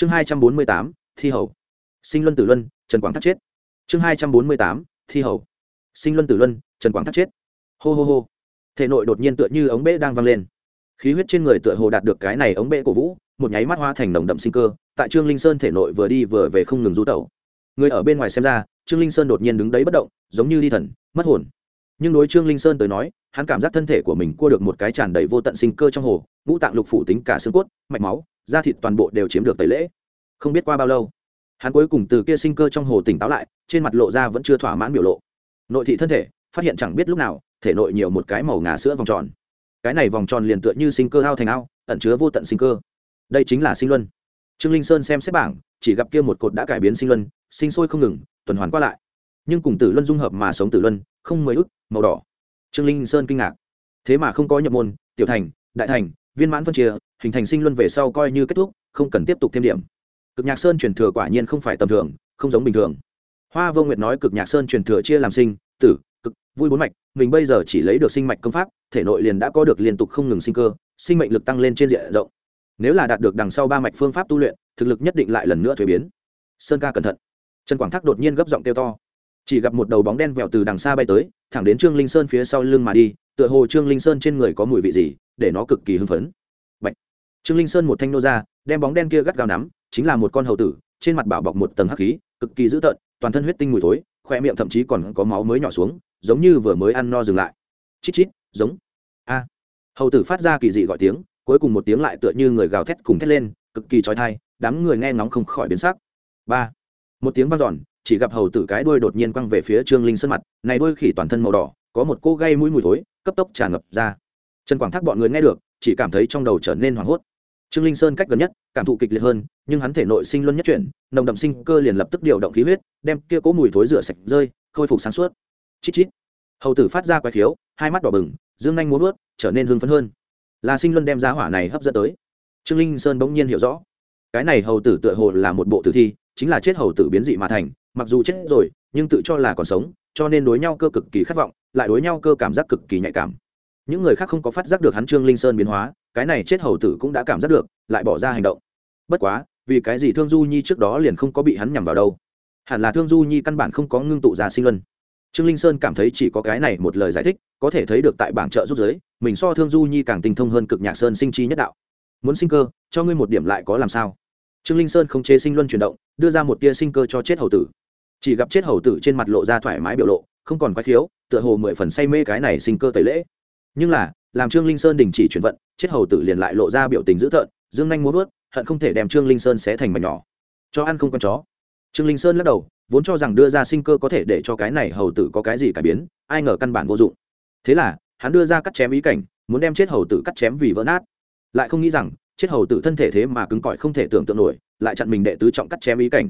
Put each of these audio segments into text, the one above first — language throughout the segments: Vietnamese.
chương hai trăm bốn mươi tám, thi hầu. Sinh luân tử luân, trần quảng thắt chết. Chương hai trăm bốn mươi tám, thi hầu. Sinh luân tử luân, trần quảng thắt chết. Hô hô hô. Thể nội đột nhiên tựa như ống bể đang văng lên. Khí huyết trên người tựa hồ đạt được cái này ống bể cổ vũ, một nháy mắt hoa thành nồng đậm sinh cơ, tại trương linh sơn thể nội vừa đi vừa về không ngừng rú tẩu. Người ở bên ngoài xem ra, trương linh sơn đột nhiên đứng đấy bất động, giống như đi thần, mất hồn nhưng đối trương linh sơn tới nói, hắn cảm giác thân thể của mình cua được một cái tràn đầy vô tận sinh cơ trong hồ, ngũ tạng lục phủ tính cả xương cốt, mạch máu, da thịt toàn bộ đều chiếm được tẩy lễ. Không biết qua bao lâu, hắn cuối cùng từ kia sinh cơ trong hồ tỉnh táo lại, trên mặt lộ ra vẫn chưa thỏa mãn biểu lộ. Nội thị thân thể, phát hiện chẳng biết lúc nào, thể nội nhiều một cái màu ngà sữa vòng tròn. Cái này vòng tròn liền tựa như sinh cơ ao thành ao, ẩn chứa vô tận sinh cơ. Đây chính là sinh luân. Trương linh sơn xem xét bảng, chỉ gặp kia một cột đã cải biến sinh luân, sinh sôi không ngừng, tuần hoàn qua lại nhưng cùng tử luân dung hợp mà sống tử luân, không mười ức, màu đỏ. Trương linh sơn kinh ngạc. Thế mà không có nhập môn, tiểu thành, đại thành, viên mãn phân chia, hình thành sinh luân về sau coi như kết thúc, không cần tiếp tục thêm điểm. Cực nhạc sơn truyền thừa quả nhiên không phải tầm thường, không giống bình thường. Hoa vô nguyệt nói cực nhạc sơn truyền thừa chia làm sinh, tử, cực, vui bốn mạch, mình bây giờ chỉ lấy được sinh mạch công pháp, thể nội liền đã có được liên tục không ngừng sinh cơ, sinh mệnh lực tăng lên trên diện rộng. Nếu là đạt được đằng sau ba mạch phương pháp tu luyện, thực lực nhất định lại lần nữa thuế biến. Sơn ca cẩn thận. Trần quảng thác đột nhiên gấp giọng kêu to chỉ gặp một đầu bóng đen vẹo từ đằng xa bay tới, thẳng đến trương linh sơn phía sau lưng mà đi, tựa hồ trương linh sơn trên người có mùi vị gì, để nó cực kỳ hưng phấn. Bạch. trương linh sơn một thanh nô ra, đem bóng đen kia gắt gao nắm, chính là một con hầu tử, trên mặt bảo bọc một tầng hắc khí, cực kỳ dữ tợn, toàn thân huyết tinh mùi thối khoe miệng thậm chí còn có máu mới nhỏ xuống, giống như vừa mới ăn no dừng lại. Chít chít, giống. A! Hầu tử phát ra kỳ dị gọi tiếng, cuối cùng một tiếng lại tựa như người gào thét cùng thét lên, cực kỳ trói thai đám người nghe ngóng không khỏi biến sắc. Ba! Một tiếng vang dọn chỉ gặp hầu tử cái đuôi đột nhiên quăng về phía trương linh sơn mặt, này đuôi khỉ toàn thân màu đỏ, có một cô gây mũi mùi thối, cấp tốc tràn ngập ra. Trần quảng thác bọn người nghe được, chỉ cảm thấy trong đầu trở nên hoảng hốt. Trương linh sơn cách gần nhất, cảm thụ kịch liệt hơn, nhưng hắn thể nội sinh luân nhất chuyển, nồng đậm sinh cơ liền lập tức điều động khí huyết, đem kia cố mùi thối rửa sạch rơi, khôi phục sáng suốt. Chít chít. Hầu tử phát ra quái khiếu, hai mắt đỏ bừng, dương nhanh muốn vớt, trở nên hưng phấn hơn. Là sinh luân đem giá hỏa này hấp dẫn tới. Trương linh sơn bỗng nhiên hiểu rõ. Cái này hầu tử tựa hồ là một bộ tử thi, chính là chết hầu tử biến dị mà thành mặc dù chết rồi, nhưng tự cho là còn sống, cho nên đối nhau cơ cực kỳ khát vọng, lại đối nhau cơ cảm giác cực kỳ nhạy cảm. Những người khác không có phát giác được hắn trương linh sơn biến hóa, cái này chết hầu tử cũng đã cảm giác được, lại bỏ ra hành động. Bất quá, vì cái gì thương du nhi trước đó liền không có bị hắn nhằm vào đâu? Hẳn là thương du nhi căn bản không có ngưng tụ ra sinh luân. Trương linh sơn cảm thấy chỉ có cái này một lời giải thích, có thể thấy được tại bảng trợ giúp giới, mình so thương du nhi càng tinh thông hơn cực nhạc sơn sinh chi nhất đạo. Muốn sinh cơ, cho ngươi một điểm lại có làm sao? Trương linh sơn không chế sinh luân chuyển động, đưa ra một tia sinh cơ cho chết hầu tử chỉ gặp chết hầu tử trên mặt lộ ra thoải mái biểu lộ, không còn quái khiếu, tựa hồ mười phần say mê cái này sinh cơ tẩy lễ. Nhưng là, làm trương linh sơn đình chỉ chuyển vận, chết hầu tử liền lại lộ ra biểu tình dữ tợn, dương nhanh muốn vớt hận không thể đem trương linh sơn xé thành mảnh nhỏ. Cho ăn không con chó. Trương linh sơn lắc đầu, vốn cho rằng đưa ra sinh cơ có thể để cho cái này hầu tử có cái gì cải biến, ai ngờ căn bản vô dụng. Thế là, hắn đưa ra cắt chém ý cảnh, muốn đem chết hầu tử cắt chém vì vỡ nát. Lại không nghĩ rằng, chết hầu tử thân thể thế mà cứng cỏi không thể tưởng tượng nổi, lại chặn mình đệ tứ trọng cắt chém ý cảnh.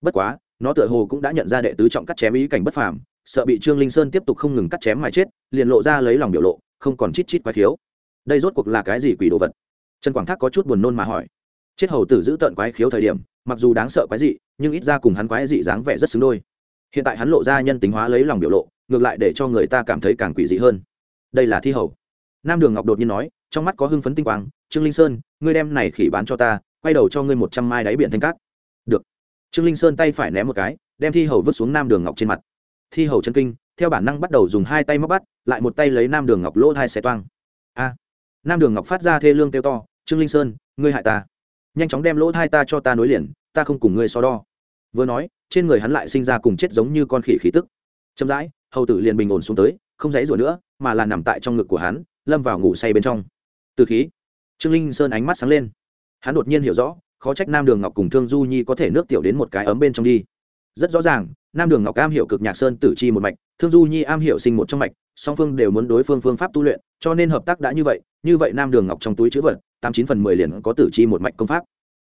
Bất quá nó tựa hồ cũng đã nhận ra đệ tứ trọng cắt chém ý cảnh bất phàm, sợ bị trương linh sơn tiếp tục không ngừng cắt chém mà chết, liền lộ ra lấy lòng biểu lộ, không còn chít chít quái khiếu. Đây rốt cuộc là cái gì quỷ đồ vật? Trần quảng thác có chút buồn nôn mà hỏi. Chết hầu tử giữ tận quái khiếu thời điểm, mặc dù đáng sợ quái dị, nhưng ít ra cùng hắn quái dị dáng vẻ rất xứng đôi. Hiện tại hắn lộ ra nhân tính hóa lấy lòng biểu lộ, ngược lại để cho người ta cảm thấy càng quỷ dị hơn. Đây là thi hầu. Nam đường ngọc đột nhiên nói, trong mắt có hưng phấn tinh quang, trương linh sơn, ngươi đem này khỉ bán cho ta, quay đầu cho ngươi một trăm mai đáy biển thanh cát. Được trương linh sơn tay phải ném một cái, đem thi hầu vứt xuống nam đường ngọc trên mặt. Thi hầu chân kinh, theo bản năng bắt đầu dùng hai tay móc bắt, lại một tay lấy nam đường ngọc lỗ hai xe toang. A! Nam đường ngọc phát ra thê lương kêu to, trương linh sơn, ngươi hại ta. Nhanh chóng đem lỗ thai ta cho ta nối liền, ta không cùng ngươi so đo. Vừa nói, trên người hắn lại sinh ra cùng chết giống như con khỉ khí tức. Chậm rãi, hầu tử liền bình ổn xuống tới, không dãy rủa nữa, mà là nằm tại trong ngực của hắn, lâm vào ngủ say bên trong. Từ khí, trương linh sơn ánh mắt sáng lên. Hắn đột nhiên hiểu rõ khó trách nam đường ngọc cùng thương du nhi có thể nước tiểu đến một cái ấm bên trong đi. Rất rõ ràng, nam đường ngọc am hiểu cực nhạc sơn tử chi một mạch, thương du nhi am hiểu sinh một trong mạch, song phương đều muốn đối phương phương pháp tu luyện, cho nên hợp tác đã như vậy như vậy nam đường ngọc trong túi chữ vật, tám chín phần mười liền có tử chi một mạch công pháp.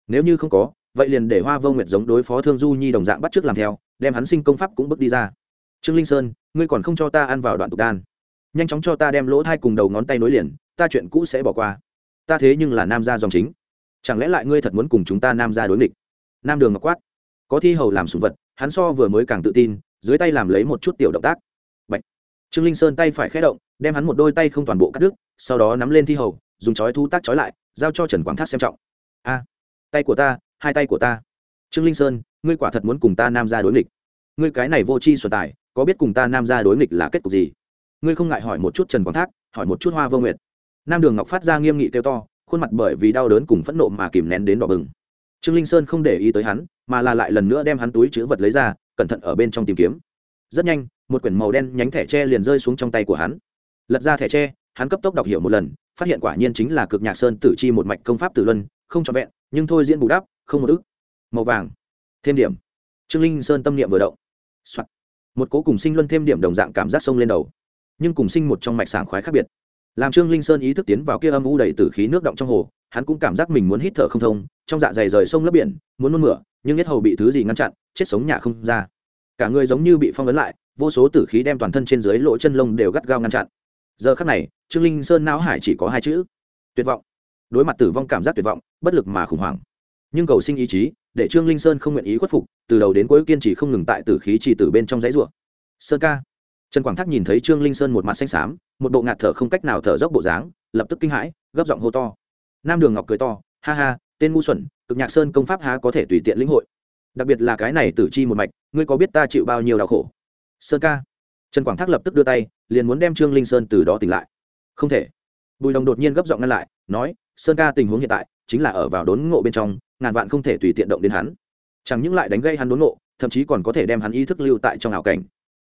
Nếu như không có, vậy liền để hoa vô nguyệt giống đối phó thương du nhi đồng dạng bắt t làm theo, đem hắn sinh công pháp cũng bước đi ra. Trương linh sơn, ngươi còn không cho ta ăn vào đoạn tục đan. Nhanh chóng cho ta đem lỗ thai cùng đầu ngón tay nối liền, ta chuyện cũ sẽ bỏ qua. Ta thế nhưng là nam gia dòng chính chẳng lẽ lại ngươi thật muốn cùng chúng ta nam gia đối nghịch? Nam đường ngọc quát. Có thi hầu làm sùng vật, hắn so vừa mới càng tự tin, dưới tay làm lấy một chút tiểu động tác. Bạch. trương linh sơn tay phải khé động, đem hắn một đôi tay không toàn bộ cắt đứt, sau đó nắm lên thi hầu, dùng chói thu tác chói lại, giao cho trần quảng thác xem trọng. A, tay của ta, hai tay của ta. Trương linh sơn, ngươi quả thật muốn cùng ta nam ra đối nghịch? Ngươi cái này vô tri xuân tài, có biết cùng ta nam ra đối nghịch là kết cục gì? Ngươi không ngại hỏi một chút trần quang thác, hỏi một chút hoa vô nguyệt. Nam đường ngọc phát ra nghiêm nghị kêu to khuôn mặt bởi vì đau đớn cùng phẫn nộ mà kìm nén đến đỏ bừng. Trương linh sơn không để ý tới hắn, mà là lại lần nữa đem hắn túi chữ vật lấy ra, cẩn thận ở bên trong tìm kiếm. Rất nhanh, một quyển màu đen nhánh thẻ tre liền rơi xuống trong tay của hắn. Lật ra thẻ tre, hắn cấp tốc đọc hiểu một lần, phát hiện quả nhiên chính là cực nhạc sơn tử chi một mạch công pháp tử luân, không trọn vẹn, nhưng thôi diễn bù đắp, không một ức. Màu vàng. Thêm điểm. Trương linh sơn tâm niệm vừa động、Soạn. một cố cùng sinh luân thêm điểm đồng dạng cảm giác sông lên đầu, nhưng cùng sinh một trong mạch sảng khoái khác biệt làm trương linh sơn ý thức tiến vào kia âm u đầy tử khí nước động trong hồ, hắn cũng cảm giác mình muốn hít thở không thông, trong dạ dày rời sông lấp biển, muốn nôn mửa, nhưng nhất hầu bị thứ gì ngăn chặn, chết sống nhà không ra. Cả người giống như bị phong ấn lại, vô số tử khí đem toàn thân trên dưới lỗ chân lông đều gắt gao ngăn chặn. Giờ khắc này, trương linh sơn não hải chỉ có hai chữ, tuyệt vọng. Đối mặt tử vong cảm giác tuyệt vọng, bất lực mà khủng hoảng. Nhưng cầu sinh ý chí, để trương linh sơn không nguyện ý khuất phục, từ đầu đến cuối kiên trì không ngừng tại tử khí chỉ từ bên trong dãy ruộng sơn ca trần quảng thác nhìn thấy trương linh sơn một mặt xanh xám, một bộ ngạt thở không cách nào thở dốc bộ dáng, lập tức kinh hãi, gấp giọng hô to. Nam đường ngọc cười to, ha ha, tên ngu xuẩn, cực nhạc sơn công pháp há có thể tùy tiện lĩnh hội. Đặc biệt là cái này tử chi một mạch, ngươi có biết ta chịu bao nhiêu đau khổ? Sơn ca. Trần quảng thác lập tức đưa tay, liền muốn đem trương linh sơn từ đó tỉnh lại. Không thể. Bùi đồng đột nhiên gấp giọng ngăn lại, nói, sơn ca tình huống hiện tại, chính là ở vào đốn ngộ bên trong, ngàn vạn không thể tùy tiện động đến hắn. Chẳng những lại đánh gây hắn đốn ngộ, thậm chí còn có thể đem hắn ý thức lưu tại trong ảo cảnh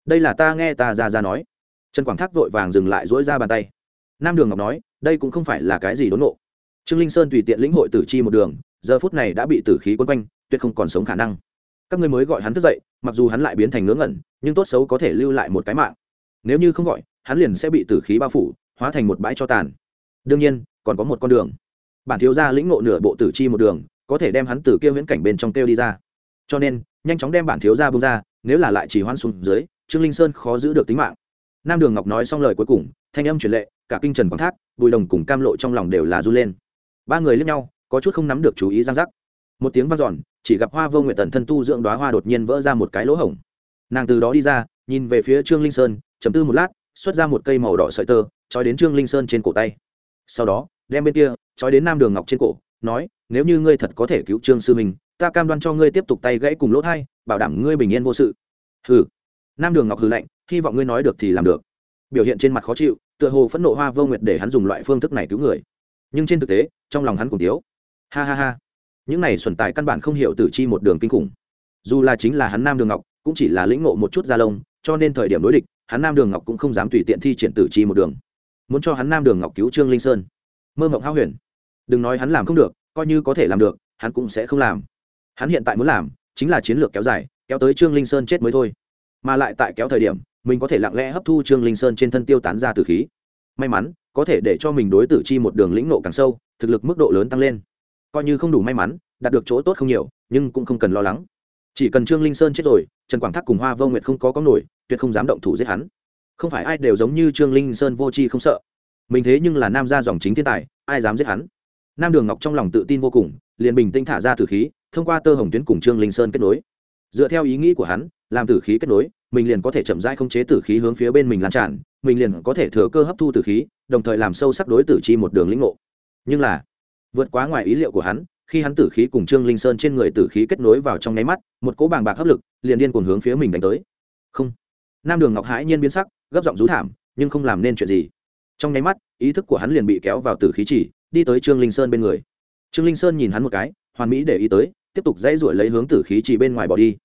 đây là ta nghe ta ra ra nói. Trần quảng thác vội vàng dừng lại dỗi ra bàn tay. Nam đường ngọc nói, đây cũng không phải là cái gì đốn ngộ. Trương linh sơn tùy tiện lĩnh hội tử chi một đường, giờ phút này đã bị tử khí quấn quanh, tuyệt không còn sống khả năng. Các ngươi mới gọi hắn thức dậy, mặc dù hắn lại biến thành ngớ ngẩn, nhưng tốt xấu có thể lưu lại một cái mạng. Nếu như không gọi, hắn liền sẽ bị tử khí bao phủ, hóa thành một bãi cho tàn. Đương nhiên, còn có một con đường. Bản thiếu gia lĩnh ngộ nửa bộ tử chi một đường, có thể đem hắn từ kia viễn cảnh bên trong kêu đi ra. Cho nên, nhanh chóng đem bản thiếu gia bung ra, nếu là lại chỉ hoan xuống dưới trương linh sơn khó giữ được tính mạng. Nam đường ngọc nói xong lời cuối cùng thanh âm truyền lệ cả kinh trần quang thác bùi đồng cùng cam lộ trong lòng đều là r u lên. Ba người lướt nhau có chút không nắm được chú ý giang giác một tiếng vang giòn chỉ gặp hoa vô nguyện tần thân tu dưỡng đoá hoa đột nhiên vỡ ra một cái lỗ hổng. Nàng từ đó đi ra nhìn về phía trương linh sơn chấm tư một lát xuất ra một cây màu đỏ sợi tơ trói đến trương linh sơn trên cổ tay. Sau đó đem bên kia trói đến nam đường ngọc trên cổ nói nếu như ngươi thật có thể cứu trương sư mình, ta cam đoan cho ngươi tiếp tục tay gãy cùng lỗ thai bảo đảm ngươi bình yên vô sự. Hừ nam đường ngọc hừ lạnh, hy vọng ngươi nói được thì làm được. Biểu hiện trên mặt khó chịu, tựa hồ phẫn nộ hoa vô nguyệt để hắn dùng loại phương thức này cứu người. Nhưng trên thực tế, trong lòng hắn cùng tiếu ha ha ha. Những này xuẩn tài căn bản không hiểu tử chi một đường kinh khủng. Dù là chính là hắn nam đường ngọc, cũng chỉ là lĩnh ngộ một chút gia lông, cho nên thời điểm đối địch, hắn nam đường ngọc cũng không dám tùy tiện thi triển tử chi một đường. Muốn cho hắn nam đường ngọc cứu trương linh sơn. Mơ mộng hao huyền. Đừng nói hắn làm không được, coi như có thể làm được, hắn cũng sẽ không làm. Hắn hiện tại muốn làm, chính là chiến lược kéo dài, kéo tới trương linh sơn chết mới thôi mà lại tại kéo thời điểm, mình có thể lặng lẽ hấp thu trương linh sơn trên thân tiêu tán ra từ khí. May mắn, có thể để cho mình đối tử chi một đường lĩnh nộ càng sâu, thực lực mức độ lớn tăng lên. Coi như không đủ may mắn, đạt được chỗ tốt không nhiều, nhưng cũng không cần lo lắng. Chỉ cần trương linh sơn chết rồi, trần quảng thác cùng hoa vô nguyệt không có có nổi, tuyệt không dám động thủ giết hắn. Không phải ai đều giống như trương linh sơn vô tri không sợ. Mình thế nhưng là nam gia dòng chính thiên tài, ai dám giết hắn? Nam đường ngọc trong lòng tự tin vô cùng, liền bình tĩnh thả ra tử khí, thông qua tơ hồng tuyến cùng trương linh sơn kết nối. Dựa theo ý nghĩ của hắn làm tử khí kết nối, mình liền có thể chậm rãi không chế tử khí hướng phía bên mình lan tràn, mình liền có thể thừa cơ hấp thu tử khí, đồng thời làm sâu sắc đối tử chi một đường lĩnh ngộ. Nhưng là, vượt quá ngoài ý liệu của hắn, khi hắn tử khí cùng trương linh sơn trên người tử khí kết nối vào trong nháy mắt, một cỗ bàng bạc hấp lực liền điên cuồng hướng phía mình đánh tới. Không. Nam đường ngọc hãi nhiên biến sắc, gấp giọng rú thảm, nhưng không làm nên chuyện gì. Trong nháy mắt, ý thức của hắn liền bị kéo vào tử khí chỉ, đi tới trương linh sơn bên người. Trương linh sơn nhìn hắn một cái, hoàn mỹ để ý tới, tiếp tục dãy ruổi lấy hướng tử khí chỉ bên ngoài bỏ đi.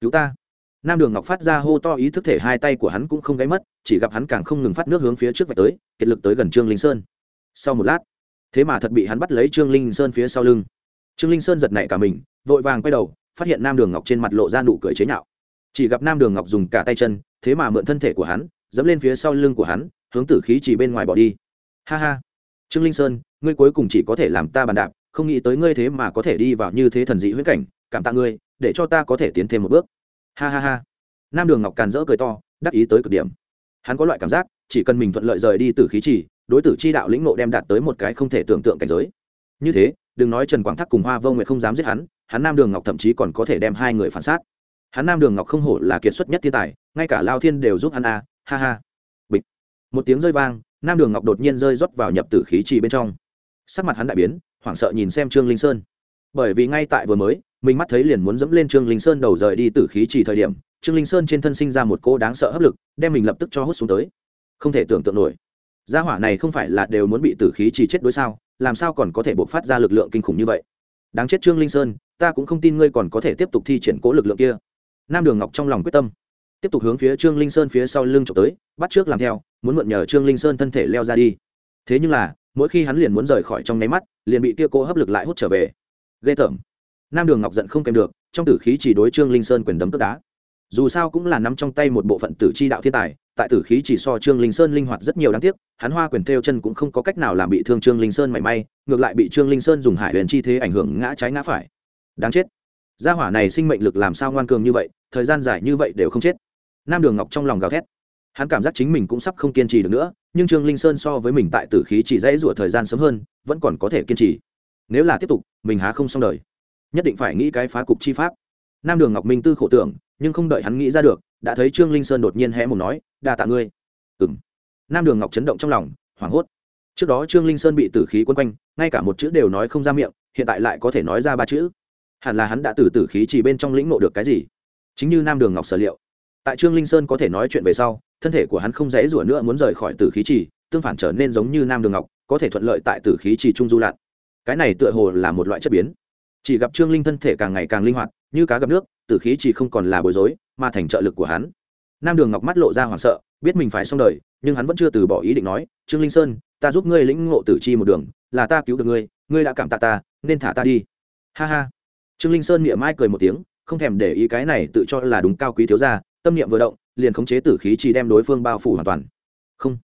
Cứu ta nam đường ngọc phát ra hô to ý thức thể hai tay của hắn cũng không gáy mất, chỉ gặp hắn càng không ngừng phát nước hướng phía trước vạch tới kiệt lực tới gần trương linh sơn. Sau một lát, thế mà thật bị hắn bắt lấy trương linh sơn phía sau lưng. Trương linh sơn giật nảy cả mình, vội vàng quay đầu, phát hiện nam đường ngọc trên mặt lộ ra nụ cười chế nhạo. Chỉ gặp nam đường ngọc dùng cả tay chân, thế mà mượn thân thể của hắn, dẫm lên phía sau lưng của hắn, hướng tử khí chỉ bên ngoài bỏ đi. Ha ha! Trương linh sơn, ngươi cuối cùng chỉ có thể làm ta bàn đạp, không nghĩ tới ngươi thế mà có thể đi vào như thế thần dị huyễn cảnh, cảm tạ ngươi, để cho ta có thể tiến thêm một bước ha ha ha. Nam đường ngọc càn rỡ cười to đắc ý tới cực điểm. Hắn có loại cảm giác chỉ cần mình thuận lợi rời đi từ khí trì, đối tử chi đạo lĩnh nộ đem đạt tới một cái không thể tưởng tượng cảnh giới. Như thế đừng nói trần quảng thác cùng hoa vô nguyệt không dám giết hắn hắn nam đường ngọc thậm chí còn có thể đem hai người phản sát. Hắn nam đường ngọc không hổ là kiệt xuất nhất thiên tài ngay cả lao thiên đều giúp hắn a ha ha. Bịch. Một tiếng rơi vang nam đường ngọc đột nhiên rơi rót vào nhập tử khí trì bên trong. Sắc mặt hắn đại biến hoảng sợ nhìn xem trương linh sơn. Bởi vì ngay tại vừa mới mình mắt thấy liền muốn dẫm lên trương linh sơn đầu rời đi từ khí trì thời điểm, trương linh sơn trên thân sinh ra một cô đáng sợ hấp lực, đem mình lập tức cho hút xuống tới. Không thể tưởng tượng nổi. Gia hỏa này không phải là đều muốn bị tử khí trì chết đối sao, làm sao còn có thể bộc phát ra lực lượng kinh khủng như vậy? Đáng chết trương linh sơn, ta cũng không tin ngươi còn có thể tiếp tục thi triển cố lực lượng kia. Nam đường ngọc trong lòng quyết tâm. Tiếp tục hướng phía trương linh sơn phía sau lưng trộm tới, bắt trước làm theo, muốn mượn nhờ trương linh sơn thân thể leo ra đi. Thế nhưng là, mỗi khi hắn liền muốn rời khỏi trong nháy mắt, liền bị kia cô hấp lực lại hút trở về. Ghê tởm nam đường ngọc giận không kèm được, trong tử khí chỉ đối trương linh sơn quyền đấm tức đá. Dù sao cũng là nắm trong tay một bộ phận tử chi đạo thiên tài, tại tử khí chỉ so trương linh sơn linh hoạt rất nhiều đáng tiếc, hắn hoa quyền theo chân cũng không có cách nào làm bị thương trương linh sơn mảy may, ngược lại bị trương linh sơn dùng hải huyền chi thế ảnh hưởng ngã trái ngã phải. Đáng chết. Gia hỏa này sinh mệnh lực làm sao ngoan cường như vậy, thời gian dài như vậy đều không chết. Nam đường ngọc trong lòng gào thét. Hắn cảm giác chính mình cũng sắp không kiên trì được nữa, nhưng trương linh sơn so với mình tại tử khí chỉ dễ rủa thời gian sớm hơn, vẫn còn có thể kiên trì. Nếu là tiếp tục, mình há không xong đời nhất định phải nghĩ cái phá cục chi pháp. Nam đường ngọc minh tư khổ tưởng, nhưng không đợi hắn nghĩ ra được, đã thấy trương linh sơn đột nhiên hé một nói, đa tạ ngươi. Ừng nam đường ngọc chấn động trong lòng, hoảng hốt. Trước đó trương linh sơn bị tử khí quấn quanh, ngay cả một chữ đều nói không ra miệng, hiện tại lại có thể nói ra ba chữ. Hẳn là hắn đã từ tử khí chỉ bên trong lĩnh nộ được cái gì? Chính như nam đường ngọc sở liệu. Tại trương linh sơn có thể nói chuyện về sau, thân thể của hắn không dễ rủa nữa muốn rời khỏi tử khí trì tương phản trở nên giống như nam đường ngọc, có thể thuận lợi tại tử khí trì trung du lặn. Cái này tựa hồ là một loại chất biến chỉ gặp trương linh thân thể càng ngày càng linh hoạt, như cá gặp nước, tử khí chỉ không còn là bối rối, mà thành trợ lực của hắn. Nam đường ngọc mắt lộ ra hoảng sợ, biết mình phải xong đời, nhưng hắn vẫn chưa từ bỏ ý định nói, trương linh sơn, ta giúp ngươi lĩnh ngộ tử chi một đường, là ta cứu được ngươi ngươi đã cảm tạ ta, nên thả ta đi. Ha ha. Trương linh sơn niệm mai cười một tiếng, không thèm để ý cái này tự cho là đúng cao quý thiếu gia, tâm niệm vừa động, liền khống chế tử khí chỉ đem đối phương bao phủ hoàn toàn. Không.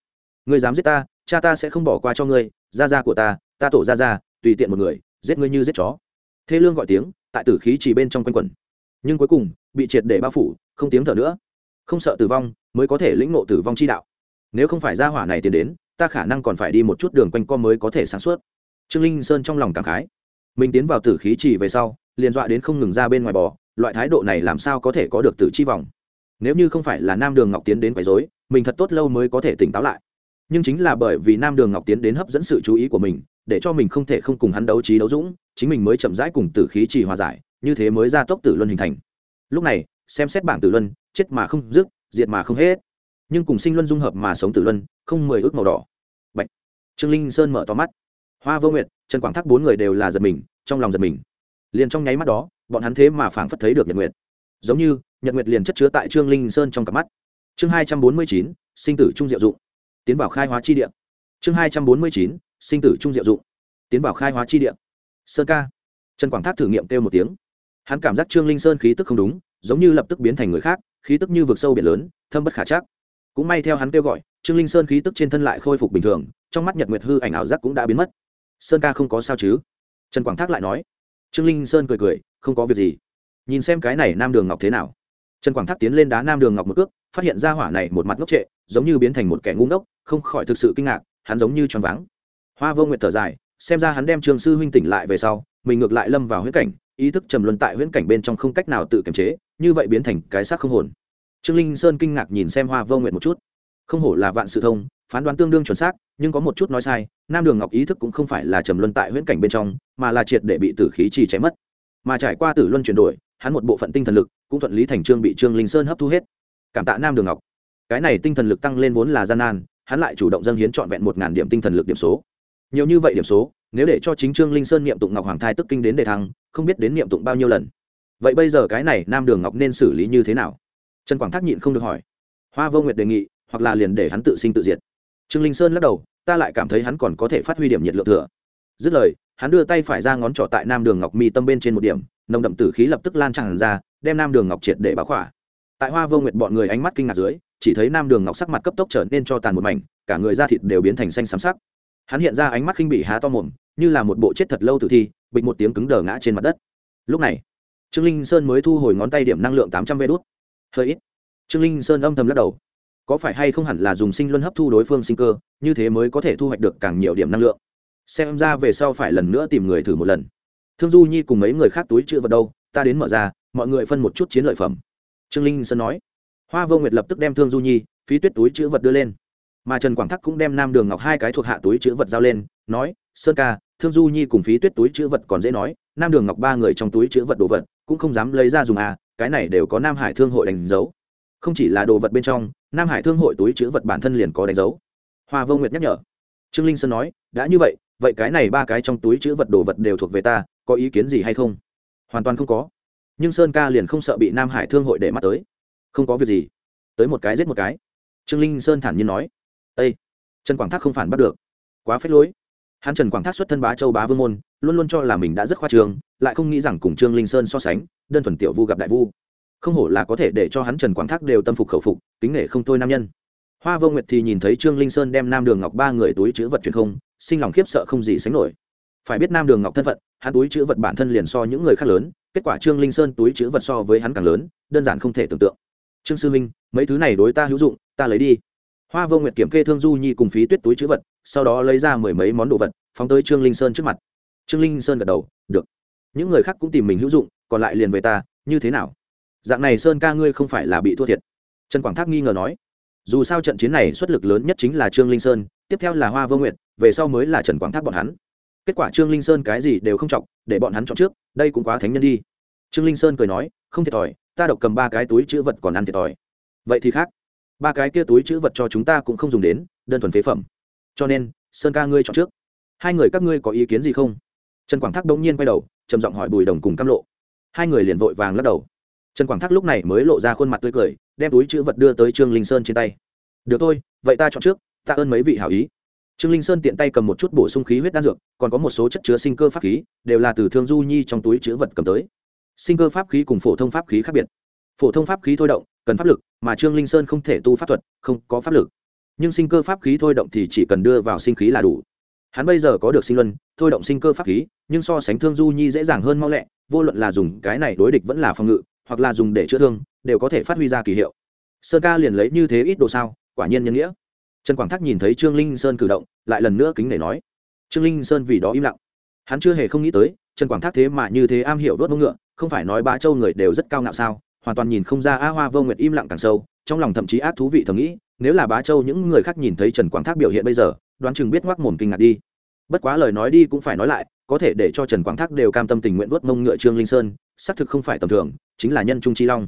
Ngươi dám giết ta, cha ta sẽ không bỏ qua cho ngươi, gia gia của ta ta tổ gia gia, tùy tiện một người, giết ngươi như giết chó thế lương gọi tiếng, tại tử khí chỉ bên trong quanh quẩn. Nhưng cuối cùng, bị triệt để bao phủ, không tiếng thở nữa. Không sợ tử vong, mới có thể lĩnh ngộ tử vong chi đạo. Nếu không phải gia hỏa này tiến đến, ta khả năng còn phải đi một chút đường quanh co mới có thể sáng suốt. Trương linh sơn trong lòng cảm khái. Mình tiến vào tử khí chỉ về sau, liền dọa đến không ngừng ra bên ngoài bò, loại thái độ này làm sao có thể có được tử chi vòng? Nếu như không phải là nam đường ngọc tiến đến quấy dối mình thật tốt lâu mới có thể tỉnh táo lại. Nhưng chính là bởi vì nam đường ngọc tiến đến hấp dẫn sự chú ý của mình, để cho mình không thể không cùng hắn đấu trí đấu dũng chính mình mới chậm rãi cùng tử khí trì hòa giải, như thế mới ra tốc tử luân hình thành. Lúc này, xem xét bảng tử luân, chết mà không dứt, diệt mà không hết. Nhưng cùng sinh luân dung hợp mà sống tử luân, không mười ước màu đỏ. Bạch. trương linh sơn mở to mắt. Hoa vô nguyệt, trần quảng thác bốn người đều là giật mình, trong lòng giật mình. Liền trong nháy mắt đó, bọn hắn thế mà phảng phất thấy được nhật nguyệt. Giống như, nhật nguyệt liền chất chứa tại trương linh sơn trong cặp mắt. Chương hai trăm bốn mươi chín, sinh tử trung diệu dụng. Tiến vào khai hóa chi địa. Chương hai trăm bốn mươi chín, sinh tử trung diệu dụng. Tiến vào khai hóa chi địa sơn ca. Trần quảng thác thử nghiệm kêu một tiếng. Hắn cảm giác trương linh sơn khí tức không đúng, giống như lập tức biến thành người khác, khí tức như vực sâu biển lớn, thâm bất khả chắc. Cũng may theo hắn kêu gọi, trương linh sơn khí tức trên thân lại khôi phục bình thường, trong mắt nhật nguyệt hư ảnh ảo giác cũng đã biến mất. Sơn ca không có sao chứ? Trần quảng thác lại nói. Trương linh sơn cười cười, không có việc gì. Nhìn xem cái này nam đường ngọc thế nào. Trần quảng thác tiến lên đá nam đường ngọc một cước, phát hiện ra hỏa này một mặt ngốc trệ, giống như biến thành một kẻ ngu ngốc, không khỏi thực sự kinh ngạc, hắn giống như choáng váng. Hoa vô nguyện thở dài xem ra hắn đem trường sư huynh tỉnh lại về sau, mình ngược lại lâm vào huyễn cảnh, ý thức trầm luân tại huyễn cảnh bên trong không cách nào tự kiềm chế, như vậy biến thành cái xác không hồn. Trương linh sơn kinh ngạc nhìn xem hoa vô nguyện một chút. Không hổ là vạn sự thông, phán đoán tương đương chuẩn xác, nhưng có một chút nói sai, nam đường ngọc ý thức cũng không phải là trầm luân tại huyễn cảnh bên trong, mà là triệt để bị tử khí trì chém mất. Mà trải qua tử luân chuyển đổi, hắn một bộ phận tinh thần lực cũng thuận lý thành trương bị trương linh sơn hấp thu hết. Cảm tạ nam đường ngọc. Cái này tinh thần lực tăng lên vốn là gian nan, hắn lại chủ động dâng hiến trọn vẹn một ngàn điểm tinh thần lực điểm số nhiều như vậy điểm số, nếu để cho chính trương linh sơn niệm tụng ngọc hoàng thai tức kinh đến đề thăng, không biết đến niệm tụng bao nhiêu lần. Vậy bây giờ cái này nam đường ngọc nên xử lý như thế nào? Trần quảng thác nhịn không được hỏi. Hoa vô nguyệt đề nghị, hoặc là liền để hắn tự sinh tự diệt. Trương linh sơn lắc đầu, ta lại cảm thấy hắn còn có thể phát huy điểm nhiệt lượng thừa. Dứt lời, hắn đưa tay phải ra ngón trỏ tại nam đường ngọc mi tâm bên trên một điểm, nồng đậm tử khí lập tức lan tràn ra, đem nam đường ngọc triệt để báo khỏa. Tại hoa vô nguyệt bọn người ánh mắt kinh ngạc dưới, chỉ thấy nam đường ngọc sắc mặt cấp tốc trở nên cho tàn một mảnh, cả người da thịt đều biến thành xanh xám sắc hắn hiện ra ánh mắt khinh bị há to mồm, như là một bộ chết thật lâu tử thi, bịch một tiếng cứng đờ ngã trên mặt đất. Lúc này, trương linh sơn mới thu hồi ngón tay điểm năng lượng tám trăm vê đốt hơi ít. Trương linh sơn âm thầm lắc đầu. Có phải hay không hẳn là dùng sinh luân hấp thu đối phương sinh cơ, như thế mới có thể thu hoạch được càng nhiều điểm năng lượng? Xem ra về sau phải lần nữa tìm người thử một lần. Thương du nhi cùng mấy người khác túi chữ vật đâu, ta đến mở ra, mọi người phân một chút chiến lợi phẩm. Trương linh sơn nói. Hoa vô nguyệt lập tức đem thương du nhi, phí tuyết túi chữ vật đưa lên mà trần quảng thắc cũng đem nam đường ngọc hai cái thuộc hạ túi chữ vật giao lên, nói, sơn ca, thương du nhi cùng phí tuyết túi chữ vật còn dễ nói, nam đường ngọc ba người trong túi chữ vật đồ vật, cũng không dám lấy ra dùng à cái này đều có nam hải thương hội đánh dấu. Không chỉ là đồ vật bên trong, nam hải thương hội túi chữ vật bản thân liền có đánh dấu. Hoa vô nguyệt nhắc nhở. Trương linh sơn nói, đã như vậy vậy cái này ba cái trong túi chữ vật đồ vật đều thuộc về ta, có ý kiến gì hay không? Hoàn toàn không có. Nhưng sơn ca liền không sợ bị nam hải thương hội để mắt tới. Không có việc gì, tới một cái giết một cái. Trương linh sơn thản nhiên nói â trần quảng thác không phản bắt được. Quá phết lối. Hắn trần quảng thác xuất thân bá châu bá vương môn, luôn luôn cho là mình đã rất khoa trường lại không nghĩ rằng cùng trương linh sơn so sánh, đơn thuần tiểu vu gặp đại vu. Không hổ là có thể để cho hắn trần quảng thác đều tâm phục khẩu phục, kính nể không thôi nam nhân. Hoa vô nguyệt thì nhìn thấy trương linh sơn đem nam đường ngọc ba người túi chữ vật truyền không, sinh lòng khiếp sợ không gì sánh nổi. Phải biết nam đường ngọc thân phận, hắn túi chữ vật bản thân liền so những người khác lớn, kết quả trương linh sơn túi chữ vật so với hắn càng lớn, đơn giản không thể tưởng tượng. Trương sư minh, mấy thứ này đối ta hữu dụng, ta lấy đi hoa vô nguyệt kiểm kê thương du nhi cùng phí tuyết túi chữ vật, sau đó lấy ra mười mấy món đồ vật, phóng tới trương linh sơn trước mặt. Trương linh sơn gật đầu, được. Những người khác cũng tìm mình hữu dụng, còn lại liền về ta, như thế nào? Dạng này sơn ca ngươi không phải là bị thua thiệt. Trần quảng thác nghi ngờ nói. Dù sao trận chiến này xuất lực lớn nhất chính là trương linh sơn, tiếp theo là hoa vô nguyệt, về sau mới là trần quảng thác bọn hắn. Kết quả trương linh sơn cái gì đều không trọng để bọn hắn chọn trước, đây cũng quá thánh nhân đi. Trương linh sơn cười nói, không thiệt thòi, ta độc cầm ba cái túi chữ vật còn ăn thiệt thòi. Vậy thì khác ba cái kia túi chữ vật cho chúng ta cũng không dùng đến, đơn thuần phế phẩm. Cho nên, sơn ca ngươi chọn trước. Hai người các ngươi có ý kiến gì không? Trần quảng thác đống nhiên quay đầu, trầm giọng hỏi bùi đồng cùng cam lộ. Hai người liền vội vàng lắc đầu. Trần quảng thác lúc này mới lộ ra khuôn mặt tươi cười, đem túi chữ vật đưa tới trương linh sơn trên tay. Được thôi, vậy ta chọn trước, ta ơn mấy vị hảo ý. Trương linh sơn tiện tay cầm một chút bổ sung khí huyết đan dược, còn có một số chất chứa sinh cơ pháp khí, đều là từ thương du nhi trong túi chữ vật cầm tới. Sinh cơ pháp khí cùng phổ thông pháp khí khác biệt phổ thông pháp khí thôi động, cần pháp lực, mà trương linh sơn không thể tu pháp thuật, không có pháp lực. Nhưng sinh cơ pháp khí thôi động thì chỉ cần đưa vào sinh khí là đủ. Hắn bây giờ có được sinh luân, thôi động sinh cơ pháp khí, nhưng so sánh thương du nhi dễ dàng hơn mau lẹ, vô luận là dùng cái này đối địch vẫn là phòng ngự, hoặc là dùng để chữa thương, đều có thể phát huy ra kỳ hiệu. Sơn ca liền lấy như thế ít đồ sao, quả nhiên nhân nghĩa. Trần quảng thác nhìn thấy trương linh sơn cử động, lại lần nữa kính để nói. Trương linh sơn vì đó im lặng. Hắn chưa hề không nghĩ tới, trần quảng thác thế mà như thế am hiểu vớt mông ngựa, không phải nói ba châu người đều rất cao ngạo sao? Hoàn toàn nhìn không ra a hoa vô nguyệt im lặng càng sâu, trong lòng thậm chí ác thú vị thầm nghĩ, nếu là bá châu những người khác nhìn thấy trần quảng thác biểu hiện bây giờ, đoán chừng biết ngoác mồm kinh ngạc đi. Bất quá lời nói đi cũng phải nói lại, có thể để cho trần quảng thác đều cam tâm tình nguyện vớt mông ngựa trương linh sơn, xác thực không phải tầm thường, chính là nhân trung chi long.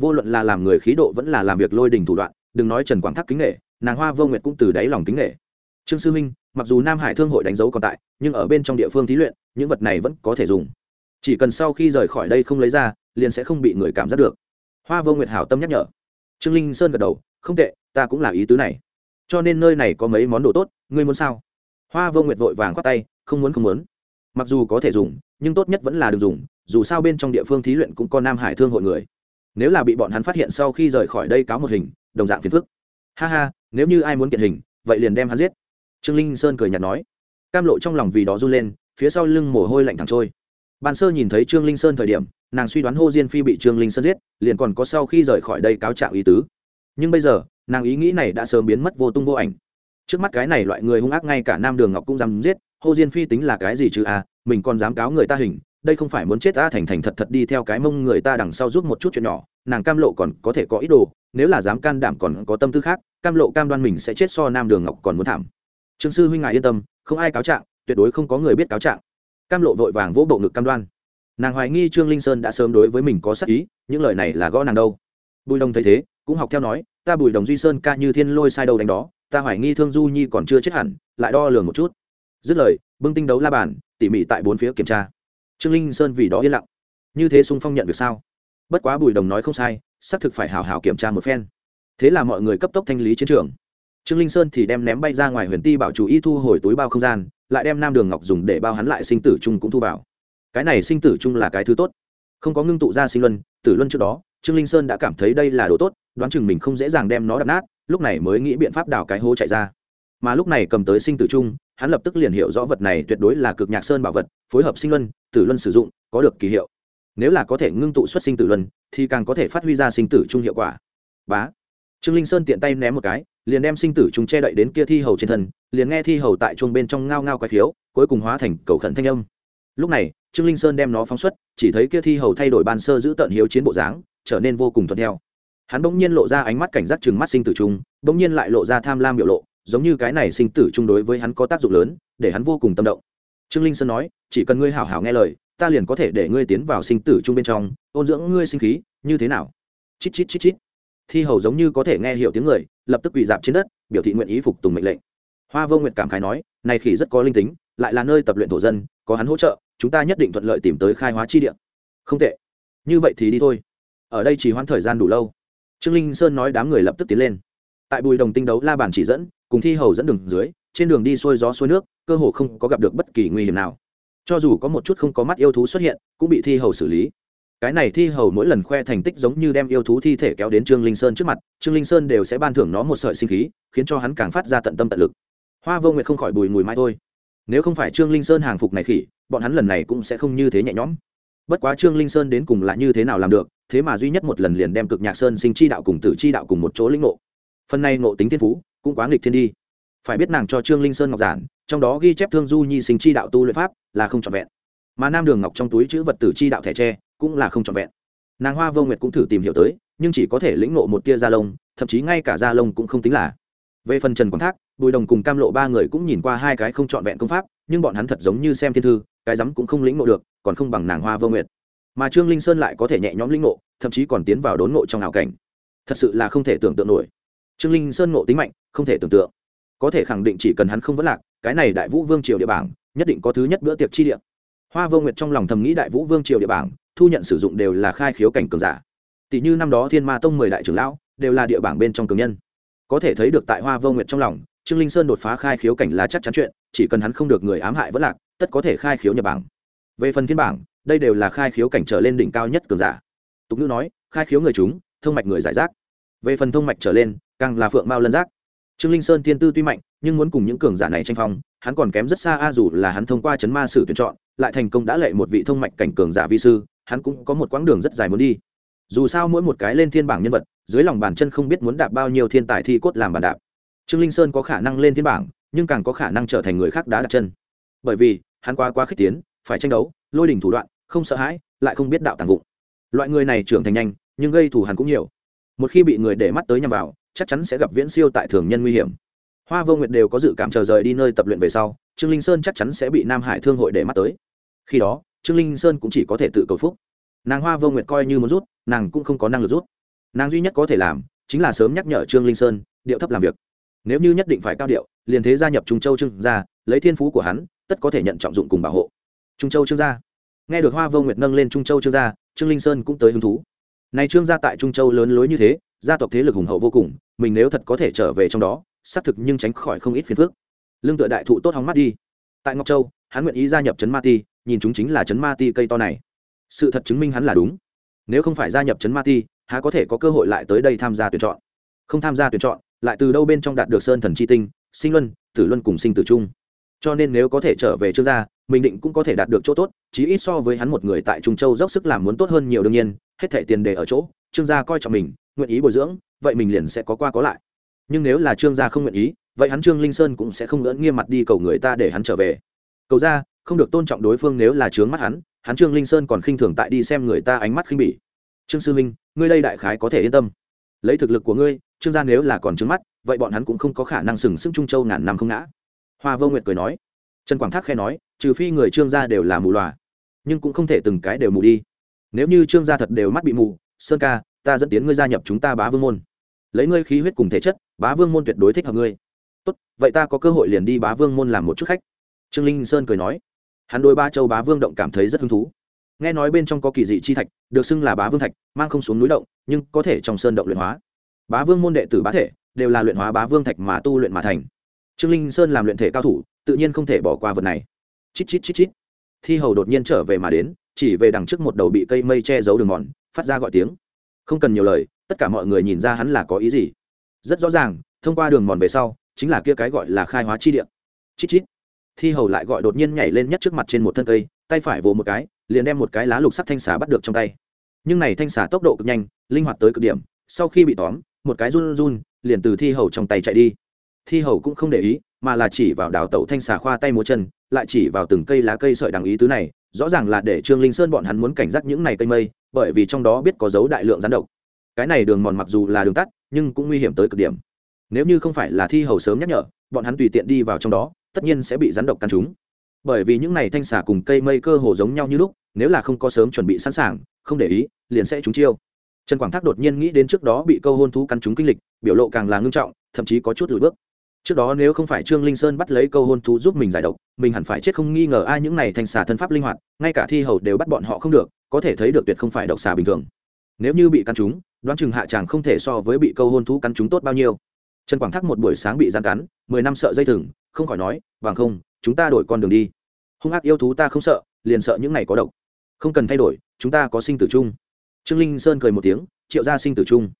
Vô luận là làm người khí độ vẫn là làm việc lôi đình thủ đoạn, đừng nói trần quảng thác kính nghệ nàng hoa vô nguyệt cũng từ đáy lòng kính nghệ trương sư minh, mặc dù nam hải thương hội đánh dấu còn tại, nhưng ở bên trong địa phương thí luyện, những vật này vẫn có thể dùng. Chỉ cần sau khi rời khỏi đây không lấy ra liền sẽ không bị người cảm giác được. Hoa vô nguyệt hảo tâm nhắc nhở. Trương linh sơn gật đầu, không tệ, ta cũng là ý tứ này. Cho nên nơi này có mấy món đồ tốt, ngươi muốn sao? Hoa vô nguyệt vội vàng khoát tay, không muốn không muốn. Mặc dù có thể dùng, nhưng tốt nhất vẫn là đừng dùng, dù sao bên trong địa phương thí luyện cũng có nam hải thương hội người. Nếu là bị bọn hắn phát hiện sau khi rời khỏi đây cáo một hình, đồng dạng phiền phức. Ha ha, nếu như ai muốn kiện hình, vậy liền đem hắn giết. Trương linh sơn cười nhạt nói. Cam lộ trong lòng vì đó run lên, phía sau lưng mồ hôi lạnh thẳng trôi. Ban sơ nhìn thấy trương linh sơn thời điểm nàng suy đoán hô diên phi bị trương linh sơn giết, liền còn có sau khi rời khỏi đây cáo trạng ý tứ. Nhưng bây giờ, nàng ý nghĩ này đã sớm biến mất vô tung vô ảnh. Trước mắt cái này loại người hung ác ngay cả nam đường ngọc cũng dám giết, hô diên phi tính là cái gì chứ à mình còn dám cáo người ta hình, đây không phải muốn chết ta thành thành thật thật đi theo cái mông người ta đằng sau giúp một chút chuyện nhỏ, nàng cam lộ còn có thể có ý đồ, nếu là dám can đảm còn có tâm tư khác, cam lộ cam đoan mình sẽ chết so nam đường ngọc còn muốn thảm. Trương sư huynh ngài yên tâm, không ai cáo trạng, tuyệt đối không có người biết cáo trạng. Cam lộ vội vàng vỗ bộ ngực cam đoan nàng hoài nghi trương linh sơn đã sớm đối với mình có sắc ý, những lời này là gõ nàng đâu. Bùi đồng thấy thế, cũng học theo nói, ta bùi đồng duy sơn ca như thiên lôi sai đầu đánh đó, ta hoài nghi thương du nhi còn chưa chết hẳn, lại đo lường một chút. Dứt lời, bưng tinh đấu la bàn, tỉ mỉ tại bốn phía kiểm tra. Trương linh sơn vì đó yên lặng. Như thế sung phong nhận việc sao? Bất quá bùi đồng nói không sai, xác thực phải hào hào kiểm tra một phen. Thế là mọi người cấp tốc thanh lý chiến trường. Trương linh sơn thì đem ném bay ra ngoài huyền ti bảo chủ y thu hồi túi bao không gian, lại đem nam đường ngọc dùng để bao hắn lại sinh tử chung cũng thu vào cái này sinh tử chung là cái thứ tốt. Không có ngưng tụ ra sinh luân, tử luân trước đó, trương linh sơn đã cảm thấy đây là đồ tốt, đoán chừng mình không dễ dàng đem nó đập nát, lúc này mới nghĩ biện pháp đào cái hố chạy ra. Mà lúc này cầm tới sinh tử chung, hắn lập tức liền hiểu rõ vật này tuyệt đối là cực nhạc sơn bảo vật, phối hợp sinh luân, tử luân sử dụng, có được kỳ hiệu. Nếu là có thể ngưng tụ xuất sinh tử luân, thì càng có thể phát huy ra sinh tử chung hiệu quả. Bá. Trương linh sơn tiện tay ném một cái, liền đem sinh tử chung che đậy đến kia thi hầu trên thân, liền nghe thi hầu tại chuông bên trong ngao ngao quái khiếu, cuối cùng hóa thành cầu khẩn thanh âm lúc này, trương linh sơn đem nó phóng xuất, chỉ thấy kia thi hầu thay đổi ban sơ giữ tận hiếu chiến bộ dáng, trở nên vô cùng thuận theo. Hắn bỗng nhiên lộ ra ánh mắt cảnh giác chừng mắt sinh tử trung bỗng nhiên lại lộ ra tham lam biểu lộ, giống như cái này sinh tử chung đối với hắn có tác dụng lớn, để hắn vô cùng tâm động. Trương linh sơn nói, chỉ cần ngươi hảo hảo nghe lời, ta liền có thể để ngươi tiến vào sinh tử chung bên trong, ôn dưỡng ngươi sinh khí, như thế nào? Chít chít chít chít. Thi hầu giống như có thể nghe hiểu tiếng người, lập tức quỳ dạp trên đất, biểu thị nguyện ý phục tùng mệnh lệnh. Hoa vô nguyện cảm khái nói, này khỉ rất có linh tính, lại là nơi tập luyện thổ dân, có hắn hỗ trợ chúng ta nhất định thuận lợi tìm tới khai hóa chi địa. Không tệ. Như vậy thì đi thôi. Ở đây chỉ hoãn thời gian đủ lâu. Trương linh sơn nói đám người lập tức tiến lên. Tại bùi đồng tinh đấu la bàn chỉ dẫn, cùng thi hầu dẫn đường dưới, trên đường đi xuôi gió xuôi nước, cơ hồ không có gặp được bất kỳ nguy hiểm nào. Cho dù có một chút không có mắt yêu thú xuất hiện, cũng bị thi hầu xử lý. Cái này thi hầu mỗi lần khoe thành tích giống như đem yêu thú thi thể kéo đến trương linh sơn trước mặt, trương linh sơn đều sẽ ban thưởng nó một sợi sinh khí, khiến cho hắn càng phát ra tận tâm tận lực. Hoa vô nguyệt không khỏi bùi mùi mai thôi nếu không phải trương linh sơn hàng phục này khỉ, bọn hắn lần này cũng sẽ không như thế nhẹ nhõm. Bất quá trương linh sơn đến cùng là như thế nào làm được, thế mà duy nhất một lần liền đem cực nhạc sơn sinh chi đạo cùng tử chi đạo cùng một chỗ lĩnh ngộ. Phần này ngộ tính thiên phú, cũng quá nghịch thiên đi. Phải biết nàng cho trương linh sơn ngọc giản, trong đó ghi chép thương du nhi sinh chi đạo tu luyện pháp, là không trọn vẹn. Mà nam đường ngọc trong túi chữ vật tử chi đạo thẻ tre, cũng là không trọn vẹn. Nàng hoa vô nguyệt cũng thử tìm hiểu tới, nhưng chỉ có thể lĩnh ngộ một tia da lông, thậm chí ngay cả da lông cũng không tính là. Về phần trần quảng thác bùi đồng cùng cam lộ ba người cũng nhìn qua hai cái không trọn vẹn công pháp, nhưng bọn hắn thật giống như xem thiên thư, cái rắm cũng không lĩnh ngộ được, còn không bằng nàng hoa vô nguyệt. Mà trương linh sơn lại có thể nhẹ nhõm lĩnh ngộ, thậm chí còn tiến vào đốn ngộ trong ảo cảnh. Thật sự là không thể tưởng tượng nổi. Trương linh sơn ngộ tính mạnh, không thể tưởng tượng. Có thể khẳng định chỉ cần hắn không vấn lạc, cái này đại vũ vương triều địa bảng, nhất định có thứ nhất bữa tiệc chi địa. Hoa vô nguyệt trong lòng thầm nghĩ đại vũ vương triều địa bảng, thu nhận sử dụng đều là khai khiếu cảnh cường giả. Tỷ như năm đó thiên ma tông mười đại trưởng lão, đều là địa bảng bên trong cường nhân. Có thể thấy được tại hoa vô nguyệt trong lòng trương linh sơn đột phá khai khiếu cảnh là chắc chắn chuyện, chỉ cần hắn không được người ám hại vẫn lạc, tất có thể khai khiếu nhập bảng. Về phần thiên bảng, đây đều là khai khiếu cảnh trở lên đỉnh cao nhất cường giả. Tục ngữ nói, khai khiếu người chúng, thông mạch người giải rác. Về phần thông mạch trở lên, càng là phượng mao lân giác. Trương linh sơn thiên tư tuy mạnh, nhưng muốn cùng những cường giả này tranh phong, hắn còn kém rất xa a, dù là hắn thông qua chấn ma sử tuyển chọn, lại thành công đã lệ một vị thông mạch cảnh cường giả vi sư, hắn cũng có một quãng đường rất dài muốn đi. Dù sao mỗi một cái lên thiên bảng nhân vật, dưới lòng bàn chân không biết muốn đạp bao nhiêu thiên tài thi cốt làm bàn đạp trương linh sơn có khả năng lên thiên bảng, nhưng càng có khả năng trở thành người khác đá đặt chân. Bởi vì, hắn quá quá khích tiến, phải tranh đấu, lôi đỉnh thủ đoạn, không sợ hãi, lại không biết đạo tàng vụng. Loại người này trưởng thành nhanh, nhưng gây thù hắn cũng nhiều. Một khi bị người để mắt tới nhằm vào, chắc chắn sẽ gặp viễn siêu tại thường nhân nguy hiểm. Hoa vô nguyệt đều có dự cảm chờ rời đi nơi tập luyện về sau, trương linh sơn chắc chắn sẽ bị nam hải thương hội để mắt tới. Khi đó, trương linh sơn cũng chỉ có thể tự cầu phúc. Nàng hoa vô nguyệt coi như muốn rút, nàng cũng không có năng lực rút. Nàng duy nhất có thể làm, chính là sớm nhắc nhở trương linh sơn, điệu thấp làm việc nếu như nhất định phải cao điệu, liền thế gia nhập trung châu trương gia, lấy thiên phú của hắn, tất có thể nhận trọng dụng cùng bảo hộ. Trung châu trương gia. Nghe được hoa vô nguyệt nâng lên trung châu trương gia, trương linh sơn cũng tới hứng thú. Này trương gia tại trung châu lớn lối như thế, gia tộc thế lực hùng hậu vô cùng, mình nếu thật có thể trở về trong đó, xác thực nhưng tránh khỏi không ít phiền phức. Lương tựa đại thụ tốt hóng mắt đi. Tại ngọc châu, hắn nguyện ý gia nhập trấn ma ti, nhìn chúng chính là trấn ma ti cây to này. Sự thật chứng minh hắn là đúng. Nếu không phải gia nhập trấn ma ti, há có thể có cơ hội lại tới đây tham gia tuyển chọn? Không tham gia tuyển chọn lại từ đâu bên trong đạt được sơn thần chi tinh, sinh luân, tử luân cùng sinh tử trung cho nên nếu có thể trở về trương gia mình định cũng có thể đạt được chỗ tốt, chí ít so với hắn một người tại trung châu dốc sức làm muốn tốt hơn nhiều đương nhiên, hết thẻ tiền đề ở chỗ, trương gia coi trọng mình, nguyện ý bồi dưỡng, vậy mình liền sẽ có qua có lại. Nhưng nếu là trương gia không nguyện ý, vậy hắn trương linh sơn cũng sẽ không ngỡn nghiêm mặt đi cầu người ta để hắn trở về. Cầu ra, không được tôn trọng đối phương nếu là trướng mắt hắn hắn trương linh sơn còn khinh thường tại đi xem người ta ánh mắt khinh bỉ. Trương sư minh, ngươi đây đại khái có thể yên tâm. Lấy thực lực của ngươi trương gia nếu là còn trướng mắt, vậy bọn hắn cũng không có khả năng sừng sững trung châu ngàn năm không ngã. Hoa vô nguyệt cười nói. Trần quảng thác khe nói, trừ phi người trương gia đều là mù loà, nhưng cũng không thể từng cái đều mù đi. Nếu như trương gia thật đều mắt bị mù, sơn ca, ta dẫn tiến ngươi gia nhập chúng ta bá vương môn. Lấy ngươi khí huyết cùng thể chất, bá vương môn tuyệt đối thích hợp ngươi. Tốt, vậy ta có cơ hội liền đi bá vương môn làm một chút khách. Trương linh sơn cười nói. Hắn đôi ba châu bá vương động cảm thấy rất hứng thú. Nghe nói bên trong có kỳ dị chi thạch, được xưng là bá vương thạch, mang không xuống núi động, nhưng có thể trong sơn động luyện hóa bá vương môn đệ tử bá thể, đều là luyện hóa bá vương thạch mà tu luyện mà thành. Trương linh sơn làm luyện thể cao thủ, tự nhiên không thể bỏ qua vật này. Chít chít chít chít. Thi hầu đột nhiên trở về mà đến, chỉ về đằng trước một đầu bị cây mây che giấu đường mòn, phát ra gọi tiếng. Không cần nhiều lời, tất cả mọi người nhìn ra hắn là có ý gì. Rất rõ ràng, thông qua đường mòn về sau, chính là kia cái gọi là khai hóa chi địa. Chít chít. Thi hầu lại gọi đột nhiên nhảy lên nhất trước mặt trên một thân cây, tay phải vồ một cái, liền đem một cái lá lục sắc thanh xà bắt được trong tay. Nhưng này thanh xà tốc độ cực nhanh, linh hoạt tới cực điểm, sau khi bị tóm một cái run run, liền từ thi hầu trong tay chạy đi. Thi hầu cũng không để ý, mà là chỉ vào đào tẩu thanh xà khoa tay múa chân, lại chỉ vào từng cây lá cây sợi đằng ý tứ này, rõ ràng là để trương linh sơn bọn hắn muốn cảnh giác những này cây mây, bởi vì trong đó biết có dấu đại lượng rắn độc. Cái này đường mòn mặc dù là đường tắt, nhưng cũng nguy hiểm tới cực điểm. Nếu như không phải là thi hầu sớm nhắc nhở, bọn hắn tùy tiện đi vào trong đó, tất nhiên sẽ bị rắn độc cắn chúng bởi vì những này thanh xà cùng cây mây cơ hồ giống nhau như lúc, nếu là không có sớm chuẩn bị sẵn sàng, không để ý, liền sẽ trúng chiêu trần quảng thác đột nhiên nghĩ đến trước đó bị câu hôn thú cắn trúng kinh lịch, biểu lộ càng là ngưng trọng, thậm chí có chút lùi bước. Trước đó nếu không phải trương linh sơn bắt lấy câu hôn thú giúp mình giải độc, mình hẳn phải chết không nghi ngờ ai những này thành xà thân pháp linh hoạt, ngay cả thi hầu đều bắt bọn họ không được, có thể thấy được tuyệt không phải độc xà bình thường. Nếu như bị cắn trúng, đoán chừng hạ chàng không thể so với bị câu hôn thú cắn trúng tốt bao nhiêu. Trần quảng thác một buổi sáng bị gian cắn, mười năm sợ dây thừng, không khỏi nói bằng không, chúng ta đổi con đường đi. Hung ác yêu thú ta không sợ, liền sợ những này có độc. Không cần thay đổi, chúng ta có sinh tử chung trương linh sơn cười một tiếng triệu ra sinh tử trung,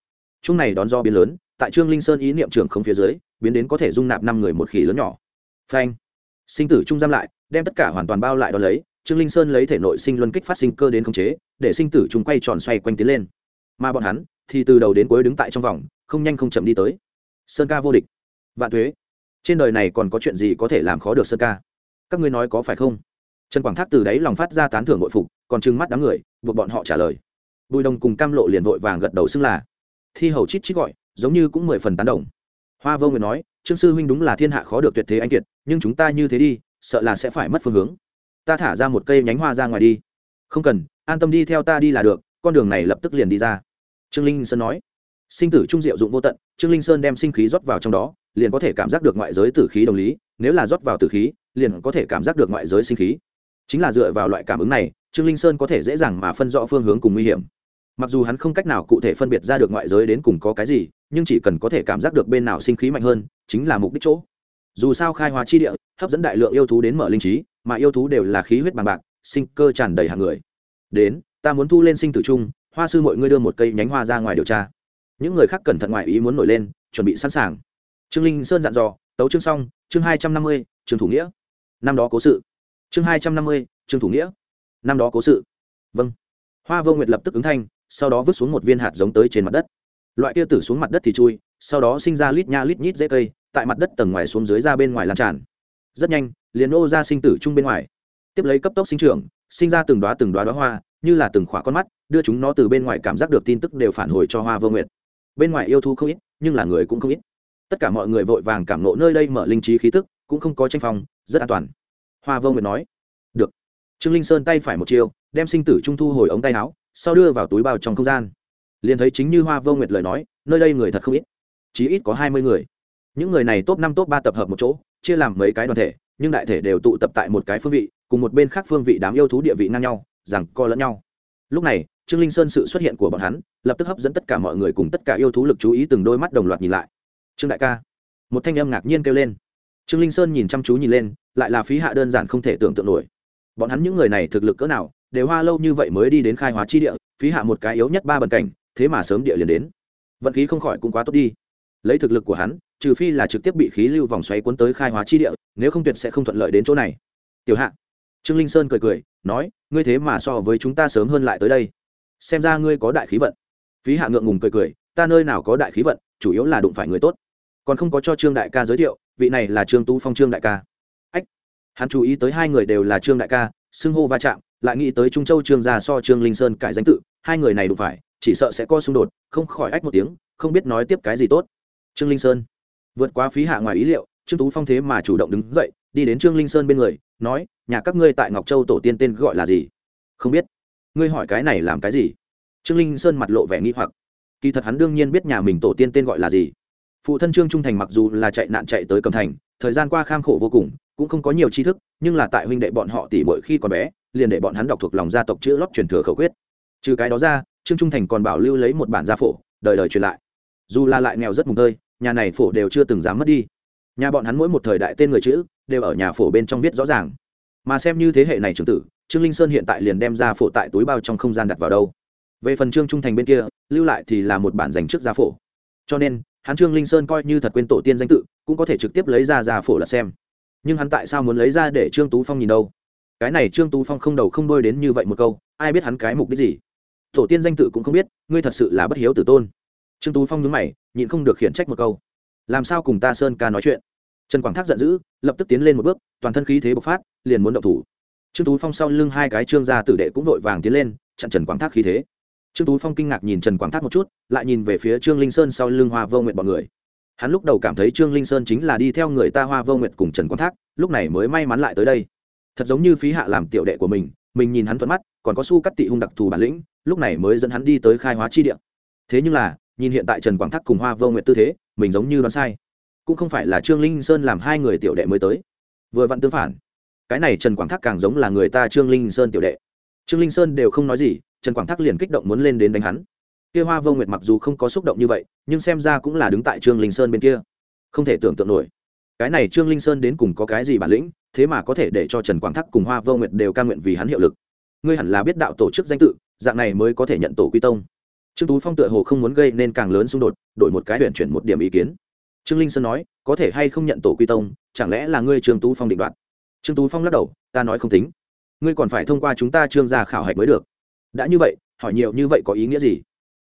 chung này đón do biến lớn tại trương linh sơn ý niệm trưởng không phía dưới biến đến có thể dung nạp năm người một khỉ lớn nhỏ. Phanh. Sinh tử trung giam lại đem tất cả hoàn toàn bao lại đ lấy trương linh sơn lấy thể nội sinh luân kích phát sinh cơ đến khống chế để sinh tử trung quay tròn xoay quanh tiến lên. Mà bọn hắn thì từ đầu đến cuối đứng tại trong vòng không nhanh không chậm đi tới. Sơn ca vô địch. Vạn thuế trên đời này còn có chuyện gì có thể làm khó được sơn ca? Các ngươi nói có phải không? Trần quảng thác từ đáy lòng phát ra tán thưởng nội phục còn trừng mắt đám người buộc bọn họ trả lời bùi đồng cùng cam lộ liền vội vàng gật đầu xưng là. Thi hầu chít chít gọi, giống như cũng mười phần tán đồng. Hoa vô nguyệt nói, trương sư huynh đúng là thiên hạ khó được tuyệt thế anh kiệt, nhưng chúng ta như thế đi, sợ là sẽ phải mất phương hướng. Ta thả ra một cây nhánh hoa ra ngoài đi. Không cần, an tâm đi theo ta đi là được, con đường này lập tức liền đi ra. Trương linh sơn nói. Sinh tử trung diệu dụng vô tận, trương linh sơn đem sinh khí rót vào trong đó, liền có thể cảm giác được ngoại giới tử khí đồng lý, nếu là rót vào tử khí, liền có thể cảm giác được ngoại giới sinh khí chính là dựa vào loại cảm ứng này, trương linh sơn có thể dễ dàng mà phân rõ phương hướng cùng nguy hiểm. Mặc dù hắn không cách nào cụ thể phân biệt ra được ngoại giới đến cùng có cái gì, nhưng chỉ cần có thể cảm giác được bên nào sinh khí mạnh hơn, chính là mục đích chỗ. Dù sao khai hóa chi địa, hấp dẫn đại lượng yêu thú đến mở linh trí, mà yêu thú đều là khí huyết bằng bạc, sinh cơ tràn đầy hàng người. Đến, ta muốn thu lên sinh tử trung hoa sư mọi người đưa một cây nhánh hoa ra ngoài điều tra. Những người khác cẩn thận ngoại ý muốn nổi lên, chuẩn bị sẵn sàng. Trương linh sơn dặn dò, tấu chương xong, chương hai trăm năm mươi chương thủ nghĩa. Năm đó cố sự chương hai trăm năm mươi, trương thủ nghĩa. Năm đó cố sự. Vâng. Hoa vô nguyệt lập tức ứng thanh, sau đó vứt xuống một viên hạt giống tới trên mặt đất. Loại kia tử xuống mặt đất thì chui, sau đó sinh ra lít nha lít nhít dễ cây, tại mặt đất tầng ngoài xuống dưới ra bên ngoài lan tràn. Rất nhanh, liền ô ra sinh tử chung bên ngoài. Tiếp lấy cấp tốc sinh trưởng, sinh ra từng đoá từng đoá đoá hoa, như là từng khỏa con mắt, đưa chúng nó từ bên ngoài cảm giác được tin tức đều phản hồi cho hoa vô nguyệt. Bên ngoài yêu thú không ít, nhưng là người cũng không ít. Tất cả mọi người vội vàng cảm nộ nơi đây mở linh trí khí tức, cũng không có tranh phong, rất an toàn hoa vô nguyệt nói, được. Trương linh sơn tay phải một chiều đem sinh tử trung thu hồi ống tay áo, sau đưa vào túi bao trong không gian. Liền thấy chính như hoa vô nguyệt lời nói, nơi đây người thật không ít, chí ít có hai mươi người. Những người này top năm, top ba tập hợp một chỗ, chia làm mấy cái đoàn thể, nhưng đại thể đều tụ tập tại một cái phương vị, cùng một bên khác phương vị đám yêu thú địa vị ngang nhau, rằng co lẫn nhau. Lúc này, trương linh sơn sự xuất hiện của bọn hắn, lập tức hấp dẫn tất cả mọi người cùng tất cả yêu thú lực chú ý từng đôi mắt đồng loạt nhìn lại. Trương đại ca. Một thanh âm ngạc nhiên kêu lên. Trương linh sơn nhìn chăm chú nhìn lên lại là phí hạ đơn giản không thể tưởng tượng nổi. Bọn hắn những người này thực lực cỡ nào, đều hoa lâu như vậy mới đi đến khai hóa chi địa, phí hạ một cái yếu nhất ba bần cảnh, thế mà sớm địa liền đến. Vận khí không khỏi cũng quá tốt đi. Lấy thực lực của hắn, trừ phi là trực tiếp bị khí lưu vòng xoáy cuốn tới khai hóa chi địa, nếu không tuyệt sẽ không thuận lợi đến chỗ này. Tiểu hạ. Trương linh sơn cười cười, nói, ngươi thế mà so với chúng ta sớm hơn lại tới đây. Xem ra ngươi có đại khí vận. Phí hạ ngượng ngùng cười cười, ta nơi nào có đại khí vận, chủ yếu là đụng phải người tốt. Còn không có cho trương đại ca giới thiệu, vị này là trương tú phong trương đại ca hắn chú ý tới hai người đều là trương đại ca, xưng hô va chạm, lại nghĩ tới trung châu trương gia so trương linh sơn cải danh tự, hai người này đụng phải, chỉ sợ sẽ có xung đột, không khỏi ách một tiếng, không biết nói tiếp cái gì tốt. Trương linh sơn, vượt qua phí hạ ngoài ý liệu, trương tú phong thế mà chủ động đứng dậy, đi đến trương linh sơn bên người, nói, nhà các ngươi tại ngọc châu tổ tiên tên gọi là gì? Không biết. Ngươi hỏi cái này làm cái gì? Trương linh sơn mặt lộ vẻ nghi hoặc. Kỳ thật hắn đương nhiên biết nhà mình tổ tiên tên gọi là gì. Phụ thân trương trung thành mặc dù là chạy nạn chạy tới cầm thành, thời gian qua kham khổ vô cùng cũng không có nhiều tri thức, nhưng là tại huynh đệ bọn họ tỉ mỗi khi còn bé, liền để bọn hắn đọc thuộc lòng gia tộc chữ lót truyền thừa khẩu quyết. Trừ cái đó ra, trương trung thành còn bảo lưu lấy một bản gia phổ, đời đời truyền lại. Dù là lại nghèo rất mùng tơi, nhà này phổ đều chưa từng dám mất đi. Nhà bọn hắn mỗi một thời đại tên người chữ, đều ở nhà phổ bên trong viết rõ ràng. Mà xem như thế hệ này trưởng tử, trương linh sơn hiện tại liền đem ra phổ tại túi bao trong không gian đặt vào đâu. Về phần trương trung thành bên kia, lưu lại thì là một bản dành trước gia phổ. Cho nên, hắn trương linh sơn coi như thật quên tổ tiên danh tự, cũng có thể trực tiếp lấy ra gia phổ là xem nhưng hắn tại sao muốn lấy ra để trương tú phong nhìn đâu? Cái này trương tú phong không đầu không đôi đến như vậy một câu, ai biết hắn cái mục đích gì? Tổ tiên danh tự cũng không biết, ngươi thật sự là bất hiếu tử tôn. Trương tú phong nhớ mày, nhịn không được khiển trách một câu. Làm sao cùng ta sơn ca nói chuyện? Trần quảng thác giận dữ, lập tức tiến lên một bước, toàn thân khí thế bộc phát, liền muốn động thủ. Trương tú phong sau lưng hai cái trương gia tử đệ cũng vội vàng tiến lên, chặn trần quảng thác khí thế. Trương tú phong kinh ngạc nhìn trần quảng thác một chút, lại nhìn về phía trương linh sơn sau lưng hoa vô nguyện bọn người hắn lúc đầu cảm thấy trương linh sơn chính là đi theo người ta hoa vô nguyệt cùng trần quảng thác, lúc này mới may mắn lại tới đây. Thật giống như phí hạ làm tiểu đệ của mình mình nhìn hắn thuận mắt, còn có su cắt tị hung đặc thù bản lĩnh, lúc này mới dẫn hắn đi tới khai hóa chi địa. Thế nhưng là, nhìn hiện tại trần quảng thác cùng hoa vô nguyệt tư thế, mình giống như đoán sai. Cũng không phải là trương linh sơn làm hai người tiểu đệ mới tới. Vừa vặn tương phản. Cái này trần quảng thác càng giống là người ta trương linh sơn tiểu đệ. Trương linh sơn đều không nói gì, trần quảng thác liền kích động muốn lên đến đánh hắn kia hoa vô nguyệt mặc dù không có xúc động như vậy, nhưng xem ra cũng là đứng tại trương linh sơn bên kia. Không thể tưởng tượng nổi. Cái này trương linh sơn đến cùng có cái gì bản lĩnh, thế mà có thể để cho trần quảng thác cùng hoa vô nguyệt đều ca nguyện vì hắn hiệu lực. Ngươi hẳn là biết đạo tổ chức danh tự, dạng này mới có thể nhận tổ quy tông. Trương tú phong tựa hồ không muốn gây nên càng lớn xung đột, đổi một cái huyện chuyển một điểm ý kiến. Trương linh sơn nói, có thể hay không nhận tổ quy tông, chẳng lẽ là ngươi trương tú phong định đoạt? Trương tú phong lắc đầu, ta nói không tính. Ngươi còn phải thông qua chúng ta trương gia khảo hạch mới được. Đã như vậy, hỏi nhiều như vậy có ý nghĩa gì?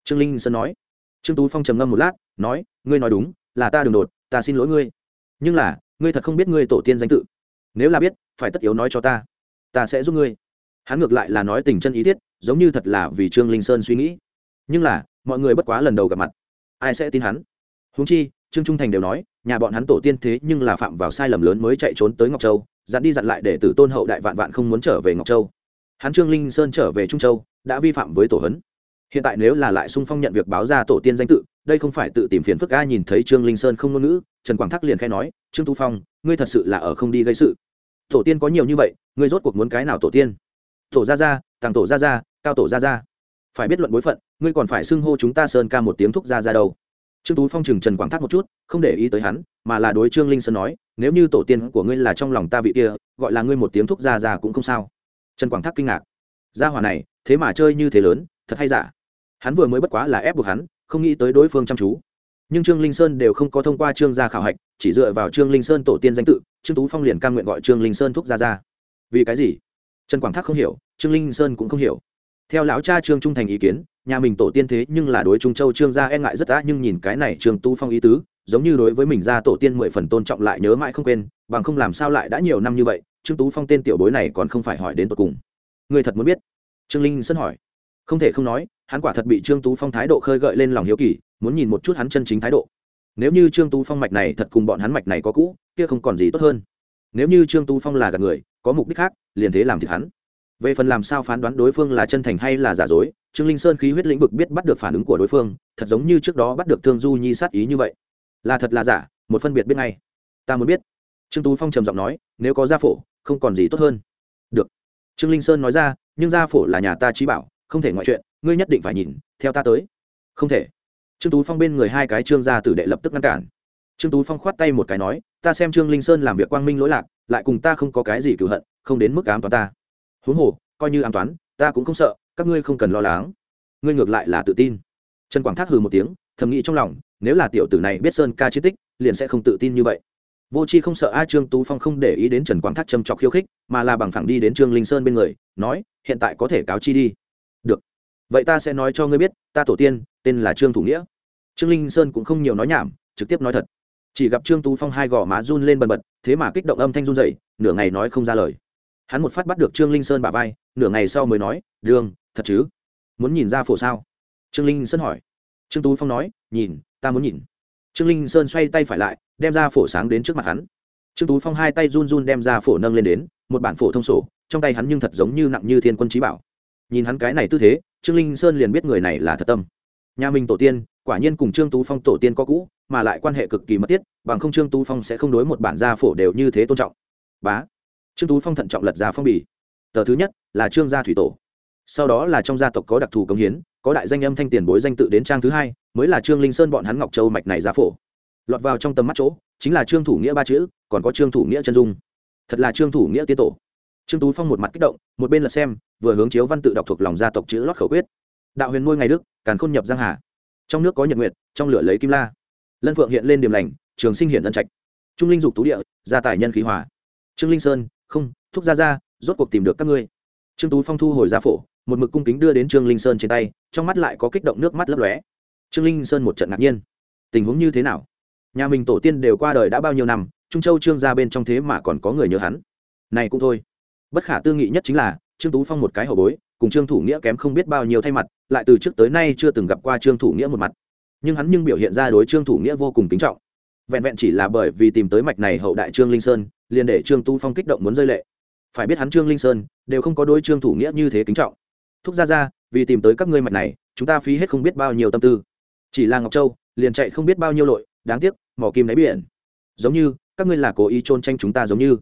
Trương linh sơn nói. Trương tú phong trầm ngâm một lát, nói, ngươi nói đúng, là ta đường đột, ta xin lỗi ngươi. Nhưng là, ngươi thật không biết ngươi tổ tiên danh tự. Nếu là biết, phải tất yếu nói cho ta. Ta sẽ giúp ngươi. Hắn ngược lại là nói tình chân ý thiết giống như thật là vì trương linh sơn suy nghĩ. Nhưng là, mọi người bất quá lần đầu gặp mặt. Ai sẽ tin hắn? Húng chi, trương trung thành đều nói, nhà bọn hắn tổ tiên thế nhưng là phạm vào sai lầm lớn mới chạy trốn tới ngọc châu, dặn đi dặn lại để tử tôn hậu đại vạn vạn không muốn trở về ngọc châu. Hắn trương linh sơn trở về trung châu, đã vi phạm với tổ hấn hiện tại nếu là lại sung phong nhận việc báo ra tổ tiên danh tự, đây không phải tự tìm phiền phức a nhìn thấy trương linh sơn không ngôn ngữ, trần quảng thắc liền khai nói, trương tu phong, ngươi thật sự là ở không đi gây sự. Tổ tiên có nhiều như vậy, ngươi rốt cuộc muốn cái nào tổ tiên? Tổ gia gia tàng tổ gia gia, cao tổ gia gia. Phải biết luận bối phận, ngươi còn phải xưng hô chúng ta sơn ca một tiếng thúc gia gia đâu. Trương tú phong chừng trần quảng thác một chút, không để ý tới hắn, mà là đối trương linh sơn nói, nếu như tổ tiên của ngươi là trong lòng ta vị kia, gọi là ngươi một tiếng thúc gia gia cũng không sao. Trần quảng thác kinh ngạc. Gia hỏa này, thế mà chơi như thế lớn, thật hay giả? Hắn vừa mới bất quá là ép buộc hắn, không nghĩ tới đối phương chăm chú. Nhưng trương linh sơn đều không có thông qua trương gia khảo hạch, chỉ dựa vào trương linh sơn tổ tiên danh tự, trương tú phong liền cam nguyện gọi trương linh sơn thúc gia gia. Vì cái gì? Trần quảng thác không hiểu, trương linh sơn cũng không hiểu. Theo lão cha trương trung thành ý kiến, nhà mình tổ tiên thế nhưng là đối trung châu trương gia e ngại rất đã nhưng nhìn cái này trương tu phong ý tứ, giống như đối với mình gia tổ tiên mười phần tôn trọng lại nhớ mãi không quên, bằng không làm sao lại đã nhiều năm như vậy, trương tú phong tên tiểu bối này còn không phải hỏi đến tột cùng. Người thật muốn biết? Trương linh sơn hỏi. Không thể không nói hắn quả thật bị trương tú phong thái độ khơi gợi lên lòng hiếu kỳ, muốn nhìn một chút hắn chân chính thái độ. Nếu như trương tú phong mạch này thật cùng bọn hắn mạch này có cũ, kia không còn gì tốt hơn. Nếu như trương tú phong là gạt người, có mục đích khác, liền thế làm thiệt hắn. Về phần làm sao phán đoán đối phương là chân thành hay là giả dối, trương linh sơn khí huyết lĩnh vực biết bắt được phản ứng của đối phương, thật giống như trước đó bắt được thương du nhi sát ý như vậy. Là thật là giả, một phân biệt biết ngay. Ta muốn biết. Trương tú phong trầm giọng nói, nếu có gia phổ, không còn gì tốt hơn. Được. Trương linh sơn nói ra, nhưng gia phổ là nhà ta trí bảo, không thể ngoại chuyện ngươi nhất định phải nhìn, theo ta tới. Không thể. Trương tú phong bên người hai cái trương gia tử đệ lập tức ngăn cản. Trương tú phong khoát tay một cái nói, ta xem trương linh sơn làm việc quang minh lỗi lạc, lại cùng ta không có cái gì cựu hận, không đến mức ám toán ta. Huống hồ, coi như ám toán, ta cũng không sợ, các ngươi không cần lo lắng. Ngươi ngược lại là tự tin. Trần quảng thác hừ một tiếng, thầm nghĩ trong lòng, nếu là tiểu tử này biết sơn ca chiến tích, liền sẽ không tự tin như vậy. Vô c h i không sợ a trương tú phong không để ý đến trần quảng thác châm trọc khiêu khích, mà là bằng phẳng đi đến trương linh sơn bên người, nói, hiện tại có thể cáo chi đi. Được vậy ta sẽ nói cho ngươi biết, ta tổ tiên, tên là trương thủ nghĩa. Trương linh sơn cũng không nhiều nói nhảm, trực tiếp nói thật. Chỉ gặp trương tú phong hai gò má run lên bần bật, thế mà kích động âm thanh run dậy nửa ngày nói không ra lời. Hắn một phát bắt được trương linh sơn bả vai, nửa ngày sau mới nói, đường, thật chứ? Muốn nhìn ra phổ sao? Trương linh sơn hỏi. Trương tú phong nói, nhìn, ta muốn nhìn. Trương linh sơn xoay tay phải lại, đem ra phổ sáng đến trước mặt hắn. Trương tú phong hai tay run run đem ra phổ nâng lên đến, một bản phổ thông sổ, trong tay hắn nhưng thật giống như nặng như thiên quân trí bảo. Nhìn hắn cái này tư thế trương linh sơn liền biết người này là thật tâm. Nhà mình tổ tiên, quả nhiên cùng trương tú phong tổ tiên có cũ, mà lại quan hệ cực kỳ mất tiết bằng không trương tú phong sẽ không đối một bản gia phổ đều như thế tôn trọng. Bá. Trương tú phong thận trọng lật ra phong bì. Tờ thứ nhất là trương gia thủy tổ. Sau đó là trong gia tộc có đặc thù công hiến, có đại danh âm thanh tiền bối danh tự đến trang thứ hai, mới là trương linh sơn bọn hắn ngọc châu mạch này gia phổ. Lọt vào trong tầm mắt chỗ, chính là trương thủ nghĩa ba chữ, còn có trương thủ nghĩa chân dung. Thật là trương thủ nghĩa tiên tổ trương tú phong một mặt kích động một bên là xem vừa hướng chiếu văn tự đọc thuộc lòng gia tộc chữ lót khẩu quyết đạo huyền nuôi ngày đức càn khôn nhập giang hà trong nước có nhật nguyệt trong lửa lấy kim la lân phượng hiện lên điểm lành trường sinh hiển ân trạch trung linh dục tú địa gia tài nhân khí hòa trương linh sơn không thúc gia gia rốt cuộc tìm được các ngươi trương tú phong thu hồi gia phổ một mực cung kính đưa đến trương linh sơn trên tay trong mắt lại có kích động nước mắt lấp lóe trương linh sơn một trận ngạc nhiên tình huống như thế nào nhà mình tổ tiên đều qua đời đã bao nhiêu năm trung châu trương gia bên trong thế mà còn có người nhớ hắn này cũng thôi bất khả tư nghị nhất chính là, trương tú phong một cái hậu bối, cùng trương thủ nghĩa kém không biết bao nhiêu thay mặt, lại từ trước tới nay chưa từng gặp qua trương thủ nghĩa một mặt. Nhưng hắn nhưng biểu hiện ra đối trương thủ nghĩa vô cùng kính trọng. Vẹn vẹn chỉ là bởi vì tìm tới mạch này hậu đại trương linh sơn, liền để trương tu phong kích động muốn rơi lệ. Phải biết hắn trương linh sơn, đều không có đôi trương thủ nghĩa như thế kính trọng. Thúc ra ra, vì tìm tới các ngươi mạch này, chúng ta phí hết không biết bao nhiêu tâm tư. Chỉ là ngọc châu, liền chạy không biết bao nhiêu lội, đáng tiếc, mỏ kim đáy biển. Giống như, các ngươi là cố ý trôn tranh chúng ta giống như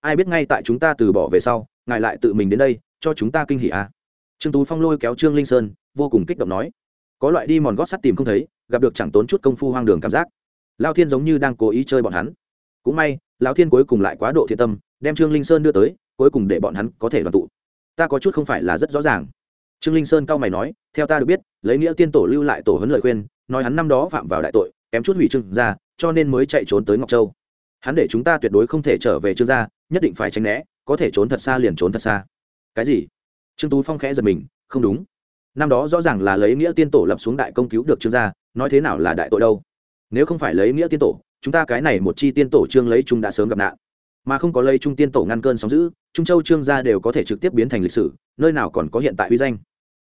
ai biết ngay tại chúng ta từ bỏ về sau, ngài lại tự mình đến đây, cho chúng ta kinh hỉ à. trương tú phong lôi kéo trương linh sơn, vô cùng kích động nói. Có loại đi mòn gót sắt tìm không thấy, gặp được chẳng tốn chút công phu hoang đường cảm giác. Lao thiên giống như đang cố ý chơi bọn hắn. Cũng may, lão thiên cuối cùng lại quá độ thiện tâm, đem trương linh sơn đưa tới, cuối cùng để bọn hắn có thể đoàn tụ. Ta có chút không phải là rất rõ ràng. Trương linh sơn cao mày nói, theo ta được biết, lấy nghĩa tiên tổ lưu lại tổ huấn lời khuyên, nói hắn năm đó phạm vào đại tội, kém chút hủy trương ra cho nên mới chạy trốn tới ngọc châu. Hắn để chúng ta tuyệt đối không thể trở về trương gia nhất định phải tránh né, có thể trốn thật xa liền trốn thật xa. Cái gì? Trương tú phong khẽ giật mình, không đúng. Năm đó rõ ràng là lấy nghĩa tiên tổ lập xuống đại công cứu được trương gia, nói thế nào là đại tội đâu? Nếu không phải lấy nghĩa tiên tổ, chúng ta cái này một chi tiên tổ trương lấy trung đã sớm gặp nạn. Mà không có lấy trung tiên tổ ngăn cơn sóng giữ trung châu trương gia đều có thể trực tiếp biến thành lịch sử, nơi nào còn có hiện tại uy danh.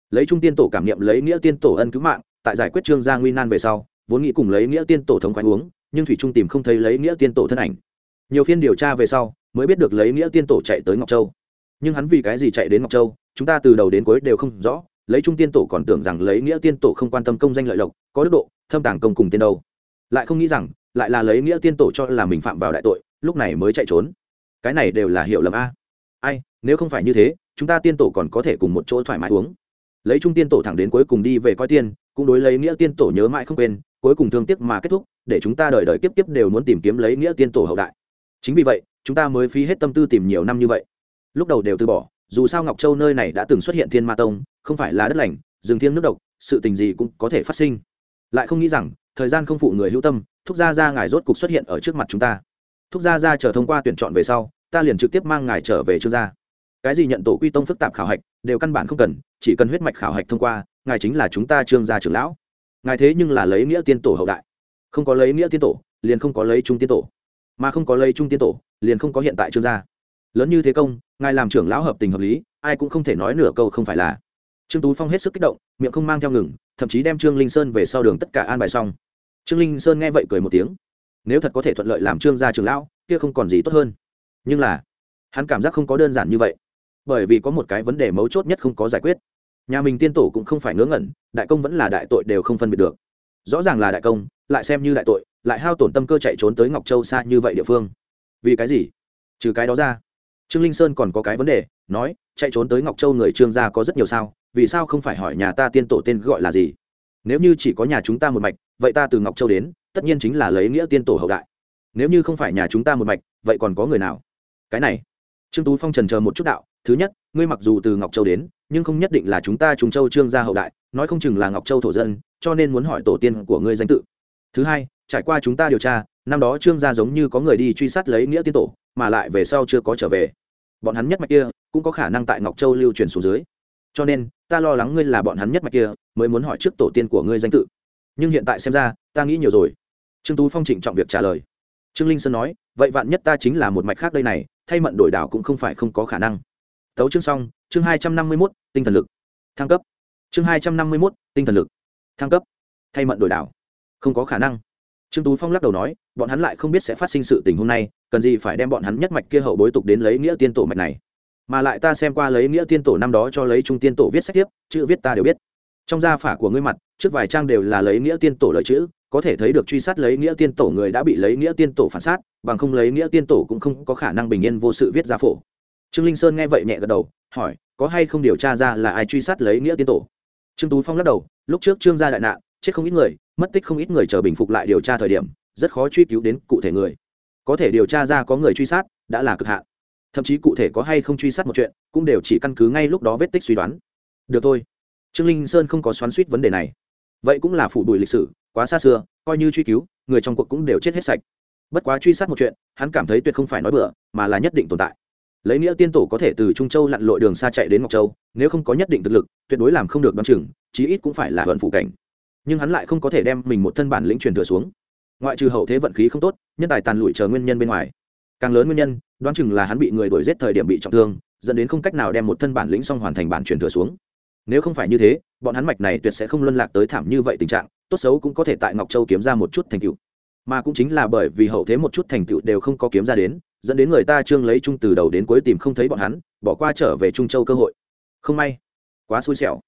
Lấy trung tiên tổ cảm nghiệm lấy nghĩa tiên tổ ân cứu mạng, tại giải quyết trương gia nguy nan về sau, vốn nghĩ cùng lấy nghĩa tiên tổ thống khoái uống, nhưng thủy trung tìm không thấy lấy nghĩa tiên tổ thân ảnh nhiều phiên điều tra về sau mới biết được lấy nghĩa tiên tổ chạy tới ngọc châu nhưng hắn vì cái gì chạy đến ngọc châu chúng ta từ đầu đến cuối đều không rõ lấy trung tiên tổ còn tưởng rằng lấy nghĩa tiên tổ không quan tâm công danh lợi lộc có đức độ thâm tàng công cùng tiên đâu lại không nghĩ rằng lại là lấy nghĩa tiên tổ cho là mình phạm vào đại tội lúc này mới chạy trốn cái này đều là hiểu lầm a ai nếu không phải như thế chúng ta tiên tổ còn có thể cùng một chỗ thoải mái uống lấy trung tiên tổ thẳng đến cuối cùng đi về coi tiên cũng đối lấy nghĩa tiên tổ nhớ mãi không quên cuối cùng thương tiếc mà kết thúc để chúng ta đời đời kiếp kiếp đều muốn tìm kiếm lấy nghĩa tiên tổ hậu đại chính vì vậy, chúng ta mới phí hết tâm tư tìm nhiều năm như vậy. Lúc đầu đều từ bỏ, dù sao ngọc châu nơi này đã từng xuất hiện thiên ma tông, không phải là đất lành, rừng thiêng nước độc, sự tình gì cũng có thể phát sinh. Lại không nghĩ rằng, thời gian không phụ người hữu tâm, thúc gia gia ngài rốt cục xuất hiện ở trước mặt chúng ta. Thúc gia gia chờ thông qua tuyển chọn về sau, ta liền trực tiếp mang ngài trở về trương gia. Cái gì nhận tổ quy tông phức tạp khảo hạch, đều căn bản không cần, chỉ cần huyết mạch khảo hạch thông qua, ngài chính là chúng ta trương gia trưởng lão. Ngài thế nhưng là lấy nghĩa tiên tổ hậu đại. Không có lấy nghĩa tiên tổ, liền không có lấy trung tiên tổ mà không có lây trung tiên tổ, liền không có hiện tại trương gia. Lớn như thế công, ngài làm trưởng lão hợp tình hợp lý, ai cũng không thể nói nửa câu không phải là. Trương tú phong hết sức kích động, miệng không mang theo ngừng, thậm chí đem trương linh sơn về sau đường tất cả an bài xong. Trương linh sơn nghe vậy cười một tiếng. Nếu thật có thể thuận lợi làm trương gia trưởng lão, kia không còn gì tốt hơn. Nhưng là, hắn cảm giác không có đơn giản như vậy. Bởi vì có một cái vấn đề mấu chốt nhất không có giải quyết. Nhà mình tiên tổ cũng không phải ngớ ngẩn, đại công vẫn là đại tội đều không phân biệt được. Rõ ràng là đại công, lại xem như đại tội lại hao tổn tâm cơ chạy trốn tới ngọc châu xa như vậy địa phương. Vì cái gì? Trừ cái đó ra. Trương linh sơn còn có cái vấn đề, nói, chạy trốn tới ngọc châu người trương gia có rất nhiều sao, vì sao không phải hỏi nhà ta tiên tổ tên gọi là gì? Nếu như chỉ có nhà chúng ta một mạch, vậy ta từ ngọc châu đến, tất nhiên chính là lấy nghĩa tiên tổ hậu đại. Nếu như không phải nhà chúng ta một mạch, vậy còn có người nào? Cái này. Trương tú phong trần chờ một chút đạo, thứ nhất, ngươi mặc dù từ ngọc châu đến, nhưng không nhất định là chúng ta Trùng châu trương gia hậu đại, nói không chừng là ngọc châu thổ dân, cho nên muốn hỏi tổ tiên của ngươi danh tự thứ hai, trải qua chúng ta điều tra, năm đó trương gia giống như có người đi truy sát lấy nghĩa tiên tổ, mà lại về sau chưa có trở về. Bọn hắn nhất mạch kia cũng có khả năng tại ngọc châu lưu truyền xuống dưới. Cho nên, ta lo lắng ngươi là bọn hắn nhất mạch kia, mới muốn hỏi trước tổ tiên của ngươi danh tự. Nhưng hiện tại xem ra, ta nghĩ nhiều rồi. Trương tú phong trịnh trọng việc trả lời. Trương linh sơn nói, vậy vạn nhất ta chính là một mạch khác đây này, thay mận đổi đảo cũng không phải không có khả năng. Tấu chương xong, chương hai trăm năm mươi mốt, tinh thần lực. Thăng cấp. Chương hai trăm năm mươi mốt, tinh thần lực. Thăng cấp. Thay mận đổi đảo không có khả năng. Trương tú phong lắc đầu nói, bọn hắn lại không biết sẽ phát sinh sự tình hôm nay, cần gì phải đem bọn hắn nhất mạch kia hậu bối tục đến lấy nghĩa tiên tổ mạch này. Mà lại ta xem qua lấy nghĩa tiên tổ năm đó cho lấy trung tiên tổ viết sách tiếp, chữ viết ta đều biết. Trong gia phả của ngươi mặt, trước vài trang đều là lấy nghĩa tiên tổ lời chữ, có thể thấy được truy sát lấy nghĩa tiên tổ người đã bị lấy nghĩa tiên tổ phản sát, bằng không lấy nghĩa tiên tổ cũng không có khả năng bình yên vô sự viết ra phổ. Trương linh sơn nghe vậy nhẹ gật đầu, hỏi, có hay không điều tra ra là ai truy sát lấy nghĩa tiên tổ? Trương tú phong lắc đầu, lúc trước trương gia đại nạn, chết không ít người mất tích không ít người chờ bình phục lại điều tra thời điểm, rất khó truy cứu đến cụ thể người. Có thể điều tra ra có người truy sát, đã là cực hạn. Thậm chí cụ thể có hay không truy sát một chuyện, cũng đều chỉ căn cứ ngay lúc đó vết tích suy đoán. Được thôi. Trương linh sơn không có xoắn suýt vấn đề này. Vậy cũng là phủ đuổi lịch sử, quá xa xưa, coi như truy cứu, người trong cuộc cũng đều chết hết sạch. Bất quá truy sát một chuyện, hắn cảm thấy tuyệt không phải nói bừa, mà là nhất định tồn tại. Lấy nghĩa tiên tổ có thể từ trung châu lặn lội đường xa chạy đến ngọc châu, nếu không có nhất định thực lực, tuyệt đối làm không được đ o á n chừng, chí ít cũng phải là vận phụ cảnh nhưng hắn lại không có thể đem mình một thân bản lĩnh truyền thừa xuống. Ngoại trừ hậu thế vận khí không tốt, nhân tài tàn lụi chờ nguyên nhân bên ngoài. Càng lớn nguyên nhân, đoán chừng là hắn bị người đuổi g i ế t thời điểm bị trọng thương, dẫn đến không cách nào đem một thân bản lĩnh xong hoàn thành bản truyền thừa xuống. Nếu không phải như thế, bọn hắn mạch này tuyệt sẽ không luân lạc tới thảm như vậy tình trạng, tốt xấu cũng có thể tại ngọc châu kiếm ra một chút thành tựu. Mà cũng chính là bởi vì hậu thế một chút thành tựu đều không có kiếm ra đến, dẫn đến người ta trương lấy trung từ đầu đến cuối tìm không thấy bọn hắn, bỏ qua trở về trung châu cơ hội. Không may, quá xui xẻo.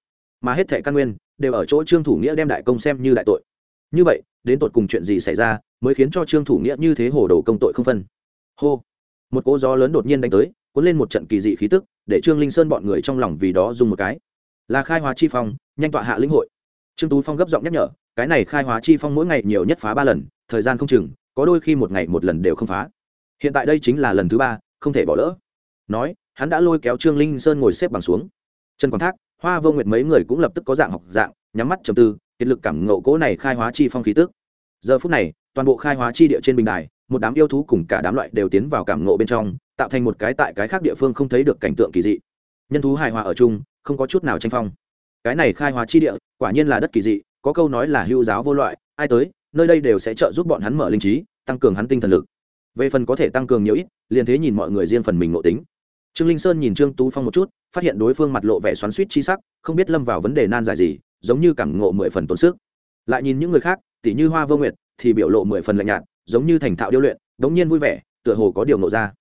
Mà hết thệ căn nguyên đều ở chỗ trương thủ nghĩa đem đại công xem như đại tội. Như vậy, đến tột cùng chuyện gì xảy ra mới khiến cho trương thủ nghĩa như thế hồ đồ công tội không phân? Hô! Một cỗ gió lớn đột nhiên đánh tới, cuốn lên một trận kỳ dị khí tức, để trương linh sơn bọn người trong lòng vì đó dùng một cái. Là khai hóa chi phong, nhanh tọa hạ lĩnh hội. Trương tú phong gấp giọng nhắc nhở, cái này khai hóa chi phong mỗi ngày nhiều nhất phá ba lần, thời gian không chừng, có đôi khi một ngày một lần đều không phá. Hiện tại đây chính là lần thứ ba, không thể bỏ lỡ. Nói, hắn đã lôi kéo trương linh sơn ngồi xếp bằng xuống. Trần quảng thác hoa vô nguyệt mấy người cũng lập tức có dạng học dạng, nhắm mắt trầm tư, kiệt lực cảm ngộ cố này khai hóa chi phong khí tức. Giờ phút này, toàn bộ khai hóa chi địa trên bình đài, một đám yêu thú cùng cả đám loại đều tiến vào cảm ngộ bên trong, tạo thành một cái tại cái khác địa phương không thấy được cảnh tượng kỳ dị. Nhân thú hài hòa ở chung, không có chút nào tranh phong. Cái này khai hóa chi địa, quả nhiên là đất kỳ dị, có câu nói là hưu giáo vô loại, ai tới, nơi đây đều sẽ trợ giúp bọn hắn mở linh trí, tăng cường hắn tinh thần lực. Về phần có thể tăng cường nhiều ít, liền thế nhìn mọi người riêng phần mình ngộ tính trương linh sơn nhìn trương tú phong một chút, phát hiện đối phương mặt lộ vẻ xoắn suýt chi sắc, không biết lâm vào vấn đề nan giải gì, giống như cảm ngộ mười phần tốn sức. Lại nhìn những người khác, tỉ như hoa vô nguyệt, thì biểu lộ mười phần lạnh nhạt, giống như thành thạo điêu luyện, đống nhiên vui vẻ, tựa hồ có điều nộ ra.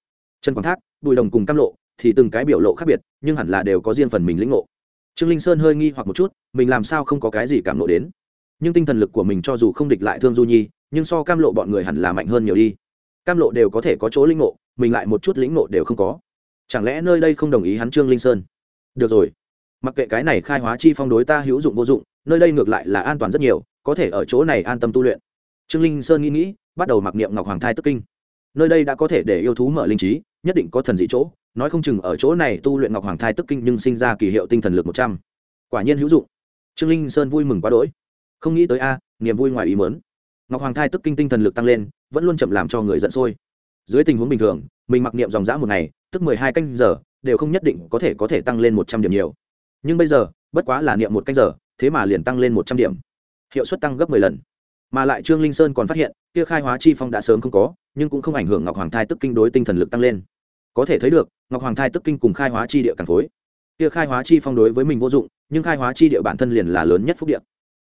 Trần quảng thác, bùi đồng cùng cam lộ, thì từng cái biểu lộ khác biệt, nhưng hẳn là đều có riêng phần mình lĩnh ngộ. Trương linh sơn hơi nghi hoặc một chút, mình làm sao không có cái gì cảm nộ đến. Nhưng tinh thần lực của mình cho dù không địch lại thương du nhi, nhưng so cam lộ bọn người hẳn là mạnh hơn nhiều đi. Cam lộ đều có thể có chỗ lĩnh ngộ, mình lại một chút lĩnh ngộ đều không có chẳng lẽ nơi đây không đồng ý hắn trương linh sơn? Được rồi. Mặc kệ cái này khai hóa chi phong đối ta hữu dụng vô dụng, nơi đây ngược lại là an toàn rất nhiều, có thể ở chỗ này an tâm tu luyện. Trương linh sơn nghĩ nghĩ, bắt đầu mặc niệm ngọc hoàng thai tức kinh. Nơi đây đã có thể để yêu thú mở linh trí, nhất định có thần dị chỗ, nói không chừng ở chỗ này tu luyện ngọc hoàng thai tức kinh nhưng sinh ra kỳ hiệu tinh thần lực một trăm. Quả nhiên hữu dụng. Trương linh sơn vui mừng quá đỗi. Không nghĩ tới a, niềm vui ngoài ý mớn ngọc hoàng thai tức kinh tinh thần lực tăng lên, vẫn luôn chậm làm cho người giận sôi. Dưới tình huống bình thường mình mặc niệm dòng dã một ngày, tức mười hai canh giờ, đều không nhất định có thể có thể tăng lên một trăm điểm nhiều. Nhưng bây giờ, bất quá là niệm một canh giờ, thế mà liền tăng lên một trăm điểm. Hiệu suất tăng gấp mười lần. Mà lại trương linh sơn còn phát hiện, kia khai hóa chi phong đã sớm không có, nhưng cũng không ảnh hưởng ngọc hoàng thai tức kinh đối tinh thần lực tăng lên. Có thể thấy được, ngọc hoàng thai tức kinh cùng khai hóa chi địa càng phối. Kia khai hóa chi phong đối với mình vô dụng, nhưng khai hóa chi địa bản thân liền là lớn nhất phúc địa.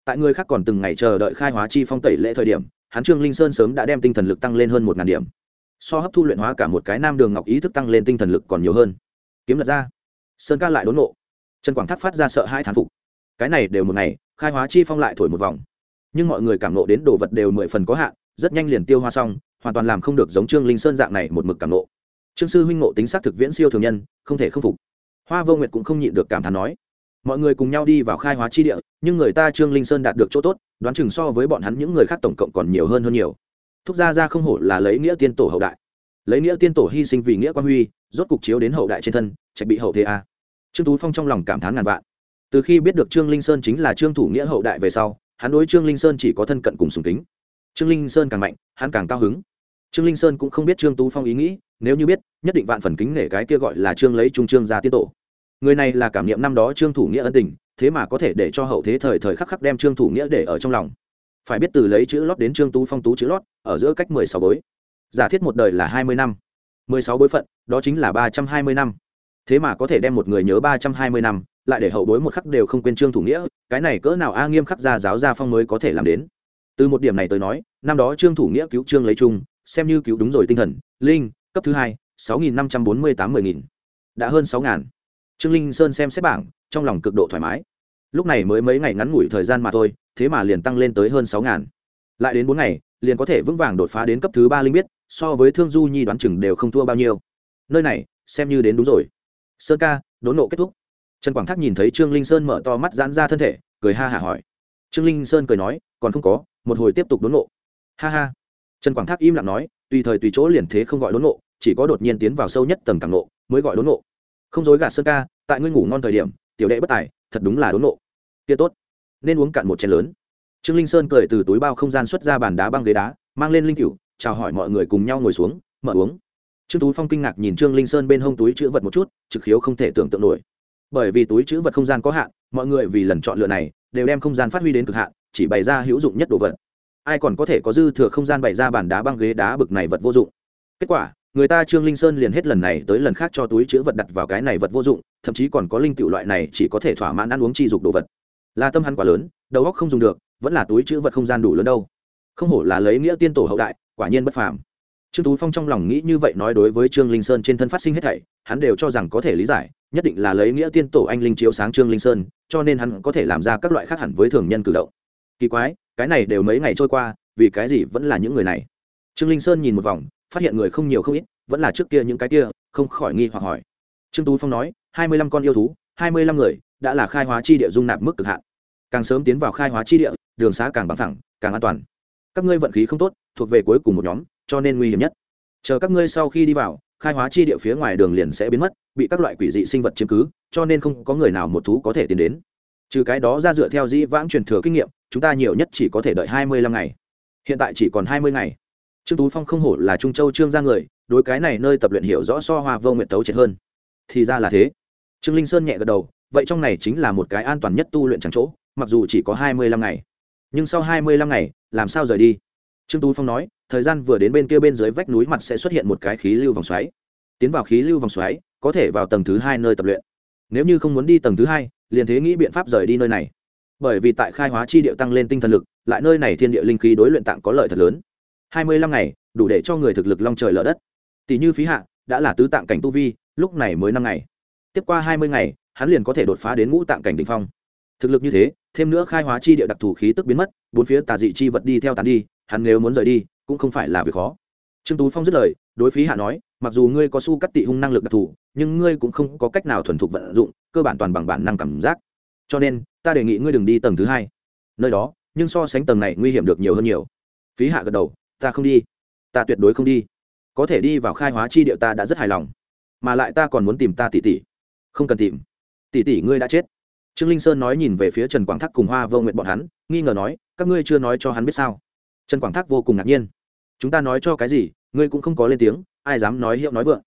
Tại người khác còn từng ngày chờ đợi khai hóa chi phong tẩy lễ thời điểm, hắn trương linh sơn sớm đã đem tinh thần lực tăng lên hơn một ngàn điểm so hấp thu luyện hóa cả một cái nam đường ngọc ý thức tăng lên tinh thần lực còn nhiều hơn. Kiếm lật ra. Sơn ca lại đốn nộ. Trần quảng thác phát ra sợ hai thán phục. Cái này đều một ngày, khai hóa chi phong lại thổi một vòng. Nhưng mọi người cảm nộ đến đồ vật đều mười phần có hạn, rất nhanh liền tiêu hoa xong, hoàn toàn làm không được giống trương linh sơn dạng này một mực cảm nộ. Trương sư huynh ngộ tính xác thực viễn siêu thường nhân, không thể không phục. Hoa vô nguyệt cũng không nhịn được cảm thán nói, mọi người cùng nhau đi vào khai hóa chi địa, nhưng người ta trương linh sơn đạt được chỗ tốt, đoán chừng so với bọn hắn những người khác tổng cộng còn nhiều hơn hơn nhiều thúc gia Gia không hổ là lấy nghĩa tiên tổ hậu đại. Lấy nghĩa tiên tổ hy sinh vì nghĩa quan huy, rốt cục chiếu đến hậu đại trên thân, trạch bị hậu thế a. Trương tú phong trong lòng cảm thán ngàn vạn. Từ khi biết được trương linh sơn chính là trương thủ nghĩa hậu đại về sau, hắn đối trương linh sơn chỉ có thân cận cùng sùng kính. Trương linh sơn càng mạnh, hắn càng cao hứng. Trương linh sơn cũng không biết trương tú phong ý nghĩ, nếu như biết, nhất định vạn phần kính nể cái kia gọi là trương lấy trung trương ra tiết tổ. Người này là cảm nghiệm năm đó trương thủ nghĩa ân tình, thế mà có thể để cho hậu thế thời thời khắc khắc đem trương thủ nghĩa để ở trong lòng phải biết từ lấy chữ lót đến trương tú phong tú chữ lót, ở giữa cách mười sáu bối. Giả thiết một đời là hai mươi năm. Mười sáu bối phận, đó chính là ba trăm hai mươi năm. Thế mà có thể đem một người nhớ ba trăm hai mươi năm, lại để hậu bối một khắc đều không quên trương thủ nghĩa, cái này cỡ nào a nghiêm khắc gia giáo gia phong mới có thể làm đến. Từ một điểm này tới nói, năm đó trương thủ nghĩa cứu trương lấy trung, xem như cứu đúng rồi tinh thần, linh, cấp thứ hai, sáu nghìn năm trăm bốn mươi tám mười nghìn. Đã hơn sáu ngàn. Trương linh sơn xem xét bảng, trong lòng cực độ thoải mái lúc này mới mấy ngày ngắn ngủi thời gian mà thôi, thế mà liền tăng lên tới hơn sáu ngàn. Lại đến bốn ngày, liền có thể vững vàng đột phá đến cấp thứ ba linh biết, so với thương du nhi đoán chừng đều không thua bao nhiêu. Nơi này, xem như đến đúng rồi. Sơn ca, đốn nộ kết thúc. Trần quảng thác nhìn thấy trương linh sơn mở to mắt giãn ra thân thể, cười ha hả hỏi. Trương linh sơn cười nói, còn không có, một hồi tiếp tục đốn nộ. Ha ha. Trần quảng thác im lặng nói, tùy thời tùy chỗ liền thế không gọi đốn nộ, chỉ có đột nhiên tiến vào sâu nhất tầng càng nộ, mới gọi đốn nộ. Không dối gạt sơn ca, tại ngươi ngủ ngon thời điểm, tiểu đệ bất tài, thật đúng là đốn nộ kia tốt. Nên uống cạn một chén lớn. Trương linh sơn cười từ túi bao không gian xuất ra bàn đá băng ghế đá, mang lên linh cựu chào hỏi mọi người cùng nhau ngồi xuống, mở uống. Trương tú phong kinh ngạc nhìn trương linh sơn bên hông túi chữ vật một chút, trực khiếu không thể tưởng tượng nổi. Bởi vì túi chữ vật không gian có hạn, mọi người vì lần chọn lựa này, đều đem không gian phát huy đến cực hạn, chỉ bày ra hữu dụng nhất đồ vật. Ai còn có thể có dư thừa không gian bày ra bàn đá băng ghế đá bực này vật vô dụng? Kết quả, người ta trương linh sơn liền hết lần này tới lần khác cho túi chữ vật đặt vào cái này vật vô dụng, thậm chí còn có linh tiểu loại này chỉ có thể thỏa mãn ăn uống chi dục đồ vật là tâm hắn quá lớn, đầu óc không dùng được, vẫn là túi chữ vật không gian đủ lớn đâu. Không hổ là lấy nghĩa tiên tổ hậu đại, quả nhiên bất phàm. Trương tú phong trong lòng nghĩ như vậy nói đối với trương linh sơn trên thân phát sinh hết thảy, hắn đều cho rằng có thể lý giải, nhất định là lấy nghĩa tiên tổ anh linh chiếu sáng trương linh sơn, cho nên hắn có thể làm ra các loại khác hẳn với thường nhân cử động. Kỳ quái, cái này đều mấy ngày trôi qua, vì cái gì vẫn là những người này? Trương linh sơn nhìn một vòng, phát hiện người không nhiều không ít, vẫn là trước kia những cái kia, không khỏi nghi hoặc hỏi. Trương tú phong nói, hai mươi lăm con yêu thú, hai mươi lăm người đã là khai hóa chi địa dung nạp mức cực hạn. Càng sớm tiến vào khai hóa chi địa, đường xá càng bằng thẳng càng an toàn. Các ngươi vận khí không tốt, thuộc về cuối cùng một nhóm, cho nên nguy hiểm nhất. Chờ các ngươi sau khi đi vào, khai hóa chi địa phía ngoài đường liền sẽ biến mất, bị các loại quỷ dị sinh vật chiếm cứ, cho nên không có người nào một thú có thể tiến đến. Trừ cái đó ra dựa theo dĩ vãng truyền thừa kinh nghiệm, chúng ta nhiều nhất chỉ có thể đợi hai mươi lăm ngày. Hiện tại chỉ còn hai mươi ngày. Trương tú phong không hổ là trung châu trương gia người, đối cái này nơi tập luyện hiểu rõ so hoa vô nguyện tấu triệt hơn. Thì ra là thế. Trương linh sơn nhẹ gật đầu vậy trong này chính là một cái an toàn nhất tu luyện chẳng chỗ, mặc dù chỉ có hai mươi lăm ngày. Nhưng sau hai mươi lăm ngày, làm sao rời đi? Trương tú phong nói, thời gian vừa đến bên kia bên dưới vách núi mặt sẽ xuất hiện một cái khí lưu vòng xoáy. Tiến vào khí lưu vòng xoáy, có thể vào tầng thứ hai nơi tập luyện. Nếu như không muốn đi tầng thứ hai, liền thế nghĩ biện pháp rời đi nơi này. Bởi vì tại khai hóa chi địa tăng lên tinh thần lực, lại nơi này thiên địa linh khí đối luyện tạng có lợi thật lớn. hai mươi lăm ngày, đủ để cho người thực lực long trời lở đất. Tỷ như phí hạ, đã là tứ tạng cảnh tu vi, lúc này mới năm ngày tiếp qua hai mươi ngày, hắn liền có thể đột phá đến ngũ tạng cảnh đ ỉ n h phong. Thực lực như thế, thêm nữa khai hóa chi địa đặc thù khí tức biến mất, bốn phía tà dị chi vật đi theo tàn đi, hắn nếu muốn rời đi, cũng không phải là việc khó. Trương tú phong dứt lời, đối phí hạ nói, mặc dù ngươi có su cắt tị hung năng lực đặc thù, nhưng ngươi cũng không có cách nào thuần thục vận dụng, cơ bản toàn bằng bản năng cảm giác. Cho nên, ta đề nghị ngươi đừng đi tầng thứ hai. Nơi đó, nhưng so sánh tầng này nguy hiểm được nhiều hơn nhiều. Phí hạ gật đầu, ta không đi. Ta tuyệt đối không đi. Có thể đi vào khai hóa chi địa ta đã rất hài lòng. Mà lại ta còn muốn tìm ta tỷ tỷ không cần tìm. Tỷ tỷ ngươi đã chết. Trương linh sơn nói nhìn về phía trần quảng thác cùng hoa vô nguyện bọn hắn, nghi ngờ nói, các ngươi chưa nói cho hắn biết sao? Trần quảng thác vô cùng ngạc nhiên. Chúng ta nói cho cái gì, ngươi cũng không có lên tiếng, ai dám nói hiệu nói vượng.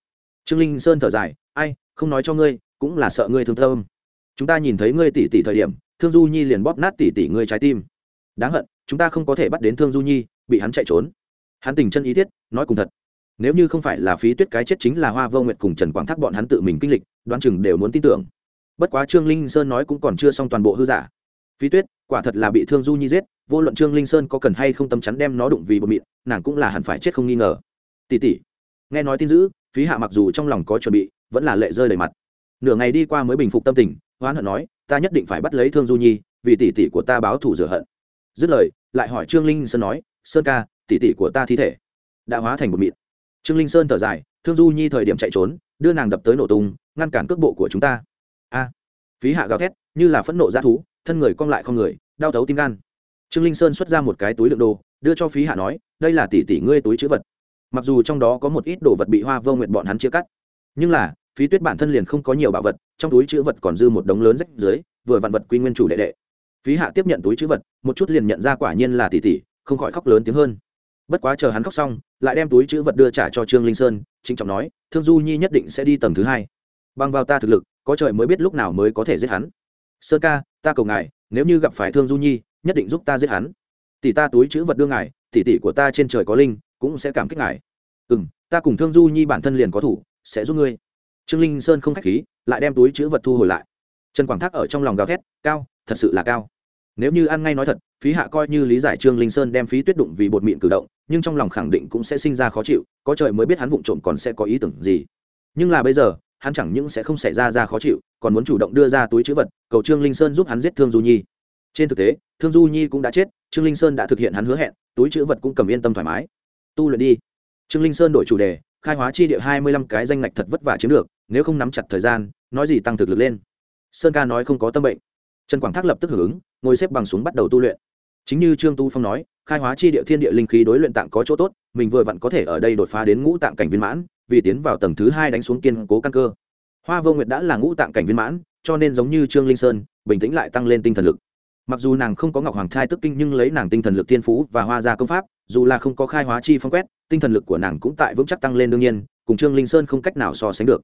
Trương linh sơn thở dài, ai, không nói cho ngươi, cũng là sợ ngươi thương tâm. chúng ta nhìn thấy ngươi tỷ tỷ thời điểm, thương du nhi liền bóp nát tỷ tỷ ngươi trái tim. Đáng hận, chúng ta không có thể bắt đến thương du nhi, bị hắn chạy trốn. Hắn tình chân ý thiết, nói cùng thật nếu như không phải là phí tuyết cái chết chính là hoa vô nguyệt cùng trần quảng thác bọn hắn tự mình kinh lịch, đoán chừng đều muốn tin tưởng. Bất quá trương linh sơn nói cũng còn chưa xong toàn bộ hư giả. Phí tuyết, quả thật là bị thương du nhi giết, vô luận trương linh sơn có cần hay không tâm chắn đem nó đụng vì bột mịn, nàng cũng là hẳn phải chết không nghi ngờ. Tỉ tỉ nghe nói tin dữ, phí hạ mặc dù trong lòng có chuẩn bị, vẫn là lệ rơi đầy mặt. Nửa ngày đi qua mới bình phục tâm tình, hoán hận nói, ta nhất định phải bắt lấy thương du nhi, vì tỷ tỷ của ta báo thủ rửa hận. Dứt lời, lại hỏi trương linh sơn nói, sơn ca, tỷ tỷ của ta thi thể đã hóa thành một mịn trương linh sơn thở dài, thương du nhi thời điểm chạy trốn, đưa nàng đập tới nổ tung, ngăn cản cước bộ của chúng ta. A, phí hạ gào thét, như là phẫn nộ g thú, thân người cong lại không người, đau thấu tim gan. Trương linh sơn xuất ra một cái túi đựng đồ, đưa cho phí hạ nói, đây là tỷ tỷ ngươi túi chữ vật. Mặc dù trong đó có một ít đồ vật bị hoa vô nguyện bọn hắn chia cắt, nhưng là, phí tuyết bản thân liền không có nhiều bảo vật, trong túi chữ vật còn dư một đống lớn rách dưới, vừa vặn vật quy nguyên chủ đệ đệ. Phí hạ tiếp nhận túi chữ vật, một chút liền nhận ra quả nhiên là tỷ tỷ, không khỏi khóc lớn tiếng hơn bất quá chờ hắn khóc xong, lại đem túi chữ vật đưa trả cho trương linh sơn chính trọng nói, thương du nhi nhất định sẽ đi tầng thứ hai. Bằng vào ta thực lực, có trời mới biết lúc nào mới có thể giết hắn. Sơn ca, ta cầu ngài, nếu như gặp phải thương du nhi, nhất định giúp ta giết hắn. Tỷ ta túi chữ vật đưa ngài, tỷ tỷ của ta trên trời có linh, cũng sẽ cảm kích ngài. Ừ m ta cùng thương du nhi bản thân liền có thủ, sẽ giúp ngươi. Trương linh sơn không k h á c h khí, lại đem túi chữ vật thu hồi lại. Trần quảng thác ở trong lòng gào thét, cao, thật sự là cao. Nếu như ăn ngay nói thật, phí hạ coi như lý giải trương linh sơn đem phí tuyết đụng vì bột mịn cử động nhưng trong lòng khẳng định cũng sẽ sinh ra khó chịu, có trời mới biết hắn vụng trộm còn sẽ có ý tưởng gì. Nhưng là bây giờ, hắn chẳng những sẽ không xảy ra ra khó chịu, còn muốn chủ động đưa ra túi chữ vật, cầu trương linh sơn giúp hắn giết thương du nhi. Trên thực tế, thương du nhi cũng đã chết, trương linh sơn đã thực hiện hắn hứa hẹn, túi chữ vật cũng cầm yên tâm thoải mái. Tu luyện đi. Trương linh sơn đổi chủ đề, khai hóa chi địa hai mươi lăm cái danh ngạch thật vất vả chiếm được, nếu không nắm chặt thời gian, nói gì tăng thực lực lên. Sơn ca nói không có tâm bệnh. Trần quảng thác lập tức hưởng ứng, ngồi xếp bằng xuống bắt đầu tu luyện. Chính như trương tu phong nói khai hóa chi địa thiên địa linh khí đối luyện tạng có chỗ tốt, mình vừa vặn có thể ở đây đột phá đến ngũ tạng cảnh viên mãn, vì tiến vào tầng thứ hai đánh xuống kiên cố căn cơ. Hoa vô nguyệt đã là ngũ tạng cảnh viên mãn, cho nên giống như trương linh sơn, bình tĩnh lại tăng lên tinh thần lực. Mặc dù nàng không có ngọc hoàng thai tức kinh nhưng lấy nàng tinh thần lực thiên phú và hoa gia công pháp, dù là không có khai hóa chi phong quét, tinh thần lực của nàng cũng tại vững chắc tăng lên đương nhiên, cùng trương linh sơn không cách nào so sánh được.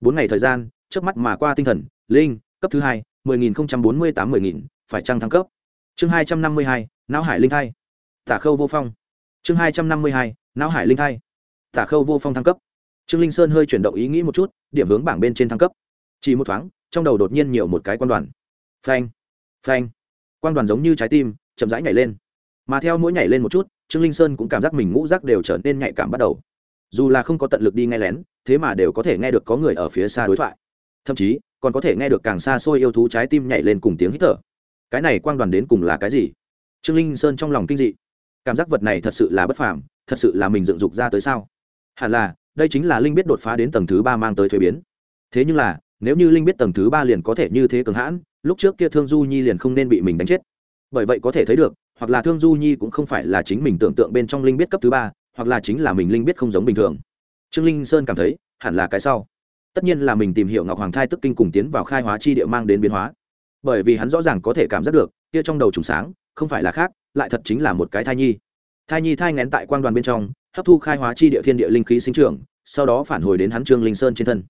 Bốn ngày thời gian trước mắt mà qua tinh thần, linh, cấp thứ hai, mười nghìn bốn mươi tám mười nghìn, phải trăng thăng cấp? Chương hai trăm năm mươi hai, não hải linh thai tả khâu vô phong. Chương hai trăm năm mươi hai, não hải linh thai. Tả khâu vô phong thăng cấp. Trương linh sơn hơi chuyển động ý nghĩ một chút, điểm hướng bảng bên trên thăng cấp. Chỉ một thoáng, trong đầu đột nhiên nhiều một cái quan đoàn. Phanh phanh. Quan đoàn giống như trái tim, chậm rãi nhảy lên. Mà theo mỗi nhảy lên một chút, trương linh sơn cũng cảm giác mình ngũ rác đều trở nên nhạy cảm bắt đầu. Dù là không có tận lực đi nghe lén, thế mà đều có thể nghe được có người ở phía xa đối thoại. Thậm chí, còn có thể nghe được càng xa xôi yêu thú trái tim nhảy lên cùng tiếng hít thở. Cái này quang đoàn đến cùng là cái gì? Trương linh sơn trong lòng kinh dị cảm giác vật này thật sự là bất phàm, thật sự là mình dựng dục ra tới sao? Hẳn là, đây chính là linh biết đột phá đến tầng thứ ba mang tới thuế biến. Thế nhưng là, nếu như linh biết tầng thứ ba liền có thể như thế cường hãn, lúc trước kia thương du nhi liền không nên bị mình đánh chết. Bởi vậy có thể thấy được, hoặc là thương du nhi cũng không phải là chính mình tưởng tượng bên trong linh biết cấp thứ ba, hoặc là chính là mình linh biết không giống bình thường. Trương linh sơn cảm thấy, hẳn là cái sau. Tất nhiên là mình tìm hiểu ngọc hoàng thai tức kinh cùng tiến vào khai hóa chi địa mang đến biến hóa. Bởi vì hắn rõ ràng có thể cảm giác được, kia trong đầu trùng sáng không phải là khác, lại thật chính là một cái thai nhi. Thai nhi thai ngén tại quang đoàn bên trong, hấp thu khai hóa chi địa thiên địa linh khí sinh trưởng, sau đó phản hồi đến hắn trương linh sơn trên thân.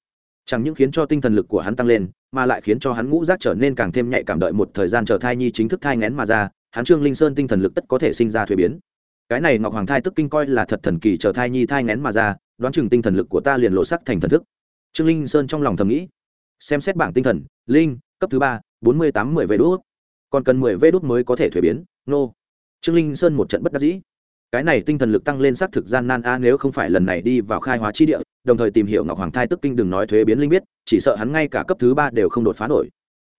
Chẳng những khiến cho tinh thần lực của hắn tăng lên, mà lại khiến cho hắn ngũ giác trở nên càng thêm nhạy cảm đợi một thời gian chờ thai nhi chính thức thai ngén mà ra, hắn trương linh sơn tinh thần lực tất có thể sinh ra thuế biến. Cái này ngọc hoàng thai tức kinh coi là thật thần kỳ chờ thai nhi thai ngén mà ra, đoán chừng tinh thần lực của ta liền lộ sắc thành thần thức. Trương linh sơn trong lòng thầm nghĩ, xem xét bảng tinh thần, linh, cấp thứ ba, bốn mươi tám mười về đốt còn cần mười vê đốt mới có thể thuế biến, nô. Trương linh sơn một trận bất đắc dĩ. Cái này tinh thần lực tăng lên xác thực gian nan a, nếu không phải lần này đi vào khai hóa chi địa, đồng thời tìm hiểu ngọc hoàng thai tức kinh đừng nói thuế biến linh biết, chỉ sợ hắn ngay cả cấp thứ ba đều không đột phá nổi.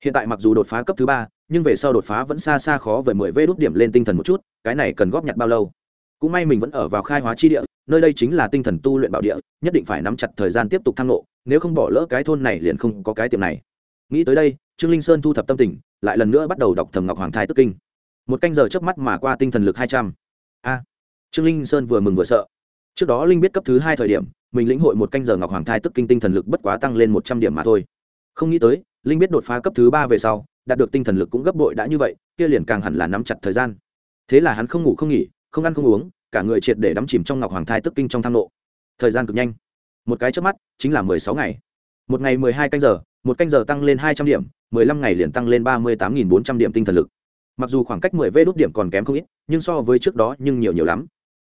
Hiện tại mặc dù đột phá cấp thứ ba, nhưng về sau đột phá vẫn xa xa khó với mười vê đốt điểm lên tinh thần một chút, cái này cần góp nhặt bao lâu? Cũng may mình vẫn ở vào khai hóa chi địa, nơi đây chính là tinh thần tu luyện bảo địa, nhất định phải nắm chặt thời gian tiếp tục thăng lộ, nếu không bỏ lỡ cái thôn này liền không có cái tiệm này. Nghĩ tới đây trương linh sơn thu thập tâm tình, lại lần nữa bắt đầu đọc thầm ngọc hoàng thái tức kinh. Một canh giờ trước mắt mà qua tinh thần lực hai trăm. A, trương linh sơn vừa mừng vừa sợ. Trước đó linh biết cấp thứ hai thời điểm, mình lĩnh hội một canh giờ ngọc hoàng thái tức kinh tinh thần lực bất quá tăng lên một trăm điểm mà thôi. Không nghĩ tới, linh biết đột phá cấp thứ ba về sau, đạt được tinh thần lực cũng gấp bội đã như vậy, kia liền càng hẳn là nắm chặt thời gian. Thế là hắn không ngủ không nghỉ, không ăn không uống, cả người triệt để đắm chìm trong ngọc hoàng thái tức kinh trong tham lộ thời gian cực nhanh. Một cái trước mắt, chính là mười sáu ngày. Một ngày mười hai canh giờ, một canh giờ tăng lên hai trăm điểm mười lăm ngày liền tăng lên ba mươi tám nghìn bốn trăm điểm tinh thần lực. Mặc dù khoảng cách mười vê đốt điểm còn kém không ít, nhưng so với trước đó nhưng nhiều nhiều lắm.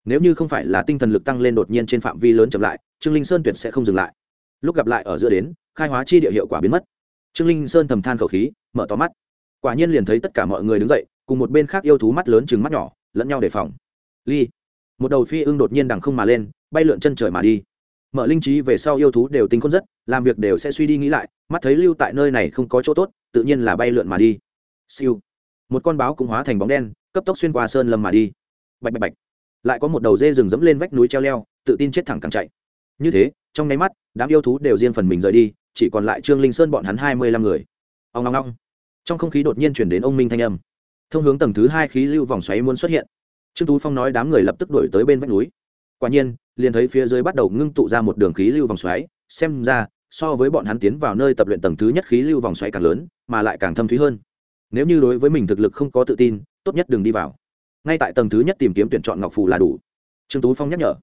Nếu như không phải là tinh thần lực tăng lên đột nhiên trên phạm vi lớn chậm lại, trương linh sơn tuyệt sẽ không dừng lại. Lúc gặp lại ở giữa đến, khai hóa chi địa hiệu quả biến mất. Trương linh sơn thầm than khẩu khí, mở to mắt. Quả nhiên liền thấy tất cả mọi người đứng dậy, cùng một bên khác yêu thú mắt lớn chừng mắt nhỏ, lẫn nhau đề phòng. Ly, một đầu phi ưng đột nhiên đằng không mà lên, bay lượn chân trời mà đi mở linh trí về sau yêu thú đều tính con rất, làm việc đều sẽ suy đi nghĩ lại, mắt thấy lưu tại nơi này không có chỗ tốt, tự nhiên là bay lượn mà đi. Siêu. Một con báo cũng hóa thành bóng đen, cấp tốc xuyên qua sơn lâm mà đi. Bạch bạch bạch. Lại có một đầu dê rừng dẫm lên vách núi treo leo, tự tin chết thẳng càng chạy. Như thế, trong nháy mắt, đám yêu thú đều riêng phần mình rời đi, chỉ còn lại trương linh sơn bọn hắn hai mươi lăm người. Ông ngong ngong trong không khí đột nhiên chuyển đến ông minh thanh âm. Thông hướng tầng thứ hai khí lưu vòng xoáy muốn xuất hiện. Trương tú phong nói đám người lập tức đổi tới bên vách núi. Quả nhiên liền thấy phía dưới bắt đầu ngưng tụ ra một đường khí lưu vòng xoáy, xem ra, so với bọn hắn tiến vào nơi tập luyện tầng thứ nhất khí lưu vòng xoáy càng lớn, mà lại càng thâm thúy hơn. Nếu như đối với mình thực lực không có tự tin, tốt nhất đừng đi vào. Ngay tại tầng thứ nhất tìm kiếm tuyển chọn ngọc phù là đủ. Trương tú phong nhắc nhở.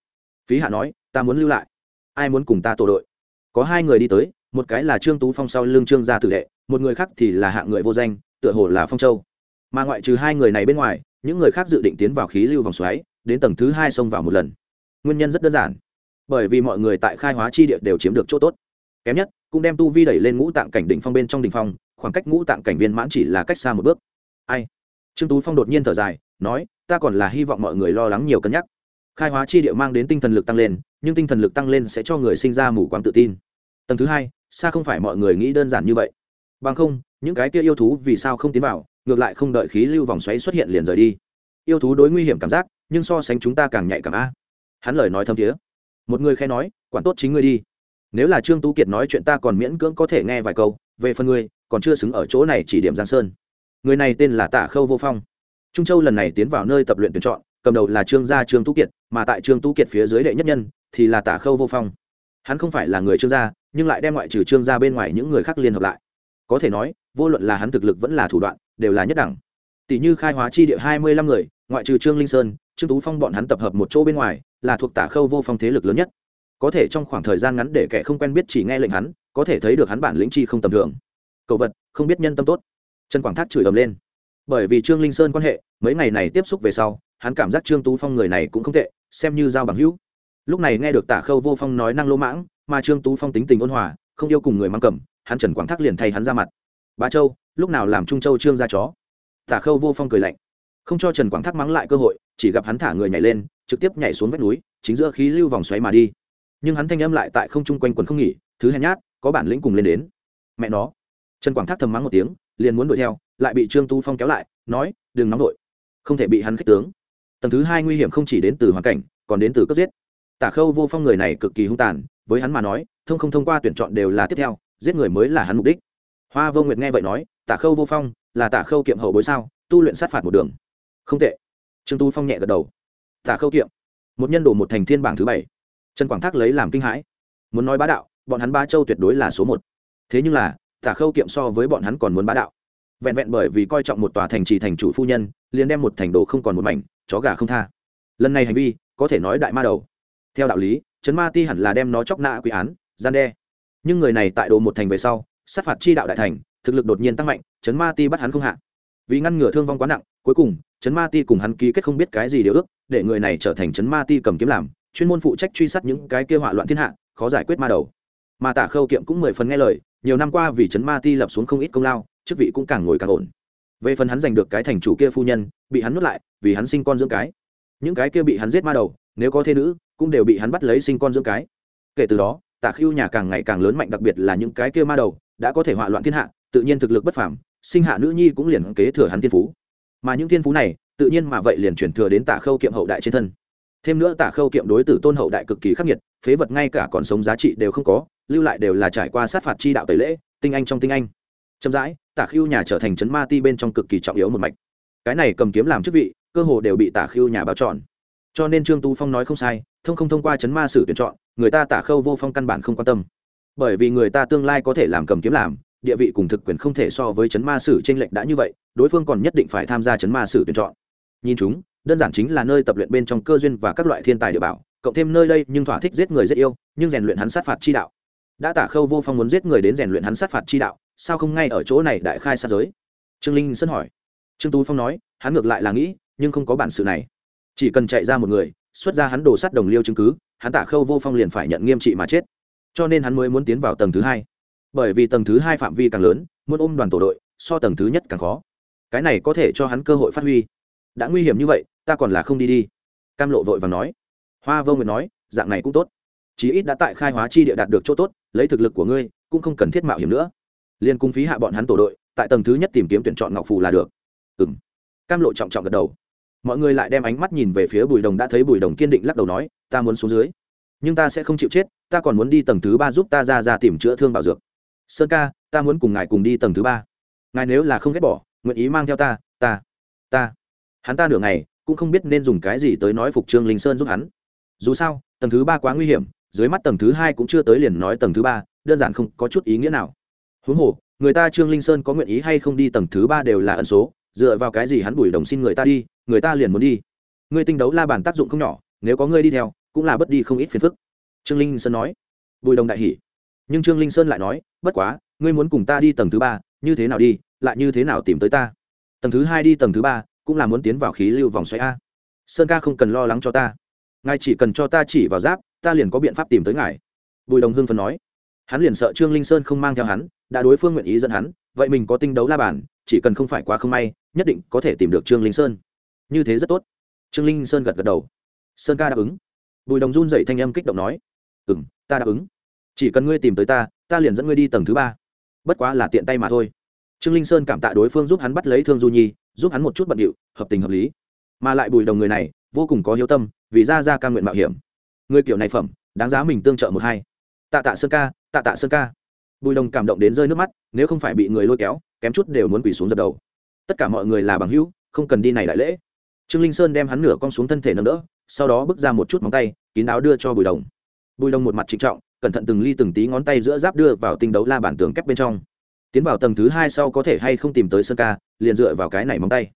Phí hạ nói, ta muốn lưu lại. Ai muốn cùng ta tổ đội? Có hai người đi tới, một cái là trương tú phong sau lưng trương gia tử đệ, một người khác thì là hạng người vô danh, tựa hồ là phong châu. Mà ngoại trừ hai người này bên ngoài, những người khác dự định tiến vào khí lưu vòng xoáy, đến tầng thứ hai xông vào một lần nguyên nhân rất đơn giản. Bởi vì mọi người tại khai hóa chi địa đều chiếm được chỗ tốt. Kém nhất, cũng đem tu vi đẩy lên ngũ tạng cảnh đỉnh phong bên trong đỉnh phong, khoảng cách ngũ tạng cảnh viên mãn chỉ là cách xa một bước. Ai? Trương tú phong đột nhiên thở dài, nói, ta còn là hy vọng mọi người lo lắng nhiều cân nhắc. Khai hóa chi địa mang đến tinh thần lực tăng lên, nhưng tinh thần lực tăng lên sẽ cho người sinh ra mù quáng tự tin. Tầng thứ hai, xa không phải mọi người nghĩ đơn giản như vậy. Bằng không, những cái kia yêu thú vì sao không tiến vào, ngược lại không đợi khí lưu vòng xoáy xuất hiện liền rời đi. Yêu thú đối nguy hiểm cảm giác, nhưng so sánh chúng ta càng nhạy cảm a hắn lời nói thâm thiế. Một người khe nói, quản tốt chính ngươi đi. Nếu là trương tú kiệt nói chuyện ta còn miễn cưỡng có thể nghe vài câu, về phần ngươi, còn chưa xứng ở chỗ này chỉ điểm giang sơn. Người này tên là tạ khâu vô phong. Trung châu lần này tiến vào nơi tập luyện tuyển chọn, cầm đầu là trương gia trương tú kiệt, mà tại trương tú kiệt phía dưới đệ nhất nhân thì là tạ khâu vô phong. Hắn không phải là người trương gia, nhưng lại đem ngoại trừ trương gia bên ngoài những người khác liên hợp lại. Có thể nói, vô luận là hắn thực lực vẫn là thủ đoạn, đều là nhất đẳng. Tỷ như khai hóa chi địa hai mươi lăm người, ngoại trừ trương linh sơn, trương tú phong bọn hắn tập hợp một chỗ bên ngoài là thuộc tả khâu vô phong thế lực lớn nhất. Có thể trong khoảng thời gian ngắn để kẻ không quen biết chỉ nghe lệnh hắn, có thể thấy được hắn bản lĩnh chi không tầm thường. Cậu vật, không biết nhân tâm tốt. Trần quảng thác chửi ầm lên. Bởi vì trương linh sơn quan hệ, mấy ngày này tiếp xúc về sau, hắn cảm giác trương tú phong người này cũng không tệ, xem như giao bằng hữu. Lúc này nghe được tả khâu vô phong nói năng lỗ mãng, mà trương tú phong tính tình ôn hòa, không yêu cùng người mang cầm, hắn trần quảng thác liền thay hắn ra mặt. Ba châu, lúc nào làm trung châu trương ra chó? Tả khâu vô phong cười lạnh. Không cho trần quảng thác mắng lại cơ hội, chỉ gặp hắn thả người nhảy lên trực tiếp nhảy xuống vách núi, chính giữa khí lưu vòng xoáy mà đi. Nhưng hắn thanh âm lại tại không chung quanh quần không nghỉ, thứ hèn nhát, có bản lĩnh cùng lên đến. Mẹ nó. Trần quảng thác thầm mắng một tiếng, liền muốn đuổi theo, lại bị trương tu phong kéo lại, nói, đừng nóng vội. Không thể bị hắn khích tướng. Tầng thứ hai nguy hiểm không chỉ đến từ hoàn cảnh, còn đến từ cấp giết. Tả khâu vô phong người này cực kỳ hung tàn, với hắn mà nói, thông không thông qua tuyển chọn đều là tiếp theo, giết người mới là hắn mục đích. Hoa vô nguyệt nghe vậy nói, tả khâu vô phong, là tả khâu kiệm hậu bối sao? Tu luyện sát phạt một đường. Không tệ. Trương tu phong nhẹ gật đầu tả khâu kiệm. Một nhân đồ một thành thiên bảng thứ bảy. Trần quảng thác lấy làm kinh hãi. Muốn nói bá đạo, bọn hắn ba châu tuyệt đối là số một. Thế nhưng là, tả khâu kiệm so với bọn hắn còn muốn bá đạo. Vẹn vẹn bởi vì coi trọng một tòa thành trì thành chủ phu nhân, liền đem một thành đồ không còn một mảnh, chó gà không tha. Lần này hành vi, có thể nói đại ma đầu. Theo đạo lý, trấn ma ti hẳn là đem nó chóc nạ quy án, gian đe. Nhưng người này tại đồ một thành về sau, sát phạt chi đạo đại thành, thực lực đột nhiên tăng mạnh, trấn ma ti bắt hắn không hạ. Vì ngăn ngừa thương vong quá nặng cuối cùng, trấn ma ti cùng hắn ký kết không biết cái gì điều ước, để người này trở thành trấn ma ti cầm kiếm làm, chuyên môn phụ trách truy sát những cái kia họa loạn thiên hạ, khó giải quyết ma đầu. Mà tả khâu kiệm cũng mười phần nghe lời, nhiều năm qua vì trấn ma ti lập xuống không ít công lao, chức vị cũng càng ngồi càng ổn. Về phần hắn giành được cái thành chủ kia phu nhân, bị hắn nuốt lại, vì hắn sinh con dưỡng cái. Những cái kia bị hắn giết ma đầu, nếu có thê nữ, cũng đều bị hắn bắt lấy sinh con dưỡng cái. Kể từ đó, tả Khưu nhà càng ngày càng lớn mạnh, đặc biệt là những cái kia ma đầu, đã có thể họa loạn thiên hạ, tự nhiên thực lực bất phàm, sinh hạ nữ nhi cũng liền kế thừa hắn thiên phú mà những thiên phú này, tự nhiên mà vậy liền chuyển thừa đến tả khâu kiệm hậu đại trên thân. Thêm nữa tả khâu kiệm đối tử tôn hậu đại cực kỳ khắc nghiệt, phế vật ngay cả còn sống giá trị đều không có, lưu lại đều là trải qua sát phạt chi đạo tẩy lễ, tinh anh trong tinh anh. Chậm rãi, tả Khưu nhà trở thành chấn ma ti bên trong cực kỳ trọng yếu một mạch. Cái này cầm kiếm làm chức vị, cơ hồ đều bị tả Khưu nhà bao chọn. cho nên trương tu phong nói không sai, thông không thông qua chấn ma sử tuyển chọn, người ta tả khâu vô phong căn bản không quan tâm. Bởi vì người ta tương lai có thể làm cầm kiếm làm địa vị cùng thực quyền không thể so với chấn ma sử tranh lệch đã như vậy, đối phương còn nhất định phải tham gia chấn ma sử tuyển chọn. Nhìn chúng, đơn giản chính là nơi tập luyện bên trong cơ duyên và các loại thiên tài địa bảo, cộng thêm nơi đây nhưng thỏa thích giết người rất yêu, nhưng rèn luyện hắn sát phạt chi đạo. Đã tả khâu vô phong muốn giết người đến rèn luyện hắn sát phạt chi đạo, sao không ngay ở chỗ này đại khai sát giới? Trương linh sân hỏi. Trương tú phong nói, hắn ngược lại là nghĩ, nhưng không có bản sự này. Chỉ cần chạy ra một người, xuất ra hắn đồ sắt đồng liêu chứng cứ, hắn tả khâu vô phong liền phải nhận nghiêm trị mà chết. Cho nên hắn mới muốn tiến vào tầng thứ hai bởi vì tầng thứ hai phạm vi càng lớn, muốn ôm đoàn tổ đội, so tầng thứ nhất càng khó. Cái này có thể cho hắn cơ hội phát huy. Đã nguy hiểm như vậy, ta còn là không đi đi. Cam lộ vội và nói. Hoa vô nguyệt nói, dạng này cũng tốt. Chí ít đã tại khai hóa chi địa đạt được chỗ tốt, lấy thực lực của ngươi, cũng không cần thiết mạo hiểm nữa. Liên cung phí hạ bọn hắn tổ đội, tại tầng thứ nhất tìm kiếm tuyển chọn ngọc phù là được. Ừ m cam lộ trọng trọng gật đầu. Mọi người lại đem ánh mắt nhìn về phía bùi đồng đã thấy bùi đồng kiên định lắc đầu nói, ta muốn xuống dưới, nhưng ta sẽ không chịu chết, ta còn muốn đi tầng thứ ba giúp ta ra ra tìm chữa thương bảo dược sơn ca, ta muốn cùng ngài cùng đi tầng thứ ba. Ngài nếu là không ghét bỏ, nguyện ý mang theo ta ta ta. Hắn ta nửa ngày, cũng không biết nên dùng cái gì tới nói phục trương linh sơn giúp hắn. Dù sao, tầng thứ ba quá nguy hiểm, dưới mắt tầng thứ hai cũng chưa tới liền nói tầng thứ ba, đơn giản không có chút ý nghĩa nào. Huống hồ, người ta trương linh sơn có nguyện ý hay không đi tầng thứ ba đều là ẩn số, dựa vào cái gì hắn bùi đồng xin người ta đi, người ta liền muốn đi. Ngươi tinh đấu la bàn tác dụng không nhỏ, nếu có ngươi đi theo, cũng là bất đi không ít phiền phức. Trương linh sơn nói. Bùi đồng đại hỉ nhưng trương linh sơn lại nói, bất quá, ngươi muốn cùng ta đi tầng thứ ba, như thế nào đi, lại như thế nào tìm tới ta? Tầng thứ hai đi, tầng thứ ba, cũng là muốn tiến vào khí lưu vòng xoáy a. Sơn ca không cần lo lắng cho ta. Ngài chỉ cần cho ta chỉ vào giáp, ta liền có biện pháp tìm tới ngài. Bùi đồng hưng phần nói. Hắn liền sợ trương linh sơn không mang theo hắn, đã đối phương nguyện ý dẫn hắn, vậy mình có tinh đấu la bàn, chỉ cần không phải quá không may, nhất định có thể tìm được trương linh sơn. Như thế rất tốt. Trương linh sơn gật gật đầu. Sơn ca đáp ứng. Bùi đồng run dậy thanh âm kích động nói. Ừ m ta đáp ứng chỉ cần ngươi tìm tới ta ta liền dẫn ngươi đi tầng thứ ba. Bất quá là tiện tay mà thôi. Trương linh sơn cảm tạ đối phương giúp hắn bắt lấy thương du nhi, giúp hắn một chút bận điệu, hợp tình hợp lý. Mà lại bùi đồng người này, vô cùng có hiếu tâm, vì ra ra ca nguyện mạo hiểm. Người kiểu này phẩm, đáng giá mình tương trợ một hai. Tạ tạ sơn ca, tạ tạ sơn ca. Bùi đồng cảm động đến rơi nước mắt, nếu không phải bị người lôi kéo, kém chút đều muốn quỳ xuống dập đầu. Tất cả mọi người là bằng hữu, không cần đi này đại lễ. Trương linh sơn đem hắn nửa con xuống thân thể nâng đỡ, sau đó bước ra một chút móng tay, kín áo đưa cho bùi đồng. Bùi đồng một mặt trịnh trọng cẩn thận từng ly từng tí ngón tay giữa giáp đưa vào tinh đấu la bản tường kép bên trong. Tiến vào tầng thứ hai sau có thể hay không tìm tới sơn ca, liền dựa vào cái này móng tay.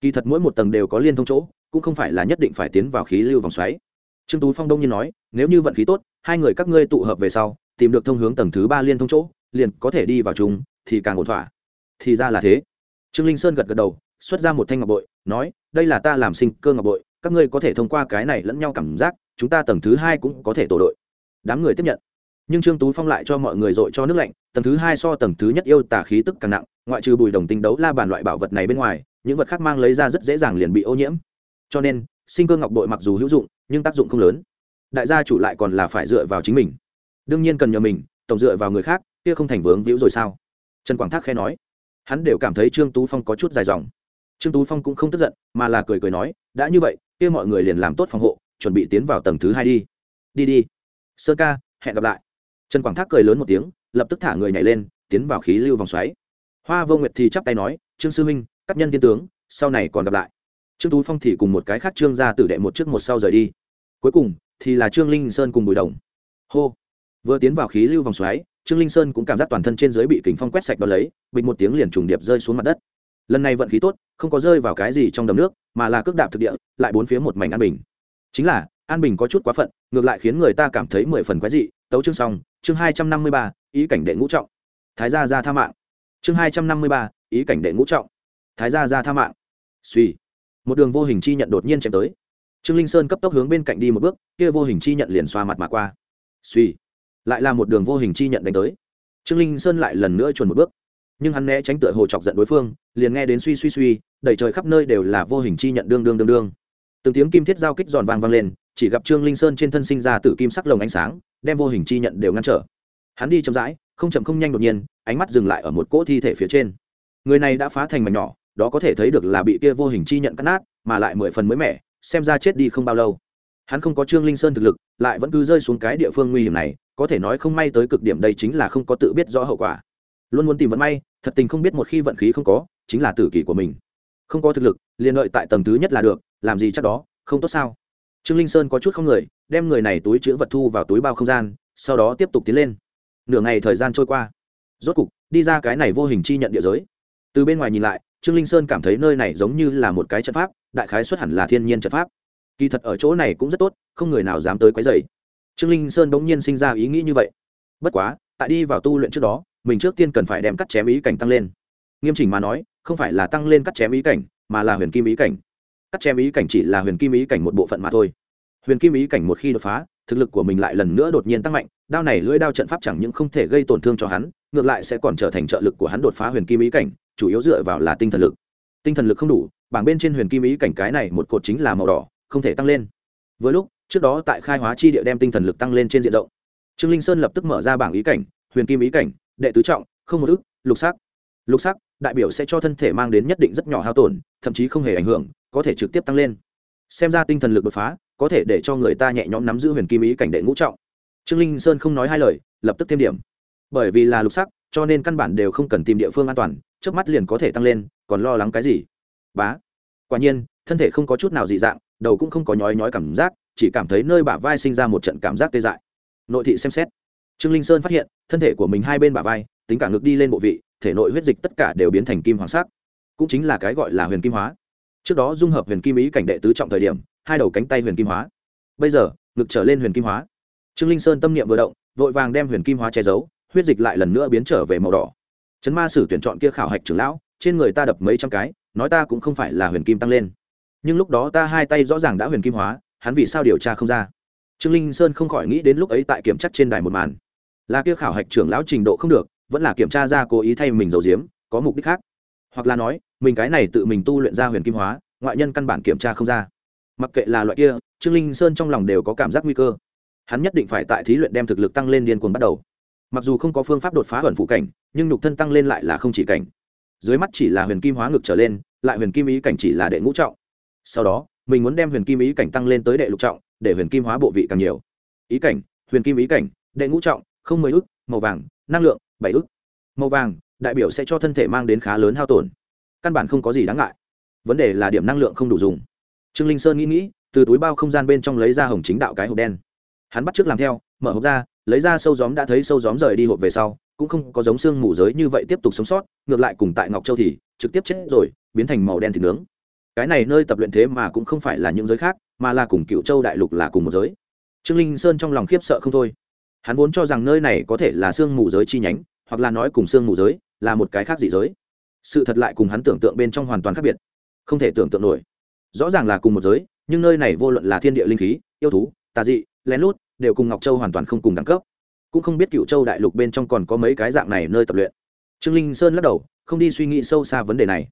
Kỳ thật mỗi một tầng đều có liên thông chỗ, cũng không phải là nhất định phải tiến vào khí lưu vòng xoáy. Trương tú phong đông nhiên nói, nếu như vận khí tốt, hai người các ngươi tụ hợp về sau, tìm được thông hướng tầng thứ ba liên thông chỗ, liền có thể đi vào chúng thì càng ổn thỏa. Thì ra là thế. Trương linh sơn gật gật đầu, xuất ra một thanh ngọc bội, nói, đây là ta làm sinh cơ ngọc bội, các ngươi có thể thông qua cái này lẫn nhau cảm giác, chúng ta tầng thứ hai cũng có thể tổ đội. Đám người tiếp nhận nhưng trương tú phong lại cho mọi người dội cho nước lạnh, tầng thứ hai so tầng thứ nhất yêu tà khí tức càng nặng, ngoại trừ bùi đồng tinh đấu la bàn loại bảo vật này bên ngoài, những vật khác mang lấy ra rất dễ dàng liền bị ô nhiễm. Cho nên, sinh cơ ngọc bội mặc dù hữu dụng, nhưng tác dụng không lớn. Đại gia chủ lại còn là phải dựa vào chính mình. Đương nhiên cần nhờ mình, tổng dựa vào người khác, kia không thành vướng víu rồi sao? Trần quảng thác khẽ nói. Hắn đều cảm thấy trương tú phong có chút dài dòng. Trương tú phong cũng không tức giận, mà là cười cười nói, đã như vậy, kia mọi người liền làm tốt phòng hộ, chuẩn bị tiến vào tầng thứ hai đi. Đi đi. Sơn ca, hẹn gặp lại trần quảng thác cười lớn một tiếng, lập tức thả người nhảy lên, tiến vào khí lưu vòng xoáy. Hoa vô nguyệt thì chắp tay nói, trương sư huynh, các nhân thiên tướng, sau này còn gặp lại. Trương tú phong thì cùng một cái khác trương ra tử đệ một trước một sau rời đi. Cuối cùng thì là trương linh sơn cùng bùi đồng. Hô! Vừa tiến vào khí lưu vòng xoáy, trương linh sơn cũng cảm giác toàn thân trên dưới bị kính phong quét sạch đ ó lấy, bịch một tiếng liền trùng điệp rơi xuống mặt đất. Lần này vận khí tốt, không có rơi vào cái gì trong đầm nước, mà là cước đạp thực địa, lại bốn phía một mảnh an bình. Chính là, an bình có chút quá phận, ngược lại khiến người ta cảm thấy mười phần quái dị, tấu chương xong chương hai trăm năm mươi ba, ý cảnh đệ ngũ trọng. Thái gia ra tha mạng. Chương hai trăm năm mươi ba, ý cảnh đệ ngũ trọng. Thái gia ra tha mạng. Suy. Một đường vô hình chi nhận đột nhiên chém tới. Trương linh sơn cấp tốc hướng bên cạnh đi một bước, kia vô hình chi nhận liền xoa mặt mà qua. Suy. Lại là một đường vô hình chi nhận đánh tới. Trương linh sơn lại lần nữa chuồn một bước. Nhưng hắn né tránh tựa hồ chọc giận đối phương, liền nghe đến suy suy suy, đầy trời khắp nơi đều là vô hình chi nhận đương đương đương đương. Từng tiếng kim thiết giao kích giòn vang vang lên chỉ gặp trương linh sơn trên thân sinh ra từ kim sắc lồng ánh sáng, đem vô hình chi nhận đều ngăn trở. Hắn đi chậm rãi, không chậm không nhanh đột nhiên, ánh mắt dừng lại ở một cỗ thi thể phía trên. Người này đã phá thành mảnh nhỏ, đó có thể thấy được là bị kia vô hình chi nhận cắt nát, mà lại mười phần mới mẻ, xem ra chết đi không bao lâu. Hắn không có trương linh sơn thực lực, lại vẫn cứ rơi xuống cái địa phương nguy hiểm này, có thể nói không may tới cực điểm đây chính là không có tự biết rõ hậu quả. Luôn muốn tìm vận may, thật tình không biết một khi vận khí không có, chính là tử kỷ của mình. Không có thực lực, liền lợi tại tầng thứ nhất là được, làm gì chắc đó, không tốt sao? Trương linh sơn có chút không người, đem người này túi chữ vật thu vào túi bao không gian, sau đó tiếp tục tiến lên. Nửa ngày thời gian trôi qua. Rốt cục, đi ra cái này vô hình chi nhận địa giới. Từ bên ngoài nhìn lại, trương linh sơn cảm thấy nơi này giống như là một cái trận pháp, đại khái xuất hẳn là thiên nhiên trận pháp. Kỳ thật ở chỗ này cũng rất tốt, không người nào dám tới quấy dày trương linh sơn bỗng nhiên sinh ra ý nghĩ như vậy. Bất quá, tại đi vào tu luyện trước đó, mình trước tiên cần phải đem cắt chém ý cảnh tăng lên. Nghiêm chỉnh mà nói, không phải là tăng lên cắt chém ý cảnh, mà là huyền kim ý cảnh cắt chém ý cảnh chỉ là huyền kim ý cảnh một bộ phận mà thôi. Huyền kim ý cảnh một khi đột phá, thực lực của mình lại lần nữa đột nhiên tăng mạnh, đao này lưỡi đao trận pháp chẳng những không thể gây tổn thương cho hắn, ngược lại sẽ còn trở thành trợ lực của hắn đột phá huyền kim ý cảnh, chủ yếu dựa vào là tinh thần lực. Tinh thần lực không đủ, bảng bên trên huyền kim ý cảnh cái này một cột chính là màu đỏ, không thể tăng lên. Với lúc, trước đó tại khai hóa chi địa đem tinh thần lực tăng lên trên diện rộng. Trương linh sơn lập tức mở ra bảng ý cảnh, huyền kim ý cảnh, đệ tứ trọng, không một ức, lục sắc. Lục sắc, đại biểu sẽ cho thân thể mang đến nhất định rất nhỏ hao tổn, thậm chí không hề ảnh hưởng có thể trực tiếp tăng lên. Xem ra tinh thần lực đột phá, có thể để cho người ta nhẹ nhõm nắm giữ huyền kim ý cảnh đệ ngũ trọng. Trương linh sơn không nói hai lời, lập tức thêm điểm. Bởi vì là lục sắc, cho nên căn bản đều không cần tìm địa phương an toàn trước mắt liền có thể tăng lên, còn lo lắng cái gì? Bá. Quả nhiên, thân thể không có chút nào dị dạng, đầu cũng không có nhói nhói cảm giác, chỉ cảm thấy nơi bả vai sinh ra một trận cảm giác tê dại. Nội thị xem xét. Trương linh sơn phát hiện, thân thể của mình hai bên bả vai, tính cả ngực đi lên bộ vị, thể nội huyết dịch tất cả đều biến thành kim hoàng sắc. Cũng chính là cái gọi là huyền kim hóa trước đó dung hợp huyền kim ý cảnh đệ tứ trọng thời điểm, hai đầu cánh tay huyền kim hóa. Bây giờ, ngực trở lên huyền kim hóa. Trương linh sơn tâm niệm vừa động, vội vàng đem huyền kim hóa che giấu, huyết dịch lại lần nữa biến trở về màu đỏ. Chấn ma sử tuyển chọn kia khảo hạch trưởng lão, trên người ta đập mấy trăm cái, nói ta cũng không phải là huyền kim tăng lên. Nhưng lúc đó ta hai tay rõ ràng đã huyền kim hóa, hắn vì sao điều tra không ra? Trương linh sơn không khỏi nghĩ đến lúc ấy tại kiểm tra trên đài một màn. Là kia khảo hạch trưởng lão trình độ không được, vẫn là kiểm tra ra cố ý thay mình giấu diếm có mục đích khác hoặc là nói, mình cái này tự mình tu luyện ra huyền kim hóa, ngoại nhân căn bản kiểm tra không ra. Mặc kệ là loại kia, trương linh sơn trong lòng đều có cảm giác nguy cơ. Hắn nhất định phải tại thí luyện đem thực lực tăng lên điên cuồng bắt đầu. Mặc dù không có phương pháp đột phá ẩn phụ cảnh, nhưng nhục thân tăng lên lại là không chỉ cảnh. Dưới mắt chỉ là huyền kim hóa ngực trở lên, lại huyền kim ý cảnh chỉ là đệ ngũ trọng. Sau đó, mình muốn đem huyền kim ý cảnh tăng lên tới đệ lục trọng, để huyền kim hóa bộ vị càng nhiều. Ý cảnh, huyền kim ý cảnh, đệ ngũ trọng, không mười ức, màu vàng, năng lượng, bảy ức. Màu vàng đại biểu sẽ cho thân thể mang đến khá lớn hao tổn. Căn bản không có gì đáng ngại. Vấn đề là điểm năng lượng không đủ dùng. Trương linh sơn nghĩ nghĩ, từ túi bao không gian bên trong lấy ra hồng chính đạo cái hộp đen. Hắn bắt t r ư ớ c làm theo, mở hộp ra, lấy ra sâu gióm đã thấy sâu gióm rời đi hộp về sau, cũng không có giống xương mù giới như vậy tiếp tục sống sót, ngược lại cùng tại ngọc châu thì trực tiếp chết rồi, biến thành màu đen thịt nướng. Cái này nơi tập luyện thế mà cũng không phải là những giới khác, mà là cùng cựu châu đại lục là cùng một giới. Trương linh sơn trong lòng khiếp sợ không thôi. Hắn vốn cho rằng nơi này có thể là xương mù giới chi nhánh hoặc là nói cùng xương mù giới, là một cái khác dị giới. Sự thật lại cùng hắn tưởng tượng bên trong hoàn toàn khác biệt, không thể tưởng tượng nổi. Rõ ràng là cùng một giới, nhưng nơi này vô luận là thiên địa linh khí, yêu thú, tà dị, lén lút, đều cùng ngọc châu hoàn toàn không cùng đẳng cấp. Cũng không biết cựu châu đại lục bên trong còn có mấy cái dạng này nơi tập luyện. Trương linh sơn lắc đầu, không đi suy nghĩ sâu xa vấn đề này.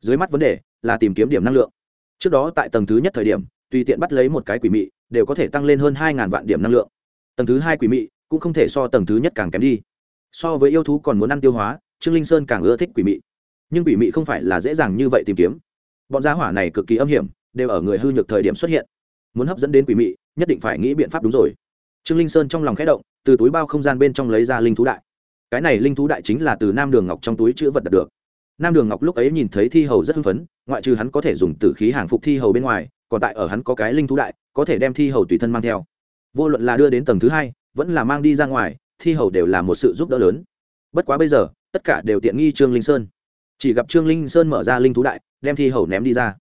Dưới mắt vấn đề là tìm kiếm điểm năng lượng. Trước đó tại tầng thứ nhất thời điểm, tùy tiện bắt lấy một cái quỷ mị, đều có thể tăng lên hơn hai ngàn vạn điểm năng lượng. Tầng thứ hai quỷ mị cũng không thể so tầng thứ nhất càng kém đi so với yêu thú còn muốn ăn tiêu hóa, trương linh sơn càng ưa thích quỷ mị. Nhưng quỷ mị không phải là dễ dàng như vậy tìm kiếm. Bọn giá hỏa này cực kỳ âm hiểm, đều ở người hư nhược thời điểm xuất hiện. Muốn hấp dẫn đến quỷ mị, nhất định phải nghĩ biện pháp đúng rồi. Trương linh sơn trong lòng khẽ động, từ túi bao không gian bên trong lấy ra linh thú đại. Cái này linh thú đại chính là từ nam đường ngọc trong túi chữ vật đạt được. Nam đường ngọc lúc ấy nhìn thấy thi hầu rất hưng phấn, ngoại trừ hắn có thể dùng tử khí hàng phục thi hầu bên ngoài, còn tại ở hắn có cái linh thú đại, có thể đem thi hầu tùy thân mang theo. Vô luận là đưa đến tầng thứ hai, vẫn là mang đi ra ngoài thi hầu đều là một sự giúp đỡ lớn. Bất quá bây giờ, tất cả đều tiện nghi trương linh sơn. Chỉ gặp trương linh sơn mở ra linh thú đại, đem thi hầu ném đi ra.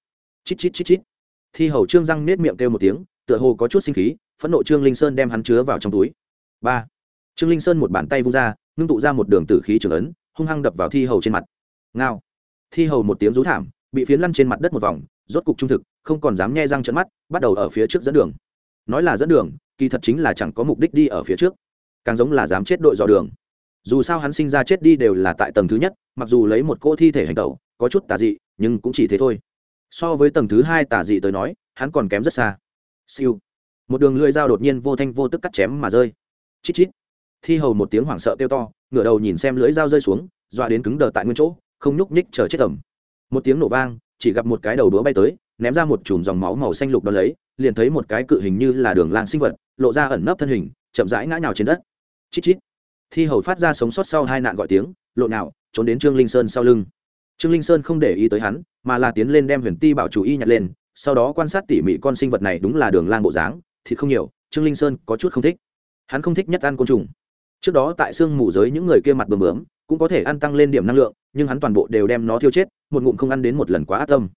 Chít chít chít chít. Thi hầu trương răng nết miệng kêu một tiếng, tựa hồ có chút sinh khí, phẫn nộ trương linh sơn đem hắn chứa vào trong túi. Ba. Trương linh sơn một bàn tay vung ra, ngưng tụ ra một đường tử khí trường ấn, hung hăng đập vào thi hầu trên mặt. Ngao. Thi hầu một tiếng rú thảm, bị phiến lăn trên mặt đất một vòng, rốt cục trung thực, không còn dám nghe răng trận mắt, bắt đầu ở phía trước dẫn đường. Nói là dẫn đường, kỳ thật chính là chẳng có mục đích đi ở phía trước càng giống là dám chết đội dò đường. Dù sao hắn sinh ra chết đi đều là tại tầng thứ nhất, mặc dù lấy một cỗ thi thể hành tẩu, có chút tà dị, nhưng cũng chỉ thế thôi. So với tầng thứ hai tà dị tới nói, hắn còn kém rất xa. Siêu. Một đường lưỡi dao đột nhiên vô thanh vô tức cắt chém mà rơi. Chít chít. Thi hầu một tiếng hoảng sợ kêu to, ngửa đầu nhìn xem lưỡi dao rơi xuống, dọa đến cứng đờ tại nguyên chỗ, không nhúc nhích chờ chết tầm một tiếng nổ vang, chỉ gặp một cái đầu đũa bay tới, ném ra một chùm dòng máu màu xanh lục đ ó lấy, liền thấy một cái cự hình như là đường lang sinh vật, lộ ra ẩn nấp thân hình, chậm rãi ngã nhào trên đất chít chít. Thi hầu phát ra sống sót sau hai nạn gọi tiếng lộ nào, trốn đến trương linh sơn sau lưng. Trương linh sơn không để ý tới hắn, mà là tiến lên đem huyền ti bảo chủ y nhặt lên, sau đó quan sát tỉ mỉ con sinh vật này đúng là đường lang bộ dáng thịt không nhiều, trương linh sơn có chút không thích. Hắn không thích nhất ăn côn trùng. Trước đó tại xương mù giới những người kia mặt bướm bướm, cũng có thể ăn tăng lên điểm năng lượng, nhưng hắn toàn bộ đều đem nó thiêu chết, một ngụm không ăn đến một lần quá ác tâm.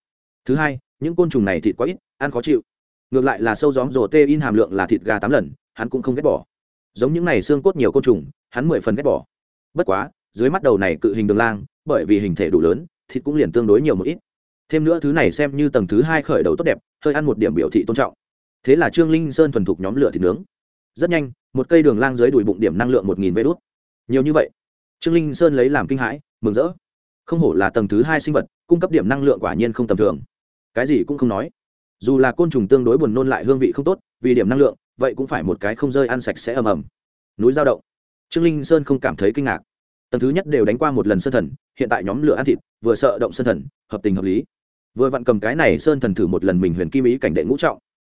Thứ hai, những côn trùng này thịt quá ít, ăn khó chịu. Ngược lại là sâu gióm rổ tê in hàm lượng là thịt gà tám lần, hắn cũng không ghét bỏ giống những này xương cốt nhiều côn trùng, hắn mười phần ghét bỏ. Bất quá, dưới mắt đầu này cự hình đường lang, bởi vì hình thể đủ lớn, thịt cũng liền tương đối nhiều một ít. Thêm nữa thứ này xem như tầng thứ hai khởi đầu tốt đẹp, hơi ăn một điểm biểu thị tôn trọng. Thế là trương linh sơn thuần thục nhóm lửa thịt nướng. Rất nhanh, một cây đường lang dưới đùi bụng điểm năng lượng một nghìn vê đốt nhiều như vậy, trương linh sơn lấy làm kinh hãi, mừng rỡ. Không hổ là tầng thứ hai sinh vật, cung cấp điểm năng lượng quả nhiên không tầm thường. Cái gì cũng không nói. Dù là côn trùng tương đối buồn nôn lại hương vị không tốt, vì điểm năng lượng vậy cũng phải một cái không rơi ăn sạch sẽ ầm ầm. Núi giao động. Trương linh sơn không cảm thấy kinh ngạc. Tầng thứ nhất đều đánh qua một lần sơn thần, hiện tại nhóm lửa ăn thịt, vừa sợ động sơn thần, hợp tình hợp lý. Vừa vặn cầm cái này sơn thần thử một lần mình huyền kim ý cảnh đệ ngũ trọng.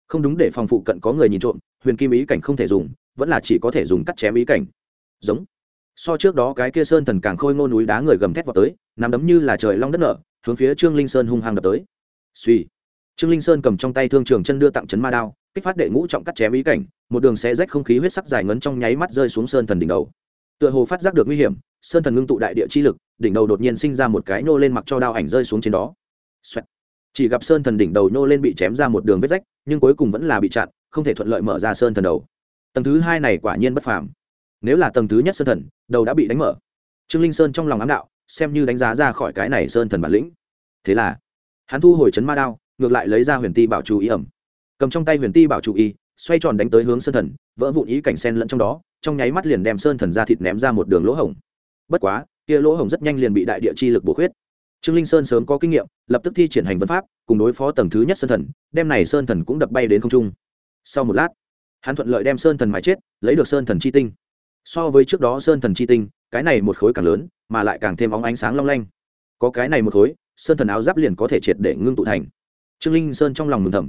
Không đúng để phòng phụ cận có người nhìn trộm, huyền kim ý cảnh không thể dùng, vẫn là chỉ có thể dùng cắt chém ý cảnh. Giống. So trước đó cái kia sơn thần càng khôi ngô núi đá người gầm thét vào tới, nằm đấm như là trời long đất nở, hướng phía trương linh sơn hung hăng đập tới. Suy trương linh sơn cầm trong tay thương trường chân đưa tặng chấn ma đao kích phát đệ ngũ trọng cắt chém ý cảnh, một đường xe rách không khí huyết sắc dài ngấn trong nháy mắt rơi xuống sơn thần đỉnh đầu. Tựa hồ phát giác được nguy hiểm, sơn thần ngưng tụ đại địa chi lực, đỉnh đầu đột nhiên sinh ra một cái nô lên mặc cho đao ảnh rơi xuống trên đó、Xoẹt. Chỉ gặp sơn thần đỉnh đầu nô lên bị chém ra một đường vết rách, nhưng cuối cùng vẫn là bị chặn, không thể thuận lợi mở ra sơn thần đầu. Tầng thứ hai này quả nhiên bất phàm. Nếu là tầng thứ nhất sơn thần, đầu đã bị đánh mở. Trương linh sơn trong lòng ám đạo, xem như đánh giá ra khỏi cái này sơn thần bản lĩnh. Thế là, hắn thu hồi chấn ma đao, ngược lại lấy ra huyền ti bảo chú ý ẩm cầm trong tay huyền ti bảo chủ y, xoay tròn đánh tới hướng sơn thần, vỡ vụn ý cảnh sen lẫn trong đó, trong nháy mắt liền đem sơn thần ra thịt ném ra một đường lỗ hổng. Bất quá, kia lỗ hổng rất nhanh liền bị đại địa chi lực bổ khuyết. Trương linh sơn sớm có kinh nghiệm, lập tức thi triển hành vấn pháp, cùng đối phó tầng thứ nhất sơn thần đem này sơn thần cũng đập bay đến không trung. Sau một lát, hắn thuận lợi đem sơn thần mái chết, lấy được sơn thần chi tinh. So với trước đó sơn thần chi tinh, cái này một khối càng lớn, mà lại càng thêm óng ánh sáng long lanh. Có cái này một khối, sơn thần áo giáp liền có thể triệt để ngưng tụ thành. Trương linh sơn trong lòng mừng thầm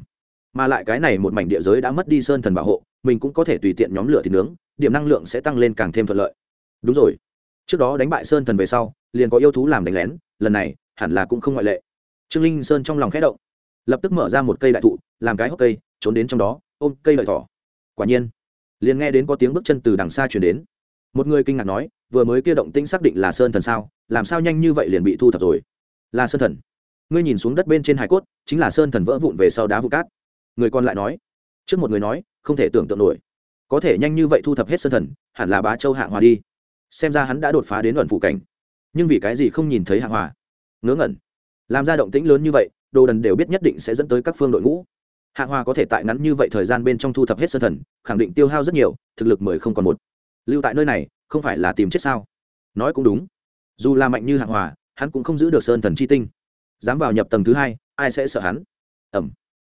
mà lại cái này một mảnh địa giới đã mất đi sơn thần bảo hộ, mình cũng có thể tùy tiện nhóm lửa thịt nướng, điểm năng lượng sẽ tăng lên càng thêm thuận lợi. Đúng rồi. Trước đó đánh bại sơn thần về sau, liền có yêu thú làm đánh lén, lần này, hẳn là cũng không ngoại lệ. Trương linh sơn trong lòng khẽ động, lập tức mở ra một cây đại thụ, làm cái hốc cây, trốn đến trong đó, ôm cây lợi thỏ. Quả nhiên, liền nghe đến có tiếng bước chân từ đằng xa chuyển đến. Một người kinh ngạc nói, vừa mới kia động tĩnh xác định là sơn thần sao, làm sao nhanh như vậy liền bị thu thập rồi? Là sơn thần. Ngươi nhìn xuống đất bên trên hải cốt, chính là sơn thần vỡ vụn về sau đá vụ cát người còn lại nói, trước một người nói, không thể tưởng tượng nổi. Có thể nhanh như vậy thu thập hết sân thần, hẳn là bá châu hạng hòa đi. Xem ra hắn đã đột phá đến luận phụ cảnh. Nhưng vì cái gì không nhìn thấy hạng hòa? Ngớ ngẩn. Làm ra động tĩnh lớn như vậy, đồ đần đều biết nhất định sẽ dẫn tới các phương đội ngũ. Hạng hòa có thể tại ngắn như vậy thời gian bên trong thu thập hết sân thần, khẳng định tiêu hao rất nhiều, thực lực mười không còn một. Lưu tại nơi này, không phải là tìm chết sao? Nói cũng đúng. Dù là mạnh như hạng hòa, hắn cũng không giữ được sơn thần chi tinh. Dám vào nhập tầng thứ hai, ai sẽ sợ hắn? Ẩm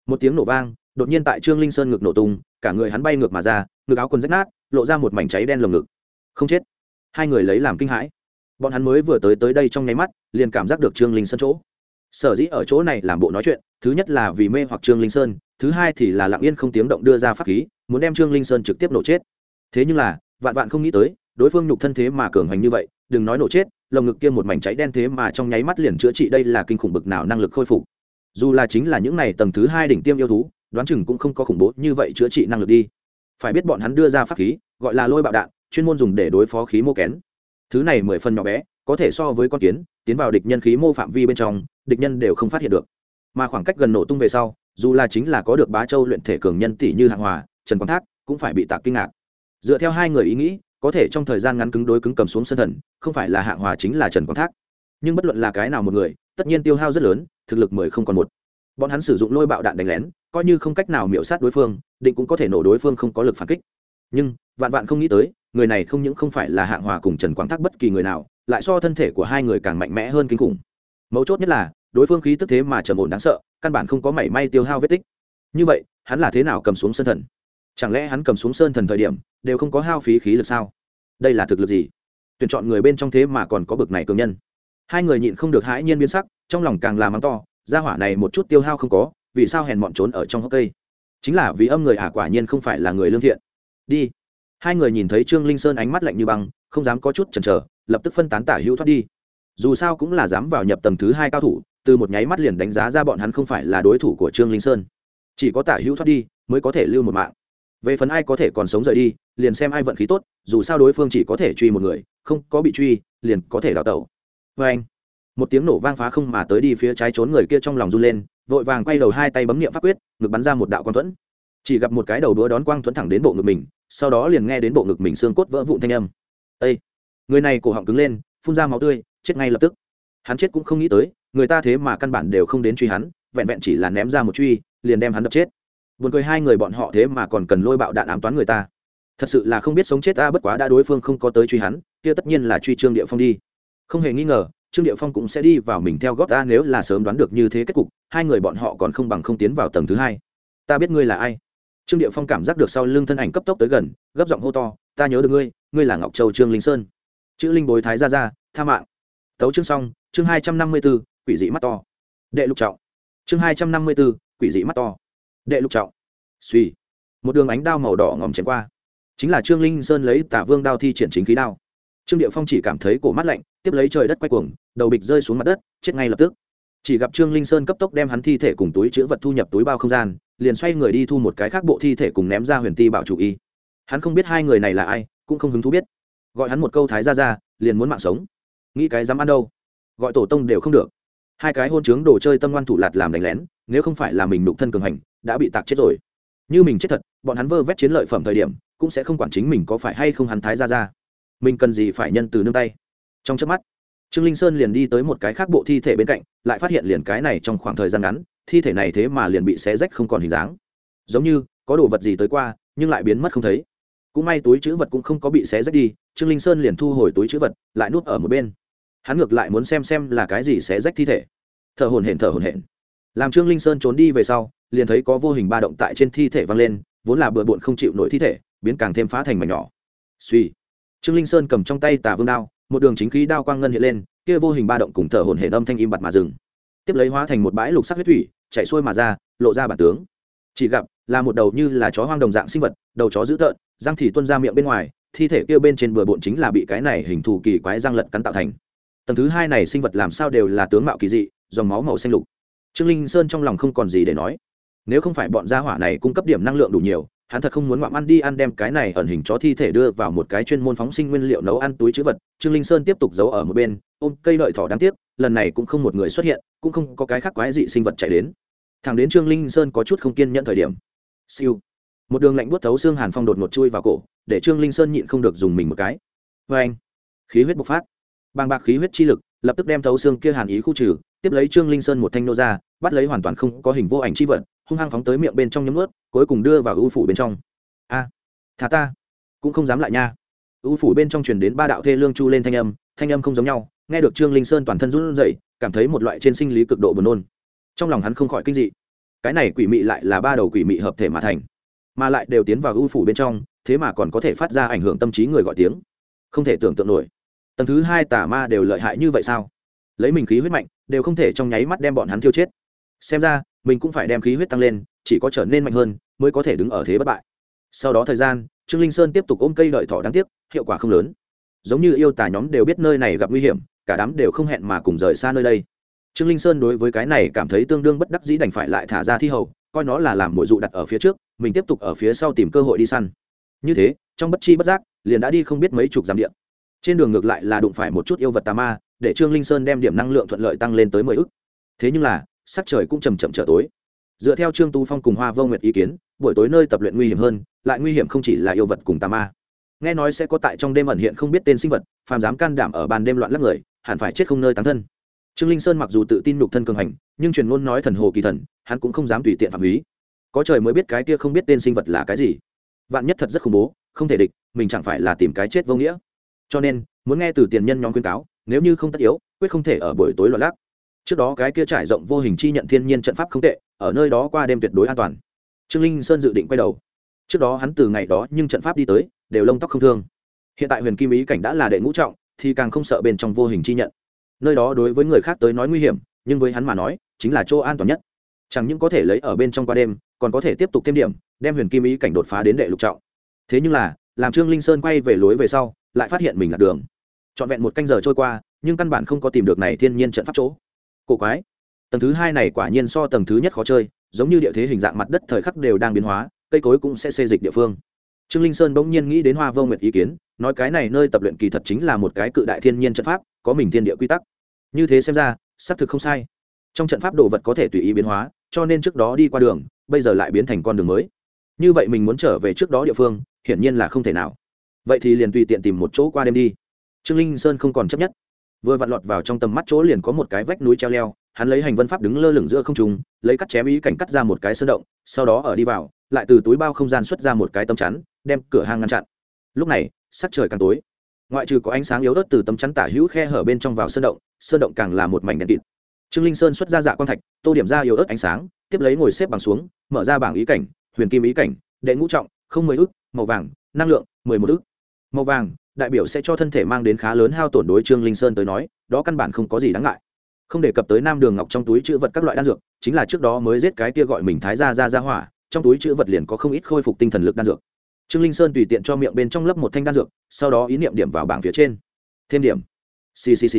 một tiếng nổ vang, đột nhiên tại trương linh sơn ngực nổ tung, cả người hắn bay ngược mà ra, ngực áo quần rách nát, lộ ra một mảnh cháy đen lồng ngực. Không chết. Hai người lấy làm kinh hãi. Bọn hắn mới vừa tới tới đây trong nháy mắt, liền cảm giác được trương linh sơn chỗ. Sở dĩ ở chỗ này làm bộ nói chuyện, thứ nhất là vì mê hoặc trương linh sơn, thứ hai thì là lặng yên không tiếng động đưa ra pháp khí, muốn đem trương linh sơn trực tiếp nổ chết. Thế nhưng là, vạn vạn không nghĩ tới, đối phương nhục thân thế mà cường hành như vậy, đừng nói nổ chết, lồng ngực kia một mảnh cháy đen thế mà trong nháy mắt liền chữa trị, đây là kinh khủng bực nào năng lực khôi phục dù là chính là những này tầng thứ hai đỉnh tiêm yêu thú, đoán chừng cũng không có khủng bố như vậy chữa trị năng lực đi. Phải biết bọn hắn đưa ra pháp khí, gọi là lôi bạo đạn, chuyên môn dùng để đối phó khí mô kén. Thứ này mười phần nhỏ bé, có thể so với con kiến, tiến vào địch nhân khí mô phạm vi bên trong, địch nhân đều không phát hiện được. Mà khoảng cách gần nổ tung về sau, dù là chính là có được bá châu luyện thể cường nhân tỷ như hạng hòa, trần quang thác, cũng phải bị tạc kinh ngạc. Dựa theo hai người ý nghĩ, có thể trong thời gian ngắn cứng đối cứng cầm xuống sân thần, không phải là hạng hòa chính là trần quang thác. Nhưng bất luận là cái nào một người, tất nhiên tiêu hao rất lớn thực lực mười không còn một. Bọn hắn sử dụng lôi bạo đạn đánh lén, coi như không cách nào miễu sát đối phương, định cũng có thể nổ đối phương không có lực phản kích. Nhưng, vạn vạn không nghĩ tới, người này không những không phải là hạng hòa cùng trần quang thác bất kỳ người nào, lại so thân thể của hai người càng mạnh mẽ hơn kinh khủng. Mấu chốt nhất là, đối phương khí tức thế mà trầm ổn đáng sợ, căn bản không có mảy may tiêu hao vết tích. Như vậy, hắn là thế nào cầm xuống sơn thần? Chẳng lẽ hắn cầm xuống sơn thần thời điểm, đều không có hao phí khí lực sao? Đây là thực lực gì? Tuyển chọn người bên trong thế mà còn có bực này cường nhân hai người nhịn không được hãi nhiên biến sắc, trong lòng càng làm mắng to ra hỏa này một chút tiêu hao không có, vì sao hèn mọn trốn ở trong hốc cây? Chính là vì âm người ả quả nhiên không phải là người lương thiện. Đi. Hai người nhìn thấy trương linh sơn ánh mắt lạnh như băng, không dám có chút chần chờ, lập tức phân tán tả hữu thoát đi. Dù sao cũng là dám vào nhập tầng thứ hai cao thủ, từ một nháy mắt liền đánh giá ra bọn hắn không phải là đối thủ của trương linh sơn. Chỉ có tả hữu thoát đi, mới có thể lưu một mạng. Về phần ai có thể còn sống rời đi, liền xem ai vận khí tốt, dù sao đối phương chỉ có thể truy một người, không có bị truy, liền có thể đào tẩu vê anh, một tiếng nổ vang phá không mà tới đi phía trái trốn người kia trong lòng run lên, vội vàng quay đầu hai tay bấm nghiệm pháp quyết, ngực bắn ra một đạo quang thuẫn. Chỉ gặp một cái đầu đũa đón quang thuẫn thẳng đến bộ ngực mình, sau đó liền nghe đến bộ ngực mình xương cốt vỡ vụn thanh âm. Ây người này cổ họng cứng lên, phun ra máu tươi, chết ngay lập tức. Hắn chết cũng không nghĩ tới, người ta thế mà căn bản đều không đến truy hắn, vẹn vẹn chỉ là ném ra một truy, liền đem hắn đập chết. Buồn cười hai người bọn họ thế mà còn cần lôi bạo đạn ám toán người ta. Thật sự là không biết sống chết ta bất quá đã đối phương không có tới truy hắn, kia tất nhiên là truy trương địa phong đi không hề nghi ngờ, trương địa phong cũng sẽ đi vào mình theo góp ta nếu là sớm đoán được như thế kết cục, hai người bọn họ còn không bằng không tiến vào tầng thứ hai. Ta biết ngươi là ai. Trương địa phong cảm giác được sau lưng thân ảnh cấp tốc tới gần, gấp giọng hô to, ta nhớ được ngươi ngươi là ngọc châu trương linh sơn. Chữ linh bối thái ra ra, tha mạng. Tấu chương xong, chương hai trăm năm mươi b ố quỷ dị mắt to. Đệ lục trọng. Chương hai trăm năm mươi b ố quỷ dị mắt to. Đệ lục trọng. Suy. Một đường ánh đao màu đỏ ngòm chém qua. Chính là trương linh sơn lấy tả vương đao thi triển chính khí đao. Trương địa phong chỉ cảm thấy cổ mắt lạnh tiếp lấy trời đất quay cuồng, đầu bịch rơi xuống mặt đất, chết ngay lập tức. Chỉ gặp trương linh sơn cấp tốc đem hắn thi thể cùng túi chữ vật thu nhập túi bao không gian, liền xoay người đi thu một cái khác bộ thi thể cùng ném ra huyền ti bảo chủ y. Hắn không biết hai người này là ai, cũng không hứng thú biết. Gọi hắn một câu thái ra ra liền muốn mạng sống. Nghĩ cái dám ăn đâu? Gọi tổ tông đều không được. Hai cái hôn trướng đồ chơi tâm ngoan thủ lạt làm đánh lén, nếu không phải là mình đục thân cường hành, đã bị tạc chết rồi. Như mình chết thật, bọn hắn vơ vét chiến lợi phẩm thời điểm, cũng sẽ không quản chính mình có phải hay không hắn thái ra ra mình cần gì phải nhân từ nương tay? Trong chớp mắt, trương linh sơn liền đi tới một cái khác bộ thi thể bên cạnh, lại phát hiện liền cái này trong khoảng thời gian ngắn, thi thể này thế mà liền bị xé rách không còn hình dáng. Giống như, có đồ vật gì tới qua, nhưng lại biến mất không thấy. Cũng may túi chữ vật cũng không có bị xé rách đi, trương linh sơn liền thu hồi túi chữ vật, lại nuốt ở một bên. Hắn ngược lại muốn xem xem là cái gì xé rách thi thể. Thở hồn hển, thở hồn hển. Làm trương linh sơn trốn đi về sau, liền thấy có vô hình ba động tại trên thi thể văng lên, vốn là bừa bộn không chịu nổi thi thể, biến càng thêm phá thành mảnh nhỏ. Suy trương linh sơn cầm trong tay tà vương đao một đường chính khí đao quang ngân hiện lên, kia vô hình ba động cùng thở hồn hển âm thanh im bặt mà dừng. Tiếp lấy hóa thành một bãi lục sắc huyết thủy chạy xuôi mà ra, lộ ra bản tướng. Chỉ gặp, là một đầu như là chó hoang đồng dạng sinh vật, đầu chó dữ tợn, răng thì tuôn ra miệng bên ngoài, thi thể kia bên trên bừa bộn chính là bị cái này hình thù kỳ quái răng lật cắn tạo thành. Tầng thứ hai này sinh vật làm sao đều là tướng mạo kỳ dị, dòng máu màu xanh lục. Trương linh sơn trong lòng không còn gì để nói. Nếu không phải bọn gia hỏa này cung cấp điểm năng lượng đủ nhiều hắn thật không muốn ngoạm ăn đi ăn đem cái này ẩn hình chó thi thể đưa vào một cái chuyên môn phóng sinh nguyên liệu nấu ăn túi chữ vật. Trương linh sơn tiếp tục giấu ở một bên, ôm cây lợi thỏ đáng tiếc, lần này cũng không một người xuất hiện, cũng không có cái khác quái dị sinh vật chạy đến. Thằng đến trương linh sơn có chút không kiên nhẫn thời điểm. Siêu. Một đường lạnh buốt thấu xương hàn phong đột ngột chui vào cổ, để trương linh sơn nhịn không được dùng mình một cái. Vê anh, khí huyết bộc phát. Bàng bạc khí huyết chi lực, lập tức đem thấu xương kia hàn ý khu trừ, tiếp lấy trương linh sơn một thanh nô ra, bắt lấy hoàn toàn không có hình vô ảnh chi vật hung hăng phóng tới miệng bên trong nhấm ướt cuối cùng đưa vào ưu phủ bên trong. A à, thà ta cũng không dám lại nha. Ưu phủ bên trong truyền đến ba đạo thê lương chu lên thanh âm thanh âm không giống nhau nghe được trương linh sơn toàn thân run rẩy cảm thấy một loại trên sinh lý cực độ buồn nôn. Trong lòng hắn không khỏi kinh dị. Cái này quỷ mị lại là ba đầu quỷ mị hợp thể mà thành mà lại đều tiến vào ưu phủ bên trong thế mà còn có thể phát ra ảnh hưởng tâm trí người gọi tiếng. Không thể tưởng tượng nổi. Tầng thứ hai tà ma đều lợi hại như vậy sao? Lấy mình khí huyết mạnh đều không thể trong nháy mắt đem bọn hắn thiêu chết. Xem ra mình cũng phải đem khí huyết tăng lên, chỉ có trở nên mạnh hơn mới có thể đứng ở thế bất bại. Sau đó thời gian, trương linh sơn tiếp tục ôm cây đợi thỏ đáng tiếc, hiệu quả không lớn. Giống như yêu tà nhóm đều biết nơi này gặp nguy hiểm, cả đám đều không hẹn mà cùng rời xa nơi đây. Trương linh sơn đối với cái này cảm thấy tương đương bất đắc dĩ đành phải lại thả ra thi hầu, coi nó là làm mồi dụ đặt ở phía trước, mình tiếp tục ở phía sau tìm cơ hội đi săn. Như thế, trong bất chi bất giác, liền đã đi không biết mấy chục dặm điện trên đường ngược lại là đụng phải một chút yêu vật tà ma, để trương linh sơn đem điểm năng lượng thuận lợi tăng lên tới mười ức. Thế nhưng là sắc trời cũng chầm chậm trở tối. Dựa theo trương tu phong cùng hoa vô nguyệt ý kiến, buổi tối nơi tập luyện nguy hiểm hơn, lại nguy hiểm không chỉ là yêu vật cùng tà ma. Nghe nói sẽ có tại trong đêm ẩn hiện không biết tên sinh vật, phàm dám can đảm ở ban đêm loạn lắc người, hẳn phải chết không nơi tán thân. Trương linh sơn mặc dù tự tin nhục thân cường hành, nhưng truyền ngôn nói thần hồ kỳ thần, hắn cũng không dám tùy tiện phạm ý có trời mới biết cái kia không biết tên sinh vật là cái gì. Vạn nhất thật rất khủng bố, không thể địch, mình chẳng phải là tìm cái chết vô nghĩa. Cho nên, muốn nghe từ tiền nhân nhóm khuyên cáo, nếu như không tất yếu, quyết không thể ở buổi tối loạn lắc trước đó cái kia trải rộng vô hình chi nhận thiên nhiên trận pháp không tệ, ở nơi đó qua đêm tuyệt đối an toàn. Trương linh sơn dự định quay đầu. Trước đó hắn từ ngày đó nhưng trận pháp đi tới, đều lông tóc không thương. Hiện tại huyền kim ý cảnh đã là đệ ngũ trọng, thì càng không sợ bên trong vô hình chi nhận. Nơi đó đối với người khác tới nói nguy hiểm, nhưng với hắn mà nói, chính là chỗ an toàn nhất. Chẳng những có thể lấy ở bên trong qua đêm, còn có thể tiếp tục thêm điểm, đem huyền kim ý cảnh đột phá đến đệ lục trọng. Thế nhưng là, làm trương linh sơn quay về lối về sau, lại phát hiện mình lạc đường. Trọn vẹn một canh giờ trôi qua, nhưng căn bản không có tìm được này thiên nhiên trận pháp chỗ cổ quái. Tầng thứ hai này quả nhiên so tầng thứ nhất khó chơi, giống như địa thế hình dạng mặt đất thời khắc đều đang biến hóa, cây cối cũng sẽ xê dịch địa phương. Trương linh sơn bỗng nhiên nghĩ đến hoa vô nguyệt ý kiến, nói cái này nơi tập luyện kỳ thật chính là một cái cự đại thiên nhiên trận pháp, có mình thiên địa quy tắc. Như thế xem ra, xác thực không sai. Trong trận pháp đồ vật có thể tùy ý biến hóa, cho nên trước đó đi qua đường, bây giờ lại biến thành con đường mới. Như vậy mình muốn trở về trước đó địa phương, hiển nhiên là không thể nào. Vậy thì liền tùy tiện tìm một chỗ qua đêm đi. Trương linh sơn không còn chấp nhất vừa vặn lọt vào trong tầm mắt chỗ liền có một cái vách núi treo leo, hắn lấy hành vân pháp đứng lơ lửng giữa không trung, lấy cắt chém ý cảnh cắt ra một cái sơn động, sau đó ở đi vào, lại từ túi bao không gian xuất ra một cái tấm chắn, đem cửa hang ngăn chặn. Lúc này, sắc trời càng tối. Ngoại trừ có ánh sáng yếu ớt từ tấm chắn tả hữu khe hở bên trong vào sơn động sơn động càng là một mảnh đèn kịt. Trương linh sơn xuất ra dạ quan thạch, tô điểm ra yếu ớt ánh sáng, tiếp lấy ngồi xếp bằng xuống, mở ra bảng ý cảnh, huyền kim ý cảnh, đệ ngũ trọng, không mười ức, màu vàng, năng lượng, mười một ức. Màu vàng đại biểu sẽ cho thân thể mang đến khá lớn hao tổn đối trương linh sơn tới nói, đó căn bản không có gì đáng ngại. Không đề cập tới nam đường ngọc trong túi chữ vật các loại đan dược, chính là trước đó mới giết cái kia gọi mình thái ra ra ra hỏa, trong túi chữ vật liền có không ít khôi phục tinh thần lực đan dược. Trương linh sơn tùy tiện cho miệng bên trong lấp một thanh đan dược, sau đó ý niệm điểm vào bảng phía trên. Thêm điểm. Ccc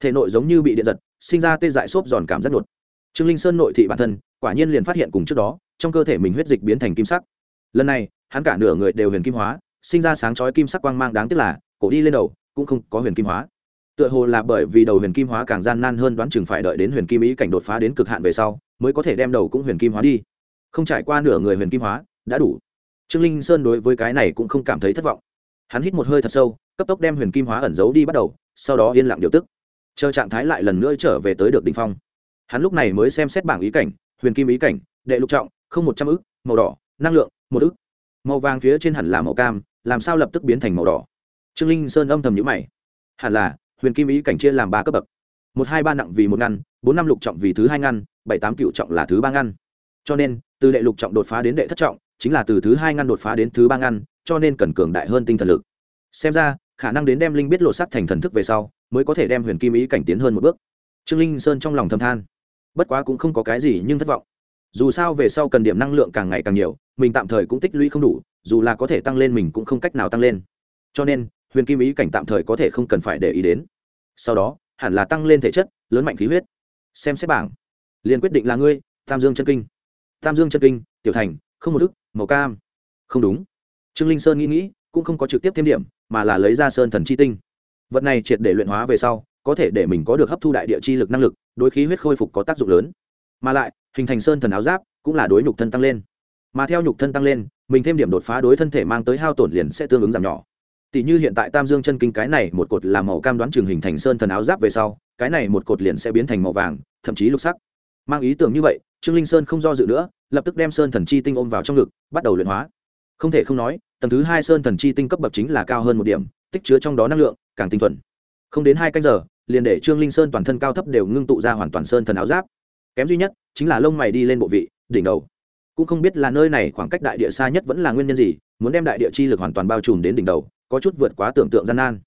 thể nội giống như bị điện giật, sinh ra tê dại xốp giòn cảm giác đột. Trương linh sơn nội thị bản thân, quả nhiên liền phát hiện cùng trước đó, trong cơ thể mình huyết dịch biến thành kim sắc. Lần này, hắn cả nửa người đều huyền kim hóa sinh ra sáng chói kim sắc quang mang đáng tiếc là, cổ đi lên đầu cũng không có huyền kim hóa. Tựa hồ là bởi vì đầu huyền kim hóa càng gian nan hơn đoán chừng phải đợi đến huyền kim ý cảnh đột phá đến cực hạn về sau, mới có thể đem đầu cũng huyền kim hóa đi. Không trải qua nửa người huyền kim hóa, đã đủ. Trương linh sơn đối với cái này cũng không cảm thấy thất vọng. Hắn hít một hơi thật sâu, cấp tốc đem huyền kim hóa ẩn giấu đi bắt đầu, sau đó yên lặng điều tức. Chờ trạng thái lại lần nữa trở về tới được đ ỉ n h phong. Hắn lúc này mới xem xét bảng ý cảnh, huyền kim ý cảnh, đệ lục trọng, không một trăm ức, màu đỏ, năng lượng, một ức. Màu vàng phía trên hẳn là màu cam làm sao lập tức biến thành màu đỏ? Trương linh sơn âm thầm nhữ mày. Hẳn là, huyền kim ý cảnh chia làm ba cấp bậc. Một, hai, ba nặng vì một ngăn, bốn, năm lục trọng vì thứ hai ngăn, bảy, tám cựu trọng là thứ ba ngăn. Cho nên, từ đệ lục trọng đột phá đến đệ thất trọng, chính là từ thứ hai ngăn đột phá đến thứ ba ngăn, cho nên cần cường đại hơn tinh thần lực. Xem ra, khả năng đến đem linh biết lộ sắt thành thần thức về sau, mới có thể đem huyền kim ý cảnh tiến hơn một bước. Trương linh sơn trong lòng thầm than. Bất quá cũng không có cái gì nhưng thất vọng. Dù sao về sau cần điểm năng lượng càng ngày càng nhiều, mình tạm thời cũng tích lũy không đủ dù là có thể tăng lên mình cũng không cách nào tăng lên. Cho nên, huyền kim ý cảnh tạm thời có thể không cần phải để ý đến. Sau đó, hẳn là tăng lên thể chất, lớn mạnh khí huyết. Xem xét bảng. Liền quyết định là ngươi, tam dương chân kinh. Tam dương chân kinh, tiểu thành, không một thức, màu cam. Không đúng. Trương linh sơn nghĩ nghĩ, cũng không có trực tiếp thêm điểm, mà là lấy ra sơn thần chi tinh. Vật này triệt để luyện hóa về sau, có thể để mình có được hấp thu đại địa chi lực năng lực, đối khí huyết khôi phục có tác dụng lớn. Mà lại, hình thành sơn thần áo giáp, cũng là đối nhục thân tăng lên. Mà theo nhục thân tăng lên mình thêm điểm đột phá đối thân thể mang tới hao tổn liền sẽ tương ứng giảm nhỏ. Tỷ như hiện tại tam dương chân kinh cái này, một cột là màu cam đoán trường hình thành sơn thần áo giáp về sau, cái này một cột liền sẽ biến thành màu vàng, thậm chí lục sắc. Mang ý tưởng như vậy, trương linh sơn không do dự nữa, lập tức đem sơn thần chi tinh ôm vào trong ngực, bắt đầu luyện hóa. Không thể không nói, tầng thứ hai sơn thần chi tinh cấp bậc chính là cao hơn một điểm, tích chứa trong đó năng lượng, càng tinh thuần. Không đến hai canh giờ, liền để trương linh sơn toàn thân cao thấp đều ngưng tụ ra hoàn toàn sơn thần áo giáp. Kém duy nhất, chính là lông mày đi lên bộ vị, đỉnh đầu cũng không biết là nơi này khoảng cách đại địa xa nhất vẫn là nguyên nhân gì, muốn đem đại địa chi lực hoàn toàn bao trùm đến đỉnh đầu, có chút vượt quá tưởng tượng gian nan.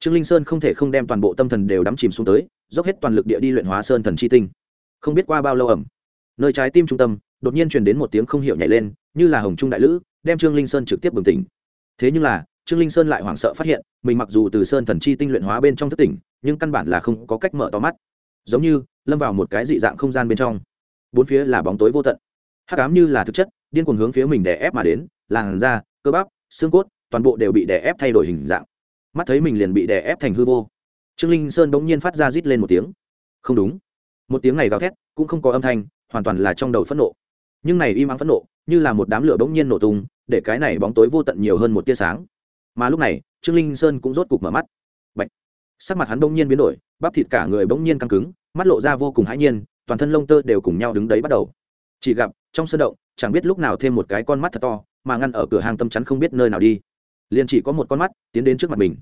Trương linh sơn không thể không đem toàn bộ tâm thần đều đắm chìm xuống tới, dốc hết toàn lực địa đi luyện hóa sơn thần chi tinh. Không biết qua bao lâu ẩm, nơi trái tim trung tâm, đột nhiên truyền đến một tiếng không hiểu nhảy lên, như là hồng trung đại lữ, đem trương linh sơn trực tiếp bừng tỉnh. Thế nhưng là, trương linh sơn lại hoảng sợ phát hiện, mình mặc dù từ sơn thần chi tinh luyện hóa bên trong thất tỉnh, nhưng căn bản là không có cách mở to mắt. Giống như, lâm vào một cái dị dạng không gian bên trong. Bốn phía là bóng tối vô tận hắc ám như là thực chất, điên cuồng hướng phía mình đè ép mà đến, làn da, cơ bắp, xương cốt, toàn bộ đều bị đè ép thay đổi hình dạng. Mắt thấy mình liền bị đè ép thành hư vô. Trương linh sơn bỗng nhiên phát ra rít lên một tiếng. Không đúng. Một tiếng này gào thét cũng không có âm thanh, hoàn toàn là trong đầu phẫn nộ. Nhưng này im ắng phẫn nộ, như là một đám lửa bỗng nhiên nổ tung, để cái này bóng tối vô tận nhiều hơn một tia sáng. Mà lúc này, trương linh sơn cũng rốt cục mở mắt. Bạch. sắc mặt hắn bỗng nhiên biến đổi, bắp thịt cả người bỗng nhiên căng cứng, mắt lộ ra vô cùng hãi nhiên, toàn thân lông tơ đều cùng nhau đứng đấy bắt đầu chỉ gặp, trong sân động, chẳng biết lúc nào thêm một cái con mắt thật to, mà ngăn ở cửa hàng tâm chắn không biết nơi nào đi. Liền chỉ có một con mắt, tiến đến trước mặt mình.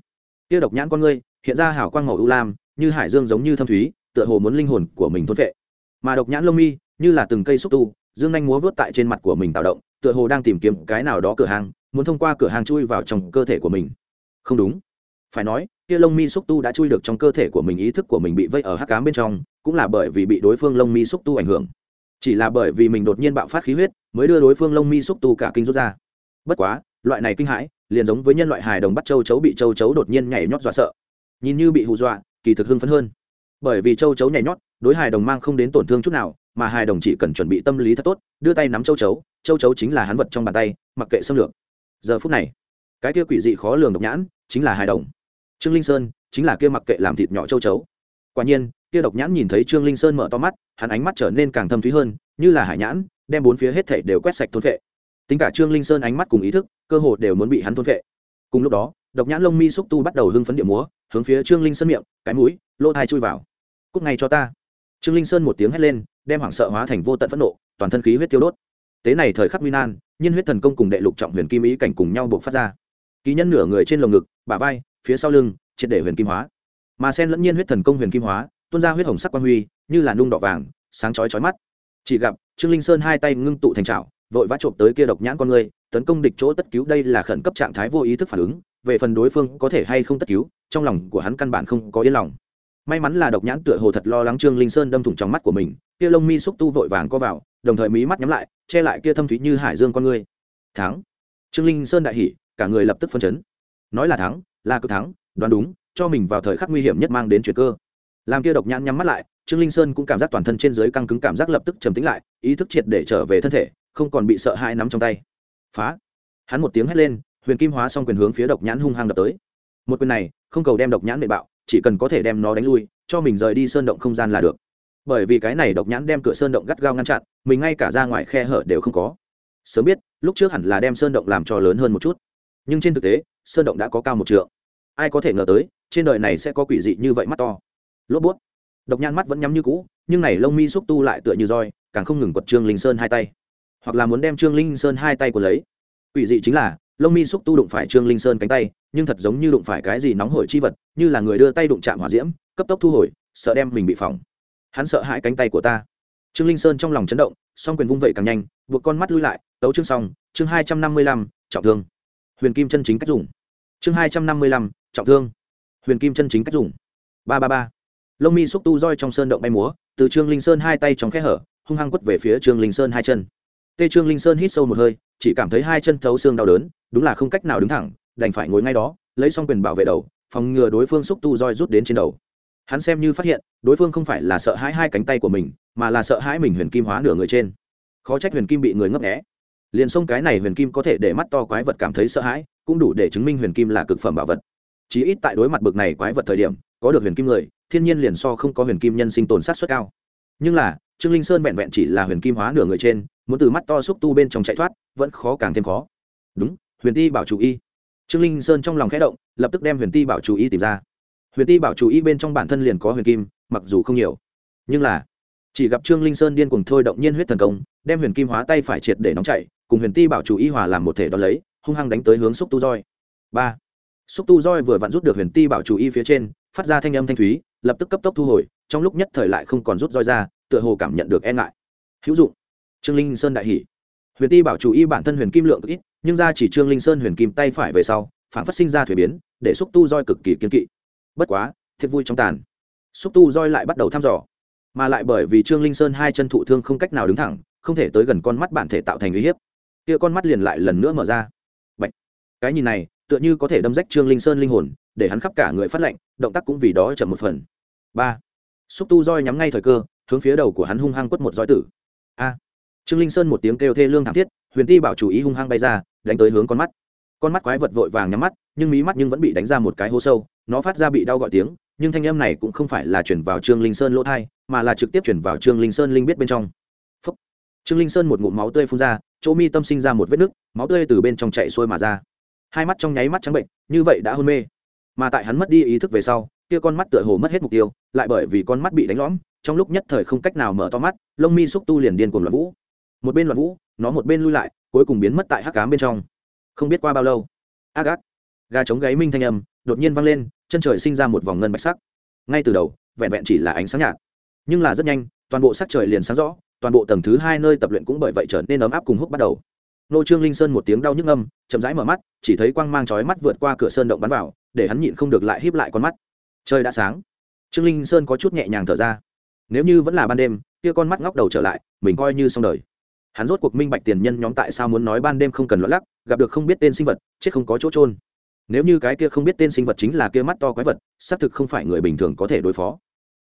Tiêu độc nhãn con ngươi, hiện ra hảo quang màu ưu lam, như hải dương giống như thâm thúy, tựa hồ muốn linh hồn của mình thôn vệ mà độc nhãn lông mi, như là từng cây xúc tu, dương nhanh múa vớt tại trên mặt của mình tạo động, tựa hồ đang tìm kiếm cái nào đó cửa hàng, muốn thông qua cửa hàng chui vào trong cơ thể của mình. Không đúng. Phải nói, kia lông mi xúc tu đã chui được trong cơ thể của mình, ý thức của mình bị vây ở hắc cám bên trong, cũng là bởi vì bị đối phương lông mi xúc tu ảnh hưởng chỉ là bởi vì mình đột nhiên bạo phát khí huyết, mới đưa đối phương lông mi xúc tu cả kinh rút ra. Bất quá, loại này kinh hãi, liền giống với nhân loại hài đồng bắt châu chấu bị châu chấu đột nhiên nhảy nhót dọa sợ. Nhìn như bị hù dọa, kỳ thực hưng phấn hơn. Bởi vì châu chấu nhảy nhót, đối hài đồng mang không đến tổn thương chút nào, mà hài đồng chỉ cần chuẩn bị tâm lý thật tốt, đưa tay nắm châu chấu châu chấu chính là hắn vật trong bàn tay, mặc kệ xâm lược. Giờ phút này, cái kia quỷ dị khó lường độc nhãn chính là hài đồng. Trương linh sơn chính là kia mặc kệ làm thịt nhỏ châu chấu. Quả nhiên kia độc nhãn nhìn thấy trương linh sơn mở to mắt, hắn ánh mắt trở nên càng thâm thúy hơn, như là hải nhãn, đem bốn phía hết thảy đều quét sạch thôn vệ. Tính cả trương linh sơn ánh mắt cùng ý thức, cơ hồ đều muốn bị hắn thôn vệ. Cùng lúc đó, độc nhãn lông mi xúc tu bắt đầu hưng phấn địa múa, hướng phía trương linh sơn miệng, cái mũi, lỗ thai chui vào. Cúc ngay cho ta. Trương linh sơn một tiếng hét lên, đem hoảng sợ hóa thành vô tận phẫn nộ, toàn thân khí huyết tiêu đốt. Tế này thời khắc nguy nan, nhiên huyết thần công cùng đệ lục trọng huyền kim ý cảnh cùng nhau buộc phát ra. Ký nhân nửa người trên lồng ngực, bả vai, phía sau lưng, triệt để huyền kim hóa. Mà sen lẫn nhiên huyết thần công huyền kim hóa tuôn ra huyết hồng sắc quang huy, như là nung đỏ vàng, sáng chói chói mắt. Chỉ gặp, trương linh sơn hai tay ngưng tụ thành trào vội vã trộm tới kia độc nhãn con người, tấn công địch chỗ tất cứu đây là khẩn cấp trạng thái vô ý thức phản ứng, về phần đối phương có thể hay không tất cứu, trong lòng của hắn căn bản không có yên lòng. May mắn là độc nhãn tựa hồ thật lo lắng trương linh sơn đâm thủng trong mắt của mình, kia lông mi xúc tu vội vàng co vào, đồng thời mí mắt nhắm lại, che lại kia thâm thúy như hải dương con người. Thắng. Trương linh sơn đại hỉ, cả người lập tức phân chấn. Nói là thắng, là cực thắng, đoán đúng, cho mình vào thời khắc nguy hiểm nhất mang đến chuyện cơ làm kia độc nhãn nhắm mắt lại, trương linh sơn cũng cảm giác toàn thân trên dưới căng cứng cảm giác lập tức trầm tính lại, ý thức triệt để trở về thân thể, không còn bị sợ hãi nắm trong tay. Phá! Hắn một tiếng hét lên, huyền kim hóa xong quyền hướng phía độc nhãn hung hăng đập tới. Một quyền này, không cầu đem độc nhãn nệ bạo, chỉ cần có thể đem nó đánh lui, cho mình rời đi sơn động không gian là được. Bởi vì cái này độc nhãn đem cửa sơn động gắt gao ngăn chặn, mình ngay cả ra ngoài khe hở đều không có. Sớm biết, lúc trước hẳn là đem sơn động làm cho lớn hơn một chút. Nhưng trên thực tế, sơn động đã có cao một trượng. Ai có thể ngờ tới, trên đời này sẽ có quỷ dị như vậy mắt to lốp bút. Độc nhan mắt vẫn nhắm như cũ, nhưng này lông mi xúc tu lại tựa như roi, càng không ngừng quật trương linh sơn hai tay. Hoặc là muốn đem trương linh sơn hai tay của lấy. Quỷ dị chính là, lông mi xúc tu đụng phải trương linh sơn cánh tay, nhưng thật giống như đụng phải cái gì nóng hổi chi vật, như là người đưa tay đụng chạm hỏa diễm, cấp tốc thu hồi, sợ đem mình bị phỏng. Hắn sợ hãi cánh tay của ta. Trương linh sơn trong lòng chấn động, song quyền vung vẩy càng nhanh, buộc con mắt lui lại, tấu chương xong, chương hai trăm năm mươi lăm, trọng thương. Huyền kim chân chính cách dùng. Chương hai trăm năm mươi lăm, trọng thương. Huyền kim chân chính cách dùng. Ba ba ba lông mi xúc tu roi trong sơn động bay múa, từ trương linh sơn hai tay trong khe hở, hung hăng quất về phía trương linh sơn hai chân. Tê trương linh sơn hít sâu một hơi, chỉ cảm thấy hai chân thấu xương đau đớn, đúng là không cách nào đứng thẳng, đành phải ngồi ngay đó, lấy xong quyền bảo vệ đầu, phòng ngừa đối phương xúc tu roi rút đến trên đầu. Hắn xem như phát hiện, đối phương không phải là sợ hãi hai cánh tay của mình, mà là sợ hãi mình huyền kim hóa nửa người trên. Khó trách huyền kim bị người ngấp nghẽ liền xông cái này huyền kim có thể để mắt to quái vật cảm thấy sợ hãi, cũng đủ để chứng minh huyền kim là cực phẩm bảo vật. Chí ít tại đối mặt bực này quái vật thời điểm, có được huyền kim người thiên nhiên liền so không có huyền kim nhân sinh tồn sát suất cao. Nhưng là, trương linh sơn vẹn vẹn chỉ là huyền kim hóa nửa người trên, muốn từ mắt to xúc tu bên trong chạy thoát, vẫn khó càng thêm khó. Đúng, huyền ti bảo chủ y. Trương linh sơn trong lòng khẽ động, lập tức đem huyền ti bảo chủ y tìm ra. Huyền ti bảo chủ y bên trong bản thân liền có huyền kim, mặc dù không nhiều. Nhưng là, chỉ gặp trương linh sơn điên cuồng thôi động nhiên huyết thần công, đem huyền kim hóa tay phải triệt để nóng chạy cùng huyền ti bảo chủ y hòa làm một thể đón lấy, hung hăng đánh tới hướng xúc tu roi. Ba. Xúc tu roi vừa vặn rút được huyền ti bảo chủ y phía trên, phát ra thanh âm thanh thúy lập tức cấp tốc thu hồi, trong lúc nhất thời lại không còn rút roi ra, tựa hồ cảm nhận được e ngại. Hữu dụng. Trương linh sơn đại hỉ. Huyền ti bảo chủ y bản thân huyền kim lượng ít, nhưng ra chỉ trương linh sơn huyền kim tay phải về sau, phản phát sinh ra thuế biến, để xúc tu roi cực kỳ kiên kỵ. Bất quá, thiệt vui trong tàn. Xúc tu roi lại bắt đầu thăm dò. Mà lại bởi vì trương linh sơn hai chân thụ thương không cách nào đứng thẳng, không thể tới gần con mắt bản thể tạo thành uy hiếp. Kia con mắt liền lại lần nữa mở ra. Bạch. cái nhìn này, tựa như có thể đâm rách trương linh sơn linh hồn để hắn khắp cả người phát lệnh, động tác cũng vì đó chậm một phần. Ba. Xúc tu roi nhắm ngay thời cơ, hướng phía đầu của hắn hung hăng quất một roi tử. A. Trương linh sơn một tiếng kêu thê lương thảm thiết, huyền ti bảo chủ ý hung hăng bay ra, đánh tới hướng con mắt. Con mắt quái vật vội vàng nhắm mắt, nhưng mí mắt nhưng vẫn bị đánh ra một cái hố sâu, nó phát ra bị đau gọi tiếng, nhưng thanh âm này cũng không phải là chuyển vào trương linh sơn lỗ thai, mà là trực tiếp chuyển vào trương linh sơn linh biết bên trong. Phúc. trương linh sơn một ngụm máu tươi phun ra, chỗ mi tâm sinh ra một vết nứt, máu tươi từ bên trong chạy xuôi mà ra. Hai mắt trong nháy mắt trắng bệnh, như vậy đã hôn mê mà tại hắn mất đi ý thức về sau, kia con mắt tựa hồ mất hết mục tiêu, lại bởi vì con mắt bị đánh lõm, trong lúc nhất thời không cách nào mở to mắt, lông mi xúc tu liền điên cuồng loạn vũ. Một bên loạn vũ, nó một bên lui lại, cuối cùng biến mất tại hắc cám bên trong. Không biết qua bao lâu, ác ác, gà chống gáy minh thanh âm đột nhiên vang lên, chân trời sinh ra một vòng ngân bạch sắc. Ngay từ đầu, vẹn vẹn chỉ là ánh sáng nhạt, nhưng là rất nhanh, toàn bộ sắc trời liền sáng rõ, toàn bộ tầng thứ hai nơi tập luyện cũng bởi vậy trở nên ấm áp cùng húc bắt đầu. Nô trương linh sơn một tiếng đau nhức âm chậm rãi mở mắt, chỉ thấy quang mang chói mắt vượt qua cửa sơn động bắn vào để hắn nhịn không được lại híp lại con mắt. Trời đã sáng. Trương linh sơn có chút nhẹ nhàng thở ra. Nếu như vẫn là ban đêm, kia con mắt ngóc đầu trở lại, mình coi như xong đời. Hắn rốt cuộc minh bạch tiền nhân nhóm tại sao muốn nói ban đêm không cần lo lắc, gặp được không biết tên sinh vật, chết không có chỗ trôn nếu như cái kia không biết tên sinh vật chính là kia mắt to quái vật, xác thực không phải người bình thường có thể đối phó.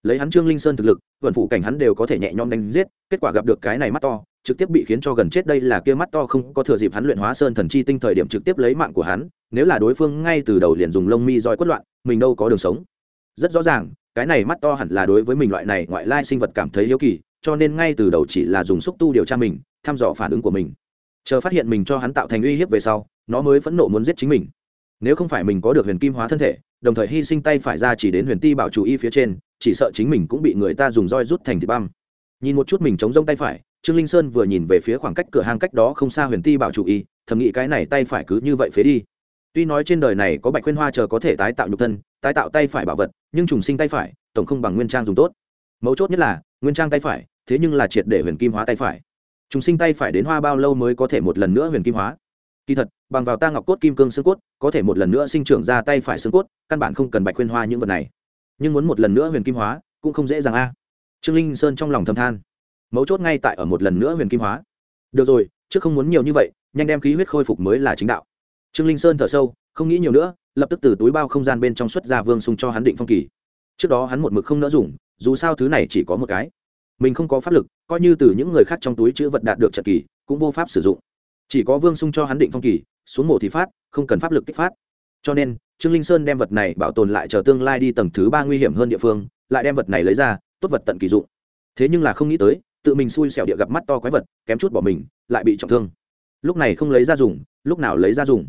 Lấy hắn trương linh sơn thực lực, vận phủ cảnh hắn đều có thể nhẹ nhõm đánh giết, kết quả gặp được cái này mắt to trực tiếp bị khiến cho gần chết đây là kia mắt to không có thừa dịp hắn luyện hóa sơn thần chi tinh thời điểm trực tiếp lấy mạng của hắn, nếu là đối phương ngay từ đầu liền dùng lông mi roi quất loạn, mình đâu có đường sống. Rất rõ ràng, cái này mắt to hẳn là đối với mình loại này ngoại lai sinh vật cảm thấy hiếu kỳ, cho nên ngay từ đầu chỉ là dùng xúc tu điều tra mình, thăm dò phản ứng của mình. Chờ phát hiện mình cho hắn tạo thành uy hiếp về sau, nó mới phẫn nộ muốn giết chính mình. Nếu không phải mình có được huyền kim hóa thân thể, đồng thời hy sinh tay phải ra chỉ đến huyền ti bảo chủ y phía trên, chỉ sợ chính mình cũng bị người ta dùng roi rút thành thịt băm nhìn một chút mình chống rông tay phải, trương linh sơn vừa nhìn về phía khoảng cách cửa hàng cách đó không xa huyền ti bảo chủ y, thầm nghĩ cái này tay phải cứ như vậy phế đi. Tuy nói trên đời này có bạch khuyên hoa chờ có thể tái tạo nhục thân, tái tạo tay phải bảo vật, nhưng trùng sinh tay phải, tổng không bằng nguyên trang dùng tốt. Mấu chốt nhất là, nguyên trang tay phải, thế nhưng là triệt để huyền kim hóa tay phải. Trùng sinh tay phải đến hoa bao lâu mới có thể một lần nữa huyền kim hóa? Kỳ thật, bằng vào ta ngọc cốt kim cương xương cốt, có thể một lần nữa sinh trưởng ra tay phải xương cốt, căn bản không cần bạch khuyên hoa những vật này. Nhưng muốn một lần nữa huyền kim hóa, cũng không dễ dàng a trương linh sơn trong lòng thầm than. Mấu chốt ngay tại ở một lần nữa huyền kim hóa. Được rồi chứ không muốn nhiều như vậy, nhanh đem khí huyết khôi phục mới là chính đạo. Trương linh sơn thở sâu, không nghĩ nhiều nữa, lập tức từ túi bao không gian bên trong xuất ra vương sung cho hắn định phong kỳ. Trước đó hắn một mực không nỡ dùng, dù sao thứ này chỉ có một cái. Mình không có pháp lực, coi như từ những người khác trong túi chữ vật đạt được trận kỳ, cũng vô pháp sử dụng. Chỉ có vương sung cho hắn định phong kỳ, xuống mổ thì phát, không cần pháp lực kích phát. Cho nên, trương linh sơn đem vật này bảo tồn lại chờ tương lai đi tầng thứ ba nguy hiểm hơn địa phương, lại đem vật này lấy ra tốt vật tận kỳ dụng. Thế nhưng là không nghĩ tới, tự mình xui xẻo địa gặp mắt to quái vật, kém chút bỏ mình, lại bị trọng thương. Lúc này không lấy ra dùng, lúc nào lấy ra dùng?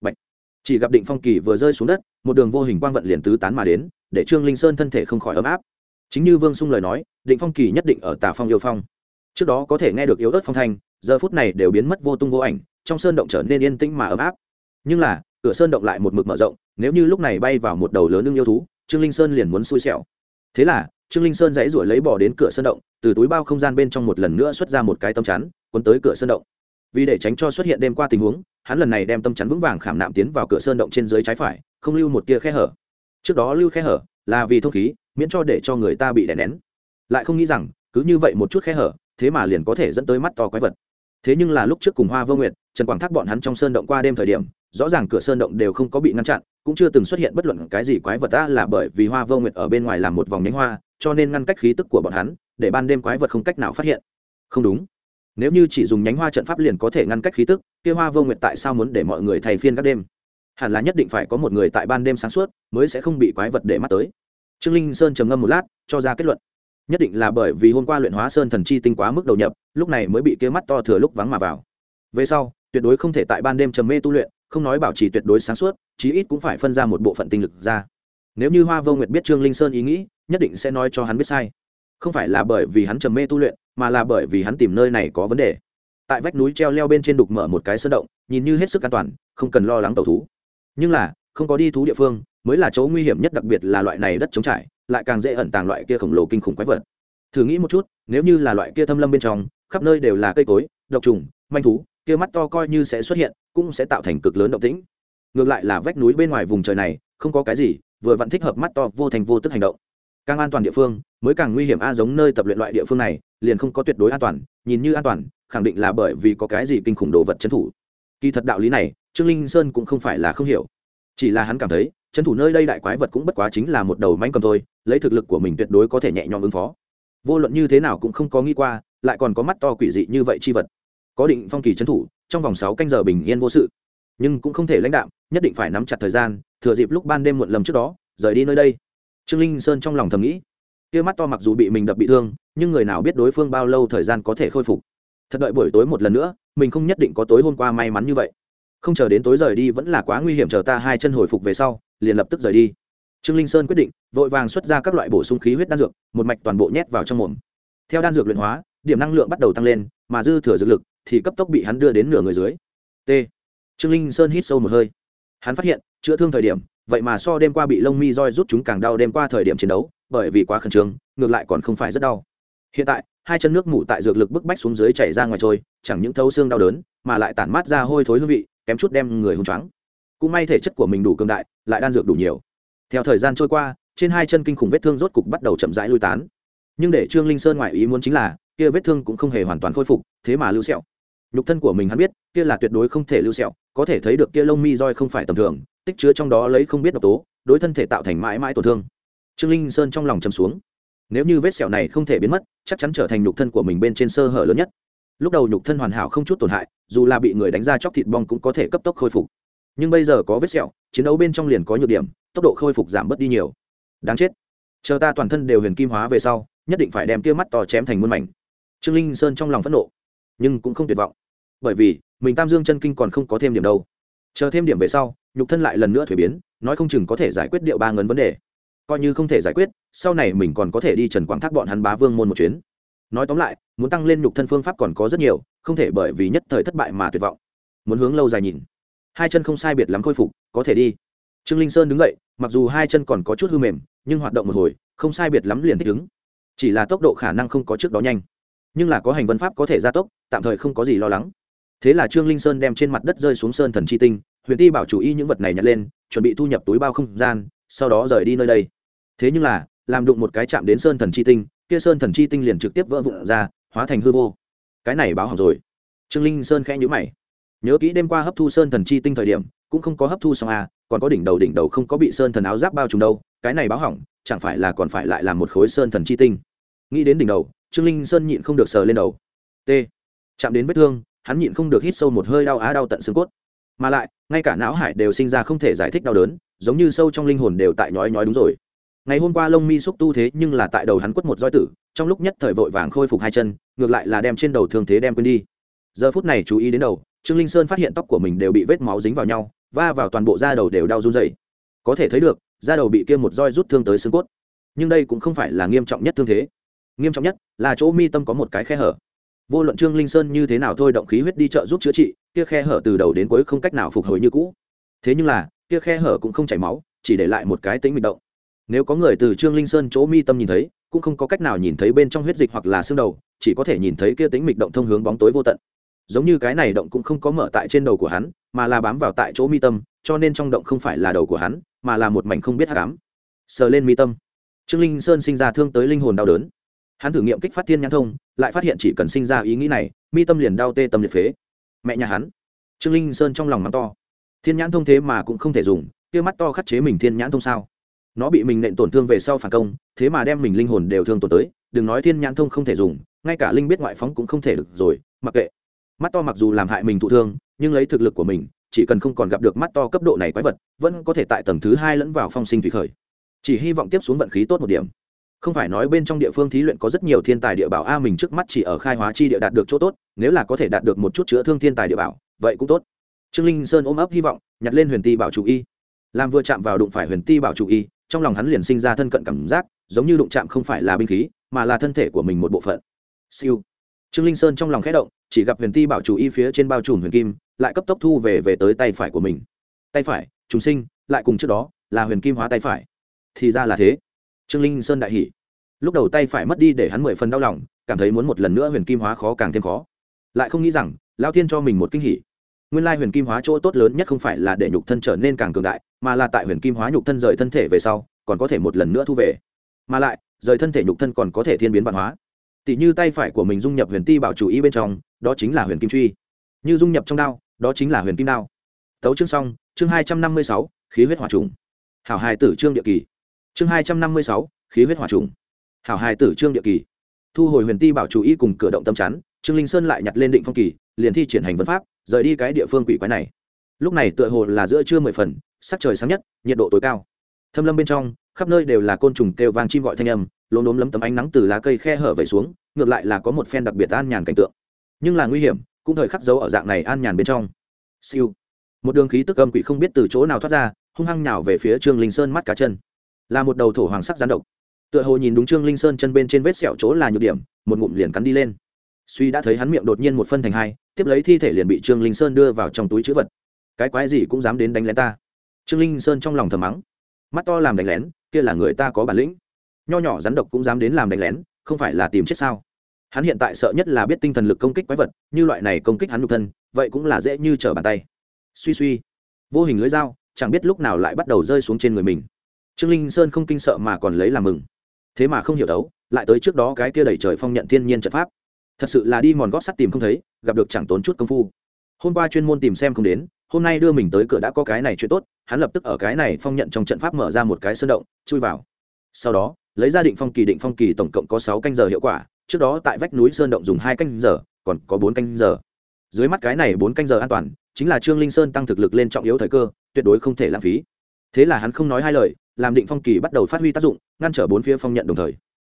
Bạch. chỉ gặp định phong kỳ vừa rơi xuống đất, một đường vô hình quang vận liền tứ tán mà đến, để trương linh sơn thân thể không khỏi ấm áp. Chính như vương sung lời nói, định phong kỳ nhất định ở tà phong yêu phong. Trước đó có thể nghe được yếu ớt phong thanh, giờ phút này đều biến mất vô tung vô ảnh, trong sơn động trở nên yên tĩnh mà ấm áp. Nhưng là, cửa sơn động lại một mực mở rộng, nếu như lúc này bay vào một đầu lớn ưng yêu thú, trương linh sơn liền muốn xui xẻo. Thế là trương linh sơn dãy ruổi lấy bỏ đến cửa sơn động, từ túi bao không gian bên trong một lần nữa xuất ra một cái tâm chắn quấn tới cửa sơn động. Vì để tránh cho xuất hiện đêm qua tình huống, hắn lần này đem tâm chắn vững vàng khảm nạm tiến vào cửa sơn động trên dưới trái phải, không lưu một tia khe hở. Trước đó lưu khe hở là vì thông khí, miễn cho để cho người ta bị đè nén. Lại không nghĩ rằng, cứ như vậy một chút khe hở, thế mà liền có thể dẫn tới mắt to quái vật. Thế nhưng là lúc trước cùng hoa vô nguyệt, trần quảng thác bọn hắn trong sơn động qua đêm thời điểm rõ ràng cửa sơn động đều không có bị ngăn chặn, cũng chưa từng xuất hiện bất luận cái gì quái vật ta là bởi vì hoa vô nguyệt ở bên ngoài làm một vòng nhánh hoa, cho nên ngăn cách khí tức của bọn hắn, để ban đêm quái vật không cách nào phát hiện. Không đúng. Nếu như chỉ dùng nhánh hoa trận pháp liền có thể ngăn cách khí tức, kia hoa vô nguyệt tại sao muốn để mọi người thay phiên các đêm? Hẳn là nhất định phải có một người tại ban đêm sáng suốt, mới sẽ không bị quái vật để mắt tới. Trương linh sơn trầm ngâm một lát, cho ra kết luận. Nhất định là bởi vì hôm qua luyện hóa sơn thần chi tinh quá mức đầu nhập, lúc này mới bị kia mắt to thừa lúc vắng mà vào. Về sau, tuyệt đối không thể tại ban đêm trầm mê tu luyện không nói bảo trì tuyệt đối sáng suốt, chí ít cũng phải phân ra một bộ phận tinh lực ra. Nếu như hoa vô nguyệt biết trương linh sơn ý nghĩ, nhất định sẽ nói cho hắn biết sai. Không phải là bởi vì hắn trầm mê tu luyện, mà là bởi vì hắn tìm nơi này có vấn đề. Tại vách núi treo leo bên trên đục mở một cái sơn động, nhìn như hết sức an toàn, không cần lo lắng tàu thú. Nhưng là, không có đi thú địa phương, mới là chỗ nguy hiểm nhất đặc biệt là loại này đất trống trải, lại càng dễ ẩn tàng loại kia khổng lồ kinh khủng quái vật. Thử nghĩ một chút, nếu như là loại kia thâm lâm bên trong, khắp nơi đều là cây cối, độc trùng, manh thú kia mắt to coi như sẽ xuất hiện, cũng sẽ tạo thành cực lớn động tĩnh. Ngược lại là vách núi bên ngoài vùng trời này, không có cái gì, vừa vẫn thích hợp mắt to vô thành vô tức hành động. Càng an toàn địa phương, mới càng nguy hiểm a, giống nơi tập luyện loại địa phương này, liền không có tuyệt đối an toàn, nhìn như an toàn, khẳng định là bởi vì có cái gì kinh khủng đồ vật trấn thủ. Kỳ thật đạo lý này, trương linh sơn cũng không phải là không hiểu. Chỉ là hắn cảm thấy trấn thủ nơi đây đại quái vật cũng bất quá chính là một đầu manh cầm thôi, lấy thực lực của mình tuyệt đối có thể nhẹ nhõm ứng phó. Vô luận như thế nào cũng không có nghĩ qua, lại còn có mắt to quỷ dị như vậy chi vật có định phong kỳ trấn thủ, trong vòng sáu canh giờ bình yên vô sự. Nhưng cũng không thể lãnh đạm, nhất định phải nắm chặt thời gian, thừa dịp lúc ban đêm muộn lầm trước đó, rời đi nơi đây. Trương linh sơn trong lòng thầm nghĩ. Kia mắt to mặc dù bị mình đập bị thương, nhưng người nào biết đối phương bao lâu thời gian có thể khôi phục. Thật đợi buổi tối một lần nữa, mình không nhất định có tối hôm qua may mắn như vậy. Không chờ đến tối rời đi vẫn là quá nguy hiểm chờ ta hai chân hồi phục về sau, liền lập tức rời đi. Trương linh sơn quyết định, vội vàng xuất ra các loại bổ sung khí huyết đan dược, một mạch toàn bộ nhét vào trong mồm. Theo đan dược luyện hóa, điểm năng lượng bắt đầu tăng lên, mà dư thừa dược lực thì cấp tốc bị hắn đưa đến nửa người dưới. T. Trương linh sơn hít sâu một hơi. Hắn phát hiện, chữa thương thời điểm, vậy mà so đêm qua bị lông mi roi rút chúng càng đau đêm qua thời điểm chiến đấu, bởi vì quá khẩn trương, ngược lại còn không phải rất đau. Hiện tại, hai chân nước mủ tại dược lực bức bách xuống dưới chảy ra ngoài trôi, chẳng những thấu xương đau đớn, mà lại tản mát ra hôi thối hương vị, kém chút đem người hùng choáng. Cũng may thể chất của mình đủ cường đại, lại đan dược đủ nhiều. Theo thời gian trôi qua, trên hai chân kinh khủng vết thương rốt cục bắt đầu chậm rãi lui tán. Nhưng để trương linh sơn ngoại ý muốn chính là, kia vết thương cũng không hề hoàn toàn khôi phục, thế mà lưu sẹo nhục thân của mình hắn biết, kia là tuyệt đối không thể lưu sẹo, có thể thấy được kia lông mi roi không phải tầm thường, tích chứa trong đó lấy không biết độc tố, đối thân thể tạo thành mãi mãi tổn thương. Trương linh sơn trong lòng chầm xuống. Nếu như vết sẹo này không thể biến mất, chắc chắn trở thành nhục thân của mình bên trên sơ hở lớn nhất. Lúc đầu nhục thân hoàn hảo không chút tổn hại, dù là bị người đánh ra chóc thịt bong cũng có thể cấp tốc khôi phục. Nhưng bây giờ có vết sẹo, chiến đấu bên trong liền có nhược điểm, tốc độ khôi phục giảm bớt đi nhiều. Đáng chết. Chờ ta toàn thân đều huyền kim hóa về sau, nhất định phải đem kia mắt to chém thành muôn mảnh. Trương linh sơn trong lòng phẫn nộ, nhưng cũng không tuyệt vọng bởi vì mình tam dương chân kinh còn không có thêm điểm đâu. Chờ thêm điểm về sau, nhục thân lại lần nữa thuế biến, nói không chừng có thể giải quyết điệu ba ngấn vấn đề. Coi như không thể giải quyết, sau này mình còn có thể đi trần quảng thác bọn hắn bá vương môn một chuyến. Nói tóm lại, muốn tăng lên nhục thân phương pháp còn có rất nhiều, không thể bởi vì nhất thời thất bại mà tuyệt vọng. Muốn hướng lâu dài nhìn. Hai chân không sai biệt lắm khôi phục, có thể đi. Trương linh sơn đứng dậy, mặc dù hai chân còn có chút hư mềm, nhưng hoạt động một hồi, không sai biệt lắm liền thích ứng. Chỉ là tốc độ khả năng không có trước đó nhanh. Nhưng là có hành vân pháp có thể gia tốc, tạm thời không có gì lo lắng thế là trương linh sơn đem trên mặt đất rơi xuống sơn thần chi tinh, huyền ti bảo chủ y những vật này nhặt lên, chuẩn bị thu nhập túi bao không gian, sau đó rời đi nơi đây. Thế nhưng là, làm đụng một cái chạm đến sơn thần chi tinh, kia sơn thần chi tinh liền trực tiếp vỡ vụn ra, hóa thành hư vô. Cái này báo hỏng rồi. Trương linh sơn khẽ nhữ mày. Nhớ kỹ đêm qua hấp thu sơn thần chi tinh thời điểm, cũng không có hấp thu xong à còn có đỉnh đầu đỉnh đầu không có bị sơn thần áo giáp bao trùm đâu, cái này báo hỏng, chẳng phải là còn phải lại làm một khối sơn thần chi tinh. Nghĩ đến đỉnh đầu, trương linh sơn nhịn không được sờ lên đầu. T. Chạm đến vết thương hắn nhịn không được hít sâu một hơi đau á đau tận xương cốt. Mà lại, ngay cả não hải đều sinh ra không thể giải thích đau đớn, giống như sâu trong linh hồn đều tại nhói nhói đúng rồi. Ngày hôm qua lông mi xúc tu thế nhưng là tại đầu hắn quất một roi tử, trong lúc nhất thời vội vàng khôi phục hai chân, ngược lại là đem trên đầu thương thế đem quên đi. Giờ phút này chú ý đến đầu, trương linh sơn phát hiện tóc của mình đều bị vết máu dính vào nhau, va vào toàn bộ da đầu đều đau run dày có thể thấy được, da đầu bị kia một roi rút thương tới xương cốt. Nhưng đây cũng không phải là nghiêm trọng nhất thương thế. Nghiêm trọng nhất là chỗ mi tâm có một cái khe hở vô luận trương linh sơn như thế nào thôi động khí huyết đi chợ giúp chữa trị, kia khe hở từ đầu đến cuối không cách nào phục hồi như cũ. Thế nhưng là, kia khe hở cũng không chảy máu, chỉ để lại một cái tính mịch động. Nếu có người từ trương linh sơn chỗ mi tâm nhìn thấy, cũng không có cách nào nhìn thấy bên trong huyết dịch hoặc là xương đầu, chỉ có thể nhìn thấy kia tính mịch động thông hướng bóng tối vô tận. Giống như cái này động cũng không có mở tại trên đầu của hắn, mà là bám vào tại chỗ mi tâm, cho nên trong động không phải là đầu của hắn, mà là một mảnh không biết hát cám sờ lên mi tâm. Trương linh sơn sinh ra thương tới linh hồn đau đớn hắn thử nghiệm kích phát thiên nhãn thông, lại phát hiện chỉ cần sinh ra ý nghĩ này, mi tâm liền đau tê tâm liệt phế. Mẹ nhà hắn. Trương linh sơn trong lòng mắng to. Thiên nhãn thông thế mà cũng không thể dùng, kia mắt to khắt chế mình thiên nhãn thông sao? Nó bị mình nện tổn thương về sau phản công, thế mà đem mình linh hồn đều thương tổn tới, đừng nói thiên nhãn thông không thể dùng, ngay cả linh biết ngoại phóng cũng không thể được rồi, mặc kệ. Mắt to mặc dù làm hại mình thụ thương, nhưng lấy thực lực của mình, chỉ cần không còn gặp được mắt to cấp độ này quái vật, vẫn có thể tại tầng thứ hai lẫn vào phong sinh thủy khởi. Chỉ hy vọng tiếp xuống vận khí tốt một điểm không phải nói bên trong địa phương thí luyện có rất nhiều thiên tài địa bảo, a, mình trước mắt chỉ ở khai hóa chi địa đạt được chỗ tốt, nếu là có thể đạt được một chút chữa thương thiên tài địa bảo, vậy cũng tốt. Trương linh sơn ôm ấp hy vọng, nhặt lên huyền ti bảo chủ y. Làm vừa chạm vào đụng phải huyền ti bảo chủ y, trong lòng hắn liền sinh ra thân cận cảm giác, giống như đụng chạm không phải là binh khí, mà là thân thể của mình một bộ phận. Siêu. Trương linh sơn trong lòng khẽ động, chỉ gặp huyền ti bảo chủ y phía trên bao trùm huyền kim, lại cấp tốc thu về về tới tay phải của mình. Tay phải chúng sinh, lại cùng trước đó, là huyền kim hóa tay phải. Thì ra là thế trương linh sơn đại hỉ. Lúc đầu tay phải mất đi để hắn mười phần đau lòng, cảm thấy muốn một lần nữa huyền kim hóa khó càng thêm khó. Lại không nghĩ rằng, lao thiên cho mình một kinh hỉ. Nguyên lai huyền kim hóa chỗ tốt lớn nhất không phải là để nhục thân trở nên càng cường đại, mà là tại huyền kim hóa nhục thân rời thân thể về sau, còn có thể một lần nữa thu về. Mà lại, rời thân thể nhục thân còn có thể thiên biến văn hóa. Tỷ như tay phải của mình dung nhập huyền ti bảo chủ ý bên trong, đó chính là huyền kim truy. Như dung nhập trong đao, đó chính là huyền kim đao. Tấu chương xong, chương hai trăm năm mươi sáu, khí huyết hỏa trùng. Hảo hài tử trương địa kỳ chương hai trăm năm mươi sáu, khí huyết hỏa trùng. Hảo hài tử trương địa kỳ. Thu hồi huyền ti bảo chủ ý cùng cửa động tâm chắn, trương linh sơn lại nhặt lên định phong kỳ, liền thi triển hành vấn pháp, rời đi cái địa phương quỷ quái này. Lúc này tựa hồ là giữa trưa mười phần, sắc trời sáng nhất, nhiệt độ tối cao. Thâm lâm bên trong, khắp nơi đều là côn trùng kêu vang chim gọi thanh âm, lốm đốm lấm tấm ánh nắng từ lá cây khe hở về xuống, ngược lại là có một phen đặc biệt an nhàn cảnh tượng. Nhưng là nguy hiểm, cũng thời khắc dấu ở dạng này an nhàn bên trong. Siêu. Một đường khí tức âm quỷ không biết từ chỗ nào thoát ra, hung hăng nhào về phía trương linh sơn mắt cá chân là một đầu thổ hoàng sắc gián độc. Tựa hồ nhìn đúng trương linh sơn chân bên trên vết sẹo chỗ là nhược điểm, một ngụm liền cắn đi lên. Suy đã thấy hắn miệng đột nhiên một phân thành hai, tiếp lấy thi thể liền bị trương linh sơn đưa vào trong túi chữ vật. Cái quái gì cũng dám đến đánh lén ta. Trương linh sơn trong lòng thầm mắng. Mắt to làm đánh lén, kia là người ta có bản lĩnh. Nho nhỏ rắn độc cũng dám đến làm đánh lén, không phải là tìm chết sao? Hắn hiện tại sợ nhất là biết tinh thần lực công kích quái vật, như loại này công kích hắn nhục thân, vậy cũng là dễ như trở bàn tay. Suy suy. Vô hình lưới dao, chẳng biết lúc nào lại bắt đầu rơi xuống trên người mình trương linh sơn không kinh sợ mà còn lấy làm mừng. Thế mà không hiểu đấu, lại tới trước đó cái kia đẩy trời phong nhận thiên nhiên trận pháp. Thật sự là đi mòn gót sắt tìm không thấy, gặp được chẳng tốn chút công phu. Hôm qua chuyên môn tìm xem không đến, hôm nay đưa mình tới cửa đã có cái này chuyện tốt, hắn lập tức ở cái này phong nhận trong trận pháp mở ra một cái sơn động, chui vào. Sau đó, lấy ra định phong kỳ định phong kỳ tổng cộng có sáu canh giờ hiệu quả, trước đó tại vách núi sơn động dùng hai canh giờ, còn có bốn canh giờ. Dưới mắt cái này bốn canh giờ an toàn, chính là trương linh sơn tăng thực lực lên trọng yếu thời cơ, tuyệt đối không thể lãng phí thế là hắn không nói hai lời, làm định phong kỳ bắt đầu phát huy tác dụng, ngăn trở bốn phía phong nhận đồng thời.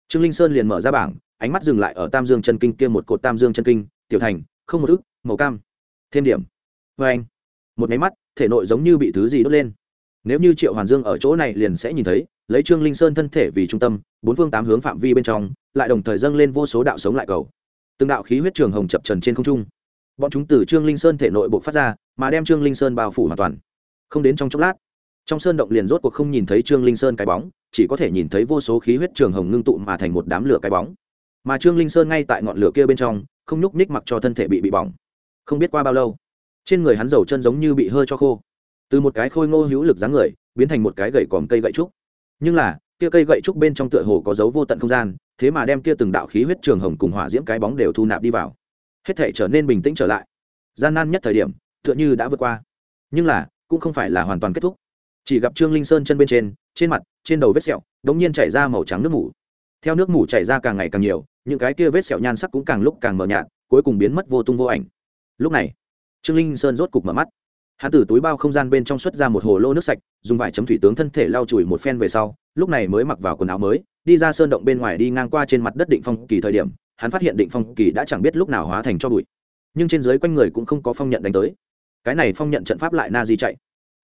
Trương linh sơn liền mở ra bảng, ánh mắt dừng lại ở tam dương chân kinh kia một cột tam dương chân kinh, tiểu thành, không một ức, màu cam. Thêm điểm. Vê anh. Một máy mắt, thể nội giống như bị thứ gì đốt lên. Nếu như triệu hoàn dương ở chỗ này liền sẽ nhìn thấy, lấy trương linh sơn thân thể vì trung tâm, bốn phương tám hướng phạm vi bên trong, lại đồng thời dâng lên vô số đạo sống lại cầu. Từng đạo khí huyết trường hồng chập trần trên không trung. Bọn chúng từ trương linh sơn thể nội bộ phát ra, mà đem trương linh sơn bao phủ hoàn toàn. Không đến trong chốc lát trong sơn động liền rốt cuộc không nhìn thấy trương linh sơn cái bóng, chỉ có thể nhìn thấy vô số khí huyết trường hồng ngưng tụ mà thành một đám lửa cái bóng. Mà trương linh sơn ngay tại ngọn lửa kia bên trong, không nhúc ních mặc cho thân thể bị bị bỏng. Không biết qua bao lâu, trên người hắn dầu chân giống như bị hơi cho khô. Từ một cái khôi ngô hữu lực dáng người, biến thành một cái gậy còm cây gậy trúc. Nhưng là, kia cây gậy trúc bên trong tựa hồ có dấu vô tận không gian, thế mà đem kia từng đạo khí huyết trường hồng cùng hỏa diễm cái bóng đều thu nạp đi vào. Hết thể trở nên bình tĩnh trở lại. Gian nan nhất thời điểm, tựa như đã vượt qua. Nhưng là, cũng không phải là hoàn toàn kết thúc chỉ gặp trương linh sơn chân bên trên trên mặt, trên đầu vết sẹo đ ỗ n g nhiên chảy ra màu trắng nước mủ. Theo nước mủ chảy ra càng ngày càng nhiều, những cái kia vết sẹo nhan sắc cũng càng lúc càng mờ nhạt, cuối cùng biến mất vô tung vô ảnh. Lúc này, trương linh sơn rốt cục mở mắt. Hắn từ túi bao không gian bên trong xuất ra một hồ lô nước sạch, dùng vải chấm thủy tướng thân thể lau chùi một phen về sau, lúc này mới mặc vào quần áo mới, đi ra sơn động bên ngoài đi ngang qua trên mặt đất định phong kỳ thời điểm, hắn phát hiện định phong kỳ đã chẳng biết lúc nào hóa thành cho bụi. Nhưng trên dưới quanh người cũng không có phong nhận đánh tới. Cái này phong nhận trận pháp lại na di chạy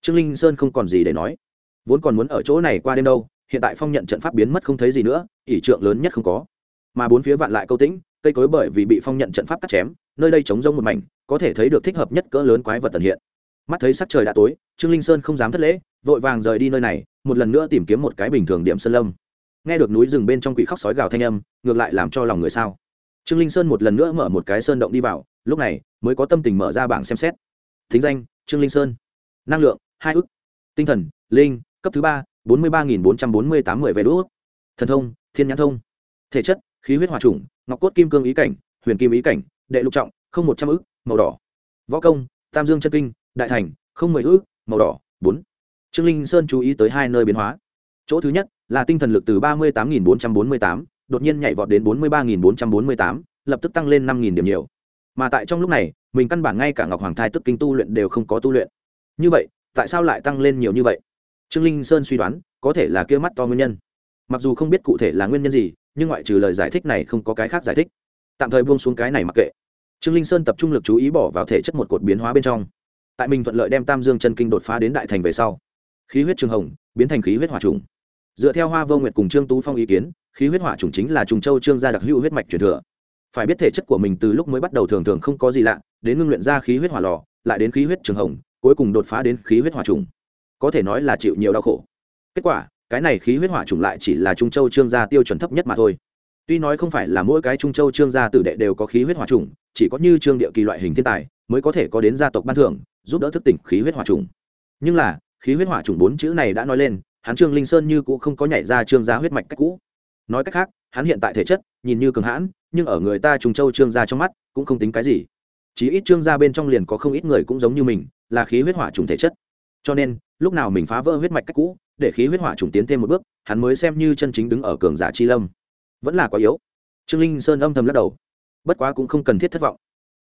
trương linh sơn không còn gì để nói. Vốn còn muốn ở chỗ này qua đêm đâu, hiện tại phong nhận trận pháp biến mất không thấy gì nữa, ỷ trượng lớn nhất không có. Mà bốn phía vạn lại câu tĩnh, cây cối bởi vì bị phong nhận trận pháp cắt chém, nơi đây chống rông một mảnh, có thể thấy được thích hợp nhất cỡ lớn quái vật tần hiện. Mắt thấy sắc trời đã tối, trương linh sơn không dám thất lễ, vội vàng rời đi nơi này, một lần nữa tìm kiếm một cái bình thường điểm sơn lâm. Nghe được núi rừng bên trong quỷ khóc sói gào thanh âm, ngược lại làm cho lòng người sao. Trương linh sơn một lần nữa mở một cái sơn động đi vào, lúc này mới có tâm tình mở ra bảng xem xét. Thính danh, trương linh sơn. Năng lượng hai ức. Tinh thần, linh, cấp thứ ba, bốn mươi ba nghìn bốn trăm bốn mươi tám mươi vé đũa thần thông, thiên nhãn thông. Thể chất, khí huyết hòa trùng, ngọc cốt kim cương ý cảnh, huyền kim ý cảnh, đệ lục trọng, không một trăm ức, màu đỏ. Võ công, tam dương chân kinh, đại thành, không mười ức, màu đỏ, bốn. Trương linh sơn chú ý tới hai nơi biến hóa. Chỗ thứ nhất là tinh thần lực từ ba mươi tám nghìn bốn trăm bốn mươi tám, đột nhiên nhảy vọt đến bốn mươi ba nghìn bốn trăm bốn mươi tám, lập tức tăng lên năm nghìn điểm nhiều. Mà tại trong lúc này, mình căn bản ngay cả ngọc hoàng thai tức kinh tu luyện đều không có tu luyện. Như vậy tại sao lại tăng lên nhiều như vậy? Trương linh sơn suy đoán, có thể là kia mắt to nguyên nhân. Mặc dù không biết cụ thể là nguyên nhân gì, nhưng ngoại trừ lời giải thích này không có cái khác giải thích. Tạm thời buông xuống cái này mặc kệ. Trương linh sơn tập trung lực chú ý bỏ vào thể chất một cột biến hóa bên trong. Tại mình thuận lợi đem tam dương chân kinh đột phá đến đại thành về sau, khí huyết trường hồng biến thành khí huyết hỏa trùng. Dựa theo hoa vô nguyệt cùng trương tú phong ý kiến, khí huyết hỏa trùng chính là trùng châu trương gia đặc hữu huyết mạch truyền thừa. Phải biết thể chất của mình từ lúc mới bắt đầu thường thường không có gì lạ, đến ngưng luyện ra khí huyết hỏa lò, lại đến khí huyết trường hồng cuối cùng đột phá đến khí huyết hỏa trùng. Có thể nói là chịu nhiều đau khổ. Kết quả cái này khí huyết hỏa trùng lại chỉ là trung châu trương gia tiêu chuẩn thấp nhất mà thôi. Tuy nói không phải là mỗi cái trung châu trương gia tử đệ đều có khí huyết hỏa trùng, chỉ có như trương địa kỳ loại hình thiên tài mới có thể có đến gia tộc ban thưởng giúp đỡ thức tỉnh khí huyết hỏa trùng. Nhưng là khí huyết hỏa trùng bốn chữ này đã nói lên hắn trương linh sơn như cũ không có nhảy ra trương gia huyết mạch cách cũ. Nói cách khác hắn hiện tại thể chất nhìn như cường hãn nhưng ở người ta trùng châu trương gia trong mắt cũng không tính cái gì. Chí ít trương gia bên trong liền có không ít người cũng giống như mình, là khí huyết hỏa trùng thể chất. Cho nên, lúc nào mình phá vỡ huyết mạch cách cũ, để khí huyết hỏa trùng tiến thêm một bước, hắn mới xem như chân chính đứng ở cường giả chi lâm. Vẫn là quá yếu. Trương linh sơn âm thầm lắc đầu. Bất quá cũng không cần thiết thất vọng.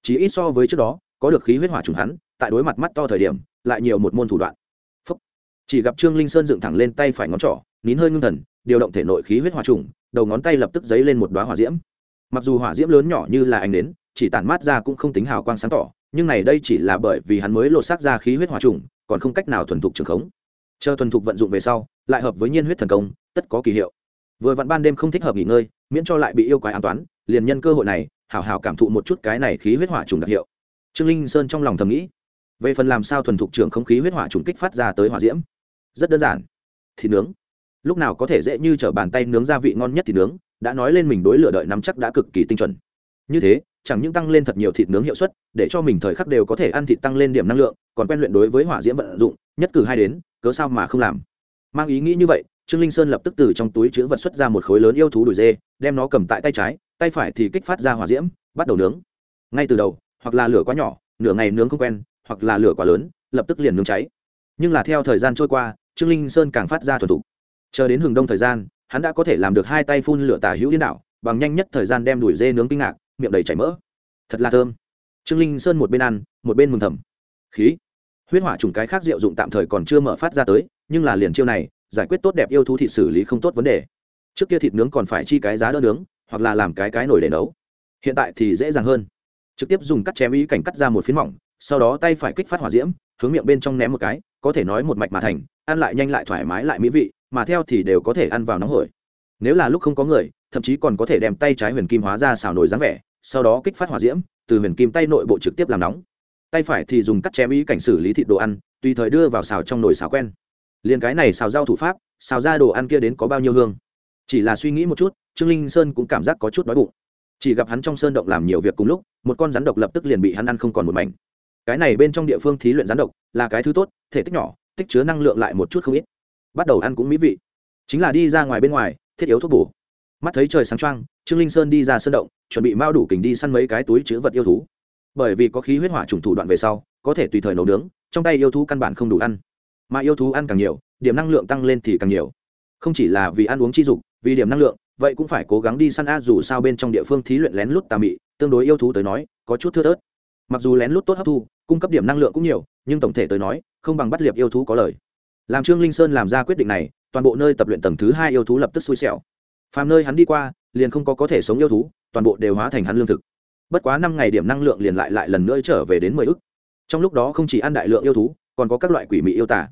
Chỉ ít so với trước đó, có được khí huyết hỏa trùng hắn, tại đối mặt mắt to thời điểm, lại nhiều một môn thủ đoạn. Phúc. chỉ gặp trương linh sơn dựng thẳng lên tay phải ngón trỏ, nín hơi ngưng thần, điều động thể nội khí huyết hỏa trùng, đầu ngón tay lập tức dấy lên một đoá hỏa diễm mặc dù hỏa diễm lớn nhỏ như là anh đến chỉ tản mát ra cũng không tính hào quang sáng tỏ, nhưng này đây chỉ là bởi vì hắn mới lột xác ra khí huyết hỏa trùng, còn không cách nào thuần thục trường khống. Chờ thuần thục vận dụng về sau, lại hợp với nhiên huyết thần công, tất có kỳ hiệu. Vừa vặn ban đêm không thích hợp nghỉ ngơi, miễn cho lại bị yêu quái an toán, liền nhân cơ hội này, hảo hảo cảm thụ một chút cái này khí huyết hỏa trùng đặc hiệu. Trương linh sơn trong lòng thầm nghĩ, về phần làm sao thuần thục trưởng không khí huyết hỏa trùng kích phát ra tới hỏa diễm? Rất đơn giản. Thịt nướng. Lúc nào có thể dễ như t r ở bàn tay nướng gia vị ngon nhất thịt nướng đã nói lên mình đối lửa đợi nắm chắc đã cực kỳ tinh chuẩn. Như thế, chẳng những tăng lên thật nhiều thịt nướng hiệu suất, để cho mình thời khắc đều có thể ăn thịt tăng lên điểm năng lượng, còn quen luyện đối với hỏa diễm vận dụng, nhất cử hai đến, cớ sao mà không làm. Mang ý nghĩ như vậy, trương linh sơn lập tức từ trong túi chữ vật xuất ra một khối lớn yêu thú đùi dê, đem nó cầm tại tay trái, tay phải thì kích phát ra hỏa diễm, bắt đầu nướng. Ngay từ đầu, hoặc là lửa quá nhỏ, nửa ngày nướng không quen, hoặc là lửa quá lớn, lập tức liền nướng cháy. Nhưng là theo thời gian trôi qua, trương linh sơn càng phát ra thuần thục. Chờ đến hừng đông thời gian hắn đã có thể làm được hai tay phun lửa tả hữu điên đảo, bằng nhanh nhất thời gian đem đuổi dê nướng kinh ngạc, miệng đầy chảy mỡ. Thật là thơm. Trương linh sơn một bên ăn, một bên mừng thầm. Khí. Huyết hỏa trùng cái khác diệu dụng tạm thời còn chưa mở phát ra tới, nhưng là liền chiêu này, giải quyết tốt đẹp yêu thú thịt xử lý không tốt vấn đề. Trước kia thịt nướng còn phải chi cái giá đỡ nướng, hoặc là làm cái cái nổi để nấu. Hiện tại thì dễ dàng hơn. Trực tiếp dùng cắt chém ý cảnh cắt ra một phiến mỏng, sau đó tay phải kích phát hỏa diễm, hướng miệng bên trong ném một cái, có thể nói một mạch mà thành, ăn lại nhanh lại thoải mái lại mỹ vị mà theo thì đều có thể ăn vào nóng hổi. Nếu là lúc không có người, thậm chí còn có thể đem tay trái huyền kim hóa ra xào nổi dáng vẻ, sau đó kích phát hỏa diễm, từ huyền kim tay nội bộ trực tiếp làm nóng. Tay phải thì dùng cắt chém ý cảnh xử lý thịt đồ ăn, tùy thời đưa vào xào trong nồi xào quen. Liền cái này xào rau thủ pháp, xào ra đồ ăn kia đến có bao nhiêu hương? Chỉ là suy nghĩ một chút, trương linh sơn cũng cảm giác có chút đói bụng. Chỉ gặp hắn trong sơn động làm nhiều việc cùng lúc, một con rắn độc lập tức liền bị hắn ăn không còn một mảnh. Cái này bên trong địa phương thí luyện rắn độc là cái thứ tốt, thể tích nhỏ, tích chứa năng lượng lại một chút không ít bắt đầu ăn cũng mỹ vị. Chính là đi ra ngoài bên ngoài, thiết yếu thuốc bổ. Mắt thấy trời sáng trăng trương linh sơn đi ra sơn động, chuẩn bị mao đủ kình đi săn mấy cái túi chứa vật yêu thú. Bởi vì có khí huyết hỏa trùng thủ đoạn về sau, có thể tùy thời nấu nướng, trong tay yêu thú căn bản không đủ ăn. Mà yêu thú ăn càng nhiều, điểm năng lượng tăng lên thì càng nhiều. Không chỉ là vì ăn uống chi dục, vì điểm năng lượng, vậy cũng phải cố gắng đi săn a dù sao bên trong địa phương thí luyện lén lút tà mị, tương đối yêu thú tới nói, có chút thưa thớt. Mặc dù lén lút tốt hấp thu, cung cấp điểm năng lượng cũng nhiều, nhưng tổng thể tới nói, không bằng bắt liệp yêu thú có lời làm trương linh sơn làm ra quyết định này, toàn bộ nơi tập luyện tầng thứ hai yêu thú lập tức xui xẻo. Phàm nơi hắn đi qua, liền không có có thể sống yêu thú, toàn bộ đều hóa thành hắn lương thực. Bất quá năm ngày điểm năng lượng liền lại lại lần nữa trở về đến mười ức. Trong lúc đó không chỉ ăn đại lượng yêu thú, còn có các loại quỷ mị yêu tả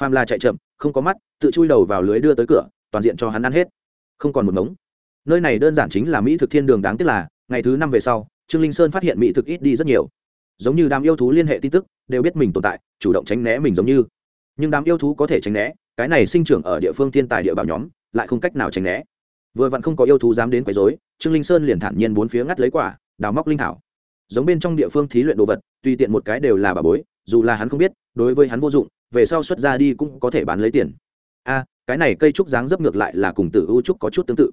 phàm là chạy chậm, không có mắt, tự chui đầu vào lưới đưa tới cửa, toàn diện cho hắn ăn hết. Không còn một ngống. Nơi này đơn giản chính là mỹ thực thiên đường đáng tiếc là, ngày thứ năm về sau, trương linh sơn phát hiện mỹ thực ít đi rất nhiều. Giống như đám yêu thú liên hệ tin tức, đều biết mình tồn tại, chủ động tránh né mình giống như nhưng đám yêu thú có thể tránh né, cái này sinh trưởng ở địa phương thiên tài địa bảo nhóm lại không cách nào tránh né. Vừa vặn không có yêu thú dám đến quấy rối, trương linh sơn liền thản nhiên bốn phía ngắt lấy quả, đào móc linh thảo. Giống bên trong địa phương thí luyện đồ vật, tùy tiện một cái đều là bà bối, dù là hắn không biết, đối với hắn vô dụng, về sau xuất ra đi cũng có thể bán lấy tiền. A, cái này cây trúc dáng dấp ngược lại là cùng tử u trúc có chút tương tự.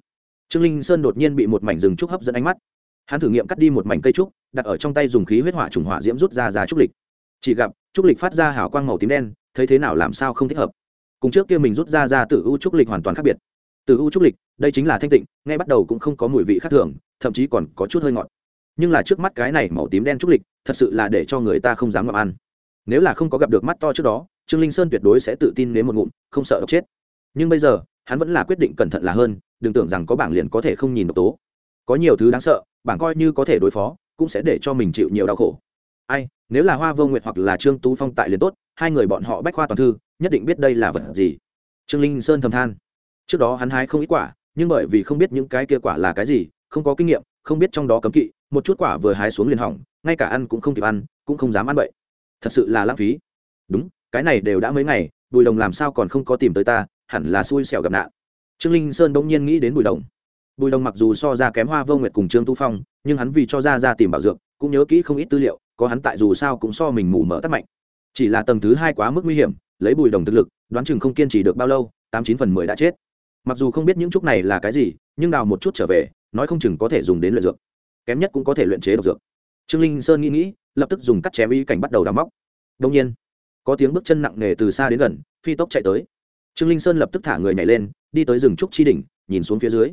Trương linh sơn đột nhiên bị một mảnh rừng trúc hấp dẫn ánh mắt. Hắn thử nghiệm cắt đi một mảnh cây trúc, đặt ở trong tay dùng khí huyết hỏa trùng hỏa diễm rút ra ra trúc lịch chỉ gặp, trúc lịch phát ra hào quang màu tím đen, thấy thế nào làm sao không thích hợp. Cùng trước kia mình rút ra ra tử u trúc lịch hoàn toàn khác biệt. Tử u trúc lịch, đây chính là thanh tịnh ngay bắt đầu cũng không có mùi vị khác thường, thậm chí còn có chút hơi ngọt. Nhưng là trước mắt cái này màu tím đen trúc lịch, thật sự là để cho người ta không dám ngậm ăn. Nếu là không có gặp được mắt to trước đó, trương linh sơn tuyệt đối sẽ tự tin nếm một ngụm, không sợ độc chết. Nhưng bây giờ, hắn vẫn là quyết định cẩn thận là hơn, đừng tưởng rằng có bảng liền có thể không nhìn độc tố. Có nhiều thứ đáng sợ, bảng coi như có thể đối phó, cũng sẽ để cho mình chịu nhiều đau khổ ai, nếu là hoa vô nguyệt hoặc là trương tú phong tại liền tốt, hai người bọn họ bách khoa toàn thư, nhất định biết đây là vật gì. Trương linh sơn thầm than. Trước đó hắn hái không ít quả, nhưng bởi vì không biết những cái kia quả là cái gì, không có kinh nghiệm, không biết trong đó cấm kỵ, một chút quả vừa hái xuống liền hỏng, ngay cả ăn cũng không kịp ăn, cũng không dám ăn vậy thật sự là lãng phí. Đúng, cái này đều đã mấy ngày, bùi đồng làm sao còn không có tìm tới ta, hẳn là xui xẻo gặp nạn. Trương linh sơn bỗng nhiên nghĩ đến bùi đồng. Bùi đồng mặc dù so ra kém hoa vô nguyệt cùng trương tu phong, nhưng hắn vì cho ra ra tìm bảo dược, cũng nhớ kỹ không ít tư liệu có hắn tại dù sao cũng so mình mù mở tắt mạnh. Chỉ là tầng thứ hai quá mức nguy hiểm, lấy bùi đồng thực lực, đoán chừng không kiên trì được bao lâu, tám chín phần mười đã chết. Mặc dù không biết những trúc này là cái gì, nhưng nào một chút trở về, nói không chừng có thể dùng đến luyện dược. Kém nhất cũng có thể luyện chế độc dược. Trương linh sơn nghĩ nghĩ, lập tức dùng cắt chém y cảnh bắt đầu đào móc. Đông nhiên, có tiếng bước chân nặng nề từ xa đến gần, phi tốc chạy tới. Trương linh sơn lập tức thả người nhảy lên, đi tới rừng trúc chi đỉnh, nhìn xuống phía dưới.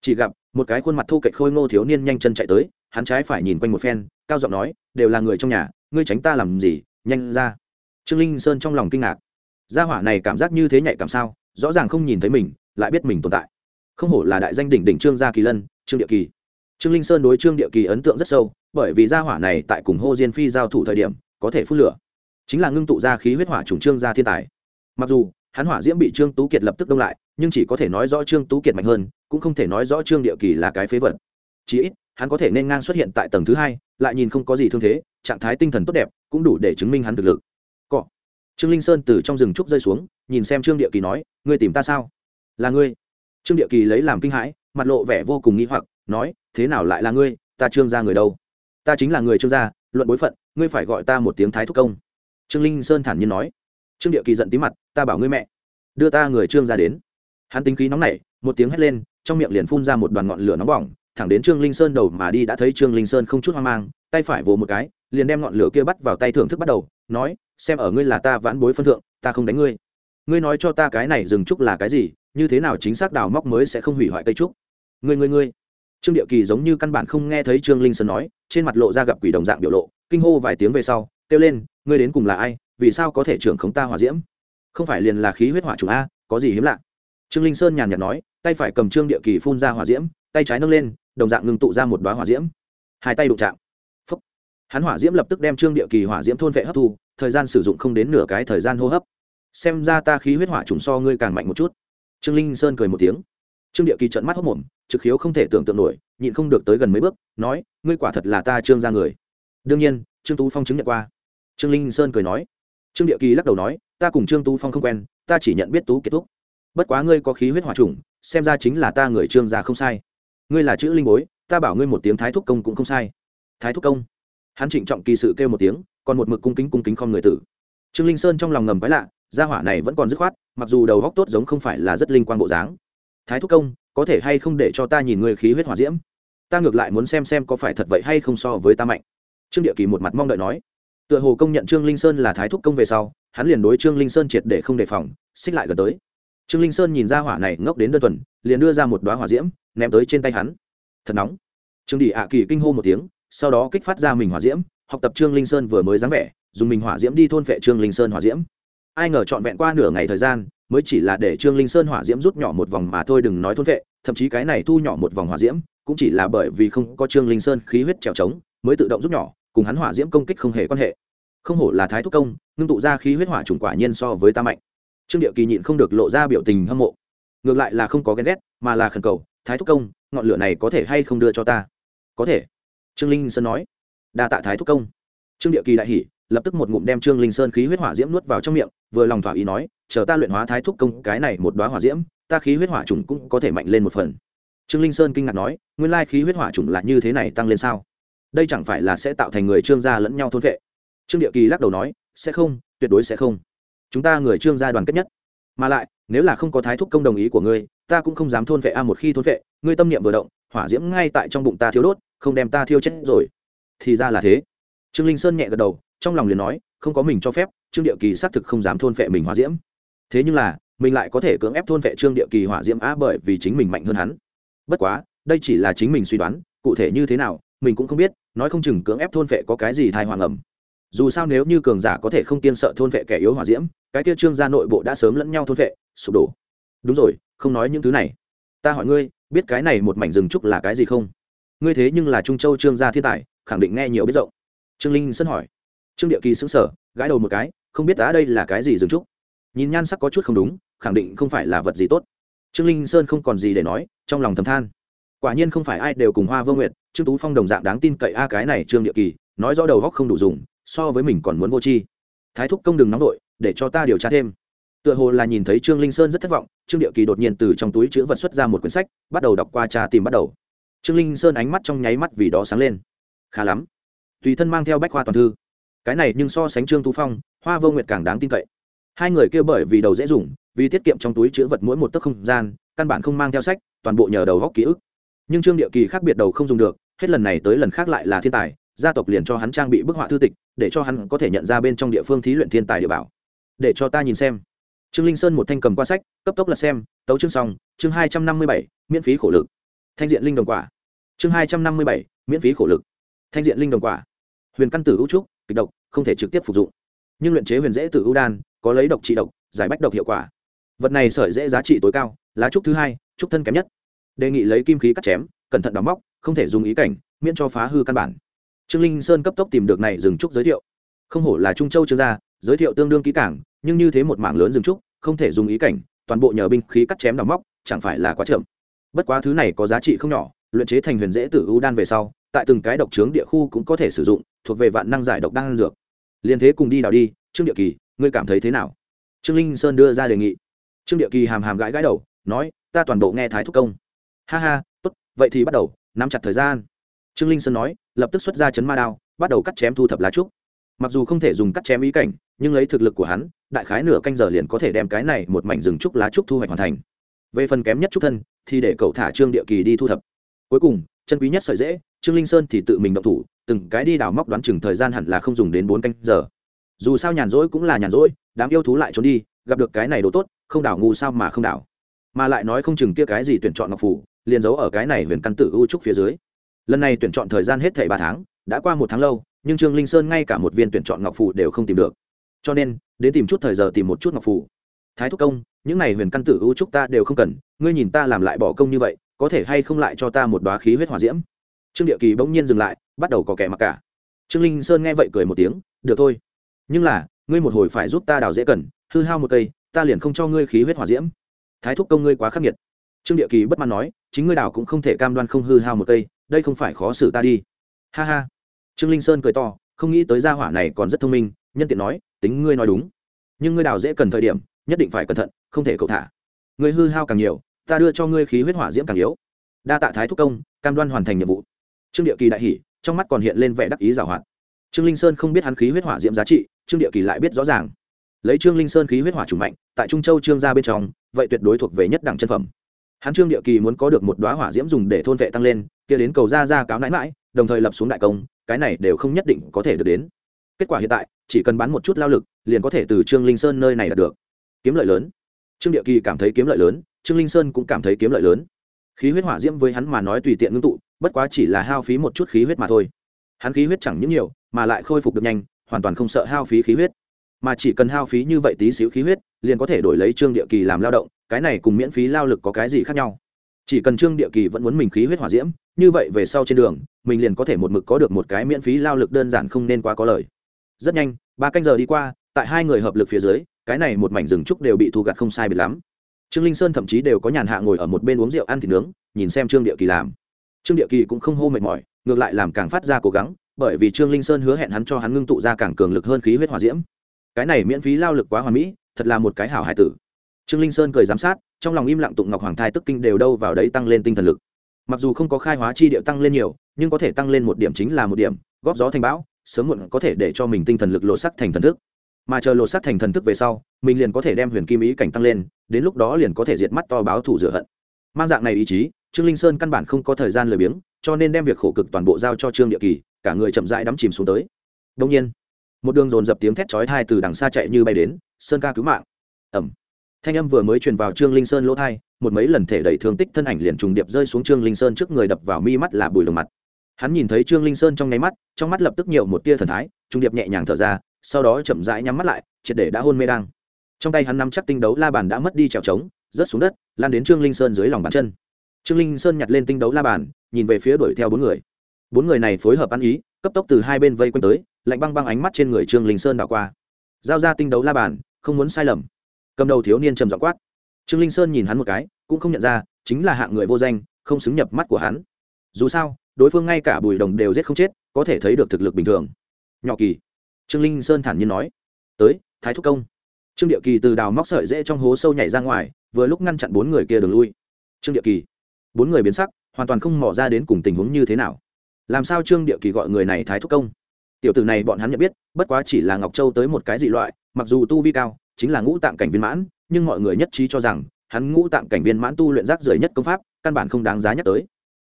Chỉ gặp một cái khuôn mặt thu kệch khôi ngô thiếu niên nhanh chân chạy tới hắn trái phải nhìn quanh một phen, cao giọng nói, đều là người trong nhà, ngươi tránh ta làm gì? Nhanh ra. Trương linh sơn trong lòng kinh ngạc. Gia hỏa này cảm giác như thế nhạy cảm sao, rõ ràng không nhìn thấy mình, lại biết mình tồn tại. Không hổ là đại danh đỉnh đỉnh trương gia kỳ lân, trương địa kỳ. Trương linh sơn đối trương địa kỳ ấn tượng rất sâu, bởi vì gia hỏa này tại cùng hô diên phi giao thủ thời điểm, có thể phun lửa. Chính là ngưng tụ ra khí huyết hỏa trùng trương gia thiên tài. Mặc dù, hắn hỏa diễm bị trương tú kiệt lập tức đông lại, nhưng chỉ có thể nói rõ trương tú kiệt mạnh hơn, cũng không thể nói rõ trương địa kỳ là cái phế vật. Chí ít hắn có thể nên ngang xuất hiện tại tầng thứ hai, lại nhìn không có gì thương thế, trạng thái tinh thần tốt đẹp, cũng đủ để chứng minh hắn thực lực. Cọ. Trương linh sơn từ trong rừng trúc rơi xuống, nhìn xem trương địa kỳ nói, ngươi tìm ta sao? Là ngươi. Trương địa kỳ lấy làm kinh hãi, mặt lộ vẻ vô cùng nghi hoặc, nói, thế nào lại là ngươi? Ta trương gia người đâu? Ta chính là người trương gia, luận bối phận, ngươi phải gọi ta một tiếng thái thúc công. Trương linh sơn thản nhiên nói. Trương địa kỳ giận tí mặt, ta bảo ngươi mẹ, đưa ta người trương gia đến. Hắn tính khí nóng nảy, một tiếng hét lên, trong miệng liền phun ra một đoàn ngọn lửa nóng bỏng thẳng đến trương linh sơn đầu mà đi đã thấy trương linh sơn không chút hoang mang, tay phải vồ một cái, liền đem ngọn lửa kia bắt vào tay thưởng thức bắt đầu, nói, xem ở ngươi là ta vãn bối phân thượng, ta không đánh ngươi. Ngươi nói cho ta cái này dừng trúc là cái gì, như thế nào chính xác đào móc mới sẽ không hủy hoại cây trúc? Ngươi ngươi ngươi. Trương địa kỳ giống như căn bản không nghe thấy trương linh sơn nói, trên mặt lộ ra gặp quỷ đồng dạng biểu lộ, kinh hô vài tiếng về sau, kêu lên, ngươi đến cùng là ai, vì sao có thể trưởng khống ta hỏa diễm? Không phải liền là khí huyết hỏa chủ a, có gì hiếm lạ? Trương linh sơn nhàn nhạt nói, tay phải cầm trương địa kỳ phun ra hỏa diễm, tay trái nâng lên đồng dạng ngưng tụ ra một đoá hỏa diễm. Hai tay đụng chạm. Phúc. hắn hỏa diễm lập tức đem trương địa kỳ hỏa diễm thôn vệ hấp thu, thời gian sử dụng không đến nửa cái thời gian hô hấp. Xem ra ta khí huyết hỏa trùng so ngươi càng mạnh một chút. Trương linh sơn cười một tiếng. Trương địa kỳ trận mắt hốc mồm, trực khiếu không thể tưởng tượng nổi, nhịn không được tới gần mấy bước, nói, ngươi quả thật là ta trương ra người. Đương nhiên, trương tú phong chứng nhận qua. Trương linh sơn cười nói. Trương địa kỳ lắc đầu nói, ta cùng trương tú phong không quen, ta chỉ nhận biết tú kết thúc. Bất quá ngươi có khí huyết hỏa trùng, xem ra chính là ta người trương gia không sai ngươi là chữ linh bối, ta bảo ngươi một tiếng thái thúc công cũng không sai. Thái thúc công? Hắn trịnh trọng kỳ sự kêu một tiếng, còn một mực cung kính cung kính con người tử. Trương linh sơn trong lòng ngầm quái lạ, gia hỏa này vẫn còn dứt khoát, mặc dù đầu góc tốt giống không phải là rất linh quan bộ dáng. Thái thúc công, có thể hay không để cho ta nhìn người khí huyết hỏa diễm? Ta ngược lại muốn xem xem có phải thật vậy hay không so với ta mạnh. Trương địa kỳ một mặt mong đợi nói. Tựa hồ công nhận trương linh sơn là thái thúc công về sau, hắn liền đối trương linh sơn triệt để không đề phòng, xích lại gần tới trương linh sơn nhìn ra hỏa này ngốc đến đơn thuần, liền đưa ra một đoá hỏa diễm, ném tới trên tay hắn. Thật nóng. Trương đi ạ kỳ kinh hô một tiếng, sau đó kích phát ra mình hỏa diễm, học tập trương linh sơn vừa mới dáng vẻ, dùng mình hỏa diễm đi thôn phệ trương linh sơn hỏa diễm. Ai ngờ trọn vẹn qua nửa ngày thời gian, mới chỉ là để trương linh sơn hỏa diễm rút nhỏ một vòng mà thôi đừng nói thôn phệ, thậm chí cái này thu nhỏ một vòng hỏa diễm, cũng chỉ là bởi vì không có trương linh sơn khí huyết trèo trống, mới tự động rút nhỏ, cùng hắn hỏa diễm công kích không hề quan hệ. Không hổ là thái thúc công, ngưng tụ ra khí huyết hỏa trùng quả nhiên so với ta mạnh trương địa kỳ nhịn không được lộ ra biểu tình hâm mộ. Ngược lại là không có ghen ghét, mà là khẩn cầu, thái thúc công, ngọn lửa này có thể hay không đưa cho ta? Có thể. Trương linh sơn nói. Đa tạ thái thúc công. Trương địa kỳ đại hỉ, lập tức một ngụm đem trương linh sơn khí huyết hỏa diễm nuốt vào trong miệng, vừa lòng thỏa ý nói, chờ ta luyện hóa thái thúc công, cái này một đoá hỏa diễm, ta khí huyết hỏa trùng cũng có thể mạnh lên một phần. Trương linh sơn kinh ngạc nói, nguyên lai khí huyết hỏa trùng là như thế này tăng lên sao? Đây chẳng phải là sẽ tạo thành người trương gia lẫn nhau thôn vệ? Trương địa kỳ lắc đầu nói, sẽ không, tuyệt đối sẽ không chúng ta người trương gia đoàn kết nhất. Mà lại, nếu là không có thái thúc công đồng ý của ngươi, ta cũng không dám thôn vệ a một khi thôn vệ, ngươi tâm niệm vừa động, hỏa diễm ngay tại trong bụng ta thiếu đốt, không đem ta thiêu chết rồi. Thì ra là thế. Trương linh sơn nhẹ gật đầu, trong lòng liền nói, không có mình cho phép, trương địa kỳ xác thực không dám thôn vệ mình hỏa diễm. Thế nhưng là, mình lại có thể cưỡng ép thôn vệ trương địa kỳ hỏa diễm á bởi vì chính mình mạnh hơn hắn. Bất quá, đây chỉ là chính mình suy đoán, cụ thể như thế nào, mình cũng không biết, nói không chừng cưỡng ép thôn vệ có cái gì thai hoàng ẩm dù sao nếu như cường giả có thể không kiên sợ thôn vệ kẻ yếu hỏa diễm, cái kia trương gia nội bộ đã sớm lẫn nhau thôn vệ, sụp đổ. Đúng rồi, không nói những thứ này. Ta hỏi ngươi, biết cái này một mảnh rừng trúc là cái gì không? Ngươi thế nhưng là trung châu trương gia thiên tài, khẳng định nghe nhiều biết rộng. Trương linh sân hỏi. Trương địa kỳ xứng sở gãi đầu một cái, không biết đã đây là cái gì rừng trúc. Nhìn nhan sắc có chút không đúng, khẳng định không phải là vật gì tốt. Trương linh sơn không còn gì để nói, trong lòng thầm than. Quả nhiên không phải ai đều cùng hoa vô nguyệt, trương tú phong đồng dạng đáng tin cậy a cái này trương địa kỳ, nói rõ đầu góc không đủ dùng so với mình còn muốn vô chi thái thúc công đừng nóng đội để cho ta điều tra thêm. Tựa hồ là nhìn thấy trương linh sơn rất thất vọng, trương địa kỳ đột nhiên từ trong túi chữ vật xuất ra một quyển sách, bắt đầu đọc qua cha tìm bắt đầu. Trương linh sơn ánh mắt trong nháy mắt vì đó sáng lên. Khá lắm. Tùy thân mang theo bách khoa toàn thư. Cái này nhưng so sánh trương tu phong, hoa vô nguyệt càng đáng tin cậy. Hai người kia bởi vì đầu dễ dùng, vì tiết kiệm trong túi chữ vật mỗi một tấc không gian, căn bản không mang theo sách, toàn bộ nhờ đầu góc ký ức. Nhưng trương địa kỳ khác biệt đầu không dùng được, hết lần này tới lần khác lại là thiên tài gia tộc liền cho hắn trang bị bức họa thư tịch, để cho hắn có thể nhận ra bên trong địa phương thí luyện thiên tài địa bảo. Để cho ta nhìn xem. Trương linh sơn một thanh cầm qua sách, cấp tốc lật xem, tấu chương xong, chương hai trăm năm mươi bảy, miễn phí khổ lực. Thanh diện linh đồng quả. Chương hai trăm năm mươi bảy, miễn phí khổ lực. Thanh diện linh đồng quả. Huyền căn tử ưu trúc, kịch độc, không thể trực tiếp phục dụng. Nhưng luyện chế huyền dễ tử ưu đan, có lấy độc trị độc, giải bách độc hiệu quả. Vật này sợi dễ giá trị tối cao, lá trúc thứ hai, trúc thân kém nhất. Đề nghị lấy kim khí cắt chém, cẩn thận đóng móc, không thể dùng ý cảnh, miễn cho phá hư căn bản trương linh sơn cấp tốc tìm được này dừng trúc giới thiệu. Không hổ là trung châu trương gia, giới thiệu tương đương kỹ cảng nhưng như thế một mảng lớn dừng trúc, không thể dùng ý cảnh, toàn bộ nhờ binh khí cắt chém đào móc, chẳng phải là quá chậm. Bất quá thứ này có giá trị không nhỏ, luyện chế thành huyền dễ tử ưu đan về sau, tại từng cái độc trướng địa khu cũng có thể sử dụng, thuộc về vạn năng giải độc đan dược. Liên thế cùng đi đào đi, trương địa kỳ, ngươi cảm thấy thế nào? Trương linh sơn đưa ra đề nghị. Trương địa kỳ hàm hàm gãi gãi đầu, nói, ta toàn bộ nghe thái thúc công. Ha ha, tốt, vậy thì bắt đầu, nắm chặt thời gian trương linh sơn nói, lập tức xuất ra chấn ma đao, bắt đầu cắt chém thu thập lá trúc. Mặc dù không thể dùng cắt chém ý cảnh, nhưng lấy thực lực của hắn, đại khái nửa canh giờ liền có thể đem cái này một mảnh rừng trúc lá trúc thu hoạch hoàn thành. Về phần kém nhất trúc thân, thì để cậu thả trương địa kỳ đi thu thập. Cuối cùng, chân quý nhất sợi dễ trương linh sơn thì tự mình động thủ, từng cái đi đào móc đoán chừng thời gian hẳn là không dùng đến bốn canh giờ. Dù sao nhàn rỗi cũng là nhàn rỗi, đám yêu thú lại trốn đi, gặp được cái này đồ tốt, không đảo ngu sao mà không đảo. Mà lại nói không chừng kia cái gì tuyển chọn ngọc phủ, liền giấu ở cái này huyền căn tử ưu trúc phía dưới lần này tuyển chọn thời gian hết thảy ba tháng, đã qua một tháng lâu, nhưng trương linh sơn ngay cả một viên tuyển chọn ngọc phủ đều không tìm được. Cho nên, đến tìm chút thời giờ tìm một chút ngọc phủ thái thúc công, những này huyền căn tử ưu trúc ta đều không cần, ngươi nhìn ta làm lại bỏ công như vậy, có thể hay không lại cho ta một đoá khí huyết hỏa diễm? Trương địa kỳ bỗng nhiên dừng lại, bắt đầu có kẻ mặc cả. Trương linh sơn nghe vậy cười một tiếng, được thôi, nhưng là, ngươi một hồi phải giúp ta đào dễ cần, hư hao một cây, ta liền không cho ngươi khí huyết hỏa diễm. Thái thúc công ngươi quá khắc nghiệt. Trương địa kỳ bất mãn nói, chính ngươi đào cũng không thể cam đoan không hư hao một cây đây không phải khó xử ta đi. Ha ha. Trương linh sơn cười to, không nghĩ tới gia hỏa này còn rất thông minh, nhân tiện nói, tính ngươi nói đúng. Nhưng ngươi đào dễ cần thời điểm, nhất định phải cẩn thận, không thể cậu thả. Ngươi hư hao càng nhiều, ta đưa cho ngươi khí huyết hỏa diễm càng yếu. Đa tạ thái thúc công, cam đoan hoàn thành nhiệm vụ. Trương địa kỳ đại hỉ, trong mắt còn hiện lên vẻ đắc ý giảo hoạt. Trương linh sơn không biết hắn khí huyết hỏa diễm giá trị, trương địa kỳ lại biết rõ ràng. Lấy trương linh sơn khí huyết hỏa chủ mạnh, tại trung châu trương gia bên trong, vậy tuyệt đối thuộc về nhất đẳng chân phẩm. Hắn trương địa kỳ muốn có được một đoá hỏa diễm dùng để thôn vệ tăng lên kia đến cầu ra ra cáo nãi mãi, đồng thời lập xuống đại công, cái này đều không nhất định có thể được đến. Kết quả hiện tại, chỉ cần bán một chút lao lực, liền có thể từ trương linh sơn nơi này đạt được. Kiếm lợi lớn. Trương địa kỳ cảm thấy kiếm lợi lớn, trương linh sơn cũng cảm thấy kiếm lợi lớn. Khí huyết hỏa diễm với hắn mà nói tùy tiện ngưng tụ, bất quá chỉ là hao phí một chút khí huyết mà thôi. Hắn khí huyết chẳng những nhiều, mà lại khôi phục được nhanh, hoàn toàn không sợ hao phí khí huyết. Mà chỉ cần hao phí như vậy tí xíu khí huyết, liền có thể đổi lấy trương địa kỳ làm lao động, cái này cùng miễn phí lao lực có cái gì khác nhau? Chỉ cần trương địa kỳ vẫn muốn mình khí huyết hỏa diễm, như vậy về sau trên đường, mình liền có thể một mực có được một cái miễn phí lao lực đơn giản không nên quá có lời. Rất nhanh, ba canh giờ đi qua, tại hai người hợp lực phía dưới, cái này một mảnh rừng trúc đều bị thu gặt không sai biệt lắm. Trương linh sơn thậm chí đều có nhàn hạ ngồi ở một bên uống rượu ăn thịt nướng, nhìn xem trương địa kỳ làm. Trương địa kỳ cũng không hô mệt mỏi, ngược lại làm càng phát ra cố gắng, bởi vì trương linh sơn hứa hẹn hắn cho hắn ngưng tụ ra càng cường lực hơn khí huyết hỏa diễm. Cái này miễn phí lao lực quá hoàn mỹ, thật là một cái hảo hải tử. Trương linh sơn cười giám sát trong lòng im lặng tụng ngọc hoàng thai tức kinh đều đâu vào đấy tăng lên tinh thần lực. Mặc dù không có khai hóa chi điệu tăng lên nhiều, nhưng có thể tăng lên một điểm chính là một điểm, góp gió thành bão, sớm muộn có thể để cho mình tinh thần lực lộ sắc thành thần thức. Mà chờ lộ sắc thành thần thức về sau, mình liền có thể đem huyền kim ý cảnh tăng lên, đến lúc đó liền có thể diệt mắt to báo thủ rửa hận. Mang dạng này ý chí, trương linh sơn căn bản không có thời gian lười biếng, cho nên đem việc khổ cực toàn bộ giao cho trương địa kỳ, cả người chậm rãi đắm chìm xuống tới. Đông nhiên, một đường dồn dập tiếng thét chói thai từ đằng xa chạy như bay đến, sơn ca cứu mạng. Ẩm thanh âm vừa mới truyền vào trương linh sơn lỗ thai một mấy lần thể đẩy thương tích thân ảnh liền trùng điệp rơi xuống trương linh sơn trước người đập vào mi mắt là bùi lồng mặt. Hắn nhìn thấy trương linh sơn trong nháy mắt, trong mắt lập tức nhiều một tia thần thái, trùng điệp nhẹ nhàng thở ra, sau đó chậm rãi nhắm mắt lại, triệt để đã hôn mê đang. Trong tay hắn nắm chắc tinh đấu la bàn đã mất đi trèo trống, rớt xuống đất, lan đến trương linh sơn dưới lòng bàn chân. Trương linh sơn nhặt lên tinh đấu la bàn, nhìn về phía đuổi theo bốn người. Bốn người này phối hợp ăn ý, cấp tốc từ hai bên vây quanh tới, lạnh băng băng ánh mắt trên người trương linh sơn đảo qua. Giao ra tinh đấu la bàn, không muốn sai lầm cầm đầu thiếu niên trầm giọng quát. Trương linh sơn nhìn hắn một cái, cũng không nhận ra, chính là hạng người vô danh, không xứng nhập mắt của hắn. Dù sao, đối phương ngay cả bùi đồng đều giết không chết, có thể thấy được thực lực bình thường. Nhỏ kỳ. Trương linh sơn thản nhiên nói. Tới, thái thúc công. Trương địa kỳ từ đào móc sợi dễ trong hố sâu nhảy ra ngoài, vừa lúc ngăn chặn bốn người kia đường lui. Trương địa kỳ. Bốn người biến sắc, hoàn toàn không mỏ ra đến cùng tình huống như thế nào. Làm sao trương địa kỳ gọi người này thái thúc công? Tiểu tử này bọn hắn nhận biết, bất quá chỉ là ngọc châu tới một cái dị loại, mặc dù tu vi cao chính là ngũ tạng cảnh viên mãn, nhưng mọi người nhất trí cho rằng, hắn ngũ tạng cảnh viên mãn tu luyện rác rưởi nhất công pháp, căn bản không đáng giá nhắc tới.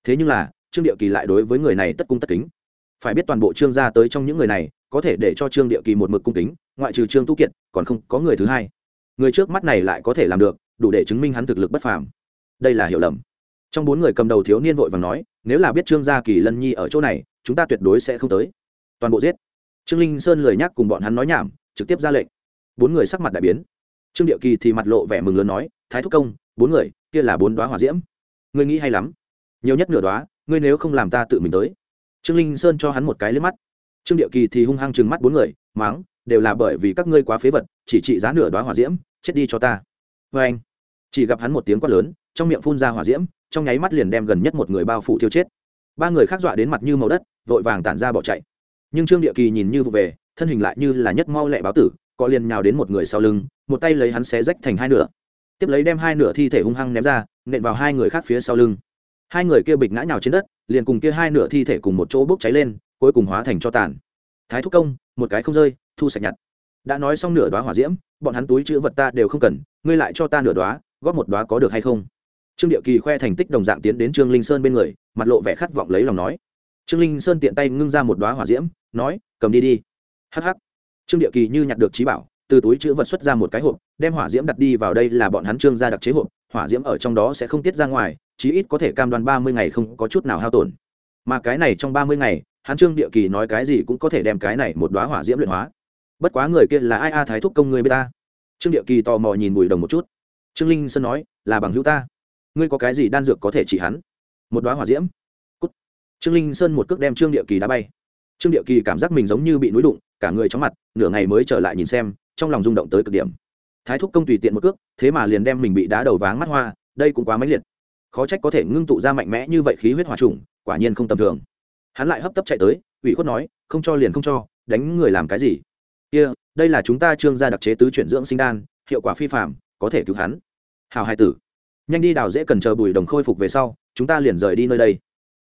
Thế nhưng là, trương địa kỳ lại đối với người này tất cung tất kính. Phải biết toàn bộ trương gia tới trong những người này, có thể để cho trương địa kỳ một mực cung kính, ngoại trừ trương tu kiệt, còn không có người thứ hai. Người trước mắt này lại có thể làm được, đủ để chứng minh hắn thực lực bất phàm. Đây là hiểu lầm. Trong bốn người cầm đầu thiếu niên vội vàng nói, nếu là biết trương gia kỳ lân nhi ở chỗ này, chúng ta tuyệt đối sẽ không tới. Toàn bộ giết. Trương linh sơn lười nhắc cùng bọn hắn nói nhảm, trực tiếp ra lệnh bốn người sắc mặt đại biến. Trương địa kỳ thì mặt lộ vẻ mừng lớn nói, thái thúc công, bốn người, kia là bốn đoá hỏa diễm. Ngươi nghĩ hay lắm. Nhiều nhất nửa đoá ngươi nếu không làm ta tự mình tới. Trương linh sơn cho hắn một cái lên mắt. Trương địa kỳ thì hung hăng chừng mắt bốn người, máng, đều là bởi vì các ngươi quá phế vật, chỉ trị giá nửa đoá hỏa diễm, chết đi cho ta. Vê anh, chỉ gặp hắn một tiếng quát lớn, trong miệng phun ra hỏa diễm, trong nháy mắt liền đem gần nhất một người bao phủ thiêu chết. Ba người khác dọa đến mặt như màu đất, vội vàng tản ra bỏ chạy. Nhưng trương địa kỳ nhìn như vụ về, thân hình lại như là nhất mau lẹ báo tử có liền nhào đến một người sau lưng, một tay lấy hắn xé rách thành hai nửa. Tiếp lấy đem hai nửa thi thể hung hăng ném ra, nện vào hai người khác phía sau lưng. Hai người kia bịch ngã nhào trên đất, liền cùng kia hai nửa thi thể cùng một chỗ bốc cháy lên, cuối cùng hóa thành cho tàn. Thái thúc công, một cái không rơi, thu sạch nhặt. Đã nói xong nửa đoá hỏa diễm, bọn hắn túi chữ vật ta đều không cần, ngươi lại cho ta nửa đoá góp một đoá có được hay không? Trương điệu kỳ khoe thành tích đồng dạng tiến đến trương linh sơn bên người, mặt lộ vẻ khát vọng lấy lòng nói. Trương linh sơn tiện tay ngưng ra một đoá hỏa diễm, nói, cầm đi đi. Hh trương địa kỳ như nhặt được trí bảo, từ túi chữ vật xuất ra một cái hộp, đem hỏa diễm đặt đi vào đây là bọn hắn trương gia đặc chế hộp, hỏa diễm ở trong đó sẽ không tiết ra ngoài, chí ít có thể cam đoan ba mươi ngày không có chút nào hao tổn. Mà cái này trong ba mươi ngày, hắn trương địa kỳ nói cái gì cũng có thể đem cái này một đoá hỏa diễm luyện hóa. Bất quá người kia là ai a thái thúc công người b ta? Trương địa kỳ tò mò nhìn bùi đồng một chút. Trương linh sơn nói, là bằng hữu ta. Ngươi có cái gì đan dược có thể chỉ hắn? Một đoá hỏa diễm. Cút. trương linh sơn một cước đem trương địa kỳ đá bay trương địa kỳ cảm giác mình giống như bị núi đụng cả người chóng mặt nửa ngày mới trở lại nhìn xem trong lòng rung động tới cực điểm. Thái thúc công tùy tiện một cước thế mà liền đem mình bị đá đầu váng mắt hoa đây cũng quá mãnh liệt. Khó trách có thể ngưng tụ ra mạnh mẽ như vậy khí huyết hòa trùng quả nhiên không tầm thường. Hắn lại hấp tấp chạy tới ủy khuất nói không cho liền không cho đánh người làm cái gì? Kia、yeah, đây là chúng ta trương gia đặc chế tứ chuyển dưỡng sinh đan hiệu quả phi phạm có thể cứu hắn. Hào hai tử. Nhanh đi đào dễ cần chờ bùi đồng khôi phục về sau chúng ta liền rời đi nơi đây.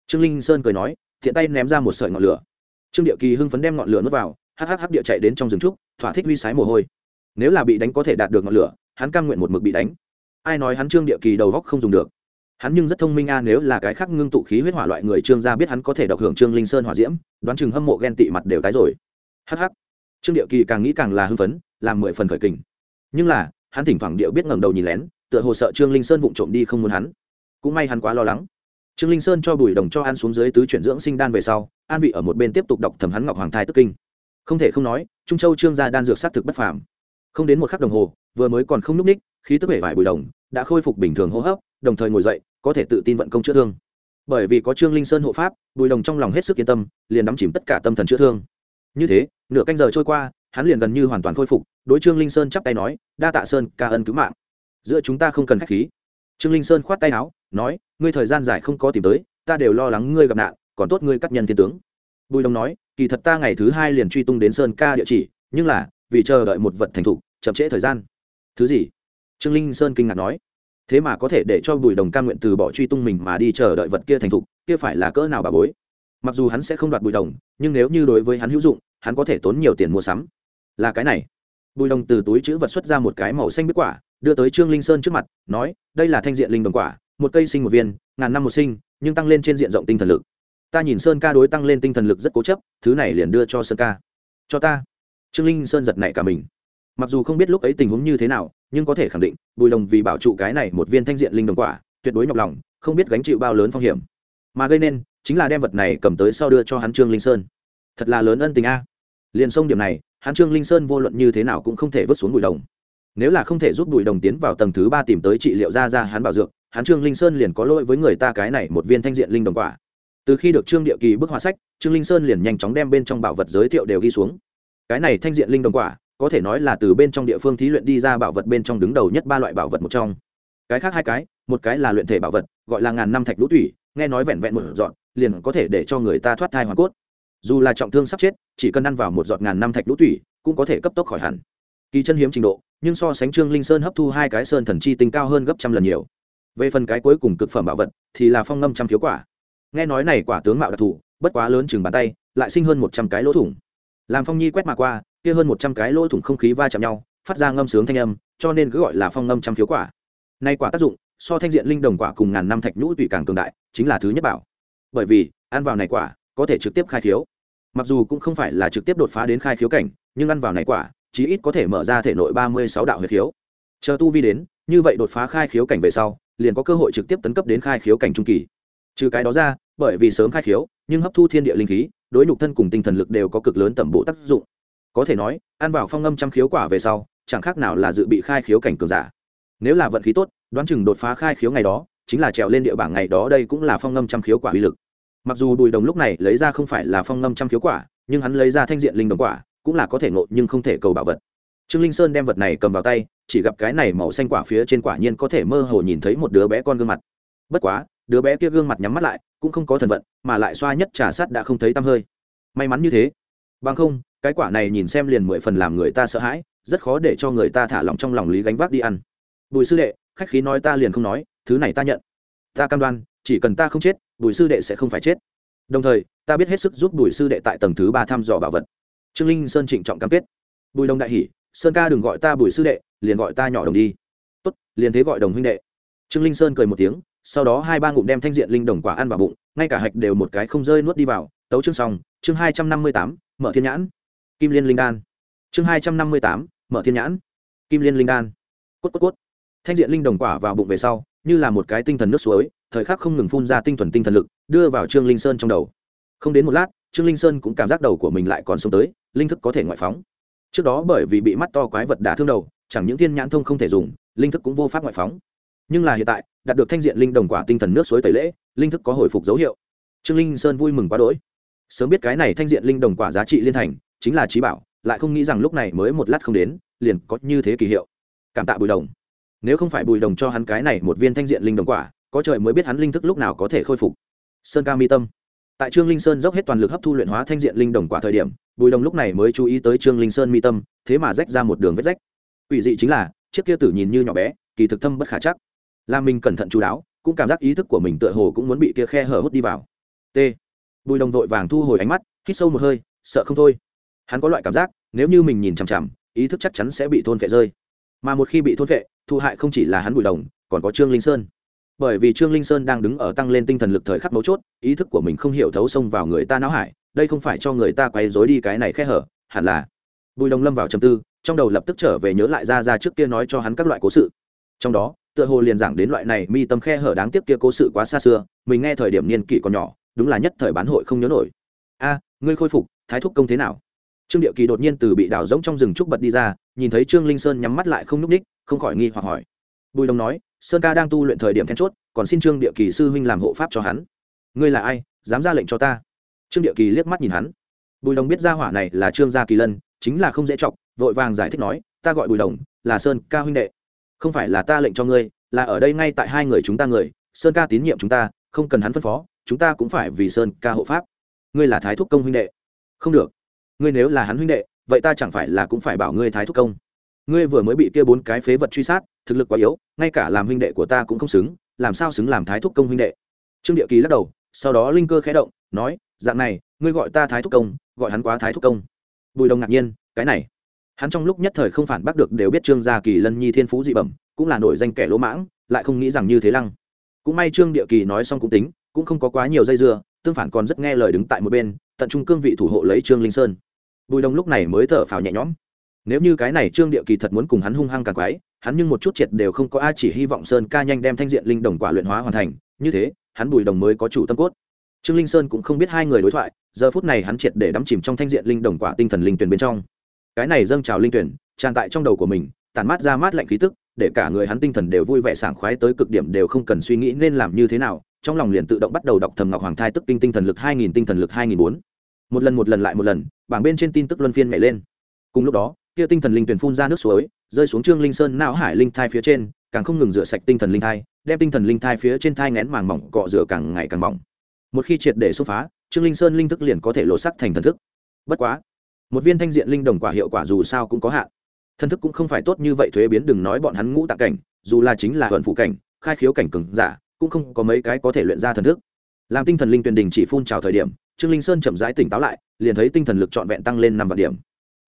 Trương linh sơn cười nói thiện tay ném ra một sợi ngọn lửa trương điệu kỳ hưng phấn đem ngọn lửa nuốt vào hhh địa chạy đến trong rừng trúc, thỏa thích huy sái mồ hôi. Nếu là bị đánh có thể đạt được ngọn lửa, hắn cam nguyện một mực bị đánh. Ai nói hắn trương địa kỳ đầu góc không dùng được? Hắn nhưng rất thông minh a, nếu là cái khác ngưng tụ khí huyết hỏa loại người trương gia biết hắn có thể độc hưởng trương linh sơn hỏa diễm, đoán chừng hâm mộ ghen tị mặt đều tái rồi. Hh trương địa kỳ càng nghĩ càng là hưng phấn, làm mười phần khởi kình. Nhưng là, hắn thỉnh thoảng điệu biết ngẩng đầu nhìn lén, tựa hồ sợ trương linh sơn vụng trộm đi không muốn hắn. Cũng may hắn quá lo lắng trương linh sơn cho bùi đồng cho ăn xuống dưới tứ chuyển dưỡng sinh đan về sau, an vị ở một bên tiếp tục đọc thầm hắn ngọc hoàng thai tức kinh. Không thể không nói, trung châu trương gia đan dược sát thực bất phàm. Không đến một khắc đồng hồ, vừa mới còn không n ú c ních, khí tức hệ vải bùi đồng, đã khôi phục bình thường hô hấp, đồng thời ngồi dậy, có thể tự tin vận công chữa thương. Bởi vì có trương linh sơn hộ pháp, bùi đồng trong lòng hết sức yên tâm, liền đắm chìm tất cả tâm thần chữa thương. Như thế, nửa canh giờ trôi qua, hắn liền gần như hoàn toàn khôi phục, đối trương linh sơn chắp tay nói, đa tạ sơn, ca ân cứu mạng. Giữa chúng ta không cần k h á c h khí trương linh sơn khoát tay áo, nói, ngươi thời gian dài không có tìm tới, ta đều lo lắng ngươi gặp nạn, còn tốt ngươi cắt nhân thiên tướng. Bùi đồng nói, kỳ thật ta ngày thứ hai liền truy tung đến sơn ca địa chỉ, nhưng là, vì chờ đợi một vật thành thục, chậm trễ thời gian. Thứ gì? Trương linh sơn kinh ngạc nói. Thế mà có thể để cho bùi đồng ca nguyện từ bỏ truy tung mình mà đi chờ đợi vật kia thành thục, kia phải là cỡ nào bà bối? Mặc dù hắn sẽ không đoạt bùi đồng, nhưng nếu như đối với hắn hữu dụng, hắn có thể tốn nhiều tiền mua sắm. Là cái này. Bùi đồng từ túi chữ vật xuất ra một cái màu xanh biết quả đưa tới trương linh sơn trước mặt, nói, đây là thanh diện linh đồng quả, một cây sinh một viên, ngàn năm một sinh, nhưng tăng lên trên diện rộng tinh thần lực. Ta nhìn sơn ca đối tăng lên tinh thần lực rất cố chấp, thứ này liền đưa cho sơn ca. Cho ta. Trương linh sơn giật nảy cả mình. Mặc dù không biết lúc ấy tình huống như thế nào, nhưng có thể khẳng định, bùi đồng vì bảo trụ cái này một viên thanh diện linh đồng quả, tuyệt đối nhọc lòng, không biết gánh chịu bao lớn phong hiểm. Mà gây nên, chính là đem vật này cầm tới sau đưa cho hắn trương linh sơn. Thật là lớn ân tình a. Liền sông điểm này, hắn trương linh sơn vô luận như thế nào cũng không thể vứt xuống bùi đồng nếu là không thể giúp bùi đồng tiến vào tầng thứ ba tìm tới trị liệu ra ra hắn bảo dược, hắn trương linh sơn liền có lỗi với người ta cái này một viên thanh diện linh đồng quả. Từ khi được trương địa kỳ bức họa sách, trương linh sơn liền nhanh chóng đem bên trong bảo vật giới thiệu đều ghi xuống. Cái này thanh diện linh đồng quả, có thể nói là từ bên trong địa phương thí luyện đi ra bảo vật bên trong đứng đầu nhất ba loại bảo vật một trong. Cái khác hai cái, một cái là luyện thể bảo vật, gọi là ngàn năm thạch lũ thủy, nghe nói vẹn vẹn một dọn liền có thể để cho người ta thoát thai hoàn cốt. Dù là trọng thương sắp chết, chỉ cần ăn vào một giọt ngàn năm thạch lũ thủy, cũng có thể cấp tốc khỏi hẳn. Kỳ chân hiếm trình độ nhưng so sánh trương linh sơn hấp thu hai cái sơn thần chi tinh cao hơn gấp trăm lần nhiều. Về phần cái cuối cùng cực phẩm bảo vật thì là phong ngâm trăm thiếu quả. Nghe nói này quả tướng mạo đặc thù, bất quá lớn chừng bàn tay, lại sinh hơn một trăm cái lỗ thủng. Làm phong nhi quét mà qua, kia hơn một trăm cái lỗ thủng không khí va chạm nhau, phát ra ngâm sướng thanh âm, cho nên cứ gọi là phong ngâm trăm thiếu quả. Nay quả tác dụng, so thanh diện linh đồng quả cùng ngàn năm thạch nhũ tùy càng cường đại, chính là thứ nhất bảo. Bởi vì, ăn vào này quả có thể trực tiếp khai khiếu. Mặc dù cũng không phải là trực tiếp đột phá đến khai khiếu cảnh, nhưng ăn vào này quả chí ít có thể mở ra thể nội ba mươi sáu đạo huyết khiếu. Chờ tu vi đến, như vậy đột phá khai khiếu cảnh về sau, liền có cơ hội trực tiếp tấn cấp đến khai khiếu cảnh trung kỳ. Trừ cái đó ra, bởi vì sớm khai khiếu, nhưng hấp thu thiên địa linh khí, đối nhục thân cùng tinh thần lực đều có cực lớn tẩm bộ tác dụng. Có thể nói, ăn vào phong âm trăm khiếu quả về sau, chẳng khác nào là dự bị khai khiếu cảnh cường giả. Nếu là vận khí tốt, đoán chừng đột phá khai khiếu ngày đó, chính là trèo lên địa bảng ngày đó đây cũng là phong ngâm trăm khiếu quả uy lực. Mặc dù bùi đồng lúc này lấy ra không phải là phong ngâm trăm khiếu quả, nhưng hắn lấy ra thanh diện linh đồng quả cũng là có thể ngộ nhưng không thể cầu bảo vật. Trương linh sơn đem vật này cầm vào tay, chỉ gặp cái này màu xanh quả phía trên quả nhiên có thể mơ hồ nhìn thấy một đứa bé con gương mặt. Bất quá, đứa bé kia gương mặt nhắm mắt lại, cũng không có thần vận, mà lại xoa nhất trà sắt đã không thấy tăm hơi. May mắn như thế. Bằng không, cái quả này nhìn xem liền mười phần làm người ta sợ hãi, rất khó để cho người ta thả lỏng trong lòng lý gánh vác đi ăn. Bùi sư đệ, khách khí nói ta liền không nói, thứ này ta nhận. Ta cam đoan, chỉ cần ta không chết, bùi sư đệ sẽ không phải chết. Đồng thời, ta biết hết sức giúp bùi sư đệ tại tầng thứ ba thăm dò bảo vật trương linh sơn trịnh trọng cam kết. Bùi đồng đại hỷ sơn ca đừng gọi ta bùi sư đệ, liền gọi ta nhỏ đồng đi. Tốt, liền thế gọi đồng huynh đệ. Trương linh sơn cười một tiếng, sau đó hai ba ngụm đem thanh diện linh đồng quả ăn vào bụng, ngay cả hạch đều một cái không rơi nuốt đi vào. Tấu chương xong, chương hai trăm năm mươi tám, mở thiên nhãn. Kim liên linh đan. Chương hai trăm năm mươi tám, mở thiên nhãn. Kim liên linh đan. Cốt cốt cốt. Thanh diện linh đồng quả vào bụng về sau, như là một cái tinh thần nước suối, thời khắc không ngừng phun ra tinh thuần tinh thần lực, đưa vào trương linh sơn trong đầu. Không đến một lát, trương linh sơn cũng cảm giác đầu của mình lại còn sống tới linh thức có thể ngoại phóng. Trước đó bởi vì bị mắt to quái vật đả thương đầu, chẳng những thiên nhãn thông không thể dùng, linh thức cũng vô pháp ngoại phóng. Nhưng là hiện tại, đạt được thanh diện linh đồng quả tinh thần nước suối tẩy lễ, linh thức có hồi phục dấu hiệu. Trương linh sơn vui mừng quá đỗi. Sớm biết cái này thanh diện linh đồng quả giá trị liên thành, chính là trí bảo, lại không nghĩ rằng lúc này mới một lát không đến, liền có như thế kỳ hiệu. Cảm tạ bùi đồng. Nếu không phải bùi đồng cho hắn cái này một viên thanh diện linh đồng quả, có trời mới biết hắn linh thức lúc nào có thể khôi phục. Sơn ca mi tâm. Tại trương linh sơn dốc hết toàn lực hấp thu luyện hóa thanh diện linh đồng quả thời điểm bùi đồng lúc này mới chú ý tới trương linh sơn mi tâm, thế mà rách ra một đường vết rách. Ủy dị chính là, chiếc kia tử nhìn như nhỏ bé, kỳ thực thâm bất khả chắc. Làm mình cẩn thận chú đáo, cũng cảm giác ý thức của mình tựa hồ cũng muốn bị kia khe hở hút đi vào. T. Bùi đồng vội vàng thu hồi ánh mắt, hít sâu một hơi, sợ không thôi. Hắn có loại cảm giác, nếu như mình nhìn chằm chằm, ý thức chắc chắn sẽ bị thôn vệ rơi. Mà một khi bị thôn vệ thu hại không chỉ là hắn bùi đồng, còn có trương linh sơn. Bởi vì trương linh sơn đang đứng ở tăng lên tinh thần lực thời khắc mấu chốt, ý thức của mình không hiểu thấu xông vào người ta não hải đây không phải cho người ta quay dối đi cái này khe hở, hẳn là. Bùi đồng lâm vào trầm tư, trong đầu lập tức trở về nhớ lại ra ra trước kia nói cho hắn các loại cố sự. Trong đó, tựa hồ liền giảng đến loại này mi tâm khe hở đáng tiếc kia cố sự quá xa xưa, mình nghe thời điểm niên kỷ còn nhỏ, đúng là nhất thời bán hội không nhớ nổi. A, ngươi khôi phục, thái thúc công thế nào? Trương điệu kỳ đột nhiên từ bị đảo rỗng trong rừng trúc bật đi ra, nhìn thấy trương linh sơn nhắm mắt lại không n ú c ních, không khỏi nghi hoặc hỏi. Bùi đồng nói, sơn ca đang tu luyện thời điểm then chốt, còn xin trương địa kỳ sư huynh làm hộ pháp cho hắn. Ngươi là ai? Dám ra lệnh cho ta? Trương địa kỳ liếc mắt nhìn hắn. Bùi đồng biết ra hỏa này là trương gia kỳ lân, chính là không dễ chọc, vội vàng giải thích nói, ta gọi bùi đồng, là sơn ca huynh đệ. Không phải là ta lệnh cho ngươi, là ở đây ngay tại hai người chúng ta người, sơn ca tín nhiệm chúng ta, không cần hắn phân phó, chúng ta cũng phải vì sơn ca hộ pháp. Ngươi là thái thúc công huynh đệ. Không được. Ngươi nếu là hắn huynh đệ, vậy ta chẳng phải là cũng phải bảo ngươi thái thúc công. Ngươi vừa mới bị kia bốn cái phế vật truy sát, thực lực quá yếu, ngay cả làm huynh đệ của ta cũng không xứng, làm sao xứng làm thái thúc công huynh đệ? Trương địa kỳ lắc đầu, sau đó linh cơ khẽ động, nói dạng này, ngươi gọi ta thái thúc công, gọi hắn quá thái thúc công. Bùi đồng ngạc nhiên, cái này. Hắn trong lúc nhất thời không phản bác được đều biết trương gia kỳ lân nhi thiên phú dị bẩm, cũng là nổi danh kẻ lỗ mãng, lại không nghĩ rằng như thế lăng. Cũng may trương địa kỳ nói xong cũng tính, cũng không có quá nhiều dây dưa, tương phản còn rất nghe lời đứng tại một bên, tận trung cương vị thủ hộ lấy trương linh sơn. Bùi đồng lúc này mới thở phào nhẹ nhõm. Nếu như cái này trương địa kỳ thật muốn cùng hắn hung hăng càng quái, hắn nhưng một chút triệt đều không có ai chỉ hy vọng sơn ca nhanh đem thanh diện linh đồng quả luyện hóa hoàn thành, như thế, hắn bùi đồng mới có chủ tâm cốt trương linh sơn cũng không biết hai người đối thoại, giờ phút này hắn triệt để đắm chìm trong thanh diện linh đồng quả tinh thần linh tuyển bên trong. Cái này dâng trào linh tuyển, tràn tại trong đầu của mình tàn mát ra mát lạnh khí tức, để cả người hắn tinh thần đều vui vẻ sảng khoái tới cực điểm đều không cần suy nghĩ nên làm như thế nào, trong lòng liền tự động bắt đầu đọc thầm ngọc hoàng thai tức kinh tinh thần lực hai nghìn, tinh thần lực hai nghìn bốn. Một lần một lần lại một lần, bảng bên trên tin tức luân phiên nhảy lên. Cùng lúc đó, kia tinh thần linh tuyển phun ra nước suối, rơi xuống trương linh sơn não hải linh thai phía trên, càng không ngừng rửa sạch tinh thần linh thai, đem tinh thần linh thai phía trên thai ngén màng mỏng cọ rửa càng ngày càng mỏng một khi triệt để xúc phá, trương linh sơn linh thức liền có thể lộ sắc thành thần thức. Bất quá, một viên thanh diện linh đồng quả hiệu quả dù sao cũng có hạn. Thần thức cũng không phải tốt như vậy thuế biến, đừng nói bọn hắn ngũ tạng cảnh, dù là chính là vận phụ cảnh, khai khiếu cảnh cừng giả, cũng không có mấy cái có thể luyện ra thần thức. Làm tinh thần linh tuyền đình chỉ phun trào thời điểm, trương linh sơn chậm rãi tỉnh táo lại, liền thấy tinh thần lực trọn vẹn tăng lên năm vạn điểm.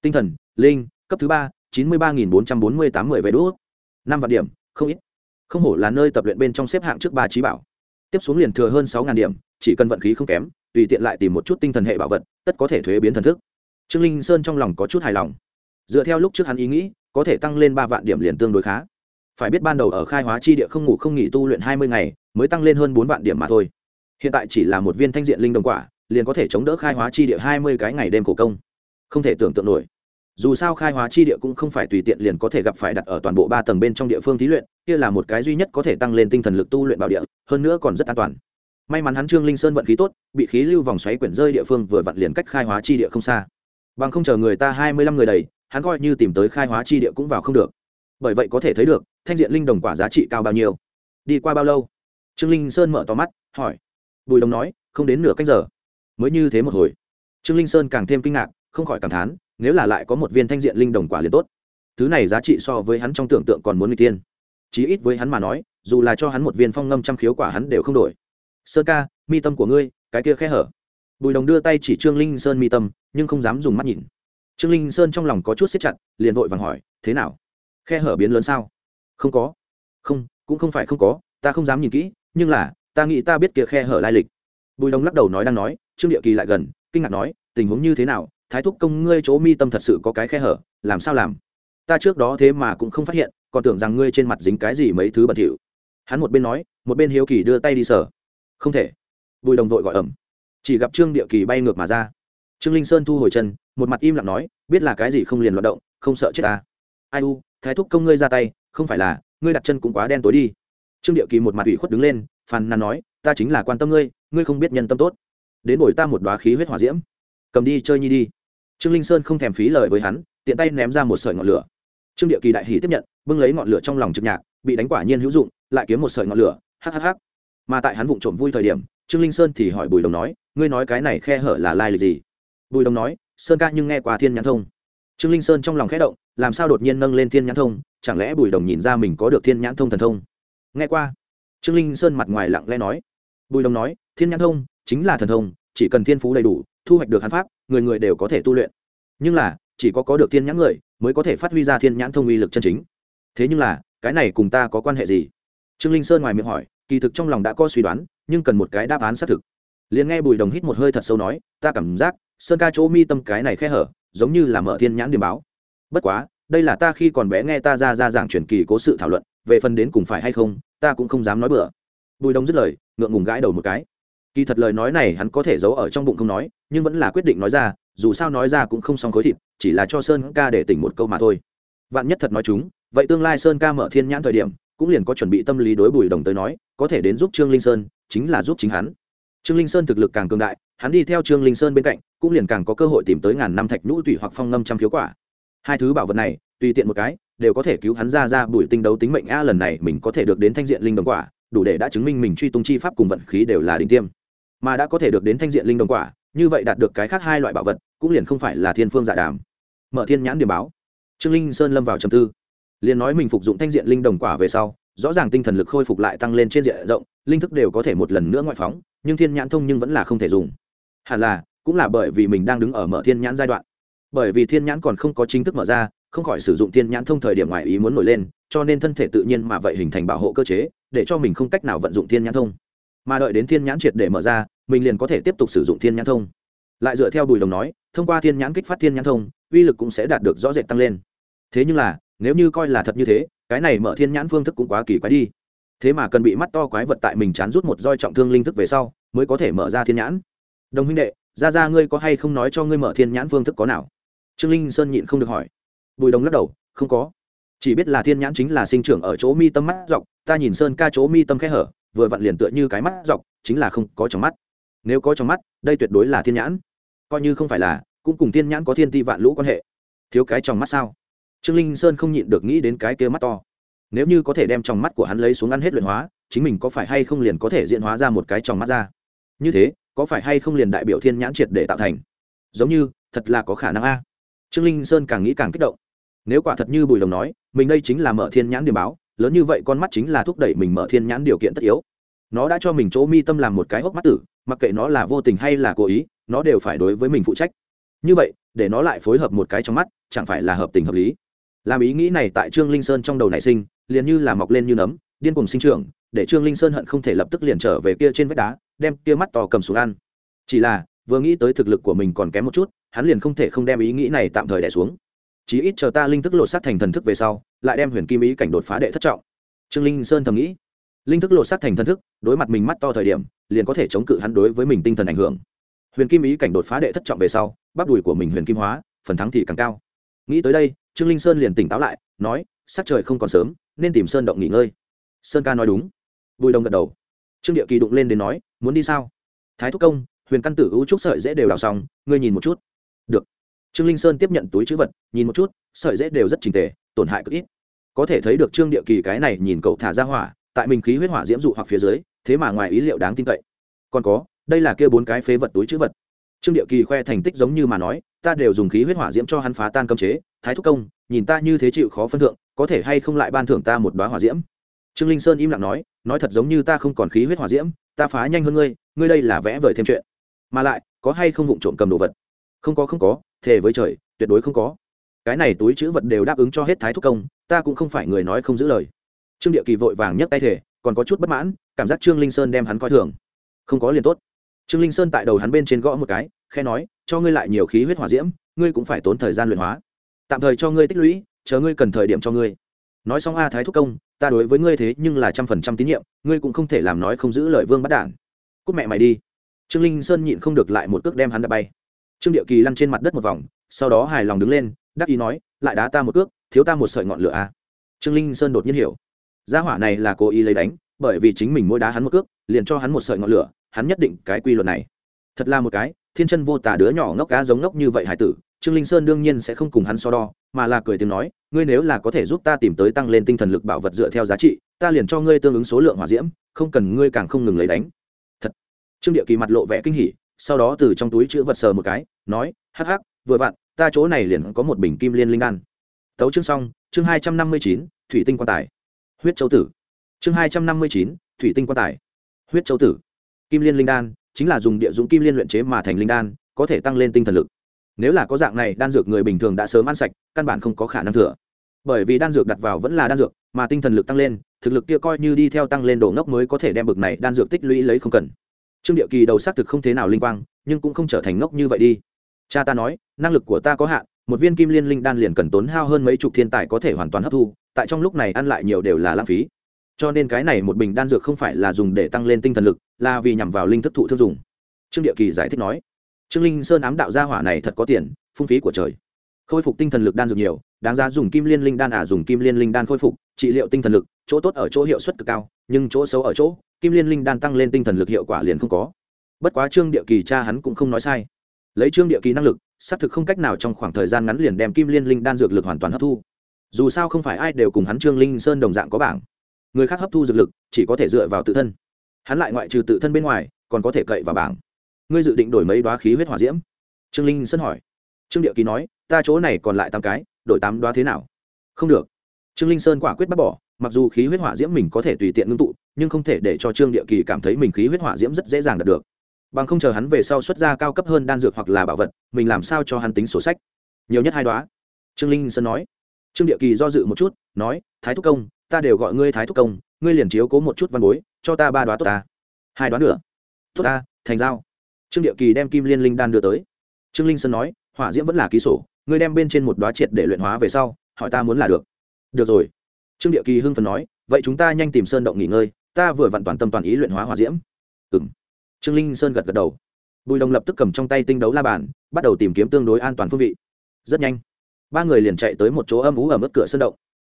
Tinh thần, linh, cấp thứ ba, chín mươi ba nghìn bốn trăm bốn mươi tám mươi vé đỗ năm vạn điểm, không ít. Không hổ là nơi tập luyện bên trong xếp hạng trước ba trí bảo. Tiếp xuống liền thừa hơn sáu ngàn điểm chỉ cần vận khí không kém, tùy tiện lại tìm một chút tinh thần hệ bảo vật, tất có thể thuế biến thần thức. Trương linh sơn trong lòng có chút hài lòng. Dựa theo lúc trước hắn ý nghĩ, có thể tăng lên ba vạn điểm liền tương đối khá. Phải biết ban đầu ở khai hóa chi địa không ngủ không nghỉ tu luyện hai mươi ngày, mới tăng lên hơn bốn vạn điểm mà thôi. Hiện tại chỉ là một viên thanh diện linh đồng quả, liền có thể chống đỡ khai hóa chi địa hai mươi cái ngày đêm khổ công. Không thể tưởng tượng nổi. Dù sao khai hóa chi địa cũng không phải tùy tiện liền có thể gặp phải đặt ở toàn bộ ba tầng bên trong địa phương thí luyện, kia là một cái duy nhất có thể tăng lên tinh thần lực tu luyện bảo địa, hơn nữa còn rất an toàn may mắn hắn trương linh sơn vận khí tốt, bị khí lưu vòng xoáy quyển rơi địa phương vừa vặn liền cách khai hóa chi địa không xa. Bằng không chờ người ta hai mươi lăm người đầy, hắn coi như tìm tới khai hóa chi địa cũng vào không được. Bởi vậy có thể thấy được, thanh diện linh đồng quả giá trị cao bao nhiêu. Đi qua bao lâu? Trương linh sơn mở to mắt, hỏi. Bùi đồng nói, không đến nửa cách giờ. Mới như thế một hồi. Trương linh sơn càng thêm kinh ngạc, không khỏi cảm thán, nếu là lại có một viên thanh diện linh đồng quả liền tốt. Thứ này giá trị so với hắn trong tưởng tượng còn muốn người tiên. Chí ít với hắn mà nói, dù là cho hắn một viên phong ngâm trăm khiếu quả hắn đều không đổi sơn ca, mi tâm của ngươi, cái kia khe hở. Bùi đồng đưa tay chỉ trương linh sơn mi tâm, nhưng không dám dùng mắt nhìn. Trương linh sơn trong lòng có chút xếp chặt, liền vội vàng hỏi, thế nào? Khe hở biến lớn sao? Không có. Không, cũng không phải không có, ta không dám nhìn kỹ, nhưng là, ta nghĩ ta biết kia khe hở lai lịch. Bùi đồng lắc đầu nói đang nói, trương địa kỳ lại gần, kinh ngạc nói, tình huống như thế nào? Thái thúc công ngươi chỗ mi tâm thật sự có cái khe hở, làm sao làm? Ta trước đó thế mà cũng không phát hiện, còn tưởng rằng ngươi trên mặt dính cái gì mấy thứ bẩn thỉu. Hắn một bên nói, một bên hiếu kỳ đưa tay đi sở không thể. Bùi đồng vội gọi ẩm chỉ gặp trương địa kỳ bay ngược mà ra. Trương linh sơn thu hồi chân, một mặt im lặng nói, biết là cái gì không liền loạt động, không sợ chết ta. Ai u, thái thúc công ngươi ra tay, không phải là, ngươi đặt chân cũng quá đen tối đi. Trương địa kỳ một mặt ủy khuất đứng lên, phàn nàn nói, ta chính là quan tâm ngươi ngươi không biết nhân tâm tốt. Đến bồi ta một đoá khí huyết hỏa diễm. Cầm đi chơi nhi đi. Trương linh sơn không thèm phí lời với hắn, tiện tay ném ra một sợi ngọn lửa. Trương địa kỳ đại hỷ tiếp nhận, bưng lấy ngọn lửa trong lòng trực nhạc, bị đánh quả nhiên hữu dụng, lại kiếm một sợi ngọn lửa. Hhh mà tại hắn vụng trộm vui thời điểm, trương linh sơn thì hỏi bùi đồng nói, ngươi nói cái này khe hở là lai lịch gì? Bùi đồng nói, sơn ca nhưng nghe qua thiên nhãn thông. Trương linh sơn trong lòng khẽ động, làm sao đột nhiên nâng lên thiên nhãn thông, chẳng lẽ bùi đồng nhìn ra mình có được thiên nhãn thông thần thông? Nghe qua. Trương linh sơn mặt ngoài lặng lẽ nói. Bùi đồng nói, thiên nhãn thông chính là thần thông, chỉ cần thiên phú đầy đủ, thu hoạch được hắn pháp, người người đều có thể tu luyện. Nhưng là, chỉ có có được thiên nhãn người, mới có thể phát huy ra thiên nhãn thông uy lực chân chính. Thế nhưng là, cái này cùng ta có quan hệ gì? Trương linh sơn ngoài miệng hỏi, kỳ thực trong lòng đã có suy đoán, nhưng cần một cái đáp án xác thực. Liền nghe bùi đồng hít một hơi thật sâu nói, ta cảm giác, sơn ca chỗ mi tâm cái này khe hở, giống như là mở thiên nhãn điểm báo. Bất quá, đây là ta khi còn bé nghe ta ra ra giảng truyền kỳ cố sự thảo luận, về phần đến cùng phải hay không, ta cũng không dám nói bừa. Bùi đồng dứt lời, ngượng ngùng gãi đầu một cái. Kỳ thật lời nói này hắn có thể giấu ở trong bụng không nói, nhưng vẫn là quyết định nói ra, dù sao nói ra cũng không xong khối thịt, chỉ là cho sơn ca để tỉnh một câu mà thôi. Vạn nhất thật nói chúng, vậy tương lai sơn ca mở thiên nhãn thời điểm cũng liền có chuẩn bị tâm lý đối bùi đồng tới nói, có thể đến giúp trương linh sơn, chính là giúp chính hắn. Trương linh sơn thực lực càng cường đại, hắn đi theo trương linh sơn bên cạnh, cũng liền càng có cơ hội tìm tới ngàn năm thạch nhũ tủy hoặc phong ngâm trăm khiếu quả. Hai thứ bảo vật này, tùy tiện một cái, đều có thể cứu hắn ra ra bùi tinh đấu tính mệnh. A, lần này mình có thể được đến thanh diện linh đồng quả, đủ để đã chứng minh mình truy tung chi pháp cùng vận khí đều là đỉnh tiêm. Mà đã có thể được đến thanh diện linh đồng quả, như vậy đạt được cái khác hai loại bảo vật, cũng liền không phải là thiên phương dạ đàm. Mở thiên nhãn điểm báo. Trương linh sơn lâm vào trầm tư liền nói mình phục dụng thanh diện linh đồng quả về sau, rõ ràng tinh thần lực khôi phục lại tăng lên trên diện rộng, linh thức đều có thể một lần nữa ngoại phóng, nhưng thiên nhãn thông nhưng vẫn là không thể dùng. Hẳn là, cũng là bởi vì mình đang đứng ở mở thiên nhãn giai đoạn. Bởi vì thiên nhãn còn không có chính thức mở ra, không khỏi sử dụng thiên nhãn thông thời điểm ngoài ý muốn nổi lên, cho nên thân thể tự nhiên mà vậy hình thành bảo hộ cơ chế, để cho mình không cách nào vận dụng thiên nhãn thông. Mà đợi đến thiên nhãn triệt để mở ra, mình liền có thể tiếp tục sử dụng thiên nhãn thông. Lại dựa theo bùi đồng nói, thông qua thiên nhãn kích phát thiên nhãn thông, uy lực cũng sẽ đạt được rõ rệt tăng lên. Thế nhưng là nếu như coi là thật như thế, cái này mở thiên nhãn phương thức cũng quá kỳ quái đi. Thế mà cần bị mắt to quái vật tại mình chán rút một roi trọng thương linh thức về sau, mới có thể mở ra thiên nhãn. Đồng huynh đệ ra ra ngươi có hay không nói cho ngươi mở thiên nhãn phương thức có nào? Trương linh sơn nhịn không được hỏi. Bùi đồng lắc đầu, không có. Chỉ biết là thiên nhãn chính là sinh trưởng ở chỗ mi tâm mắt dọc, ta nhìn sơn ca chỗ mi tâm khe hở, vừa vặn liền tựa như cái mắt dọc, chính là không có trong mắt. Nếu có trong mắt, đây tuyệt đối là thiên nhãn. Coi như không phải là, cũng cùng thiên nhãn có thiên ti vạn lũ quan hệ. Thiếu cái trong mắt sao? Trương linh sơn không nhịn được nghĩ đến cái kia mắt to. Nếu như có thể đem trong mắt của hắn lấy xuống ăn hết luyện hóa, chính mình có phải hay không liền có thể diễn hóa ra một cái trong mắt ra? Như thế, có phải hay không liền đại biểu thiên nhãn triệt để tạo thành? Giống như, thật là có khả năng a. Trương linh sơn càng nghĩ càng kích động. Nếu quả thật như bùi đồng nói, mình đây chính là mở thiên nhãn điểm báo, lớn như vậy con mắt chính là thúc đẩy mình mở thiên nhãn điều kiện tất yếu. Nó đã cho mình chỗ mi tâm làm một cái hốc mắt tử, mặc kệ nó là vô tình hay là cố ý, nó đều phải đối với mình phụ trách. Như vậy, để nó lại phối hợp một cái trong mắt, chẳng phải là hợp tình hợp lý làm ý nghĩ này tại trương linh sơn trong đầu nảy sinh, liền như là mọc lên như nấm, điên cùng sinh trưởng, để trương linh sơn hận không thể lập tức liền trở về kia trên vách đá, đem kia mắt to cầm xuống ăn. Chỉ là, vừa nghĩ tới thực lực của mình còn kém một chút, hắn liền không thể không đem ý nghĩ này tạm thời đẻ xuống. Chí ít chờ ta linh thức lột sát thành thần thức về sau, lại đem huyền kim ý cảnh đột phá đệ thất trọng. Trương linh sơn thầm nghĩ. Linh thức lột sát thành thần thức, đối mặt mình mắt to thời điểm, liền có thể chống cự hắn đối với mình tinh thần ảnh hưởng. Huyền kim ý cảnh đột phá đệ thất trọng về sau, bắp đùi của mình huyền kim hóa, phần thắng thì càng cao. Nghĩ tới đây trương linh sơn liền tỉnh táo lại, nói, sắc trời không còn sớm, nên tìm sơn động nghỉ ngơi. Sơn ca nói đúng. Bùi đồng gật đầu. Trương địa kỳ đụng lên đến nói, muốn đi sao? Thái thúc công, huyền căn tử ưu trúc sợi dễ đều đào xong, ngươi nhìn một chút. Được. Trương linh sơn tiếp nhận túi chữ vật, nhìn một chút, sợi dễ đều rất trình tề, tổn hại cực ít. Có thể thấy được trương địa kỳ cái này nhìn cậu thả ra hỏa, tại mình khí huyết hỏa diễm dụ hoặc phía dưới, thế mà ngoài ý liệu đáng tin cậy. Còn có, đây là kia bốn cái phế vật túi chữ vật trương địa kỳ khoe thành tích giống như mà nói, ta đều dùng khí huyết hỏa diễm cho hắn phá tan cấm chế, thái thúc công, nhìn ta như thế chịu khó phân thượng, có thể hay không lại ban thưởng ta một đoá hỏa diễm? Trương linh sơn im lặng nói nói thật giống như ta không còn khí huyết hỏa diễm, ta phá nhanh hơn ngươi ngươi đây là vẽ vời thêm chuyện. Mà lại, có hay không vụng trộm cầm đồ vật? Không có không có, thề với trời, tuyệt đối không có. Cái này túi chữ vật đều đáp ứng cho hết thái thúc công, ta cũng không phải người nói không giữ lời. Trương địa kỳ vội vàng nhấc tay thể còn có chút bất mãn, cảm giác trương linh sơn đem hắn coi thường. Không có liền tốt trương linh sơn tại đầu hắn bên trên gõ một cái khe nói, cho ngươi lại nhiều khí huyết hỏa diễm, ngươi cũng phải tốn thời gian luyện hóa. Tạm thời cho ngươi tích lũy, chờ ngươi cần thời điểm cho ngươi. Nói xong a thái thúc công, ta đối với ngươi thế nhưng là trăm phần trăm tín nhiệm, ngươi cũng không thể làm nói không giữ lời vương bắt đản cúc mẹ mày đi. Trương linh sơn nhịn không được lại một cước đem hắn đập bay. Trương điệu kỳ lăn trên mặt đất một vòng, sau đó hài lòng đứng lên, đắc ý nói, lại đá ta một cước, thiếu ta một sợi ngọn lửa a. Trương linh sơn đột nhiên hiểu. Gia hỏa này là cố ý lấy đánh, bởi vì chính mình mỗi đá hắn một cước, liền cho hắn một sợi ngọn lửa hắn nhất định cái quy luật này. Thật là một cái, thiên chân vô tả đứa nhỏ ngốc cá giống ngốc như vậy hải tử, trương linh sơn đương nhiên sẽ không cùng hắn so đo, mà là cười tiếng nói, ngươi nếu là có thể giúp ta tìm tới tăng lên tinh thần lực bảo vật dựa theo giá trị, ta liền cho ngươi tương ứng số lượng hỏa diễm, không cần ngươi càng không ngừng lấy đánh. Thật. Trương địa kỳ mặt lộ vẻ kinh hỉ, sau đó từ trong túi chữ vật sờ một cái, nói, hắc hắc, vừa vặn, ta chỗ này liền có một bình kim liên linh đan. Tấu chương xong, chương hai trăm năm mươi chín, thủy tinh quan tài. Huyết châu tử. Chương hai trăm năm mươi chín, thủy tinh quan tài. Huyết châu tử kim liên linh đan, chính là dùng địa dụng kim liên luyện chế mà thành linh đan, có thể tăng lên tinh thần lực. Nếu là có dạng này, đan dược người bình thường đã sớm ăn sạch, căn bản không có khả năng thừa. Bởi vì đan dược đặt vào vẫn là đan dược, mà tinh thần lực tăng lên, thực lực kia coi như đi theo tăng lên đổ ngốc mới có thể đem bực này đan dược tích lũy lấy không cần. Trương địa kỳ đầu xác thực không thế nào linh quang, nhưng cũng không trở thành ngốc như vậy đi. Cha ta nói, năng lực của ta có hạn, một viên kim liên linh đan liền cần tốn hao hơn mấy chục thiên tài có thể hoàn toàn hấp thu, tại trong lúc này ăn lại nhiều đều là lãng phí cho nên cái này một bình đan dược không phải là dùng để tăng lên tinh thần lực, là vì nhằm vào linh thức thụ thương dùng. Trương địa kỳ giải thích nói, trương linh sơn ám đạo gia hỏa này thật có tiền, phung phí của trời. Khôi phục tinh thần lực đan dược nhiều, đáng giá dùng kim liên linh đan à dùng kim liên linh đan khôi phục, trị liệu tinh thần lực, chỗ tốt ở chỗ hiệu suất cực cao, nhưng chỗ xấu ở chỗ, kim liên linh đan tăng lên tinh thần lực hiệu quả liền không có. Bất quá trương địa kỳ cha hắn cũng không nói sai. Lấy trương địa kỳ năng lực, xác thực không cách nào trong khoảng thời gian ngắn liền đem kim liên linh đan dược lực hoàn toàn hấp thu. Dù sao không phải ai đều cùng hắn trương linh sơn đồng dạng có bảng người khác hấp thu dược lực, chỉ có thể dựa vào tự thân. Hắn lại ngoại trừ tự thân bên ngoài, còn có thể cậy vào bảng. Ngươi dự định đổi mấy đoá khí huyết hỏa diễm? Trương linh sơn hỏi. Trương địa kỳ nói, ta chỗ này còn lại tám cái, đổi tám đoá thế nào? Không được. Trương linh sơn quả quyết bác bỏ, mặc dù khí huyết hỏa diễm mình có thể tùy tiện ngưng tụ, nhưng không thể để cho trương địa kỳ cảm thấy mình khí huyết hỏa diễm rất dễ dàng đạt được. Bằng không chờ hắn về sau xuất ra cao cấp hơn đan dược hoặc là bảo vật, mình làm sao cho hắn tính sổ sách? Nhiều nhất hai đoá trương linh sơn nói. Trương địa kỳ do dự một chút, nói, thái thúc công ta đều gọi ngươi thái thúc công, ngươi liền chiếu cố một chút văn bối, cho ta ba đoá tốt ta. Hai đoá nữa. Tốt ta, thành giao. Trương địa kỳ đem kim liên linh đan đưa tới. Trương linh sơn nói, hỏa diễm vẫn là ký sổ, ngươi đem bên trên một đoá triệt để luyện hóa về sau, hỏi ta muốn là được. Được rồi. Trương địa kỳ hưng phần nói, vậy chúng ta nhanh tìm sơn động nghỉ ngơi, ta vừa vặn toàn tâm toàn ý luyện hóa hỏa diễm. Ừ m trương linh sơn gật gật đầu. Bùi đồng lập tức cầm trong tay tinh đấu la bàn, bắt đầu tìm kiếm tương đối an toàn phương vị. Rất nhanh. Ba người liền chạy tới một chỗ âm ú ở mức cửa sơn động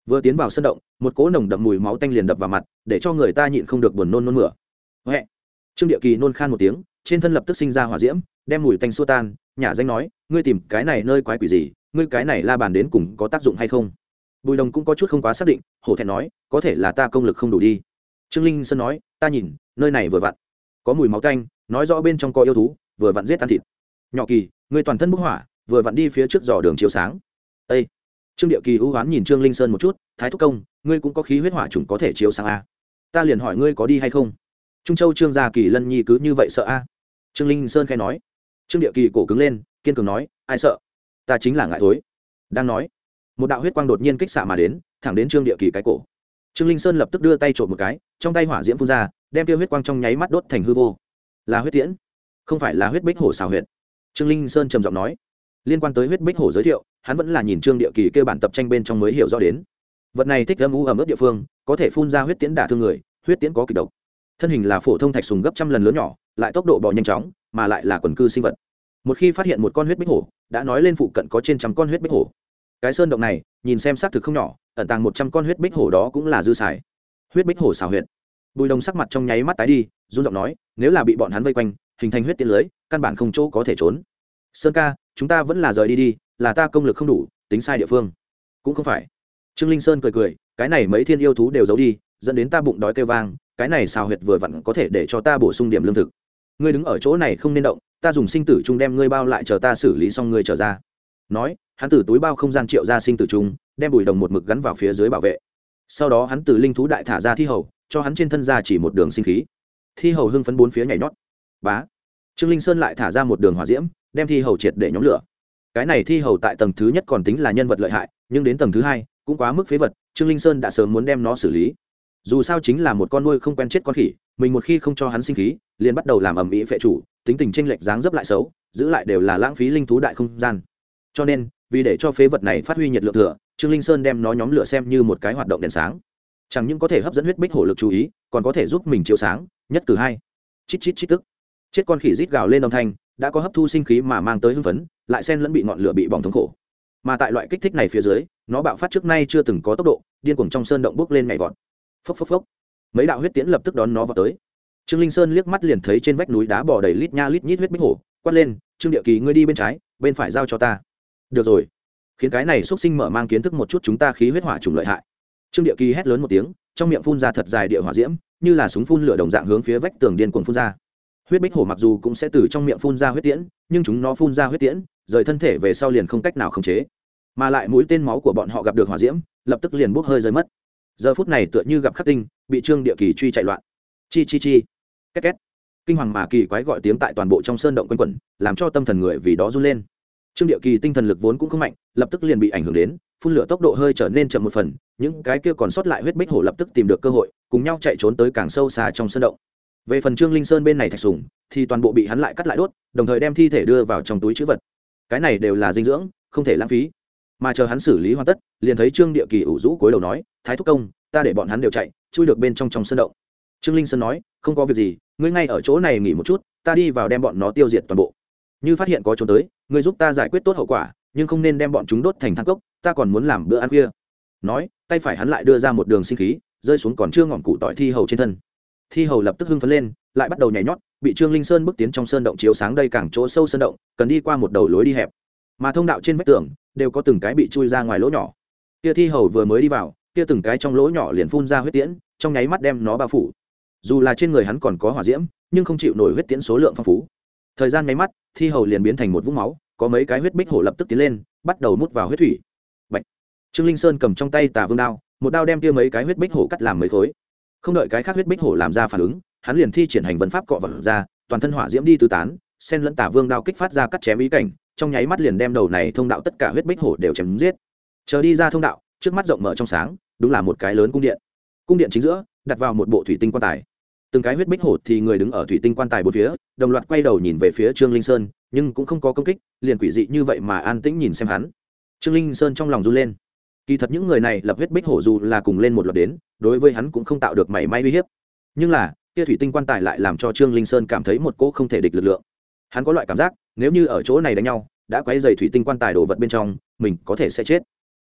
vừa tiến vào sân động, một cỗ nồng đậm mùi máu tanh liền đập vào mặt, để cho người ta nhịn không được buồn nôn nôn mửa. Huệ. Trương địa kỳ nôn khan một tiếng, trên thân lập tức sinh ra hỏa diễm, đem mùi tanh xua tan nhà danh nói, ngươi tìm cái này nơi quái quỷ gì? Ngươi cái này la bàn đến cùng có tác dụng hay không? Bùi đồng cũng có chút không quá xác định, hổ thẹn nói, có thể là ta công lực không đủ đi. Trương linh sơn nói, ta nhìn, nơi này vừa vặn có mùi máu tanh, nói rõ bên trong có yêu thú, vừa vặn giết ăn thịt. Nhỏ kỳ, ngươi toàn thân bức hỏa, vừa vặn đi phía trước giò đường chiếu sáng. Ây trương địa kỳ hữu hoán nhìn trương linh sơn một chút, thái thúc công, ngươi cũng có khí huyết hỏa trùng có thể chiếu sang a. Ta liền hỏi ngươi có đi hay không? Trung châu trương gia kỳ lân nhi cứ như vậy sợ a? Trương linh sơn khai nói. Trương địa kỳ cổ cứng lên, kiên cường nói, ai sợ? Ta chính là ngại thối. Đang nói, một đạo huyết quang đột nhiên kích xạ mà đến, thẳng đến trương địa kỳ cái cổ. Trương linh sơn lập tức đưa tay trộm một cái, trong tay hỏa diễm phun ra, đem tiêu huyết quang trong nháy mắt đốt thành hư vô. Là huyết tiễn, không phải là huyết bích hổ xào huyệt. Trương linh sơn trầm giọng nói. Liên quan tới huyết bích hổ giới thiệu hắn vẫn là nhìn trương địa kỳ kêu bản tập tranh bên trong mới hiểu rõ đến. Vật này thích âm u ẩm ướt địa phương, có thể phun ra huyết tiễn đả thương người, huyết tiễn có kịch độc. Thân hình là phổ thông thạch sùng gấp trăm lần lớn nhỏ, lại tốc độ bò nhanh chóng, mà lại là quần cư sinh vật. Một khi phát hiện một con huyết bích hổ, đã nói lên phụ cận có trên trăm con huyết bích hổ. Cái sơn động này, nhìn xem xác thực không nhỏ, ẩn tàng một trăm con huyết bích hổ đó cũng là dư xài. Huyết bích hổ xào huyệt. Bùi đồng sắc mặt trong nháy mắt tái đi, run giọng nói, nếu là bị bọn hắn vây quanh, hình thành huyết tiễn lưới, căn bản không chỗ có thể trốn. Sơn ca, chúng ta vẫn là rời đi đi là ta công lực không đủ, tính sai địa phương. Cũng không phải. Trương linh sơn cười cười, cái này mấy thiên yêu thú đều giấu đi, dẫn đến ta bụng đói kêu vang, cái này xào huyệt vừa vặn có thể để cho ta bổ sung điểm lương thực. Ngươi đứng ở chỗ này không nên động, ta dùng sinh tử chung đem ngươi bao lại chờ ta xử lý xong ngươi trở ra. Nói, hắn từ túi bao không gian triệu ra sinh tử chung, đem bùi đồng một mực gắn vào phía dưới bảo vệ. Sau đó hắn từ linh thú đại thả ra thi hầu, cho hắn trên thân ra chỉ một đường sinh khí. Thi hầu hưng phấn bốn phía nhảy nhót. Bá. Trương linh sơn lại thả ra một đường hỏa diễm, đem thi hầu triệt để nhóm lửa cái này thi hầu tại tầng thứ nhất còn tính là nhân vật lợi hại, nhưng đến tầng thứ hai, cũng quá mức phế vật, trương linh sơn đã sớm muốn đem nó xử lý. Dù sao chính là một con nuôi không quen chết con khỉ, mình một khi không cho hắn sinh khí, liền bắt đầu làm ầm ĩ phệ chủ, tính tình tranh lệch dáng dấp lại xấu, giữ lại đều là lãng phí linh thú đại không gian. Cho nên, vì để cho phế vật này phát huy nhiệt lượng thừa, trương linh sơn đem nó nhóm lửa xem như một cái hoạt động đèn sáng. Chẳng những có thể hấp dẫn huyết bích hổ lực chú ý, còn có thể giúp mình chiếu sáng, nhất cử hai. Chít chít chít tức. Chết con khỉ rít gào lên âm thanh đã có hấp thu sinh khí mà mang tới hưng phấn, lại sen lẫn bị ngọn lửa bị bỏng thống khổ. Mà tại loại kích thích này phía dưới, nó bạo phát trước nay chưa từng có tốc độ, điên cuồng trong sơn động bước lên nhảy vọt. Phốc phốc phốc. Mấy đạo huyết tiễn lập tức đón nó vào tới. Trương linh sơn liếc mắt liền thấy trên vách núi đá bỏ đầy lít nha lít nhít huyết bích hổ, quát lên, trương địa kỳ, ngươi đi bên trái, bên phải giao cho ta. Được rồi. Khiến cái này xuất sinh mở mang kiến thức một chút chúng ta khí huyết hỏa trùng lợi hại. Trương địa kỳ hét lớn một tiếng, trong miệng phun ra thật dài địa hỏa diễm, như là súng phun lửa đồng dạng hướng phía vách tường điên cuồng phun ra huyết bích hổ mặc dù cũng sẽ từ trong miệng phun ra huyết tiễn, nhưng chúng nó phun ra huyết tiễn, rời thân thể về sau liền không cách nào khống chế. Mà lại mũi tên máu của bọn họ gặp được hỏa diễm, lập tức liền bốc hơi rơi mất. Giờ phút này tựa như gặp khắc tinh, bị trương địa kỳ truy chạy loạn. Chi chi chi. Két két. Kinh hoàng mà kỳ quái gọi tiếng tại toàn bộ trong sơn động quanh quẩn, làm cho tâm thần người vì đó run lên. Trương địa kỳ tinh thần lực vốn cũng không mạnh, lập tức liền bị ảnh hưởng đến, phun lửa tốc độ hơi trở nên chậm một phần, những cái kia còn sót lại huyết bích hổ lập tức tìm được cơ hội, cùng nhau chạy trốn tới càng sâu xa trong sơn động về phần trương linh sơn bên này thạch sùng thì toàn bộ bị hắn lại cắt lại đốt, đồng thời đem thi thể đưa vào trong túi chữ vật. Cái này đều là dinh dưỡng, không thể lãng phí. Mà chờ hắn xử lý hoàn tất, liền thấy trương địa kỳ ủ rũ cối đầu nói, thái thúc công, ta để bọn hắn đều chạy, chui được bên trong trong sân động. Trương linh sơn nói, không có việc gì, ngươi ngay ở chỗ này nghỉ một chút, ta đi vào đem bọn nó tiêu diệt toàn bộ. Như phát hiện có trốn tới, ngươi giúp ta giải quyết tốt hậu quả, nhưng không nên đem bọn chúng đốt thành thang cốc, ta còn muốn làm bữa ăn khuya. Nói, tay phải hắn lại đưa ra một đường sinh khí, rơi xuống còn chưa ngọn cụ tỏi thi hầu trên thân thi hầu lập tức hưng phấn lên, lại bắt đầu nhảy nhót, bị trương linh sơn bước tiến trong sơn động chiếu sáng đây càng chỗ sâu sơn động, cần đi qua một đầu lối đi hẹp. Mà thông đạo trên vách tường, đều có từng cái bị chui ra ngoài lỗ nhỏ. Kia thi hầu vừa mới đi vào, kia từng cái trong lỗ nhỏ liền phun ra huyết tiễn, trong nháy mắt đem nó bao phủ. Dù là trên người hắn còn có hỏa diễm, nhưng không chịu nổi huyết tiễn số lượng phong phú. Thời gian nháy mắt, thi hầu liền biến thành một vũng máu, có mấy cái huyết bích hổ lập tức tiến lên, bắt đầu mút vào huyết thủy. Bạch. trương linh sơn cầm trong tay tà vương đao, một đao đem kia mấy cái huyết bích hổ cắt làm mấy khối không đợi cái khác huyết bích hổ làm ra phản ứng, hắn liền thi triển hành vấn pháp cọ vật ra, toàn thân hỏa diễm đi tứ tán sen lẫn tà vương đao kích phát ra cắt chém ý cảnh, trong nháy mắt liền đem đầu này thông đạo tất cả huyết bích hổ đều chém giết. Chờ đi ra thông đạo, trước mắt rộng mở trong sáng, đúng là một cái lớn cung điện. Cung điện chính giữa, đặt vào một bộ thủy tinh quan tài. Từng cái huyết bích hổ thì người đứng ở thủy tinh quan tài bốn phía, đồng loạt quay đầu nhìn về phía trương linh sơn, nhưng cũng không có công kích, liền quỷ dị như vậy mà an tĩnh nhìn xem hắn. Trương linh sơn trong lòng run lên kỳ thật những người này lập huyết bích hổ dù là cùng lên một loạt đến, đối với hắn cũng không tạo được mảy may uy hiếp. Nhưng là, kia thủy tinh quan tài lại làm cho trương linh sơn cảm thấy một cỗ không thể địch lực lượng. Hắn có loại cảm giác, nếu như ở chỗ này đánh nhau, đã quay dày thủy tinh quan tài đồ vật bên trong, mình có thể sẽ chết.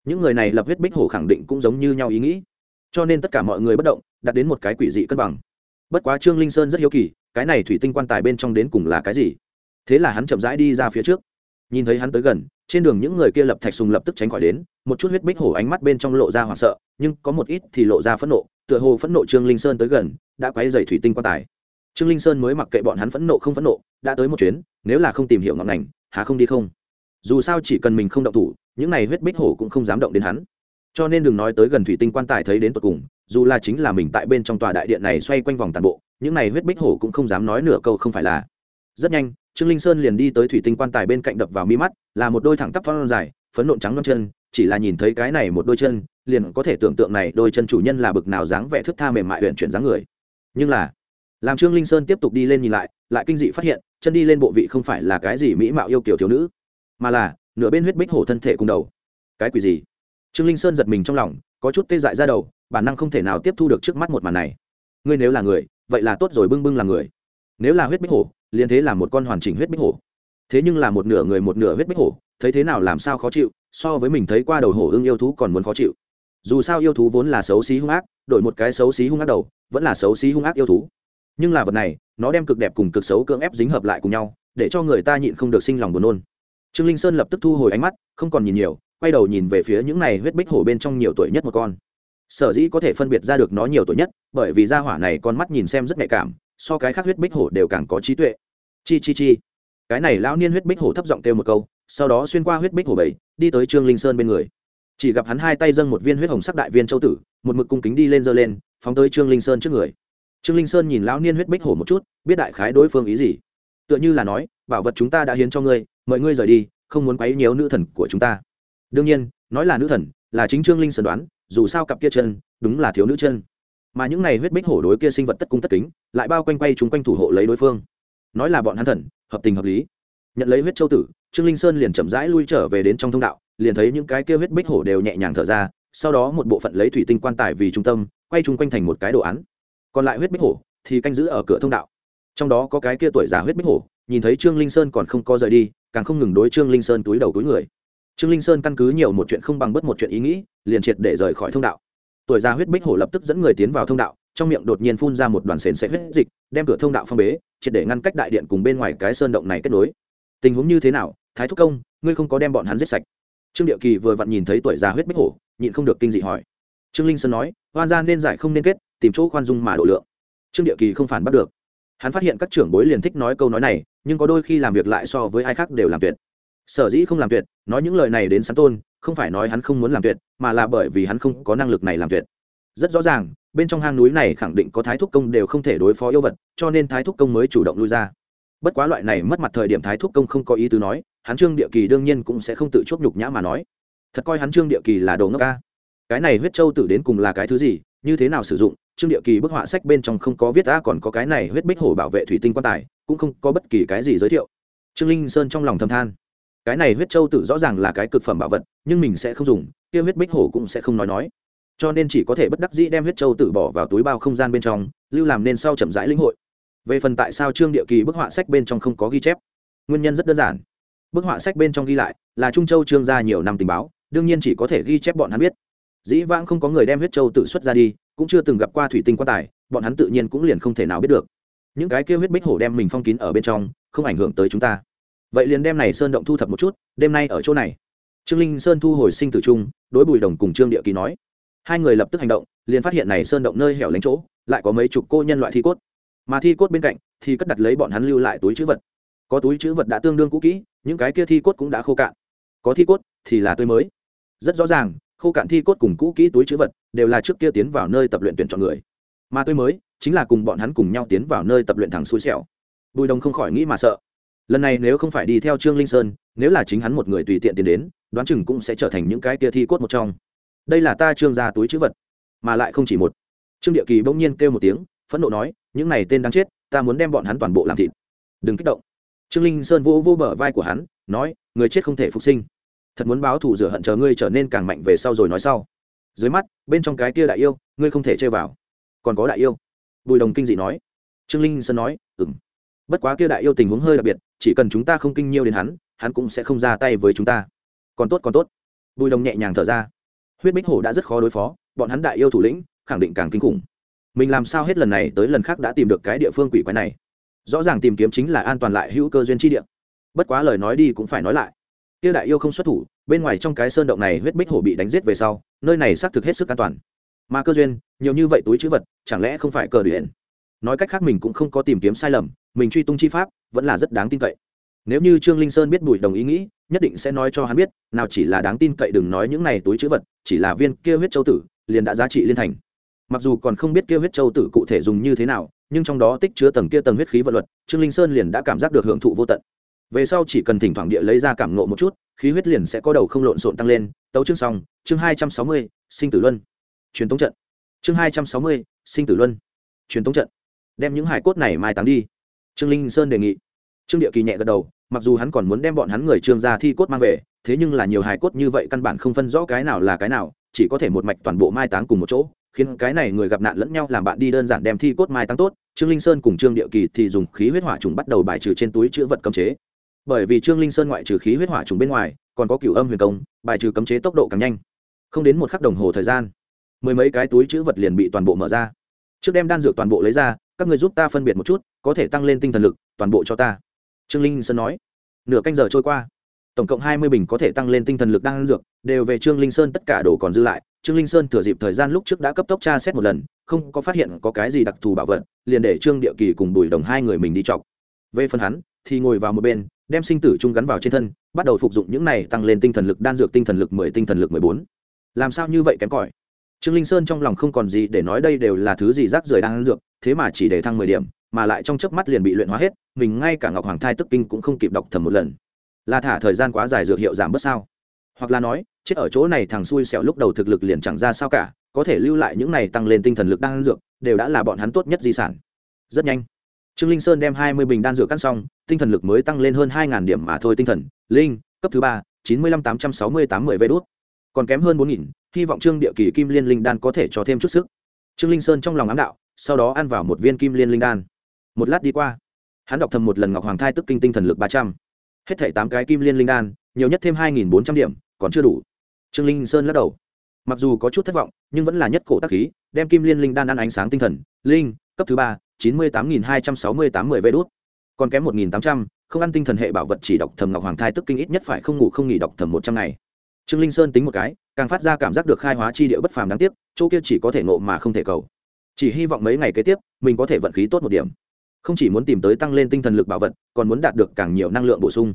Những người này lập huyết bích hổ khẳng định cũng giống như nhau ý nghĩ. Cho nên tất cả mọi người bất động, đặt đến một cái quỷ dị cân bằng. Bất quá trương linh sơn rất hiếu kỳ, cái này thủy tinh quan tài bên trong đến cùng là cái gì? Thế là hắn chậm rãi đi ra phía trước. Nhìn thấy hắn tới gần trên đường những người kia lập thạch sùng lập tức tránh khỏi đến, một chút huyết bích hổ ánh mắt bên trong lộ ra hoảng sợ, nhưng có một ít thì lộ ra phẫn nộ, tựa hồ phẫn nộ trương linh sơn tới gần, đã quay dày thủy tinh quan tài. Trương linh sơn mới mặc kệ bọn hắn phẫn nộ không phẫn nộ, đã tới một chuyến, nếu là không tìm hiểu ngọn ngành, há không đi không? Dù sao chỉ cần mình không động thủ, những này huyết bích hổ cũng không dám động đến hắn. Cho nên đừng nói tới gần thủy tinh quan tài thấy đến tột cùng, dù là chính là mình tại bên trong tòa đại điện này xoay quanh vòng toàn bộ, những này huyết bích hổ cũng không dám nói nửa câu không phải là. Rất nhanh trương linh sơn liền đi tới thủy tinh quan tài bên cạnh đập vào mi mắt, là một đôi thẳng tắp phong dài, phấn nộn trắng non chân, chỉ là nhìn thấy cái này một đôi chân, liền có thể tưởng tượng này đôi chân chủ nhân là bực nào dáng vẻ thức tha mềm mại huyện chuyển dáng người. Nhưng là, làm trương linh sơn tiếp tục đi lên nhìn lại lại kinh dị phát hiện, chân đi lên bộ vị không phải là cái gì mỹ mạo yêu kiểu thiếu nữ, mà là nửa bên huyết bích hổ thân thể cùng đầu. Cái quỷ gì? Trương linh sơn giật mình trong lòng, có chút tê dại ra đầu, bản năng không thể nào tiếp thu được trước mắt một màn này. Ngươi nếu là người, vậy là tốt rồi, bưng bưng là người nếu là huyết bích hổ, liền thế là một con hoàn chỉnh huyết bích hổ. Thế nhưng là một nửa người một nửa huyết bích hổ, thấy thế nào làm sao khó chịu, so với mình thấy qua đầu hổ ưng yêu thú còn muốn khó chịu. Dù sao yêu thú vốn là xấu xí hung ác, đổi một cái xấu xí hung ác đầu, vẫn là xấu xí hung ác yêu thú. Nhưng là vật này, nó đem cực đẹp cùng cực xấu cưỡng ép dính hợp lại cùng nhau, để cho người ta nhịn không được sinh lòng buồn nôn. Trương linh sơn lập tức thu hồi ánh mắt, không còn nhìn nhiều, quay đầu nhìn về phía những này huyết bích hổ bên trong nhiều tuổi nhất một con. Sở dĩ có thể phân biệt ra được nó nhiều tuổi nhất, bởi vì da hỏa này con mắt nhìn xem rất nhạy cảm so cái khác huyết bích hổ đều càng có trí tuệ. Chi chi chi. Cái này lão niên huyết bích hổ thấp giọng kêu một câu, sau đó xuyên qua huyết bích hổ bảy, đi tới trương linh sơn bên người. Chỉ gặp hắn hai tay dâng một viên huyết hồng sắc đại viên châu tử, một mực cung kính đi lên giơ lên, phóng tới trương linh sơn trước người. Trương linh sơn nhìn lão niên huyết bích hổ một chút, biết đại khái đối phương ý gì. Tựa như là nói, bảo vật chúng ta đã hiến cho ngươi, mời ngươi rời đi, không muốn quấy nhiễu nữ thần của chúng ta. Đương nhiên, nói là nữ thần, là chính trương linh sơn đoán, dù sao cặp kia chân, đúng là thiếu nữ chân mà những này huyết bích hổ đối kia sinh vật tất cung tất kính, lại bao quanh quay chúng quanh thủ hộ lấy đối phương. Nói là bọn hắn thần, hợp tình hợp lý. Nhận lấy huyết châu tử, trương linh sơn liền chậm rãi lui trở về đến trong thông đạo, liền thấy những cái kia huyết bích hổ đều nhẹ nhàng thở ra, sau đó một bộ phận lấy thủy tinh quan tài vì trung tâm, quay chung quanh thành một cái đồ án. Còn lại huyết bích hổ thì canh giữ ở cửa thông đạo. Trong đó có cái kia tuổi già huyết bích hổ, nhìn thấy trương linh sơn còn không có rời đi, càng không ngừng đối trương linh sơn túi đầu túi người. Trương linh sơn căn cứ nhiều một chuyện không bằng bất một chuyện ý nghĩ, liền triệt để rời khỏi thông đạo tuổi già huyết bích hổ lập tức dẫn người tiến vào thông đạo, trong miệng đột nhiên phun ra một đoàn sền sệt huyết dịch, đem cửa thông đạo phong bế, triệt để ngăn cách đại điện cùng bên ngoài cái sơn động này kết nối. Tình huống như thế nào? Thái thúc công, ngươi không có đem bọn hắn giết sạch. Trương điệu kỳ vừa vặn nhìn thấy tuổi già huyết bích hổ, nhịn không được kinh dị hỏi. Trương linh sơn nói, hoan gia nên giải không nên kết, tìm chỗ khoan dung mà độ lượng. Trương điệu kỳ không phản bắt được. Hắn phát hiện các trưởng bối liền thích nói câu nói này, nhưng có đôi khi làm việc lại so với ai khác đều làm tuyệt. Sở dĩ không làm tuyệt, nói những lời này đến sắn tôn không phải nói hắn không muốn làm tuyệt mà là bởi vì hắn không có năng lực này làm tuyệt. Rất rõ ràng bên trong hang núi này khẳng định có thái thúc công đều không thể đối phó yêu vật cho nên thái thúc công mới chủ động lui ra. Bất quá loại này mất mặt thời điểm thái thúc công không có ý tứ nói hắn trương địa kỳ đương nhiên cũng sẽ không tự chuốc nhục nhã mà nói. Thật coi hắn trương địa kỳ là đồ ngốc ca. Cái này huyết châu tử đến cùng là cái thứ gì như thế nào sử dụng trương địa kỳ bức họa sách bên trong không có viết ra, còn có cái này huyết bích hổ bảo vệ thủy tinh quan tài cũng không có bất kỳ cái gì giới thiệu. Trương linh sơn trong lòng thầm than cái này huyết châu tự rõ ràng là cái cực phẩm bảo vật, nhưng mình sẽ không dùng, kia huyết bích hổ cũng sẽ không nói nói. Cho nên chỉ có thể bất đắc dĩ đem huyết châu tự bỏ vào túi bao không gian bên trong, lưu làm nên sau chậm rãi lĩnh hội. Về phần tại sao trương địa kỳ bức họa sách bên trong không có ghi chép, nguyên nhân rất đơn giản. Bức họa sách bên trong ghi lại là trung châu trương gia nhiều năm tình báo, đương nhiên chỉ có thể ghi chép bọn hắn biết. Dĩ vãng không có người đem huyết châu tự xuất ra đi, cũng chưa từng gặp qua thủy tinh quan tài, bọn hắn tự nhiên cũng liền không thể nào biết được. Những cái kêu huyết bích hổ đem mình phong kín ở bên trong, không ảnh hưởng tới chúng ta vậy liền đem này sơn động thu thập một chút, đêm nay ở chỗ này. Trương linh sơn thu hồi sinh tử trung đối bùi đồng cùng trương địa kỳ nói. Hai người lập tức hành động, liền phát hiện này sơn động nơi hẻo lánh chỗ, lại có mấy chục cô nhân loại thi cốt. Mà thi cốt bên cạnh thì cất đặt lấy bọn hắn lưu lại túi chữ vật. Có túi chữ vật đã tương đương cũ kỹ, những cái kia thi cốt cũng đã khô cạn. Có thi cốt thì là tươi mới. Rất rõ ràng, khô cạn thi cốt cùng cũ kỹ túi chữ vật đều là trước kia tiến vào nơi tập luyện tuyển chọn người. Mà tươi mới chính là cùng bọn hắn cùng nhau tiến vào nơi tập luyện thẳng xui xẻo. Bùi đồng không khỏi nghĩ mà sợ lần này nếu không phải đi theo trương linh sơn, nếu là chính hắn một người tùy tiện tiến đến, đoán chừng cũng sẽ trở thành những cái kia thi cốt một trong. Đây là ta trương ra túi chữ vật, mà lại không chỉ một. Trương địa kỳ bỗng nhiên kêu một tiếng, phẫn nộ nói, những này tên đáng chết, ta muốn đem bọn hắn toàn bộ làm thịt. Đừng kích động. Trương linh sơn vô vô bờ vai của hắn, nói, người chết không thể phục sinh. Thật muốn báo thù rửa hận chờ ngươi trở nên càng mạnh về sau rồi nói sau. Dưới mắt, bên trong cái kia đại yêu, ngươi không thể chơi vào. Còn có đại yêu? Bùi đồng kinh dị nói. Trương linh sơn nói ừng bất quá kia đại yêu tình huống hơi đặc biệt, chỉ cần chúng ta không kinh nhiêu đến hắn hắn cũng sẽ không ra tay với chúng ta. Còn tốt còn tốt. Bùi đồng nhẹ nhàng thở ra. Huyết bích hổ đã rất khó đối phó, bọn hắn đại yêu thủ lĩnh, khẳng định càng kinh khủng. Mình làm sao hết lần này tới lần khác đã tìm được cái địa phương quỷ quái này? Rõ ràng tìm kiếm chính là an toàn lại hữu cơ duyên chi địa. Bất quá lời nói đi cũng phải nói lại. Kia đại yêu không xuất thủ, bên ngoài trong cái sơn động này huyết bích hổ bị đánh giết về sau, nơi này xác thực hết sức an toàn. Mà cơ duyên, nhiều như vậy túi chữ vật, chẳng lẽ không phải cờ điện nói cách khác mình cũng không có tìm kiếm sai lầm mình truy tung chi pháp vẫn là rất đáng tin cậy. Nếu như trương linh sơn biết bùi đồng ý nghĩ, nhất định sẽ nói cho hắn biết, nào chỉ là đáng tin cậy đừng nói những này túi chữ vật, chỉ là viên kia huyết châu tử, liền đã giá trị liên thành. Mặc dù còn không biết kia huyết châu tử cụ thể dùng như thế nào, nhưng trong đó tích chứa tầng kia tầng huyết khí vật luật, trương linh sơn liền đã cảm giác được hưởng thụ vô tận. Về sau chỉ cần thỉnh thoảng địa lấy ra cảm nộ một chút, khí huyết liền sẽ có đầu không lộn xộn tăng lên. Tấu chương xong, chương hai trăm sáu mươi, sinh tử luân. Truyền tống trận. Chương hai trăm sáu mươi, sinh tử luân. Truyền tống trận. Đem những hải cốt này mai táng đi trương linh sơn đề nghị. Trương địa kỳ nhẹ gật đầu, mặc dù hắn còn muốn đem bọn hắn người trương ra thi cốt mang về, thế nhưng là nhiều hài cốt như vậy căn bản không phân rõ cái nào là cái nào, chỉ có thể một mạch toàn bộ mai táng cùng một chỗ, khiến cái này người gặp nạn lẫn nhau làm bạn đi đơn giản đem thi cốt mai táng tốt. Trương linh sơn cùng trương địa kỳ thì dùng khí huyết hỏa trùng bắt đầu bài trừ trên túi chữ vật cấm chế. Bởi vì trương linh sơn ngoại trừ khí huyết hỏa trùng bên ngoài, còn có cửu âm huyền công, bài trừ cấm chế tốc độ càng nhanh. Không đến một khắc đồng hồ thời gian, mười mấy cái túi chữ vật liền bị toàn bộ mở ra. Trước đem đan dược toàn bộ lấy ra các người giúp ta phân biệt một chút, có thể tăng lên tinh thần lực, toàn bộ cho ta. Trương linh sơn nói. Nửa canh giờ trôi qua, tổng cộng hai mươi bình có thể tăng lên tinh thần lực đan dược, đều về trương linh sơn, tất cả đồ còn dư lại. Trương linh sơn thừa dịp thời gian lúc trước đã cấp tốc tra xét một lần, không có phát hiện có cái gì đặc thù bảo vật, liền để trương địa kỳ cùng bùi đồng hai người mình đi chọc. Về phần hắn, thì ngồi vào một bên, đem sinh tử chung gắn vào trên thân, bắt đầu phục dụng những này tăng lên tinh thần lực, đan dược tinh thần lực mười, tinh thần lực mười bốn. Làm sao như vậy kém cỏi? Trương linh sơn trong lòng không còn gì để nói đây đều là thứ gì rác rưởi đang ăn dược, thế mà chỉ để thăng mười điểm, mà lại trong chớp mắt liền bị luyện hóa hết, mình ngay cả ngọc hoàng thai tức kinh cũng không kịp đọc thầm một lần. Là thả thời gian quá dài dược hiệu giảm bớt sao? Hoặc là nói, chết ở chỗ này thằng xui xẻo lúc đầu thực lực liền chẳng ra sao cả, có thể lưu lại những này tăng lên tinh thần lực đang ăn dược, đều đã là bọn hắn tốt nhất di sản. Rất nhanh, trương linh sơn đem hai mươi bình đan dược cắt xong, tinh thần lực mới tăng lên hơn hai điểm mà thôi. Tinh thần, linh, cấp thứ ba, chín mươi lăm tám trăm sáu mươi tám mươi vé đốt còn kém hơn bốn nghìn, hy vọng trương địa kỳ kim liên linh đan có thể cho thêm chút sức. Trương linh sơn trong lòng ám đạo, sau đó ăn vào một viên kim liên linh đan. Một lát đi qua, hắn đọc thầm một lần ngọc hoàng thai tức kinh tinh thần lực ba trăm. Hết thảy tám cái kim liên linh đan, nhiều nhất thêm hai nghìn bốn trăm điểm, còn chưa đủ. Trương linh sơn lắc đầu. Mặc dù có chút thất vọng, nhưng vẫn là nhất cổ tác khí, đem kim liên linh đan ăn ánh sáng tinh thần, linh, cấp thứ ba, chín mươi tám nghìn hai trăm sáu mươi tám mươi vê đốt còn kém một nghìn tám trăm, không ăn tinh thần hệ bảo vật chỉ đọc thầm ngọc hoàng thai tức kinh ít nhất phải không ngủ không nghỉ đọc thầm một trăm ngày trương linh sơn tính một cái, càng phát ra cảm giác được khai hóa chi địa bất phàm đáng tiếc, chỗ kia chỉ có thể nộ mà không thể cầu. Chỉ hy vọng mấy ngày kế tiếp, mình có thể vận khí tốt một điểm. Không chỉ muốn tìm tới tăng lên tinh thần lực bảo vật, còn muốn đạt được càng nhiều năng lượng bổ sung.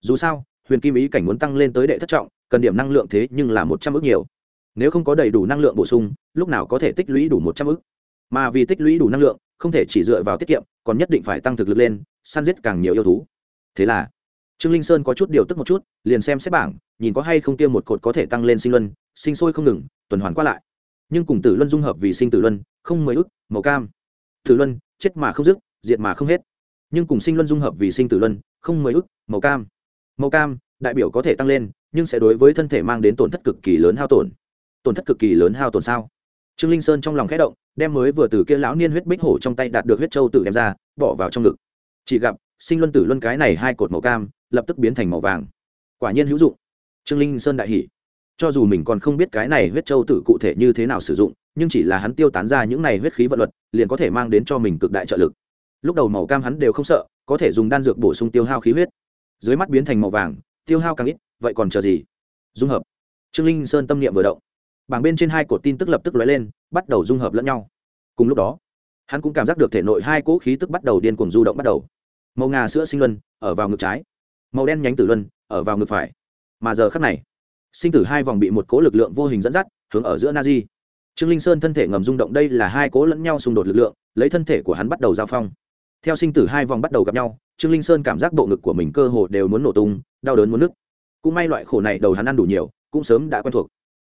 Dù sao, huyền kim ý cảnh muốn tăng lên tới đệ thất trọng, cần điểm năng lượng thế nhưng là một trăm ước nhiều. Nếu không có đầy đủ năng lượng bổ sung, lúc nào có thể tích lũy đủ một trăm ước mà vì tích lũy đủ năng lượng, không thể chỉ dựa vào tiết kiệm, còn nhất định phải tăng thực lực lên, săn giết càng nhiều yêu thú. Thế là trương linh sơn có chút điều tức một chút, liền xem xét bảng, nhìn có hay không tiêm một cột có thể tăng lên sinh luân, sinh sôi không ngừng, tuần hoàn qua lại. Nhưng cùng tử luân dung hợp vì sinh tử luân, không mười ức, màu cam. Tử luân, chết mà không dứt, diệt mà không hết. Nhưng cùng sinh luân dung hợp vì sinh tử luân, không mười ức, màu cam. Màu cam, đại biểu có thể tăng lên, nhưng sẽ đối với thân thể mang đến tổn thất cực kỳ lớn hao tổn. Tổn thất cực kỳ lớn hao tổn sao? Trương linh sơn trong lòng khẽ động, đem mới vừa từ kia lão niên huyết bích hổ trong tay đạt được huyết châu tự đem ra, bỏ vào trong ngực. Chỉ gặp sinh luân tử luân cái này hai cột màu cam, lập tức biến thành màu vàng. Quả nhiên hữu dụng. Trương linh sơn đại hỉ. Cho dù mình còn không biết cái này huyết châu tử cụ thể như thế nào sử dụng, nhưng chỉ là hắn tiêu tán ra những này huyết khí vận luật, liền có thể mang đến cho mình cực đại trợ lực. Lúc đầu màu cam hắn đều không sợ, có thể dùng đan dược bổ sung tiêu hao khí huyết. Dưới mắt biến thành màu vàng, tiêu hao càng ít, vậy còn chờ gì? Dung hợp. Trương linh sơn tâm niệm vừa động. Bảng bên trên hai cột tin tức lập tức lóe lên, bắt đầu dung hợp lẫn nhau. Cùng lúc đó, hắn cũng cảm giác được thể nội hai cỗ khí tức bắt đầu điên cuồng du động bắt đầu màu ngà sữa sinh luân, ở vào ngực trái. Màu đen nhánh tử luân, ở vào ngực phải. Mà giờ khắc này, sinh tử hai vòng bị một cố lực lượng vô hình dẫn dắt, hướng ở giữa na di trương linh sơn thân thể ngầm rung động, đây là hai cố lẫn nhau xung đột lực lượng, lấy thân thể của hắn bắt đầu giao phong. Theo sinh tử hai vòng bắt đầu gặp nhau, trương linh sơn cảm giác bộ ngực của mình cơ hồ đều muốn nổ tung, đau đớn muốn nức cũng may loại khổ này đầu hắn ăn đủ nhiều, cũng sớm đã quen thuộc.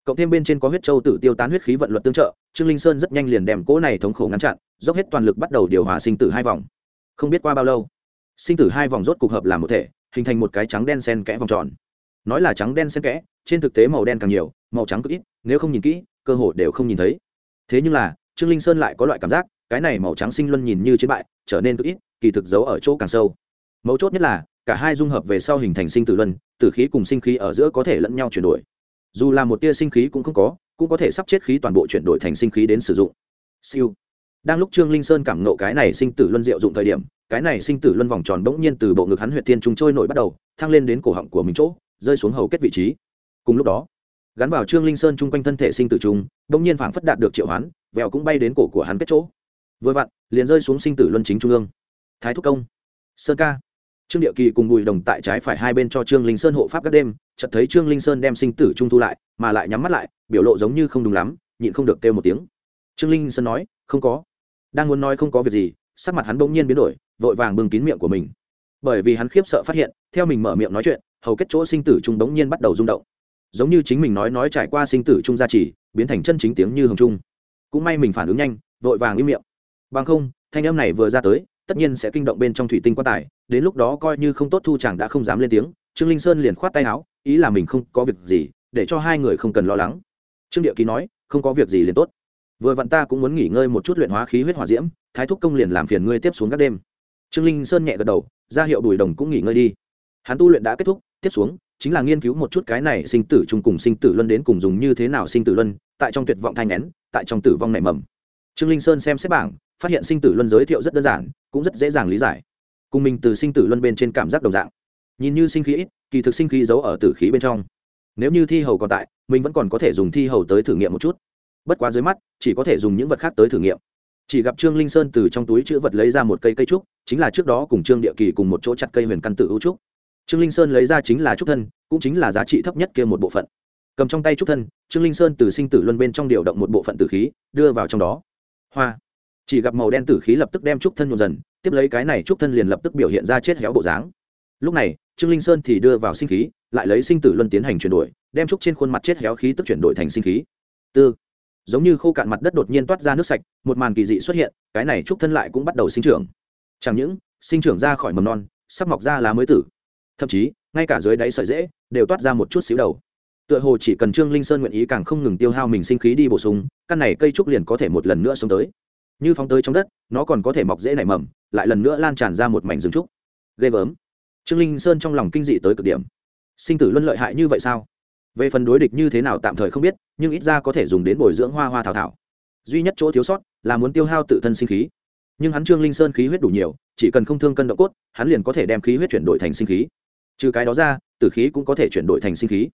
Cộng thêm bên trên có huyết châu tử tiêu tán huyết khí vận luật tương trợ, trương linh sơn rất nhanh liền đem cỗ này thống khổ ngăn chặn, dốc hết toàn lực bắt đầu điều hòa sinh tử hai vòng. Không biết qua bao lâu sinh tử hai vòng rốt cục hợp làm một thể, hình thành một cái trắng đen sen kẽ vòng tròn. Nói là trắng đen sen kẽ, trên thực tế màu đen càng nhiều, màu trắng cực ít, nếu không nhìn kỹ, cơ hồ đều không nhìn thấy. Thế nhưng là, trương linh sơn lại có loại cảm giác, cái này màu trắng sinh luân nhìn như chiến bại, trở nên cực ít, kỳ thực giấu ở chỗ càng sâu. Mấu chốt nhất là, cả hai dung hợp về sau hình thành sinh tử luân, tử khí cùng sinh khí ở giữa có thể lẫn nhau chuyển đổi. Dù là một tia sinh khí cũng không có, cũng có thể sắp chết khí toàn bộ chuyển đổi thành sinh khí đến sử dụng. Siêu đang lúc trương linh sơn cảm nộ cái này sinh tử luân diệu dụng thời điểm, cái này sinh tử luân vòng tròn bỗng nhiên từ bộ ngực hắn huyệt tiên trung trôi nổi bắt đầu, thăng lên đến cổ họng của mình chỗ, rơi xuống hầu kết vị trí. Cùng lúc đó, gắn vào trương linh sơn chung quanh thân thể sinh tử trung bỗng nhiên phảng phất đạt được triệu hoán, vẹo cũng bay đến cổ của hắn kết chỗ. Vừa vặn, liền rơi xuống sinh tử luân chính trung ương. Thái thúc công, sơn ca. Trương địa kỳ cùng bùi đồng tại trái phải hai bên cho trương linh sơn hộ pháp các đêm, chợt thấy trương linh sơn đem sinh tử trung thu lại, mà lại nhắm mắt lại, biểu lộ giống như không đúng lắm, nhịn không được kêu một tiếng. Trương linh sơn nói, không có đang muốn nói không có việc gì, sắc mặt hắn bỗng nhiên biến đổi, vội vàng bưng kín miệng của mình. Bởi vì hắn khiếp sợ phát hiện, theo mình mở miệng nói chuyện, hầu kết chỗ sinh tử trung bỗng nhiên bắt đầu rung động. Giống như chính mình nói nói trải qua sinh tử trung gia trì, biến thành chân chính tiếng như hồng trung. Cũng may mình phản ứng nhanh, vội vàng im miệng. Bằng không, thanh âm này vừa ra tới, tất nhiên sẽ kinh động bên trong thủy tinh quan tài, đến lúc đó coi như không tốt thu chàng đã không dám lên tiếng. Trương linh sơn liền khoát tay áo, ý là mình không có việc gì, để cho hai người không cần lo lắng. Trương địa ký nói, không có việc gì liền tốt vừa vặn ta cũng muốn nghỉ ngơi một chút luyện hóa khí huyết hỏa diễm, thái thúc công liền làm phiền ngươi tiếp xuống các đêm. Trương linh sơn nhẹ gật đầu, ra hiệu bùi đồng cũng nghỉ ngơi đi. Hắn tu luyện đã kết thúc, tiếp xuống, chính là nghiên cứu một chút cái này sinh tử chung cùng sinh tử luân đến cùng dùng như thế nào sinh tử luân, tại trong tuyệt vọng thanh nén, tại trong tử vong nảy mầm. Trương linh sơn xem xét bảng, phát hiện sinh tử luân giới thiệu rất đơn giản, cũng rất dễ dàng lý giải. Cùng mình từ sinh tử luân bên trên cảm giác đồng dạng. Nhìn như sinh khí ít, kỳ thực sinh khí giấu ở tử khí bên trong. Nếu như thi hầu còn tại, mình vẫn còn có thể dùng thi hầu tới thử nghiệm một chút bất quá dưới mắt, chỉ có thể dùng những vật khác tới thử nghiệm. Chỉ gặp trương linh sơn từ trong túi chữ vật lấy ra một cây cây trúc, chính là trước đó cùng trương địa kỳ cùng một chỗ chặt cây huyền căn tự ưu trúc. Trương linh sơn lấy ra chính là trúc thân, cũng chính là giá trị thấp nhất kia một bộ phận. Cầm trong tay trúc thân, trương linh sơn từ sinh tử luân bên trong điều động một bộ phận tử khí, đưa vào trong đó. Hoa! Chỉ gặp màu đen tử khí lập tức đem trúc thân nhộn dần, tiếp lấy cái này trúc thân liền lập tức biểu hiện ra chết héo bộ dáng. Lúc này, trương linh sơn thì đưa vào sinh khí, lại lấy sinh tử luân tiến hành chuyển đổi, đem trúc trên khuôn mặt chết héo khí tức chuyển đổi thành sinh khí. Tư! Giống như khô cạn mặt đất đột nhiên toát ra nước sạch, một màn kỳ dị xuất hiện, cái này trúc thân lại cũng bắt đầu sinh trưởng. Chẳng những sinh trưởng ra khỏi mầm non, sắp mọc ra lá mới tử, thậm chí, ngay cả dưới đáy sợi dễ đều toát ra một chút xíu đầu. Tựa hồ chỉ cần trương linh sơn nguyện ý càng không ngừng tiêu hao mình sinh khí đi bổ sung, căn này cây trúc liền có thể một lần nữa sống tới. Như phóng tới trong đất, nó còn có thể mọc dễ nảy mầm, lại lần nữa lan tràn ra một mảnh rừng trúc. Ghê gớm. Trương linh sơn trong lòng kinh dị tới cực điểm. Sinh tử luân lợi hại như vậy sao? Về phần đối địch như thế nào tạm thời không biết, nhưng ít ra có thể dùng đến bồi dưỡng hoa hoa thảo thảo. Duy nhất chỗ thiếu sót là muốn tiêu hao tự thân sinh khí. Nhưng hắn trương linh sơn khí huyết đủ nhiều, chỉ cần không thương cân độ cốt, hắn liền có thể đem khí huyết chuyển đổi thành sinh khí. Trừ cái đó ra, tử khí cũng có thể chuyển đổi thành sinh khí.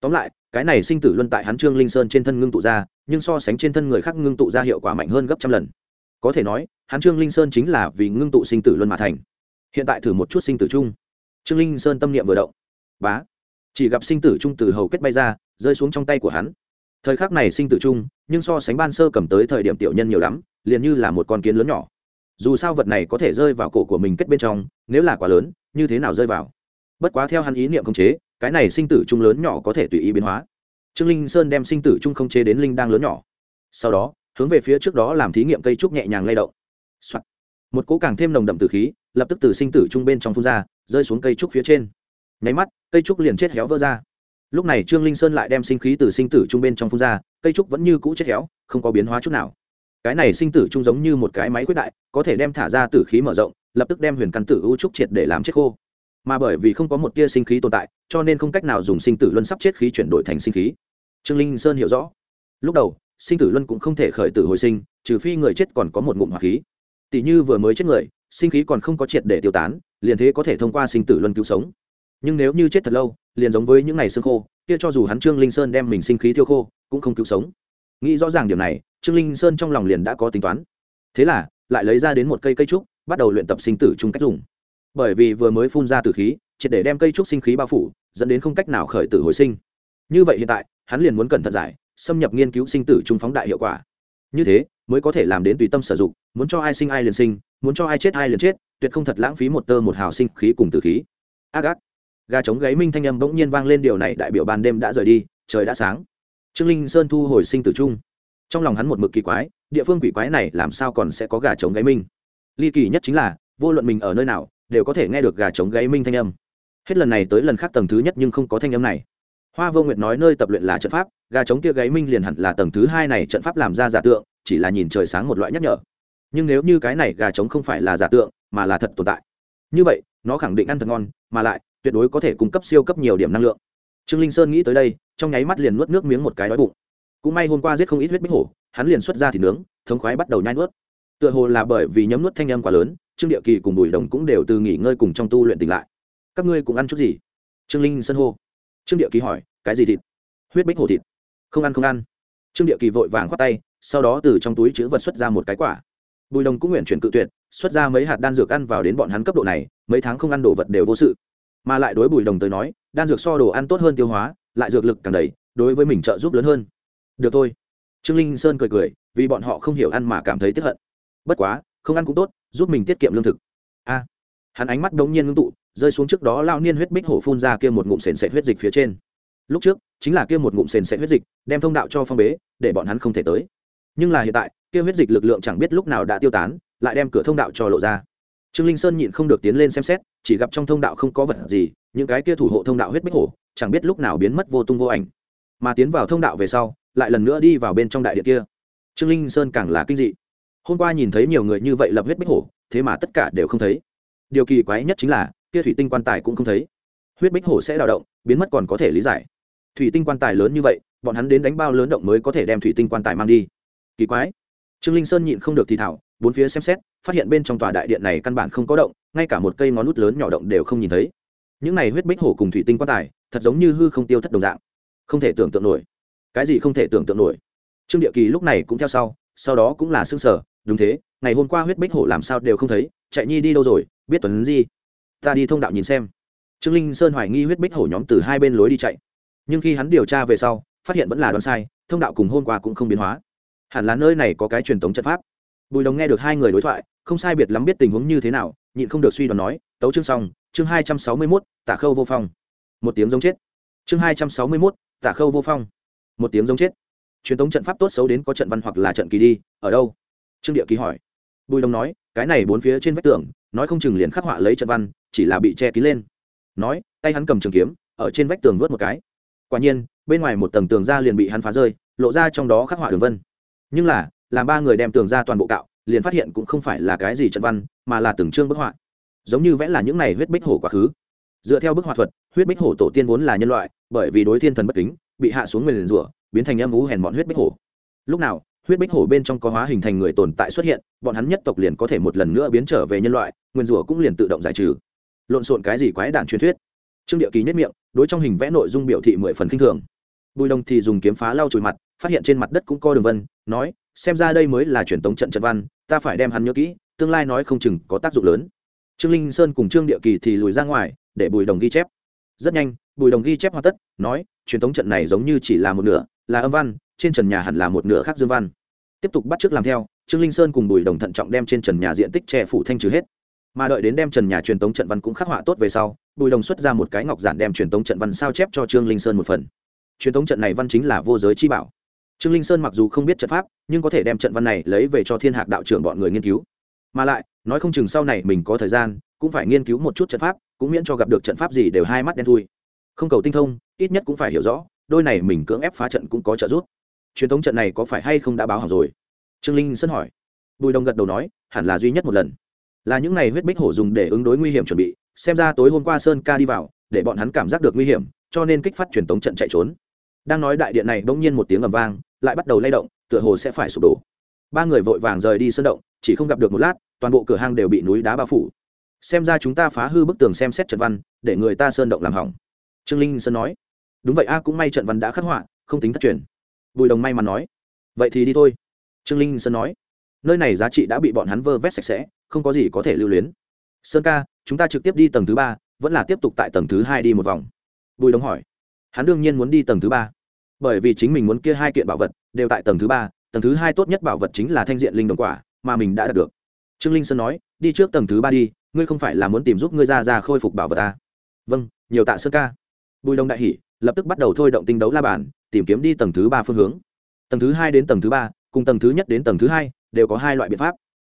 Tóm lại, cái này sinh tử luân tại hắn trương linh sơn trên thân ngưng tụ ra, nhưng so sánh trên thân người khác ngưng tụ ra hiệu quả mạnh hơn gấp trăm lần. Có thể nói, hắn trương linh sơn chính là vì ngưng tụ sinh tử luân mà thành. Hiện tại thử một chút sinh tử chung. Trương linh sơn tâm niệm vừa động. Bá chỉ gặp sinh tử trung từ hầu kết bay ra, rơi xuống trong tay của hắn. Thời khắc này sinh tử trung, nhưng so sánh ban sơ cầm tới thời điểm tiểu nhân nhiều lắm, liền như là một con kiến lớn nhỏ. Dù sao vật này có thể rơi vào cổ của mình kết bên trong, nếu là quá lớn, như thế nào rơi vào? Bất quá theo hắn ý niệm khống chế, cái này sinh tử trung lớn nhỏ có thể tùy ý biến hóa. Trương linh sơn đem sinh tử trung khống chế đến linh đang lớn nhỏ. Sau đó, hướng về phía trước đó làm thí nghiệm cây trúc nhẹ nhàng lay động、Soạn. một cỗ càng thêm nồng đậm từ khí, lập tức từ sinh tử trung bên trong phun ra, rơi xuống cây trúc phía trên nháy mắt, cây trúc liền chết héo vỡ ra. Lúc này trương linh sơn lại đem sinh khí từ sinh tử trung bên trong phun ra, cây trúc vẫn như cũ chết héo, không có biến hóa chút nào. Cái này sinh tử trung giống như một cái máy khuyết đại, có thể đem thả ra tử khí mở rộng, lập tức đem huyền căn tử u trúc triệt để làm chết khô. Mà bởi vì không có một tia sinh khí tồn tại, cho nên không cách nào dùng sinh tử luân sắp chết khí chuyển đổi thành sinh khí. Trương linh sơn hiểu rõ. Lúc đầu, sinh tử luân cũng không thể khởi tử hồi sinh, trừ phi người chết còn có một ngụm hỏa khí. Tỷ như vừa mới chết người, sinh khí còn không có triệt để tiêu tán, liền thế có thể thông qua sinh tử luân cứu sống nhưng nếu như chết thật lâu, liền giống với những ngày xương khô, kia cho dù hắn trương linh sơn đem mình sinh khí thiêu khô, cũng không cứu sống. Nghĩ rõ ràng điều này, trương linh sơn trong lòng liền đã có tính toán. Thế là, lại lấy ra đến một cây cây trúc, bắt đầu luyện tập sinh tử chung cách dùng. Bởi vì vừa mới phun ra tử khí, triệt để đem cây trúc sinh khí bao phủ, dẫn đến không cách nào khởi tử hồi sinh. Như vậy hiện tại, hắn liền muốn cẩn thận giải, xâm nhập nghiên cứu sinh tử trung phóng đại hiệu quả. Như thế, mới có thể làm đến tùy tâm sử dụng, muốn cho ai sinh ai liền sinh, muốn cho ai chết ai liền chết, tuyệt không thật lãng phí một tơ một hào sinh khí cùng tử khí. Ác ác gà trống gáy minh thanh âm bỗng nhiên vang lên, điều này đại biểu ban đêm đã rời đi, trời đã sáng. Trương linh sơn thu hồi sinh tử trung trong lòng hắn một mực kỳ quái, địa phương quỷ quái này làm sao còn sẽ có gà trống gáy minh? Ly kỳ nhất chính là, vô luận mình ở nơi nào, đều có thể nghe được gà trống gáy minh thanh âm. Hết lần này tới lần khác tầng thứ nhất nhưng không có thanh âm này. Hoa vô nguyệt nói nơi tập luyện là trận pháp, gà trống kia gáy minh liền hẳn là tầng thứ hai này trận pháp làm ra giả tượng, chỉ là nhìn trời sáng một loại nhắc nhở. Nhưng nếu như cái này gà trống không phải là giả tượng, mà là thật tồn tại. Như vậy, nó khẳng định ăn thật ngon, mà lại tuyệt đối có thể cung cấp siêu cấp nhiều điểm năng lượng. Trương linh sơn nghĩ tới đây, trong nháy mắt liền nuốt nước miếng một cái đói bụng. Cũng may hôm qua giết không ít huyết bích hổ, hắn liền xuất ra thì nướng, thống khoái bắt đầu nhai nuốt. Tựa hồ là bởi vì nhấm nuốt thanh âm quá lớn, trương địa kỳ cùng bùi đồng cũng đều từ nghỉ ngơi cùng trong tu luyện tỉnh lại. Các ngươi cũng ăn chút gì? Trương linh sơn hô. Trương địa kỳ hỏi, cái gì thịt? Huyết bích hổ thịt. Không ăn không ăn. Trương địa kỳ vội vàng khoát tay, sau đó từ trong túi chữ vật xuất ra một cái quả. Bùi đồng cũng nguyện chuyển cự tuyệt, xuất ra mấy hạt đan dược ăn vào đến bọn hắn cấp độ này, mấy tháng không ăn đồ vật đều vô sự mà lại đối bùi đồng tới nói, đan dược so đồ ăn tốt hơn tiêu hóa, lại dược lực càng đầy, đối với mình trợ giúp lớn hơn. Được thôi. Trương linh sơn cười cười, vì bọn họ không hiểu ăn mà cảm thấy tiếc hận. Bất quá, không ăn cũng tốt, giúp mình tiết kiệm lương thực. A. Hắn ánh mắt đống nhiên ngưng tụ, rơi xuống trước đó lao niên huyết bích hổ phun ra kia một ngụm sền sệt huyết dịch phía trên. Lúc trước, chính là kia một ngụm sền sệt huyết dịch, đem thông đạo cho phong bế, để bọn hắn không thể tới. Nhưng là hiện tại, kia huyết dịch lực lượng chẳng biết lúc nào đã tiêu tán, lại đem cửa thông đạo cho lộ ra. Trương linh sơn nhịn không được tiến lên xem xét chỉ gặp trong thông đạo không có vật gì, những cái kia thủ hộ thông đạo huyết bích hổ, chẳng biết lúc nào biến mất vô tung vô ảnh. Mà tiến vào thông đạo về sau, lại lần nữa đi vào bên trong đại điện kia. Trương linh sơn càng là kinh dị. Hôm qua nhìn thấy nhiều người như vậy lập huyết bích hổ, thế mà tất cả đều không thấy. Điều kỳ quái nhất chính là, kia thủy tinh quan tài cũng không thấy. Huyết bích hổ sẽ đào động, biến mất còn có thể lý giải. Thủy tinh quan tài lớn như vậy, bọn hắn đến đánh bao lớn động mới có thể đem thủy tinh quan tài mang đi. Kỳ quái. Trương linh sơn nhịn không được thì thảo, bốn phía xem xét, phát hiện bên trong tòa đại điện này căn bản không có động ngay cả một cây ngón nút lớn nhỏ động đều không nhìn thấy. Những này huyết bích hổ cùng thủy tinh quan tài, thật giống như hư không tiêu thất đồng dạng. Không thể tưởng tượng nổi. Cái gì không thể tưởng tượng nổi? Trương địa kỳ lúc này cũng theo sau sau đó cũng là xương sở đúng thế, ngày hôm qua huyết bích hổ làm sao đều không thấy, chạy nhi đi đâu rồi, biết tuấn gì ta đi thông đạo nhìn xem. Trương linh sơn hoài nghi huyết bích hổ nhóm từ hai bên lối đi chạy. Nhưng khi hắn điều tra về sau, phát hiện vẫn là đoán sai, thông đạo cùng hôm qua cũng không biến hóa. Hẳn là nơi này có cái truyền thống trận pháp. Bùi đồng nghe được hai người đối thoại, không sai biệt lắm biết tình huống như thế nào nhịn không được suy đoán nói, tấu chương xong, chương hai trăm sáu mươi mốt, tả khâu vô phong. Một tiếng giống chết. Chương hai trăm sáu mươi mốt, tả khâu vô phong. Một tiếng giống chết. Truyền thống trận pháp tốt xấu đến có trận văn hoặc là trận kỳ đi, ở đâu? Trương địa ký hỏi. Bùi đồng nói, cái này bốn phía trên vách tường, nói không chừng liền khắc họa lấy trận văn, chỉ là bị che kín lên. Nói, tay hắn cầm trường kiếm, ở trên vách tường vớt một cái. Quả nhiên, bên ngoài một tầng tường ra liền bị hắn phá rơi, lộ ra trong đó khắc họa đường vân. Nhưng là, làm ba người đem tường ra toàn bộ cạo liền phát hiện cũng không phải là cái gì trận văn, mà là từng chương bức họa. Giống như vẽ là những này huyết bích hổ quá khứ. Dựa theo bức họa thuật, huyết bích hổ tổ tiên vốn là nhân loại, bởi vì đối thiên thần bất kính, bị hạ xuống nguyền rủa, biến thành âm ú hèn bọn huyết bích hổ. Lúc nào, huyết bích hổ bên trong có hóa hình thành người tồn tại xuất hiện, bọn hắn nhất tộc liền có thể một lần nữa biến trở về nhân loại, nguyên rủa cũng liền tự động giải trừ. Lộn xộn cái gì quái đản truyền thuyết. Trương địa ký nhất miệng, đối trong hình vẽ nội dung biểu thị mười phần kinh thường. Bùi đồng thì dùng kiếm phá lau chùi mặt, phát hiện trên mặt đất cũng có đường vân, nói xem ra đây mới là truyền tống trận trận văn, ta phải đem hắn nhớ kỹ, tương lai nói không chừng có tác dụng lớn. Trương linh sơn cùng trương địa kỳ thì lùi ra ngoài, để bùi đồng ghi chép. Rất nhanh, bùi đồng ghi chép hoàn tất, nói, truyền thống trận này giống như chỉ là một nửa, là âm văn, trên trần nhà hẳn là một nửa khác dương văn. Tiếp tục bắt t làm theo, trương linh sơn cùng bùi đồng thận trọng đem trên trần nhà diện tích che phủ thanh trừ hết. Mà đợi đến đem trần nhà truyền thống trận văn cũng khắc họa tốt về sau, bùi đồng xuất ra một cái ngọc giản đem truyền thống trận văn sao chép cho trương linh sơn một phần. Truyền thống trận này văn chính là vô giới chi bảo trương linh sơn mặc dù không biết trận pháp, nhưng có thể đem trận văn này lấy về cho thiên hạc đạo trưởng bọn người nghiên cứu. Mà lại, nói không chừng sau này mình có thời gian, cũng phải nghiên cứu một chút trận pháp, cũng miễn cho gặp được trận pháp gì đều hai mắt đen thui. Không cầu tinh thông, ít nhất cũng phải hiểu rõ, đôi này mình cưỡng ép phá trận cũng có trợ giúp. Truyền thống trận này có phải hay không đã báo hỏng rồi? Trương linh sơn hỏi. Bùi đồng gật đầu nói, hẳn là duy nhất một lần. Là những này huyết bích hổ dùng để ứng đối nguy hiểm chuẩn bị, xem ra tối hôm qua sơn ca đi vào, để bọn hắn cảm giác được nguy hiểm, cho nên kích phát truyền thống trận chạy trốn. Đang nói đại điện này bỗng nhiên một tiếng ầm vang lại bắt đầu lay động, tựa hồ sẽ phải sụp đổ. Ba người vội vàng rời đi sơn động, chỉ không gặp được một lát, toàn bộ cửa hang đều bị núi đá bao phủ. Xem ra chúng ta phá hư bức tường xem xét trận văn, để người ta sơn động làm hỏng. Trương linh sơn nói. Đúng vậy a à, cũng may trận văn đã khắc họa, không tính thất truyền. Bùi đồng may mắn nói. Vậy thì đi thôi. Trương linh sơn nói. Nơi này giá trị đã bị bọn hắn vơ vét sạch sẽ, không có gì có thể lưu luyến. Sơn ca, chúng ta trực tiếp đi tầng thứ ba, vẫn là tiếp tục tại tầng thứ hai đi một vòng. Bùi đồng hỏi. Hắn đương nhiên muốn đi tầng thứ ba bởi vì chính mình muốn kia hai kiện bảo vật đều tại tầng thứ ba, tầng thứ hai tốt nhất bảo vật chính là thanh diện linh đồng quả mà mình đã đạt được. Trương linh sơn nói, đi trước tầng thứ ba đi, ngươi không phải là muốn tìm giúp ngươi ra ra khôi phục bảo vật à? vâng nhiều tạ sơn ca. Bùi đông đại hỷ lập tức bắt đầu thôi động tinh đấu la bàn, tìm kiếm đi tầng thứ ba phương hướng. Tầng thứ hai đến tầng thứ ba, cùng tầng thứ nhất đến tầng thứ hai đều có hai loại biện pháp.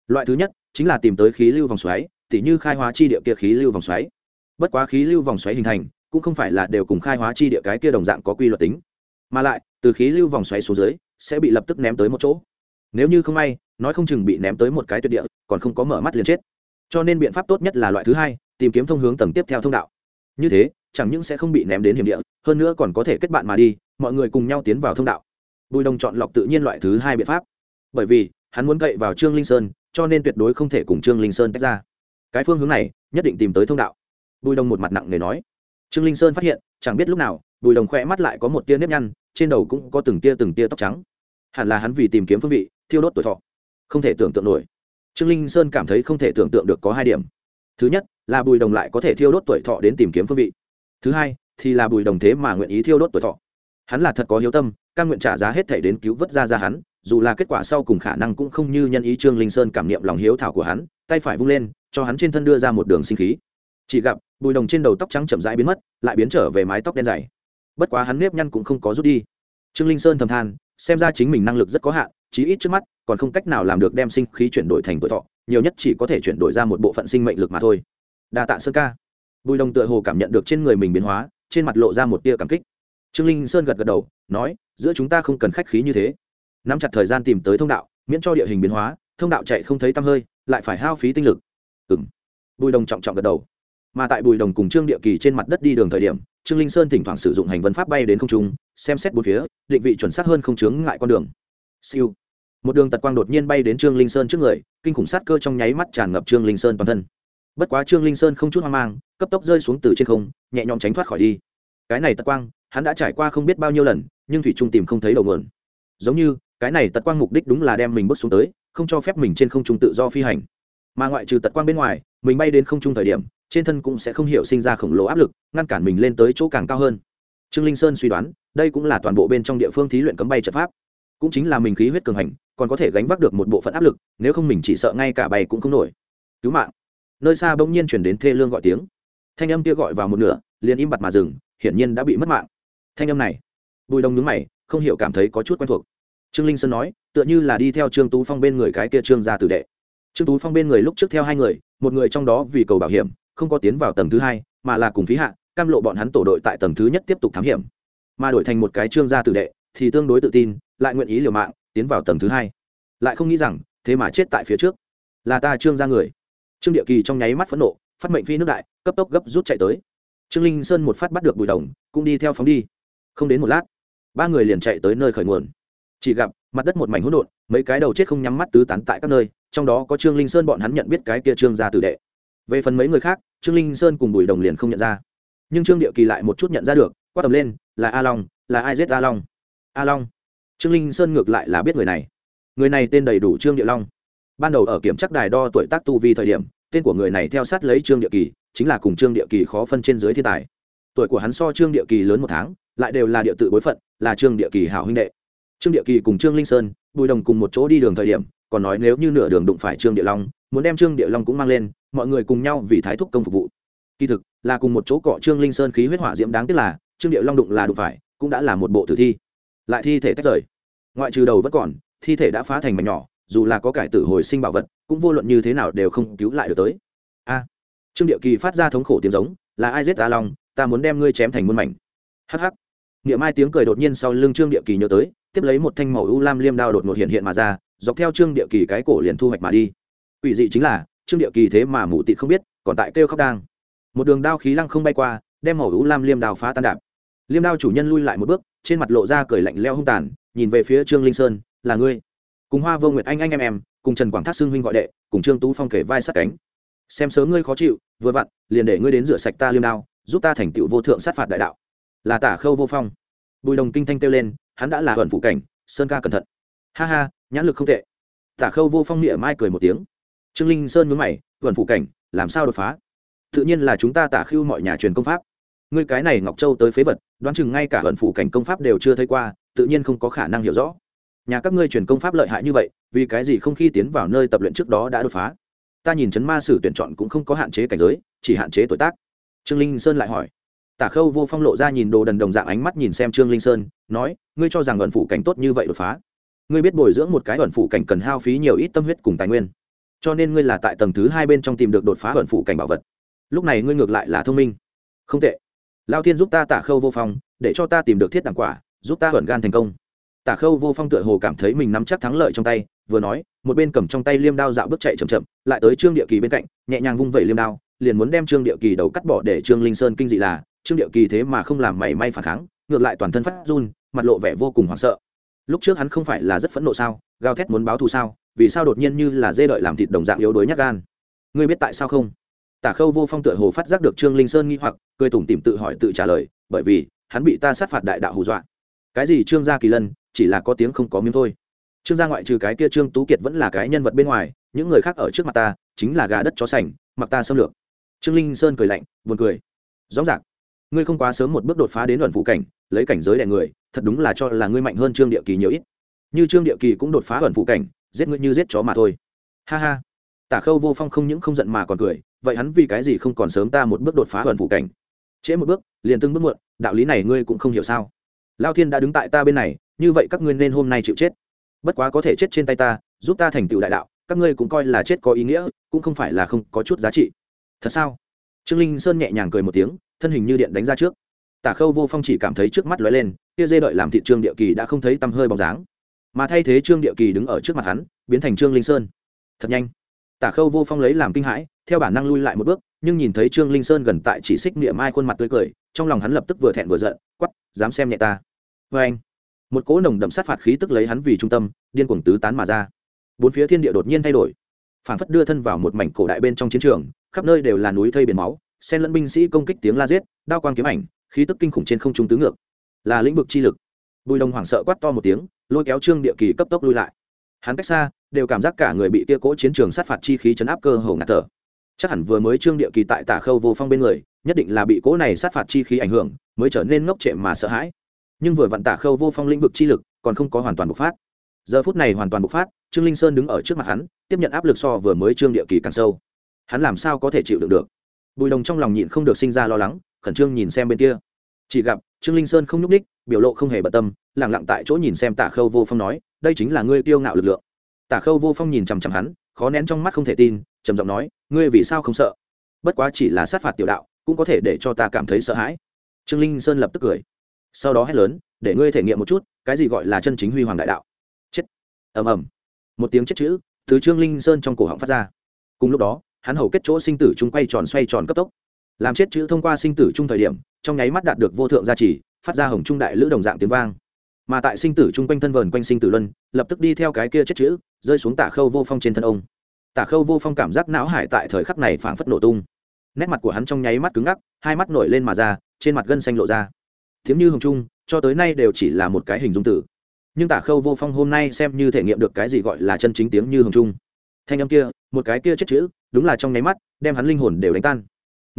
Loại thứ nhất chính là tìm tới khí lưu vòng xoáy, tỉ như khai hóa chi địa kia khí lưu vòng xoáy. Bất quá khí lưu vòng xoáy hình thành cũng không phải là đều cùng khai hóa chi địa cái kia đồng dạng có quy luật tính mà lại, từ khí lưu vòng xoáy xuống dưới, sẽ bị lập tức ném tới một chỗ. Nếu như không may, nói không chừng bị ném tới một cái tuyệt địa, còn không có mở mắt liền chết. Cho nên biện pháp tốt nhất là loại thứ hai, tìm kiếm thông hướng tầng tiếp theo thông đạo. Như thế, chẳng những sẽ không bị ném đến hiểm địa, hơn nữa còn có thể kết bạn mà đi, mọi người cùng nhau tiến vào thông đạo. Bùi đồng chọn lọc tự nhiên loại thứ hai biện pháp. Bởi vì, hắn muốn cậy vào trương linh sơn, cho nên tuyệt đối không thể cùng trương linh sơn tách ra. Cái phương hướng này, nhất định tìm tới thông đạo. Bùi đồng một mặt nặng nề nói. Trương linh sơn phát hiện, chẳng biết lúc nào, bùi đồng khỏe mắt lại có một tia nếp nhăn trên đầu cũng có từng tia từng tia tóc trắng. Hẳn là hắn vì tìm kiếm phương vị, thiêu đốt tuổi thọ. Không thể tưởng tượng nổi. Trương linh sơn cảm thấy không thể tưởng tượng được có hai điểm. Thứ nhất, là bùi đồng lại có thể thiêu đốt tuổi thọ đến tìm kiếm phương vị. Thứ hai, thì là bùi đồng thế mà nguyện ý thiêu đốt tuổi thọ. Hắn là thật có hiếu tâm căn nguyện trả giá hết thể đến cứu vớt ra ra hắn, dù là kết quả sau cùng khả năng cũng không như nhân ý trương linh sơn cảm niệm lòng hiếu thảo của hắn, tay phải vung lên, cho hắn trên thân đưa ra một đường sinh khí. Chỉ gặp, bùi đồng trên đầu tóc trắng chậm rãi biến mất, lại biến trở về mái tóc đen dày bất quá hắn nếp nhăn cũng không có rút đi. Trương linh sơn thầm than, xem ra chính mình năng lực rất có hạn, chí ít trước mắt, còn không cách nào làm được đem sinh khí chuyển đổi thành tuổi thọ, nhiều nhất chỉ có thể chuyển đổi ra một bộ phận sinh mệnh lực mà thôi. Đa tạ sơn ca. Bùi đồng tựa hồ cảm nhận được trên người mình biến hóa, trên mặt lộ ra một tia cảm kích. Trương linh sơn gật gật đầu, nói, giữa chúng ta không cần khách khí như thế. Nắm chặt thời gian tìm tới thông đạo, miễn cho địa hình biến hóa, thông đạo chạy không thấy tăm hơi, lại phải hao phí tinh lực. Ừ m bùi đồng trọng trọng gật đầu. Mà tại bùi đồng cùng trương địa kỳ trên mặt đất đi đường thời điểm trương linh sơn thỉnh thoảng sử dụng hành vân pháp bay đến không trung, xem xét bốn phía, định vị chuẩn xác hơn không chướng ngại con đường. Siêu. Một đường tật quang đột nhiên bay đến trương linh sơn trước người, kinh khủng sát cơ trong nháy mắt tràn ngập trương linh sơn toàn thân. Bất quá trương linh sơn không chút hoang mang, cấp tốc rơi xuống từ trên không, nhẹ nhõm tránh thoát khỏi đi. Cái này tật quang, hắn đã trải qua không biết bao nhiêu lần, nhưng thủy trung tìm không thấy đầu nguồn. Giống như, cái này tật quang mục đích đúng là đem mình bước xuống tới, không cho phép mình trên không trung tự do phi hành. Mà ngoại trừ tật quang bên ngoài, mình bay đến không trung thời điểm trên thân cũng sẽ không hiểu sinh ra khổng lồ áp lực, ngăn cản mình lên tới chỗ càng cao hơn. Trương linh sơn suy đoán, đây cũng là toàn bộ bên trong địa phương thí luyện cấm bay trận pháp. Cũng chính là mình khí huyết cường hành, còn có thể gánh vác được một bộ phận áp lực, nếu không mình chỉ sợ ngay cả bay cũng không nổi. Cứu mạng. Nơi xa bỗng nhiên chuyển đến thê lương gọi tiếng. Thanh âm kia gọi vào một nửa, liền im bặt mà dừng, hiển nhiên đã bị mất mạng. Thanh âm này. Bùi đông nhướng mày, không hiểu cảm thấy có chút quen thuộc. Trương linh sơn nói, tựa như là đi theo trương tú phong bên người cái kia trương gia tử đệ. Trương tú phong bên người lúc trước theo hai người, một người trong đó vì cầu bảo hiểm không có tiến vào tầng thứ hai, mà là cùng phí hạ, cam lộ bọn hắn tổ đội tại tầng thứ nhất tiếp tục thám hiểm. Mà đổi thành một cái trương gia tử đệ, thì tương đối tự tin, lại nguyện ý liều mạng, tiến vào tầng thứ hai. Lại không nghĩ rằng, thế mà chết tại phía trước. Là ta trương gia người. Trương địa kỳ trong nháy mắt phẫn nộ, phát mệnh phi nước đại, cấp tốc gấp rút chạy tới. Trương linh sơn một phát bắt được bùi đồng, cũng đi theo phóng đi. Không đến một lát, ba người liền chạy tới nơi khởi nguồn. Chỉ gặp, mặt đất một mảnh hỗn độn, mấy cái đầu chết không nhắm mắt tứ tán tại các nơi, trong đó có trương linh sơn bọn hắn nhận biết cái kia trương gia tử đệ về phần mấy người khác, trương linh sơn cùng bùi đồng liền không nhận ra. Nhưng trương địa kỳ lại một chút nhận ra được, quát tầm lên, là a long, là ai giết a long? A long. Trương linh sơn ngược lại là biết người này. Người này tên đầy đủ trương địa long. Ban đầu ở kiểm chắc đài đo tuổi tác tu vi thời điểm, tên của người này theo sát lấy trương địa kỳ, chính là cùng trương địa kỳ khó phân trên dưới thiên tài. Tuổi của hắn so trương địa kỳ lớn một tháng, lại đều là địa tự bối phận, là trương địa kỳ hảo huynh đệ. Trương địa kỳ cùng trương linh sơn, bùi đồng cùng một chỗ đi đường thời điểm còn nói nếu như nửa đường đụng phải trương địa long, muốn đem trương địa long cũng mang lên, mọi người cùng nhau vì thái thúc công phục vụ. Kỳ thực, là cùng một chỗ cọ trương linh sơn khí huyết hỏa diễm đáng tiếc là, trương địa long đụng là đụng phải, cũng đã là một bộ tử thi. Lại thi thể tách rời. Ngoại trừ đầu vẫn còn, thi thể đã phá thành mảnh nhỏ, dù là có cải tử hồi sinh bảo vật, cũng vô luận như thế nào đều không cứu lại được tới. A. Trương địa kỳ phát ra thống khổ tiếng giống, là ai giết ta long, ta muốn đem ngươi chém thành muôn mảnh. Hh niệm mai tiếng cười đột nhiên sau lưng trương địa kỳ nhớ tới, tiếp lấy một thanh màu u lam liêm đao đột ngột hiện hiện mà ra dọc theo trương địa kỳ cái cổ liền thu hoạch mà đi. Ủy dị chính là, trương địa kỳ thế mà mù tịt không biết, còn tại kêu khóc đang. Một đường đao khí lăng không bay qua, đem màu hữu lam liêm đao phá tan đạp. Liêm đao chủ nhân lui lại một bước, trên mặt lộ ra cười lạnh leo hung tàn, nhìn về phía trương linh sơn, là ngươi. Cùng hoa vô nguyệt anh anh em em, cùng trần quảng thác xương huynh gọi đệ, cùng trương tú phong kể vai sát cánh. Xem sớm ngươi khó chịu, vừa vặn, liền để ngươi đến rửa sạch ta liêm đao, giúp ta thành tựu vô thượng sát phạt đại đạo. Là tả khâu vô phong. Bùi đồng kinh thanh kêu lên, hắn đã là hận phụ cảnh, sơn ca cẩn thận. Ha ha nhãn lực không tệ. Tả khâu vô phong nghĩa mai cười một tiếng. Trương linh sơn mướn mày hận phụ cảnh, làm sao đột phá? Tự nhiên là chúng ta tả khưu mọi nhà truyền công pháp. Ngươi cái này ngọc châu tới phế vật, đoán chừng ngay cả hận phụ cảnh công pháp đều chưa thấy qua, tự nhiên không có khả năng hiểu rõ. Nhà các ngươi truyền công pháp lợi hại như vậy, vì cái gì không khi tiến vào nơi tập luyện trước đó đã đột phá? Ta nhìn chấn ma sử tuyển chọn cũng không có hạn chế cảnh giới, chỉ hạn chế tuổi tác. Trương linh sơn lại hỏi. Tả khâu vô phong lộ ra nhìn đồ đần đồng dạng ánh mắt nhìn xem trương linh sơn, nói, ngươi cho rằng ẩn phủ cảnh tốt như vậy đột phá? Ngươi biết bồi dưỡng một cái ẩn phụ cảnh cần hao phí nhiều ít tâm huyết cùng tài nguyên. Cho nên ngươi là tại tầng thứ hai bên trong tìm được đột phá ẩn phụ cảnh bảo vật. Lúc này ngươi ngược lại là thông minh. Không tệ. Lao thiên giúp ta tả khâu vô phong, để cho ta tìm được thiết đẳng quả, giúp ta ẩn gan thành công. Tả khâu vô phong tựa hồ cảm thấy mình nắm chắc thắng lợi trong tay, vừa nói, một bên cầm trong tay liêm đao dạo bước chạy chậm chậm, lại tới trương địa kỳ bên cạnh, nhẹ nhàng vung vẩy liêm đao, liền muốn đem trương địa kỳ đầu cắt bỏ để trương linh sơn kinh dị là, trương địa kỳ thế mà không làm mảy may phản kháng, ngược lại toàn thân phát run, mặt lộ vẻ vô cùng hoảng sợ lúc trước hắn không phải là rất phẫn nộ sao? Gào thét muốn báo thù sao? Vì sao đột nhiên như là dê đợi làm thịt đồng dạng yếu đuối nhắc gan? Ngươi biết tại sao không? Tả khâu vô phong tựa hồ phát giác được trương linh sơn nghi hoặc, cười tủm tìm tự hỏi tự trả lời, bởi vì, hắn bị ta sát phạt đại đạo hù dọa. Cái gì trương gia kỳ lân, chỉ là có tiếng không có miếng thôi. Trương gia ngoại trừ cái kia trương tú kiệt vẫn là cái nhân vật bên ngoài, những người khác ở trước mặt ta, chính là gà đất chó sành, mặc ta xâm lược. Trương linh sơn cười lạnh, buồn cười. Rõ ràng, ngươi không quá sớm một bước đột phá đến luận phụ cảnh, lấy cảnh giới đè người thật đúng là cho là ngươi mạnh hơn trương địa kỳ nhiều ít. Như trương địa kỳ cũng đột phá ẩn phụ cảnh, giết ngươi như giết chó mà thôi. Ha ha. Tả khâu vô phong không những không giận mà còn cười, vậy hắn vì cái gì không còn sớm ta một bước đột phá ẩn phụ cảnh? Trễ một bước, liền từng bước muộn, đạo lý này ngươi cũng không hiểu sao? Lao thiên đã đứng tại ta bên này, như vậy các ngươi nên hôm nay chịu chết. Bất quá có thể chết trên tay ta, giúp ta thành tựu đại đạo, các ngươi cũng coi là chết có ý nghĩa, cũng không phải là không có chút giá trị. Thật sao? Trương linh sơn nhẹ nhàng cười một tiếng, thân hình như điện đánh ra trước. Tả khâu vô phong chỉ cảm thấy trước mắt lóe lên kia dê đợi làm thị trương địa kỳ đã không thấy tăm hơi bóng dáng. Mà thay thế trương địa kỳ đứng ở trước mặt hắn, biến thành trương linh sơn. Thật nhanh. Tả khâu vô phong lấy làm kinh hãi, theo bản năng lui lại một bước, nhưng nhìn thấy trương linh sơn gần tại chỉ xích niệm mai khuôn mặt tươi cười, trong lòng hắn lập tức vừa thẹn vừa giận quắp dám xem nhẹ ta. Vê anh, một cỗ nồng đậm sát phạt khí tức lấy hắn vì trung tâm, điên cuồng tứ tán mà ra. Bốn phía thiên địa đột nhiên thay đổi. Phản phất đưa thân vào một mảnh cổ đại bên trong chiến trường, khắp nơi đều là núi thây biển máu, xen lẫn binh sĩ công kích tiếng la giết, đao quang kiếm ảnh, khí tức kinh khủng trên không trung tứ ngược là lĩnh vực chi lực. Bùi đồng hoảng sợ quát to một tiếng, lôi kéo trương địa kỳ cấp tốc lui lại. Hắn cách xa, đều cảm giác cả người bị tia cỗ chiến trường sát phạt chi khí chấn áp cơ hồ ngạt thở. Chắc hẳn vừa mới trương địa kỳ tại tả khâu vô phong bên người, nhất định là bị cỗ này sát phạt chi khí ảnh hưởng, mới trở nên ngốc trệ mà sợ hãi. Nhưng vừa vặn tả khâu vô phong lĩnh vực chi lực, còn không có hoàn toàn bộc phát. Giờ phút này hoàn toàn bộc phát, trương linh sơn đứng ở trước mặt hắn, tiếp nhận áp lực so vừa mới trương địa kỳ càng sâu. Hắn làm sao có thể chịu đựng được? Bùi đồng trong lòng nhịn không được sinh ra lo lắng, khẩn trương nhìn xem bên kia. Chỉ gặp trương linh sơn không nhúc ních biểu lộ không hề bận tâm lẳng lặng tại chỗ nhìn xem tả khâu vô phong nói, đây chính là ngươi tiêu ngạo lực lượng. Tả khâu vô phong nhìn chằm chằm hắn, khó nén trong mắt không thể tin, trầm giọng nói, ngươi vì sao không sợ? Bất quá chỉ là sát phạt tiểu đạo, cũng có thể để cho ta cảm thấy sợ hãi. Trương linh sơn lập tức cười. Sau đó hét lớn, để ngươi thể nghiệm một chút, cái gì gọi là chân chính huy hoàng đại đạo. Chết. Ầm ầm. Một tiếng chết chữ, từ trương linh sơn trong cổ họng phát ra. Cùng lúc đó, hắn hầu kết chỗ sinh tử chung quay tròn xoay tròn cấp tốc. Làm chết chữ thông qua sinh tử chung thời điểm trong nháy mắt đạt được vô thượng gia trì, phát ra hồng trung đại lữ đồng dạng tiếng vang. Mà tại sinh tử chung quanh thân vờn quanh sinh tử luân, lập tức đi theo cái kia chết chữ, rơi xuống tả khâu vô phong trên thân ông. Tả khâu vô phong cảm giác não hải tại thời khắc này phảng phất nổ tung. Nét mặt của hắn trong nháy mắt cứng ngắc, hai mắt nổi lên mà ra, trên mặt gân xanh lộ ra. Tiếng như hồng trung, cho tới nay đều chỉ là một cái hình dung tử. Nhưng tả khâu vô phong hôm nay xem như thể nghiệm được cái gì gọi là chân chính tiếng như hồng trung. Thanh âm kia, một cái kia chết chữ, đúng là trong nháy mắt, đem hắn linh hồn đều đánh tan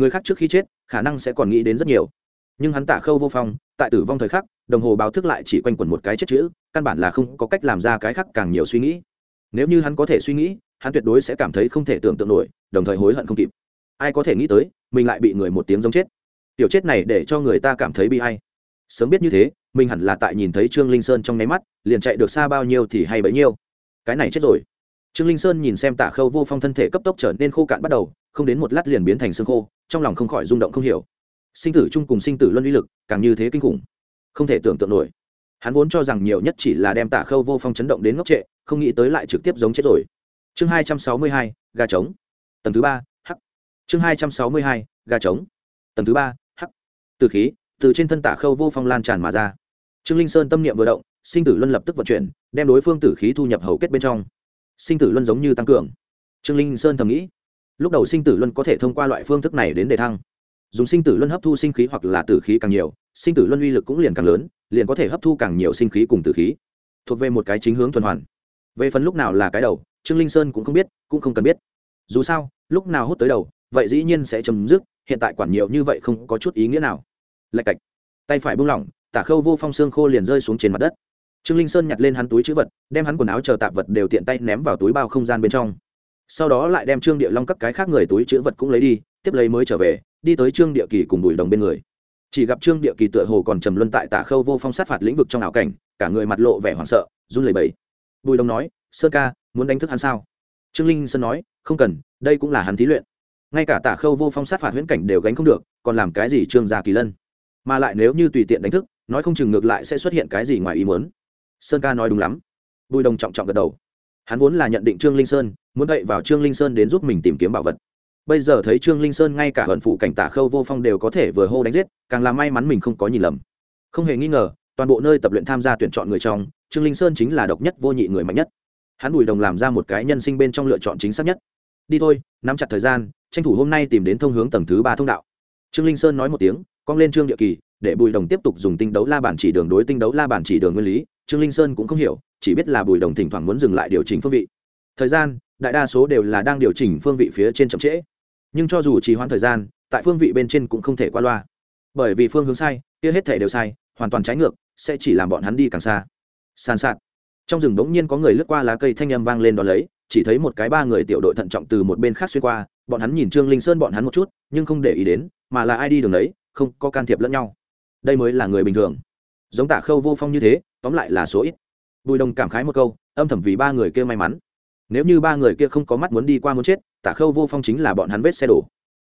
người khác trước khi chết, khả năng sẽ còn nghĩ đến rất nhiều. Nhưng hắn tả khâu vô phong, tại tử vong thời khắc, đồng hồ báo thức lại chỉ quanh quẩn một cái chết chữ, căn bản là không có cách làm ra cái khác càng nhiều suy nghĩ. Nếu như hắn có thể suy nghĩ, hắn tuyệt đối sẽ cảm thấy không thể tưởng tượng nổi, đồng thời hối hận không kịp. Ai có thể nghĩ tới, mình lại bị người một tiếng giống chết. Tiểu chết này để cho người ta cảm thấy bi hay sớm biết như thế, mình hẳn là tại nhìn thấy trương linh sơn trong nháy mắt, liền chạy được xa bao nhiêu thì hay bấy nhiêu. Cái này chết rồi. Trương linh sơn nhìn xem tạ khâu vô phong thân thể cấp tốc trở nên khô cạn bắt đầu không đến một lát liền biến thành xương khô, trong lòng không khỏi rung động không hiểu. Sinh tử chung cùng sinh tử luân uy lực càng như thế kinh khủng, không thể tưởng tượng nổi. Hắn vốn cho rằng nhiều nhất chỉ là đem tạ khâu vô phong chấn động đến ngốc trệ, không nghĩ tới lại trực tiếp giống chết rồi. Chương hai trăm sáu mươi hai, gà trống. Tầng thứ ba h chương hai trăm sáu mươi hai, gà trống. Tầng thứ ba h từ khí, từ trên thân tạ khâu vô phong lan tràn mà ra. Trương linh sơn tâm niệm vừa động, sinh tử luân lập tức vận chuyển, đem đối phương tử khí thu nhập hầu kết bên trong. Sinh tử luân giống như tăng cường. Trương linh sơn thầm nghĩ lúc đầu sinh tử luân có thể thông qua loại phương thức này đến đề thăng. Dùng sinh tử luân hấp thu sinh khí hoặc là tử khí càng nhiều, sinh tử luân uy lực cũng liền càng lớn, liền có thể hấp thu càng nhiều sinh khí cùng tử khí. Thuộc về một cái chính hướng tuần hoàn. Về phần lúc nào là cái đầu, trương linh sơn cũng không biết, cũng không cần biết. Dù sao, lúc nào hút tới đầu, vậy dĩ nhiên sẽ chấm dứt, hiện tại quản nhiều như vậy không có chút ý nghĩa nào. Lạch cạch. Tay phải buông lỏng, tả khâu vô phong xương khô liền rơi xuống trên mặt đất. Trương linh sơn nhặt lên hắn túi chữ vật, đem hắn quần áo chờ tạp vật đều tiện tay ném vào túi bao không gian bên trong sau đó lại đem trương địa long các cái khác người túi chữ vật cũng lấy đi, tiếp lấy mới trở về, đi tới trương địa kỳ cùng bùi đồng bên người. Chỉ gặp trương địa kỳ tựa hồ còn trầm luân tại tả khâu vô phong sát phạt lĩnh vực trong ảo cảnh, cả người mặt lộ vẻ hoảng sợ, run lẩy bẩy. Bùi đồng nói sơn ca, muốn đánh thức hắn sao? Trương linh sơn nói, không cần, đây cũng là hắn thí luyện. Ngay cả tả khâu vô phong sát phạt huyễn cảnh đều gánh không được, còn làm cái gì trương gia kỳ lân? Mà lại nếu như tùy tiện đánh thức, nói không chừng ngược lại sẽ xuất hiện cái gì ngoài ý muốn. Sơn ca nói đúng lắm. Bùi đồng trọng trọng gật đầu. Hắn vốn là nhận định trương linh sơn muốn đậy vào trương linh sơn đến giúp mình tìm kiếm bảo vật. Bây giờ thấy trương linh sơn ngay cả vận phụ cảnh tả khâu vô phong đều có thể vừa hô đánh giết, càng là may mắn mình không có nhìn lầm. Không hề nghi ngờ, toàn bộ nơi tập luyện tham gia tuyển chọn người trong, trương linh sơn chính là độc nhất vô nhị người mạnh nhất. Hắn bùi đồng làm ra một cái nhân sinh bên trong lựa chọn chính xác nhất. Đi thôi, nắm chặt thời gian, tranh thủ hôm nay tìm đến thông hướng tầng thứ ba thông đạo. Trương linh sơn nói một tiếng, cong lên trương địa kỳ, để bùi đồng tiếp tục dùng tinh đấu la bản chỉ đường đối tinh đấu la bản chỉ đường nguyên lý. Trương linh sơn cũng không hiểu, chỉ biết là bùi đồng thỉnh thoảng muốn dừng lại điều chỉnh phương vị. Thời gian đại đa số đều là đang điều chỉnh phương vị phía trên chậm trễ. Nhưng cho dù trì hoãn thời gian, tại phương vị bên trên cũng không thể qua loa. Bởi vì phương hướng sai, kia hết thể đều sai, hoàn toàn trái ngược, sẽ chỉ làm bọn hắn đi càng xa. Sàn sạt. Trong rừng bỗng nhiên có người lướt qua lá cây thanh âm vang lên đón lấy, chỉ thấy một cái ba người tiểu đội thận trọng từ một bên khác xuyên qua, bọn hắn nhìn trương linh sơn bọn hắn một chút, nhưng không để ý đến, mà là ai đi đường đấy, không có can thiệp lẫn nhau. Đây mới là người bình thường. Giống tả khâu vô phong như thế, tóm lại là số ít. Bùi đồng cảm khái một câu, âm thầm vì ba người kia may mắn nếu như ba người kia không có mắt muốn đi qua muốn chết, tả khâu vô phong chính là bọn hắn vết xe đổ.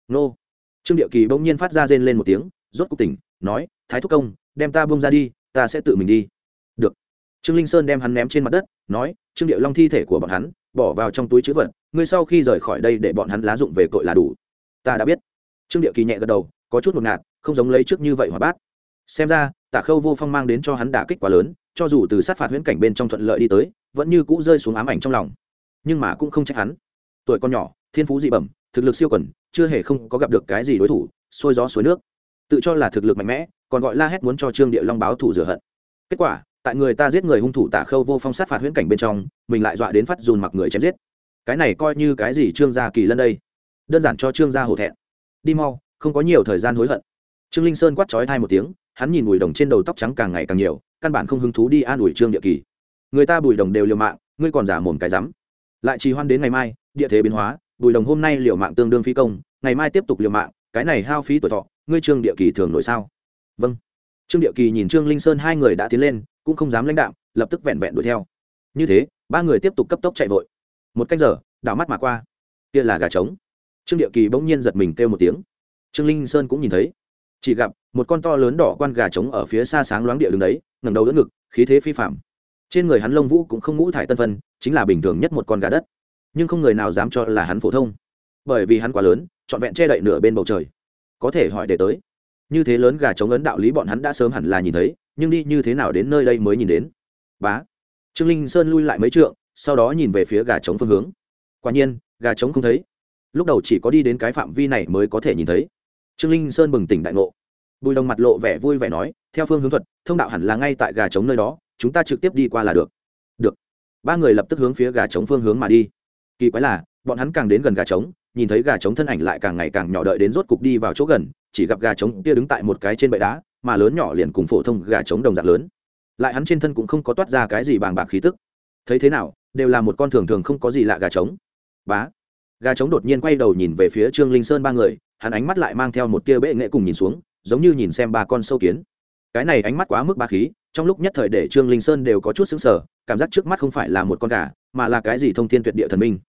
Nô. Trương điệu kỳ bỗng nhiên phát ra rên lên một tiếng, rốt cục tỉnh, nói, thái thúc công, đem ta bông ra đi, ta sẽ tự mình đi. Được. Trương linh sơn đem hắn ném trên mặt đất, nói, trương điệu long thi thể của bọn hắn, bỏ vào trong túi chữ vật, ngươi sau khi rời khỏi đây để bọn hắn lá dụng về tội là đủ. Ta đã biết. Trương điệu kỳ nhẹ gật đầu, có chút một ngạt, không giống lấy trước như vậy hòa bát. Xem ra, tả khâu vô phong mang đến cho hắn đả kích quá lớn, cho dù từ sát phạt huyễn cảnh bên trong thuận lợi đi tới, vẫn như cũ rơi xuống ám ảnh trong lòng nhưng mà cũng không trách hắn. Tuổi con nhỏ, thiên phú dị bẩm, thực lực siêu quần, chưa hề không có gặp được cái gì đối thủ, xôi gió suối nước. Tự cho là thực lực mạnh mẽ, còn gọi la hét muốn cho trương địa long báo thủ rửa hận. Kết quả, tại người ta giết người hung thủ tả khâu vô phong sát phạt huyễn cảnh bên trong, mình lại dọa đến phát dùn mặc người chém giết. Cái này coi như cái gì trương gia kỳ lân đây? Đơn giản cho trương gia hổ thẹn. Đi mau, không có nhiều thời gian hối hận. Trương linh sơn quát trói thai một tiếng, hắn nhìn bùi đồng trên đầu tóc trắng càng ngày càng nhiều, căn bản không hứng thú đi an ủi trương địa kỳ. Người ta bùi đồng đều liều mạng, ngươi còn giả mồm cái rắm lại trì hoan đến ngày mai, địa thế biến hóa, bùi đồng hôm nay liều mạng tương đương phi công, ngày mai tiếp tục liều mạng, cái này hao phí tuổi thọ, ngươi trương địa kỳ thường nổi sao? Vâng. Trương địa kỳ nhìn trương linh sơn hai người đã tiến lên, cũng không dám lãnh đạo lập tức vẹn vẹn đuổi theo. Như thế, ba người tiếp tục cấp tốc chạy vội. Một cách giờ, đảo mắt mà qua. Kia là gà trống. Trương địa kỳ bỗng nhiên giật mình kêu một tiếng. Trương linh sơn cũng nhìn thấy. Chỉ gặp, một con to lớn đỏ quan gà trống ở phía xa sáng loáng địa đường đấy, ngẩng đầu đỡ ngực, khí thế phi phạm trên người hắn lông vũ cũng không ngũ thải tân phân, chính là bình thường nhất một con gà đất. Nhưng không người nào dám cho là hắn phổ thông. Bởi vì hắn quá lớn, trọn vẹn che đậy nửa bên bầu trời. Có thể hỏi để tới. Như thế lớn gà trống ấn đạo lý bọn hắn đã sớm hẳn là nhìn thấy, nhưng đi như thế nào đến nơi đây mới nhìn đến? Bá. Trương linh sơn lui lại mấy trượng, sau đó nhìn về phía gà trống phương hướng. Quả nhiên, gà trống không thấy. Lúc đầu chỉ có đi đến cái phạm vi này mới có thể nhìn thấy. Trương linh sơn bừng tỉnh đại ngộ. Bùi đồng mặt lộ vẻ vui vẻ nói, theo phương hướng thuật, thông đạo hẳn là ngay tại gà trống nơi đó chúng ta trực tiếp đi qua là được. Được. Ba người lập tức hướng phía gà trống phương hướng mà đi. Kỳ quái là, bọn hắn càng đến gần gà trống, nhìn thấy gà trống thân ảnh lại càng ngày càng nhỏ đợi đến rốt cục đi vào chỗ gần, chỉ gặp gà trống kia đứng tại một cái trên bệ đá, mà lớn nhỏ liền cùng phổ thông gà trống đồng dạng lớn. Lại hắn trên thân cũng không có toát ra cái gì bàng bạc khí tức. Thấy thế nào, đều là một con thường thường không có gì lạ gà trống. Bá. Gà trống đột nhiên quay đầu nhìn về phía trương linh sơn ba người, hắn ánh mắt lại mang theo một tia bệ nghệ cùng nhìn xuống, giống như nhìn xem ba con sâu kiến. Cái này ánh mắt quá mức ba khí trong lúc nhất thời để trương linh sơn đều có chút xứng sở cảm giác trước mắt không phải là một con gà, mà là cái gì thông thiên tuyệt địa thần minh.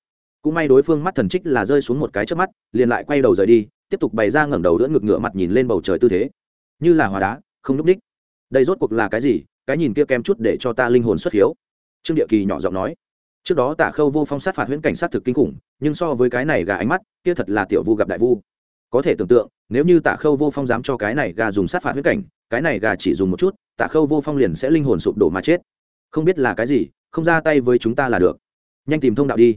Cũng may đối phương mắt thần trích là rơi xuống một cái trước mắt, liền lại quay đầu rời đi, tiếp tục bày ra ngẩng đầu đỡ ngực ngựa mặt nhìn lên bầu trời tư thế. Như là hòa đá, không núp ních đây rốt cuộc là cái gì? Cái nhìn kia kém chút để cho ta linh hồn xuất hiếu. Trương địa kỳ nhỏ giọng nói. Trước đó tả khâu vô phong sát phạt huyễn cảnh sát thực kinh khủng, nhưng so với cái này gà ánh mắt, kia thật là tiểu vu gặp đại vu. Có thể tưởng tượng, nếu như tả khâu vô phong dám cho cái này gà dùng sát phạt huyễn cảnh cái này gà chỉ dùng một chút, tạ khâu vô phong liền sẽ linh hồn sụp đổ mà chết. Không biết là cái gì, không ra tay với chúng ta là được. Nhanh tìm thông đạo đi.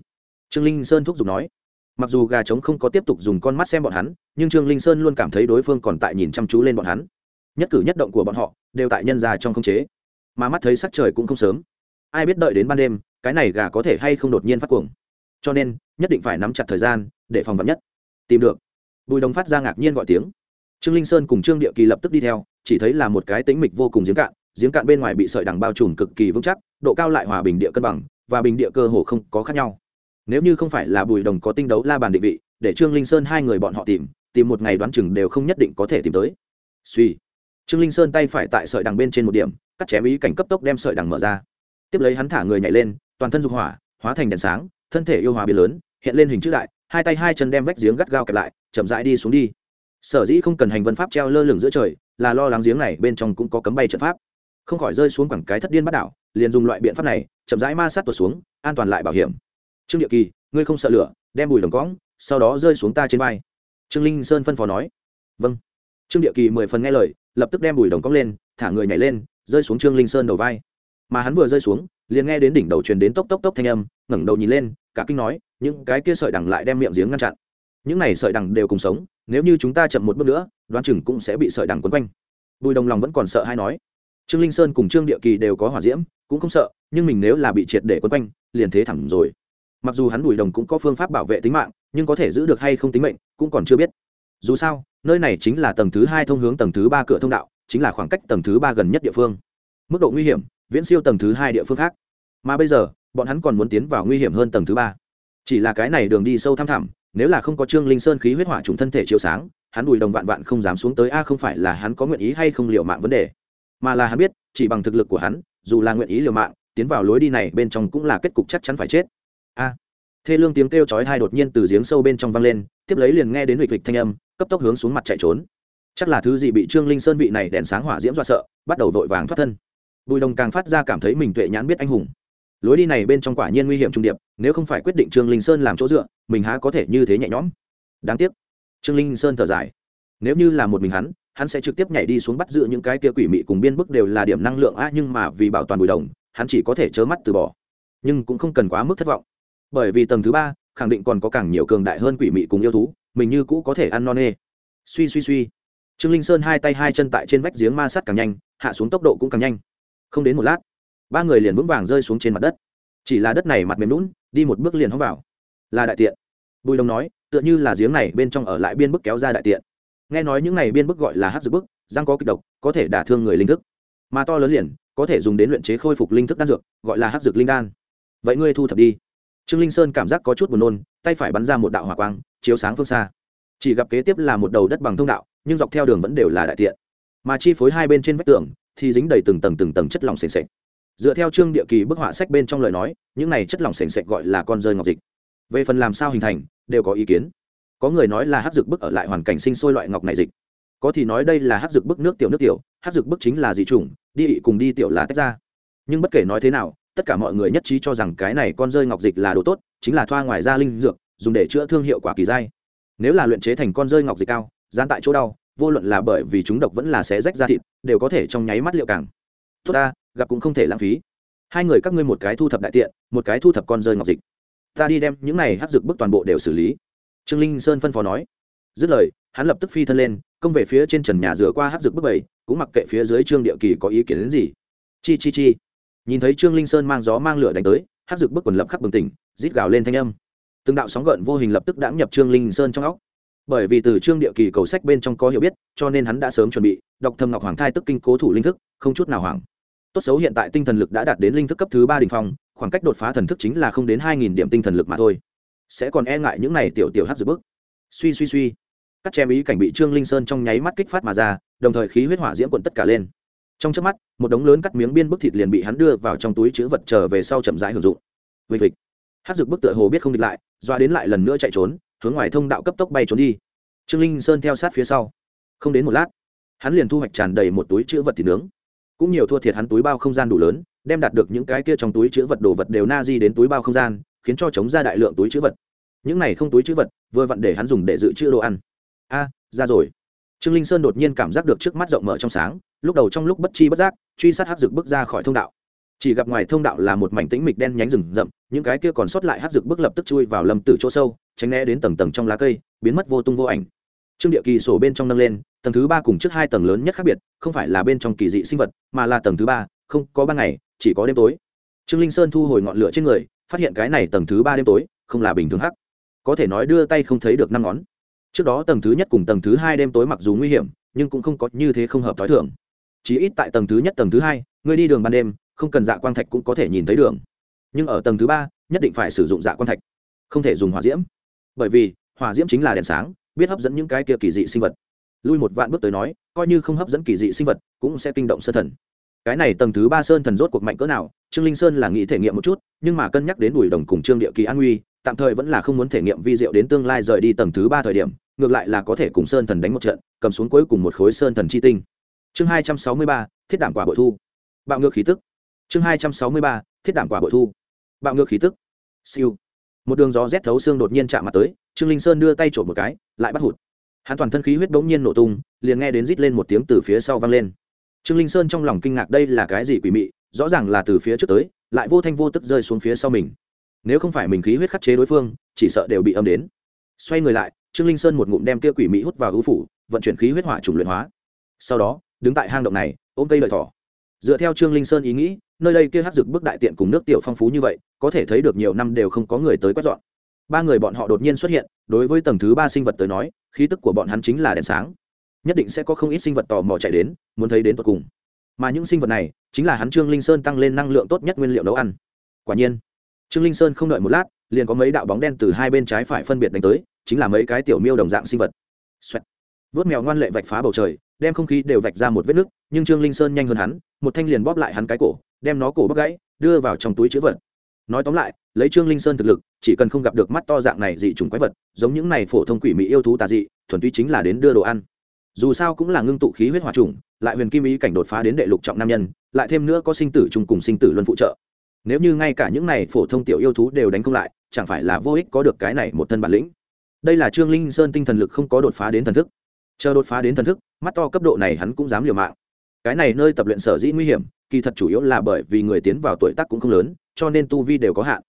Trương linh sơn thúc giục nói. Mặc dù gà trống không có tiếp tục dùng con mắt xem bọn hắn, nhưng trương linh sơn luôn cảm thấy đối phương còn tại nhìn chăm chú lên bọn hắn. Nhất cử nhất động của bọn họ đều tại nhân ra trong không chế. Mà mắt thấy sắc trời cũng không sớm. Ai biết đợi đến ban đêm, cái này gà có thể hay không đột nhiên phát cuồng. Cho nên, nhất định phải nắm chặt thời gian để phòng vật nhất. Tìm được. Bùi đồng phát ra ngạc nhiên gọi tiếng trương linh sơn cùng trương địa kỳ lập tức đi theo, chỉ thấy là một cái tính mịch vô cùng giếng cạn giếng cạn bên ngoài bị sợi đằng bao trùm cực kỳ vững chắc, độ cao lại hòa bình địa cân bằng, và bình địa cơ hồ không có khác nhau. Nếu như không phải là bùi đồng có tinh đấu la bàn định vị, để trương linh sơn hai người bọn họ tìm tìm một ngày đoán chừng đều không nhất định có thể tìm tới. Suy. Trương linh sơn tay phải tại sợi đằng bên trên một điểm, cắt chém ý cảnh cấp tốc đem sợi đằng mở ra. Tiếp lấy hắn thả người nhảy lên, toàn thân dục hỏa, hóa thành đèn sáng, thân thể yêu hòa biến lớn, hiện lên hình chữ đại, hai tay hai chân đem vách giếng gắt gao kẹp lại, chậm rãi đi xuống đi sở dĩ không cần hành vân pháp treo lơ lửng giữa trời, là lo lắng giếng này bên trong cũng có cấm bay trận pháp. Không khỏi rơi xuống quảng cái thất điên bắt đảo, liền dùng loại biện pháp này, chậm rãi ma sát tuột xuống, an toàn lại bảo hiểm. Trương địa kỳ, ngươi không sợ lửa, đem bùi đồng cõng, sau đó rơi xuống ta trên vai. Trương linh sơn phân phó nói. Vâng. Trương địa kỳ mười phần nghe lời, lập tức đem bùi đồng cõng lên, thả người nhảy lên, rơi xuống trương linh sơn đầu vai. Mà hắn vừa rơi xuống, liền nghe đến đỉnh đầu truyền đến tốc tốc tốc thanh âm, ngẩng đầu nhìn lên, cả kinh nói, những cái kia sợi đằng lại đem miệng giếng ngăn chặn. Những này sợi đằng đều cùng sống nếu như chúng ta chậm một bước nữa, đoán chừng cũng sẽ bị sợi đằng quấn quanh. Bùi đồng lòng vẫn còn sợ hay nói, trương linh sơn cùng trương địa kỳ đều có hỏa diễm, cũng không sợ, nhưng mình nếu là bị triệt để quấn quanh, liền thế thẳng rồi. Mặc dù hắn bùi đồng cũng có phương pháp bảo vệ tính mạng, nhưng có thể giữ được hay không tính mệnh, cũng còn chưa biết. Dù sao, nơi này chính là tầng thứ hai thông hướng tầng thứ ba cửa thông đạo, chính là khoảng cách tầng thứ ba gần nhất địa phương. Mức độ nguy hiểm, viễn siêu tầng thứ hai địa phương khác. Mà bây giờ, bọn hắn còn muốn tiến vào nguy hiểm hơn tầng thứ ba. Chỉ là cái này đường đi sâu thăm thẳm nếu là không có trương linh sơn khí huyết hỏa trùng thân thể chiếu sáng, hắn bùi đồng vạn vạn không dám xuống tới, a, không phải là hắn có nguyện ý hay không liệu mạng vấn đề. Mà là hắn biết, chỉ bằng thực lực của hắn, dù là nguyện ý liều mạng, tiến vào lối đi này bên trong cũng là kết cục chắc chắn phải chết. A. Thê lương tiếng kêu chói tai đột nhiên từ giếng sâu bên trong vang lên, tiếp lấy liền nghe đến huỵch huỵch thanh âm, cấp tốc hướng xuống mặt chạy trốn. Chắc là thứ gì bị trương linh sơn vị này đèn sáng hỏa diễm dọa sợ, bắt đầu vội vàng thoát thân. Bùi đồng càng phát ra cảm thấy mình tuệ nhãn biết anh hùng lối đi này bên trong quả nhiên nguy hiểm trung điệp, nếu không phải quyết định trương linh sơn làm chỗ dựa, mình há có thể như thế nhẹ nhõm. Đáng tiếc. Trương linh sơn thở dài. Nếu như là một mình hắn hắn sẽ trực tiếp nhảy đi xuống bắt giữ những cái kia quỷ mị cùng biên bức đều là điểm năng lượng a nhưng mà vì bảo toàn bùi đồng, hắn chỉ có thể chớ mắt từ bỏ. Nhưng cũng không cần quá mức thất vọng. Bởi vì tầng thứ ba, khẳng định còn có càng nhiều cường đại hơn quỷ mị cùng yêu thú, mình như cũ có thể ăn non nê. Suy suy suy. Trương linh sơn hai tay hai chân tại trên vách giếng ma sát càng nhanh, hạ xuống tốc độ cũng càng nhanh. Không đến một lát ba người liền vững vàng rơi xuống trên mặt đất. Chỉ là đất này mặt mềm lún đi một bước liền hóng vào. Là đại tiện. Bùi đồng nói, tựa như là giếng này bên trong ở lại biên bức kéo ra đại tiện. Nghe nói những này biên bức gọi là hát dược bức, răng có kịch độc, có thể đả thương người linh thức. Mà to lớn liền, có thể dùng đến luyện chế khôi phục linh thức đan dược, gọi là hát dược linh đan. Vậy ngươi thu thập đi. Trương linh sơn cảm giác có chút buồn nôn, tay phải bắn ra một đạo hỏa quang, chiếu sáng phương xa. Chỉ gặp kế tiếp là một đầu đất bằng thông đạo, nhưng dọc theo đường vẫn đều là đại tiện. Mà chi phối hai bên trên vách tường, thì dính đầy từng tầng từng tầng chất lỏng sền sệt dựa theo trương địa kỳ bức họa sách bên trong lời nói, những này chất lỏng s ề gọi là con rơi ngọc dịch. Về phần làm sao hình thành, đều có ý kiến. Có người nói là hát dược bức ở lại hoàn cảnh sinh sôi loại ngọc này dịch. Có thì nói đây là hát dược bức nước tiểu nước tiểu hát dược bức chính là dị chủng, đi cùng đi tiểu là tách ra. Nhưng bất kể nói thế nào, tất cả mọi người nhất trí cho rằng cái này con rơi ngọc dịch là đồ tốt, chính là thoa ngoài da linh dược, dùng để chữa thương hiệu quả kỳ dai. Nếu là luyện chế thành con rơi ngọc dịch cao gian tại chỗ đau, vô luận là bởi vì chúng độc vẫn là xé rách da thịt, đều có thể trong nháy mắt liệu càng. Tốt ta gặp cũng không thể lãng phí. Hai người các ngươi một cái thu thập đại tiện, một cái thu thập con rơi ngọc dịch. Ta đi đem những này hắc dược bức toàn bộ đều xử lý. Trương linh sơn phân phó nói. Dứt lời, hắn lập tức phi thân lên, công về phía trên trần nhà rửa qua hắc dược bức bảy cũng mặc kệ phía dưới trương địa kỳ có ý kiến đến gì. Chi chi chi. Nhìn thấy trương linh sơn mang gió mang lửa đánh tới, hắc dược bức quần lập khắc bừng tỉnh, rít gào lên thanh âm. Từng đạo sóng gợn vô hình lập tức đã nhập trương linh sơn trong óc. Bởi vì từ trương địa kỳ cầu sách bên trong có hiểu biết, cho nên hắn đã sớm chuẩn bị, đọc thầm ngọc hoàng thai tức kinh cố thủ linh thức, không chút nào hoảng tốt xấu hiện tại tinh thần lực đã đạt đến linh thức cấp thứ ba đình phong, khoảng cách đột phá thần thức chính là không đến hai nghìn điểm tinh thần lực mà thôi. Sẽ còn e ngại những này tiểu tiểu hát dược bức. Suy suy suy. Các chém ý cảnh bị trương linh sơn trong nháy mắt kích phát mà ra, đồng thời khí huyết hỏa diễm quận tất cả lên. Trong trước mắt, một đống lớn cắt miếng biên bức thịt liền bị hắn đưa vào trong túi chữ vật trở về sau chậm rãi hưởng dụng. Vịt vịt hát dược bức tựa hồ biết không địch lại, doa đến lại lần nữa chạy trốn, hướng ngoài thông đạo cấp tốc bay trốn đi. Trương linh sơn theo sát phía sau. Không đến một lát, hắn liền thu hoạch tràn đầy một túi chữ vật thịt nướng cũng nhiều thua thiệt hắn túi bao không gian đủ lớn, đem đạt được những cái kia trong túi chữ vật đồ vật đều na di đến túi bao không gian, khiến cho chống ra đại lượng túi chữ vật. Những này không túi chữ vật, vừa vặn để hắn dùng để dự trữ đồ ăn. A, ra rồi. Trương linh sơn đột nhiên cảm giác được trước mắt rộng mở trong sáng, lúc đầu trong lúc bất chi bất giác, truy sát hát rực bước ra khỏi thông đạo. Chỉ gặp ngoài thông đạo là một mảnh tĩnh mịch đen nhánh rừng rậm, những cái kia còn sót lại hát rực bước lập tức chui vào lâm tử chỗ sâu, tránh né đến tầng tầng trong lá cây, biến mất vô tung vô ảnh. Trương địa kỳ sổ bên trong nâng lên tầng thứ ba cùng trước hai tầng lớn nhất khác biệt, không phải là bên trong kỳ dị sinh vật, mà là tầng thứ ba, không, có ban ngày, chỉ có đêm tối. Trương linh sơn thu hồi ngọn lửa trên người, phát hiện cái này tầng thứ ba đêm tối, không là bình thường hắc. Có thể nói đưa tay không thấy được năm ngón. Trước đó tầng thứ nhất cùng tầng thứ hai đêm tối mặc dù nguy hiểm, nhưng cũng không có như thế không hợp t h o i thường. Chỉ ít tại tầng thứ nhất, tầng thứ hai, người đi đường ban đêm, không cần dạ quang thạch cũng có thể nhìn thấy đường. Nhưng ở tầng thứ ba, nhất định phải sử dụng dạ quang thạch, không thể dùng hỏa diễm. Bởi vì, hỏa diễm chính là đèn sáng, biết hấp dẫn những cái kia kỳ dị sinh vật lui một vạn bước tới nói, coi như không hấp dẫn kỳ dị sinh vật, cũng sẽ kinh động sơ thần. Cái này tầng thứ ba sơn thần rốt cuộc mạnh cỡ nào, trương linh sơn là nghĩ thể nghiệm một chút, nhưng mà cân nhắc đến bùi đồng cùng trương địa kỳ an nguy tạm thời vẫn là không muốn thể nghiệm vi diệu đến tương lai rời đi tầng thứ ba thời điểm, ngược lại là có thể cùng sơn thần đánh một trận, cầm xuống cuối cùng một khối sơn thần chi tinh. Chương hai trăm sáu mươi ba, thiết đảm quả bội thu. Bạo ngược khí tức. Chương hai trăm sáu mươi ba, thiết đảm quả bội thu. Bạo ngược khí tức. Siêu. Một đường gió rét thấu xương đột nhiên chạm mặt tới, trương linh sơn đưa tay trộm một cái, lại bắt hụt hắn toàn thân khí huyết bỗng nhiên nổ tung, liền nghe đến rít lên một tiếng từ phía sau vang lên. Trương linh sơn trong lòng kinh ngạc đây là cái gì quỷ mị, rõ ràng là từ phía trước tới, lại vô thanh vô tức rơi xuống phía sau mình. Nếu không phải mình khí huyết khắc chế đối phương, chỉ sợ đều bị âm đến. Xoay người lại, trương linh sơn một ngụm đem kia quỷ mị hút vào hữu phủ, vận chuyển khí huyết hỏa trùng luyện hóa. Sau đó, đứng tại hang động này, ôm cây lợi thỏ. Dựa theo trương linh sơn ý nghĩ, nơi đây kia hát rực bức đại tiện cùng nước tiểu phong phú như vậy, có thể thấy được nhiều năm đều không có người tới quét dọn. Ba người bọn họ đột nhiên xuất hiện, đối với tầng thứ ba sinh vật tới nói khí tức của bọn hắn chính là đèn sáng. Nhất định sẽ có không ít sinh vật tò mò chạy đến, muốn thấy đến tột cùng. Mà những sinh vật này, chính là hắn trương linh sơn tăng lên năng lượng tốt nhất nguyên liệu nấu ăn. Quả nhiên, trương linh sơn không đợi một lát, liền có mấy đạo bóng đen từ hai bên trái phải phân biệt đánh tới, chính là mấy cái tiểu miêu đồng dạng sinh vật. Xoẹt. vớt mèo ngoan lệ vạch phá bầu trời, đem không khí đều vạch ra một vết nứt, nhưng trương linh sơn nhanh hơn hắn, một thanh liền bóp lại hắn cái cổ, đem nó cổ bóc gãy, đưa vào trong túi chữ vật nói tóm lại, lấy trương linh sơn thực lực, chỉ cần không gặp được mắt to dạng này dị trùng quái vật, giống những này phổ thông quỷ mỹ yêu thú tà dị, thuần túy chính là đến đưa đồ ăn. Dù sao cũng là ngưng tụ khí huyết hòa trùng, lại huyền kim ý cảnh đột phá đến đệ lục trọng nam nhân, lại thêm nữa có sinh tử chung cùng sinh tử luân phụ trợ. Nếu như ngay cả những này phổ thông tiểu yêu thú đều đánh không lại, chẳng phải là vô ích có được cái này một thân bản lĩnh. Đây là trương linh sơn tinh thần lực không có đột phá đến thần thức. Chờ đột phá đến thần thức, mắt to cấp độ này hắn cũng dám liều mạng cái này nơi tập luyện sở dĩ nguy hiểm, kỳ thật chủ yếu là bởi vì người tiến vào tuổi tác cũng không lớn, cho nên tu vi đều có hạn.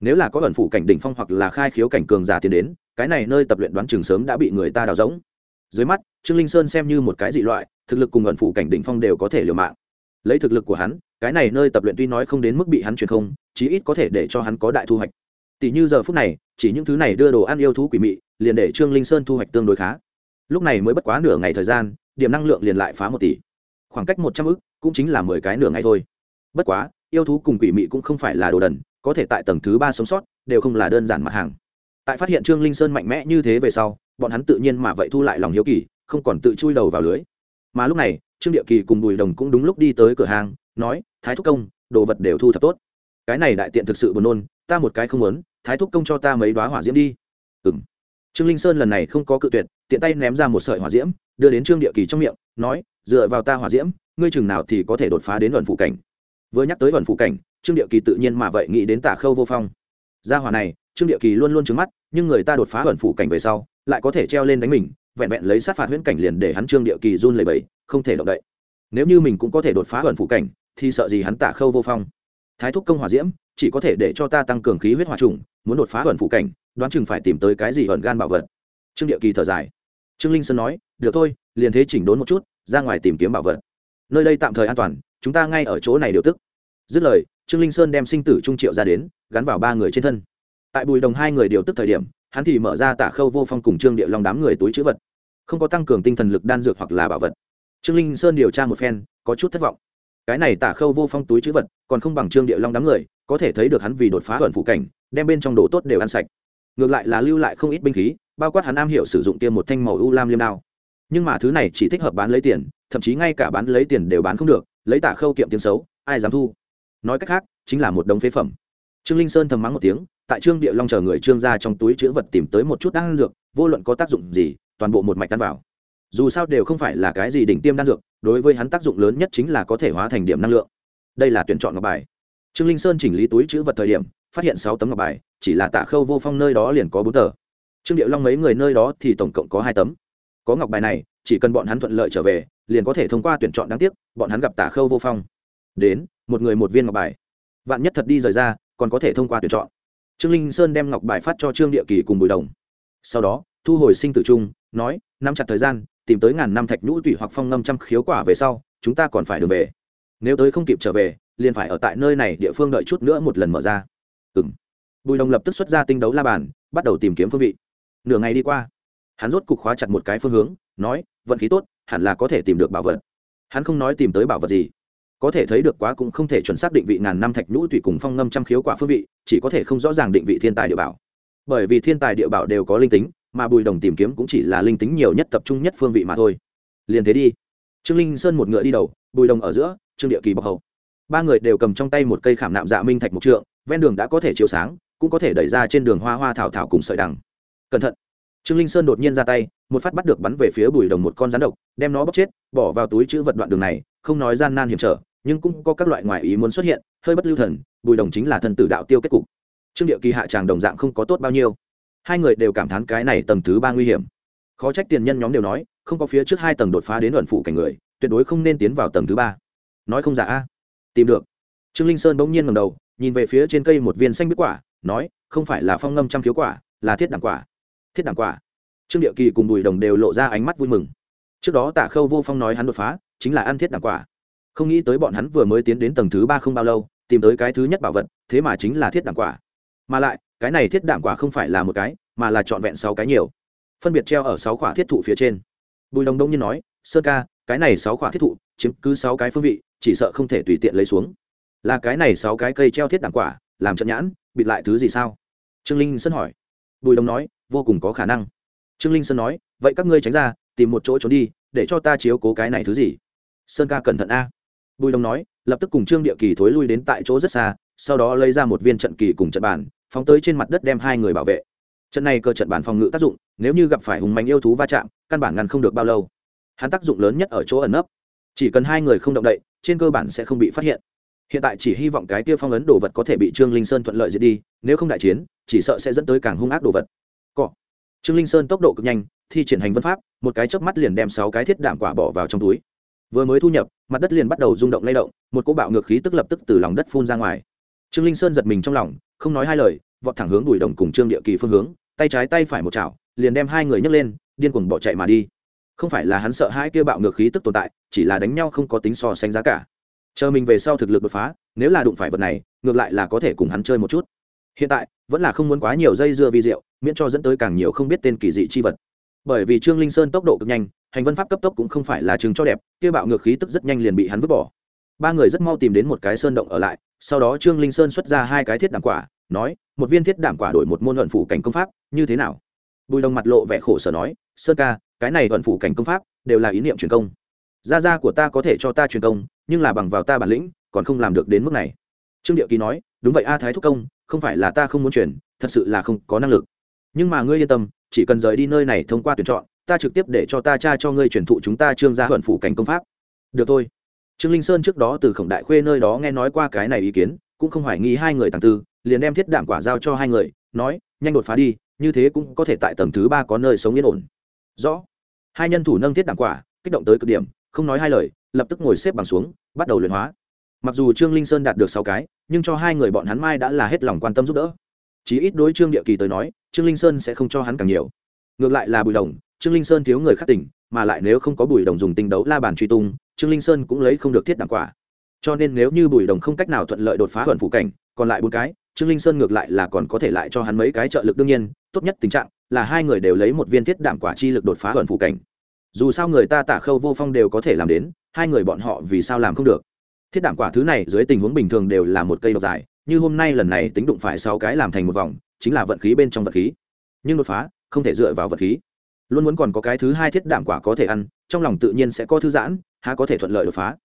Nếu là có ẩn phủ cảnh đỉnh phong hoặc là khai khiếu cảnh cường giả tiến đến, cái này nơi tập luyện đoán trường sớm đã bị người ta đào rỗng. Dưới mắt, trương linh sơn xem như một cái dị loại, thực lực cùng ẩn phủ cảnh đỉnh phong đều có thể liều mạng. Lấy thực lực của hắn, cái này nơi tập luyện tuy nói không đến mức bị hắn truyền không, chí ít có thể để cho hắn có đại thu hoạch. Tỷ như giờ phút này, chỉ những thứ này đưa đồ ăn yêu thú quỷ mị, liền để trương linh sơn thu hoạch tương đối khá. Lúc này mới bất quá nửa ngày thời gian, điểm năng lượng liền lại phá một tỷ khoảng cách một trăm ức, cũng chính là mười cái nửa ngày thôi. Bất quá, yêu thú cùng quỷ mị cũng không phải là đồ đần, có thể tại tầng thứ ba sống sót, đều không là đơn giản mặt hàng. Tại phát hiện trương linh sơn mạnh mẽ như thế về sau, bọn hắn tự nhiên mà vậy thu lại lòng hiếu kỳ, không còn tự chui đầu vào lưới. Mà lúc này, trương địa kỳ cùng bùi đồng cũng đúng lúc đi tới cửa hàng, nói, thái thúc công, đồ vật đều thu thập tốt. Cái này đại tiện thực sự buồn nôn, ta một cái không muốn, thái thúc công cho ta mấy đoá hỏa diễm đi. Ừ m trương linh sơn lần này không có cự tuyệt, tiện tay ném ra một sợi hỏa diễm, đưa đến trương địa kỳ trong miệng, nói dựa vào ta hỏa diễm, ngươi chừng nào thì có thể đột phá đến luận phụ cảnh. Vừa nhắc tới luận phụ cảnh, trương địa kỳ tự nhiên mà vậy nghĩ đến tả khâu vô phong. Gia hỏa này, trương địa kỳ luôn luôn trứng mắt, nhưng người ta đột phá luận phụ cảnh về sau, lại có thể treo lên đánh mình, vẹn vẹn lấy sát phạt huyễn cảnh liền để hắn trương địa kỳ run lẩy bẩy, không thể động đậy. Nếu như mình cũng có thể đột phá luận phụ cảnh, thì sợ gì hắn tả khâu vô phong? Thái thúc công hỏa diễm, chỉ có thể để cho ta tăng cường khí huyết hòa trùng, muốn đột phá luận phụ cảnh, đoán chừng phải tìm tới cái gì ẩn gan bảo vật. Trương địa kỳ thở dài. Trương linh sơn nói, được thôi, liền thế chỉnh đốn một chút ra ngoài tìm kiếm bảo vật. Nơi đây tạm thời an toàn, chúng ta ngay ở chỗ này điều tức. Dứt lời, trương linh sơn đem sinh tử trung triệu ra đến, gắn vào ba người trên thân. Tại bùi đồng hai người điều tức thời điểm, hắn thì mở ra tả khâu vô phong cùng trương địa long đám người túi chữ vật. Không có tăng cường tinh thần lực đan dược hoặc là bảo vật. Trương linh sơn điều tra một phen, có chút thất vọng. Cái này tả khâu vô phong túi chữ vật, còn không bằng trương địa long đám người, có thể thấy được hắn vì đột phá ẩn phụ cảnh, đem bên trong đồ tốt đều ăn sạch. Ngược lại là lưu lại không ít binh khí, bao quát hắn am hiểu sử dụng tiêm một thanh màu u lam liêm đao nhưng mà thứ này chỉ thích hợp bán lấy tiền, thậm chí ngay cả bán lấy tiền đều bán không được, lấy tả khâu kiệm tiếng xấu, ai dám thu? Nói cách khác, chính là một đống phế phẩm. Trương linh sơn thầm mắng một tiếng, tại trương địa long chờ người trương ra trong túi chữ vật tìm tới một chút đan dược, vô luận có tác dụng gì, toàn bộ một mạch tan vào. Dù sao đều không phải là cái gì đỉnh tiêm đan dược, đối với hắn tác dụng lớn nhất chính là có thể hóa thành điểm năng lượng. Đây là tuyển chọn ngọc bài. Trương linh sơn chỉnh lý túi chữ vật thời điểm, phát hiện sáu tấm ngọc bài, chỉ là tạ khâu vô phong nơi đó liền có bốn tờ. Trương điệu long mấy người nơi đó thì tổng cộng có hai tấm có ngọc bài này, chỉ cần bọn hắn thuận lợi trở về, liền có thể thông qua tuyển chọn đáng tiếc, bọn hắn gặp tả khâu vô phong. Đến, một người một viên ngọc bài. Vạn nhất thật đi rời ra, còn có thể thông qua tuyển chọn. Trương linh sơn đem ngọc bài phát cho trương địa kỳ cùng bùi đồng. Sau đó, thu hồi sinh tử trung, nói, nắm chặt thời gian, tìm tới ngàn năm thạch nhũ tùy hoặc phong ngâm trăm khiếu quả về sau, chúng ta còn phải đường về. Nếu tới không kịp trở về, liền phải ở tại nơi này địa phương đợi chút nữa một lần mở ra. Ừng bùi đồng lập tức xuất ra tinh đấu la bàn, bắt đầu tìm kiếm phương vị. Nửa ngày đi qua hắn rốt cục khóa chặt một cái phương hướng, nói, vận khí tốt, hẳn là có thể tìm được bảo vật. Hắn không nói tìm tới bảo vật gì. Có thể thấy được quá cũng không thể chuẩn xác định vị ngàn năm thạch nhũ tùy cùng phong ngâm trăm khiếu quả phương vị, chỉ có thể không rõ ràng định vị thiên tài địa bảo. Bởi vì thiên tài địa bảo đều có linh tính, mà bùi đồng tìm kiếm cũng chỉ là linh tính nhiều nhất tập trung nhất phương vị mà thôi. Liền thế đi. Trương linh sơn một ngựa đi đầu, bùi đồng ở giữa, trương địa kỳ bọc hậu ba người đều cầm trong tay một cây khảm nạm dạ minh thạch mục trượng, ven đường đã có thể chiếu sáng, cũng có thể đẩy ra trên đường hoa hoa thảo thảo cùng sợi đằng. Cẩn thận trương linh sơn đột nhiên ra tay, một phát bắt được bắn về phía bùi đồng một con rắn độc, đem nó bóc chết, bỏ vào túi chữ vật đoạn đường này, không nói gian nan hiểm trở, nhưng cũng có các loại ngoại ý muốn xuất hiện, hơi bất lưu thần, bùi đồng chính là thần tử đạo tiêu kết cục. Trương địa kỳ hạ tràng đồng dạng không có tốt bao nhiêu. Hai người đều cảm thán cái này tầng thứ ba nguy hiểm. Khó trách tiền nhân nhóm đều nói, không có phía trước hai tầng đột phá đến luận phụ cảnh người, tuyệt đối không nên tiến vào tầng thứ ba. Nói không giả a. Tìm được. Trương linh sơn bỗng nhiên ngầm đầu, nhìn về phía trên cây một viên xanh biết quả, nói, không phải là phong ngâm trăm khiếu quả, là thiết đẳng quả thiết đẳng quả. Trương địa kỳ cùng bùi đồng đều lộ ra ánh mắt vui mừng. Trước đó tả khâu vô phong nói hắn đột phá, chính là ăn thiết đẳng quả. Không nghĩ tới bọn hắn vừa mới tiến đến tầng thứ ba không bao lâu, tìm tới cái thứ nhất bảo vật, thế mà chính là thiết đảng quả. Mà lại, cái này thiết đảng quả không phải là một cái, mà là trọn vẹn sáu cái nhiều. Phân biệt treo ở sáu quả thiết thụ phía trên. Bùi đồng đông như nói, sơn ca, cái này sáu quả thiết thụ, chiếm cứ sáu cái phương vị, chỉ sợ không thể tùy tiện lấy xuống. Là cái này sáu cái cây treo thiết đảng quả, làm trận nhãn, bịt lại thứ gì sao? Trương linh sân hỏi. Bùi đồng nói vô cùng có khả năng. Trương linh sơn nói, vậy các ngươi tránh ra, tìm một chỗ trốn đi, để cho ta chiếu cố cái này thứ gì? Sơn ca cẩn thận a. Bùi đồng nói, lập tức cùng trương địa kỳ thối lui đến tại chỗ rất xa, sau đó lấy ra một viên trận kỳ cùng trận bàn, phóng tới trên mặt đất đem hai người bảo vệ. Trận này cơ trận bản phòng ngự tác dụng, nếu như gặp phải hùng mạnh yêu thú va chạm, căn bản ngăn không được bao lâu. Hắn tác dụng lớn nhất ở chỗ ẩn nấp. Chỉ cần hai người không động đậy, trên cơ bản sẽ không bị phát hiện. Hiện tại chỉ hy vọng cái tiêu phong ấn đồ vật có thể bị trương linh sơn thuận lợi diệt đi, nếu không đại chiến, chỉ sợ sẽ dẫn tới càng hung ác đồ vật trương linh sơn tốc độ cực nhanh, thi triển hành vân pháp, một cái chớp mắt liền đem sáu cái thiết đạm quả bỏ vào trong túi. Vừa mới thu nhập, mặt đất liền bắt đầu rung động lay động, một cỗ bạo ngược khí tức lập tức từ lòng đất phun ra ngoài. Trương linh sơn giật mình trong lòng, không nói hai lời, vọt thẳng hướng đùi đồng cùng trương địa kỳ phương hướng, tay trái tay phải một chảo, liền đem hai người nhấc lên, điên cuồng bỏ chạy mà đi. Không phải là hắn sợ hai kia bạo ngược khí tức tồn tại, chỉ là đánh nhau không có tính so sánh giá cả. Chờ mình về sau thực lực đột phá, nếu là đụng phải vật này, ngược lại là có thể cùng hắn chơi một chút hiện tại, vẫn là không muốn quá nhiều dây dưa vi diệu, miễn cho dẫn tới càng nhiều không biết tên kỳ dị chi vật. Bởi vì trương linh sơn tốc độ cực nhanh, hành vân pháp cấp tốc cũng không phải là chứng cho đẹp, kia bạo ngược khí tức rất nhanh liền bị hắn vứt bỏ. Ba người rất mau tìm đến một cái sơn động ở lại, sau đó trương linh sơn xuất ra hai cái thiết đảm quả, nói, một viên thiết đảm quả đổi một môn luận phủ cảnh công pháp, như thế nào? Bùi đồng mặt lộ vẻ khổ sở nói, sơn ca, cái này luận phủ cảnh công pháp đều là ý niệm truyền công. Gia gia của ta có thể cho ta truyền công, nhưng là bằng vào ta bản lĩnh, còn không làm được đến mức này. Trương điệu ký nói, đúng vậy a thái thúc công không phải là ta không muốn chuyển, thật sự là không có năng lực. Nhưng mà ngươi yên tâm chỉ cần rời đi nơi này thông qua tuyển chọn ta trực tiếp để cho ta cha cho ngươi truyền thụ chúng ta trương gia huận phủ cảnh công pháp. Được thôi. Trương linh sơn trước đó từ khổng đại khuê nơi đó nghe nói qua cái này ý kiến cũng không hoài nghi hai người tàng tư liền đem thiết đảm quả giao cho hai người nói nhanh đột phá đi như thế cũng có thể tại tầng thứ ba có nơi sống yên ổn. Rõ. Hai nhân thủ nâng thiết đảm quả kích động tới cực điểm không nói hai lời lập tức ngồi xếp bằng xuống bắt đầu luyện hóa mặc dù trương linh sơn đạt được sáu cái, nhưng cho hai người bọn hắn mai đã là hết lòng quan tâm giúp đỡ. Chí ít đối trương địa kỳ tới nói, trương linh sơn sẽ không cho hắn càng nhiều. Ngược lại là bùi đồng, trương linh sơn thiếu người khắc tỉnh, mà lại nếu không có bùi đồng dùng tinh đấu la bàn truy tung, trương linh sơn cũng lấy không được thiết đảm quả. Cho nên nếu như bùi đồng không cách nào thuận lợi đột phá thuận phủ cảnh, còn lại bốn cái, trương linh sơn ngược lại là còn có thể lại cho hắn mấy cái trợ lực đương nhiên, tốt nhất tình trạng là hai người đều lấy một viên thiết đạm quả chi lực đột phá thuận phủ cảnh. Dù sao người ta tả khâu vô phong đều có thể làm đến, hai người bọn họ vì sao làm không được? Thiết đạm quả thứ này dưới tình huống bình thường đều là một cây độc dài như hôm nay lần này tính đụng phải sáu cái làm thành một vòng, chính là vận khí bên trong vật khí. Nhưng đột phá, không thể dựa vào vật khí. Luôn muốn còn có cái thứ hai thiết đạm quả có thể ăn, trong lòng tự nhiên sẽ có thư giãn, há có thể thuận lợi đột phá.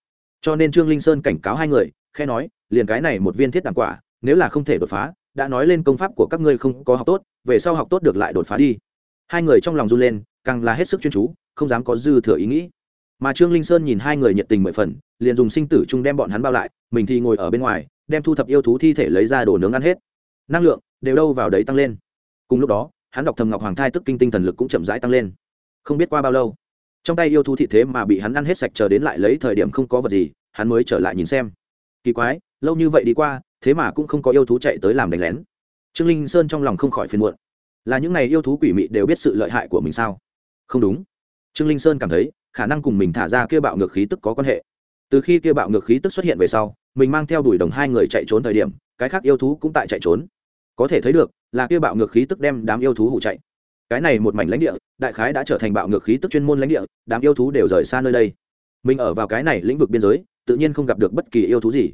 Cho nên trương linh sơn cảnh cáo hai người khe nói, liền cái này một viên thiết đạm quả, nếu là không thể đột phá, đã nói lên công pháp của các ngươi không có học tốt, về sau học tốt được lại đột phá đi. Hai người trong lòng run lên, càng là hết sức chuyên chú, không dám có dư thừa ý nghĩ mà trương linh sơn nhìn hai người nhiệt tình mười phần, liền dùng sinh tử chung đem bọn hắn bao lại, mình thì ngồi ở bên ngoài, đem thu thập yêu thú thi thể lấy ra đồ nướng ăn hết. Năng lượng đều đâu vào đấy tăng lên. Cùng lúc đó, hắn đọc thầm ngọc hoàng thai tức kinh tinh thần lực cũng chậm rãi tăng lên. Không biết qua bao lâu, trong tay yêu thú thị thế mà bị hắn ăn hết sạch chờ đến lại lấy thời điểm không có vật gì, hắn mới trở lại nhìn xem. Kỳ quái, lâu như vậy đi qua, thế mà cũng không có yêu thú chạy tới làm đánh lén. Trương linh sơn trong lòng không khỏi phiền muộn. Là những n à y yêu thú quỷ mị đều biết sự lợi hại của mình sao? Không đúng. Trương linh sơn cảm thấy khả năng cùng mình thả ra kia bạo ngược khí tức có quan hệ. Từ khi kia bạo ngược khí tức xuất hiện về sau, mình mang theo đuổi đồng hai người chạy trốn thời điểm, cái khác yêu thú cũng tại chạy trốn. Có thể thấy được, là kia bạo ngược khí tức đem đám yêu thú hụ chạy. Cái này một mảnh lãnh địa, đại khái đã trở thành bạo ngược khí tức chuyên môn lãnh địa, đám yêu thú đều rời xa nơi đây. Mình ở vào cái này lĩnh vực biên giới, tự nhiên không gặp được bất kỳ yêu thú gì.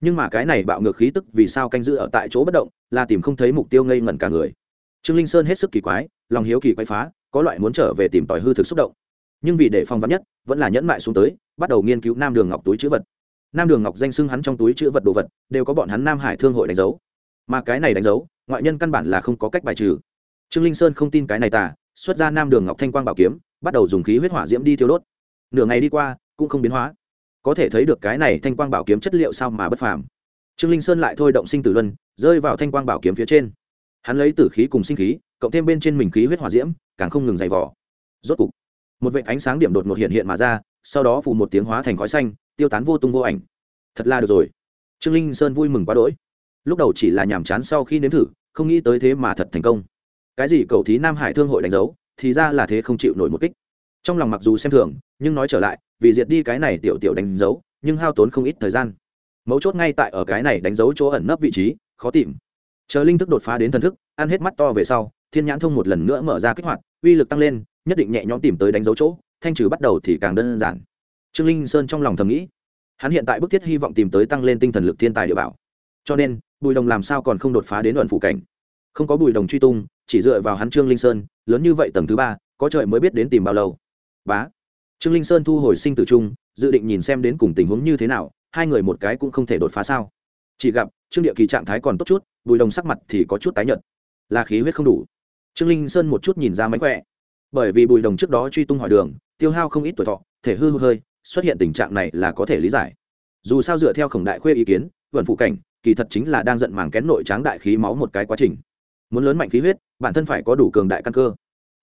Nhưng mà cái này bạo ngược khí tức vì sao canh giữ ở tại chỗ bất động, là tìm không thấy mục tiêu ngây ngẩn cả người. Trương linh sơn hết sức kỳ quái, lòng hiếu kỳ quay phá, có loại muốn trở về tìm tòi hư thực xúc động nhưng vì để phong vắn nhất, vẫn là nhẫn mại xuống tới, bắt đầu nghiên cứu nam đường ngọc túi chữ vật. Nam đường ngọc danh xưng hắn trong túi chữ vật đồ vật, đều có bọn hắn nam hải thương hội đánh dấu. Mà cái này đánh dấu, ngoại nhân căn bản là không có cách bài trừ. Trương linh sơn không tin cái này tả xuất ra nam đường ngọc thanh quang bảo kiếm, bắt đầu dùng khí huyết hỏa diễm đi thiêu đốt. Nửa ngày đi qua, cũng không biến hóa. Có thể thấy được cái này thanh quang bảo kiếm chất liệu sao mà bất phàm. Trương linh sơn lại thôi động sinh tử luân, rơi vào thanh quang bảo kiếm phía trên. Hắn lấy tử khí cùng sinh khí, cộng thêm bên trên mình khí huyết hỏa diễm, càng không ngừng dày vỏ rốt cục một vệt ánh sáng điểm đột ngột hiện hiện mà ra, sau đó phủ một tiếng hóa thành khói xanh, tiêu tán vô tung vô ảnh. Thật là được rồi. Trương linh sơn vui mừng quá đỗi. Lúc đầu chỉ là nhàm chán sau khi nếm thử, không nghĩ tới thế mà thật thành công. Cái gì cầu thí nam hải thương hội đánh dấu, thì ra là thế không chịu nổi một kích. Trong lòng mặc dù xem thường, nhưng nói trở lại, vì diệt đi cái này tiểu tiểu đánh dấu, nhưng hao tốn không ít thời gian. Mấu chốt ngay tại ở cái này đánh dấu chỗ ẩn nấp vị trí, khó tìm. Chờ linh thức đột phá đến thần thức, ăn hết mắt to về sau, thiên nhãn thông một lần nữa mở ra kích hoạt, uy lực tăng lên nhất định nhẹ nhõm tìm tới đánh dấu chỗ, thanh trừ bắt đầu thì càng đơn giản. Trương linh sơn trong lòng thầm nghĩ, hắn hiện tại bức thiết hy vọng tìm tới tăng lên tinh thần lực thiên tài địa bảo. Cho nên, bùi đồng làm sao còn không đột phá đến đoạn phụ cảnh? Không có bùi đồng truy tung, chỉ dựa vào hắn trương linh sơn, lớn như vậy tầng thứ ba, có trời mới biết đến tìm bao lâu. Bá. Trương linh sơn thu hồi sinh tử trung dự định nhìn xem đến cùng tình huống như thế nào, hai người một cái cũng không thể đột phá sao. Chỉ gặp, trương địa kỳ trạng thái còn tốt chút, bùi đồng sắc mặt thì có chút tái nhợt. Là khí huyết không đủ. Trương linh sơn một chút nhìn ra mánh khỏe bởi vì bùi đồng trước đó truy tung hỏi đường, tiêu hao không ít tuổi thọ, thể hư hư hơi, xuất hiện tình trạng này là có thể lý giải. Dù sao dựa theo khổng đại khuê ý kiến vận phụ cảnh, kỳ thật chính là đang giận màng kén nội tráng đại khí máu một cái quá trình. Muốn lớn mạnh khí huyết, bản thân phải có đủ cường đại căn cơ.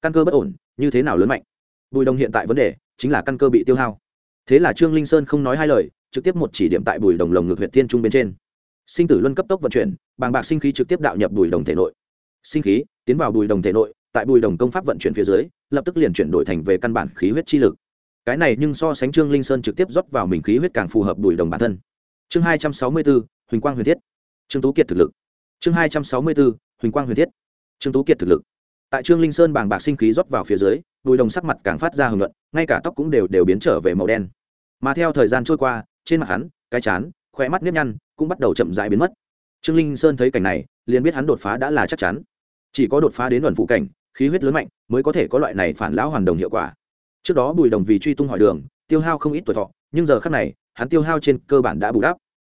Căn cơ bất ổn, như thế nào lớn mạnh? Bùi đồng hiện tại vấn đề, chính là căn cơ bị tiêu hao. Thế là trương linh sơn không nói hai lời, trực tiếp một chỉ điểm tại bùi đồng lồng ngực huyện thiên trung bên trên. Sinh tử luân cấp tốc vận chuyển, bàng bạc sinh khí trực tiếp đạo nhập bùi đồng thể nội. Sinh khí, tiến vào bùi đồng thể nội tại bùi đồng công pháp vận chuyển phía dưới, lập tức liền chuyển đổi thành về căn bản khí huyết chi lực. Cái này nhưng so sánh trương linh sơn trực tiếp rót vào mình khí huyết càng phù hợp bùi đồng bản thân. Chương hai trăm sáu mươi bốn, huỳnh quang huyền thiết. Trương tú kiệt thực lực. Chương hai trăm sáu mươi bốn, huỳnh quang huyền thiết. Trương tú kiệt thực lực. Tại trương linh sơn bàng bạc sinh khí rót vào phía dưới, bùi đồng sắc mặt càng phát ra hưởng luận ngay cả tóc cũng đều đều biến trở về màu đen. Mà theo thời gian trôi qua, trên mặt hắn, cái chán khoe mắt nếp nhăn cũng bắt đầu chậm rãi biến mất. Trương linh sơn thấy cảnh này, liền biết hắn đột phá đã là chắc chắn. Chỉ có đột phá đến luận phụ cảnh khí huyết lớn mạnh mới có thể có loại này phản lão hoàn đồng hiệu quả. Trước đó bùi đồng vì truy tung hỏi đường, tiêu hao không ít tuổi thọ, nhưng giờ khác này, hắn tiêu hao trên cơ bản đã bù đắp.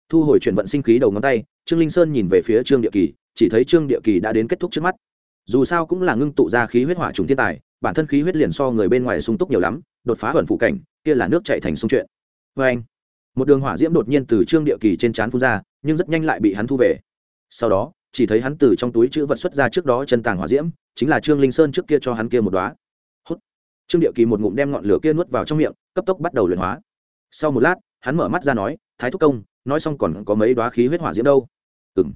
Thu hồi chuyển vận sinh khí đầu ngón tay, trương linh sơn nhìn về phía trương địa kỳ, chỉ thấy trương địa kỳ đã đến kết thúc trước mắt. Dù sao cũng là ngưng tụ ra khí huyết hỏa trùng thiên tài, bản thân khí huyết liền so người bên ngoài sung túc nhiều lắm, đột phá ẩn phụ cảnh, kia là nước chạy thành sung chuyện. Vê anh, một đường hỏa diễm đột nhiên từ trương địa kỳ trên trán phun ra, nhưng rất nhanh lại bị hắn thu về. Sau đó chỉ thấy hắn từ trong túi chữ vật xuất ra trước đó chân tàng hỏa diễm, chính là trương linh sơn trước kia cho hắn kia một đoá hút. Trương địa kỳ một ngụm đem ngọn lửa kia nuốt vào trong miệng, cấp tốc bắt đầu luyện hóa. Sau một lát, hắn mở mắt ra nói, thái thúc công, nói xong còn có mấy đoá khí huyết hỏa diễm đâu. Ừng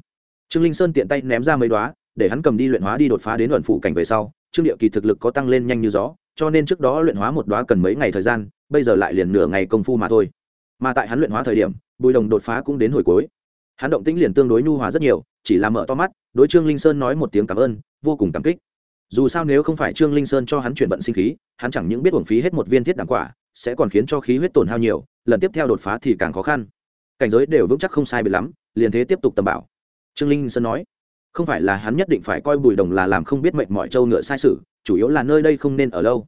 trương linh sơn tiện tay ném ra mấy đoá để hắn cầm đi luyện hóa đi đột phá đến luận phụ cảnh về sau, trương địa kỳ thực lực có tăng lên nhanh như gió, cho nên trước đó luyện hóa một đoá cần mấy ngày thời gian, bây giờ lại liền nửa ngày công phu mà thôi. Mà tại hắn luyện hóa thời điểm, bùi đồng đột phá cũng đến hồi cuối. Hắn động tĩnh liền tương đối nhu hòa rất nhiều chỉ là mở to mắt, đối trương linh sơn nói một tiếng cảm ơn, vô cùng cảm kích. Dù sao nếu không phải trương linh sơn cho hắn chuyển vận sinh khí, hắn chẳng những biết uổng phí hết một viên thiết đảng quả, sẽ còn khiến cho khí huyết tổn hao nhiều, lần tiếp theo đột phá thì càng khó khăn. Cảnh giới đều vững chắc không sai bị lắm, liền thế tiếp tục tầm bảo. Trương linh sơn nói, không phải là hắn nhất định phải coi bùi đồng là làm không biết mệnh mọi trâu ngựa sai sự, chủ yếu là nơi đây không nên ở lâu.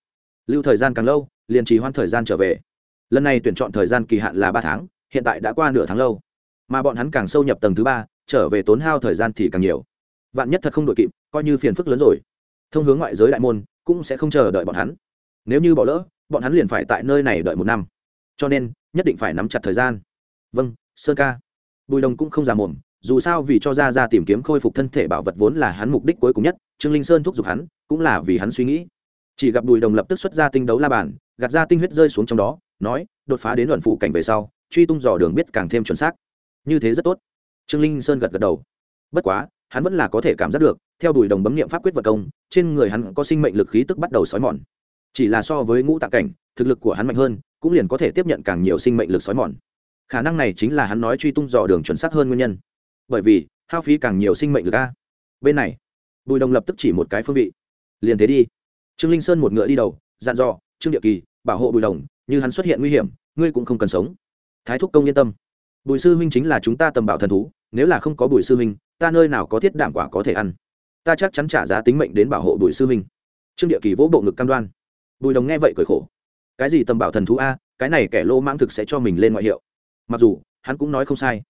Lưu thời gian càng lâu, liền trì hoãn thời gian trở về. Lần này tuyển chọn thời gian kỳ hạn là ba tháng, hiện tại đã qua nửa tháng lâu. Mà bọn hắn càng sâu nhập tầng thứ ba trở về tốn hao thời gian thì càng nhiều. Vạn nhất thật không đội kịp, coi như phiền phức lớn rồi. Thông hướng ngoại giới đại môn, cũng sẽ không chờ đợi bọn hắn. Nếu như bỏ lỡ, bọn hắn liền phải tại nơi này đợi một năm. Cho nên, nhất định phải nắm chặt thời gian. Vâng sơn ca. Bùi đồng cũng không già mồm dù sao vì cho ra ra tìm kiếm khôi phục thân thể bảo vật vốn là hắn mục đích cuối cùng nhất, trương linh sơn thúc giục hắn, cũng là vì hắn suy nghĩ. Chỉ gặp bùi đồng lập tức xuất ra tinh đấu la bàn, gạt ra tinh huyết rơi xuống trong đó, nói, đột phá đến luận phụ cảnh về sau, truy tung dò đường biết càng thêm chuẩn xác. Như thế rất tốt trương linh sơn gật gật đầu. Bất quá, hắn vẫn là có thể cảm giác được, theo đùi đồng bấm nghiệm pháp quyết vật công, trên người hắn có sinh mệnh lực khí tức bắt đầu xói mòn. Chỉ là so với ngũ tạ cảnh, thực lực của hắn mạnh hơn, cũng liền có thể tiếp nhận càng nhiều sinh mệnh lực xói mòn. Khả năng này chính là hắn nói truy tung dò đường chuẩn xác hơn nguyên nhân. Bởi vì, hao phí càng nhiều sinh mệnh lực a. Bên này, bùi đồng lập tức chỉ một cái phương vị. Liền thế đi. Trương linh sơn một ngựa đi đầu, dặn dò, trương địa kỳ, bảo hộ bùi đồng, như hắn xuất hiện nguy hiểm, ngươi cũng không cần sống. Thái thúc công yên tâm. Bùi sư huynh chính là chúng ta tầm bảo thần thú nếu là không có bùi sư huynh, ta nơi nào có thiết đảm quả có thể ăn? Ta chắc chắn trả giá tính mệnh đến bảo hộ bùi sư huynh. Trương địa kỳ vỗ bộ ngực cam đoan. Bùi đồng nghe vậy cười khổ. Cái gì tầm bảo thần thú a, cái này kẻ lô mãng thực sẽ cho mình lên ngoại hiệu. Mặc dù, hắn cũng nói không sai.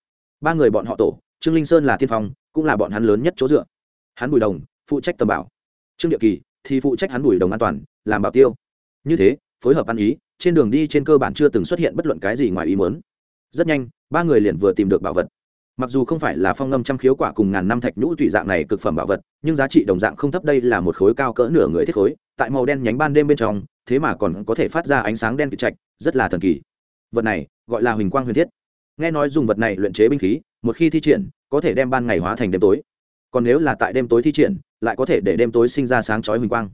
Ba người bọn họ tổ, trương linh sơn là tiên phong, cũng là bọn hắn lớn nhất chỗ dựa. Hắn bùi đồng, phụ trách tầm bảo. Trương địa kỳ thì phụ trách hắn bùi đồng an toàn, làm bảo tiêu. Như thế, phối hợp ăn ý, trên đường đi trên cơ bản chưa từng xuất hiện bất luận cái gì ngoài ý muốn. Rất nhanh, ba người liền vừa tìm được bảo vật mặc dù không phải là phong ngâm trăm khiếu quả cùng ngàn năm thạch nhũ tùy dạng này cực phẩm bảo vật, nhưng giá trị đồng dạng không thấp đây là một khối cao cỡ nửa người thiết khối, tại màu đen nhánh ban đêm bên trong, thế mà còn có thể phát ra ánh sáng đen kịt trạch, rất là thần kỳ. Vật này, gọi là huỳnh quang huyền thiết. Nghe nói dùng vật này luyện chế binh khí, một khi thi triển, có thể đem ban ngày hóa thành đêm tối. Còn nếu là tại đêm tối thi triển, lại có thể để đêm tối sinh ra sáng chói huỳnh quang.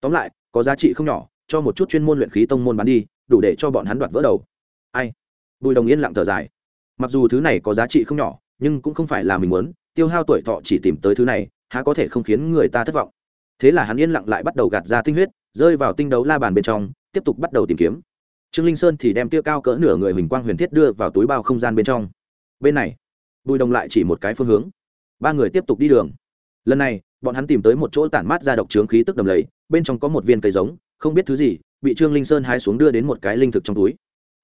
Tóm lại, có giá trị không nhỏ, cho một chút chuyên môn luyện khí tông môn bán đi, đủ để cho bọn hắn đoạt vỡ đầu. Ai? Bùi đồng yên lặng thở dài mặc dù thứ này có giá trị không nhỏ, nhưng cũng không phải là mình muốn, tiêu hao tuổi thọ chỉ tìm tới thứ này, há có thể không khiến người ta thất vọng. Thế là hắn yên lặng lại bắt đầu gạt ra tinh huyết, rơi vào tinh đấu la bàn bên trong, tiếp tục bắt đầu tìm kiếm. Trương linh sơn thì đem tia cao cỡ nửa người huỳnh quang huyền thiết đưa vào túi bao không gian bên trong. Bên này, bùi đồng lại chỉ một cái phương hướng. Ba người tiếp tục đi đường. Lần này, bọn hắn tìm tới một chỗ tản mát ra độc trướng khí tức đầm lầy, bên trong có một viên cây giống, không biết thứ gì, bị trương linh sơn hái xuống đưa đến một cái linh thực trong túi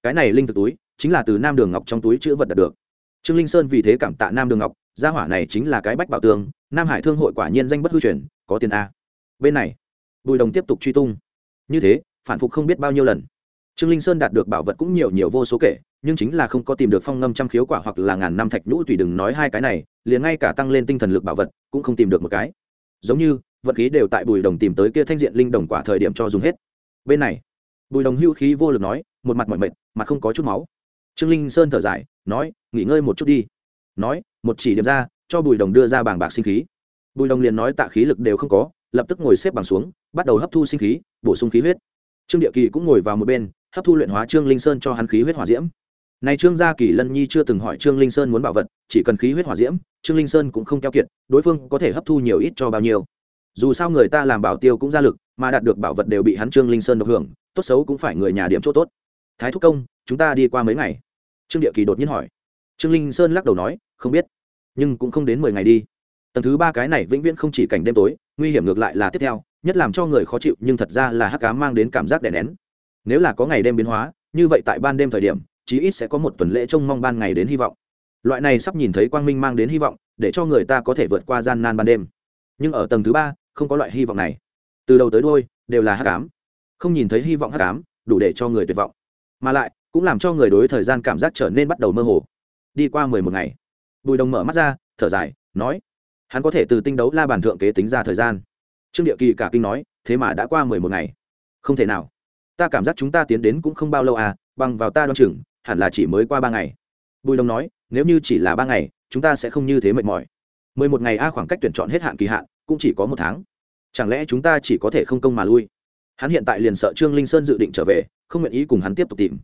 cái này linh thực túi, chính là từ nam đường ngọc trong túi chữ vật đạt được. Trương linh sơn vì thế cảm tạ nam đường ngọc, gia hỏa này chính là cái bách bảo tường, nam hải thương hội quả nhiên danh bất hư truyền, có tiền a. Bên này, bùi đồng tiếp tục truy tung. Như thế, phản phục không biết bao nhiêu lần. Trương linh sơn đạt được bảo vật cũng nhiều nhiều vô số kể, nhưng chính là không có tìm được phong ngâm trăm khiếu quả hoặc là ngàn năm thạch nhũ tùy đừng nói hai cái này, liền ngay cả tăng lên tinh thần lực bảo vật cũng không tìm được một cái. Giống như, vật khí đều tại bùi đồng tìm tới kia thanh diện linh đồng quả thời điểm cho dùng hết. Bên này, bùi đồng hưu khí vô lực nói, một mặt mọi mệt mà không có chút máu. Trương linh sơn thở dài, nói, nghỉ ngơi một chút đi. Nói, một chỉ điểm ra, cho bùi đồng đưa ra bảng bạc sinh khí. Bùi đồng liền nói tạ khí lực đều không có, lập tức ngồi xếp bằng xuống, bắt đầu hấp thu sinh khí, bổ sung khí huyết. Trương địa kỳ cũng ngồi vào một bên, hấp thu luyện hóa trương linh sơn cho hắn khí huyết hỏa diễm. Này trương gia kỳ lân nhi chưa từng hỏi trương linh sơn muốn bảo vật, chỉ cần khí huyết hỏa diễm, trương linh sơn cũng không keo kiệt, đối phương có thể hấp thu nhiều ít cho bao nhiêu. Dù sao người ta làm bảo tiêu cũng ra lực, mà đạt được bảo vật đều bị hắn trương linh sơn độc hưởng, tốt xấu cũng phải người nhà điểm chỗ tốt thái thúc công, chúng ta đi qua mấy ngày? Trương địa kỳ đột nhiên hỏi. Trương linh sơn lắc đầu nói, không biết. Nhưng cũng không đến mười ngày đi. Tầng thứ ba cái này vĩnh viễn không chỉ cảnh đêm tối, nguy hiểm ngược lại là tiếp theo, nhất làm cho người khó chịu, nhưng thật ra là hắc cá mang đến cảm giác đè nén. Nếu là có ngày đêm biến hóa, như vậy tại ban đêm thời điểm, chí ít sẽ có một tuần lễ trông mong ban ngày đến hy vọng. Loại này sắp nhìn thấy quang minh mang đến hy vọng, để cho người ta có thể vượt qua gian nan ban đêm. Nhưng ở tầng thứ ba, không có loại hy vọng này. Từ đầu tới đôi đều là hắc ám. Không nhìn thấy hy vọng hắc ám, đủ để cho người tuyệt vọng mà lại cũng làm cho người đối thời gian cảm giác trở nên bắt đầu mơ hồ. Đi qua mười một ngày, bùi đồng mở mắt ra, thở dài, nói, hắn có thể từ tinh đấu la bàn thượng kế tính ra thời gian. Trương địa kỳ cả kinh nói, thế mà đã qua mười một ngày. Không thể nào. Ta cảm giác chúng ta tiến đến cũng không bao lâu à bằng vào ta đ o a n chừng, hẳn là chỉ mới qua ba ngày. Bùi đồng nói, nếu như chỉ là ba ngày, chúng ta sẽ không như thế mệt mỏi. Mười một ngày a khoảng cách tuyển chọn hết hạn kỳ hạn, cũng chỉ có một tháng. Chẳng lẽ chúng ta chỉ có thể không công mà lui? Hắn hiện tại liền sợ trương linh sơn dự định trở về, không nguyện ý cùng hắn tiếp tục tìm.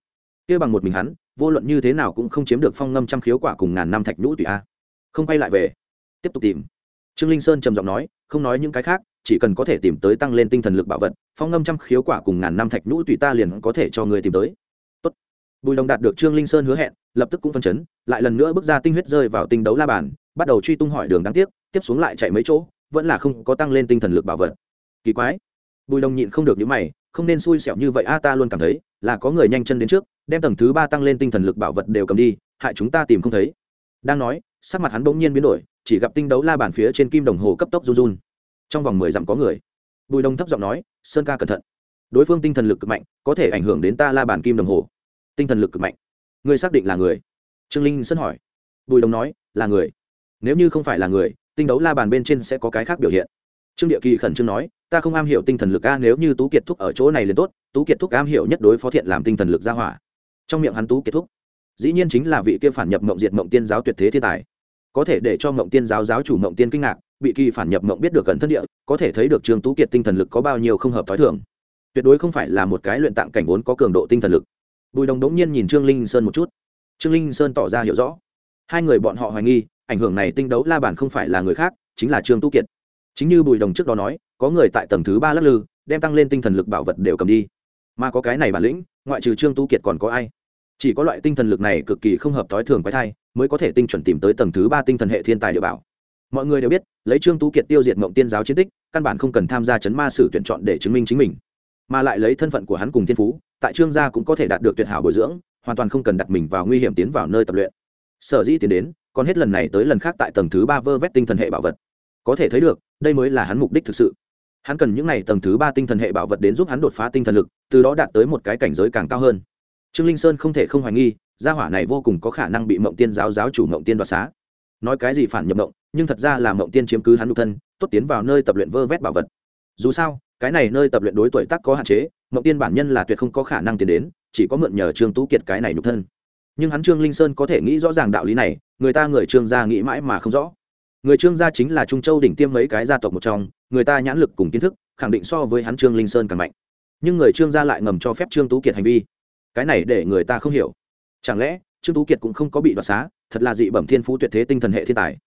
Kia bằng một mình hắn, vô luận như thế nào cũng không chiếm được phong ngâm trăm khiếu quả cùng ngàn năm thạch nhũ tùy a. Không quay lại về, tiếp tục tìm. Trương linh sơn trầm giọng nói, không nói những cái khác, chỉ cần có thể tìm tới tăng lên tinh thần lực bảo vật, phong ngâm trăm khiếu quả cùng ngàn năm thạch nhũ tùy ta liền có thể cho người tìm tới. Tốt. bùi đồng đạt được trương linh sơn hứa hẹn, lập tức cũng phân chấn, lại lần nữa bước ra tinh huyết rơi vào tinh đấu la bàn, bắt đầu truy tung hỏi đường đáng tiếc, tiếp xuống lại chạy mấy chỗ, vẫn là không có tăng lên tinh thần lực bảo vật. Kỳ quái bùi đồng nhịn không được những mày, không nên xui xẻo như vậy, a, ta luôn cảm thấy là có người nhanh chân đến trước, đem tầng thứ ba tăng lên tinh thần lực bảo vật đều cầm đi, hại chúng ta tìm không thấy. Đang nói, sắc mặt hắn bỗng nhiên biến đổi, chỉ gặp tinh đấu la bàn phía trên kim đồng hồ cấp tốc run run. Trong vòng mười dặm có người. Bùi đông thấp giọng nói, sơn ca cẩn thận. Đối phương tinh thần lực cực mạnh, có thể ảnh hưởng đến ta la bàn kim đồng hồ. Tinh thần lực cực mạnh. Người xác định là người? Trương linh sơn hỏi. Bùi đông nói, là người. Nếu như không phải là người, tinh đấu la bàn bên trên sẽ có cái khác biểu hiện. Trương địa kỳ khẩn trương nói ta không am hiểu tinh thần lực a, nếu như tú kiệt thúc ở chỗ này liền tốt, tú kiệt thúc am hiểu nhất đối phó thiện làm tinh thần lực ra hỏa. Trong miệng hắn tú kiệt thúc, dĩ nhiên chính là vị kia phản nhập mộng diệt mộng tiên giáo tuyệt thế thiên tài. Có thể để cho mộng tiên giáo giáo chủ mộng tiên kinh ngạc, bị kỳ phản nhập mộng biết được gần thân địa, có thể thấy được trương tú kiệt tinh thần lực có bao nhiêu không hợp t h ó i thường. Tuyệt đối không phải là một cái luyện tạng cảnh vốn có cường độ tinh thần lực. Bùi đồng đống nhiên nhìn trương linh sơn một chút. Trương linh sơn tỏ ra hiểu rõ. Hai người bọn họ hoài nghi, ảnh hưởng này tinh đấu la bàn không phải là người khác, chính là trương tú kiệt. Chính như bùi đồng trước đó nói có người tại tầng thứ ba lắc lư, đem tăng lên tinh thần lực bảo vật đều cầm đi. Mà có cái này bản lĩnh, ngoại trừ trương tu kiệt còn có ai? Chỉ có loại tinh thần lực này cực kỳ không hợp t ố i thường quái thai, mới có thể tinh chuẩn tìm tới tầng thứ ba tinh thần hệ thiên tài địa bảo. Mọi người đều biết, lấy trương tu kiệt tiêu diệt mộng tiên giáo chiến tích, căn bản không cần tham gia chấn ma sử tuyển chọn để chứng minh chính mình. Mà lại lấy thân phận của hắn cùng thiên phú, tại trương gia cũng có thể đạt được tuyệt hảo bồi dưỡng, hoàn toàn không cần đặt mình vào nguy hiểm tiến vào nơi tập luyện. Sở dĩ tiến đến, còn hết lần này tới lần khác tại tầng thứ ba vơ vét tinh thần hệ bảo vật. Có thể thấy được, đây mới là hắn mục đích thực sự hắn cần những n à y tầng thứ ba tinh thần hệ bảo vật đến giúp hắn đột phá tinh thần lực, từ đó đạt tới một cái cảnh giới càng cao hơn. Trương linh sơn không thể không hoài nghi, gia hỏa này vô cùng có khả năng bị mộng tiên giáo giáo chủ mộng tiên đoạt xá. Nói cái gì phản nhập mộng nhưng thật ra là mộng tiên chiếm cứ hắn độc thân, tốt tiến vào nơi tập luyện vơ vét bảo vật. Dù sao, cái này nơi tập luyện đối tuổi tác có hạn chế, mộng tiên bản nhân là tuyệt không có khả năng tiến đến, chỉ có mượn nhờ trương tú kiệt cái này nhục thân. Nhưng hắn trương linh sơn có thể nghĩ rõ ràng đạo lý này, người ta người trương gia nghĩ mãi mà không rõ người trương gia chính là trung châu đỉnh tiêm mấy cái gia tộc một trong, người ta nhãn lực cùng kiến thức, khẳng định so với hắn trương linh sơn càng mạnh. Nhưng người trương gia lại ngầm cho phép trương tú kiệt hành vi. Cái này để người ta không hiểu. Chẳng lẽ, trương tú kiệt cũng không có bị đoạt xá, thật là dị bẩm thiên phú tuyệt thế tinh thần hệ thiên tài.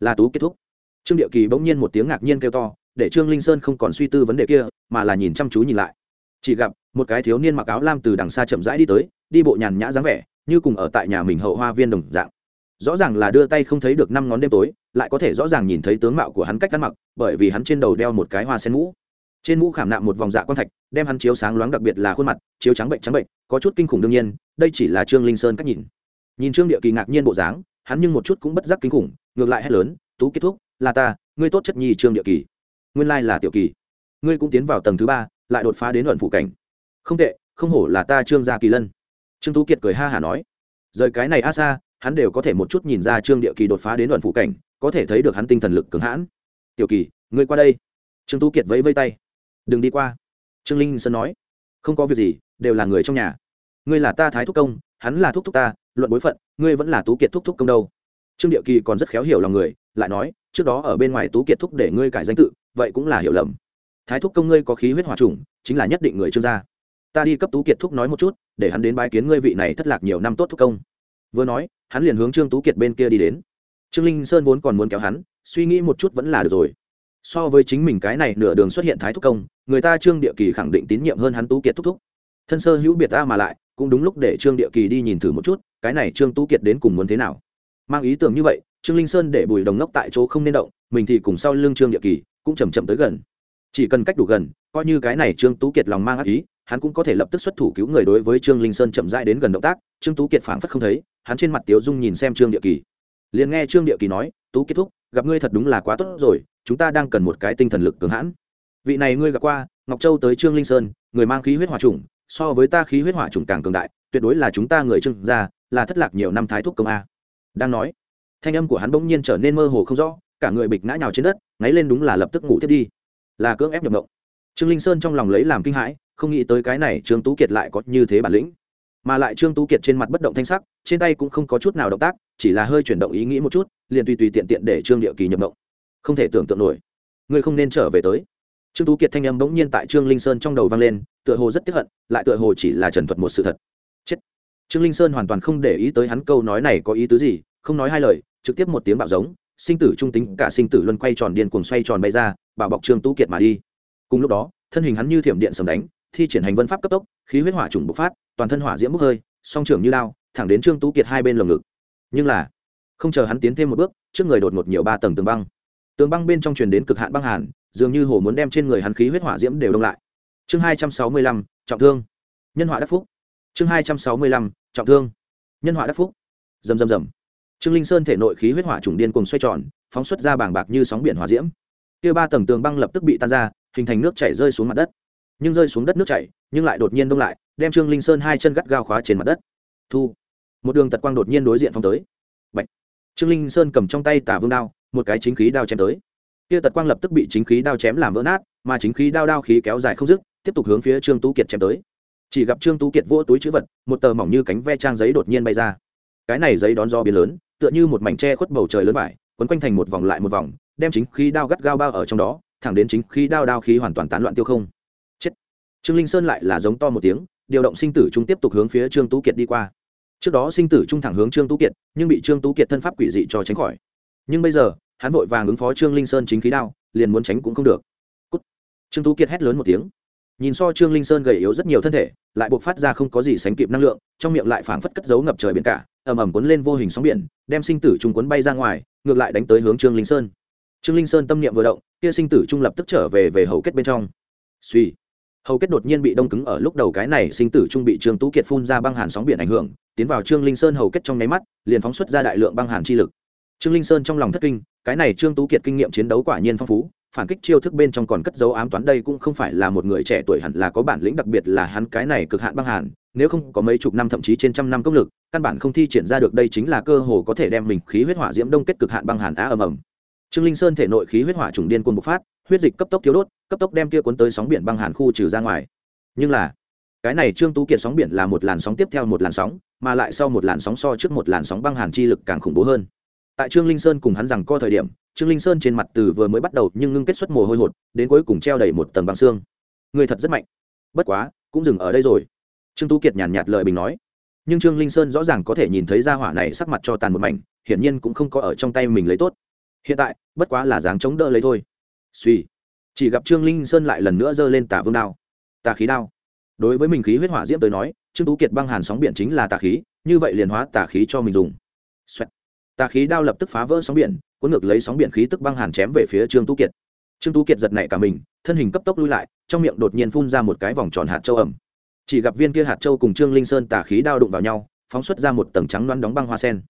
Là tú kết thúc. Trương địa kỳ bỗng nhiên một tiếng ngạc nhiên kêu to, để trương linh sơn không còn suy tư vấn đề kia, mà là nhìn chăm chú nhìn lại. Chỉ gặp, một cái thiếu niên mặc áo lam từ đằng xa chậm rãi đi tới, đi bộ nhàn nhã dáng vẻ, như cùng ở tại nhà mình hậu hoa viên đồng dạng rõ ràng là đưa tay không thấy được năm ngón đêm tối, lại có thể rõ ràng nhìn thấy tướng mạo của hắn cách ăn mặc, bởi vì hắn trên đầu đeo một cái hoa sen mũ. Trên mũ khảm nạm một vòng dạ quan thạch, đem hắn chiếu sáng loáng đặc biệt là khuôn mặt, chiếu trắng bệnh trắng bệnh, có chút kinh khủng đương nhiên, đây chỉ là trương linh sơn cách nhìn. Nhìn trương địa kỳ ngạc nhiên bộ dáng, hắn nhưng một chút cũng bất giác kinh khủng, ngược lại hét lớn, tú kết thúc, là ta, ngươi tốt chất nhi trương địa kỳ. Nguyên lai là tiểu kỳ. Ngươi cũng tiến vào tầng thứ ba, lại đột phá đến luận phụ cảnh. Không tệ, không hổ là ta trương gia kỳ lân. Trương tú kiệt cười ha hả nói. Rời cái này a xa hắn đều có thể một chút nhìn ra trương địa kỳ đột phá đến đoạn phụ cảnh, có thể thấy được hắn tinh thần lực cứng hãn. Tiểu kỳ, ngươi qua đây. Trương tú kiệt vẫy vây tay. Đừng đi qua. Trương linh sơn nói. Không có việc gì, đều là người trong nhà. Ngươi là ta thái thúc công, hắn là thúc thúc ta, luận bối phận, ngươi vẫn là tú kiệt thúc thúc công đâu. Trương địa kỳ còn rất khéo hiểu lòng người, lại nói, trước đó ở bên ngoài tú kiệt thúc để ngươi cải danh tự, vậy cũng là hiểu lầm. Thái thúc công ngươi có khí huyết hòa trùng, chính là nhất định người trương gia. Ta đi cấp tú kiệt thúc nói một chút, để hắn đến bái kiến ngươi vị này thất lạc nhiều năm tốt thúc công vừa nói, hắn liền hướng trương tú kiệt bên kia đi đến. Trương linh sơn vốn còn muốn kéo hắn, suy nghĩ một chút vẫn là được rồi. So với chính mình cái này nửa đường xuất hiện thái thúc công, người ta trương địa kỳ khẳng định tín nhiệm hơn hắn tú kiệt thúc thúc. Thân sơ hữu biệt ta mà lại, cũng đúng lúc để trương địa kỳ đi nhìn thử một chút, cái này trương tú kiệt đến cùng muốn thế nào. Mang ý tưởng như vậy, trương linh sơn để bùi đồng ngốc tại chỗ không nên động, mình thì cùng sau lưng trương địa kỳ cũng chầm chậm tới gần. Chỉ cần cách đủ gần, coi như cái này trương tú kiệt lòng mang ác ý, hắn cũng có thể lập tức xuất thủ cứu người đối với trương linh sơn chậm rãi đến gần động tác, trương tú kiệt phảng phất không thấy hắn trên mặt tiếu dung nhìn xem trương địa kỳ. Liền nghe trương địa kỳ nói, tú kết thúc, gặp ngươi thật đúng là quá tốt rồi, chúng ta đang cần một cái tinh thần lực cường hãn. Vị này ngươi gặp qua, ngọc châu tới trương linh sơn, người mang khí huyết hỏa trùng, so với ta khí huyết hỏa trùng càng cường đại, tuyệt đối là chúng ta người trương gia, là thất lạc nhiều năm thái thuốc công a. Đang nói, thanh âm của hắn bỗng nhiên trở nên mơ hồ không rõ, cả người bịch ngã nhào trên đất, ngáy lên đúng là lập tức ngủ thiết đi. Là cưỡng ép nhập động trương linh sơn trong lòng lấy làm kinh hãi, không nghĩ tới cái này trương tú kiệt lại có như thế bản lĩnh. Mà lại trương tú kiệt trên mặt bất động thanh sắc trên tay cũng không có chút nào động tác, chỉ là hơi chuyển động ý nghĩ một chút, liền tùy tùy tiện tiện để trương địa kỳ nhập động không thể tưởng tượng nổi. Ngươi không nên trở về tới. Trương tú kiệt thanh âm bỗng nhiên tại trương linh sơn trong đầu vang lên, tựa hồ rất tiếp hận, lại tựa hồ chỉ là trần thuật một sự thật. Chết. Trương linh sơn hoàn toàn không để ý tới hắn câu nói này có ý tứ gì, không nói hai lời, trực tiếp một tiếng bạo giống, sinh tử trung tính, cả sinh tử luân quay tròn điên cuồng xoay tròn bay ra, bảo bọc trương tú kiệt mà đi. Cùng lúc đó, thân hình hắn như thiểm điện sầm đánh, thi triển hành vân pháp cấp tốc, khí huyết hỏa trùng bộc phát, toàn thân hỏa diễm bốc hơi, song trưởng như lao thẳng đến trương tú kiệt hai bên lồng ngực. Nhưng là, không chờ hắn tiến thêm một bước, trước người đột ngột nhiều ba tầng tường băng. Tường băng bên trong truyền đến cực hạn băng hàn, dường như hồ muốn đem trên người hắn khí huyết hỏa diễm đều đông lại. Chương hai trăm sáu mươi lăm, trọng thương. Nhân họa đắc phúc. Chương hai trăm sáu mươi lăm, trọng thương. Nhân họa đắc phúc. Rầm rầm rầm. Trương linh sơn thể nội khí huyết hỏa trùng điên cùng xoay tròn, phóng xuất ra bảng bạc như sóng biển hỏa diễm. Kia ba tầng tường băng lập tức bị tan ra, hình thành nước chảy rơi xuống mặt đất. Nhưng rơi xuống đất nước chảy, nhưng lại đột nhiên đông lại, đem trương linh sơn hai chân gắt gao khóa trên mặt đất. Thu một đường tật quang đột nhiên đối diện phong tới. Bạch. trương linh sơn cầm trong tay tả vương đao, một cái chính khí đao chém tới. Kia tật quang lập tức bị chính khí đao chém làm vỡ nát, mà chính khí đao đao khí kéo dài không dứt, tiếp tục hướng phía trương tú kiệt chém tới. Chỉ gặp trương tú kiệt vỗ túi chữ vật, một tờ mỏng như cánh ve trang giấy đột nhiên bay ra. Cái này giấy đón do biến lớn, tựa như một mảnh tre khuất bầu trời lớn vải, quấn quanh thành một vòng lại một vòng, đem chính khí đao gắt gao bao ở trong đó, thẳng đến chính khí đao đao khí hoàn toàn tán loạn tiêu không. Chết. Trương linh sơn lại là giống to một tiếng, điều động sinh tử chúng tiếp tục hướng phía trương tú kiệt đi qua trước đó sinh tử trung thẳng hướng trương tú kiệt, nhưng bị trương tú kiệt thân pháp quỷ dị cho tránh khỏi. Nhưng bây giờ, hắn vội vàng ứng phó trương linh sơn chính khí đao, liền muốn tránh cũng không được. Cút. trương tú kiệt hét lớn một tiếng. Nhìn so trương linh sơn gầy yếu rất nhiều thân thể, lại buộc phát ra không có gì sánh kịp năng lượng, trong miệng lại phảng phất cất giấu ngập trời biển cả, ầm ầm cuốn lên vô hình sóng biển, đem sinh tử trung cuốn bay ra ngoài, ngược lại đánh tới hướng trương linh sơn. Trương linh sơn tâm niệm vừa động, kia sinh tử trung lập tức trở về về hầu kết bên trong. Suy hầu kết đột nhiên bị đông cứng ở lúc đầu cái này sinh tử trung bị trương tú kiệt phun ra băng hàn sóng biển ảnh hưởng, tiến vào trương linh sơn hầu kết trong nháy mắt, liền phóng xuất ra đại lượng băng hàn chi lực. Trương linh sơn trong lòng thất kinh, cái này trương tú kiệt kinh nghiệm chiến đấu quả nhiên phong phú, phản kích chiêu thức bên trong còn cất dấu ám toán đây cũng không phải là một người trẻ tuổi hẳn là có bản lĩnh đặc biệt là hắn cái này cực hạn băng hàn, nếu không có mấy chục năm thậm chí trên trăm năm công lực, căn bản không thi triển ra được đây chính là cơ hồ có thể đem mình khí huyết hỏa diễm đông kết cực hạn băng hàn á ầm ầm. Trương linh sơn thể nội khí huyết hỏa trùng điên cuồng bộc phát, huyết dịch cấp tốc thiếu đốt cấp tốc đem kia cuốn tới sóng biển băng hàn khu trừ ra ngoài. Nhưng là, cái này trương tú kiệt sóng biển là một làn sóng tiếp theo một làn sóng, mà lại sau một làn sóng so trước một làn sóng băng hàn chi lực càng khủng bố hơn. Tại trương linh sơn cùng hắn rằng co thời điểm, trương linh sơn trên mặt từ vừa mới bắt đầu nhưng ngưng kết xuất mồ hôi hột, đến cuối cùng treo đầy một tầng băng xương. Người thật rất mạnh. Bất quá, cũng dừng ở đây rồi. Trương tú kiệt nhàn nhạt lời bình nói. Nhưng trương linh sơn rõ ràng có thể nhìn thấy ra hỏa này sắc mặt cho tàn một mảnh, hiển nhiên cũng không có ở trong tay mình lấy tốt. Hiện tại, bất quá là dáng chống đỡ lấy thôi. Suy chỉ gặp trương linh sơn lại lần nữa giơ lên tà vương đao. Tà khí đao. Đối với mình khí huyết hỏa diễm tới nói, trương tú kiệt băng hàn sóng biển chính là tà khí, như vậy liền hóa tà khí cho mình dùng、Xoẹt. Tà khí đao lập tức phá vỡ sóng biển, cuốn ngược lấy sóng biển khí tức băng hàn chém về phía trương tú kiệt. Trương tú kiệt giật nảy cả mình, thân hình cấp tốc lui lại, trong miệng đột nhiên phun ra một cái vòng tròn hạt châu ẩm. Chỉ gặp viên kia hạt châu cùng trương linh sơn tà khí đao đụng vào nhau, phóng xuất ra một tầng trắng loăn đóng băng hoa sen.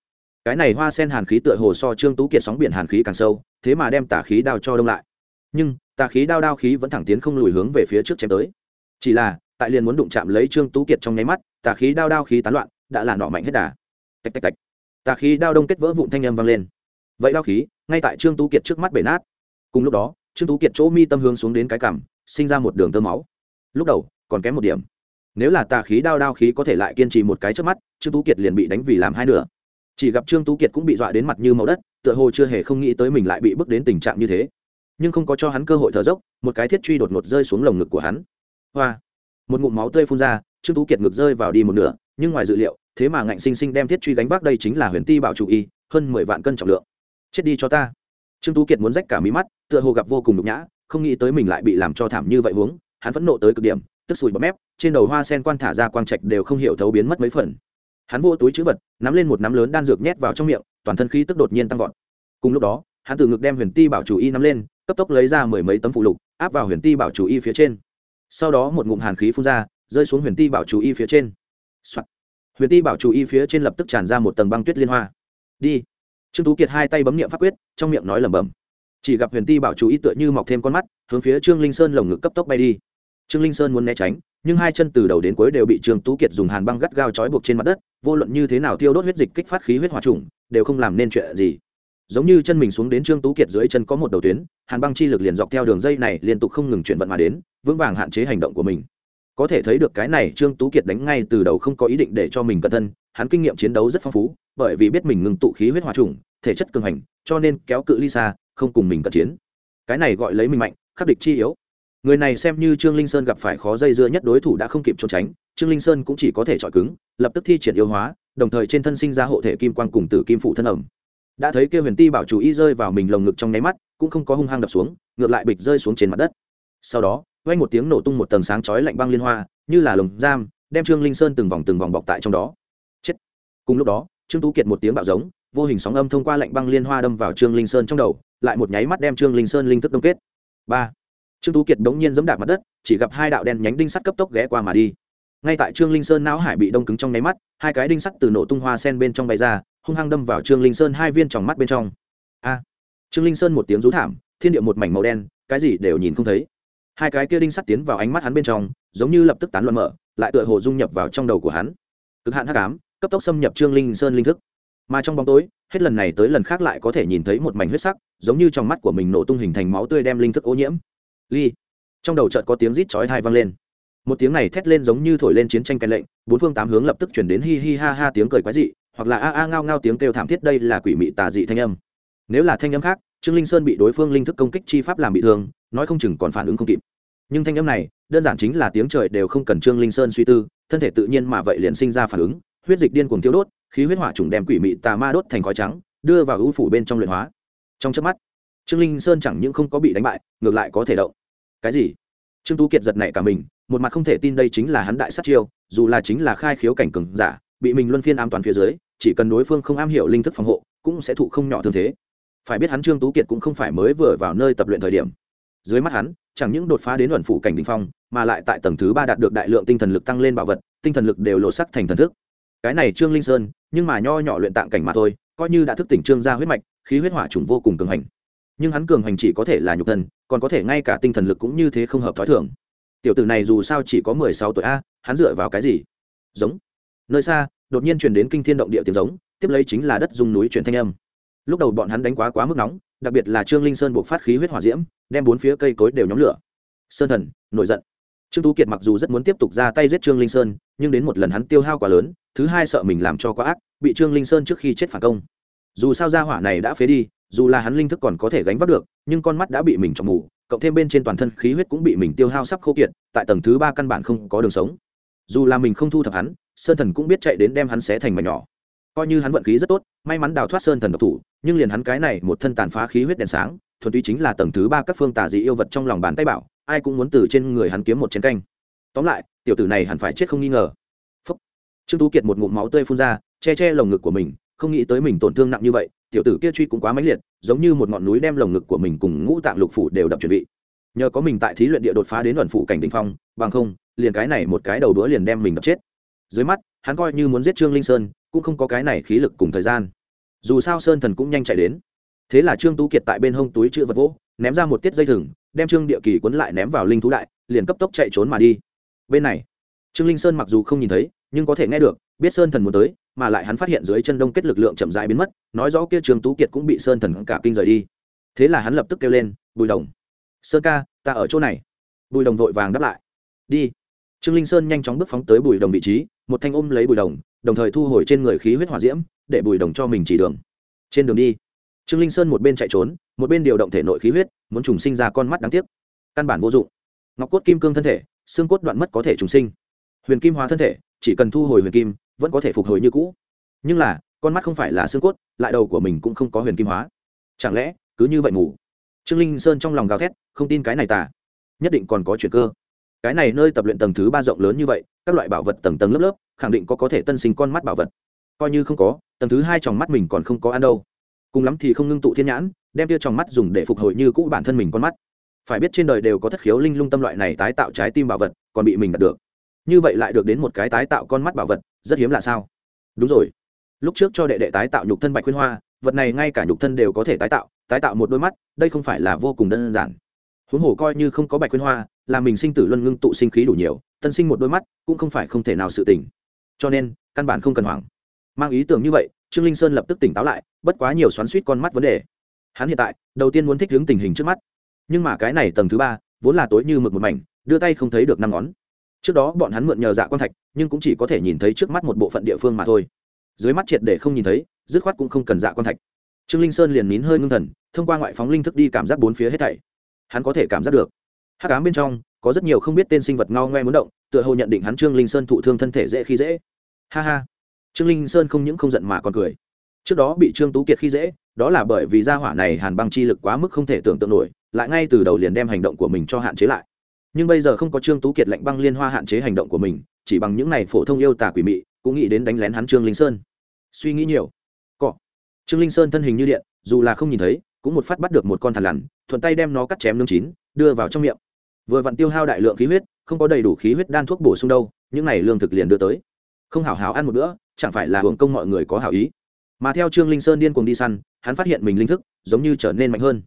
Cái này hoa sen hàn khí tựa hồ so trương tú kiệt sóng biển hàn khí càng sâu, thế mà đem tà khí đao cho đông lại. Nhưng tà khí đao đao khí vẫn thẳng tiến không lùi hướng về phía trước chém tới. Chỉ là, tại liền muốn đụng chạm lấy trương tú kiệt trong nháy mắt tà khí đao đao khí tán loạn, đã là nọ mạnh hết đà. Tạch tạch tạch. Tà khí đao đông kết vỡ vụn thanh âm vang lên. Vậy đao khí, ngay tại trương tú kiệt trước mắt bể nát. Cùng lúc đó, trương tú kiệt chỗ mi tâm hướng xuống đến cái cằm, sinh ra một đường tơ máu. Lúc đầu, còn kém một điểm. Nếu là tà khí đao đao khí có thể lại kiên trì một cái trước mắt, trương tú kiệt liền bị đánh vì làm hai nửa. Chỉ gặp trương tú kiệt cũng bị dọa đến mặt như màu đất, tựa hồ chưa hề không nghĩ tới mình lại bị bước đến tình trạng như thế nhưng không có cho hắn cơ hội thở dốc, một cái thiết truy đột ngột rơi xuống lồng ngực của hắn. Hoa! Một ngụm máu tươi phun ra, trương tú kiệt ngực rơi vào đi một nửa, nhưng ngoài dự liệu, thế mà ngạnh sinh sinh đem thiết truy gánh vác đây chính là huyền ti bảo chủ y, hơn mười vạn cân trọng lượng. Chết đi cho ta! Trương tú kiệt muốn rách cả mí mắt, tựa hồ gặp vô cùng nhục nhã, không nghĩ tới mình lại bị làm cho thảm như vậy huống, hắn phẫn nộ tới cực điểm, tức sùi bọt mép, trên đầu hoa sen quan thả ra quang trạch đều không hiểu thấu biến mất mấy phần. Hắn vô túi chữ vật, nắm lên một nắm lớn đan dược nhét vào trong miệng, toàn thân khí tức đột nhiên tăng vọt. Cùng lúc đó, hắn từ ngực đem huyền ti bảo chủ y nắm lên cấp tốc lấy ra mười mấy tấm phụ lục, áp vào huyền ti bảo chủ y phía trên. Sau đó một ngụm hàn khí phun ra, rơi xuống huyền ti bảo chủ y phía trên、Soạn. huyền ti bảo chủ y phía trên lập tức tràn ra một tầng băng tuyết liên hoa. Đi. Trương tú kiệt hai tay bấm nghiệm pháp quyết, trong miệng nói lẩm bẩm. Chỉ gặp huyền ti bảo chủ y tựa như mọc thêm con mắt, hướng phía trương linh sơn lồng ngực cấp tốc bay đi. Trương linh sơn muốn né tránh, nhưng hai chân từ đầu đến cuối đều bị trương tú kiệt dùng hàn băng gắt gao trói buộc trên mặt đất, vô luận như thế nào tiêu đốt huyết dịch kích phát khí huyết hòa trùng, đều không làm nên chuyện gì giống như chân mình xuống đến trương tú kiệt dưới chân có một đầu tuyến, hàn băng chi lực liền dọc theo đường dây này liên tục không ngừng chuyển vận mà đến, vững vàng hạn chế hành động của mình. Có thể thấy được cái này trương tú kiệt đánh ngay từ đầu không có ý định để cho mình cẩn thân hắn kinh nghiệm chiến đấu rất phong phú, bởi vì biết mình ngừng tụ khí huyết hòa trùng, thể chất cường hành, cho nên kéo cự ly xa, không cùng mình cận chiến. Cái này gọi lấy mình mạnh, khắc địch chi yếu. Người này xem như trương linh sơn gặp phải khó dây dưa nhất đối thủ đã không kịp trốn tránh, trương linh sơn cũng chỉ có thể chọi cứng, lập tức thi triển yêu hóa, đồng thời trên thân sinh ra hộ thể kim quan cùng tử kim phụ thân ẩm đã thấy kia huyền ti bảo chủ y rơi vào mình lồng ngực trong nháy mắt, cũng không có hung hăng đập xuống, ngược lại bịch rơi xuống trên mặt đất. Sau đó, vang một tiếng nổ tung một tầng sáng chói lạnh băng liên hoa, như là lồng giam, đem trương linh sơn từng vòng từng vòng bọc tại trong đó. Chết! Cùng lúc đó, trương tú kiệt một tiếng bạo giống, vô hình sóng âm thông qua lạnh băng liên hoa đâm vào trương linh sơn trong đầu, lại một nháy mắt đem trương linh sơn linh thức đông kết. Ba! Trương tú kiệt đống nhiên giẫm đạp mặt đất, chỉ gặp hai đạo đen nhánh đinh sắt cấp tốc ghé qua mà đi. Ngay tại trương linh sơn não hải bị đông cứng trong nháy mắt, hai cái đinh sắt từ nổ tung hoa sen bên trong bay ra hung hăng đâm vào trương linh sơn hai viên tròng mắt bên trong. A! Trương linh sơn một tiếng rú thảm, thiên địa một mảnh màu đen, cái gì đều nhìn không thấy. Hai cái kia đinh sắt tiến vào ánh mắt hắn bên trong, giống như lập tức tán loạn mở, lại tựa hồ dung nhập vào trong đầu của hắn. Cực hạn hắc ám, cấp tốc xâm nhập trương linh sơn linh thức. Mà trong bóng tối, hết lần này tới lần khác lại có thể nhìn thấy một mảnh huyết sắc, giống như trong mắt của mình nổ tung hình thành máu tươi đem linh thức ô nhiễm. Ly! Trong đầu chợt có tiếng rít chói tai vang lên. Một tiếng này thét lên giống như thổi lên chiến tranh cai lệnh, bốn phương tám hướng lập tức chuyển đến hi hi ha ha tiếng cười quái dị hoặc là a a ngao ngao tiếng kêu thảm thiết đây là quỷ mị tà dị thanh âm. Nếu là thanh âm khác, trương linh sơn bị đối phương linh thức công kích chi pháp làm bị thương, nói không chừng còn phản ứng không kịp. Nhưng thanh âm này, đơn giản chính là tiếng trời đều không cần trương linh sơn suy tư, thân thể tự nhiên mà vậy liền sinh ra phản ứng, huyết dịch điên cuồng tiêu đốt, khí huyết hỏa trùng đem quỷ mị tà ma đốt thành khói trắng, đưa vào ưu phủ bên trong luyện hóa. Trong chớp mắt, trương linh sơn chẳng những không có bị đánh bại, ngược lại có thể động. Cái gì? Trương tú kiệt giật nảy cả mình, một mặt không thể tin đây chính là hắn đại sát chiêu, dù là chính là khai khiếu cảnh cường giả, bị mình luân phiên an toàn phía dưới chỉ cần đối phương không am hiểu linh thức phòng hộ, cũng sẽ thụ không nhỏ thương thế. Phải biết hắn trương tú kiệt cũng không phải mới vừa vào nơi tập luyện thời điểm. Dưới mắt hắn, chẳng những đột phá đến luận phủ cảnh đỉnh phong, mà lại tại tầng thứ ba đạt được đại lượng tinh thần lực tăng lên bảo vật, tinh thần lực đều lộ sắc thành thần thức. Cái này trương linh sơn, nhưng mà nho nhỏ luyện tạng cảnh mà thôi, coi như đã thức tỉnh trương gia huyết mạch, khí huyết hỏa trùng vô cùng cường hành. Nhưng hắn cường hành chỉ có thể là nhục thân, còn có thể ngay cả tinh thần lực cũng như thế không hợp thói thường. Tiểu tử này dù sao chỉ có mười sáu tuổi a, hắn dựa vào cái gì? Giống nơi xa, đột nhiên truyền đến kinh thiên động địa tiếng giống, tiếp lấy chính là đất dùng núi chuyển thanh âm. Lúc đầu bọn hắn đánh quá quá mức nóng, đặc biệt là trương linh sơn buộc phát khí huyết hỏa diễm, đem bốn phía cây cối đều nhóm lửa. Sơn thần, nổi giận. Trương tú kiệt mặc dù rất muốn tiếp tục ra tay giết trương linh sơn, nhưng đến một lần hắn tiêu hao quá lớn, thứ hai sợ mình làm cho quá ác, bị trương linh sơn trước khi chết phản công. Dù sao gia hỏa này đã phế đi, dù là hắn linh thức còn có thể gánh vác được, nhưng con mắt đã bị mình trong mù, cộng thêm bên trên toàn thân khí huyết cũng bị mình tiêu hao sắp khô kiệt, tại tầng thứ ba căn bản không có đường sống. Dù là mình không thu thập hắn sơn thần cũng biết chạy đến đem hắn xé thành mảnh nhỏ. Coi như hắn vận khí rất tốt, may mắn đào thoát sơn thần độc thủ, nhưng liền hắn cái này một thân tàn phá khí huyết đèn sáng, thuần túy chính là tầng thứ ba các phương tà dị yêu vật trong lòng bàn tay bảo, ai cũng muốn từ trên người hắn kiếm một chén canh. Tóm lại, tiểu tử này hẳn phải chết không nghi ngờ. Phúc. trương tú kiệt một ngụm máu tươi phun ra, che che lồng ngực của mình, không nghĩ tới mình tổn thương nặng như vậy, tiểu tử kia truy cũng quá mãnh liệt, giống như một ngọn núi đem lồng ngực của mình cùng ngũ tạng lục phủ đều đập chuẩn bị. Nhờ có mình tại thí luyện địa đột phá đến luận phủ cảnh đình phong, bằng không, liền cái này một cái đầu đũa liền đem mình đập chết dưới mắt, hắn coi như muốn giết trương linh sơn, cũng không có cái này khí lực cùng thời gian. Dù sao sơn thần cũng nhanh chạy đến. Thế là trương tú kiệt tại bên hông túi chữ vật vỗ, ném ra một tiết dây thừng, đem trương địa kỳ quấn lại ném vào linh thú đại, liền cấp tốc chạy trốn mà đi. Bên này, trương linh sơn mặc dù không nhìn thấy, nhưng có thể nghe được, biết sơn thần muốn tới, mà lại hắn phát hiện dưới chân đông kết lực lượng chậm rãi biến mất, nói rõ kia trương tú kiệt cũng bị sơn thần cả kinh rời đi. Thế là hắn lập tức kêu lên, bùi đồng, sơn ca, ta ở chỗ này. Bùi đồng vội vàng đáp lại, đi trương linh sơn nhanh chóng bước phóng tới bùi đồng vị trí, một thanh ôm lấy bùi đồng đồng thời thu hồi trên người khí huyết hỏa diễm, để bùi đồng cho mình chỉ đường. Trên đường đi, trương linh sơn một bên chạy trốn, một bên điều động thể nội khí huyết, muốn trùng sinh ra con mắt đáng tiếc. Căn bản vô dụng. Ngọc cốt kim cương thân thể, xương cốt đoạn mất có thể trùng sinh. Huyền kim hóa thân thể, chỉ cần thu hồi huyền kim, vẫn có thể phục hồi như cũ. Nhưng là, con mắt không phải là xương cốt, lại đầu của mình cũng không có huyền kim hóa. Chẳng lẽ, cứ như vậy ngủ trương linh sơn trong lòng gào thét, không tin cái này tả nhất định còn có chuyện cơ cái này nơi tập luyện tầng thứ ba rộng lớn như vậy, các loại bảo vật tầng tầng lớp lớp, khẳng định có có thể tân sinh con mắt bảo vật. Coi như không có, tầng thứ hai tròng mắt mình còn không có ăn đâu. Cùng lắm thì không ngưng tụ thiên nhãn, đem tia tròng mắt dùng để phục hồi như cũ bản thân mình con mắt. Phải biết trên đời đều có thất khiếu linh lung tâm loại này tái tạo trái tim bảo vật, còn bị mình đạt được. Như vậy lại được đến một cái tái tạo con mắt bảo vật, rất hiếm là sao? Đúng rồi. Lúc trước cho đệ đệ tái tạo nhục thân bạch khuyên hoa, vật này ngay cả nhục thân đều có thể tái tạo tái tạo một đôi mắt, đây không phải là vô cùng đơn giản. Huống hồ coi như không có bạch khuyên hoa là mình sinh tử luân ngưng tụ sinh khí đủ nhiều, tân sinh một đôi mắt cũng không phải không thể nào sự tỉnh cho nên, căn bản không cần hoảng. Mang ý tưởng như vậy, trương linh sơn lập tức tỉnh táo lại, bất quá nhiều xoắn suýt con mắt vấn đề. Hắn hiện tại, đầu tiên muốn thích hướng tình hình trước mắt. Nhưng mà cái này tầng thứ ba, vốn là tối như mực một mảnh, đưa tay không thấy được năm ngón. Trước đó bọn hắn mượn nhờ dạ quan thạch, nhưng cũng chỉ có thể nhìn thấy trước mắt một bộ phận địa phương mà thôi. Dưới mắt triệt để không nhìn thấy, dứt khoát cũng không cần dạ quan thạch. Trương linh sơn liền nín hơi ngưng thần, thông qua ngoại phóng linh thức đi cảm giác bốn phía hết thảy. Hắn có thể cảm giác được hắc ám bên trong, có rất nhiều không biết tên sinh vật ngao ngoe muốn động, tựa hồ nhận định hắn trương linh sơn thụ thương thân thể dễ khi dễ. Ha ha. Trương linh sơn không những không giận mà còn cười. Trước đó bị trương tú kiệt khi dễ, đó là bởi vì gia hỏa này hàn băng chi lực quá mức không thể tưởng tượng nổi, lại ngay từ đầu liền đem hành động của mình cho hạn chế lại. Nhưng bây giờ không có trương tú kiệt lệnh băng liên hoa hạn chế hành động của mình, chỉ bằng những này phổ thông yêu tà quỷ mị, cũng nghĩ đến đánh lén hắn trương linh sơn. Suy nghĩ nhiều. Cọ. Trương linh sơn thân hình như điện, dù là không nhìn thấy, cũng một phát bắt được một con thằn lằn, thuận tay đem nó cắt chém nương chín, đưa vào trong miệng vừa vặn tiêu hao đại lượng khí huyết, không có đầy đủ khí huyết đan thuốc bổ sung đâu, những này lương thực liền đưa tới. Không hảo hảo ăn một bữa, chẳng phải là hưởng công mọi người có hảo ý. Mà theo trương linh sơn điên cuồng đi săn, hắn phát hiện mình linh thức giống như trở nên mạnh hơn.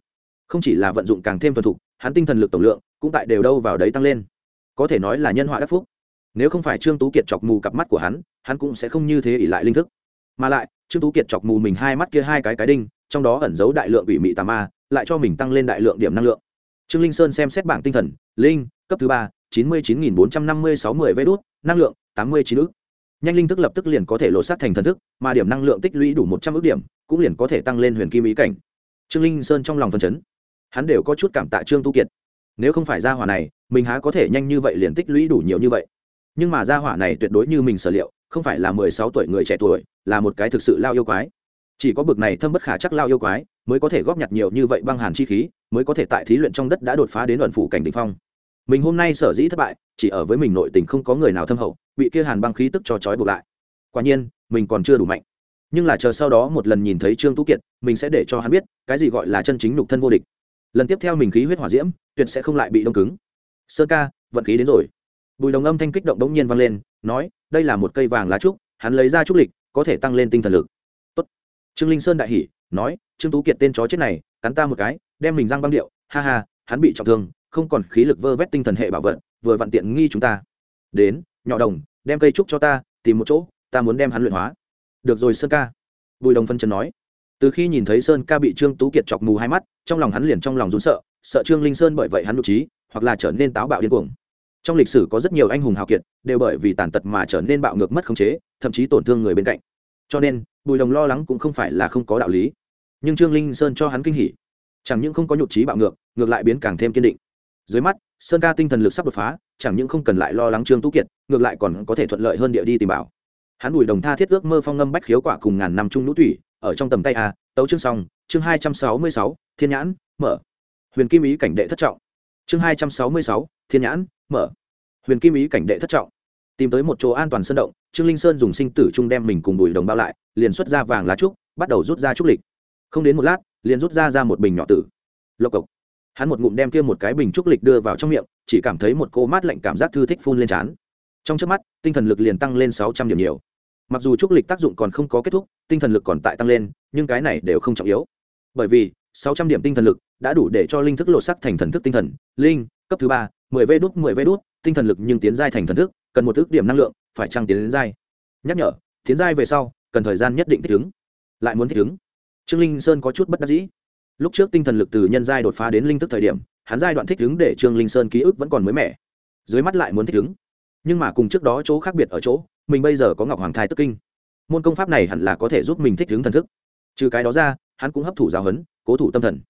Không chỉ là vận dụng càng thêm thuần thục, hắn tinh thần lực tổng lượng cũng tại đều đâu vào đấy tăng lên. Có thể nói là nhân họa đắc phúc. Nếu không phải trương tú kiệt chọc mù cặp mắt của hắn hắn cũng sẽ không như thế ỉ lại linh thức. Mà lại, trương tú kiệt chọc mù mình hai mắt kia hai cái cái đinh, trong đó ẩn giấu đại lượng ủy mị tà ma, lại cho mình tăng lên đại lượng điểm năng lượng trương linh sơn xem xét bảng tinh thần, linh, cấp thứ ba, chín mươi chín nghìn bốn trăm năm mươi sáu mươi vé đốt năng lượng, tám mươi chín ước nhanh linh thức lập tức liền có thể lộ sát thành thần thức, mà điểm năng lượng tích lũy đủ một trăm ước điểm, cũng liền có thể tăng lên huyền kim ý cảnh. Trương linh sơn trong lòng phân chấn. Hắn đều có chút cảm tạ trương tu kiệt. Nếu không phải gia hỏa này, mình há có thể nhanh như vậy liền tích lũy đủ nhiều như vậy. Nhưng mà gia hỏa này tuyệt đối như mình sở liệu, không phải là mười sáu tuổi người trẻ tuổi, là một cái thực sự lao yêu quái chỉ có bực này thâm bất khả chắc lao yêu quái, mới có thể góp nhặt nhiều như vậy băng hàn chi khí, mới có thể tại thí luyện trong đất đã đột phá đến luận phủ cảnh đình phong. Mình hôm nay sở dĩ thất bại, chỉ ở với mình nội tình không có người nào thâm hậu, bị kia hàn băng khí tức cho trói buộc lại. Quả nhiên, mình còn chưa đủ mạnh. Nhưng là chờ sau đó một lần nhìn thấy trương tú kiệt, mình sẽ để cho hắn biết, cái gì gọi là chân chính lục thân vô địch. Lần tiếp theo mình khí huyết hỏa diễm, tuyệt sẽ không lại bị đông cứng. Sơn ca, vận khí đến rồi. Bùi đồng âm thanh kích động đống nhiên vang lên, nói, đây là một cây vàng lá trúc, hắn lấy ra trúc lịch, có thể tăng lên tinh thần lực trương linh sơn đại hỉ, nói, trương tú kiệt tên chó chết này, cắn ta một cái, đem mình răng băng điệu, ha ha, hắn bị trọng thương, không còn khí lực vơ vét tinh thần hệ bảo vật, vừa vặn tiện nghi chúng ta. Đến, nhỏ đồng, đem cây trúc cho ta, tìm một chỗ, ta muốn đem hắn luyện hóa. Được rồi sơn ca. Bùi đồng phân chân nói. Từ khi nhìn thấy sơn ca bị trương tú kiệt chọc mù hai mắt, trong lòng hắn liền trong lòng rún sợ sợ trương linh sơn bởi vậy hắn nhục trí, hoặc là trở nên táo bạo điên cuồng. Trong lịch sử có rất nhiều anh hùng hào kiệt, đều bởi vì tàn tật mà trở nên bạo ngược mất khống chế, thậm chí tổn thương người bên cạnh. Cho nên bùi đồng lo lắng cũng không phải là không có đạo lý. Nhưng trương linh sơn cho hắn kinh hỉ. Chẳng những không có nhục trí bạo ngược ngược lại biến càng thêm kiên định. Dưới mắt, sơn ca tinh thần lực sắp đột phá, chẳng những không cần lại lo lắng trương tú kiệt, ngược lại còn có thể thuận lợi hơn địa đi tìm bảo. Hắn bùi đồng tha thiết ước mơ phong ngâm bách khiếu quả cùng ngàn năm trung lũ thủy ở trong tầm tay a, tấu chương xong, chương hai trăm sáu mươi sáu, thiên nhãn, mở. Huyền kim ý cảnh đệ thất trọng. Chương hai trăm sáu mươi sáu, thiên nhãn, mở. Huyền kim ý cảnh đệ thất trọng tìm tới một chỗ an toàn sân động, trương linh sơn dùng sinh tử trung đem mình cùng bùi đồng bao lại, liền xuất ra vàng lá trúc, bắt đầu rút ra trúc lịch. Không đến một lát, liền rút ra ra một bình nhỏ tử. Lộc cộc. Hắn một ngụm đem kia một cái bình trúc lịch đưa vào trong miệng, chỉ cảm thấy một cô mát lạnh cảm giác thư thích phun lên trán. Trong trước mắt, tinh thần lực liền tăng lên sáu trăm điểm nhiều. Mặc dù trúc lịch tác dụng còn không có kết thúc, tinh thần lực còn tại tăng lên, nhưng cái này đều không trọng yếu. Bởi vì, sáu trăm điểm tinh thần lực đã đủ để cho linh thức lột sắc thành thần thức tinh thần, linh, cấp thứ ba, mười vê đốt mười vê đốt tinh thần lực nhưng tiến giai thành thần thức, cần một ước điểm năng lượng, phải trăng tiến đến giai? Nhắc nhở, tiến giai về sau, cần thời gian nhất định thích ứng. Lại muốn thích ứng. Trương linh sơn có chút bất đắc dĩ. Lúc trước tinh thần lực từ nhân giai đột phá đến linh thức thời điểm, hắn giai đoạn thích ứng để trương linh sơn ký ức vẫn còn mới mẻ. Dưới mắt lại muốn thích ứng. Nhưng mà cùng trước đó chỗ khác biệt ở chỗ, mình bây giờ có ngọc hoàng thai tức kinh. Môn công pháp này hẳn là có thể giúp mình thích ứng thần thức. Trừ cái đó ra, hắn cũng hấp thụ giáo huấn, cố thủ tâm thần.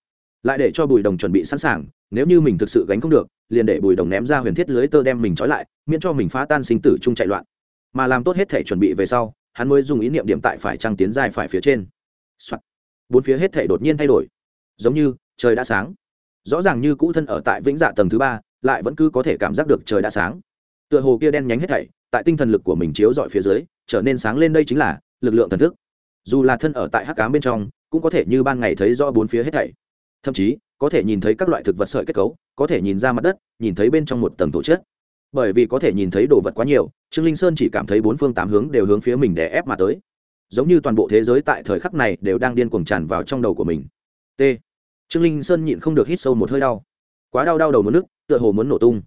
Lại để cho bùi đồng chuẩn bị sẵn sàng nếu như mình thực sự gánh không được, liền để bùi đồng ném ra huyền thiết lưới tơ đem mình trói lại, miễn cho mình phá tan sinh tử chung chạy loạn. Mà làm tốt hết thể chuẩn bị về sau, hắn mới dùng ý niệm điểm tại phải trăng tiến dài phải phía trên、Soạn. bốn phía hết thể đột nhiên thay đổi. Giống như, trời đã sáng. Rõ ràng như cũ thân ở tại vĩnh dạ tầng thứ ba, lại vẫn cứ có thể cảm giác được trời đã sáng. Tựa hồ kia đen nhánh hết thảy, tại tinh thần lực của mình chiếu dọi phía dưới, trở nên sáng lên đây chính là lực lượng thần thức. Dù là thân ở tại hắc cám bên trong, cũng có thể như ban ngày thấy rõ bốn phía hết thảy. Thậm chí có thể nhìn thấy các loại thực vật sợi kết cấu, có thể nhìn ra mặt đất, nhìn thấy bên trong một tầng tổ chức. bởi vì có thể nhìn thấy đồ vật quá nhiều, trương linh sơn chỉ cảm thấy bốn phương tám hướng đều hướng phía mình để ép mà tới. Giống như toàn bộ thế giới tại thời khắc này đều đang điên cuồng tràn vào trong đầu của mình. T. Trương linh sơn nhịn không được hít sâu một hơi đau. Quá đau đau đầu mất nước, tựa hồ muốn nổ tung.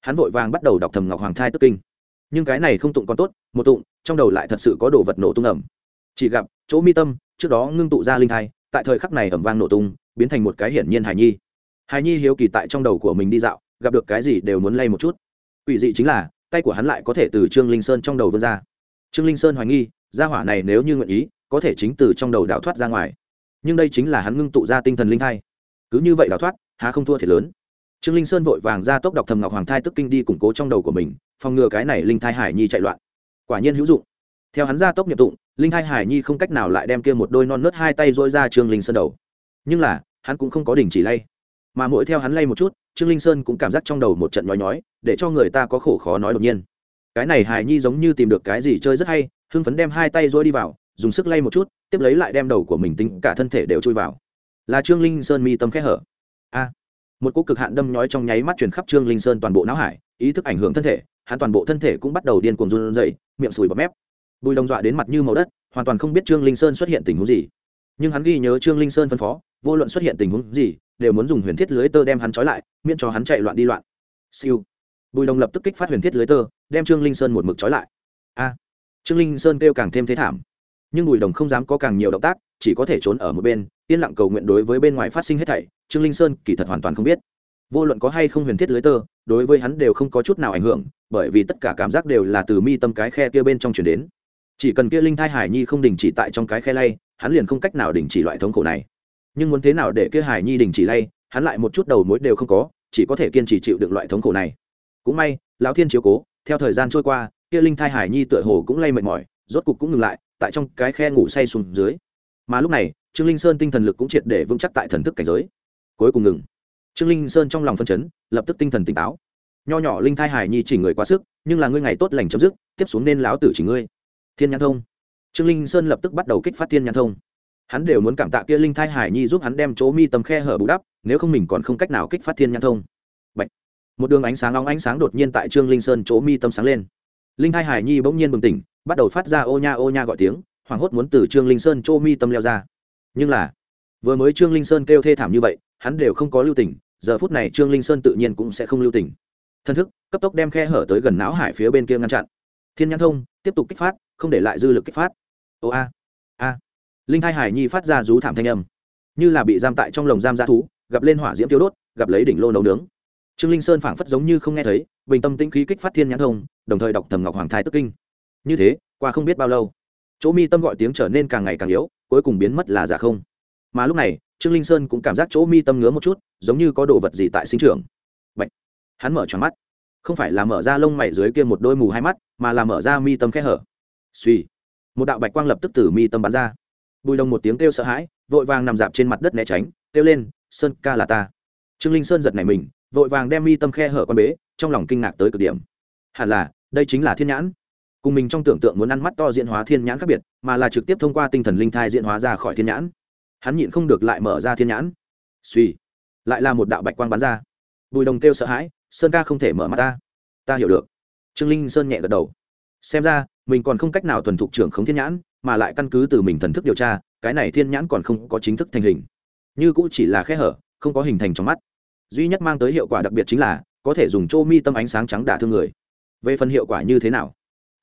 Hắn vội vàng bắt đầu đọc thầm ngọc hoàng thai tức kinh. Nhưng cái này không tụng còn tốt, một tụng, trong đầu lại thật sự có đồ vật nổ tung ẩm chỉ gặp, chỗ mi tâm, trước đó ngưng tụ ra linh thai, tại thời khắc này ẩm vang nổ tung biến thành một cái hiển nhiên hài nhi. Hài nhi hiếu kỳ tại trong đầu của mình đi dạo, gặp được cái gì đều muốn lay một chút. Ủy dị chính là, tay của hắn lại có thể từ trương linh sơn trong đầu vươn ra. Trương linh sơn hoài nghi, gia hỏa này nếu như nguyện ý, có thể chính từ trong đầu đào thoát ra ngoài. Nhưng đây chính là hắn ngưng tụ ra tinh thần linh thai. Cứ như vậy đào thoát, há không thua thiệt lớn. Trương linh sơn vội vàng ra tốc đọc thầm ngọc hoàng thai tức kinh đi củng cố trong đầu của mình, phòng ngừa cái này linh thai hải nhi chạy loạn. Quả nhiên hữu dụng. Theo hắn ra tốc nhập tụng, linh thai hải nhi không cách nào lại đem kia một đôi non nớt hai tay dỗi ra trương linh sơn đầu. Nhưng là hắn cũng không có đình chỉ lay. Mà mỗi theo hắn lay một chút, trương linh sơn cũng cảm giác trong đầu một trận nhói nhói, để cho người ta có khổ khó nói đột nhiên. Cái này hải nhi giống như tìm được cái gì chơi rất hay, hưng phấn đem hai tay dỗi đi vào, dùng sức lay một chút, tiếp lấy lại đem đầu của mình tính cả thân thể đều chui vào. Là trương linh sơn mi tâm khẽ hở. A! Một cú cực hạn đâm nhói trong nháy mắt truyền khắp trương linh sơn toàn bộ não hải, ý thức ảnh hưởng thân thể, hắn toàn bộ thân thể cũng bắt đầu điên cuồng run rẩy, miệng sùi bọt mép. Bùi đồng dọa đến mặt như màu đất, hoàn toàn không biết trương linh sơn xuất hiện tình huống gì. Nhưng hắn ghi nhớ trương linh sơn phân phó vô luận xuất hiện tình huống gì, đều muốn dùng huyền thiết lưới tơ đem hắn trói lại, miễn cho hắn chạy loạn đi loạn. Siêu. Bùi đồng lập tức kích phát huyền thiết lưới tơ, đem trương linh sơn một mực trói lại. A. Trương linh sơn kêu càng thêm thế thảm. Nhưng bùi đồng không dám có càng nhiều động tác, chỉ có thể trốn ở một bên, yên lặng cầu nguyện đối với bên ngoài phát sinh hết thảy, trương linh sơn kỳ thật hoàn toàn không biết. Vô luận có hay không huyền thiết lưới tơ, đối với hắn đều không có chút nào ảnh hưởng, bởi vì tất cả cảm giác đều là từ mi tâm cái khe kia bên trong chuyển đến. Chỉ cần kia linh thai hải nhi không đình chỉ tại trong cái khe lay, hắn liền không cách nào đình chỉ loại thống khổ này nhưng muốn thế nào để kia hải nhi đình chỉ lay, hắn lại một chút đầu mối đều không có, chỉ có thể kiên trì chịu được loại thống khổ này. Cũng may, lão thiên chiếu cố, theo thời gian trôi qua, kia linh thai hải nhi tựa hồ cũng lay mệt mỏi, rốt cục cũng ngừng lại, tại trong cái khe ngủ say xuống dưới. Mà lúc này, trương linh sơn tinh thần lực cũng triệt để vững chắc tại thần thức cảnh giới. Cuối cùng ngừng. Trương linh sơn trong lòng phân chấn, lập tức tinh thần tỉnh táo. Nho nhỏ linh thai hải nhi chỉ người quá sức, nhưng là ngươi ngày tốt lành chấm dứt, tiếp xuống nên láo tử chỉ ngươi. Thiên nhãn thông. Trương linh sơn lập tức bắt đầu kích phát thiên nhãn thông hắn đều muốn cảm tạ kia linh thai hải nhi giúp hắn đem chỗ mi tầm khe hở bù đắp, nếu không mình còn không cách nào kích phát thiên nhãn thông. Bạch. một đường ánh sáng nóng ánh sáng đột nhiên tại trương linh sơn chỗ mi tâm sáng lên. Linh thai hải nhi bỗng nhiên bừng tỉnh, bắt đầu phát ra ô nha ô nha gọi tiếng, hoảng hốt muốn từ trương linh sơn chỗ mi tâm leo ra. Nhưng là, vừa mới trương linh sơn kêu thê thảm như vậy, hắn đều không có lưu tình, giờ phút này trương linh sơn tự nhiên cũng sẽ không lưu tình. Thân thức, cấp tốc đem khe hở tới gần não hải phía bên kia ngăn chặn. Thiên nhãn thông, tiếp tục kích phát, không để lại dư lực kích phát. Ô a a linh thai hải nhi phát ra rú thảm thanh âm. Như là bị giam tại trong lồng giam g thú, gặp lên hỏa diễm tiêu đốt, gặp lấy đỉnh lô nấu nướng. Trương linh sơn phảng phất giống như không nghe thấy, bình tâm tĩnh khí kích phát thiên nhãn thông, đồng thời đọc thầm ngọc hoàng thái tức kinh. Như thế, qua không biết bao lâu, chỗ mi tâm gọi tiếng trở nên càng ngày càng yếu, cuối cùng biến mất là giả không. Mà lúc này, trương linh sơn cũng cảm giác chỗ mi tâm ngứa một chút, giống như có đồ vật gì tại sinh trưởng. Bạch. hắn mở tròn mắt. Không phải là mở ra lông mày dưới kia một đôi mù hai mắt, mà là mở ra mi tâm khe hở. Suy một đạo bạch quang lập tức từ mi tâm bắn ra bùi đồng một tiếng kêu sợ hãi, vội vàng nằm dạp trên mặt đất né tránh, kêu lên, sơn ca là ta. Trương linh sơn giật nảy mình, vội vàng đem mi tâm khe hở con bế, trong lòng kinh ngạc tới cực điểm. Hẳn là, đây chính là thiên nhãn. Cùng mình trong tưởng tượng muốn ăn mắt to diễn hóa thiên nhãn khác biệt, mà là trực tiếp thông qua tinh thần linh thai diễn hóa ra khỏi thiên nhãn. Hắn nhịn không được lại mở ra thiên nhãn. Suy lại là một đạo bạch quang bắn ra. Bùi đồng kêu sợ hãi, sơn ca không thể mở mắt ta. Ta hiểu được. Trương linh sơn nhẹ gật đầu. Xem ra, mình còn không cách nào thuần thục trưởng khống thiên nhãn mà lại căn cứ từ mình thần thức điều tra, cái này thiên nhãn còn không có chính thức thành hình. Như cũ chỉ là khe hở, không có hình thành trong mắt. Duy nhất mang tới hiệu quả đặc biệt chính là, có thể dùng chỗ mi tâm ánh sáng trắng đả thương người. Về phần hiệu quả như thế nào?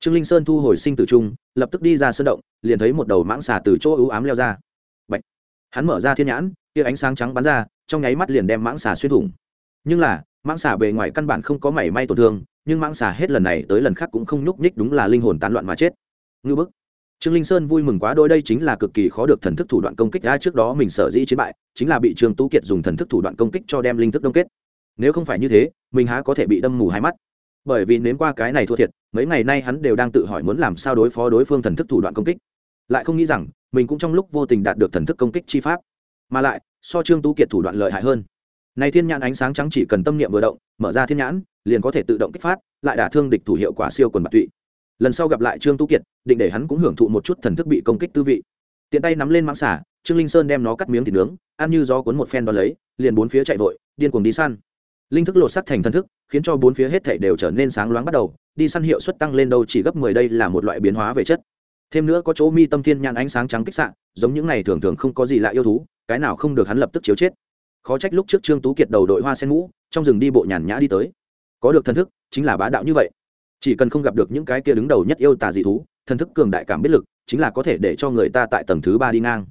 Trương linh sơn thu hồi sinh tử trung lập tức đi ra sơn động, liền thấy một đầu mãng xà từ chỗ ưu ám leo ra. Bạch. hắn mở ra thiên nhãn kia ánh sáng trắng bắn ra, trong nháy mắt liền đem mãng xà xuyên thủng. Nhưng là, mãng xà bề ngoài căn bản không có mảy may tổn thương, nhưng mãng xà hết lần này tới lần khác cũng không nhúc nhích đúng là linh hồn tán loạn mà chết. Ngư bức! Trương linh sơn vui mừng quá đôi đây chính là cực kỳ khó được thần thức thủ đoạn công kích, ai trước đó mình sở dĩ chiến bại, chính là bị trương tú kiệt dùng thần thức thủ đoạn công kích cho đem linh thức đông kết. Nếu không phải như thế, mình há có thể bị đâm mù hai mắt. Bởi vì nếm qua cái này thua thiệt, mấy ngày nay hắn đều đang tự hỏi muốn làm sao đối phó đối phương thần thức thủ đoạn công kích. Lại không nghĩ rằng, mình cũng trong lúc vô tình đạt được thần thức công kích chi pháp. Mà lại, so trương tú kiệt thủ đoạn lợi hại hơn. Này thiên nhãn ánh sáng trắng chỉ cần tâm niệm vừa động, mở ra thiên nhãn, liền có thể tự động kích phát, lại đả thương địch thủ hiệu quả siêu quần bạc tụy lần sau gặp lại trương tú kiệt định để hắn cũng hưởng thụ một chút thần thức bị công kích tư vị tiện tay nắm lên mãng xả trương linh sơn đem nó cắt miếng thịt nướng ăn như gió cuốn một phen đ lấy liền bốn phía chạy vội điên cuồng đi săn linh thức lột sắc thành thần thức khiến cho bốn phía hết thảy đều trở nên sáng loáng bắt đầu đi săn hiệu suất tăng lên đâu chỉ gấp mười đây là một loại biến hóa về chất thêm nữa có chỗ mi tâm thiên nhãn ánh sáng trắng kích sạn giống những này thường thường không có gì lạ yêu thú cái nào không được hắn lập tức chiếu chết khó trách lúc trước trương tú kiệt đầu đội hoa sen mũ trong rừng đi bộ nhàn nhã đi tới có được thần thức chính là bá đạo như vậy chỉ cần không gặp được những cái kia đứng đầu nhất yêu tà dị thú, thần thức cường đại cảm biết lực, chính là có thể để cho người ta tại tầng thứ ba đi ngang.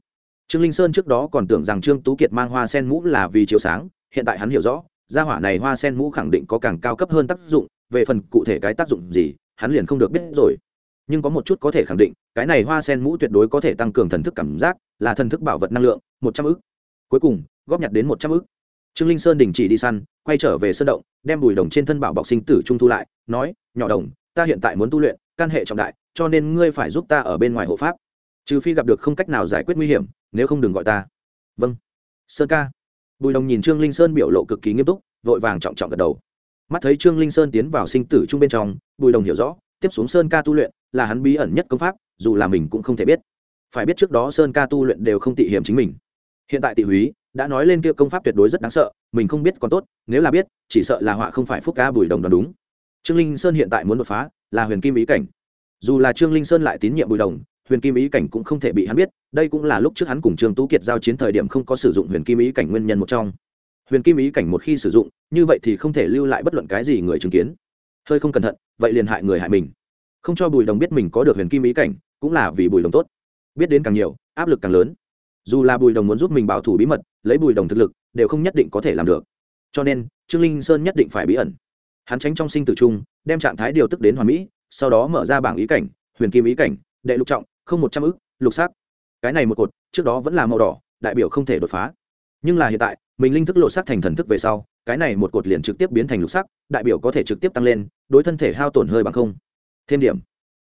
Trương linh sơn trước đó còn tưởng rằng trương tú kiệt mang hoa sen mũ là vì chiếu sáng, hiện tại hắn hiểu rõ, gia hỏa này hoa sen mũ khẳng định có càng cao cấp hơn tác dụng, về phần cụ thể cái tác dụng gì, hắn liền không được biết rồi. Nhưng có một chút có thể khẳng định, cái này hoa sen mũ tuyệt đối có thể tăng cường thần thức cảm giác, là thần thức bảo vật năng lượng, một trăm ức. Cuối cùng, góp nhặt đến một trăm ức. Trương linh sơn đình chỉ đi săn, quay trở về sơn động, đem bùi đồng trên thân bảo bọc sinh tử trung thu lại, nói nhỏ đồng, ta hiện tại muốn tu luyện căn hệ trọng đại, cho nên ngươi phải giúp ta ở bên ngoài hộ pháp. Trừ phi gặp được không cách nào giải quyết nguy hiểm, nếu không đừng gọi ta. Vâng. Sơn ca. Bùi đồng nhìn trương linh sơn biểu lộ cực kỳ nghiêm túc, vội vàng trọng trọng gật đầu. Mắt thấy trương linh sơn tiến vào sinh tử trung bên trong, bùi đồng hiểu rõ, tiếp xuống sơn ca tu luyện là hắn bí ẩn nhất công pháp, dù là mình cũng không thể biết. Phải biết trước đó sơn ca tu luyện đều không tị hiểm chính mình. Hiện tại tị húy đã nói lên kia công pháp tuyệt đối rất đáng sợ, mình không biết còn tốt, nếu là biết, chỉ sợ là họa không phải phúc ca bùi đồng đoán đúng trương linh sơn hiện tại muốn đột phá là huyền kim ý cảnh. Dù là trương linh sơn lại tín nhiệm bùi đồng, huyền kim ý cảnh cũng không thể bị hắn biết, đây cũng là lúc trước hắn cùng trương tú kiệt giao chiến thời điểm không có sử dụng huyền kim ý cảnh nguyên nhân một trong. Huyền kim ý cảnh một khi sử dụng, như vậy thì không thể lưu lại bất luận cái gì người chứng kiến. Hơi không cẩn thận, vậy liền hại người hại mình. Không cho bùi đồng biết mình có được huyền kim ý cảnh, cũng là vì bùi đồng tốt. Biết đến càng nhiều, áp lực càng lớn. Dù là bùi đồng muốn giúp mình bảo thủ bí mật, lấy bùi đồng thực lực, đều không nhất định có thể làm được. Cho nên, trương linh sơn nhất định phải bí ẩn hắn tránh trong sinh tử trung đem trạng thái điều tức đến hoàn mỹ, sau đó mở ra bảng ý cảnh, huyền kim ý cảnh, đệ lục trọng, không một trăm ức, lục sắc. Cái này một cột, trước đó vẫn là màu đỏ, đại biểu không thể đột phá. Nhưng là hiện tại, mình linh thức lộ sắc thành thần thức về sau, cái này một cột liền trực tiếp biến thành lục sắc, đại biểu có thể trực tiếp tăng lên, đối thân thể hao tổn hơi bằng không. Thêm điểm.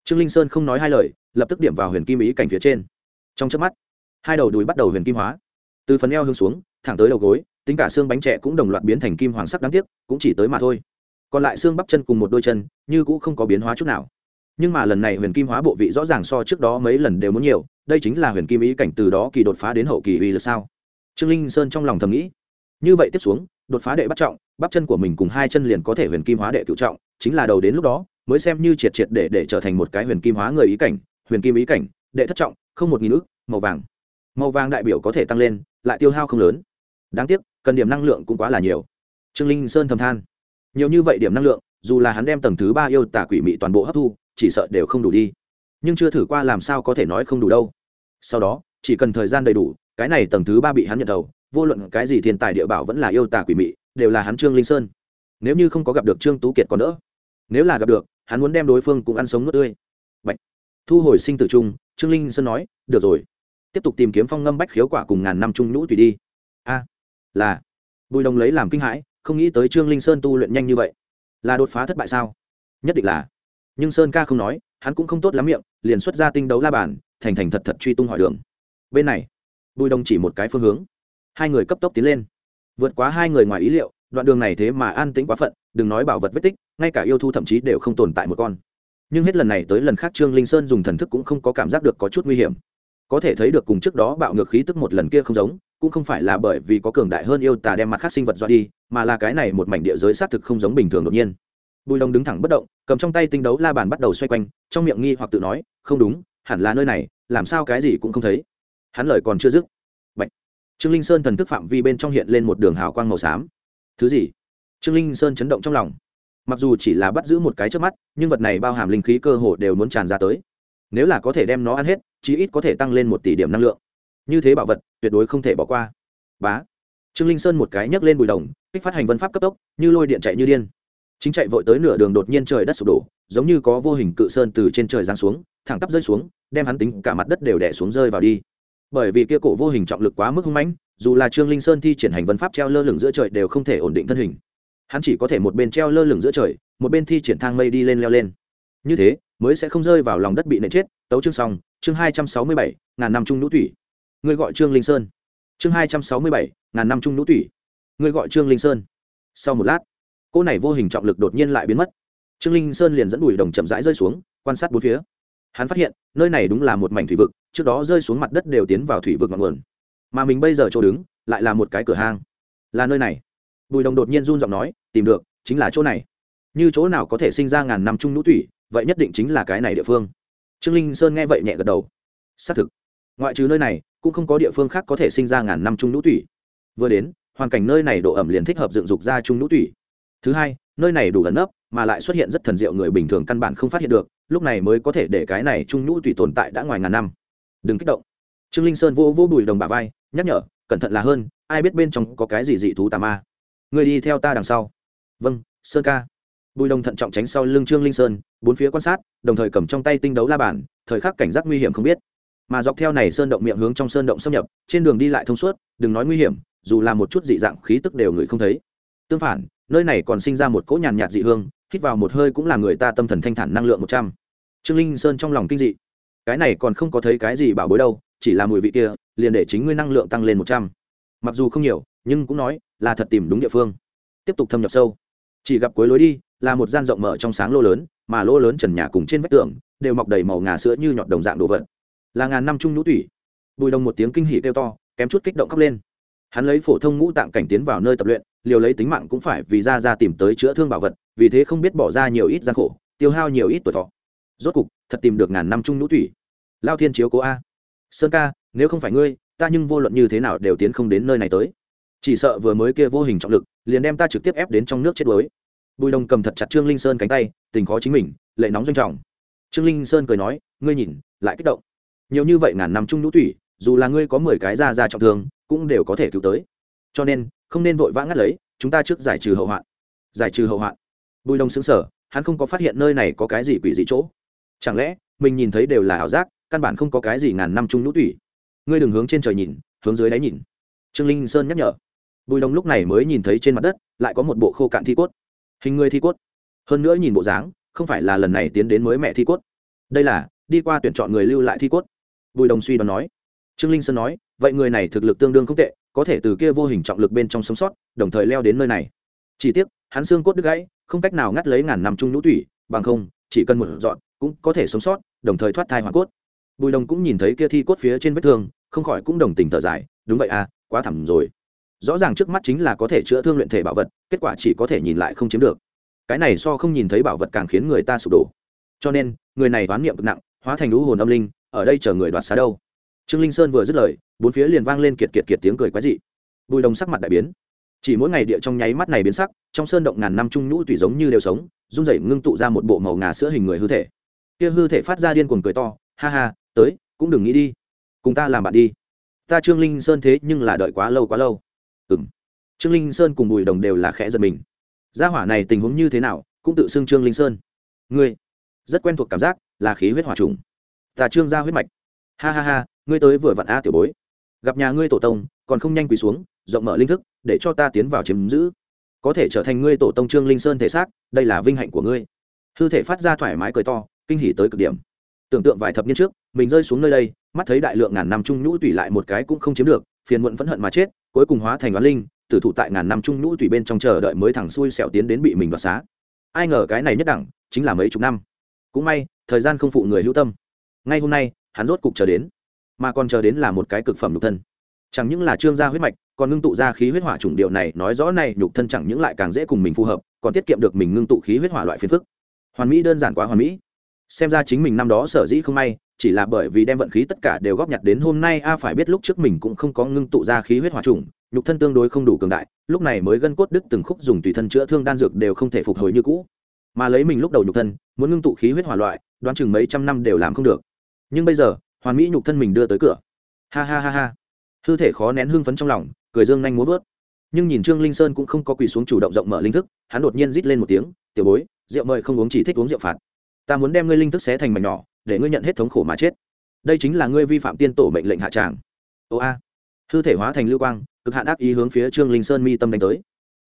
Trương linh sơn không nói hai lời, lập tức điểm vào huyền kim ý cảnh phía trên. Trong chớp mắt, hai đầu đùi bắt đầu huyền kim hóa. Từ phần eo hướng xuống, thẳng tới đầu gối, tính cả xương bánh trẻ cũng đồng loạt biến thành kim hoàng sắc đáng tiếc, cũng chỉ tới mà thôi còn lại xương bắp chân cùng một đôi chân, như cũng không có biến hóa chút nào. Nhưng mà lần này huyền kim hóa bộ vị rõ ràng so trước đó mấy lần đều muốn nhiều, đây chính là huyền kim ý cảnh từ đó kỳ đột phá đến hậu kỳ uy lực sao? Trương linh sơn trong lòng thầm nghĩ. Như vậy tiếp xuống, đột phá đệ bắt trọng, bắp chân của mình cùng hai chân liền có thể huyền kim hóa đệ cựu trọng, chính là đầu đến lúc đó, mới xem như triệt triệt để để trở thành một cái huyền kim hóa người ý cảnh, huyền kim ý cảnh, đệ thất trọng, không một nghìn ước màu vàng. Màu vàng đại biểu có thể tăng lên, lại tiêu hao không lớn. Đáng tiếc, cần điểm năng lượng cũng quá là nhiều. Trương linh sơn thầm than nhiều như vậy điểm năng lượng, dù là hắn đem tầng thứ ba yêu tả quỷ mị toàn bộ hấp thu, chỉ sợ đều không đủ đi. Nhưng chưa thử qua làm sao có thể nói không đủ đâu. Sau đó, chỉ cần thời gian đầy đủ, cái này tầng thứ ba bị hắn nhận đầu, vô luận cái gì thiên tài địa bảo vẫn là yêu tả quỷ mị, đều là hắn trương linh sơn. Nếu như không có gặp được trương tú kiệt còn đỡ. Nếu là gặp được, hắn muốn đem đối phương cũng ăn sống nước tươi. Bạch. thu hồi sinh tử trung trương linh sơn nói, được rồi. Tiếp tục tìm kiếm phong ngâm bách khiếu quả cùng ngàn năm trung nhũ tùy đi. A, là. Bùi đồng lấy làm kinh hãi không nghĩ tới trương linh sơn tu luyện nhanh như vậy. Là đột phá thất bại sao? Nhất định là. Nhưng sơn ca không nói, hắn cũng không tốt lắm miệng, liền xuất ra tinh đấu la bàn, thành thành thật thật truy tung hỏi đường. Bên này, bùi đồng chỉ một cái phương hướng. Hai người cấp tốc tiến lên. Vượt quá hai người ngoài ý liệu, đoạn đường này thế mà an tĩnh quá phận, đừng nói bảo vật vết tích, ngay cả yêu thu thậm chí đều không tồn tại một con. Nhưng hết lần này tới lần khác trương linh sơn dùng thần thức cũng không có cảm giác được có chút nguy hiểm có thể thấy được cùng trước đó bạo ngược khí tức một lần kia không giống, cũng không phải là bởi vì có cường đại hơn yêu tà đem mặt khác sinh vật dọa đi, mà là cái này một mảnh địa giới xác thực không giống bình thường đột nhiên. Bùi đồng đứng thẳng bất động, cầm trong tay tinh đấu la bàn bắt đầu xoay quanh, trong miệng nghi hoặc tự nói, không đúng, hẳn là nơi này, làm sao cái gì cũng không thấy. Hắn lời còn chưa dứt, Bạch. trương linh sơn thần thức phạm vi bên trong hiện lên một đường hào quang màu xám. Thứ gì? Trương linh sơn chấn động trong lòng. Mặc dù chỉ là bắt giữ một cái trước mắt, nhưng vật này bao hàm linh khí cơ hồ đều muốn tràn ra tới nếu là có thể đem nó ăn hết, chí ít có thể tăng lên một tỷ điểm năng lượng. Như thế bảo vật, tuyệt đối không thể bỏ qua. Bá. Trương linh sơn một cái nhấc lên bùi đồng, kích phát hành vân pháp cấp tốc, như lôi điện chạy như điên. Chính chạy vội tới nửa đường đột nhiên trời đất sụp đổ, giống như có vô hình cự sơn từ trên trời giáng xuống, thẳng tắp rơi xuống, đem hắn tính cả mặt đất đều đẻ xuống rơi vào đi. Bởi vì kia cổ vô hình trọng lực quá mức hung mãnh, dù là trương linh sơn thi triển hành vân pháp treo lơ lửng giữa trời đều không thể ổn định thân hình. Hắn chỉ có thể một bên treo lơ lửng giữa trời, một bên thi triển thang mây đi lên leo lên. Như thế mới sẽ không rơi vào lòng đất bị nện chết. Tấu chương xong, chương hai trăm sáu mươi bảy, ngàn năm trung nhũ thủy người gọi trương linh sơn. Chương hai trăm sáu mươi bảy, ngàn năm trung nhũ thủy người gọi trương linh sơn. Sau một lát cô này vô hình trọng lực đột nhiên lại biến mất. Trương linh sơn liền dẫn đùi đồng chậm rãi rơi xuống, quan sát bốn phía. Hắn phát hiện, nơi này đúng là một mảnh thủy vực, trước đó rơi xuống mặt đất đều tiến vào thủy vực ngọn nguồn. Mà mình bây giờ chỗ đứng, lại là một cái cửa hang. Là nơi này. Bùi đồng đột nhiên run giọng nói, tìm được, chính là chỗ này. Như chỗ nào có thể sinh ra ngàn năm trung nhũ thủy vậy nhất định chính là cái này địa phương. Trương linh sơn nghe vậy nhẹ gật đầu. Xác thực, ngoại trừ nơi này, cũng không có địa phương khác có thể sinh ra ngàn năm trung nhũ thủy vừa đến, hoàn cảnh nơi này độ ẩm liền thích hợp dựng dục ra trung nhũ thủy thứ hai, nơi này đủ ẩn nấp, mà lại xuất hiện rất thần diệu người bình thường căn bản không phát hiện được, lúc này mới có thể để cái này trung nhũ thủy tồn tại đã ngoài ngàn năm. Đừng kích động. Trương linh sơn vô vô bùi đồng bà vai, nhắc nhở, cẩn thận là hơn, ai biết bên trong có cái gì dị thú tà ma. Người đi theo ta đằng sau. Vâng sơn ca bùi đồng thận trọng tránh sau lưng trương linh sơn, bốn phía quan sát, đồng thời cầm trong tay tinh đấu la bản thời khắc cảnh giác nguy hiểm không biết. Mà dọc theo này sơn động miệng hướng trong sơn động xâm nhập, trên đường đi lại thông suốt, đừng nói nguy hiểm, dù là một chút dị dạng khí tức đều người không thấy. Tương phản, nơi này còn sinh ra một cỗ nhàn nhạt dị hương, hít vào một hơi cũng là người ta tâm thần thanh thản năng lượng một trăm. Trương linh sơn trong lòng kinh dị. Cái này còn không có thấy cái gì bảo bối đâu, chỉ là mùi vị kia, liền để chính ngươi năng lượng tăng lên một trăm. Mặc dù không nhiều, nhưng cũng nói là thật tìm đúng địa phương. Tiếp tục thâm nhập sâu. Chỉ gặp cuối lối đi là một gian rộng mở trong sáng lô lớn, mà lô lớn trần nhà cùng trên vách tường đều mọc đầy màu ngà sữa như nhọt đồng dạng đồ vật. Là ngàn năm trung nhũ tủy. Bùi đồng một tiếng kinh hỉ kêu to, kém chút kích động khóc lên. Hắn lấy phổ thông ngũ tạng cảnh tiến vào nơi tập luyện, liều lấy tính mạng cũng phải vì ra ra tìm tới chữa thương bảo vật, vì thế không biết bỏ ra nhiều ít gian khổ, tiêu hao nhiều ít tuổi thọ. Rốt cục, thật tìm được ngàn năm trung nhũ tủy. Lao thiên chiếu cố a. Sơn ca, nếu không phải ngươi, ta nhưng vô luận như thế nào đều tiến không đến nơi này tới. Chỉ sợ vừa mới kia vô hình trọng lực, liền đem ta trực tiếp ép đến trong nước chết đuối bùi đồng cầm thật chặt trương linh sơn cánh tay tình khó chính mình lệ nóng doanh trọng. Trương linh sơn cười nói ngươi nhìn lại kích động. Nhiều như vậy ngàn năm trung nhũ thủy, dù là ngươi có mười cái da da trọng thương cũng đều có thể cứu tới. Cho nên không nên vội vã ngắt lấy chúng ta trước giải trừ hậu hoạn. Giải trừ hậu hoạn. Bùi đồng xứng sở hắn không có phát hiện nơi này có cái gì quỷ dị chỗ. Chẳng lẽ mình nhìn thấy đều là ảo giác căn bản không có cái gì ngàn năm trung nhũ thủy. ngươi đừng hướng trên trời nhìn hướng dưới đáy nhìn. Trương linh sơn nhắc nhở. Bùi đồng lúc này mới nhìn thấy trên mặt đất lại có một bộ khô cạn thi cốt hình người thi cốt. Hơn nữa nhìn bộ dáng, không phải là lần này tiến đến mới mẹ thi cốt. Đây là, đi qua tuyển chọn người lưu lại thi cốt. Bùi đồng suy đoán nói. Trương linh sơn nói, vậy người này thực lực tương đương không tệ, có thể từ kia vô hình trọng lực bên trong sống sót, đồng thời leo đến nơi này. Chỉ tiếc, hắn xương cốt đứt gãy, không cách nào ngắt lấy ngàn năm chung nhũ tủy, bằng không, chỉ cần một dọn, cũng có thể sống sót, đồng thời thoát thai hoàn cốt. Bùi đồng cũng nhìn thấy kia thi cốt phía trên vết thương, không khỏi cũng đồng tình thở dài, đúng vậy à quá thẳm rồi rõ ràng trước mắt chính là có thể chữa thương luyện thể bảo vật, kết quả chỉ có thể nhìn lại không chiếm được. Cái này so không nhìn thấy bảo vật càng khiến người ta sụp đổ. Cho nên, người này oán niệm cực nặng, hóa thành lũ hồn âm linh, ở đây chờ người đoạt xá đâu. Trương linh sơn vừa dứt lời, bốn phía liền vang lên kiệt kiệt kiệt tiếng cười quái dị. Bùi đồng sắc mặt đại biến. Chỉ mỗi ngày địa trong nháy mắt này biến sắc, trong sơn động ngàn năm trung nhũ tùy giống như đều sống, run rẩy ngưng tụ ra một bộ màu ngà sữa hình người hư thể. Kia hư thể phát ra điên cuồng cười to, ha ha, tới, cũng đừng nghĩ đi. Cùng ta làm bạn đi. Ta trương linh sơn thế nhưng là đợi quá lâu quá lâu trương linh sơn cùng bùi đồng đều là khẽ giật mình. Gia hỏa này tình huống như thế nào, cũng tự xưng trương linh sơn. Ngươi, rất quen thuộc cảm giác, là khí huyết hỏa trùng. Ta trương gia huyết mạch. Ha ha ha, ngươi tới vừa vặn a tiểu bối. Gặp nhà ngươi tổ tông, còn không nhanh quỳ xuống, rộng mở linh thức, để cho ta tiến vào chiếm giữ. Có thể trở thành ngươi tổ tông trương linh sơn thể xác, đây là vinh hạnh của ngươi. Hư thể phát ra thoải mái cười to, kinh hỉ tới cực điểm. Tưởng tượng vài thập niên trước, mình rơi xuống nơi đây, mắt thấy đại lượng ngàn năm trung nhũ tùy lại một cái cũng không chiếm được, phiền muộn phẫn hận mà chết, cuối cùng hóa thành oán linh tử thủ tại ngàn năm trung nhũ tùy bên trong chờ đợi mới thẳng xuôi xẻo tiến đến bị mình đoạt xá. Ai ngờ cái này nhất đẳng, chính là mấy chục năm. Cũng may, thời gian không phụ người hữu tâm. Ngay hôm nay, hắn rốt cục chờ đến. Mà còn chờ đến là một cái cực phẩm nhục thân. Chẳng những là trương gia huyết mạch, còn ngưng tụ ra khí huyết hỏa chủng điều này, nói rõ này nhục thân chẳng những lại càng dễ cùng mình phù hợp, còn tiết kiệm được mình ngưng tụ khí huyết hỏa loại phiền phức. Hoàn mỹ đơn giản quá hoàn mỹ. Xem ra chính mình năm đó sở dĩ không may chỉ là bởi vì đem vận khí tất cả đều góp nhặt đến hôm nay, a, phải biết lúc trước mình cũng không có ngưng tụ ra khí huyết hỏa trùng, nhục thân tương đối không đủ cường đại, lúc này mới gân cốt đứt từng khúc dùng tùy thân chữa thương đan dược đều không thể phục hồi như cũ. Mà lấy mình lúc đầu nhục thân, muốn ngưng tụ khí huyết hỏa loại, đoán chừng mấy trăm năm đều làm không được. Nhưng bây giờ, hoàn mỹ nhục thân mình đưa tới cửa. Ha ha ha ha. Hư thể khó nén hưng phấn trong lòng, cười dương nhanh muốn vớt nhưng nhìn trương linh sơn cũng không có quỳ xuống chủ động rộng mở linh thức, hắn đột nhiên rít lên một tiếng, tiểu bối, rượu mời không uống, chỉ thích uống rượu phạt. Ta muốn đem ngươi linh thức xé thành mảnh nhỏ để ngươi nhận hết thống khổ mà chết. Đây chính là ngươi vi phạm tiên tổ mệnh lệnh hạ tràng. Ô a, hư thể hóa thành lưu quang, cực hạn ác ý hướng phía trương linh sơn mi tâm đánh tới.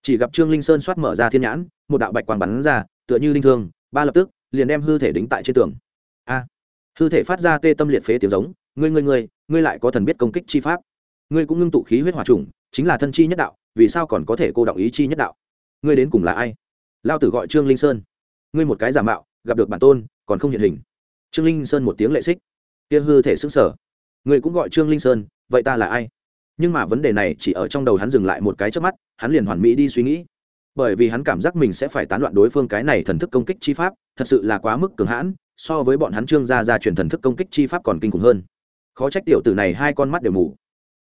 Chỉ gặp trương linh sơn xoát mở ra thiên nhãn, một đạo bạch quang bắn ra, tựa như linh thương, ba lập tức, liền đem hư thể đính tại trên tường. A, hư thể phát ra tê tâm liệt phế tiếng giống, ngươi ngươi ngươi ngươi lại có thần biết công kích chi pháp. Ngươi cũng ngưng tụ khí huyết hòa trùng, chính là thân chi nhất đạo, vì sao còn có thể cô động ý chi nhất đạo? Ngươi đến cùng là ai? Lao tử gọi trương linh sơn. Ngươi một cái giả mạo, gặp được bản tôn, còn không hiện hình trương linh sơn một tiếng lệ xích. Kia hư thể xứng sở người cũng gọi trương linh sơn, vậy ta là ai? Nhưng mà vấn đề này chỉ ở trong đầu hắn dừng lại một cái trước mắt, hắn liền hoàn mỹ đi suy nghĩ. Bởi vì hắn cảm giác mình sẽ phải tán loạn đối phương cái này thần thức công kích chi pháp, thật sự là quá mức cường hãn, so với bọn hắn trương gia gia truyền thần thức công kích chi pháp còn kinh khủng hơn. Khó trách tiểu tử này hai con mắt đều mù.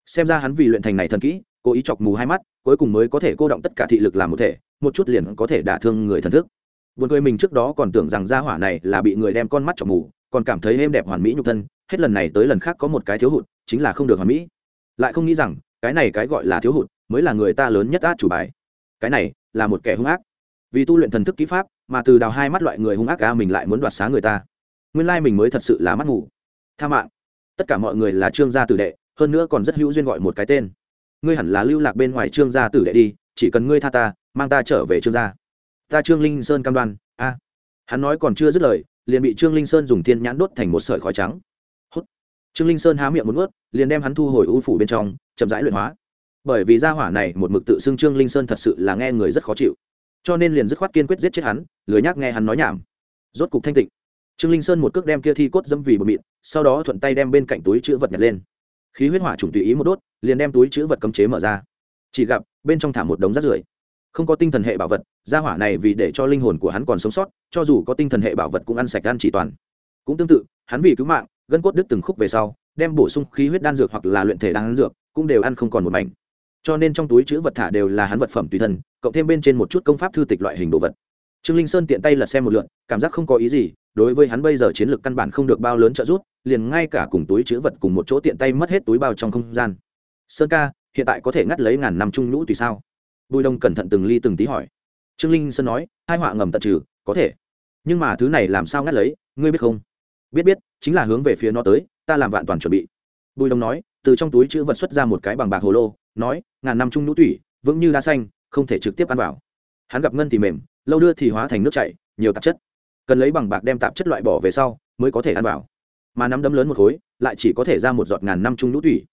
Xem ra hắn vì luyện thành này thần kỹ, cố ý chọc mù hai mắt, cuối cùng mới có thể cô động tất cả thị lực làm một thể, một chút liền có thể đả thương người thần thức. Buồn cười mình trước đó còn tưởng rằng gia hỏa này là bị người đem con mắt chọc mù còn cảm thấy êm đẹp hoàn mỹ nhục thân, hết lần này tới lần khác có một cái thiếu hụt, chính là không được hoàn mỹ. Lại không nghĩ rằng, cái này cái gọi là thiếu hụt, mới là người ta lớn nhất át chủ bài. Cái này, là một kẻ hung ác. Vì tu luyện thần thức kỹ pháp, mà từ đào hai mắt loại người hung ác ca mình lại muốn đoạt xá người ta. Nguyên lai mình mới thật sự là mắt ngủ tha mạng. Tất cả mọi người là trương gia tử đệ, hơn nữa còn rất hữu duyên gọi một cái tên. Ngươi hẳn là lưu lạc bên ngoài trương gia tử đệ đi, chỉ cần ngươi tha ta, mang ta trở về trương gia. Ta trương linh sơn cam đoan, a. Hắn nói còn chưa dứt lời liền bị trương linh sơn dùng thiên nhãn đốt thành một sợi khói trắng. Hút. Trương linh sơn há miệng một ướt liền đem hắn thu hồi u phủ bên trong, chậm rãi luyện hóa. Bởi vì gia hỏa này một mực tự xưng trương linh sơn thật sự là nghe người rất khó chịu. Cho nên liền dứt khoát kiên quyết giết chết hắn, lười nhác nghe hắn nói nhảm. Rốt cục thanh tịnh. Trương linh sơn một cước đem kia thi cốt dâm vì bột mịn, sau đó thuận tay đem bên cạnh túi chữ vật nhặt lên. Khí huyết hỏa trùng tùy ý một đốt, liền đem túi chữ vật cấm chế mở ra. Chỉ gặp, bên trong thả một đống rác rưởi không có tinh thần hệ bảo vật, gia hỏa này vì để cho linh hồn của hắn còn sống sót, cho dù có tinh thần hệ bảo vật cũng ăn sạch ăn chỉ toàn. Cũng tương tự, hắn vì cứu mạng, gân cốt đứt từng khúc về sau, đem bổ sung khí huyết đan dược hoặc là luyện thể đan dược cũng đều ăn không còn một mảnh. Cho nên trong túi chữ vật thả đều là hắn vật phẩm tùy thân, cộng thêm bên trên một chút công pháp thư tịch loại hình đồ vật. Trương linh sơn tiện tay lật xem một lượn cảm giác không có ý gì, đối với hắn bây giờ chiến lược căn bản không được bao lớn trợ giúp, liền ngay cả cùng túi chữ vật cùng một chỗ tiện tay mất hết túi bao trong không gian. Sơn ca, hiện tại có thể ngắt lấy ngàn năm trung nhũ tùy sao? Bùi đông cẩn thận từng ly từng tí hỏi. Trương linh sơn nói, hai họa ngầm tận trừ, có thể. Nhưng mà thứ này làm sao ngắt lấy, ngươi biết không? Biết biết, chính là hướng về phía nó tới, ta làm vạn toàn chuẩn bị. Bùi đông nói, từ trong túi chữ vật xuất ra một cái bằng bạc hồ lô, nói, ngàn năm trung nhũ tủy, vững như đá xanh, không thể trực tiếp ăn vào. Hắn gặp ngân thì mềm, lâu đưa thì hóa thành nước chảy, nhiều tạp chất. Cần lấy bằng bạc đem tạp chất loại bỏ về sau, mới có thể ăn vào. Mà nắm đấm lớn một khối, lại chỉ có thể ra một giọt ngàn năm trung nhũ tủy.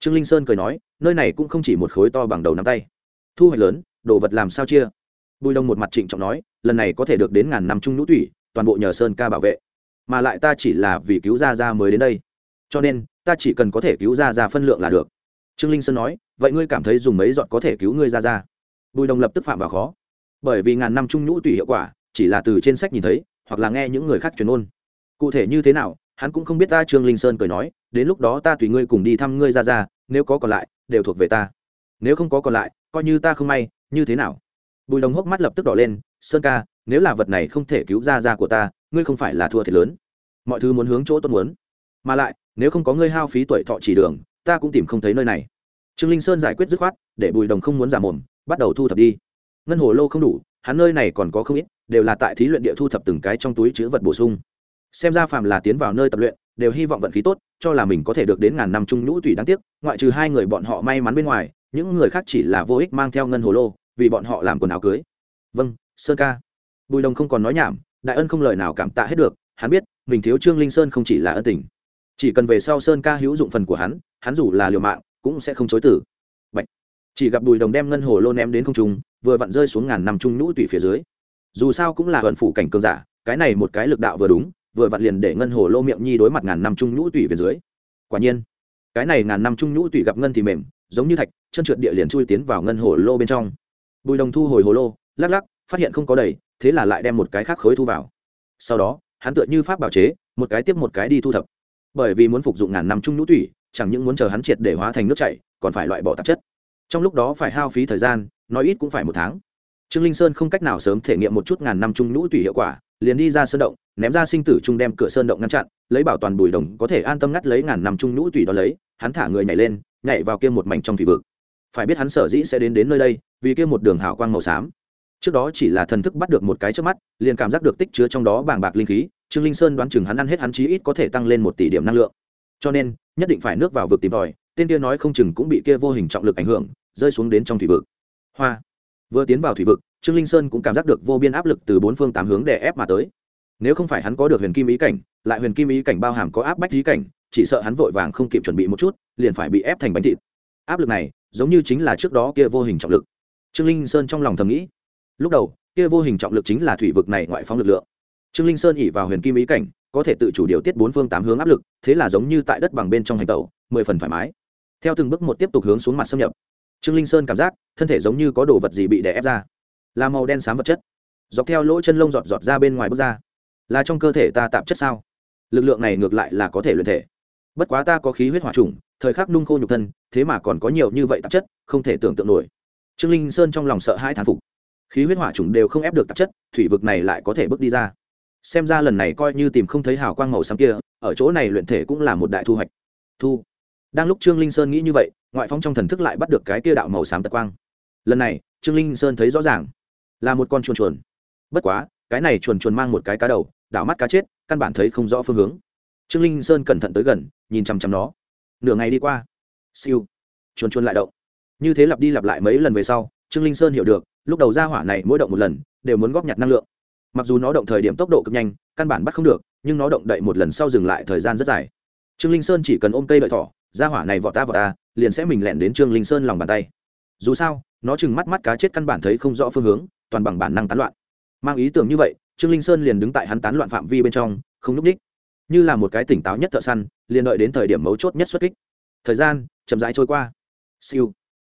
Trương linh sơn cười nói, nơi này cũng không chỉ một khối to bằng đầu nắm tay thu hoạch lớn, đồ vật làm sao chia? Bùi đông một mặt trịnh trọng nói, lần này có thể được đến ngàn năm trung nhũ thủy toàn bộ nhờ sơn ca bảo vệ. Mà lại ta chỉ là vì cứu ra ra mới đến đây. Cho nên, ta chỉ cần có thể cứu ra ra phân lượng là được. Trương linh sơn nói, vậy ngươi cảm thấy dùng mấy giọt có thể cứu ngươi ra ra bùi Đông lập tức phạm vào khó. Bởi vì ngàn năm trung nhũ tùy hiệu quả, chỉ là từ trên sách nhìn thấy, hoặc là nghe những người khác truyền ôn. Cụ thể như thế nào, hắn cũng không biết ta trương linh sơn cười nói, đến lúc đó ta tùy ngươi cùng đi thăm ngươi ra ra nếu có còn lại, đều thuộc về ta. Nếu không có còn lại coi như ta không may, như thế nào? Bùi đồng hốc mắt lập tức đỏ lên, sơn ca, nếu là vật này không thể cứu ra ra của ta, ngươi không phải là thua thiệt lớn. Mọi thứ muốn hướng chỗ tốt muốn. Mà lại, nếu không có ngươi hao phí tuổi thọ chỉ đường, ta cũng tìm không thấy nơi này. Trương linh sơn giải quyết dứt khoát, để bùi đồng không muốn giả mồm, bắt đầu thu thập đi. Ngân hồ lô không đủ, hắn nơi này còn có không ít, đều là tại thí luyện địa thu thập từng cái trong túi chữ vật bổ sung. Xem ra phàm là tiến vào nơi tập luyện, đều hy vọng vận khí tốt, cho là mình có thể được đến ngàn năm trung nhũ tùy đáng tiếc, ngoại trừ hai người bọn họ may mắn bên ngoài những người khác chỉ là vô ích mang theo ngân hồ lô, vì bọn họ làm quần áo cưới. Vâng sơn ca. Bùi đồng không còn nói nhảm, đại ân không lời nào cảm tạ hết được, hắn biết, mình thiếu trương linh sơn không chỉ là ân tình. Chỉ cần về sau sơn ca hữu dụng phần của hắn hắn dù là liều mạng, cũng sẽ không chối tử Bạch. chỉ gặp bùi đồng đem ngân hồ lô ném đến không trung, vừa vặn rơi xuống ngàn năm trung nhũ tùy phía dưới. Dù sao cũng là vận phủ cảnh cường giả, cái này một cái lực đạo vừa đúng, vừa vặn liền để ngân hồ lô miệng nhi đối mặt ngàn năm trung nhũ tùy phía dưới. Quả nhiên, cái này ngàn năm trung nhũ tùy gặp ngân thì mềm giống như thạch, chân trượt địa liền chui tiến vào ngân hồ lô bên trong. Bùi đồng thu hồi hồ lô, lắc lắc, phát hiện không có đầy, thế là lại đem một cái khác khối thu vào. Sau đó, hắn tựa như pháp bảo chế, một cái tiếp một cái đi thu thập. Bởi vì muốn phục dụng ngàn năm trung nhũ thủy chẳng những muốn chờ hắn triệt để hóa thành nước chảy, còn phải loại bỏ tạp chất. Trong lúc đó phải hao phí thời gian, nói ít cũng phải một tháng. Trương linh sơn không cách nào sớm thể nghiệm một chút ngàn năm trung nhũ thủy hiệu quả, liền đi ra sơn động, ném ra sinh tử trung đem cửa sơn động ngăn chặn, lấy bảo toàn bùi đồng có thể an tâm ngắt lấy ngàn năm trung nhũ thủy đó lấy, hắn thả người nhảy lên nhảy vào kia một mảnh trong thủy vực. Phải biết hắn sở dĩ sẽ đến đến nơi đây, vì kia một đường hào quang màu xám. Trước đó chỉ là thần thức bắt được một cái trước mắt, liền cảm giác được tích chứa trong đó bàng bạc linh khí, trương linh sơn đoán chừng hắn ăn hết hắn chí ít có thể tăng lên một tỷ điểm năng lượng. Cho nên, nhất định phải nước vào vực tìm tòi, tên kia nói không chừng cũng bị kia vô hình trọng lực ảnh hưởng, rơi xuống đến trong thủy vực. Hoa. Vừa tiến vào thủy vực, trương linh sơn cũng cảm giác được vô biên áp lực từ bốn phương tám hướng để ép mà tới. Nếu không phải hắn có được huyền kim ý cảnh, lại huyền kim ý cảnh bao hàm có áp bách ý cảnh chỉ sợ hắn vội vàng không kịp chuẩn bị một chút, liền phải bị ép thành bánh thịt. Áp lực này, giống như chính là trước đó kia vô hình trọng lực. Trương linh sơn trong lòng thầm nghĩ. Lúc đầu, kia vô hình trọng lực chính là thủy vực này ngoại phóng lực lượng. Trương linh sơn ỉ vào huyền kim ý cảnh, có thể tự chủ điều tiết bốn phương tám hướng áp lực, thế là giống như tại đất bằng bên trong hành tàu mười phần thoải mái. Theo từng bước một tiếp tục hướng xuống mặt xâm nhập, trương linh sơn cảm giác, thân thể giống như có đồ vật gì bị đè ép ra. Là màu đen xám vật chất. Dọc theo lỗ chân lông giọt giọt ra bên ngoài bước ra. Là trong cơ thể ta tạp chất sao? Lực lượng này ngược lại là có thể luyện thể bất quá ta có khí huyết hỏa trùng, thời khắc nung khô nhục thân, thế mà còn có nhiều như vậy tạp chất, không thể tưởng tượng nổi. Trương linh sơn trong lòng sợ hai thán phục. Khí huyết hỏa trùng đều không ép được tạp chất, thủy vực này lại có thể bước đi ra. Xem ra lần này coi như tìm không thấy hào quang màu xám kia, ở chỗ này luyện thể cũng là một đại thu hoạch. Thu. Đang lúc trương linh sơn nghĩ như vậy, ngoại phong trong thần thức lại bắt được cái kia đạo màu xám tật quang. Lần này, trương linh sơn thấy rõ ràng, là một con chuồn chuồn. Bất quá, cái này chuồn chuồn mang một cái cá đầu, đảo mắt cá chết, căn bản thấy không rõ phương hướng trương linh sơn cẩn thận tới gần, nhìn chằm chằm nó. Nửa ngày đi qua. Siêu. Chuồn chuồn lại động. Như thế lặp đi lặp lại mấy lần về sau, trương linh sơn hiểu được, lúc đầu ra hỏa này mỗi động một lần, đều muốn góp nhặt năng lượng. Mặc dù nó động thời điểm tốc độ cực nhanh, căn bản bắt không được, nhưng nó động đậy một lần sau dừng lại thời gian rất dài. Trương linh sơn chỉ cần ôm cây đợi thỏ, ra hỏa này vọt ta vọt ta, liền sẽ mình lẹn đến trương linh sơn lòng bàn tay. Dù sao, nó chừng mắt mắt cá chết căn bản thấy không rõ phương hướng, toàn bằng bản năng tán loạn. Mang ý tưởng như vậy, trương linh sơn liền đứng tại hắn tán loạn phạm vi bên trong, không núp ních như là một cái tỉnh táo nhất thợ săn, liền đợi đến thời điểm mấu chốt nhất xuất kích. Thời gian chậm rãi trôi qua. Siêu.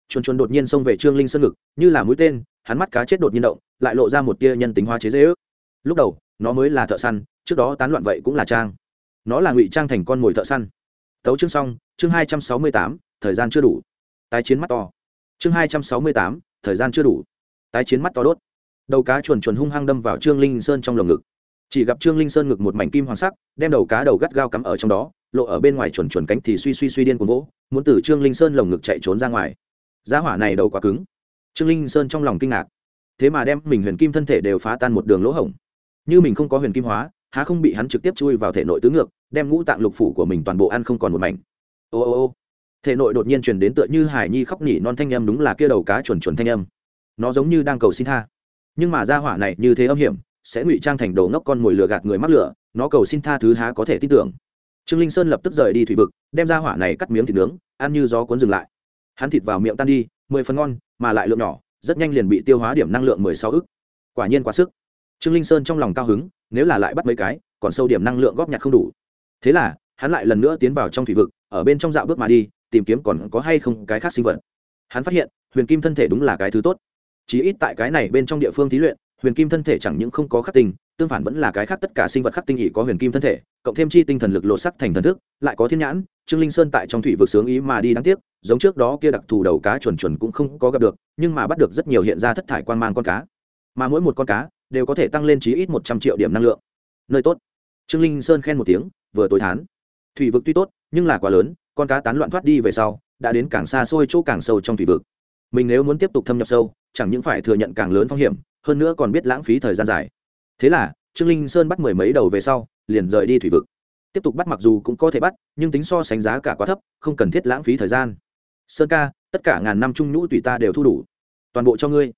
Chuồn chuồn đột nhiên xông về trương linh sơn ngực, như là mũi tên, hắn mắt cá chết đột nhiên động, lại lộ ra một tia nhân tính hóa chế dễ ước. Lúc đầu, nó mới là thợ săn, trước đó tán loạn vậy cũng là trang. Nó là ngụy trang thành con mồi thợ săn. Tấu chương xong, chương hai trăm sáu mươi tám, thời gian chưa đủ. Tái chiến mắt to. Chương hai trăm sáu mươi tám, thời gian chưa đủ. Tái chiến mắt to đốt. Đầu cá chuồn chuồn hung hăng đâm vào trương linh sơn trong lồng ngực chỉ gặp trương linh sơn ngực một mảnh kim hoàng sắc, đem đầu cá đầu gắt gao cắm ở trong đó, lộ ở bên ngoài chuồn chuồn cánh thì suy suy suy điên cuồng vỗ, muốn từ trương linh sơn lồng ngực chạy trốn ra ngoài. Giá hỏa này đầu quá cứng. Trương linh sơn trong lòng kinh ngạc. Thế mà đem mình huyền kim thân thể đều phá tan một đường lỗ hổng. Như mình không có huyền kim hóa, há không bị hắn trực tiếp chui vào thể nội tứ ngược, đem ngũ tạng lục phủ của mình toàn bộ ăn không còn một mảnh. Ô ô ô. Thể nội đột nhiên truyền đến tựa như hải nhi khóc nỉ non thanh âm đúng là kia đầu cá chuẩn chuẩn thanh âm. Nó giống như đang cầu xin tha. Nhưng mà ra hỏa này như thế âm hiểm sẽ ngụy trang thành đồ ngốc con mồi lừa gạt người mắc lửa, nó cầu xin tha thứ há có thể tin tưởng. Trương linh sơn lập tức rời đi thủy vực, đem ra hỏa này cắt miếng thịt nướng, ăn như gió cuốn dừng lại. Hắn thịt vào miệng tan đi, mười phần ngon, mà lại lượng nhỏ, rất nhanh liền bị tiêu hóa điểm năng lượng mười sáu ức. Quả nhiên quá sức. Trương linh sơn trong lòng cao hứng, nếu là lại bắt mấy cái, còn sâu điểm năng lượng góp nhặt không đủ. Thế là, hắn lại lần nữa tiến vào trong thủy vực, ở bên trong dạo bước mà đi, tìm kiếm còn có hay không cái khác sinh vật. Hắn phát hiện, huyền kim thân thể đúng là cái thứ tốt. Chí ít tại cái này bên trong địa phương thí luyện huyền kim thân thể chẳng những không có khắc tinh, tương phản vẫn là cái khác tất cả sinh vật khắc tinh ỉ có huyền kim thân thể, cộng thêm chi tinh thần lực lột sắc thành thần thức, lại có thiên nhãn, trương linh sơn tại trong thủy vực sướng ý mà đi đáng tiếc, giống trước đó kia đặc thù đầu cá chuẩn chuẩn cũng không có gặp được, nhưng mà bắt được rất nhiều hiện ra thất thải quan mang con cá. Mà mỗi một con cá đều có thể tăng lên chí ít một trăm triệu điểm năng lượng. Nơi tốt. Trương linh sơn khen một tiếng, vừa tối thán. Thủy vực tuy tốt, nhưng là quá lớn, con cá tán loạn thoát đi về sau, đã đến càng xa xôi chỗ càng sâu trong thủy vực. Mình nếu muốn tiếp tục thâm nhập sâu, chẳng những phải thừa nhận càng lớn phong hiểm hơn nữa còn biết lãng phí thời gian dài. Thế là, trương linh sơn bắt mười mấy đầu về sau, liền rời đi thủy vực. Tiếp tục bắt mặc dù cũng có thể bắt, nhưng tính so sánh giá cả quá thấp, không cần thiết lãng phí thời gian. Sơn ca, tất cả ngàn năm trung nhũ tùy ta đều thu đủ. Toàn bộ cho ngươi.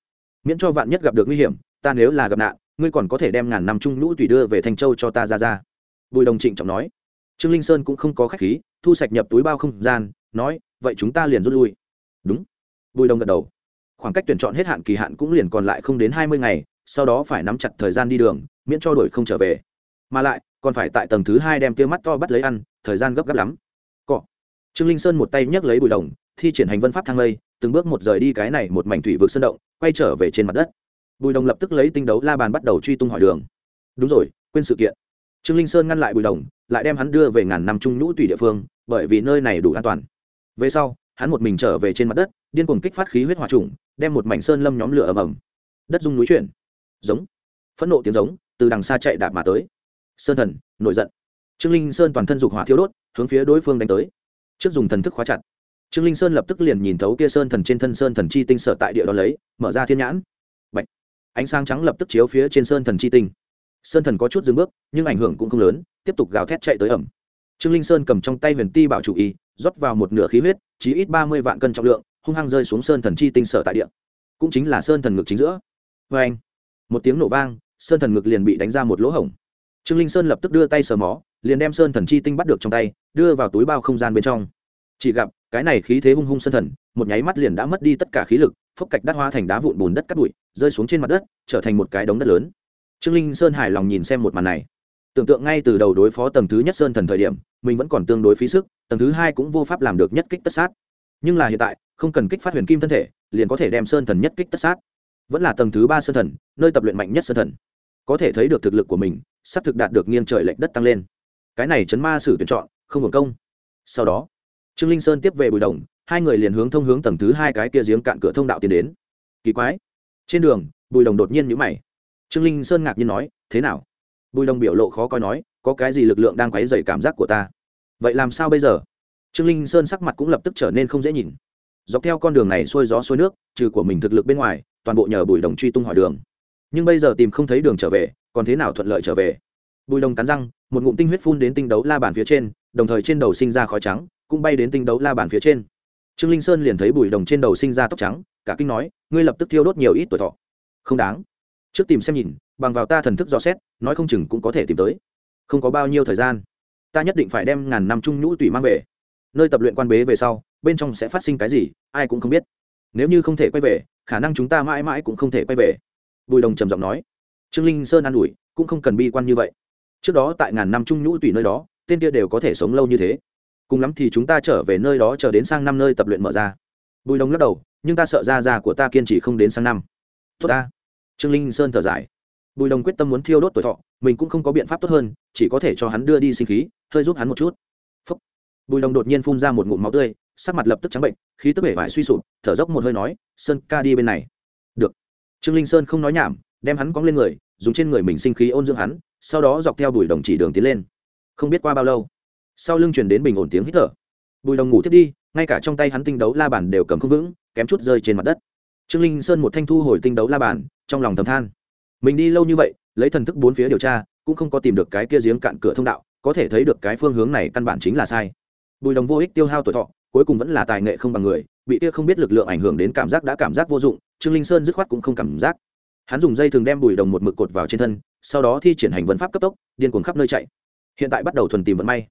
Miễn cho vạn nhất gặp được nguy hiểm, ta nếu là gặp nạn, ngươi còn có thể đem ngàn năm trung nhũ tùy đưa về thành châu cho ta ra ra. Bùi đồng trịnh trọng nói. Trương linh sơn cũng không có khách khí, thu sạch nhập túi bao không gian, nói, vậy chúng ta liền rút lui. Đúng. Bùi đồng gật đầu khoảng cách tuyển chọn hết hạn kỳ hạn cũng liền còn lại không đến hai mươi ngày, sau đó phải nắm chặt thời gian đi đường, miễn cho đổi không trở về. Mà lại, còn phải tại tầng thứ hai đem tiêu mắt to bắt lấy ăn, thời gian gấp gáp lắm. Cọ. Trương linh sơn một tay nhấc lấy bùi đồng, thi triển hành vân pháp thang lây, từng bước một rời đi cái này một mảnh thủy vực sơn động, quay trở về trên mặt đất. Bùi đồng lập tức lấy tinh đấu la bàn bắt đầu truy tung hỏi đường. Đúng rồi, quên sự kiện. Trương linh sơn ngăn lại bùi đồng, lại đem hắn đưa về ngàn năm trung nhũ tùy địa phương, bởi vì nơi này đủ an toàn. Về sau, hắn một mình trở về trên mặt đất điên cuồng kích phát khí huyết hòa trùng, đem một mảnh sơn lâm nhóm lửa ầm ầm. Đất dung núi chuyển. Giống. Phẫn nộ tiếng giống, từ đằng xa chạy đạp mà tới. Sơn thần, nổi giận. Trương linh sơn toàn thân dục hỏa thiêu đốt, hướng phía đối phương đánh tới. Trước dùng thần thức khóa chặt. Trương linh sơn lập tức liền nhìn thấu kia sơn thần trên thân sơn thần chi tinh sở tại địa đó lấy, mở ra thiên nhãn. Bạch. ánh sáng trắng lập tức chiếu phía trên sơn thần chi tinh. Sơn thần có chút dừng bước, nhưng ảnh hưởng cũng không lớn, tiếp tục gào thét chạy tới ẩm trương linh sơn cầm trong tay huyền ti bảo chủ y, rót vào một nửa khí huyết, chí ít ba mươi vạn cân trọng lượng hung hăng rơi xuống sơn thần chi tinh sở tại địa. Cũng chính là sơn thần ngực chính giữa. Vê anh, một tiếng nổ vang, sơn thần ngực liền bị đánh ra một lỗ hổng. Trương linh sơn lập tức đưa tay sờ mó, liền đem sơn thần chi tinh bắt được trong tay, đưa vào túi bao không gian bên trong. Chỉ gặp, cái này khí thế hung hung sơn thần, một nháy mắt liền đã mất đi tất cả khí lực, phốc cạch đắt hoa thành đá vụn bùn đất cắt bụi, rơi xuống trên mặt đất, trở thành một cái đống đất lớn. Trương linh sơn hài lòng nhìn xem một màn này. Tưởng tượng ngay từ đầu đối phó tầng thứ nhất sơn thần thời điểm, mình vẫn còn tương đối phí sức, tầng thứ hai cũng vô pháp làm được nhất kích tất sát. Nhưng là hiện tại không cần kích phát huyền kim thân thể, liền có thể đem sơn thần nhất kích tất sát. Vẫn là tầng thứ ba sơn thần, nơi tập luyện mạnh nhất sơn thần. Có thể thấy được thực lực của mình, sắp thực đạt được nghiêng trời lệch đất tăng lên. Cái này chấn ma sử tuyển chọn, không hưởng công. Sau đó, trương linh sơn tiếp về bùi đồng, hai người liền hướng thông hướng tầng thứ hai cái kia giếng cạn cửa thông đạo tiến đến. Kỳ quái. Trên đường, bùi đồng đột nhiên nhữ mày. Trương linh sơn ngạc nhiên nói, thế nào? Bùi đồng biểu lộ khó coi nói, có cái gì lực lượng đang quấy dày cảm giác của ta? Vậy làm sao bây giờ? Trương linh sơn sắc mặt cũng lập tức trở nên không dễ nhìn dọc theo con đường này xuôi gió xuôi nước, trừ của mình thực lực bên ngoài, toàn bộ nhờ bùi đồng truy tung hỏi đường. Nhưng bây giờ tìm không thấy đường trở về, còn thế nào thuận lợi trở về? Bùi đồng cắn răng, một ngụm tinh huyết phun đến tinh đấu la bàn phía trên, đồng thời trên đầu sinh ra khói trắng, cũng bay đến tinh đấu la bàn phía trên. Trương linh sơn liền thấy bùi đồng trên đầu sinh ra tóc trắng, cả kinh nói, ngươi lập tức thiêu đốt nhiều ít tuổi thọ. Không đáng. Trước tìm xem nhìn, bằng vào ta thần thức dò xét, nói không chừng cũng có thể tìm tới. Không có bao nhiêu thời gian, ta nhất định phải đem ngàn năm trung nhũ tùy mang về nơi tập luyện quan bế về sau, bên trong sẽ phát sinh cái gì, ai cũng không biết. Nếu như không thể quay về, khả năng chúng ta mãi mãi cũng không thể quay về. Bùi đồng trầm giọng nói. Trương linh sơn an ủi, cũng không cần bi quan như vậy. Trước đó tại ngàn năm trung nhũ tùy nơi đó, tên kia đều có thể sống lâu như thế. Cùng lắm thì chúng ta trở về nơi đó chờ đến sang năm nơi tập luyện mở ra. Bùi đồng lắc đầu, nhưng ta sợ ra già của ta kiên trì không đến sang năm. Tốt ta. Trương linh sơn thở dài. Bùi đồng quyết tâm muốn thiêu đốt tuổi thọ, mình cũng không có biện pháp tốt hơn, chỉ có thể cho hắn đưa đi sinh khí, hơi giúp hắn một chút bùi đồng đột nhiên phun ra một ngụm máu tươi, sắc mặt lập tức trắng bệnh, khí tức bể vải suy sụp, thở dốc một hơi nói, sơn ca đi bên này. Được. Trương linh sơn không nói nhảm, đem hắn cóng lên người, dùng trên người mình sinh khí ôn dưỡng hắn, sau đó dọc theo bùi đồng chỉ đường tiến lên. Không biết qua bao lâu, sau lưng chuyển đến bình ổn tiếng hít thở. Bùi đồng ngủ thiết đi, ngay cả trong tay hắn tinh đấu la bàn đều cầm không vững, kém chút rơi trên mặt đất. Trương linh sơn một thanh thu hồi tinh đấu la bàn, trong lòng thầm than. Mình đi lâu như vậy, lấy thần thức bốn phía điều tra, cũng không có tìm được cái kia giếng cạn cửa thông đạo, có thể thấy được cái phương hướng này căn bản chính là sai bùi đồng vô ích tiêu hao tuổi thọ, cuối cùng vẫn là tài nghệ không bằng người, bị kia không biết lực lượng ảnh hưởng đến cảm giác đã cảm giác vô dụng, trương linh sơn dứt khoát cũng không cảm giác. Hắn dùng dây thường đem bùi đồng một mực cột vào trên thân, sau đó thi triển hành vận pháp cấp tốc, điên cuồng khắp nơi chạy. Hiện tại bắt đầu thuần tìm vận may.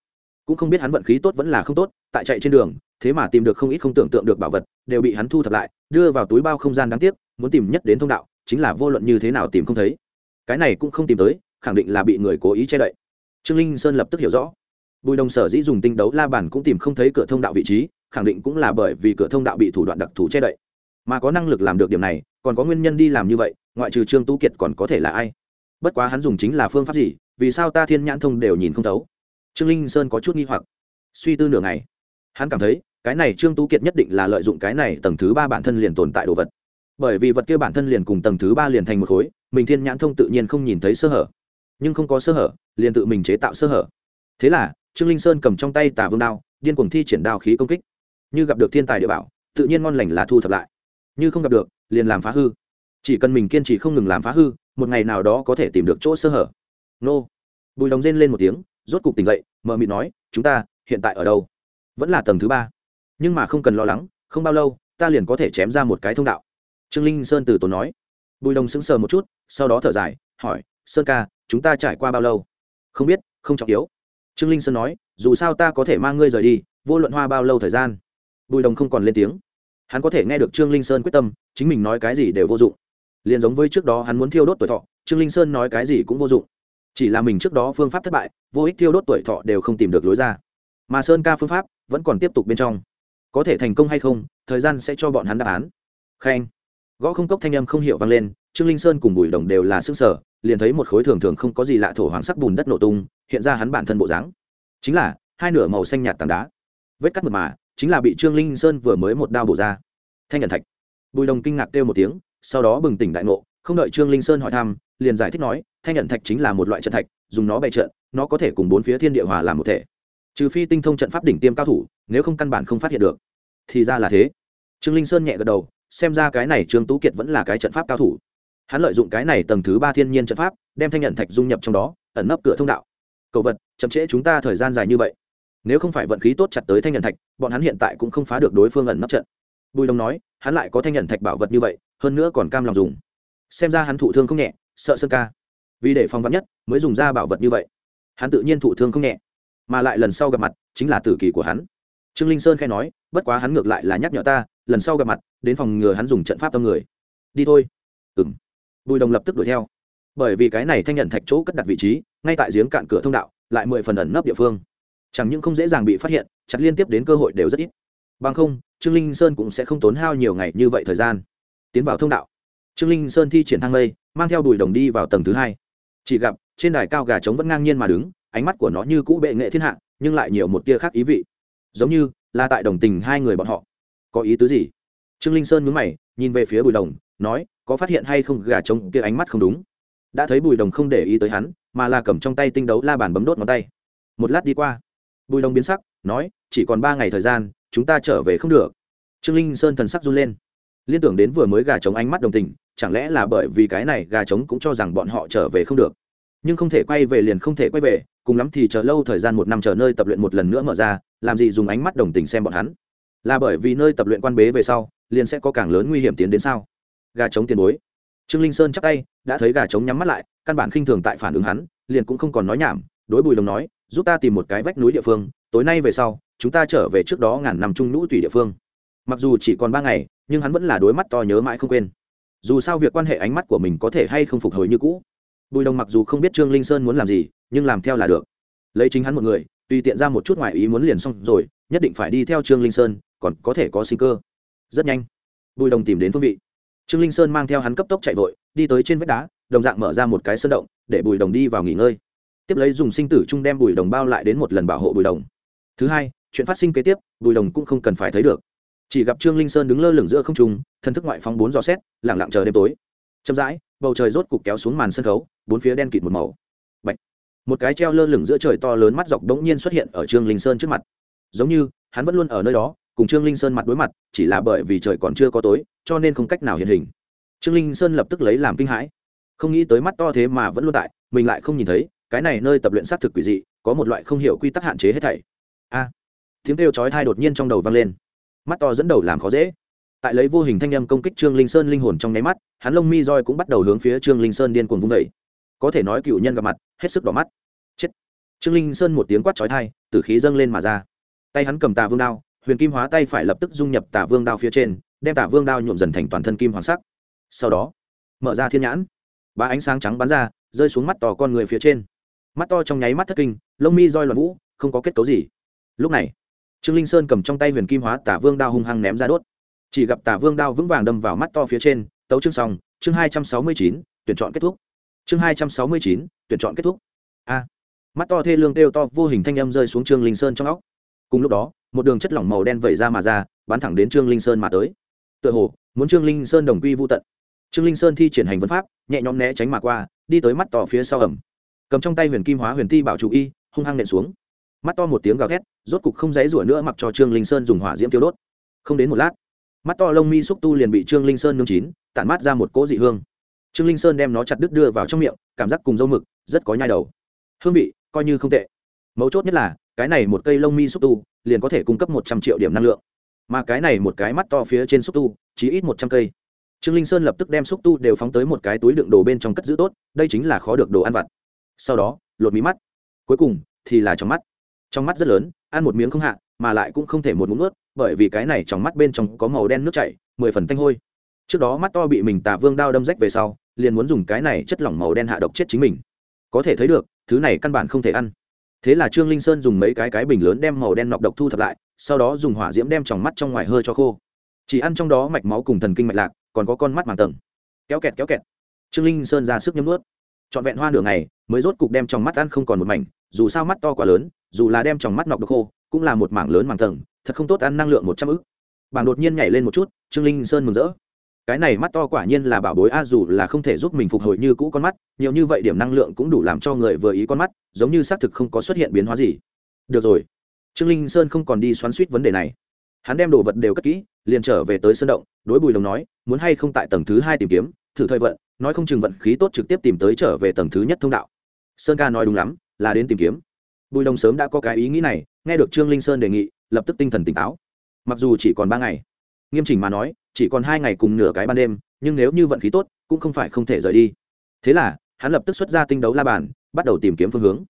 Cũng không biết hắn vận khí tốt vẫn là không tốt, tại chạy trên đường, thế mà tìm được không ít không tưởng tượng được bảo vật, đều bị hắn thu thập lại, đưa vào túi bao không gian đáng tiếc, muốn tìm nhất đến thông đạo, chính là vô luận như thế nào tìm không thấy. Cái này cũng không tìm tới, khẳng định là bị người cố ý che đậy. Trương linh sơn lập tức hiểu rõ bùi đồng sở dĩ dùng tinh đấu la bàn cũng tìm không thấy cửa thông đạo vị trí, khẳng định cũng là bởi vì cửa thông đạo bị thủ đoạn đặc thù che đậy. Mà có năng lực làm được điểm này, còn có nguyên nhân đi làm như vậy, ngoại trừ trương tu kiệt còn có thể là ai? Bất quá hắn dùng chính là phương pháp gì, vì sao ta thiên nhãn thông đều nhìn không thấu? Trương linh sơn có chút nghi hoặc. Suy tư nửa ngày, hắn cảm thấy, cái này trương tú kiệt nhất định là lợi dụng cái này tầng thứ ba bản thân liền tồn tại đồ vật. Bởi vì vật kia bản thân liền cùng tầng thứ ba liền thành một khối, mình thiên nhãn thông tự nhiên không nhìn thấy sơ hở. Nhưng không có sơ hở, liền tự mình chế tạo sơ hở. Thế là trương linh sơn cầm trong tay tà vương đao, điên cuồng thi triển đao khí công kích. Như gặp được thiên tài địa bảo, tự nhiên ngon lành là thu thập lại. Như không gặp được, liền làm phá hư. Chỉ cần mình kiên trì không ngừng làm phá hư, một ngày nào đó có thể tìm được chỗ sơ hở. Nô. Bùi đồng rên lên một tiếng, rốt cục tỉnh dậy mờ mịt nói, chúng ta hiện tại ở đâu? Vẫn là tầng thứ ba. Nhưng mà không cần lo lắng, không bao lâu, ta liền có thể chém ra một cái thông đạo. Trương linh sơn từ tốn nói. Bùi đồng sững sờ một chút, sau đó thở dài, hỏi, sơn ca, chúng ta trải qua bao lâu? Không biết, không trọng yếu trương linh sơn nói, dù sao ta có thể mang ngươi rời đi, vô luận hoa bao lâu thời gian. Bùi đồng không còn lên tiếng. Hắn có thể nghe được trương linh sơn quyết tâm, chính mình nói cái gì đều vô dụng. Liền giống với trước đó hắn muốn thiêu đốt tuổi thọ, trương linh sơn nói cái gì cũng vô dụng. Chỉ là mình trước đó phương pháp thất bại, vô ích thiêu đốt tuổi thọ đều không tìm được lối ra. Mà sơn ca phương pháp vẫn còn tiếp tục bên trong. Có thể thành công hay không, thời gian sẽ cho bọn hắn đáp án. Khen. Gõ không cốc thanh âm không hiểu vang lên, trương linh sơn cùng bùi đồng đều là sức sở liền thấy một khối thường thường không có gì lạ thổ hoàng sắc bùn đất nổ tung, hiện ra hắn bản thân bộ dáng. Chính là, hai nửa màu xanh nhạt tảng đá. Vết cắt mật mà, chính là bị trương linh sơn vừa mới một đao bổ ra. Thanh nhận thạch. Bùi đồng kinh ngạc kêu một tiếng, sau đó bừng tỉnh đại ngộ, không đợi trương linh sơn hỏi thăm, liền giải thích nói, thanh nhận thạch chính là một loại trận thạch, dùng nó bày trận, nó có thể cùng bốn phía thiên địa hòa làm một thể. Trừ phi tinh thông trận pháp đỉnh tiêm cao thủ, nếu không căn bản không phát hiện được. Thì ra là thế. Trương linh sơn nhẹ gật đầu, xem ra cái này trương tú kiệt vẫn là cái trận pháp cao thủ hắn lợi dụng cái này tầng thứ ba thiên nhiên trận pháp, đem thanh nhận thạch dung nhập trong đó, ẩn nấp cửa thông đạo. Cầu vật, chậm trễ chúng ta thời gian dài như vậy. Nếu không phải vận khí tốt chặt tới thanh nhận thạch, bọn hắn hiện tại cũng không phá được đối phương ẩn nấp trận. Bùi đông nói, hắn lại có thanh nhận thạch bảo vật như vậy, hơn nữa còn cam lòng dùng. Xem ra hắn thụ thương không nhẹ, sợ sơn ca. Vì để phòng vắn nhất, mới dùng ra bảo vật như vậy. Hắn tự nhiên thụ thương không nhẹ, mà lại lần sau gặp mặt, chính là tử kỳ của hắn. Trương linh sơn khai nói, bất quá hắn ngược lại là nhắc nhở ta, lần sau gặp mặt, đến phòng ngừa hắn dùng trận pháp tâm người. Đi thôi. Ừ m bùi đồng lập tức đuổi theo. Bởi vì cái này thanh nhận thạch chỗ cất đặt vị trí, ngay tại giếng cạn cửa thông đạo, lại mười phần ẩn nấp địa phương. Chẳng những không dễ dàng bị phát hiện, chặt liên tiếp đến cơ hội đều rất ít. Bằng không, trương linh sơn cũng sẽ không tốn hao nhiều ngày như vậy thời gian. Tiến vào thông đạo. Trương linh sơn thi triển thang lây, mang theo bùi đồng đi vào tầng thứ hai. Chỉ gặp, trên đài cao gà trống vẫn ngang nhiên mà đứng, ánh mắt của nó như cũ bệ nghệ thiên hạ, nhưng lại nhiều một tia khác ý vị. Giống như là tại đồng tình hai người bọn họ. Có ý tứ gì? Trương linh sơn mướn mày, nhìn về phía bùi đồng nói, có phát hiện hay không gà trống kia ánh mắt không đúng? Đã thấy bùi đồng không để ý tới hắn, mà là cầm trong tay tinh đấu la bàn bấm đốt ngón tay. Một lát đi qua, bùi đồng biến sắc, nói, chỉ còn ba ngày thời gian, chúng ta trở về không được. Trương linh sơn thần sắc run lên. Liên tưởng đến vừa mới gà trống ánh mắt đồng tình, chẳng lẽ là bởi vì cái này gà trống cũng cho rằng bọn họ trở về không được? Nhưng không thể quay về liền không thể quay về, cùng lắm thì chờ lâu thời gian một năm chờ nơi tập luyện một lần nữa mở ra, làm gì dùng ánh mắt đồng tình xem bọn hắn? Là bởi vì nơi tập luyện quan bế về sau, liền sẽ có càng lớn nguy hiểm tiến đến sao? Gà trống tiền bối. Trương linh sơn chắc tay, đã thấy gà trống nhắm mắt lại, căn bản khinh thường tại phản ứng hắn, liền cũng không còn nói nhảm, đối bùi đồng nói, giúp ta tìm một cái vách núi địa phương, tối nay về sau, chúng ta trở về trước đó ngàn năm trung nhũ tùy địa phương. Mặc dù chỉ còn ba ngày, nhưng hắn vẫn là đối mắt to nhớ mãi không quên. Dù sao việc quan hệ ánh mắt của mình có thể hay không phục hồi như cũ. Bùi đồng mặc dù không biết trương linh sơn muốn làm gì, nhưng làm theo là được. Lấy chính hắn một người, tùy tiện ra một chút ngoại ý muốn liền xong rồi, nhất định phải đi theo trương linh sơn, còn có thể có sinh cơ. Rất nhanh, bùi đồng tìm đến phương vị trương linh sơn mang theo hắn cấp tốc chạy vội, đi tới trên vách đá, đồng dạng mở ra một cái sơn động, để bùi đồng đi vào nghỉ ngơi. Tiếp lấy dùng sinh tử chung đem bùi đồng bao lại đến một lần bảo hộ bùi đồng. Thứ hai, chuyện phát sinh kế tiếp, bùi đồng cũng không cần phải thấy được. Chỉ gặp trương linh sơn đứng lơ lửng giữa không trung, thân thức ngoại phóng bốn dò xét lẳng lặng chờ đêm tối. Chậm rãi, bầu trời rốt cục kéo xuống màn sân khấu, bốn phía đen kịt một màu. Bạch. một cái treo lơ lửng giữa trời to lớn mắt dọc đống nhiên xuất hiện ở trương linh sơn trước mặt. Giống như, hắn vẫn luôn ở nơi đó cùng trương linh sơn mặt đối mặt, chỉ là bởi vì trời còn chưa có tối, cho nên không cách nào hiện hình. Trương linh sơn lập tức lấy làm kinh hãi. Không nghĩ tới mắt to thế mà vẫn luôn tại, mình lại không nhìn thấy, cái này nơi tập luyện xác thực quỷ dị, có một loại không hiểu quy tắc hạn chế hết thảy. A! Tiếng kêu chói thai đột nhiên trong đầu vang lên. Mắt to dẫn đầu làm khó dễ. Tại lấy vô hình thanh âm công kích trương linh sơn linh hồn trong nháy mắt, hắn lông mi roi cũng bắt đầu hướng phía trương linh sơn điên cuồng vung vẩy có thể nói cựu nhân gặp mặt, hết sức đỏ mắt. Chết! Trương linh sơn một tiếng quát chói thai từ khí dâng lên mà ra. Tay hắn cầm tà vương đao huyền kim hóa tay phải lập tức dung nhập Tả vương đao phía trên, đem Tả vương đao nhuộm dần thành toàn thân kim hoàng sắc. Sau đó, mở ra thiên nhãn. Ba ánh sáng trắng bắn ra, rơi xuống mắt to con người phía trên. Mắt to trong nháy mắt thất kinh, lông mi roi loạn vũ, không có kết cấu gì. Lúc này, trương linh sơn cầm trong tay huyền kim hóa tả vương đao hung hăng ném ra đốt. Chỉ gặp tả vương đao vững vàng đâm vào mắt to phía trên, tấu chương xong, chương hai trăm sáu mươi chín, tuyển chọn kết thúc. Chương hai trăm sáu mươi chín, tuyển chọn kết thúc. A. Mắt to thê lương kêu to, vô hình thanh âm rơi xuống trương linh sơn trong óc. Cùng lúc đó một đường chất lỏng màu đen vẩy ra mà ra, bắn thẳng đến trương linh sơn mà tới. Tựa hồ, muốn trương linh sơn đồng quy vô tận. Trương linh sơn thi triển hành vấn pháp, nhẹ nhõm né tránh mà qua, đi tới mắt to phía sau ẩm. Cầm trong tay huyền kim hóa huyền ti bảo chủ y, hung hăng nện xuống. Mắt to một tiếng gào thét, rốt cục không dãy rủa nữa mặc cho trương linh sơn dùng hỏa diễm tiêu đốt. Không đến một lát, mắt to lông mi xúc tu liền bị trương linh sơn nương chín, tản mát ra một cỗ dị hương. Trương linh sơn đem nó chặt đứt đưa vào trong miệng, cảm giác cùng dâu mực, rất có nhai đầu. Hương vị, coi như không tệ mấu chốt nhất là, cái này một cây lông mi xúc tu, liền có thể cung cấp một trăm triệu điểm năng lượng. Mà cái này một cái mắt to phía trên xúc tu, chỉ ít một trăm cây. Trương linh sơn lập tức đem xúc tu đều phóng tới một cái túi đựng đồ bên trong cất giữ tốt, đây chính là khó được đồ ăn vặt. Sau đó, lột mí mắt. Cuối cùng, thì là trong mắt. Trong mắt rất lớn, ăn một miếng không hạ, mà lại cũng không thể một ngụm nuốt, bởi vì cái này trong mắt bên trong có màu đen nước chảy, mười phần tanh hôi. Trước đó mắt to bị mình tà vương đao đâm rách về sau, liền muốn dùng cái này chất lỏng màu đen hạ độc chết chính mình. Có thể thấy được, thứ này căn bản không thể ăn thế là trương linh sơn dùng mấy cái cái bình lớn đem màu đen nọc độc thu thập lại, sau đó dùng hỏa diễm đem tròng mắt trong ngoài hơi cho khô. Chỉ ăn trong đó mạch máu cùng thần kinh mạch lạc, còn có con mắt màng tầng. Kéo kẹt kéo kẹt. Trương linh sơn ra sức nhấm nuốt. Trọn vẹn hoa nửa ngày, mới rốt cục đem trong mắt ăn không còn một mảnh, dù sao mắt to quá lớn, dù là đem trong mắt nọc độc khô, cũng là một mảng lớn màng tầng, thật không tốt ăn năng lượng một trăm ức. Bảng đột nhiên nhảy lên một chút, trương linh sơn mừng rỡ cái này mắt to quả nhiên là bảo bối a, dù là không thể giúp mình phục hồi như cũ con mắt, nhiều như vậy điểm năng lượng cũng đủ làm cho người vừa ý con mắt, giống như xác thực không có xuất hiện biến hóa gì. Được rồi. Trương linh sơn không còn đi xoắn suýt vấn đề này. Hắn đem đồ vật đều cất kỹ, liền trở về tới sân động, đối bùi đồng nói, muốn hay không tại tầng thứ hai tìm kiếm, thử thời vận, nói không chừng vận khí tốt trực tiếp tìm tới trở về tầng thứ nhất thông đạo. Sơn ca nói đúng lắm, là đến tìm kiếm. Bùi đồng sớm đã có cái ý nghĩ này, nghe được trương linh sơn đề nghị, lập tức tinh thần tỉnh táo. Mặc dù chỉ còn ba ngày, nghiêm chỉnh mà nói chỉ còn hai ngày cùng nửa cái ban đêm, nhưng nếu như vận khí tốt, cũng không phải không thể rời đi. Thế là, hắn lập tức xuất ra tinh đấu la bàn, bắt đầu tìm kiếm phương hướng.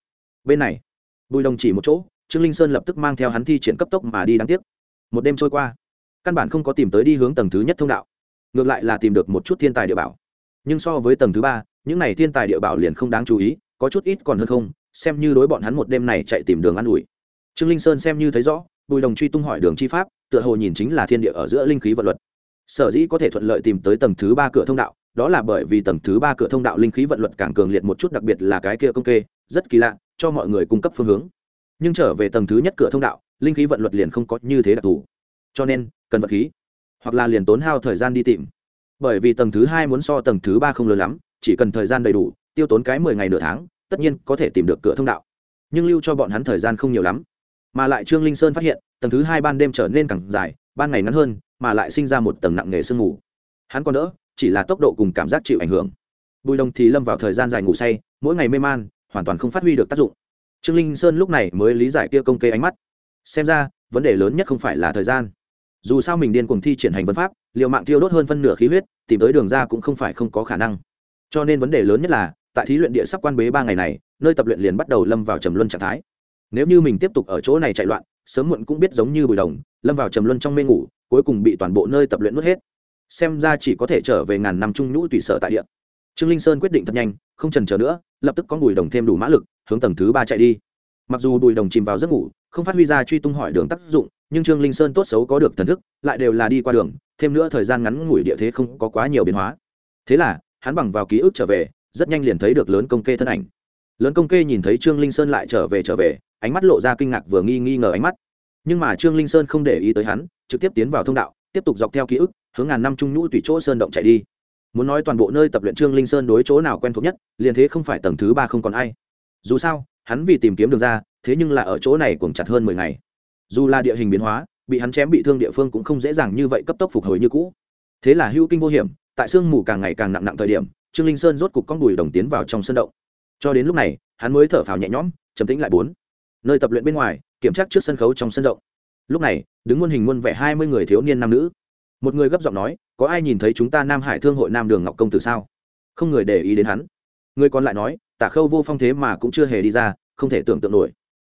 Bên này, bùi đồng chỉ một chỗ, trương linh sơn lập tức mang theo hắn thi triển cấp tốc mà đi đáng tiếc. Một đêm trôi qua, căn bản không có tìm tới đi hướng tầng thứ nhất thông đạo, ngược lại là tìm được một chút thiên tài địa bảo. Nhưng so với tầng thứ ba, những này thiên tài địa bảo liền không đáng chú ý, có chút ít còn hơn không, xem như đối bọn hắn một đêm này chạy tìm đường ă n ủi. Trương linh sơn xem như thấy rõ, bùi đồng truy tung hỏi đường chi pháp, tựa hồ nhìn chính là thiên địa ở giữa linh khí vật luật sở dĩ có thể thuận lợi tìm tới tầng thứ ba cửa thông đạo, đó là bởi vì tầng thứ ba cửa thông đạo linh khí vận luật càng cường liệt một chút, đặc biệt là cái kia công kê, rất kỳ lạ, cho mọi người cung cấp phương hướng. Nhưng trở về tầng thứ nhất cửa thông đạo, linh khí vận luật liền không có như thế đặc thù. Cho nên, cần vật khí, hoặc là liền tốn hao thời gian đi tìm. Bởi vì tầng thứ hai muốn so tầng thứ ba không lớn lắm, chỉ cần thời gian đầy đủ, tiêu tốn cái mười ngày nửa tháng, tất nhiên có thể tìm được cửa thông đạo. Nhưng lưu cho bọn hắn thời gian không nhiều lắm. Mà lại trương linh sơn phát hiện, tầng thứ hai ban đêm trở nên càng dài ban ngày ngắn hơn, mà lại sinh ra một tầng nặng nghề sương ngủ hắn còn đỡ, chỉ là tốc độ cùng cảm giác chịu ảnh hưởng. Bùi đồng thì lâm vào thời gian dài ngủ say, mỗi ngày mê man, hoàn toàn không phát huy được tác dụng. Trương linh sơn lúc này mới lý giải kia công kê ánh mắt. Xem ra, vấn đề lớn nhất không phải là thời gian. Dù sao mình điên cuồng thi triển hành vấn pháp liệu mạng tiêu đốt hơn phân nửa khí huyết, tìm tới đường ra cũng không phải không có khả năng. Cho nên vấn đề lớn nhất là, tại thí luyện địa sắp quan bế ba ngày này, nơi tập luyện liền bắt đầu lâm vào trầm luân trạng thái. Nếu như mình tiếp tục ở chỗ này chạy loạn sớm muộn cũng biết giống như bùi đồng, lâm vào trầm luân trong mê ngủ, cuối cùng bị toàn bộ nơi tập luyện mất hết. Xem ra chỉ có thể trở về ngàn năm trung nhũ tùy sở tại địa. Trương linh sơn quyết định thật nhanh, không trần chờ nữa, lập tức có bùi đồng thêm đủ mã lực, hướng tầng thứ ba chạy đi. Mặc dù bùi đồng chìm vào giấc ngủ, không phát huy ra truy tung hỏi đường tác dụng, nhưng trương linh sơn tốt xấu có được thần thức, lại đều là đi qua đường, thêm nữa thời gian ngắn ngủi địa thế không có quá nhiều biến hóa. Thế là, hắn bằng vào ký ức trở về, rất nhanh liền thấy được lớn công kê thân ảnh. Lớn công kê nhìn thấy trương linh sơn lại trở về trở về ánh mắt lộ ra kinh ngạc vừa nghi nghi ngờ ánh mắt. Nhưng mà trương linh sơn không để ý tới hắn, trực tiếp tiến vào thông đạo, tiếp tục dọc theo ký ức, hướng ngàn năm trung nhũ tùy chỗ sơn động chạy đi. Muốn nói toàn bộ nơi tập luyện trương linh sơn đối chỗ nào quen thuộc nhất, liền thế không phải tầng thứ ba không còn ai. Dù sao, hắn vì tìm kiếm đường ra, thế nhưng là ở chỗ này cũng chặt hơn mười ngày. Dù là địa hình biến hóa, bị hắn chém bị thương địa phương cũng không dễ dàng như vậy cấp tốc phục hồi như cũ. Thế là hữu kinh vô hiểm, tại sương mù càng ngày càng nặng nặng thời điểm, trương linh sơn rốt cục con đùi đồng tiến vào trong sân động. Cho đến lúc này, hắn mới thở phào nhẹ nhõm chấm tĩnh lại bốn nơi tập luyện bên ngoài, kiểm tra trước sân khấu trong sân rộng. Lúc này, đứng muôn hình muôn vẻ hai mươi người thiếu niên nam nữ. Một người gấp giọng nói, có ai nhìn thấy chúng ta nam hải thương hội nam đường ngọc công tử sao? Không người để ý đến hắn. Người còn lại nói, tả khâu vô phong thế mà cũng chưa hề đi ra, không thể tưởng tượng nổi.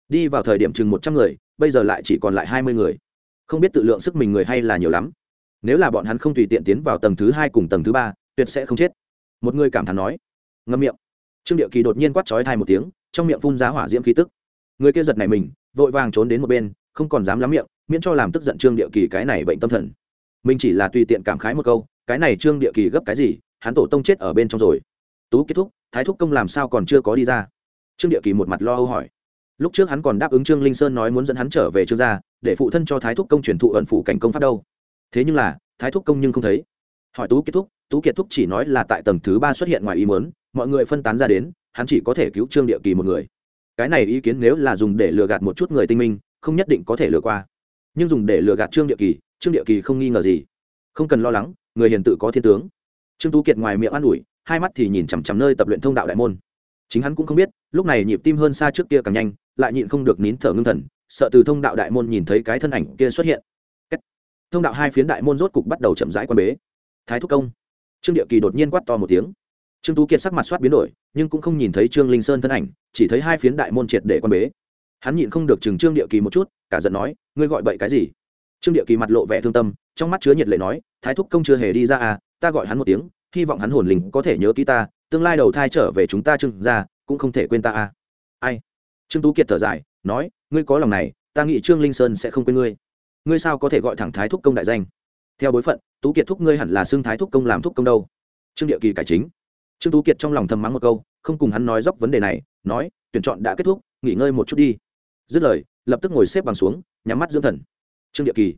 Đi vào thời điểm chừng một trăm người, bây giờ lại chỉ còn lại hai mươi người. Không biết tự lượng sức mình người hay là nhiều lắm. Nếu là bọn hắn không tùy tiện tiến vào tầng thứ hai cùng tầng thứ ba, tuyệt sẽ không chết. Một người cảm thán nói. Ngâm miệng. Trương điệu kỳ đột nhiên quát trói thai một tiếng, trong miệng phun giá hỏa diễm khí tức người kia giật này mình, vội vàng trốn đến một bên, không còn dám lắm miệng, miễn cho làm tức giận trương địa kỳ cái này bệnh tâm thần. Mình chỉ là tùy tiện cảm khái một câu, cái này trương địa kỳ gấp cái gì, hắn tổ tông chết ở bên trong rồi. Tú kết thúc, thái thúc công làm sao còn chưa có đi ra? Trương địa kỳ một mặt lo âu hỏi. Lúc trước hắn còn đáp ứng trương linh sơn nói muốn dẫn hắn trở về trương gia, để phụ thân cho thái thúc công truyền thụ ẩn phụ cảnh công pháp đâu. Thế nhưng là, thái thúc công nhưng không thấy. Hỏi tú kết thúc, tú kiệt thúc chỉ nói là tại tầng thứ ba xuất hiện ngoài ý mớn mọi người phân tán ra đến, hắn chỉ có thể cứu trương địa kỳ một người cái này ý kiến nếu là dùng để lừa gạt một chút người tinh minh, không nhất định có thể lừa qua. Nhưng dùng để lừa gạt trương địa kỳ, trương địa kỳ không nghi ngờ gì. Không cần lo lắng, người hiền tự có thiên tướng. Trương tú kiệt ngoài miệng an ủi, hai mắt thì nhìn chằm chằm nơi tập luyện thông đạo đại môn. Chính hắn cũng không biết, lúc này nhịp tim hơn xa trước kia càng nhanh, lại nhịn không được nín thở ngưng thần, sợ từ thông đạo đại môn nhìn thấy cái thân ảnh kia xuất hiện. Thông đạo hai phiến đại môn rốt cục bắt đầu chậm rãi quan bế. Thái thúc công. Trương địa kỳ đột nhiên quát to một tiếng trương tú kiệt sắc mặt soát biến đổi, nhưng cũng không nhìn thấy trương linh sơn thân ảnh, chỉ thấy hai phiến đại môn triệt để quan bế. Hắn nhịn không được chừng trương địa kỳ một chút, cả giận nói, ngươi gọi bậy cái gì? Trương địa kỳ mặt lộ vẻ thương tâm, trong mắt chứa nhiệt lệ nói, thái thúc công chưa hề đi ra à ta gọi hắn một tiếng, hy vọng hắn hồn linh có thể nhớ ký ta, tương lai đầu thai trở về chúng ta trương ra cũng không thể quên ta à. Ai? Trương tú kiệt thở dài, nói, ngươi có lòng này, ta nghĩ trương linh sơn sẽ không quên ngươi. Ngươi sao có thể gọi thẳng thái thúc công đại danh? Theo bối phận, tú kiệt thúc ngươi hẳn là xưng thái thúc công làm thúc công đâu? Trương địa kỳ cải chính trương tú kiệt trong lòng thầm mắng một câu, không cùng hắn nói dốc vấn đề này, nói, tuyển chọn đã kết thúc, nghỉ ngơi một chút đi. Dứt lời, lập tức ngồi xếp bằng xuống, nhắm mắt dưỡng thần. Trương địa kỳ.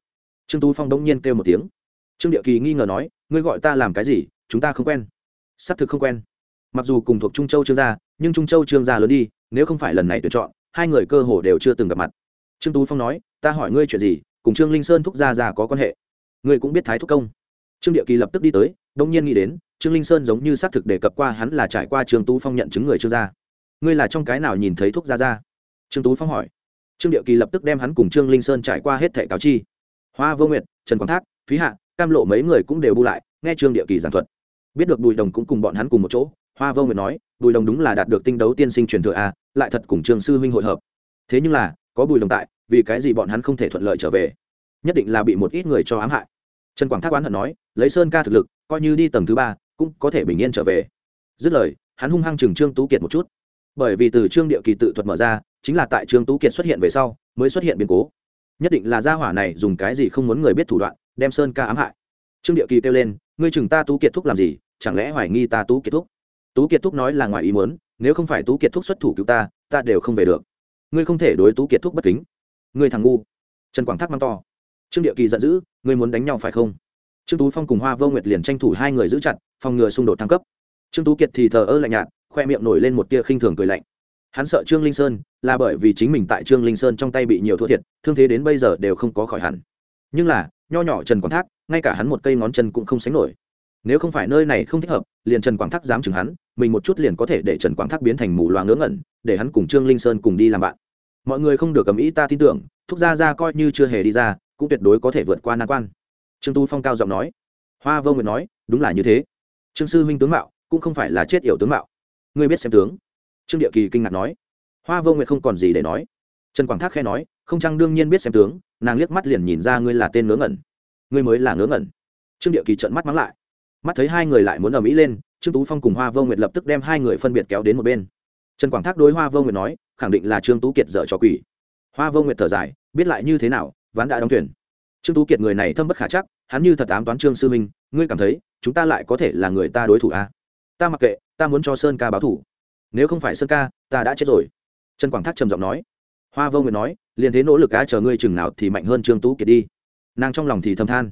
Trương tú phong đông nhiên kêu một tiếng. Trương địa kỳ nghi ngờ nói, ngươi gọi ta làm cái gì, chúng ta không quen. Xác thực không quen. Mặc dù cùng thuộc trung châu trương gia, nhưng trung châu trương gia lớn đi, nếu không phải lần này tuyển chọn, hai người cơ hồ đều chưa từng gặp mặt. Trương tú phong nói, ta hỏi ngươi chuyện gì, cùng trương linh sơn thúc gia già có quan hệ? Ngươi cũng biết thái thúc công. Trương địa kỳ lập tức đi tới đông nhiên nghĩ đến trương linh sơn giống như xác thực đề cập qua hắn là trải qua trương tú phong nhận chứng người trương gia ngươi là trong cái nào nhìn thấy thuốc gia gia trương tú phong hỏi. Trương điệu kỳ lập tức đem hắn cùng trương linh sơn trải qua hết thẻ cáo chi. Hoa, vô nguyệt, trần quang thác, phí hạ, cam lộ mấy người cũng đều bu lại, nghe trương điệu kỳ giảng thuật. Biết được bùi đồng cũng cùng bọn hắn cùng một chỗ, hoa, vô nguyệt nói, bùi đồng đúng là đạt được tinh đấu tiên sinh truyền thừa a, lại thật cùng trương sư huynh hội hợp. Thế nhưng là, có bùi đồng tại, vì cái gì bọn hắn không thể thuận lợi trở về? Nhất định là bị một ít người cho ám hại. Trần quảng thác oán hận nói, lấy sơn ca thực lực, coi như đi tầng thứ ba cũng có thể bình yên trở về. Dứt lời, hắn hung hăng chừng trương tú kiệt một chút. Bởi vì từ trương địa kỳ tự thuật mở ra, chính là tại trương tú kiệt xuất hiện về sau, mới xuất hiện biến cố. Nhất định là gia hỏa này dùng cái gì không muốn người biết thủ đoạn, đem sơn ca ám hại. Trương địa kỳ kêu lên, ngươi chừng ta tú kiệt thúc làm gì? Chẳng lẽ hoài nghi ta tú kiệt thúc? Tú kiệt thúc nói là ngoài ý muốn, nếu không phải tú kiệt thúc xuất thủ cứu ta ta đều không về được. Ngươi không thể đối tú kiệt thúc bất kính. Ngươi thằng ngu. Trần quảng thác mang to. Trương địa kỳ giận dữ, ngươi muốn đánh nhau phải không? Trương tú phong cùng hoa vô nguyệt liền tranh thủ hai người giữ chặt, phòng ngừa xung đột thăng cấp. Trương tú kiệt thì thờ ơ lạnh nhạt, khoe miệng nổi lên một tia khinh thường cười lạnh. Hắn sợ trương linh sơn, là bởi vì chính mình tại trương linh sơn trong tay bị nhiều thua thiệt, thương thế đến bây giờ đều không có khỏi hẳn. Nhưng là, nho nhỏ trần quảng thác, ngay cả hắn một cây ngón chân cũng không sánh nổi. Nếu không phải nơi này không thích hợp, liền trần quảng thác dám chừng hắn, mình một chút liền có thể để trần quảng thác biến thành mù loà ngớ ngẩn, để hắn cùng trương linh sơn cùng đi làm bạn. Mọi người không được cầm ý ta tin tưởng, thúc gia ra coi như chưa hề đi ra, cũng tuyệt đối có thể vượt qua nan quan trương tu phong cao giọng nói. Hoa vô nguyệt nói, đúng là như thế. Trương sư huynh tướng mạo cũng không phải là chết yểu tướng mạo. Ngươi biết xem tướng. Trương địa kỳ kinh ngạc nói. Hoa vô nguyệt không còn gì để nói. Trần quảng thác khe nói, không chăng đương nhiên biết xem tướng, nàng liếc mắt liền nhìn ra ngươi là tên ngớ ngẩn. Ngươi mới là ngớ ngẩn. Trương địa kỳ trợn mắt mắng lại. Mắt thấy hai người lại muốn ở mỹ lên, trương tú phong cùng hoa vô nguyệt lập tức đem hai người phân biệt kéo đến một bên. Trần quảng thác đối hoa vô nguyệt nói, khẳng định là trương tú kiệt dở cho quỷ. Hoa vô nguyệt thở dài, biết lại như thế nào, ván đã đóng thuyền trương tú kiệt người này thâm bất khả chắc, hắn như thật ám toán trương sư minh, ngươi cảm thấy, chúng ta lại có thể là người ta đối thủ à? ta mặc kệ, ta muốn cho sơn ca báo thủ. Nếu không phải sơn ca, ta đã chết rồi. Trần quảng thác trầm giọng nói. Hoa vô nguyệt nói, liền thế nỗ lực á, chờ ngươi chừng nào thì mạnh hơn trương tú kiệt đi. Nàng trong lòng thì thầm than.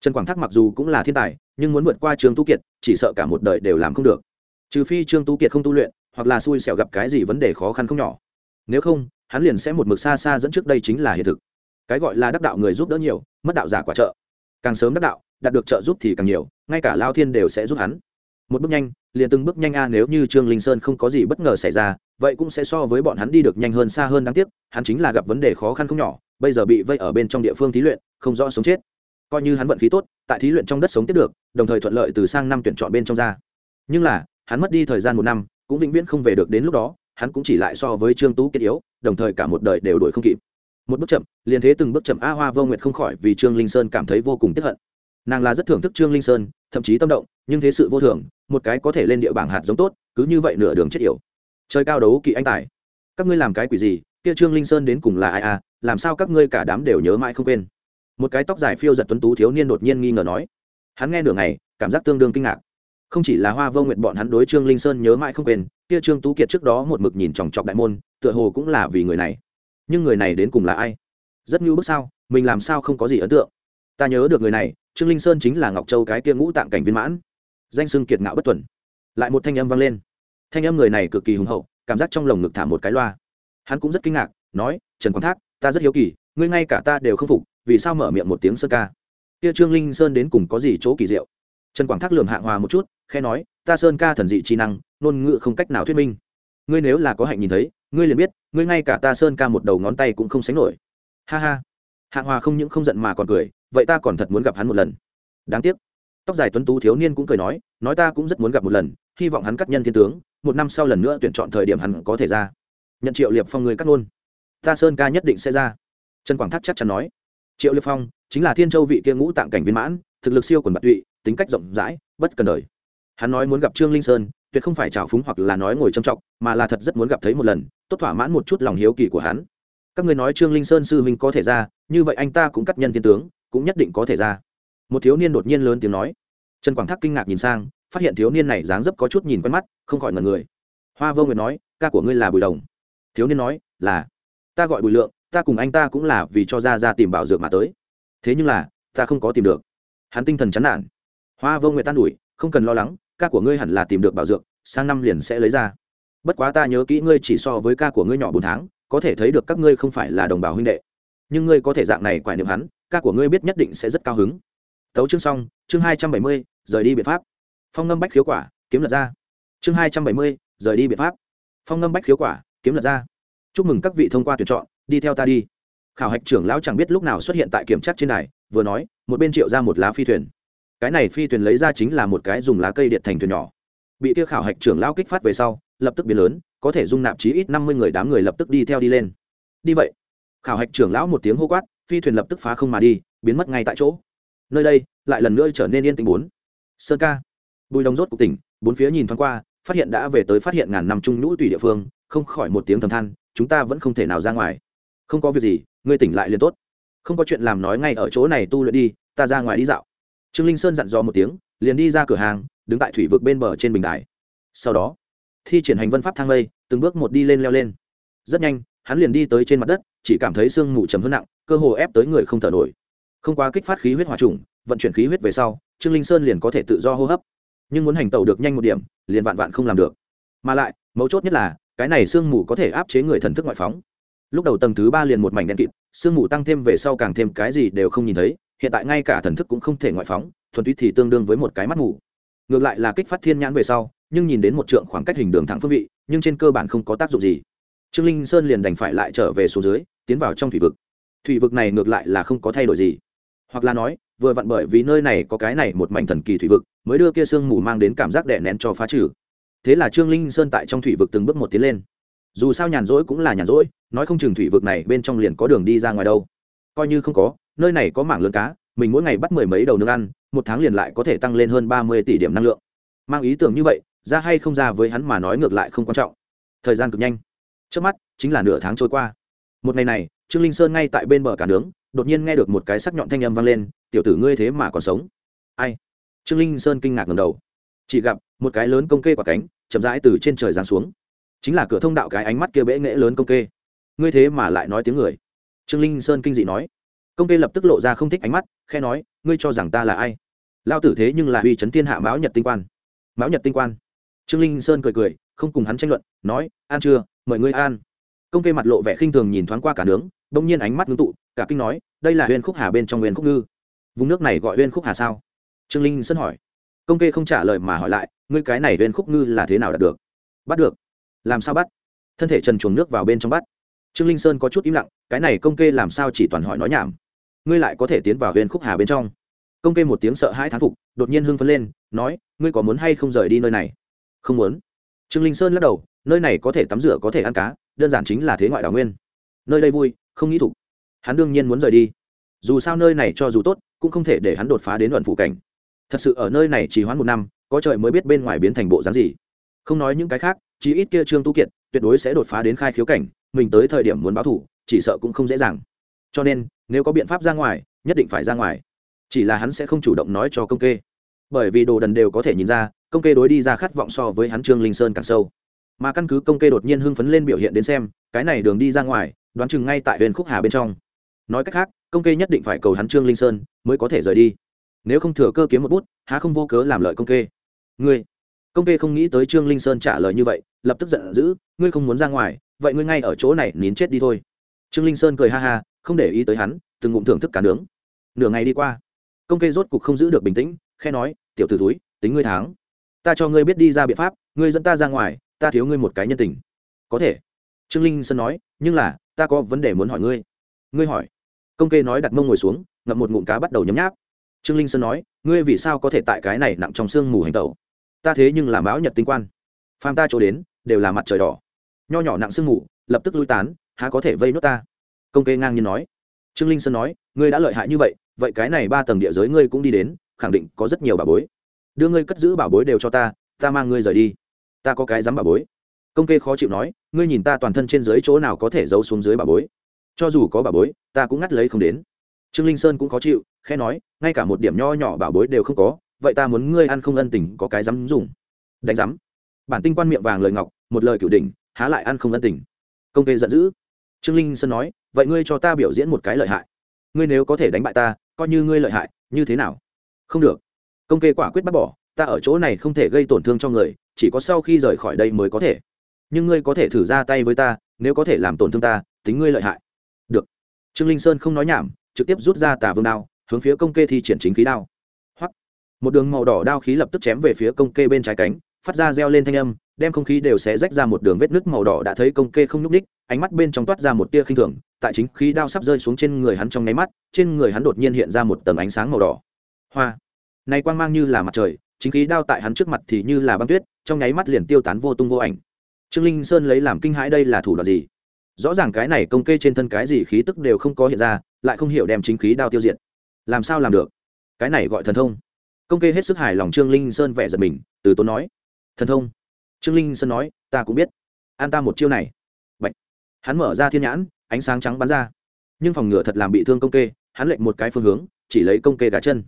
Trần quảng thác mặc dù cũng là thiên tài, nhưng muốn vượt qua trương tú kiệt, chỉ sợ cả một đời đều làm không được. Trừ phi trương tú kiệt không tu luyện, hoặc là xui xẻo gặp cái gì vấn đề khó khăn không nhỏ. Nếu không, hắn liền sẽ một mực xa xa dẫn trước đây chính là hiện thực cái gọi là đắc đạo người giúp đỡ nhiều, mất đạo giả quả trợ. Càng sớm đắc đạo, đạt được trợ giúp thì càng nhiều, ngay cả lao thiên đều sẽ giúp hắn. Một bước nhanh, liền từng bước nhanh a, nếu như trương linh sơn không có gì bất ngờ xảy ra, vậy cũng sẽ so với bọn hắn đi được nhanh hơn xa hơn đáng tiếc, hắn chính là gặp vấn đề khó khăn không nhỏ, bây giờ bị vây ở bên trong địa phương thí luyện, không rõ sống chết. Coi như hắn vận khí tốt, tại thí luyện trong đất sống tiếp được, đồng thời thuận lợi từ sang năm tuyển chọn bên trong ra. Nhưng là, hắn mất đi thời gian một năm, cũng vĩnh viễn không về được đến lúc đó, hắn cũng chỉ lại so với trương tú kiệt yếu, đồng thời cả một đời đều đuổi không kịp một bước chậm, liền thế từng bước chậm, a hoa vô nguyệt không khỏi vì trương linh sơn cảm thấy vô cùng tiếp hận. Nàng là rất thưởng thức trương linh sơn, thậm chí tâm động, nhưng thế sự vô thường, một cái có thể lên địa bảng hạt giống tốt, cứ như vậy nửa đường chết yểu. Chơi cao đấu kỵ anh tài. Các ngươi làm cái quỷ gì? Kia trương linh sơn đến cùng là ai à? Làm sao các ngươi cả đám đều nhớ mãi không quên? Một cái tóc dài phiêu giật tuấn tú thiếu niên đột nhiên nghi ngờ nói. Hắn nghe nửa ngày, cảm giác tương đương kinh ngạc. Không chỉ là hoa vô nguyện bọn hắn đối trương linh sơn nhớ mãi không quên, kia trương tú kiệt trước đó một mực nhìn chòng chọc đại môn, tựa hồ cũng là vì người này nhưng người này đến cùng là ai? Rất như bước sao? Mình làm sao không có gì ấn tượng? Ta nhớ được người này, trương linh sơn chính là ngọc châu cái kia ngũ tạng cảnh viên mãn. Danh sưng kiệt ngạo bất tuần. Lại một thanh âm vang lên. Thanh âm người này cực kỳ hùng hậu, cảm giác trong lồng ngực thả một cái loa. Hắn cũng rất kinh ngạc, nói, trần quang thác, ta rất hiếu kỳ, ngươi ngay cả ta đều không phục, vì sao mở miệng một tiếng sơn ca? Kia trương linh sơn đến cùng có gì chỗ kỳ diệu? Trần quảng thác lường hạ hòa một chút khe nói, ta sơn ca thần dị trí năng, ngôn ngữ không cách nào thuyết minh. Ngươi nếu là có hạnh nhìn thấy ngươi liền biết, ngươi ngay cả ta sơn ca một đầu ngón tay cũng không sánh nổi. Ha ha. Hạng hòa không những không giận mà còn cười, vậy ta còn thật muốn gặp hắn một lần. Đáng tiếc. Tóc dài tuấn tú thiếu niên cũng cười nói nói ta cũng rất muốn gặp một lần, hy vọng hắn cắt nhân thiên tướng, một năm sau lần nữa tuyển chọn thời điểm hắn có thể ra. Nhận triệu liệp phong người cắt luôn. Ta sơn ca nhất định sẽ ra. Trần quảng thác chắc chắn nói. Triệu liệp phong, chính là thiên châu vị kia ngũ tạng cảnh viên mãn, thực lực siêu quần bạc tụy, tính cách rộng rãi, bất cần đời. Hắn nói muốn gặp trương linh sơn tuyệt không phải trào phúng hoặc là nói ngồi trầm trọng, mà là thật rất muốn gặp thấy một lần, tốt thỏa mãn một chút lòng hiếu kỳ của hắn. Các người nói trương linh sơn sư huynh có thể ra, như vậy anh ta cũng cắt nhân thiên tướng, cũng nhất định có thể ra. Một thiếu niên đột nhiên lớn tiếng nói. Trần quảng thác kinh ngạc nhìn sang, phát hiện thiếu niên này dáng dấp có chút nhìn quen mắt, không khỏi ngần người. Hoa vô nguyệt nói, ca của ngươi là bùi đồng. Thiếu niên nói, là. Ta gọi bùi lượng, ta cùng anh ta cũng là vì cho ra ra tìm bảo dược mà tới. Thế nhưng là, ta không có tìm được. Hắn tinh thần chán nản. Hoa vô nguyệt tan ủi không cần lo lắng ca của ngươi hẳn là tìm được bảo dược, sang năm liền sẽ lấy ra. Bất quá ta nhớ kỹ ngươi chỉ so với ca của ngươi nhỏ bốn tháng, có thể thấy được các ngươi không phải là đồng bào huynh đệ. Nhưng ngươi có thể dạng này quả niệm hắn, ca của ngươi biết nhất định sẽ rất cao hứng. Tấu chương xong, chương hai trăm bảy mươi, rời đi biện pháp. Phong ngâm bách khiếu quả, kiếm lật ra. Chương hai trăm bảy mươi, rời đi biện pháp. Phong ngâm bách khiếu quả, kiếm lật ra. Chúc mừng các vị thông qua tuyển chọn, đi theo ta đi. Khảo hạch trưởng lão chẳng biết lúc nào xuất hiện tại kiểm tra trên này vừa nói, một bên triệu ra một lá phi thuyền cái này phi thuyền lấy ra chính là một cái dùng lá cây điện thành thuyền nhỏ. Bị kia khảo hạch trưởng lão kích phát về sau, lập tức biến lớn, có thể dung nạp chí ít năm mươi người đám người lập tức đi theo đi lên. Đi vậy, khảo hạch trưởng lão một tiếng hô quát, phi thuyền lập tức phá không mà đi, biến mất ngay tại chỗ. Nơi đây, lại lần nữa trở nên yên tĩnh bốn. Sơn ca. Bùi đồng rốt cục tỉnh, bốn phía nhìn thoáng qua, phát hiện đã về tới phát hiện ngàn năm trung nhũ tùy địa phương, không khỏi một tiếng thầm than, chúng ta vẫn không thể nào ra ngoài. Không có việc gì, ngươi tỉnh lại liền tốt. Không có chuyện làm nói ngay ở chỗ này tu luyện đi, ta ra ngoài đi dạo trương linh sơn dặn dò một tiếng, liền đi ra cửa hàng, đứng tại thủy vực bên bờ trên bình đài. Sau đó, thi triển hành vân pháp thang lây, từng bước một đi lên leo lên. Rất nhanh, hắn liền đi tới trên mặt đất, chỉ cảm thấy sương mù chấm hơn nặng, cơ hồ ép tới người không thở nổi. Không quá kích phát khí huyết hòa trùng, vận chuyển khí huyết về sau, trương linh sơn liền có thể tự do hô hấp. Nhưng muốn hành tẩu được nhanh một điểm, liền vạn vạn không làm được. Mà lại, mấu chốt nhất là, cái này sương mù có thể áp chế người thần thức ngoại phóng. Lúc đầu tầng thứ ba liền một mảnh đen kịt sương mù tăng thêm về sau càng thêm cái gì đều không nhìn thấy hiện tại ngay cả thần thức cũng không thể ngoại phóng, thuần túy thì tương đương với một cái mắt mù. Ngược lại là kích phát thiên nhãn về sau, nhưng nhìn đến một trượng khoảng cách hình đường thẳng phương vị, nhưng trên cơ bản không có tác dụng gì. Trương linh sơn liền đành phải lại trở về xuống dưới, tiến vào trong thủy vực. Thủy vực này ngược lại là không có thay đổi gì. Hoặc là nói, vừa vặn bởi vì nơi này có cái này một mảnh thần kỳ thủy vực, mới đưa kia sương mù mang đến cảm giác đè nén cho phá trừ. Thế là trương linh sơn tại trong thủy vực từng bước một tiến lên. Dù sao nhàn rỗi cũng là nhàn rỗi, nói không chừng thủy vực này bên trong liền có đường đi ra ngoài đâu. Coi như không có nơi này có mảng lớn cá, mình mỗi ngày bắt mười mấy đầu nương ăn, một tháng liền lại có thể tăng lên hơn ba mươi tỷ điểm năng lượng. Mang ý tưởng như vậy, ra hay không ra với hắn mà nói ngược lại không quan trọng. Thời gian cực nhanh. Trước mắt, chính là nửa tháng trôi qua. Một ngày này, trương linh sơn ngay tại bên bờ cả nướng, đột nhiên nghe được một cái sắc nhọn thanh âm vang lên, tiểu tử ngươi thế mà còn sống. Ai? Trương linh sơn kinh ngạc ngầm đầu. Chỉ gặp, một cái lớn công kê quả cánh, chậm rãi từ trên trời giáng xuống. Chính là cửa thông đạo cái ánh mắt kia bẽ nghễ lớn công kê. Ngươi thế mà lại nói tiếng người. Trương linh sơn kinh dị nói công kê lập tức lộ ra không thích ánh mắt khe nói, ngươi cho rằng ta là ai? Lao tử thế nhưng là uy chấn thiên hạ mão nhật tinh quan. Mão nhật tinh quan. Trương linh sơn cười cười, không cùng hắn tranh luận, nói, an chưa, mời ngươi an. Công kê mặt lộ vẻ khinh thường nhìn thoáng qua cả nướng đông nhiên ánh mắt ngưng tụ, cả kinh nói, đây là huyền khúc hà bên trong huyền khúc ngư. Vùng nước này gọi huyền khúc hà sao? Trương linh sơn hỏi. Công kê không trả lời mà hỏi lại, ngươi cái này huyền khúc ngư là thế nào đạt được? Bắt được. Làm sao bắt? Thân thể trần chuồng nước vào bên trong bắt. Trương linh sơn có chút im lặng, cái này công kê làm sao chỉ toàn hỏi nói nhảm? Ngươi lại có thể tiến vào huyền khúc hà bên trong. Công kê một tiếng sợ hãi thán phục, đột nhiên hưng phấn lên, nói, ngươi có muốn hay không rời đi nơi này? Không muốn. Trương linh sơn lắc đầu, nơi này có thể tắm rửa, có thể ăn cá, đơn giản chính là thế ngoại đảo nguyên. Nơi đây vui, không nghĩ thục hắn đương nhiên muốn rời đi. Dù sao nơi này cho dù tốt, cũng không thể để hắn đột phá đến luận phụ cảnh. Thật sự ở nơi này chỉ hoãn một năm, có trời mới biết bên ngoài biến thành bộ dáng gì. Không nói những cái khác chỉ ít kia trương tu kiệt, tuyệt đối sẽ đột phá đến khai khiếu cảnh, mình tới thời điểm muốn báo thủ, chỉ sợ cũng không dễ dàng. Cho nên nếu có biện pháp ra ngoài, nhất định phải ra ngoài. Chỉ là hắn sẽ không chủ động nói cho công kê. Bởi vì đồ đần đều có thể nhìn ra, công kê đối đi ra khát vọng so với hắn trương linh sơn càng sâu. Mà căn cứ công kê đột nhiên hưng phấn lên biểu hiện đến xem, cái này đường đi ra ngoài, đoán chừng ngay tại huyền khúc hà bên trong. Nói cách khác, công kê nhất định phải cầu hắn trương linh sơn mới có thể rời đi. Nếu không thừa cơ kiếm một bút, há không vô cớ làm lợi công kê. Ngươi, công kê không nghĩ tới trương linh sơn trả lời như vậy, lập tức giận dữ, ngươi không muốn ra ngoài, vậy ngươi ngay ở chỗ này nín chết đi thôi. Trương linh sơn cười ha ha không để ý tới hắn, từng ngụm thưởng thức cả nướng. Nửa ngày đi qua, công kê rốt cục không giữ được bình tĩnh khe nói, tiểu t ử túi tính ngươi tháng ta cho ngươi biết đi ra biện pháp, ngươi dẫn ta ra ngoài, ta thiếu ngươi một cái nhân tình. Có thể. Trương linh sơn nói, nhưng là, ta có vấn đề muốn hỏi ngươi. Ngươi hỏi. Công kê nói đặt mông ngồi xuống, ngậm một ngụm cá bắt đầu nhấm nháp. Trương linh sơn nói, ngươi vì sao có thể tại cái này nặng trong sương mù hành tẩu? Ta thế nhưng làm báo nhật tinh quan. Phàm ta chỗ đến, đều là mặt trời đỏ. Nho nhỏ nặng sương mù, lập tức lui tán, há có thể vây nốt ta? Công kê ngang nhiên nói. Trương linh sơn nói, ngươi đã lợi hại như vậy vậy cái này ba tầng địa giới ngươi cũng đi đến, khẳng định có rất nhiều bảo bối. Đưa ngươi cất giữ bảo bối đều cho ta ta mang ngươi rời đi. Ta có cái dám bảo bối. Công kê khó chịu nói, ngươi nhìn ta toàn thân trên dưới chỗ nào có thể giấu xuống dưới bảo bối? Cho dù có bảo bối, ta cũng ngắt lấy không đến. Trương linh sơn cũng khó chịu khe nói, ngay cả một điểm nho nhỏ bảo bối đều không có, vậy ta muốn ngươi ăn không ân tình có cái dám dùng. Đánh dám bản tinh quan miệng vàng lời ngọc, một lời cửu đỉnh, há lại ăn không ân tình. Công kê giận dữ trương linh sơn nói, vậy ngươi cho ta biểu diễn một cái lợi hại. Ngươi nếu có thể đánh bại ta, coi như ngươi lợi hại, như thế nào? Không được. Công kê quả quyết bắt bỏ, ta ở chỗ này không thể gây tổn thương cho người, chỉ có sau khi rời khỏi đây mới có thể. Nhưng ngươi có thể thử ra tay với ta, nếu có thể làm tổn thương ta, tính ngươi lợi hại. Được. Trương linh sơn không nói nhảm, trực tiếp rút ra tà vương đao, hướng phía công kê thi triển chính khí đao. Hoặc một đường màu đỏ đao khí lập tức chém về phía công kê bên trái cánh, phát ra reo lên thanh âm đem không khí đều sẽ rách ra một đường vết nứt màu đỏ đã thấy công kê không nhúc ních ánh mắt bên trong toát ra một tia khinh thường, tại chính khí đao sắp rơi xuống trên người hắn trong nháy mắt, trên người hắn đột nhiên hiện ra một tầng ánh sáng màu đỏ. Hoa! Này quang mang như là mặt trời, chính khí đao tại hắn trước mặt thì như là băng tuyết, trong nháy mắt liền tiêu tán vô tung vô ảnh. Trương linh sơn lấy làm kinh hãi đây là thủ đoạn gì? Rõ ràng cái này công kê trên thân cái gì khí tức đều không có hiện ra, lại không hiểu đem chính khí đao tiêu diệt. Làm sao làm được? Cái này gọi thần thông. Công kê hết sức hài lòng trương linh sơn vẻ giật mình, từ tốn nói. Thần thông? Trương linh sơn nói, ta cũng biết. An ta một chiêu này. Bạch. hắn mở ra thiên nhãn, ánh sáng trắng bắn ra. Nhưng phòng ngừa thật làm bị thương công kê, hắn lệnh một cái phương hướng, chỉ lấy công kê gà chân.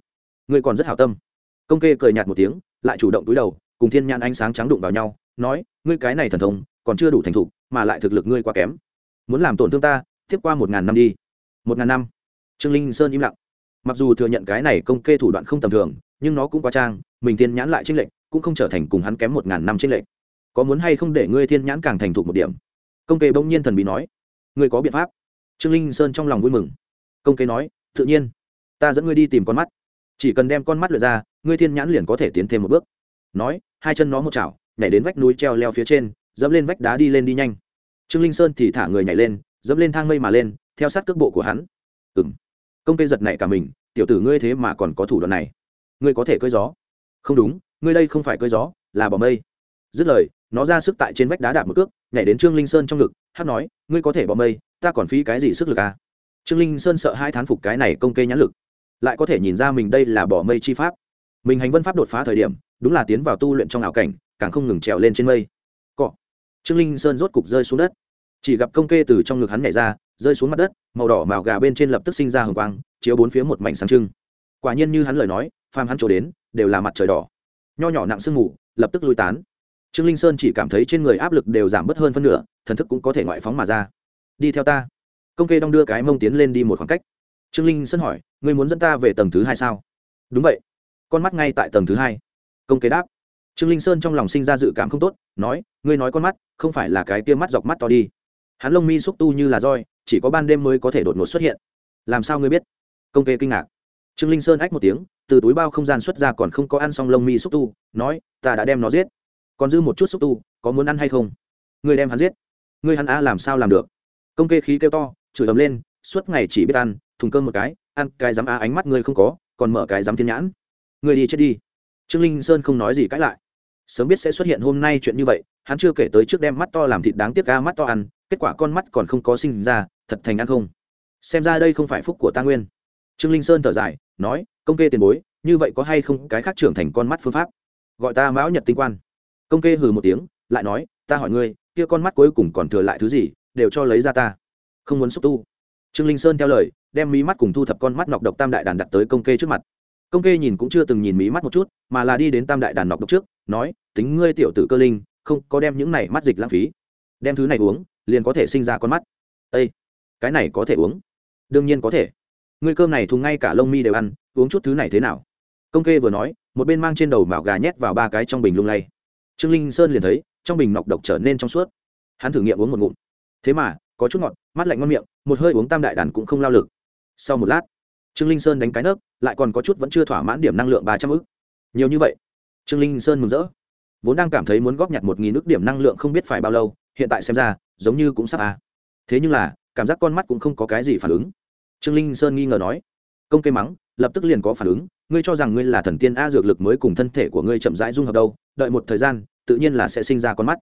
Ngươi còn rất hảo tâm. Công kê cười nhạt một tiếng, lại chủ động túi đầu, cùng thiên nhãn ánh sáng trắng đụng vào nhau, nói, ngươi cái này thần thông, còn chưa đủ thành thục, mà lại thực lực ngươi quá kém. Muốn làm tổn thương ta, tiếp qua một ngàn năm đi. Một ngàn năm. Trương linh sơn im lặng. Mặc dù thừa nhận cái này công kê thủ đoạn không tầm thường, nhưng nó cũng quá trang, mình thiên nhãn lại tranh lệnh cũng không trở thành cùng hắn kém một ngàn năm tranh lệnh có muốn hay không để ngươi thiên nhãn càng thành thục một điểm? Công kê bỗng nhiên thần bí nói. Ngươi có biện pháp. Trương linh sơn trong lòng vui mừng. Công kê nói, tự nhiên. Ta dẫn ngươi đi tìm con mắt. Chỉ cần đem con mắt lượt ra, ngươi thiên nhãn liền có thể tiến thêm một bước. Nói, hai chân nó một chảo, nhảy đến vách núi treo leo phía trên, dẫm lên vách đá đi lên đi nhanh. Trương linh sơn thì thả người nhảy lên, dẫm lên thang mây mà lên, theo sát cước bộ của hắn. Ừ m công cây giật này cả mình, tiểu tử ngươi thế mà còn có thủ đoạn này. Ngươi có thể cơi gió. Không đúng, ngươi đây không phải cơi gió, là bỏ mây. Dứt lời nó ra sức tại trên vách đá đạp một cước, nhảy đến trương linh sơn trong ngực, hát nói, ngươi có thể bỏ mây, ta còn phí cái gì sức lực à? Trương linh sơn sợ hai thán phục cái này công kê nhãn lực, lại có thể nhìn ra mình đây là bỏ mây chi pháp. Mình hành vân pháp đột phá thời điểm, đúng là tiến vào tu luyện trong ảo cảnh, càng không ngừng trèo lên trên mây. Cọ. Trương linh sơn rốt cục rơi xuống đất. Chỉ gặp công kê từ trong ngực hắn nhảy ra, rơi xuống mặt đất, màu đỏ màu gà bên trên lập tức sinh ra hồng quang, chiếu bốn phía một mảnh sáng trưng. Quả nhiên như hắn lời nói, phàm hắn chỗ đến, đều là mặt trời đỏ. Nho nhỏ nặng sương mù, lập tức lui tán trương linh sơn chỉ cảm thấy trên người áp lực đều giảm bớt hơn phân nửa, thần thức cũng có thể ngoại phóng mà ra. Đi theo ta. Công kê đong đưa cái mông tiến lên đi một khoảng cách. Trương linh sơn hỏi, ngươi muốn dẫn ta về tầng thứ hai sao? Đúng vậy. Con mắt ngay tại tầng thứ hai. Công Kê đáp. Trương linh sơn trong lòng sinh ra dự cảm không tốt, nói, ngươi nói con mắt, không phải là cái tia mắt dọc mắt to đi. Hắn lông mi xúc tu như là roi, chỉ có ban đêm mới có thể đột ngột xuất hiện. Làm sao ngươi biết? Công kê kinh ngạc. Trương linh sơn ách một tiếng, từ túi bao không gian xuất ra còn không có ăn xong lông mi xúc tu, nói, ta đã đem nó giết còn dư một chút xúc tu, có muốn ăn hay không? Người đem hắn giết. Người hắn a làm sao làm được? Công kê khí kêu to, chửi ấm lên, suốt ngày chỉ biết ăn, thùng cơm một cái, ăn cái dám a ánh mắt ngươi không có, còn mở cái dám thiên nhãn. Người đi chết đi. Trương linh sơn không nói gì cãi lại. Sớm biết sẽ xuất hiện hôm nay chuyện như vậy, hắn chưa kể tới trước đem mắt to làm thịt đáng tiếc ca mắt to ăn, kết quả con mắt còn không có sinh ra, thật thành ăn không. Xem ra đây không phải phúc của ta nguyên. Trương linh sơn thở dài, nói, công kê tiền bối, như vậy có hay không cái khác trưởng thành con mắt phương pháp? Gọi ta mão nhật tinh quan công kê hừ một tiếng, lại nói, ta hỏi ngươi, kia con mắt cuối cùng còn thừa lại thứ gì, đều cho lấy ra ta. Không muốn xúc tu. Trương linh sơn theo lời, đem mí mắt cùng thu thập con mắt nọc độc tam đại đàn đặt tới công kê trước mặt. Công kê nhìn cũng chưa từng nhìn mí mắt một chút, mà là đi đến tam đại đàn nọc độc trước, nói, tính ngươi tiểu tử cơ linh, không có đem những này mắt dịch lãng phí. Đem thứ này uống, liền có thể sinh ra con mắt. Ây cái này có thể uống? Đương nhiên có thể. Ngươi cơm này thùng ngay cả lông mi đều ăn, uống chút thứ này thế nào? Công kê vừa nói, một bên mang trên đầu mạo gà nhét vào ba cái trong bình lung lay trương linh sơn liền thấy, trong bình nọc độc trở nên trong suốt. Hắn thử nghiệm uống một ngụm. Thế mà, có chút ngọt, mắt lạnh ngon miệng, một hơi uống tam đại đàn cũng không lao lực. Sau một lát, trương linh sơn đánh cái nấc, lại còn có chút vẫn chưa thỏa mãn điểm năng lượng ba trăm ức. Nhiều như vậy, trương linh sơn mừng rỡ. Vốn đang cảm thấy muốn góp nhặt một nghìn ức điểm năng lượng không biết phải bao lâu, hiện tại xem ra, giống như cũng sắp à. thế nhưng là, cảm giác con mắt cũng không có cái gì phản ứng. Trương linh sơn nghi ngờ nói, công cây mắng, lập tức liền có phản ứng ngươi cho rằng ngươi là thần tiên a dược lực mới cùng thân thể của ngươi chậm rãi dung hợp đâu, đợi một thời gian, tự nhiên là sẽ sinh ra con mắt.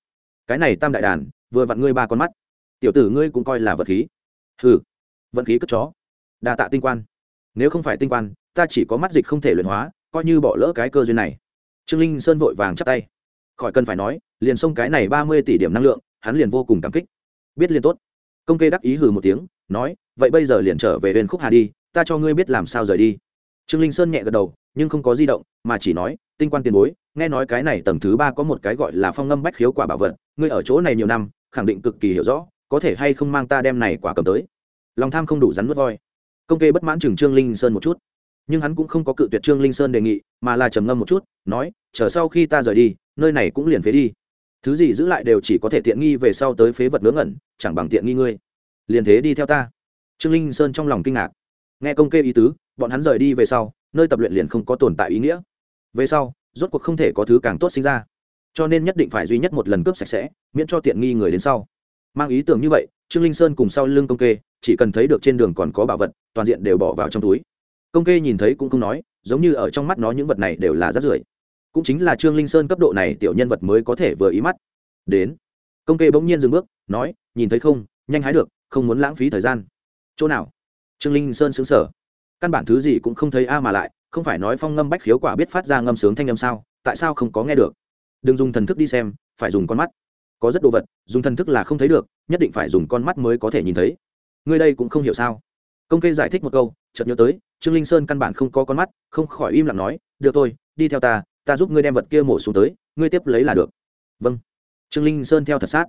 Cái này tam đại đàn, vừa vặn ngươi ba con mắt. Tiểu tử ngươi cũng coi là vật khí. Hừ, vận khí cất chó. Đa tạ tinh quan. Nếu không phải tinh quan, ta chỉ có mắt dịch không thể luyện hóa, coi như bỏ lỡ cái cơ duyên này. Trương linh sơn vội vàng chắp tay. Khỏi cần phải nói, liền xông cái này ba mươi tỷ điểm năng lượng, hắn liền vô cùng cảm kích. Biết liền tốt. Công kê đắc ý hừ một tiếng, nói, vậy bây giờ liền trở về huyền khúc hà đi, ta cho ngươi biết làm sao rời đi trương linh sơn nhẹ gật đầu, nhưng không có di động, mà chỉ nói, tinh quan tiền bối, nghe nói cái này tầng thứ ba có một cái gọi là phong ngâm bách khiếu quả bảo vật, ngươi ở chỗ này nhiều năm, khẳng định cực kỳ hiểu rõ, có thể hay không mang ta đem này quả cầm tới? Lòng tham không đủ rắn mất voi. Công kê bất mãn chừng trương linh sơn một chút. Nhưng hắn cũng không có cự tuyệt trương linh sơn đề nghị, mà là trầm ngâm một chút, nói, chờ sau khi ta rời đi, nơi này cũng liền phế đi. Thứ gì giữ lại đều chỉ có thể tiện nghi về sau tới phế vật ngớ ngẩn, chẳng bằng tiện nghi ngươi. Liền thế đi theo ta. Trương linh sơn trong lòng kinh ngạc. Nghe công kê ý tứ bọn hắn rời đi về sau, nơi tập luyện liền không có tồn tại ý nghĩa. Về sau, rốt cuộc không thể có thứ càng tốt sinh ra. Cho nên nhất định phải duy nhất một lần cướp sạch sẽ, miễn cho tiện nghi người đến sau. Mang ý tưởng như vậy, trương linh sơn cùng sau lưng công kê, chỉ cần thấy được trên đường còn có bảo vật, toàn diện đều bỏ vào trong túi. Công kê nhìn thấy cũng không nói, giống như ở trong mắt nó những vật này đều là rác rưởi. Cũng chính là trương linh sơn cấp độ này tiểu nhân vật mới có thể vừa ý mắt. Đến, công kê bỗng nhiên dừng bước, nói, nhìn thấy không? Nhanh hái được, không muốn lãng phí thời gian. Chỗ nào? Trương linh sơn xứng sở căn bản thứ gì cũng không thấy a mà lại, không phải nói phong ngâm bách khiếu quả biết phát ra ngâm sướng thanh âm sao, tại sao không có nghe được? Đừng dùng thần thức đi xem, phải dùng con mắt. Có rất đồ vật, dùng thần thức là không thấy được, nhất định phải dùng con mắt mới có thể nhìn thấy. Người đây cũng không hiểu sao? Công kê giải thích một câu, chợt nhớ tới, trương linh sơn căn bản không có con mắt, không khỏi im lặng nói, được tôi đi theo ta ta giúp ngươi đem vật kia mổ xuống tới, ngươi tiếp lấy là được. Vâng. Trương linh sơn theo thật sát.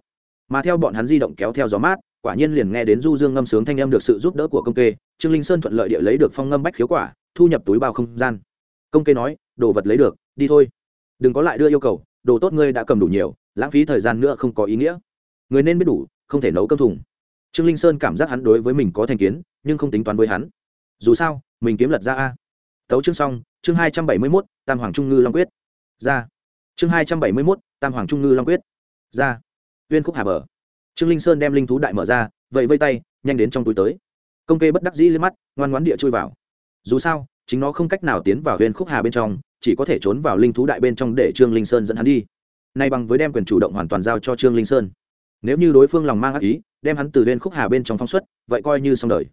Mà theo bọn hắn di động kéo theo gió mát quả nhiên liền nghe đến du dương ngâm sướng thanh âm được sự giúp đỡ của công kê, trương linh sơn thuận lợi địa lấy được phong ngâm bách khiếu quả, thu nhập túi bao không gian. Công kê nói, đồ vật lấy được, đi thôi. Đừng có lại đưa yêu cầu, đồ tốt ngươi đã cầm đủ nhiều, lãng phí thời gian nữa không có ý nghĩa. Người nên biết đủ, không thể nấu cơm thùng. Trương linh sơn cảm giác hắn đối với mình có thành kiến, nhưng không tính toán với hắn. Dù sao, mình kiếm lật ra a. Tấu chương xong, chương hai trăm bảy mươi mốt, tam hoàng trung ngư long quyết. Ra. Chương hai trăm bảy mươi mốt, tam hoàng trung ngư long quyết. Ra. Uyên khúc hà bờ trương linh sơn đem linh thú đại mở ra vậy vây tay, nhanh đến trong túi tới. Công kê bất đắc dĩ lên mắt, ngoan ngoãn địa chui vào. Dù sao, chính nó không cách nào tiến vào huyền khúc hà bên trong, chỉ có thể trốn vào linh thú đại bên trong để trương linh sơn dẫn hắn đi. Nay bằng với đem quyền chủ động hoàn toàn giao cho trương linh sơn. Nếu như đối phương lòng mang ác ý, đem hắn từ huyền khúc hà bên trong phóng xuất, vậy coi như xong đời.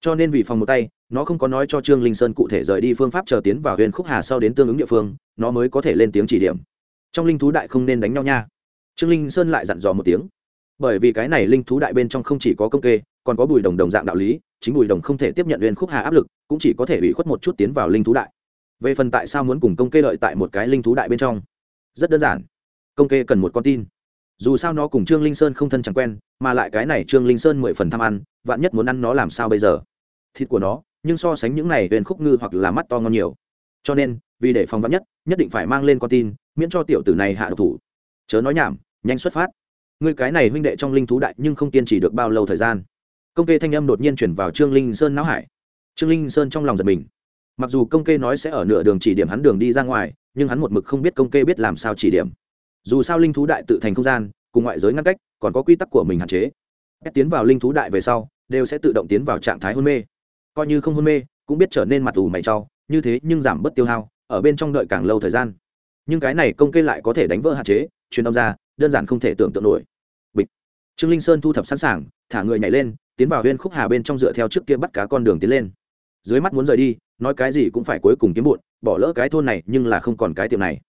Cho nên vì phòng một tay, nó không có nói cho trương linh sơn cụ thể rời đi phương pháp chờ tiến vào huyền khúc hà sau đến tương ứng địa phương, nó mới có thể lên tiếng chỉ điểm. Trong linh thú đại không nên đánh nhau nha. Trương linh sơn lại dặn dò một tiếng bởi vì cái này linh thú đại bên trong không chỉ có công kê, còn có bùi đồng đồng dạng đạo lý, chính bùi đồng không thể tiếp nhận huyền khúc hà áp lực, cũng chỉ có thể bị khuất một chút tiến vào linh thú đại. Về phần tại sao muốn cùng công kê lợi tại một cái linh thú đại bên trong? Rất đơn giản. Công kê cần một con tin. Dù sao nó cùng trương linh sơn không thân chẳng quen, mà lại cái này trương linh sơn mười phần tham ăn, vạn nhất muốn ăn nó làm sao bây giờ? Thịt của nó, nhưng so sánh những này huyền khúc ngư hoặc là mắt to ngon nhiều. Cho nên, vì để phòng vắn nhất nhất định phải mang lên con tin, miễn cho tiểu tử này hạ độc thủ. Chớ nói nhảm, nhanh xuất phát người cái này huynh đệ trong linh thú đại nhưng không kiên trì được bao lâu thời gian. Công kê thanh âm đột nhiên chuyển vào trương linh sơn não hải. Trương linh sơn trong lòng giật mình. Mặc dù công kê nói sẽ ở nửa đường chỉ điểm hắn đường đi ra ngoài, nhưng hắn một mực không biết công kê biết làm sao chỉ điểm. Dù sao linh thú đại tự thành không gian, cùng ngoại giới ngăn cách, còn có quy tắc của mình hạn chế. Ép tiến vào linh thú đại về sau, đều sẽ tự động tiến vào trạng thái hôn mê. Coi như không hôn mê, cũng biết trở nên mặt ủ mày trau, như thế nhưng giảm bớt tiêu hao, ở bên trong đợi càng lâu thời gian. Nhưng cái này công kê lại có thể đánh vỡ hạn chế, truyền âm ra, đơn giản không thể tưởng tượng nổi trương linh sơn thu thập sẵn sàng, thả người nhảy lên, tiến vào huyên khúc hà bên trong dựa theo trước kia bắt cá con đường tiến lên. Dưới mắt muốn rời đi, nói cái gì cũng phải cuối cùng kiếm bụn, bỏ lỡ cái thôn này nhưng là không còn cái tiệm này.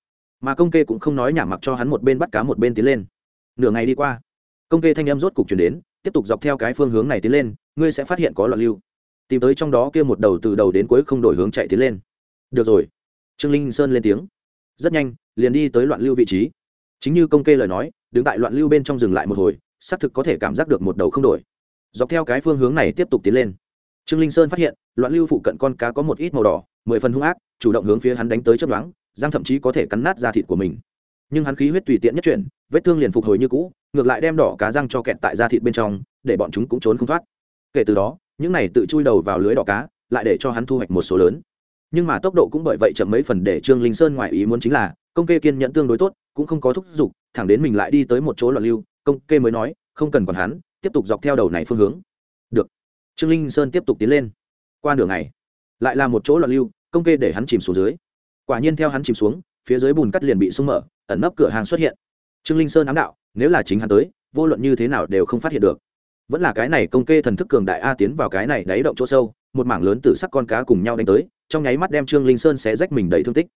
Mà công kê cũng không nói nhả mặc cho hắn một bên bắt cá một bên tiến lên. Nửa ngày đi qua, công kê thanh âm rốt cục chuyển đến, tiếp tục dọc theo cái phương hướng này tiến lên, ngươi sẽ phát hiện có loạn lưu. Tìm tới trong đó kia một đầu từ đầu đến cuối không đổi hướng chạy tiến lên. Được rồi. Trương linh sơn lên tiếng. Rất nhanh, liền đi tới loạn lưu vị trí. Chính như công kê lời nói, đứng tại loạn lưu bên trong dừng lại một hồi xác thực có thể cảm giác được một đầu không đổi. Dọc theo cái phương hướng này tiếp tục tiến lên. Trương linh sơn phát hiện, loạn lưu phụ cận con cá có một ít màu đỏ, mười phần hung ác, chủ động hướng phía hắn đánh tới chấp đoán giang thậm chí có thể cắn nát da thịt của mình. Nhưng hắn khí huyết tùy tiện nhất chuyển, vết thương liền phục hồi như cũ, ngược lại đem đỏ cá răng cho kẹt tại da thịt bên trong, để bọn chúng cũng trốn không thoát. Kể từ đó, những này tự chui đầu vào lưới đỏ cá, lại để cho hắn thu hoạch một số lớn. Nhưng mà tốc độ cũng bởi vậy chậm mấy phần để trương linh sơn ngoài ý muốn chính là, công kê kiên nhẫn tương đối tốt, cũng không có thúc giục, thẳng đến mình lại đi tới một chỗ loạn lưu công kê mới nói, không cần còn hắn, tiếp tục dọc theo đầu này phương hướng. Được. Trương linh sơn tiếp tục tiến lên. Qua nửa ngày, lại là một chỗ loạn lưu, công kê để hắn chìm xuống dưới. Quả nhiên theo hắn chìm xuống, phía dưới bùn cắt liền bị sung mở, ẩn nấp cửa hàng xuất hiện. Trương linh sơn ám đạo, nếu là chính hắn tới, vô luận như thế nào đều không phát hiện được. Vẫn là cái này công kê thần thức cường đại a tiến vào cái này đáy động chỗ sâu, một mảng lớn từ sắc con cá cùng nhau đánh tới, trong nháy mắt đem trương linh sơn sẽ rách mình đầy thương tích.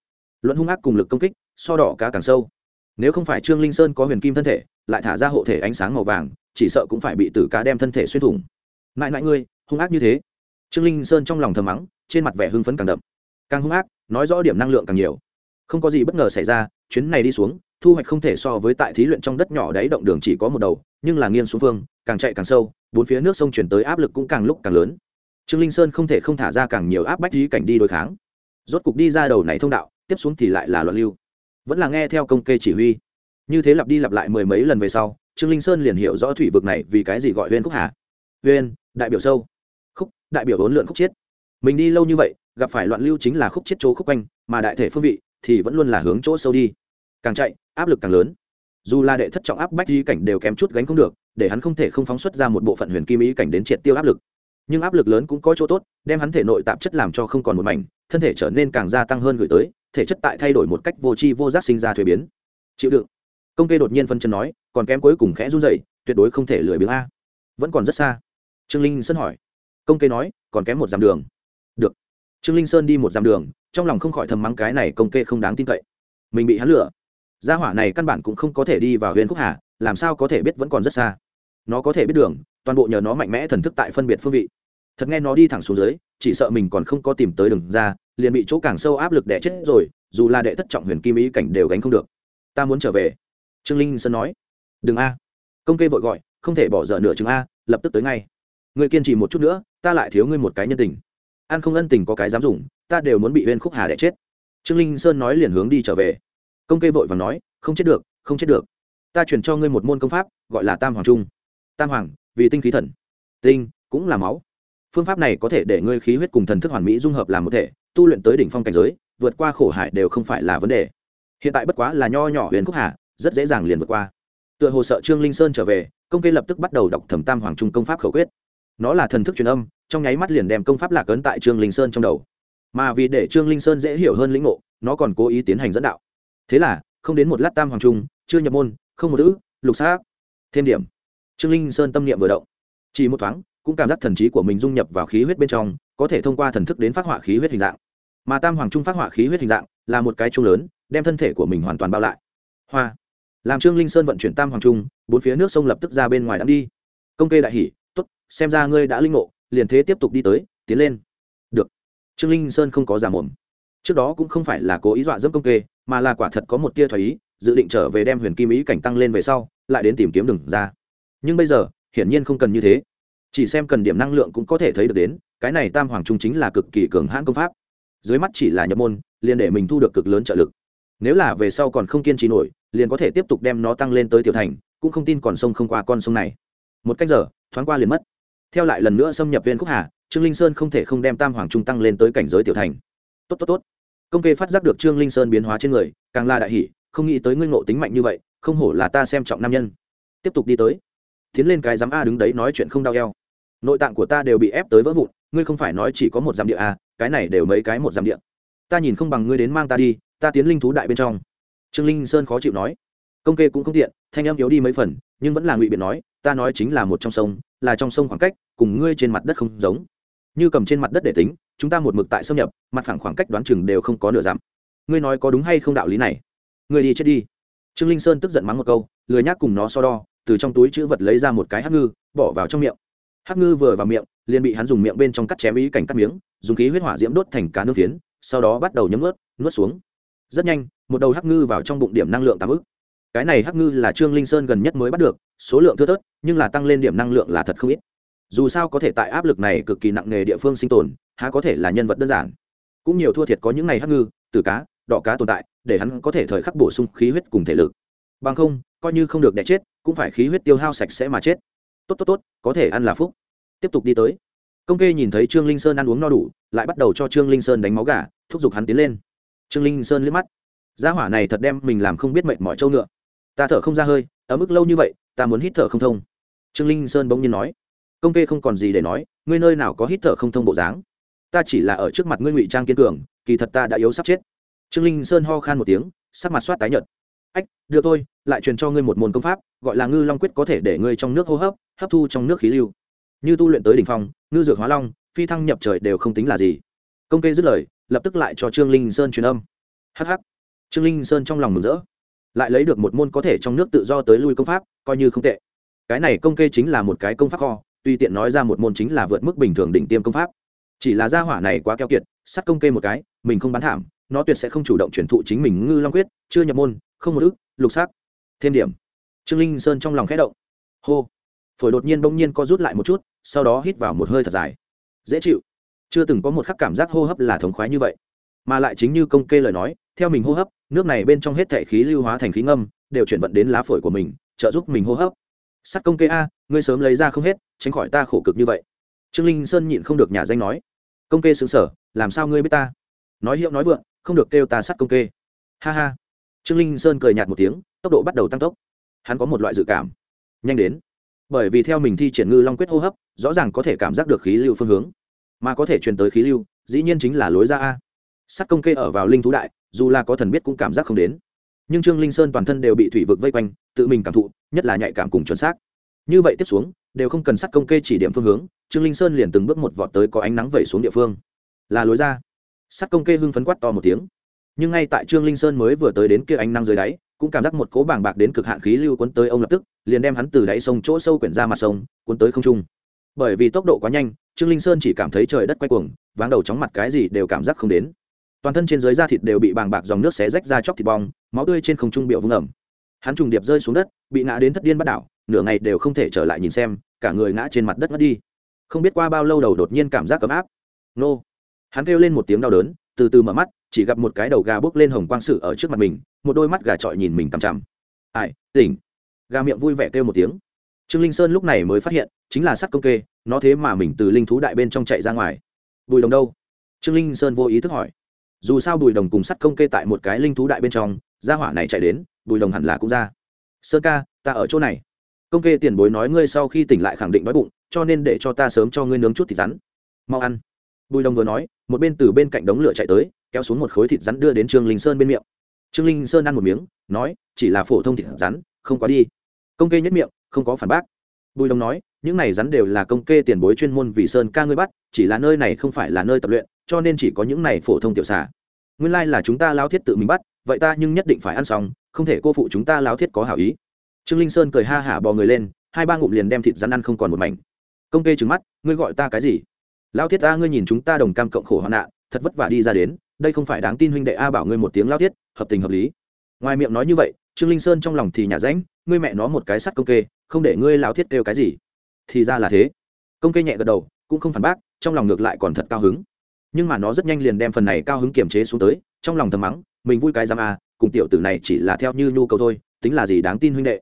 Luận hung ác cùng lực công kích, so đỏ cá càng sâu nếu không phải trương linh sơn có huyền kim thân thể, lại thả ra hộ thể ánh sáng màu vàng, chỉ sợ cũng phải bị tử cá đem thân thể xuyên thủng. Mãi mãi ngươi, hung ác như thế. Trương linh sơn trong lòng thầm mắng, trên mặt vẻ hưng phấn càng đậm. Càng hung ác, nói rõ điểm năng lượng càng nhiều. Không có gì bất ngờ xảy ra, chuyến này đi xuống, thu hoạch không thể so với tại thí luyện trong đất nhỏ đáy động đường chỉ có một đầu, nhưng là nghiêng xuống phương, càng chạy càng sâu, bốn phía nước sông chuyển tới áp lực cũng càng lúc càng lớn. Trương linh sơn không thể không thả ra càng nhiều áp bách lý cảnh đi đối kháng. Rốt cục đi ra đầu này thông đạo, tiếp xuống thì lại là loạn lưu vẫn là nghe theo công kê chỉ huy. Như thế lặp đi lặp lại mười mấy lần về sau, trương linh sơn liền hiểu rõ thủy vực này vì cái gì gọi huyên khúc hà. Huyên đại biểu sâu. Khúc, đại biểu ốn lượn khúc chiết. Mình đi lâu như vậy, gặp phải loạn lưu chính là khúc chiết chỗ khúc quanh, mà đại thể phương vị thì vẫn luôn là hướng chỗ sâu đi. Càng chạy, áp lực càng lớn. Dù là đệ thất trọng áp bách di cảnh đều kém chút gánh không được, để hắn không thể không phóng xuất ra một bộ phận huyền kim ý cảnh đến triệt tiêu áp lực. Nhưng áp lực lớn cũng có chỗ tốt, đem hắn thể nội tạp chất làm cho không còn một mảnh, thân thể trở nên càng gia tăng hơn gửi tới thể chất tại thay đổi một cách vô tri vô giác sinh ra thuế biến. Chịu đựng. Công kê đột nhiên phân chân nói, còn kém cuối cùng khẽ run dậy tuyệt đối không thể lười biếng a. Vẫn còn rất xa. Trương linh sơn hỏi. Công kê nói, còn kém một dặm đường. Được. Trương linh sơn đi một dặm đường, trong lòng không khỏi thầm mắng cái này công kê không đáng tin cậy. Mình bị hắn lừa. Gia hỏa này căn bản cũng không có thể đi vào huyền khúc hà, làm sao có thể biết vẫn còn rất xa. Nó có thể biết đường, toàn bộ nhờ nó mạnh mẽ thần thức tại phân biệt phương vị thật nghe nó đi thẳng xuống dưới, chỉ sợ mình còn không có tìm tới đường ra, liền bị chỗ càng sâu áp lực đẻ chết rồi, dù là đệ thất trọng huyền kim ý cảnh đều gánh không được. Ta muốn trở về. Trương linh sơn nói. Đừng a. Công kê vội gọi, không thể bỏ dở nửa chừng a, lập tức tới ngay. Người kiên trì một chút nữa, ta lại thiếu ngươi một cái nhân tình. Ăn không ân tình có cái dám dùng, ta đều muốn bị huyên khúc hà đẻ chết. Trương linh sơn nói liền hướng đi trở về. Công kê vội và nói, không chết được, không chết được. Ta chuyển cho ngươi một môn công pháp, gọi là tam hoàng trung. Tam hoàng, vì tinh khí thần. Tinh, cũng là máu phương pháp này có thể để ngươi khí huyết cùng thần thức hoàn mỹ dung hợp làm một thể, tu luyện tới đỉnh phong cảnh giới, vượt qua khổ hải đều không phải là vấn đề. Hiện tại bất quá là nho nhỏ huyền khúc hà, rất dễ dàng liền vượt qua. Tựa hồ sợ trương linh sơn trở về, công kê lập tức bắt đầu đọc thẩm tam hoàng trung công pháp khẩu quyết. Nó là thần thức truyền âm, trong nháy mắt liền đem công pháp lạc ấn tại trương linh sơn trong đầu. Mà vì để trương linh sơn dễ hiểu hơn lĩnh ngộ, nó còn cố ý tiến hành dẫn đạo. Thế là, không đến một lát tam hoàng trung, chưa nhập môn, không một ữ lục xác. Thêm điểm. Trương linh sơn tâm niệm vừa động. Chỉ một thoáng cũng cảm giác thần trí của mình dung nhập vào khí huyết bên trong, có thể thông qua thần thức đến phát họa khí huyết hình dạng. Mà tam hoàng trung phát họa khí huyết hình dạng là một cái chung lớn, đem thân thể của mình hoàn toàn bao lại. Hoa. Làm trương linh sơn vận chuyển tam hoàng trung, bốn phía nước sông lập tức ra bên ngoài đắm đi. Công kê đại hỉ t ố t xem ra ngươi đã linh ngộ, liền thế tiếp tục đi tới, tiến lên. Được. Trương linh sơn không có giả mồm. Trước đó cũng không phải là cố ý dọa dẫm công kê, mà là quả thật có một tia thoái ý, dự định trở về đem huyền kim ý cảnh tăng lên về sau, lại đến tìm kiếm đừng ra. Nhưng bây giờ, hiển nhiên không cần như thế chỉ xem cần điểm năng lượng cũng có thể thấy được đến, cái này tam hoàng trung chính là cực kỳ cường hãn công pháp. Dưới mắt chỉ là nhập môn, liền để mình thu được cực lớn trợ lực. Nếu là về sau còn không kiên trì nổi, liền có thể tiếp tục đem nó tăng lên tới tiểu thành, cũng không tin còn sông không qua con sông này. Một cách giờ, thoáng qua liền mất. Theo lại lần nữa xâm nhập viên khúc hà, trương linh sơn không thể không đem tam hoàng trung tăng lên tới cảnh giới tiểu thành. Tốt tốt tốt. Công kê phát giác được trương linh sơn biến hóa trên người, càng là đại hỷ không nghĩ tới ngươi ngộ tính mạnh như vậy, không hổ là ta xem trọng nam nhân. Tiếp tục đi tới. Tiến lên cái dám a đứng đấy nói chuyện không đau eo nội tạng của ta đều bị ép tới vỡ vụn, ngươi không phải nói chỉ có một dặm địa à? cái này đều mấy cái một dặm địa. Ta nhìn không bằng ngươi đến mang ta đi, ta tiến linh thú đại bên trong. Trương linh sơn khó chịu nói. Công kê cũng không tiện, thanh em yếu đi mấy phần, nhưng vẫn là ngụy biện nói, ta nói chính là một trong sông, là trong sông khoảng cách, cùng ngươi trên mặt đất không giống. Như cầm trên mặt đất để tính, chúng ta một mực tại xâm nhập, mặt phẳng khoảng cách đoán chừng đều không có nửa dặm. Ngươi nói có đúng hay không đạo lý này? Ngươi đi chết đi. Trương linh sơn tức giận mắng một câu, lười nhác cùng nó so đo, từ trong túi chữ vật lấy ra một cái hắc ngư, bỏ vào trong miệng hắc ngư vừa vào miệng, liền bị hắn dùng miệng bên trong cắt chém ý cảnh cắt miếng, dùng khí huyết hỏa diễm đốt thành cá nước phiến, sau đó bắt đầu nhấm ướt nuốt xuống. Rất nhanh, một đầu hắc ngư vào trong bụng điểm năng lượng tám ức. Cái này hắc ngư là trương linh sơn gần nhất mới bắt được, số lượng thưa thớt, nhưng là tăng lên điểm năng lượng là thật không ít. Dù sao có thể tại áp lực này cực kỳ nặng nề địa phương sinh tồn, há có thể là nhân vật đơn giản. Cũng nhiều thua thiệt có những ngày hắc ngư từ cá, đỏ cá tồn tại, để hắn có thể thời khắc bổ sung khí huyết cùng thể lực. Bằng không, coi như không được đẻ chết, cũng phải khí huyết tiêu hao sạch sẽ mà chết tốt tốt tốt, có thể ăn là phúc. Tiếp tục đi tới. Công kê nhìn thấy trương linh sơn ăn uống no đủ, lại bắt đầu cho trương linh sơn đánh máu gà, thúc giục hắn tiến lên. Trương linh sơn liếc mắt. Gia hỏa này thật đem mình làm không biết mệnh mỏi trâu ngựa. Ta thở không ra hơi, ở mức lâu như vậy, ta muốn hít thở không thông. Trương linh sơn bỗng nhiên nói. Công kê không còn gì để nói, ngươi nơi nào có hít thở không thông bộ dáng? Ta chỉ là ở trước mặt ngươi ngụy trang kiên cường, kỳ thật ta đã yếu sắp chết. Trương linh sơn ho khan một tiếng, sắc mặt soát tái nhợt ách đưa tôi lại truyền cho ngươi một môn công pháp, gọi là ngư long quyết có thể để ngươi trong nước hô hấp hấp thu trong nước khí lưu. Như tu luyện tới đỉnh phong, ngư dược hóa long, phi thăng nhập trời đều không tính là gì. Công kê dứt lời, lập tức lại cho trương linh sơn truyền âm. Hh trương linh sơn trong lòng mừng rỡ. Lại lấy được một môn có thể trong nước tự do tới lui công pháp, coi như không tệ. Cái này công kê chính là một cái công pháp kho, tuy tiện nói ra một môn chính là vượt mức bình thường đỉnh tiêm công pháp. Chỉ là gia hỏa này quá keo kiệt, sắt công kê một cái, mình không bán thảm, nó tuyệt sẽ không chủ động chuyển thụ chính mình ngư long quyết, chưa nhập môn không một ức, lục sắc. Thêm điểm. Trương linh sơn trong lòng khẽ động. Hô. Phổi đột nhiên bỗng nhiên co rút lại một chút, sau đó hít vào một hơi thật dài. Dễ chịu. Chưa từng có một khắc cảm giác hô hấp là thống khoái như vậy. Mà lại chính như công kê lời nói, theo mình hô hấp, nước này bên trong hết thể khí lưu hóa thành khí ngâm, đều chuyển vận đến lá phổi của mình, trợ giúp mình hô hấp. Sắt công kê a, ngươi sớm lấy ra không hết, tránh khỏi ta khổ cực như vậy. Trương linh sơn nhịn không được nhà danh nói. Công kê xứng sở, làm sao ngươi biết ta? Nói hiệu nói vượng, không được kêu ta sắt công kê. Ha ha trương linh sơn cười nhạt một tiếng, tốc độ bắt đầu tăng tốc. Hắn có một loại dự cảm. Nhanh đến. Bởi vì theo mình thi triển ngư long quyết hô hấp, rõ ràng có thể cảm giác được khí lưu phương hướng. Mà có thể truyền tới khí lưu, dĩ nhiên chính là lối ra a. Sắt công kê ở vào linh thú đại, dù là có thần biết cũng cảm giác không đến. Nhưng trương linh sơn toàn thân đều bị thủy vực vây quanh, tự mình cảm thụ, nhất là nhạy cảm cùng chuẩn xác. Như vậy tiếp xuống, đều không cần sắt công kê chỉ điểm phương hướng, trương linh sơn liền từng bước một vọt tới có ánh nắng vẩy xuống địa phương. Là lối ra. Sắt công kê hưng phấn quát to một tiếng nhưng ngay tại trương linh sơn mới vừa tới đến kia ánh năng dưới đáy, cũng cảm giác một cố bảng bạc đến cực hạn khí lưu cuốn tới ông lập tức, liền đem hắn từ đáy sông chỗ sâu quyển ra mặt sông, cuốn tới không trung. Bởi vì tốc độ quá nhanh, trương linh sơn chỉ cảm thấy trời đất quay cuồng, váng đầu chóng mặt cái gì đều cảm giác không đến. Toàn thân trên dưới da thịt đều bị bàng bạc dòng nước xé rách ra chóc thịt bong, máu tươi trên không trung biểu vung ẩm hắn trùng điệp rơi xuống đất, bị ngã đến thất điên bắt đảo, nửa ngày đều không thể trở lại nhìn xem, cả người ngã trên mặt đất ngất đi. Không biết qua bao lâu đầu đột nhiên cảm giác ấm áp. Nô! Hắn kêu lên một tiếng đau đớn từ từ mở mắt, chỉ gặp một cái đầu gà bốc lên hồng quang sự ở trước mặt mình, một đôi mắt gà trọi nhìn mình cằm chằm. Ai, tỉnh. Gà miệng vui vẻ kêu một tiếng. Trương linh sơn lúc này mới phát hiện, chính là sắt công kê, nó thế mà mình từ linh thú đại bên trong chạy ra ngoài. Bùi đồng đâu? Trương linh sơn vô ý thức hỏi. Dù sao bùi đồng cùng sắt công kê tại một cái linh thú đại bên trong ra hỏa này chạy đến, bùi đồng hẳn là cũng ra. Sơn ca, ta ở chỗ này. Công kê tiền bối nói ngươi sau khi tỉnh lại khẳng định đói bụng, cho nên để cho ta sớm cho ngươi nướng chút thịt rắn. Mau ăn bùi đồng vừa nói, một bên từ bên cạnh đống lửa chạy tới, kéo xuống một khối thịt rắn đưa đến trương linh sơn bên miệng. Trương linh sơn ăn một miếng, nói, chỉ là phổ thông thịt rắn, không quá đi. Công kê nhất miệng, không có phản bác. Bùi đồng nói, những này rắn đều là công kê tiền bối chuyên môn vì sơn ca ngươi bắt, chỉ là nơi này không phải là nơi tập luyện, cho nên chỉ có những này phổ thông tiểu xả nguyên lai là chúng ta lao thiết tự mình bắt, vậy ta nhưng nhất định phải ăn xong, không thể cô phụ chúng ta lao thiết có hảo ý. Trương linh sơn cười ha hả bò người lên, hai ba ngụm liền đem thịt rắn ăn không còn một mảnh. Công kê trứng mắt, ngươi gọi ta cái gì? Lao thiết ta ngươi nhìn chúng ta đồng cam cộng khổ hoạn nạn, thật vất vả đi ra đến, đây không phải đáng tin huynh đệ a bảo ngươi một tiếng lao thiết, hợp tình hợp lý. Ngoài miệng nói như vậy, trương linh sơn trong lòng thì nhả rãnh, ngươi mẹ nó một cái sắt công kê, không để ngươi lao thiết kêu cái gì. Thì ra là thế. Công kê nhẹ gật đầu, cũng không phản bác, trong lòng ngược lại còn thật cao hứng. Nhưng mà nó rất nhanh liền đem phần này cao hứng kiềm chế xuống tới, trong lòng thầm mắng, mình vui cái giam a, cùng tiểu tử này chỉ là theo như nhu cầu thôi, tính là gì đáng tin huynh đệ.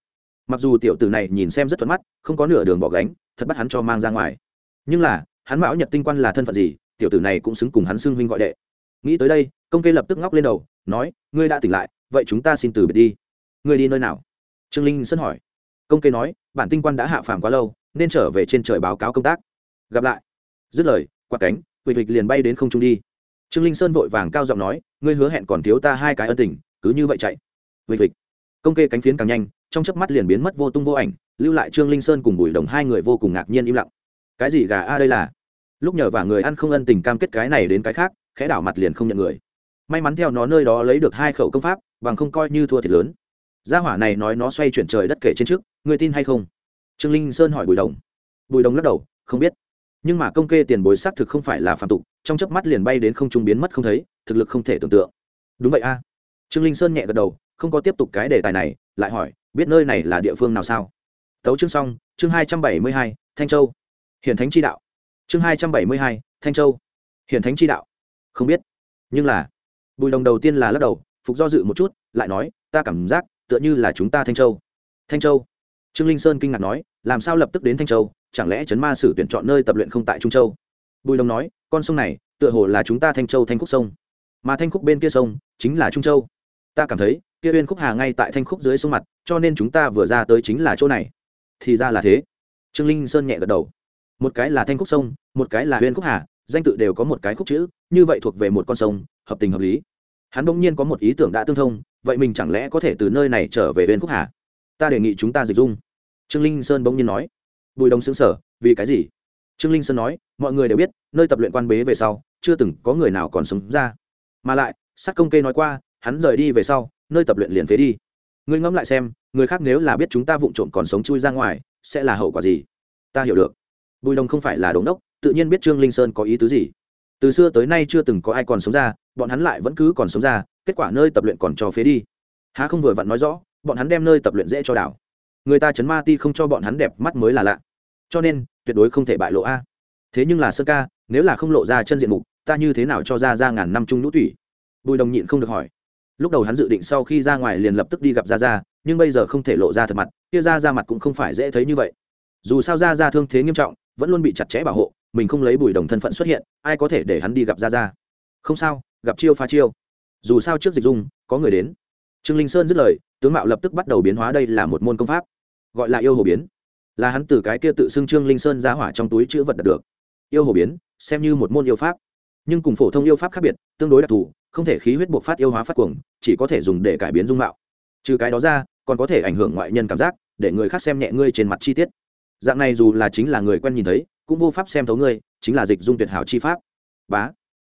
Mặc dù tiểu tử này nhìn xem rất thuận mắt, không có nửa đường bỏ gánh, thật bắt hắn cho mang ra ngoài. Nhưng là hắn mão nhật tinh quan là thân phận gì, tiểu tử này cũng xứng cùng hắn xưng huynh gọi đệ. Nghĩ tới đây, công kê lập tức ngóc lên đầu, nói, ngươi đã tỉnh lại, vậy chúng ta xin từ biệt đi. Ngươi đi nơi nào? Trương linh sân hỏi. Công kê nói, bản tinh quan đã hạ phàm quá lâu, nên trở về trên trời báo cáo công tác. Gặp lại. Dứt lời, quạt cánh vịt vịt liền bay đến không trung đi. Trương linh sơn vội vàng cao giọng nói, ngươi hứa hẹn còn thiếu ta hai cái ân tình, cứ như vậy chạy. Vịt vịt công kê cánh phiến càng nhanh, trong chớp mắt liền biến mất vô tung vô ảnh, lưu lại trương linh sơn cùng bùi đồng hai người vô cùng ngạc nhiên im lặng cái gì gà a đây là? Lúc nhờ vả người ăn không ân tình cam kết cái này đến cái khác, khẽ đảo mặt liền không nhận người. May mắn theo nó nơi đó lấy được hai khẩu công pháp, bằng không coi như thua thiệt lớn. Gia hỏa này nói nó xoay chuyển trời đất kể trên trước người tin hay không? Trương linh sơn hỏi bùi đồng. Bùi đồng lắc đầu, không biết. Nhưng mà công kê tiền bối xác thực không phải là phạm tục, trong chớp mắt liền bay đến không trung biến mất không thấy, thực lực không thể tưởng tượng. Đúng vậy a. Trương linh sơn nhẹ gật đầu, không có tiếp tục cái đề tài này, lại hỏi, biết nơi này là địa phương nào sao? Tấu chương xong, chương hai trăm bảy mươi hai, thanh châu hiển thánh chi đạo. Chương hai trăm bảy mươi hai, thanh châu. Hiển thánh chi đạo. Không biết. Nhưng là, bùi đồng đầu tiên là lắc đầu, phục do dự một chút, lại nói, ta cảm giác, tựa như là chúng ta thanh châu. Thanh châu? Trương linh sơn kinh ngạc nói, làm sao lập tức đến thanh châu? Chẳng lẽ chấn ma sử tuyển chọn nơi tập luyện không tại trung châu? Bùi đồng nói, con sông này, tựa hồ là chúng ta thanh châu thanh khúc sông. Mà thanh khúc bên kia sông, chính là trung châu. Ta cảm thấy, kia uyên khúc hà ngay tại thanh khúc dưới sông mặt, cho nên chúng ta vừa ra tới chính là chỗ này. Thì ra là thế. Trương linh sơn nhẹ gật đầu một cái là thanh khúc sông, một cái là huyền khúc hà, danh tự đều có một cái khúc chữ, như vậy thuộc về một con sông, hợp tình hợp lý. Hắn bỗng nhiên có một ý tưởng đã tương thông, vậy mình chẳng lẽ có thể từ nơi này trở về huyền khúc hà? Ta đề nghị chúng ta dịch dung. Trương linh sơn bỗng nhiên nói. Bùi đồng xứng sở vì cái gì? Trương linh sơn nói, mọi người đều biết, nơi tập luyện quan bế về sau, chưa từng có người nào còn sống ra. Mà lại, sát công kê nói qua, hắn rời đi về sau, nơi tập luyện liền phế đi. Ngươi ngẫm lại xem, người khác nếu là biết chúng ta vụng trộm còn sống chui ra ngoài, sẽ là hậu quả gì? Ta hiểu được bùi đồng không phải là đống đốc, tự nhiên biết trương linh sơn có ý tứ gì. Từ xưa tới nay chưa từng có ai còn sống ra, bọn hắn lại vẫn cứ còn sống ra, kết quả nơi tập luyện còn cho phế đi. Há không vừa vặn nói rõ, bọn hắn đem nơi tập luyện dễ cho đảo. Người ta chấn ma ti không cho bọn hắn đẹp mắt mới là lạ. Cho nên, tuyệt đối không thể bại lộ a. Thế nhưng là sơ ca, nếu là không lộ ra chân diện mục, ta như thế nào cho ra ra ngàn năm trung nhũ thủy bùi đồng nhịn không được hỏi. Lúc đầu hắn dự định sau khi ra ngoài liền lập tức đi gặp ra ra, nhưng bây giờ không thể lộ ra thật mặt, kia ra ra mặt cũng không phải dễ thấy như vậy. Dù sao ra ra thương thế nghiêm trọng vẫn luôn bị chặt chẽ bảo hộ, mình không lấy bùi đồng thân phận xuất hiện, ai có thể để hắn đi gặp ra ra không sao, gặp chiêu pha chiêu. Dù sao trước dịch dung, có người đến. Trương linh sơn dứt lời, tướng mạo lập tức bắt đầu biến hóa đây là một môn công pháp, gọi là yêu hồ biến. Là hắn từ cái kia tự xưng trương linh sơn ra hỏa trong túi chữ vật đạt được. Yêu hồ biến, xem như một môn yêu pháp. Nhưng cùng phổ thông yêu pháp khác biệt, tương đối đặc thù, không thể khí huyết buộc phát yêu hóa phát cuồng, chỉ có thể dùng để cải biến dung mạo. Trừ cái đó ra, còn có thể ảnh hưởng ngoại nhân cảm giác, để người khác xem nhẹ ngươi trên mặt chi tiết dạng này dù là chính là người quen nhìn thấy, cũng vô pháp xem thấu ngươi, chính là dịch dung tuyệt hảo chi pháp. Bá.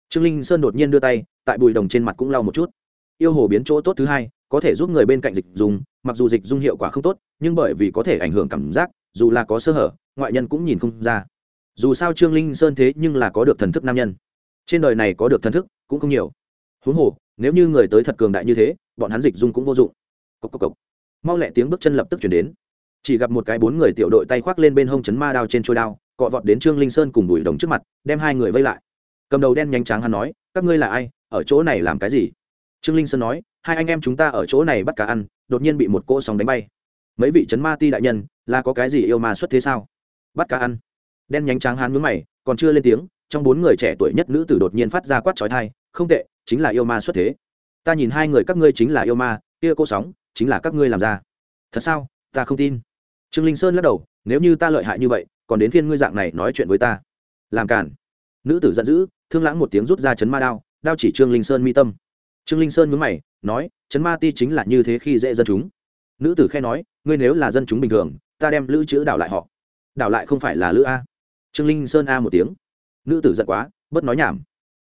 Trương linh sơn đột nhiên đưa tay, tại bùi đồng trên mặt cũng lau một chút. Yêu hồ biến chỗ tốt thứ hai, có thể giúp người bên cạnh dịch dung, mặc dù dịch dung hiệu quả không tốt, nhưng bởi vì có thể ảnh hưởng cảm giác, dù là có sơ hở, ngoại nhân cũng nhìn không ra. Dù sao trương linh sơn thế nhưng là có được thần thức nam nhân. Trên đời này có được thần thức, cũng không nhiều. Huống hồ, nếu như người tới thật cường đại như thế, bọn hắn dịch dung cũng vô dụng. Cốc cốc cốc. mau lẹ tiếng bước chân lập tức chuyển đến chỉ gặp một cái bốn người tiểu đội tay khoác lên bên hông chấn ma đao trên trôi đao, cọ vọt đến trương linh sơn cùng bùi đồng trước mặt, đem hai người vây lại. Cầm đầu đen nhanh tráng hắn nói, các ngươi là ai? Ở chỗ này làm cái gì? Trương linh sơn nói, hai anh em chúng ta ở chỗ này bắt cá ăn, đột nhiên bị một cỗ sóng đánh bay. Mấy vị chấn ma ti đại nhân, là có cái gì yêu ma xuất thế sao? Bắt cá ăn. Đen nhánh tráng hán mướn mày, còn chưa lên tiếng, trong bốn người trẻ tuổi nhất nữ tử đột nhiên phát ra quát trói thai không tệ, chính là yêu ma xuất thế. Ta nhìn hai người các ngươi chính là yêu ma, kia cô sóng chính là các ngươi làm ra. Thật sao? Ta không tin trương linh sơn lắc đầu, nếu như ta lợi hại như vậy, còn đến phiên ngươi dạng này nói chuyện với ta. Làm cản nữ tử giận dữ, thương lãng một tiếng rút ra chấn ma đao đao chỉ trương linh sơn mi tâm. Trương linh sơn mướn mày, nói, chấn ma ti chính là như thế khi dễ dân chúng. Nữ tử khe nói, ngươi nếu là dân chúng bình thường, ta đem lữ chữ đảo lại họ. Đảo lại không phải là lữ a. Trương linh sơn a một tiếng. Nữ tử giận quá bớt nói nhảm.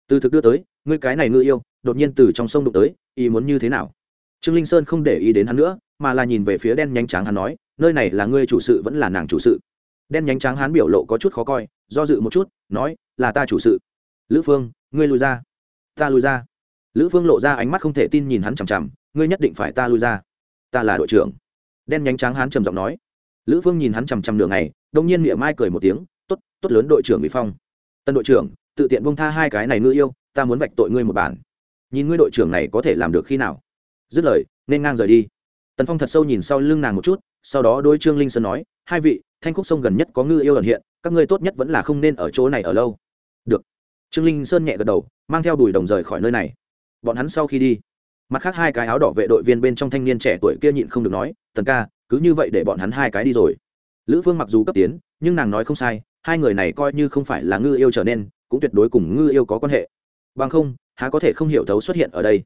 Từ thực đưa tới, ngươi cái này ngư yêu, đột nhiên từ trong sông đụng tới, ý muốn như thế nào? Trương linh sơn không để ý đến hắn nữa, mà là nhìn về phía đen nhanh chóng hắn nói nơi này là ngươi chủ sự vẫn là nàng chủ sự. Đen nhánh trắng hắn biểu lộ có chút khó coi, do dự một chút, nói, là ta chủ sự. Lữ phương, ngươi lùi ra. Ta lùi ra. Lữ phương lộ ra ánh mắt không thể tin nhìn hắn chằm chằm, ngươi nhất định phải ta lùi ra. Ta là đội trưởng. Đen nhánh trắng hắn trầm giọng nói. Lữ phương nhìn hắn chằm chằm nửa ngày, đông nhiên miệng mai cười một tiếng t ố t t ố t lớn đội trưởng bị phong. Tân đội trưởng, tự tiện bông tha hai cái này ngư yêu, ta muốn vạch tội ngươi một bản. Nhìn ngươi đội trưởng này có thể làm được khi nào? Dứt lời, nên ngang rời đi. Tần phong thật sâu nhìn sau lưng nàng một chút sau đó đôi trương linh sơn nói, hai vị, thanh khúc sông gần nhất có ngư yêu ẩn hiện, các ngươi tốt nhất vẫn là không nên ở chỗ này ở lâu. Được. Trương linh sơn nhẹ gật đầu, mang theo đùi đồng rời khỏi nơi này. Bọn hắn sau khi đi, mặt khác hai cái áo đỏ vệ đội viên bên trong thanh niên trẻ tuổi kia nhịn không được nói, tần ca, cứ như vậy để bọn hắn hai cái đi rồi. Lữ phương mặc dù cấp tiến, nhưng nàng nói không sai, hai người này coi như không phải là ngư yêu trở nên, cũng tuyệt đối cùng ngư yêu có quan hệ. Bằng không, há có thể không hiểu thấu xuất hiện ở đây.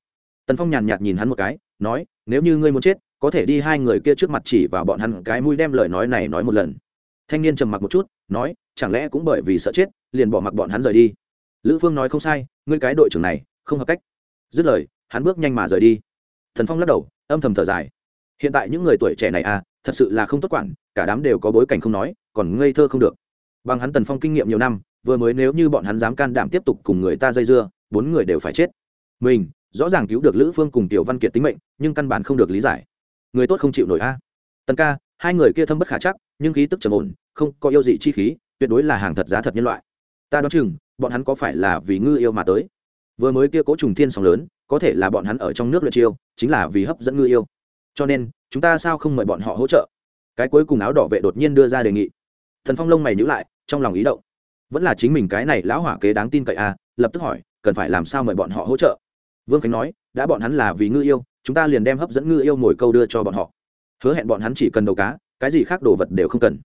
Tần phong nhàn nhạt nhìn hắn một cái, nói, nếu như ngươi muốn chết có thể đi hai người kia trước mặt chỉ vào bọn hắn cái mũi đem lời nói này nói một lần. Thanh niên trầm mặc một chút, nói, chẳng lẽ cũng bởi vì sợ chết, liền bỏ mặc bọn hắn rời đi? Lữ phương nói không sai, ngươi cái đội trưởng này, không hợp cách. Dứt lời, hắn bước nhanh mà rời đi. Thần phong lắc đầu, âm thầm thở dài. Hiện tại những người tuổi trẻ này à thật sự là không tốt quản, cả đám đều có bối cảnh không nói, còn ngây thơ không được. Bằng hắn tần phong kinh nghiệm nhiều năm, vừa mới nếu như bọn hắn dám can đảm tiếp tục cùng người ta dây dưa, bốn người đều phải chết. Mình, rõ ràng cứu được lữ phương cùng tiểu văn kiệt tính mệnh, nhưng căn bản không được lý giải người tốt không chịu nổi a. Tần ca, hai người kia thâm bất khả chắc, nhưng khí tức trầm ổn, không có yêu dị chi khí, tuyệt đối là hàng thật giá thật nhân loại. Ta đoán chừng, bọn hắn có phải là vì ngư yêu mà tới. Vừa mới kia cố trùng thiên sóng lớn, có thể là bọn hắn ở trong nước luyện chiêu, chính là vì hấp dẫn ngư yêu. Cho nên, chúng ta sao không mời bọn họ hỗ trợ? Cái cuối cùng áo đỏ vệ đột nhiên đưa ra đề nghị. Thần phong lông mày nhữ lại, trong lòng ý động. Vẫn là chính mình cái này lão hỏa kế đáng tin cậy a lập tức hỏi, cần phải làm sao mời bọn họ hỗ trợ? Vương khánh nói, đã bọn hắn là vì ngư yêu chúng ta liền đem hấp dẫn ngư yêu mồi câu đưa cho bọn họ. Hứa hẹn bọn hắn chỉ cần đầu cá, cái gì khác đồ vật đều không cần.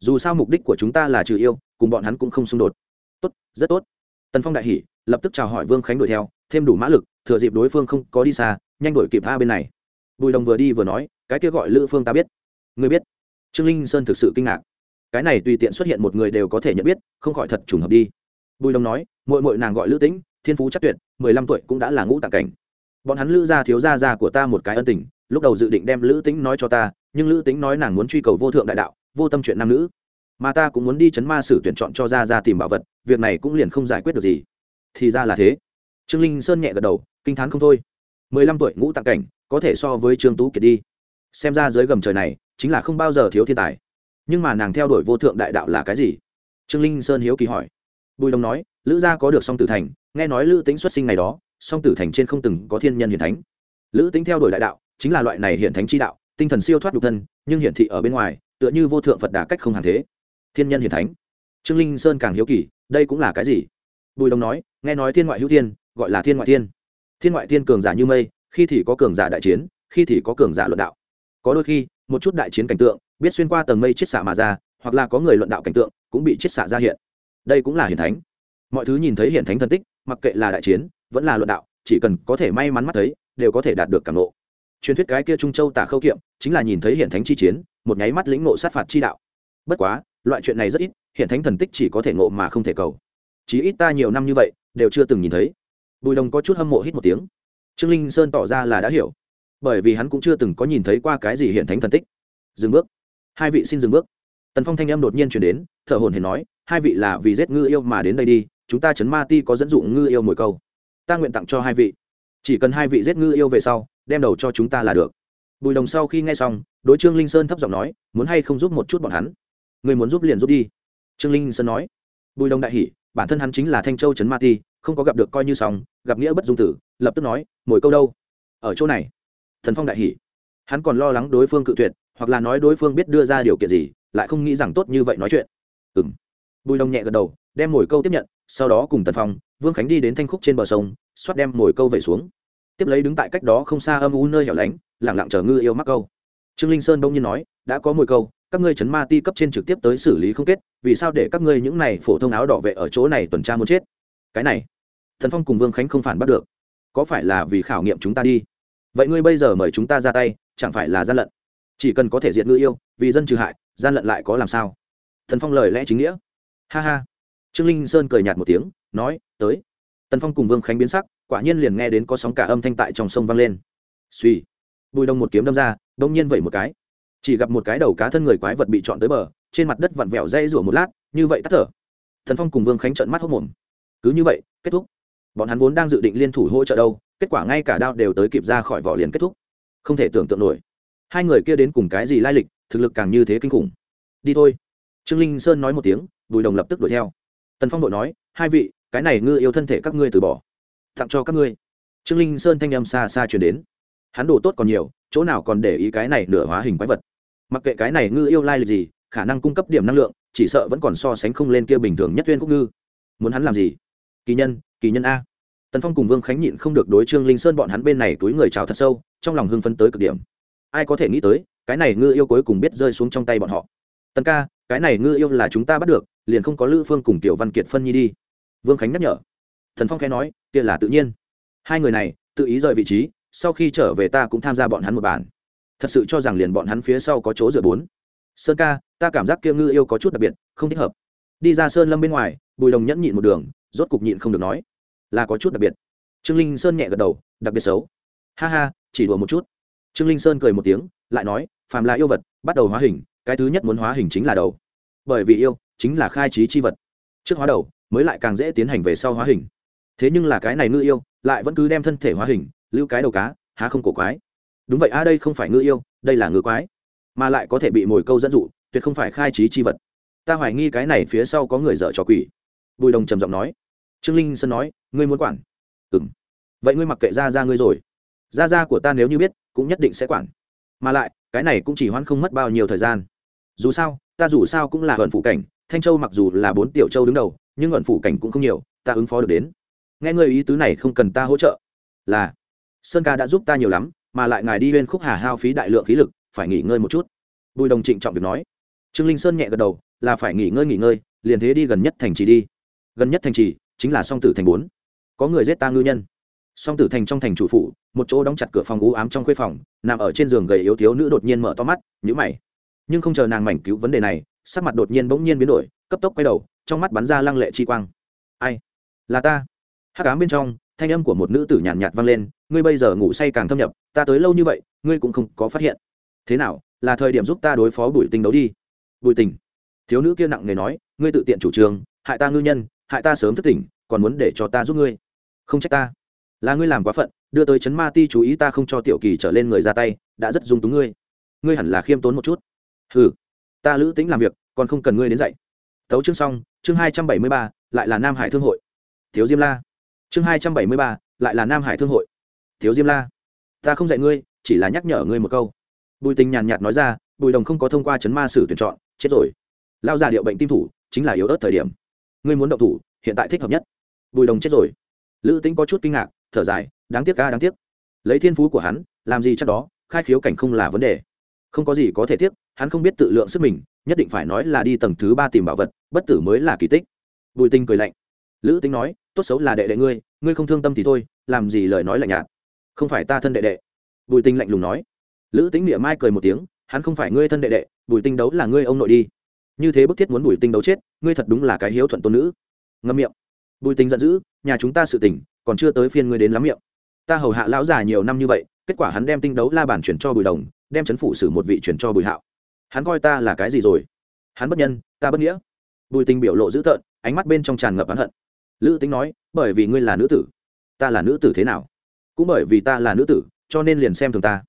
Dù sao mục đích của chúng ta là trừ yêu, cùng bọn hắn cũng không xung đột. Tốt, rất tốt. Tần phong đại hỉ, lập tức chào hỏi vương khánh đuổi theo, thêm đủ mã lực, thừa dịp đối phương không có đi xa, nhanh đuổi kịp tha bên này. Bùi đồng vừa đi vừa nói, cái kia gọi lữ phương ta biết. Người biết? Trương linh sơn thực sự kinh ngạc. Cái này tùy tiện xuất hiện một người đều có thể nhận biết, không khỏi thật trùng hợp đi. Bùi đồng nói mội mội nàng gọi lữ tĩnh, thiên phú chắc tuyệt, mười lăm tuổi cũng đã là ngũ tạng cảnh bọn hắn lữ gia thiếu gia gia của ta một cái ân tình, lúc đầu dự định đem lữ tĩnh nói cho ta, nhưng lữ tĩnh nói nàng muốn truy cầu vô thượng đại đạo, vô tâm chuyện nam nữ. Mà ta cũng muốn đi chấn ma sử tuyển chọn cho ra ra tìm bảo vật, việc này cũng liền không giải quyết được gì. Thì ra là thế. Trương linh sơn nhẹ gật đầu, kinh t h á n không thôi. Mười lăm tuổi ngũ tạng cảnh, có thể so với trương tú kiệt đi. Xem ra dưới gầm trời này, chính là không bao giờ thiếu thiên tài. Nhưng mà nàng theo đuổi vô thượng đại đạo là cái gì? Trương linh sơn hiếu kỳ hỏi. Bùi đồng nói, lữ gia có được song tử thành, nghe nói lữ tính xuất sinh ngày đó song tử thành trên không từng có thiên nhân hiển thánh. Lữ tính theo đuổi đại đạo, chính là loại này hiển thánh chi đạo, tinh thần siêu thoát nhục thân, nhưng hiển thị ở bên ngoài, tựa như vô thượng phật đà cách không hàng thế. Thiên nhân hiển thánh. Trương linh sơn càng hiếu kỳ, đây cũng là cái gì? Bùi đồng nói, nghe nói thiên ngoại hữu thiên, gọi là thiên ngoại thiên. Thiên ngoại thiên cường giả như mây, khi thì có cường giả đại chiến, khi thì có cường giả luận đạo. Có đôi khi, một chút đại chiến cảnh tượng, biết xuyên qua tầng mây chiết xạ mà ra, hoặc là có người luận đạo cảnh tượng, cũng bị chiết xạ ra hiện. Đây cũng là hiển thánh. Mọi thứ nhìn thấy hiển thánh thân tích, mặc kệ là đại chiến vẫn là luận đạo, chỉ cần có thể may mắn mắt thấy, đều có thể đạt được cảm nộ truyền thuyết cái kia trung châu tả khâu kiệm, chính là nhìn thấy hiển thánh chi chiến, một nháy mắt lĩnh ngộ sát phạt chi đạo. Bất quá, loại chuyện này rất ít hiện thánh thần tích chỉ có thể ngộ mà không thể cầu. Chí ít ta nhiều năm như vậy, đều chưa từng nhìn thấy. Bùi đồng có chút hâm mộ hít một tiếng. Trương linh sơn tỏ ra là đã hiểu. Bởi vì hắn cũng chưa từng có nhìn thấy qua cái gì hiện thánh thần tích. Dừng bước. Hai vị xin dừng bước. Tần phong thanh em đột nhiên chuyển đến, thở hồn hển nói, hai vị là vì giết ngư yêu mà đến đây đi, chúng ta chấn ma ti có dẫn dụ ngư yêu mồi câu ta nguyện tặng cho hai vị. Chỉ cần hai vị giết ngư yêu về sau, đem đầu cho chúng ta là được. Bùi đồng sau khi nghe xong, đối trương linh sơn thấp giọng nói, muốn hay không giúp một chút bọn hắn? Người muốn giúp liền giúp đi. Trương linh sơn nói. Bùi Đồng đại hỷ bản thân hắn chính là thanh châu trấn ma ti, không có gặp được coi như xong, gặp nghĩa bất dung tử, lập tức nói ngồi câu đâu? Ở chỗ này. Thần phong đại hỷ hắn còn lo lắng đối phương cự tuyệt, hoặc là nói đối phương biết đưa ra điều kiện gì, lại không nghĩ rằng tốt như vậy nói chuyện. Ừ m bùi Đồng nhẹ gật đầu, đem mồi câu tiếp nhận, sau đó cùng tần phong vương khánh đi đến thanh khúc trên bờ sông, xoát đem mồi câu về xuống. Tiếp lấy đứng tại cách đó không xa âm u nơi hẻo lánh lẳng lặng chờ ngư yêu mắc câu. Trương linh sơn đông nhiên nói, đã có mồi câu, các ngươi chấn ma ti cấp trên trực tiếp tới xử lý không kết, vì sao để các ngươi những này phổ thông áo đỏ vệ ở chỗ này tuần tra muốn chết? Cái này, thần phong cùng vương khánh không phản bắt được. Có phải là vì khảo nghiệm chúng ta đi? Vậy ngươi bây giờ mời chúng ta ra tay, chẳng phải là gian lận? Chỉ cần có thể diện ngư yêu, vì dân trừ hại, gian lận lại có làm sao? Thần phong lời lẽ chính nghĩa. Ha ha. Trương linh sơn cười nhạt một tiếng nói, tới. Tần phong cùng vương khánh biến sắc, quả nhiên liền nghe đến có sóng cả âm thanh tại trong sông vang lên. Suy bùi đông một kiếm đâm ra đông nhiên vậy một cái. Chỉ gặp một cái đầu cá thân người quái vật bị chọn tới bờ, trên mặt đất vặn vẹo dây rủa một lát, như vậy tắt thở. Thần phong cùng vương khánh trợn mắt hốc mồm. Cứ như vậy, kết thúc. Bọn hắn vốn đang dự định liên thủ hỗ trợ đâu, kết quả ngay cả đao đều tới kịp ra khỏi vỏ liền kết thúc. Không thể tưởng tượng nổi. Hai người kia đến cùng cái gì lai lịch, thực lực càng như thế kinh khủng. Đi thôi. Trương linh sơn nói một tiếng, bùi đồng lập tức đuổi theo. Tần phong đội nói, hai vị cái này ngư yêu thân thể các ngươi từ bỏ, tặng cho các ngươi. Trương linh sơn thanh âm xa xa chuyển đến. Hắn đồ tốt còn nhiều, chỗ nào còn để ý cái này nửa hóa hình quái vật. Mặc kệ cái này ngư yêu lai lịch gì, khả năng cung cấp điểm năng lượng, chỉ sợ vẫn còn so sánh không lên kia bình thường nhất tuyên quốc ngư. Muốn hắn làm gì? Kỳ nhân kỳ nhân a. Tần phong cùng vương khánh nhịn không được đối trương linh sơn bọn hắn bên này túi người trào thật sâu, trong lòng hưng phấn tới cực điểm. Ai có thể nghĩ tới, cái này ngư yêu cuối cùng biết rơi xuống trong tay bọn họ. Tần ca, cái này ngư yêu là chúng ta bắt được, liền không có lữ phương cùng tiểu văn kiệt phân nhi đi vương khánh nhắc nhở. Thần phong khẽ nói, kia là tự nhiên. Hai người này, tự ý rời vị trí, sau khi trở về ta cũng tham gia bọn hắn một bản thật sự cho rằng liền bọn hắn phía sau có chỗ dựa bốn. Sơn ca, ta cảm giác kia ngư yêu có chút đặc biệt, không thích hợp. Đi ra sơn lâm bên ngoài, bùi đồng nhẫn nhịn một đường, rốt cục nhịn không được nói, là có chút đặc biệt. Trương linh sơn nhẹ gật đầu, đặc biệt xấu. Ha ha, chỉ đùa một chút. Trương linh sơn cười một tiếng, lại nói, phàm là yêu vật, bắt đầu hóa hình, cái thứ nhất muốn hóa hình chính là đầu. Bởi vì yêu, chính là khai trí chi vật. Trước hóa đầu mới lại càng dễ tiến hành về sau hóa hình. Thế nhưng là cái này ngư yêu lại vẫn cứ đem thân thể hóa hình, lưu cái đầu cá, há không cổ quái. Đúng vậy a đây không phải ngư yêu, đây là ngư quái, mà lại có thể bị mồi câu dẫn dụ, tuyệt không phải khai trí chi vật. Ta hoài nghi cái này phía sau có người dở trò quỷ. Bùi đồng trầm giọng nói. Trương linh sơn nói, ngươi muốn quản? Ừ m vậy ngươi mặc kệ ra ra ngươi rồi. Ra ra của ta nếu như biết, cũng nhất định sẽ quản. Mà lại, cái này cũng chỉ hoãn không mất bao nhiêu thời gian. Dù sao, ta dù sao cũng là vận phụ cảnh, thanh châu mặc dù là bốn tiểu châu đứng đầu nhưng ẩn phụ cảnh cũng không nhiều, ta ứng phó được đến. Nghe ngươi ý tứ này không cần ta hỗ trợ. Là, sơn ca đã giúp ta nhiều lắm, mà lại ngài đi huyên khúc hà hao phí đại lượng khí lực, phải nghỉ ngơi một chút. Bùi đồng trịnh trọng việc nói. Trương linh sơn nhẹ gật đầu, là phải nghỉ ngơi nghỉ ngơi, liền thế đi gần nhất thành trì đi. Gần nhất thành trì chính là song tử thành bốn. Có người giết ta ngư nhân. Song tử thành trong thành chủ phủ, một chỗ đóng chặt cửa phòng u ám trong khuê phòng, nằm ở trên giường gầy yếu thiếu nữ đột nhiên mở to mắt nhữ mày. Nhưng không chờ nàng mảnh cứu vấn đề này, sắc mặt đột nhiên bỗng nhiên biến đổi, cấp tốc quay đầu trong mắt bắn ra lăng lệ chi quang. Ai? Là ta. Hắc ám bên trong thanh âm của một nữ tử nhàn nhạt, nhạt vang lên ngươi bây giờ ngủ say càng thâm nhập ta tới lâu như vậy ngươi cũng không có phát hiện. Thế nào là thời điểm giúp ta đối phó bùi tình đấu đi. Bùi tình. Thiếu nữ kia nặng nề nói ngươi tự tiện chủ trương hại ta ngư nhân hại ta sớm thức tỉnh còn muốn để cho ta giúp ngươi. Không trách ta. Là ngươi làm quá phận đưa tới chấn ma ti chú ý ta không cho tiểu kỳ trở lên người ra tay đã rất dung túng ngươi. Ngươi hẳn là khiêm tốn một chút. Ừ ta lữ tính làm việc còn không cần ngươi đến dạy tấu chương xong, chương hai trăm bảy mươi ba, lại là nam hải thương hội. Thiếu diêm la. Chương hai trăm bảy mươi ba, lại là nam hải thương hội. Thiếu diêm la. Ta không dạy ngươi, chỉ là nhắc nhở ngươi một câu. Bùi tình nhàn nhạt nói ra, bùi đồng không có thông qua chấn ma sử tuyển chọn, chết rồi. Lao già điệu bệnh tim thủ, chính là yếu ớt thời điểm. Ngươi muốn động thủ, hiện tại thích hợp nhất. Bùi đồng chết rồi. Lữ tính có chút kinh ngạc, thở dài, đáng tiếc ca đáng tiếc. Lấy thiên phú của hắn, làm gì chắc đó, khai khiếu cảnh không là vấn đề. Không có gì có thể tiếc, hắn không biết tự lượng sức mình nhất định phải nói là đi tầng thứ ba tìm bảo vật, bất tử mới là kỳ tích. Bùi tinh cười lạnh. Lữ tính nói, tốt xấu là đệ đệ ngươi ngươi không thương tâm thì thôi, làm gì lời nói lạnh nhạt. Không phải ta thân đệ đệ. Bùi tinh lạnh lùng nói. Lữ tính miệng mai cười một tiếng, hắn không phải ngươi thân đệ đệ, bùi tinh đấu là ngươi ông nội đi. Như thế bức thiết muốn bùi tinh đấu chết, ngươi thật đúng là cái hiếu thuận tôn nữ. Ngâm miệng. Bùi tinh giận dữ, nhà chúng ta sự tỉnh còn chưa tới phiên ngươi đến lắm miệng. Ta hầu hạ lão già nhiều năm như vậy, kết quả hắn đem tinh đấu la bản chuyển cho bùi đồng, đem chấn phủ xử một vị chuyển cho bùi hạo hắn coi ta là cái gì rồi? Hắn bất nhân, ta bất nghĩa. Bùi tinh biểu lộ dữ tợn, ánh mắt bên trong tràn ngập hắn hận. Lữ tính nói, bởi vì ngươi là nữ tử. Ta là nữ tử thế nào? Cũng bởi vì ta là nữ tử, cho nên liền xem thường ta.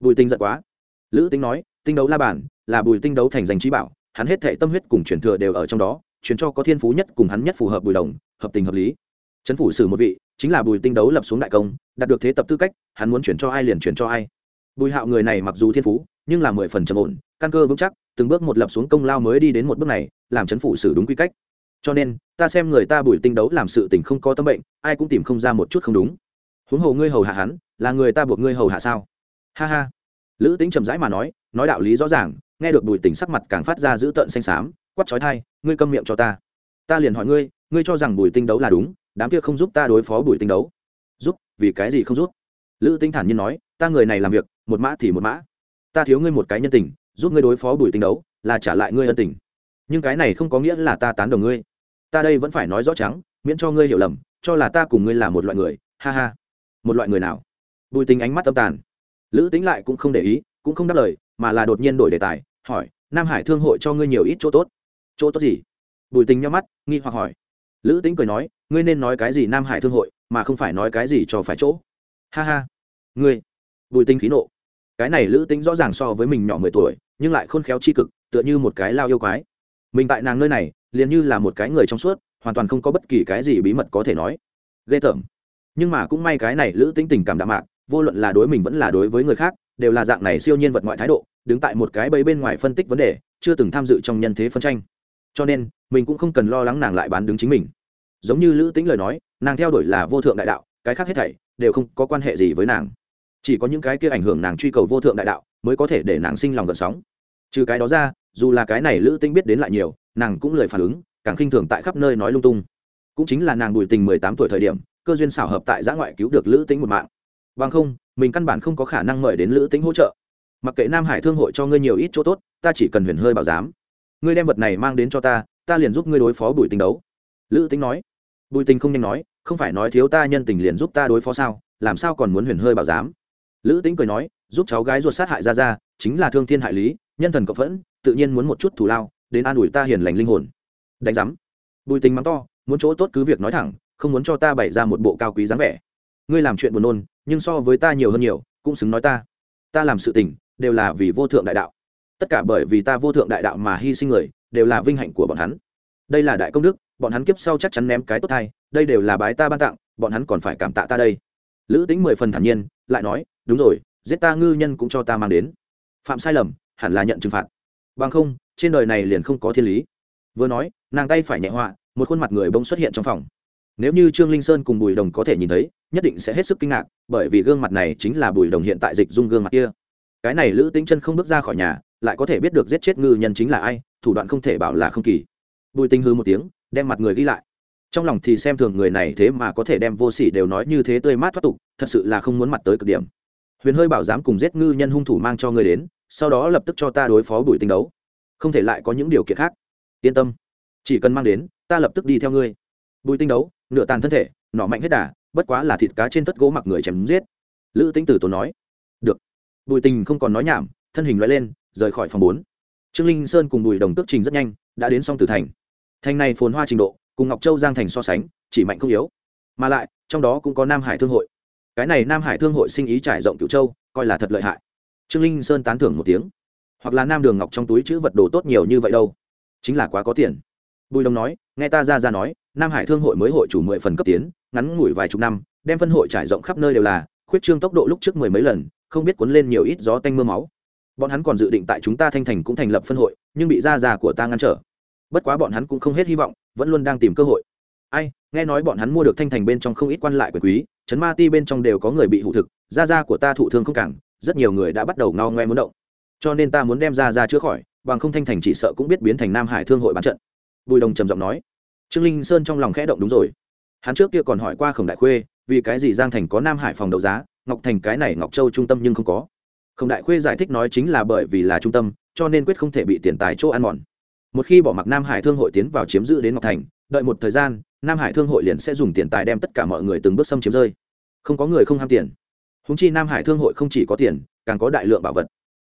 Bùi tinh giận quá. Lữ tính nói, tinh đấu la bản, là bùi tinh đấu thành danh trí bảo, hắn hết thệ tâm huyết cùng truyền thừa đều ở trong đó, truyền cho có thiên phú nhất cùng hắn nhất phù hợp bùi đồng, hợp tình hợp lý. Trấn phủ xử một vị, chính là bùi tinh đấu lập xuống đại công, đạt được thế tập tư cách, hắn muốn chuyển cho ai liền chuyển cho ai. Bùi hạo người này mặc dù thiên phú nhưng là mười phần trầm ổn, căn cơ vững chắc, từng bước một lập xuống công lao mới đi đến một bước này, làm chấn phủ xử đúng quy cách. Cho nên, ta xem người ta bùi tinh đấu làm sự tình không có tâm bệnh, ai cũng tìm không ra một chút không đúng. Huống hồ ngươi hầu hạ hắn, là người ta buộc ngươi hầu hạ sao? Ha ha. Lữ tính trầm rãi mà nói nói đạo lý rõ ràng, nghe được bùi tình sắc mặt càng phát ra dữ tợn xanh xám quắt chói thai ngươi câm miệng cho ta. Ta liền hỏi ngươi ngươi cho rằng bùi tinh đấu là đúng, đám kia không giúp ta đối phó bùi tinh đấu. Giúp, vì cái gì không giúp? Lữ tinh thản nhiên nói, ta người này làm việc, một mã thì một mã ta thiếu ngươi một cái nhân tình, giúp ngươi đối phó bùi tình đấu, là trả lại ngươi ân tình. Nhưng cái này không có nghĩa là ta tán đồng ngươi. Ta đây vẫn phải nói rõ trắng, miễn cho ngươi hiểu lầm, cho là ta cùng ngươi là một loại người, ha ha. Một loại người nào? Bùi tình ánh mắt âm tàn. Lữ tính lại cũng không để ý, cũng không đáp lời, mà là đột nhiên đổi đề tài, hỏi, nam hải thương hội cho ngươi nhiều ít chỗ tốt? Chỗ tốt gì? Bùi tình nhau mắt, nghi hoặc hỏi. Lữ tính cười nói, ngươi nên nói cái gì nam hải thương hội, mà không phải nói cái gì cho phải chỗ? Ha ha. Ngươi? Bùi tinh khí nộ cái này lữ tính rõ ràng so với mình nhỏ mười tuổi, nhưng lại khôn khéo c h i cực, tựa như một cái lao yêu quái. Mình tại nàng nơi này, liền như là một cái người trong suốt, hoàn toàn không có bất kỳ cái gì bí mật có thể nói. Ghê tởm. Nhưng mà cũng may cái này lữ tính tình cảm đạm mạc, vô luận là đối mình vẫn là đối với người khác, đều là dạng này siêu nhiên vật ngoại thái độ, đứng tại một cái bẫy bên ngoài phân tích vấn đề, chưa từng tham dự trong nhân thế phân tranh. Cho nên, mình cũng không cần lo lắng nàng lại bán đứng chính mình. Giống như lữ tĩnh lời nói, nàng theo đuổi là vô thượng đại đạo, cái khác hết thảy đều không có quan hệ gì với nàng chỉ có những cái kia ảnh hưởng nàng truy cầu vô thượng đại đạo mới có thể để nàng sinh lòng gợn sóng. Trừ cái đó ra, dù là cái này lữ Tinh biết đến lại nhiều, nàng cũng lời phản ứng, càng khinh thường tại khắp nơi nói lung tung. Cũng chính là nàng bùi tình mười tám tuổi thời điểm, cơ duyên xảo hợp tại giã ngoại cứu được lữ tính một mạng. Bằng không, mình căn bản không có khả năng mời đến lữ tính hỗ trợ. Mặc kệ nam hải thương hội cho ngươi nhiều ít chỗ tốt, ta chỉ cần huyền hơi bảo giám. Ngươi đem vật này mang đến cho ta ta liền giúp ngươi đối phó bùi tình đấu. Lữ tính nói. Bùi tình không nhanh nói, không phải nói thiếu ta nhân tình liền giúp ta đối phó sao? Làm sao còn muốn huyền hơi bảo giám? Lữ tính cười nói, giúp cháu gái ruột sát hại ra ra chính là thương thiên hại lý, nhân thần cộng phẫn, tự nhiên muốn một chút thù lao, đến an ủi ta hiền lành linh hồn. Đánh giám. Bùi tình mắng to, muốn chỗ tốt cứ việc nói thẳng, không muốn cho ta bày ra một bộ cao quý dáng vẻ. Ngươi làm chuyện buồn nôn, nhưng so với ta nhiều hơn nhiều, cũng xứng nói ta. Ta làm sự tình, đều là vì vô thượng đại đạo. Tất cả bởi vì ta vô thượng đại đạo mà hy sinh người, đều là vinh hạnh của bọn hắn. Đây là đại công đức, bọn hắn kiếp sau chắc chắn ném cái tốt thay, đây đều là bái ta ban tặng, bọn hắn còn phải cảm tạ ta đây. Lữ tính mười phần thản nhiên, lại nói đúng rồi, giết ta ngư nhân cũng cho ta mang đến. Phạm sai lầm, hẳn là nhận trừng phạt. Bằng không, trên đời này liền không có thiên lý. Vừa nói, nàng tay phải nhẹ họa, một khuôn mặt người bông xuất hiện trong phòng. Nếu như trương linh sơn cùng bùi đồng có thể nhìn thấy, nhất định sẽ hết sức kinh ngạc, bởi vì gương mặt này chính là bùi đồng hiện tại dịch dung gương mặt kia. Cái này lữ tính chân không bước ra khỏi nhà, lại có thể biết được giết chết ngư nhân chính là ai, thủ đoạn không thể bảo là không kỳ. Bùi tinh hư một tiếng, đem mặt người ghi lại. Trong lòng thì xem thường người này thế mà có thể đem vô sỉ đều nói như thế tươi mát thoát tục, thật sự là không muốn mặt tới cực điểm huyền hơi bảo dám cùng giết ngư nhân hung thủ mang cho ngươi đến, sau đó lập tức cho ta đối phó bùi tinh đấu. Không thể lại có những điều kiện khác. Yên tâm. Chỉ cần mang đến, ta lập tức đi theo ngươi. Bùi tinh đấu, nửa tàn thân thể, nọ mạnh hết đà, bất quá là thịt cá trên tất gỗ mặc người chém giết. Lữ tính tử tốn nói. Được. Bùi tình không còn nói nhảm, thân hình loại lên, rời khỏi phòng bốn. Trương linh sơn cùng bùi đồng tước trình rất nhanh, đã đến song tử thành. Thành này phồn hoa trình độ, cùng ngọc châu giang thành so sánh, chỉ mạnh không yếu. Mà lại, trong đó cũng có nam hải thương hội cái này nam hải thương hội sinh ý trải rộng cửu châu, coi là thật lợi hại. Trương linh sơn tán thưởng một tiếng. Hoặc là nam đường ngọc trong túi chữ vật đồ tốt nhiều như vậy đâu? Chính là quá có tiền. Bùi đồng nói, nghe ta ra ra nói, nam hải thương hội mới hội chủ mười phần cấp tiến, ngắn ngủi vài chục năm, đem phân hội trải rộng khắp nơi đều là, khuyết trương tốc độ lúc trước mười mấy lần, không biết cuốn lên nhiều ít gió tanh mưa máu. Bọn hắn còn dự định tại chúng ta thanh thành cũng thành lập phân hội, nhưng bị gia già của ta ngăn trở. Bất quá bọn hắn cũng không hết hy vọng, vẫn luôn đang tìm cơ hội ai, nghe nói bọn hắn mua được thanh thành bên trong không ít quan lại quyền quý chấn ma ti bên trong đều có người bị hụ thực, gia gia của ta thụ thương không cảng, rất nhiều người đã bắt đầu ngao ngoe muốn động. Cho nên ta muốn đem ra ra chữa khỏi, bằng không thanh thành chỉ sợ cũng biết biến thành nam hải thương hội bán trận. Bùi đồng trầm giọng nói. Trương linh sơn trong lòng khẽ động đúng rồi. Hắn trước kia còn hỏi qua khổng đại khuê, vì cái gì giang thành có nam hải phòng đấu giá, ngọc thành cái này ngọc châu trung tâm nhưng không có. Khổng đại khuê giải thích nói chính là bởi vì là trung tâm, cho nên quyết không thể bị tiền tài chỗ ăn mòn một khi bỏ mặc nam hải thương hội tiến vào chiếm giữ đến ngọc thành, đợi một thời gian, nam hải thương hội liền sẽ dùng tiền tài đem tất cả mọi người từng bước xâm chiếm rơi. Không có người không ham tiền. Húng chi nam hải thương hội không chỉ có tiền, càng có đại lượng bảo vật.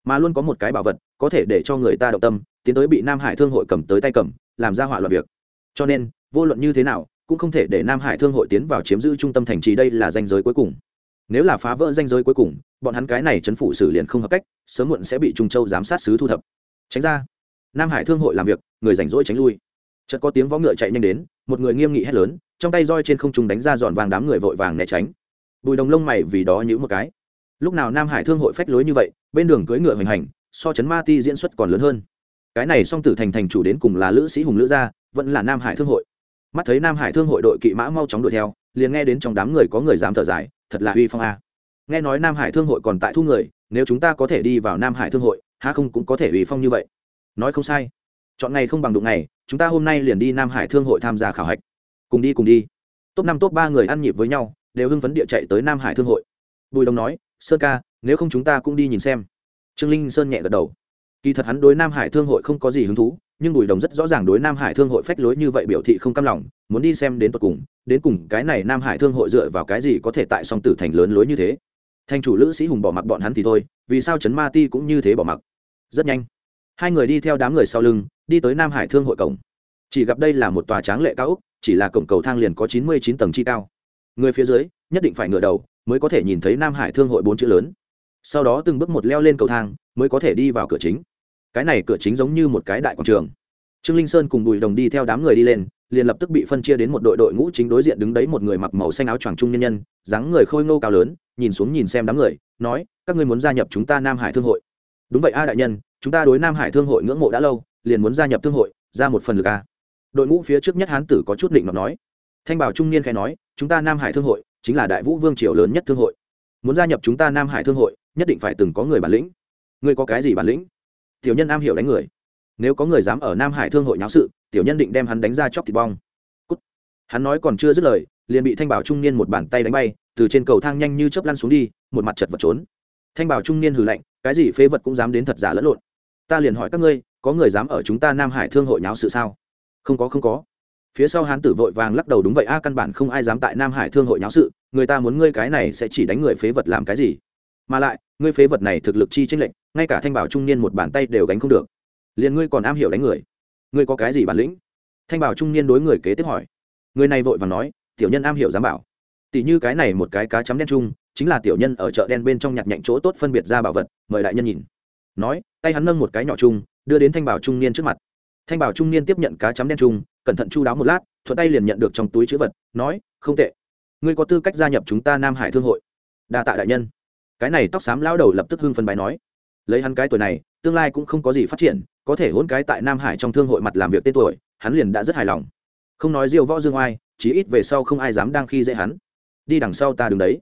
Mà luôn có một cái bảo vật, có thể để cho người ta động tâm, tiến tới bị nam hải thương hội cầm tới tay cầm, làm ra họa loạn việc. Cho nên, vô luận như thế nào, cũng không thể để nam hải thương hội tiến vào chiếm giữ trung tâm thành trì đây là danh giới cuối cùng. Nếu là phá vỡ danh giới cuối cùng, bọn hắn cái này chấn phủ xử liền không hợp cách, sớm muộn sẽ bị trung châu giám sát sứ thu thập. Tránh ra nam hải thương hội làm việc, người rảnh rỗi tránh lui. Chợt có tiếng võ ngựa chạy nhanh đến, một người nghiêm nghị hét lớn, trong tay roi trên không trung đánh ra giòn vàng đám người vội vàng né tránh. Bùi đồng lông mày vì đó nhữ một cái. Lúc nào nam hải thương hội phách lối như vậy, bên đường cưỡi ngựa hoành hành, so chấn ma ti diễn xuất còn lớn hơn. Cái này song tử thành thành chủ đến cùng là lữ sĩ hùng lữ gia, vẫn là nam hải thương hội. Mắt thấy nam hải thương hội đội kỵ mã mau chóng đuổi theo, liền nghe đến trong đám người có người dám thở dài, thật là uy phong a. Nghe nói nam hải thương hội còn tại thu người, nếu chúng ta có thể đi vào nam hải thương hội ha không cũng có thể uy phong như vậy nói không sai. Chọn ngày không bằng đụng ngày, chúng ta hôm nay liền đi nam hải thương hội tham gia khảo hạch. Cùng đi cùng đi. Top năm, top ba người ăn nhịp với nhau, đều hưng phấn địa chạy tới nam hải thương hội. Bùi đồng nói, sơn ca, nếu không chúng ta cũng đi nhìn xem. Trương linh sơn nhẹ gật đầu. Kỳ thật hắn đối nam hải thương hội không có gì hứng thú, nhưng bùi đồng rất rõ ràng đối nam hải thương hội phách lối như vậy biểu thị không cam lòng, muốn đi xem đến tột cùng, đến cùng cái này nam hải thương hội dựa vào cái gì có thể tại song tử thành lớn lối như thế. Thành chủ lữ sĩ hùng bỏ mặc bọn hắn thì thôi, vì sao trấn ma ti cũng như thế bỏ mặc? Rất nhanh hai người đi theo đám người sau lưng, đi tới nam hải thương hội cổng. Chỉ gặp đây là một tòa tráng lệ cao úc chỉ là cổng cầu thang liền có chín mươi chín tầng chi cao. Người phía dưới, nhất định phải ngựa đầu mới có thể nhìn thấy nam hải thương hội bốn chữ lớn. Sau đó từng bước một leo lên cầu thang mới có thể đi vào cửa chính. Cái này cửa chính giống như một cái đại quảng trường. Trương linh sơn cùng bùi đồng đi theo đám người đi lên, liền lập tức bị phân chia đến một đội đội ngũ chính đối diện đứng đấy một người mặc màu xanh áo choàng trung nhân nhân, dáng người khôi ngô cao lớn, nhìn xuống nhìn xem đám người, nói, các ngươi muốn gia nhập chúng ta nam hải thương hội? Đúng vậy a đại nhân chúng ta đối nam hải thương hội ngưỡng mộ đã lâu, liền muốn gia nhập thương hội, ra một phần lực a. Đội ngũ phía trước nhất hán tử có chút định mặt nói. Thanh bảo trung niên khai nói, chúng ta nam hải thương hội chính là đại vũ vương triều lớn nhất thương hội. Muốn gia nhập chúng ta nam hải thương hội, nhất định phải từng có người bản lĩnh. Ngươi có cái gì bản lĩnh? Tiểu nhân am hiểu đánh người. Nếu có người dám ở nam hải thương hội nháo sự, tiểu nhân định đem hắn đánh ra chóc thịt bong. Cút. hắn nói còn chưa dứt lời, liền bị thanh bảo trung niên một bàn tay đánh bay, từ trên cầu thang nhanh như chớp lăn xuống đi, một mặt chật vật trốn. Thanh bảo trung niên hừ lạnh, cái gì phế vật cũng dám đến thật giả lẫn lộn ta liền hỏi các ngươi, có người dám ở chúng ta nam hải thương hội nháo sự sao? Không có không có. Phía sau hán tử vội vàng lắc đầu đúng vậy, a, căn bản không ai dám tại nam hải thương hội nháo sự, người ta muốn ngươi cái này sẽ chỉ đánh người phế vật làm cái gì? Mà lại, ngươi phế vật này thực lực chi tranh lệnh ngay cả thanh bảo trung niên một bàn tay đều gánh không được. Liền ngươi còn am hiểu đánh người. Ngươi có cái gì bản lĩnh? Thanh bảo trung niên đối người kế tiếp hỏi. Người này vội vàng nói, tiểu nhân am hiểu dám bảo. Tỷ như cái này một cái cá chấm đen chung, chính là tiểu nhân ở chợ đen bên trong nhặt nhạnh chỗ tốt phân biệt ra bảo vật, mời đại nhân nhìn nói, tay hắn nâng một cái nhỏ chung, đưa đến thanh bảo trung niên trước mặt. Thanh bảo trung niên tiếp nhận cá chấm đen chung, cẩn thận chu đáo một lát, thuận tay liền nhận được trong túi chữ vật, nói, không tệ. Ngươi có tư cách gia nhập chúng ta nam hải thương hội. Đa tạ đại nhân. Cái này tóc xám lao đầu lập tức hưng phân bài nói, lấy hắn cái tuổi này, tương lai cũng không có gì phát triển, có thể hôn cái tại nam hải trong thương hội mặt làm việc tên tuổi, hắn liền đã rất hài lòng. Không nói diêu võ dương oai, chí ít về sau không ai dám đang khi dễ hắn. Đi đằng sau ta đứng đấy.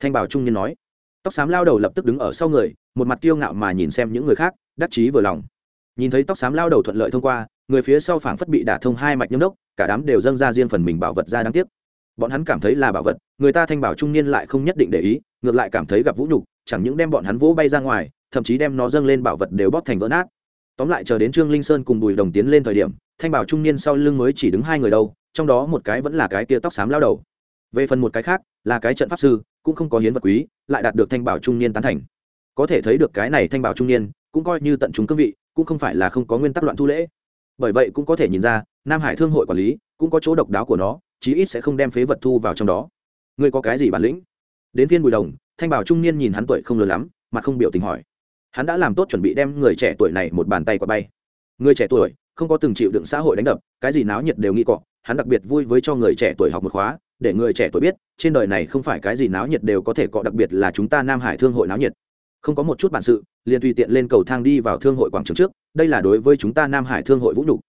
Thanh bảo trung niên nói. Tóc xám lao đầu lập tức đứng ở sau người một mặt kiêu ngạo mà nhìn xem những người khác, đắc chí vừa lòng. Nhìn thấy tóc xám lao đầu thuận lợi thông qua, người phía sau phảng phất bị đả thông hai mạch nhâm đốc, cả đám đều dâng ra riêng phần mình bảo vật ra đáng tiếc. Bọn hắn cảm thấy là bảo vật, người ta thanh bảo trung niên lại không nhất định để ý, ngược lại cảm thấy gặp vũ nhục, chẳng những đem bọn hắn vỗ bay ra ngoài, thậm chí đem nó dâng lên bảo vật đều bóp thành vỡ nát. Tóm lại chờ đến trương linh sơn cùng bùi đồng tiến lên thời điểm, thanh bảo trung niên sau lưng mới chỉ đứng hai người đâu, trong đó một cái vẫn là cái tia tóc xám lao đầu. Về phần một cái khác, là cái trận pháp sư, cũng không có hiến vật quý, lại đạt được thanh bảo trung niên tán thành có thể thấy được cái này thanh bảo trung niên, cũng coi như tận chúng cương vị, cũng không phải là không có nguyên tắc loạn thu lễ. Bởi vậy cũng có thể nhìn ra, nam hải thương hội quản lý cũng có chỗ độc đáo của nó, chí ít sẽ không đem phế vật thu vào trong đó. Ngươi có cái gì bản lĩnh? Đến phiên bùi đồng, thanh bảo trung niên nhìn hắn tuổi không lớn lắm mà không biểu tình hỏi. Hắn đã làm tốt chuẩn bị đem người trẻ tuổi này một bàn tay qua bay. Người trẻ tuổi không có từng chịu đựng xã hội đánh đập, cái gì náo nhiệt đều nghĩ cọ, hắn đặc biệt vui với cho người trẻ tuổi học một khóa, để người trẻ tuổi biết, trên đời này không phải cái gì náo nhiệt đều có thể cọ, đặc biệt là chúng ta nam hải thương hội náo nhiệt không có một chút bản sự, liền tùy tiện lên cầu thang đi vào thương hội quảng trường trước, đây là đối với chúng ta nam hải thương hội vũ nhục.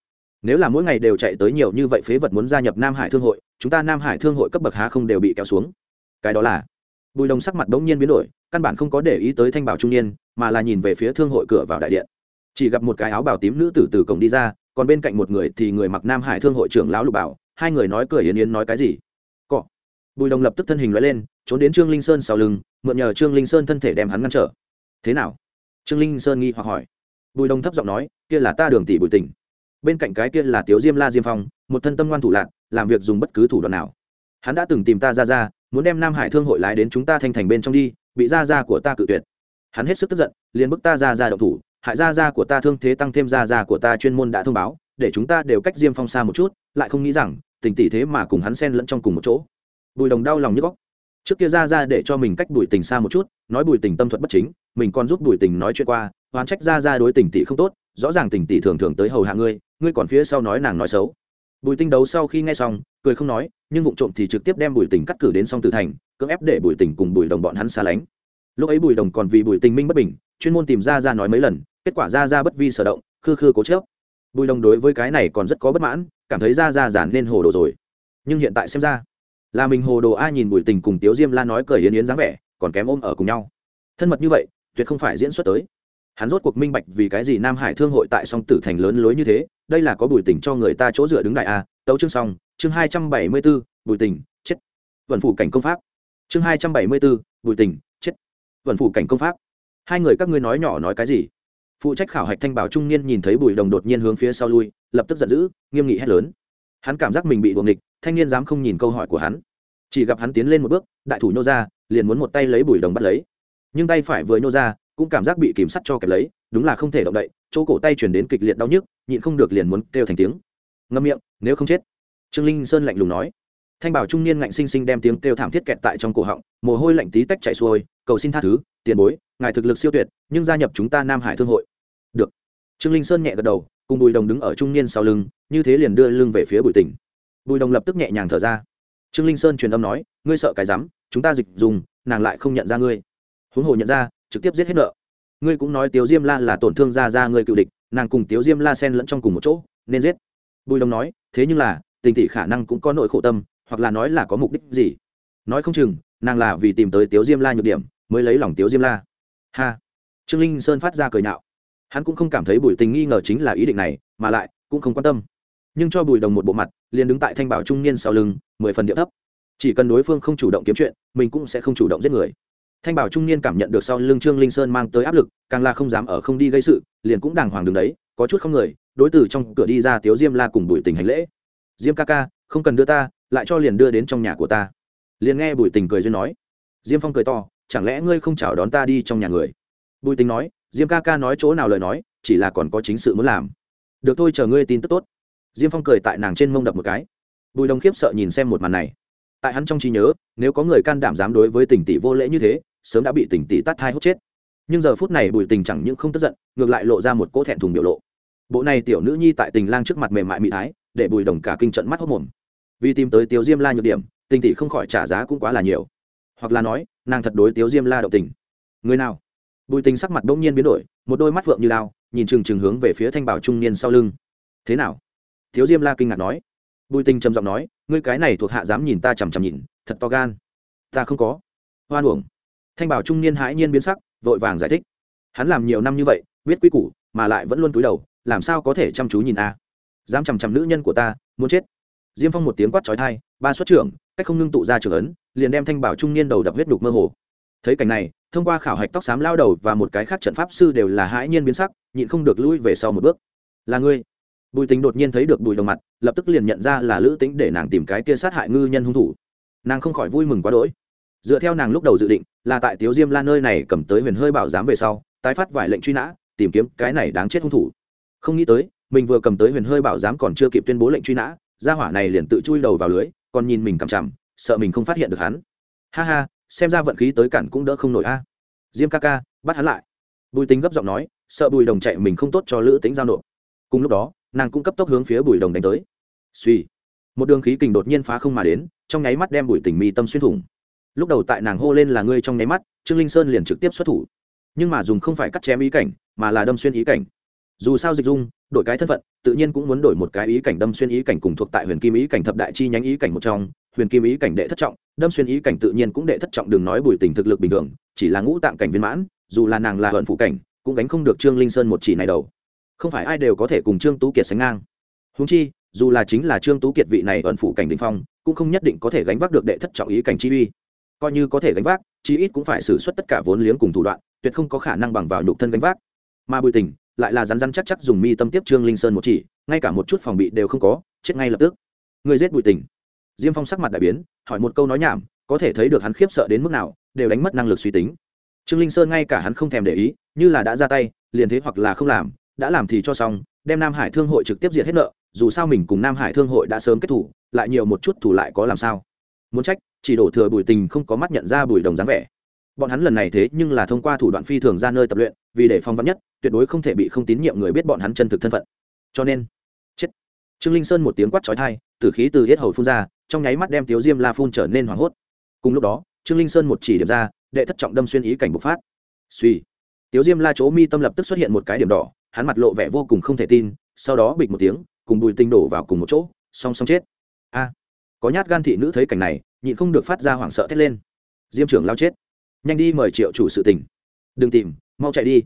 Nếu là mỗi ngày đều chạy tới nhiều như vậy phế vật muốn gia nhập nam hải thương hội, chúng ta nam hải thương hội cấp bậc há không đều bị kéo xuống. Cái đó là, bùi đồng sắc mặt bỗng nhiên biến đổi, căn bản không có để ý tới thanh bảo trung niên, mà là nhìn về phía thương hội cửa vào đại điện. Chỉ gặp một cái áo bào tím nữ tử từ cổng đi ra, còn bên cạnh một người thì người mặc nam hải thương hội trưởng lão lục bảo, hai người nói cười yến yến nói cái gì? Cọ. Bùi đồng lập tức thân hình loại lên, trốn đến trương linh sơn sau lưng, mượn nhờ trương linh sơn thân thể đem hắn ngăn trở thế nào? Trương linh sơn nghi hoặc hỏi. Bùi đồng thấp giọng nói, kia là ta đường tỷ bùi tình bên cạnh cái kia là tiếu diêm la diêm phong, một thân tâm ngoan thủ lạc làm việc dùng bất cứ thủ đoạn nào. Hắn đã từng tìm ta ra ra, muốn đem nam hải thương hội lái đến chúng ta thanh thành bên trong đi, bị ra ra của ta cự tuyệt. Hắn hết sức tức giận, liền bức ta ra ra động thủ, hại ra ra của ta thương thế tăng thêm ra ra của ta chuyên môn đã thông báo, để chúng ta đều cách diêm phong xa một chút, lại không nghĩ rằng, tình tỷ thế mà cùng hắn xen lẫn trong cùng một chỗ. Bùi đồng đau lòng như góc trước kia ra ra để cho mình cách bùi tình xa một chút, nói bùi tình tâm thuật bất chính, mình còn giúp bùi tình nói chuyện qua, oán trách ra ra đối tình tỷ không tốt, rõ ràng tình tỷ thường thường tới hầu hạ ngươi ngươi còn phía sau nói nàng nói xấu. Bùi tinh đấu sau khi nghe xong, cười không nói, nhưng vụ trộm thì trực tiếp đem bùi tình cắt cử đến song tử thành, cưỡng ép để bùi tình cùng bùi đồng bọn hắn xa lánh. Lúc ấy bùi đồng còn vì bùi tình minh bất bình, chuyên môn tìm ra ra nói mấy lần, kết quả ra ra bất vi sở động, khư khư cố chớp bùi đồng đối với cái này còn rất có bất mãn, cảm thấy ra ra giản nên hồ đồ rồi. Nhưng hiện tại xem ra là mình hồ đồ a nhìn bùi tình cùng tiếu diêm la nói cười yến yến dáng vẻ, còn kém ôm ở cùng nhau. Thân mật như vậy, tuyệt không phải diễn xuất tới. Hắn rốt cuộc minh bạch vì cái gì nam hải thương hội tại song tử thành lớn lối như thế, đây là có bùi tình cho người ta chỗ dựa đứng đại a, tấu chương xong, chương hai trăm bảy mươi b ố bùi tình, chết. Vận phủ cảnh công pháp. Chương hai trăm bảy mươi b ố bùi tình, chết. Vận phủ cảnh công pháp. Hai người các ngươi nói nhỏ nói cái gì? Phụ trách khảo hạch thanh bảo trung niên nhìn thấy bùi đồng đột nhiên hướng phía sau lui, lập tức giận dữ, nghiêm nghị hét lớn. Hắn cảm giác mình bị buồng địch thanh niên dám không nhìn câu hỏi của hắn. Chỉ gặp hắn tiến lên một bước, đại thủ nhô ra, liền muốn một tay lấy bùi đồng bắt lấy. Nhưng tay phải vừa nhô ra, cũng cảm giác bị kìm sắt cho kẹp lấy, đúng là không thể động đậy, chỗ cổ tay chuyển đến kịch liệt đau nhức, nhịn không được liền muốn kêu thành tiếng. Ngâm miệng, nếu không chết. Trương linh sơn lạnh lùng nói. Thanh bảo trung niên ngạnh sinh sinh đem tiếng kêu thảm thiết kẹt tại trong cổ họng, mồ hôi lạnh tí tách chạy xuôi, cầu xin tha thứ, tiền bối, ngài thực lực siêu tuyệt, nhưng gia nhập chúng ta nam hải thương hội. Được. Trương linh sơn nhẹ gật đầu, cùng bùi đồng đứng ở trung niên sau lưng, như thế liền đưa lưng về phía bùi tỉnh bùi đồng lập tức nhẹ nhàng thở ra trương linh sơn truyền âm nói ngươi sợ cái rắm chúng ta dịch dùng nàng lại không nhận ra ngươi huống hồ nhận ra trực tiếp giết hết nợ ngươi cũng nói tiếu diêm la là tổn thương ra ra ngươi cựu địch nàng cùng tiếu diêm la sen lẫn trong cùng một chỗ nên giết bùi đồng nói thế nhưng là tình tỷ khả năng cũng có nội khổ tâm hoặc là nói là có mục đích gì nói không chừng nàng là vì tìm tới tiếu diêm la nhược điểm mới lấy lòng tiếu diêm la ha trương linh sơn phát ra cười nạo hắn cũng không cảm thấy bùi tình nghi ngờ chính là ý định này mà lại cũng không quan tâm nhưng cho bùi đồng một bộ mặt, liền đứng tại thanh bảo trung niên sau lưng, mười phần địa thấp. Chỉ cần đối phương không chủ động kiếm chuyện, mình cũng sẽ không chủ động giết người. Thanh bảo trung niên cảm nhận được sau lưng trương linh sơn mang tới áp lực, càng là không dám ở không đi gây sự, liền cũng đàng hoàng đường đấy, có chút không người, đối từ trong cửa đi ra tiếu diêm la cùng bùi tình hành lễ. Diêm ca ca, không cần đưa ta, lại cho liền đưa đến trong nhà của ta. Liền nghe bùi tình cười duyên nói. Diêm phong cười to, chẳng lẽ ngươi không chào đón ta đi trong nhà người? Bùi tình nói, diêm ca ca nói chỗ nào lời nói, chỉ là còn có chính sự muốn làm. Được thôi, chờ ngươi tin tức tốt diêm phong cười tại nàng trên mông đập một cái. Bùi đồng khiếp sợ nhìn xem một màn này. Tại hắn trong trí nhớ, nếu có người can đảm dám đối với tình tỷ vô lễ như thế, sớm đã bị tình tỷ tắt hai hút chết. Nhưng giờ phút này bùi tình chẳng những không tức giận, ngược lại lộ ra một cỗ thẹn thùng biểu lộ. Bộ này tiểu nữ nhi tại tình lang trước mặt mềm mại mị thái, để bùi đồng cả kinh trận mắt hốc mồm. Vì tìm tới tiếu diêm la nhược điểm, tình tỷ không khỏi trả giá cũng quá là nhiều. Hoặc là nói, nàng thật đối tiếu diêm la động tình. Người nào? Bùi tình sắc mặt bỗng nhiên biến đổi, một đôi mắt vượng như lao, nhìn trừng trừng hướng về phía thanh bảo trung niên sau lưng. Thế nào? Thiếu diêm la kinh ngạc nói. Bùi Tinh trầm giọng nói, ngươi cái này thuộc hạ dám nhìn ta chằm chằm nhìn, thật to gan. Ta không có. Hoan uổng. Thanh bảo trung niên hãi nhiên biến sắc, vội vàng giải thích. Hắn làm nhiều năm như vậy, biết quy củ, mà lại vẫn luôn túi đầu, làm sao có thể chăm chú nhìn a? Dám chằm chằm nữ nhân của ta, muốn chết. Diêm phong một tiếng quát trói thai ba xuất trưởng, cách không ngưng tụ ra trưởng ấn, liền đem thanh bảo trung niên đầu đập huyết đục mơ hồ. Thấy cảnh này, thông qua khảo hạch tóc xám lao đầu và một cái khác trận pháp sư đều là hãi nhiên biến sắc, nhịn không được lui về sau một bước. Là ngươi bùi tính đột nhiên thấy được bùi đồng mặt, lập tức liền nhận ra là lữ tính để nàng tìm cái kia sát hại ngư nhân hung thủ. Nàng không khỏi vui mừng quá đỗi. Dựa theo nàng lúc đầu dự định, là tại tiếu diêm la nơi này cầm tới huyền hơi bảo giám về sau, tái phát vài lệnh truy nã, tìm kiếm cái này đáng chết hung thủ. Không nghĩ tới, mình vừa cầm tới huyền hơi bảo giám còn chưa kịp tuyên bố lệnh truy nã, gia hỏa này liền tự chui đầu vào lưới, còn nhìn mình cằm chằm, sợ mình không phát hiện được hắn. Ha ha, xem ra vận khí tới cản cũng đỡ không nổi a. Diêm ca ca, bắt hắn lại. Bùi tính gấp giọng nói, sợ bùi đồng chạy mình không tốt cho lữ tính giao nộp. Cùng lúc đó nàng cũng cấp tốc hướng phía bùi đồng đánh tới. Suy. Một đường khí kình đột nhiên phá không mà đến, trong nháy mắt đem bùi tình mi tâm xuyên thủng. Lúc đầu tại nàng hô lên là ngươi trong nháy mắt, trương linh sơn liền trực tiếp xuất thủ. Nhưng mà dùng không phải cắt chém ý cảnh, mà là đâm xuyên ý cảnh. Dù sao dịch dung, đổi cái thân phận, tự nhiên cũng muốn đổi một cái ý cảnh đâm xuyên ý cảnh cùng thuộc tại huyền kim ý cảnh thập đại chi nhánh ý cảnh một trong. Huyền kim ý cảnh đệ thất trọng, đâm xuyên ý cảnh tự nhiên cũng đệ thất trọng, đừng nói bùi tình thực lực bình thường, chỉ là ngũ tạng cảnh viên mãn, dù là nàng là hận phụ cảnh, cũng gánh không được trương linh sơn một chỉ này đầu không phải ai đều có thể cùng trương tú kiệt sánh ngang. Húng chi, dù là chính là trương tú kiệt vị này ẩn phủ cảnh đình phong, cũng không nhất định có thể gánh vác được đệ thất trọng ý cảnh chi uy. Coi như có thể gánh vác chi ít cũng phải xử suất tất cả vốn liếng cùng thủ đoạn, tuyệt không có khả năng bằng vào nhục thân gánh vác. Mà bùi tình lại là rắn rắn chắc chắc dùng mi tâm tiếp trương linh sơn một chỉ, ngay cả một chút phòng bị đều không có, chết ngay lập tức. Người giết bùi tình. Diêm phong sắc mặt đại biến, hỏi một câu nói nhảm, có thể thấy được hắn khiếp sợ đến mức nào, đều đánh mất năng lực suy tính. Trương linh sơn ngay cả hắn không thèm để ý, như là đã ra tay, liền thế hoặc là không làm đã làm thì cho xong, đem nam hải thương hội trực tiếp diệt hết nợ, dù sao mình cùng nam hải thương hội đã sớm kết thủ, lại nhiều một chút thủ lại có làm sao? Muốn trách, chỉ đổ thừa bùi tình không có mắt nhận ra bùi đồng dáng vẻ. Bọn hắn lần này thế nhưng là thông qua thủ đoạn phi thường ra nơi tập luyện, vì để phong vắn nhất, tuyệt đối không thể bị không tín nhiệm người biết bọn hắn chân thực thân phận. Cho nên, chết. Trương linh sơn một tiếng quát trói thai tử khí từ hết hầu phun ra, trong nháy mắt đem tiếu diêm la phun trở nên hoảng hốt. Cùng lúc đó, trương linh sơn một chỉ điểm ra, đệ thất trọng đâm xuyên ý cảnh bộc phát. Suy tiếu diêm la chỗ mi tâm lập tức xuất hiện một cái điểm đỏ hắn mặt lộ vẻ vô cùng không thể tin, sau đó bịch một tiếng, cùng bùi tinh đổ vào cùng một chỗ, song song chết. A, có nhát gan thị nữ thấy cảnh này, nhịn không được phát ra hoảng sợ thét lên. Diêm trưởng lao chết. Nhanh đi mời triệu chủ sự tỉnh. Đừng tìm, mau chạy đi.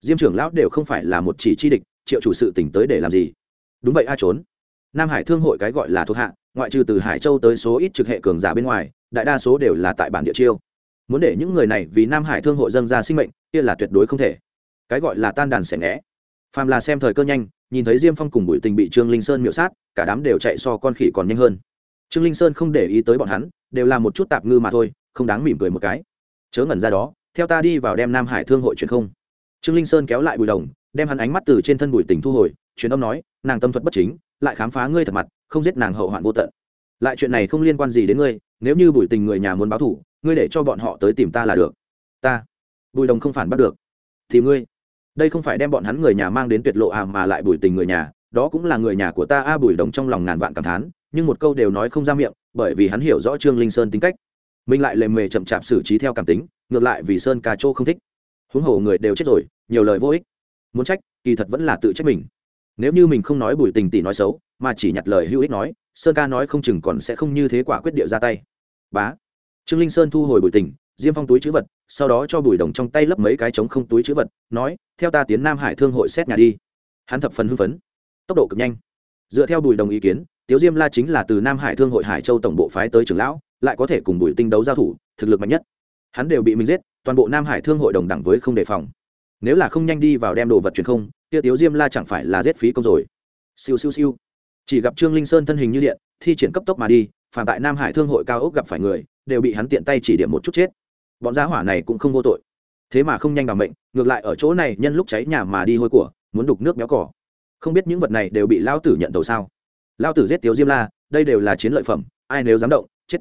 Diêm trưởng lão đều không phải là một chỉ chi địch, triệu chủ sự tỉnh tới để làm gì? Đúng vậy a trốn. Nam hải thương hội cái gọi là thuộc hạ, ngoại trừ từ hải châu tới số ít trực hệ cường giả bên ngoài, đại đa số đều là tại bản địa chiêu. Muốn để những người này vì nam hải thương hội dâng ra sinh mệnh, kia là tuyệt đối không thể. Cái gọi là tan đàn xẻ ngẽ phàm là xem thời cơ nhanh, nhìn thấy diêm phong cùng bùi tình bị trương linh sơn miệu sát, cả đám đều chạy so con khỉ còn nhanh hơn. Trương linh sơn không để ý tới bọn hắn, đều là một chút tạp ngư mà thôi, không đáng mỉm cười một cái. Chớ ngẩn ra đó, theo ta đi vào đem nam hải thương hội truyền không. Trương linh sơn kéo lại bùi đồng, đem hắn ánh mắt từ trên thân bùi tình thu hồi, truyền âm nói, nàng tâm thuật bất chính, lại khám phá ngươi thật mặt, không giết nàng hậu hoạn vô tận. Lại chuyện này không liên quan gì đến ngươi, nếu như bùi tình người nhà muốn báo thủ ngươi để cho bọn họ tới tìm ta là được. Ta. Bùi đồng không phản bắt được. Thì ngươi đây không phải đem bọn hắn người nhà mang đến tuyệt lộ à mà lại bùi tình người nhà, đó cũng là người nhà của ta a bùi đồng trong lòng ngàn vạn cảm thán, nhưng một câu đều nói không ra miệng, bởi vì hắn hiểu rõ trương linh sơn tính cách. Mình lại lề mề chậm chạp xử trí theo cảm tính, ngược lại vì sơn ca châu không thích. Huống hồ người đều chết rồi, nhiều lời vô ích. Muốn trách, kỳ thật vẫn là tự trách mình. Nếu như mình không nói bùi tình tỷ nói xấu, mà chỉ nhặt lời hữu ích nói, sơn ca nói không chừng còn sẽ không như thế quả quyết điệu ra tay. Bá. Trương linh sơn thu hồi bùi tình, diêm phong túi chữ vật sau đó cho bùi đồng trong tay lấp mấy cái trống không túi chữ vật, nói, theo ta tiến nam hải thương hội xét nhà đi. Hắn thập phần hưng phấn. Tốc độ cực nhanh. Dựa theo bùi đồng ý kiến, tiếu diêm la chính là từ nam hải thương hội hải châu tổng bộ phái tới trưởng lão, lại có thể cùng bùi tinh đấu giao thủ, thực lực mạnh nhất. Hắn đều bị mình giết, toàn bộ nam hải thương hội đồng đẳng với không đề phòng. Nếu là không nhanh đi vào đem đồ vật truyền không, kia tiếu diêm la chẳng phải là giết phí công rồi. Siêu siêu siêu. Chỉ gặp trương linh sơn thân hình như điện, thi triển cấp tốc mà đi phản tại nam hải thương hội cao ốc gặp phải người, đều bị hắn tiện tay chỉ điểm một chút chết bọn giá hỏa này cũng không vô tội. Thế mà không nhanh bằng mệnh, ngược lại ở chỗ này nhân lúc cháy nhà mà đi hôi của, muốn đục nước béo cỏ. Không biết những vật này đều bị lao tử nhận tàu sao? Lao tử giết tiếu diêm la, đây đều là chiến lợi phẩm, ai nếu dám động, chết.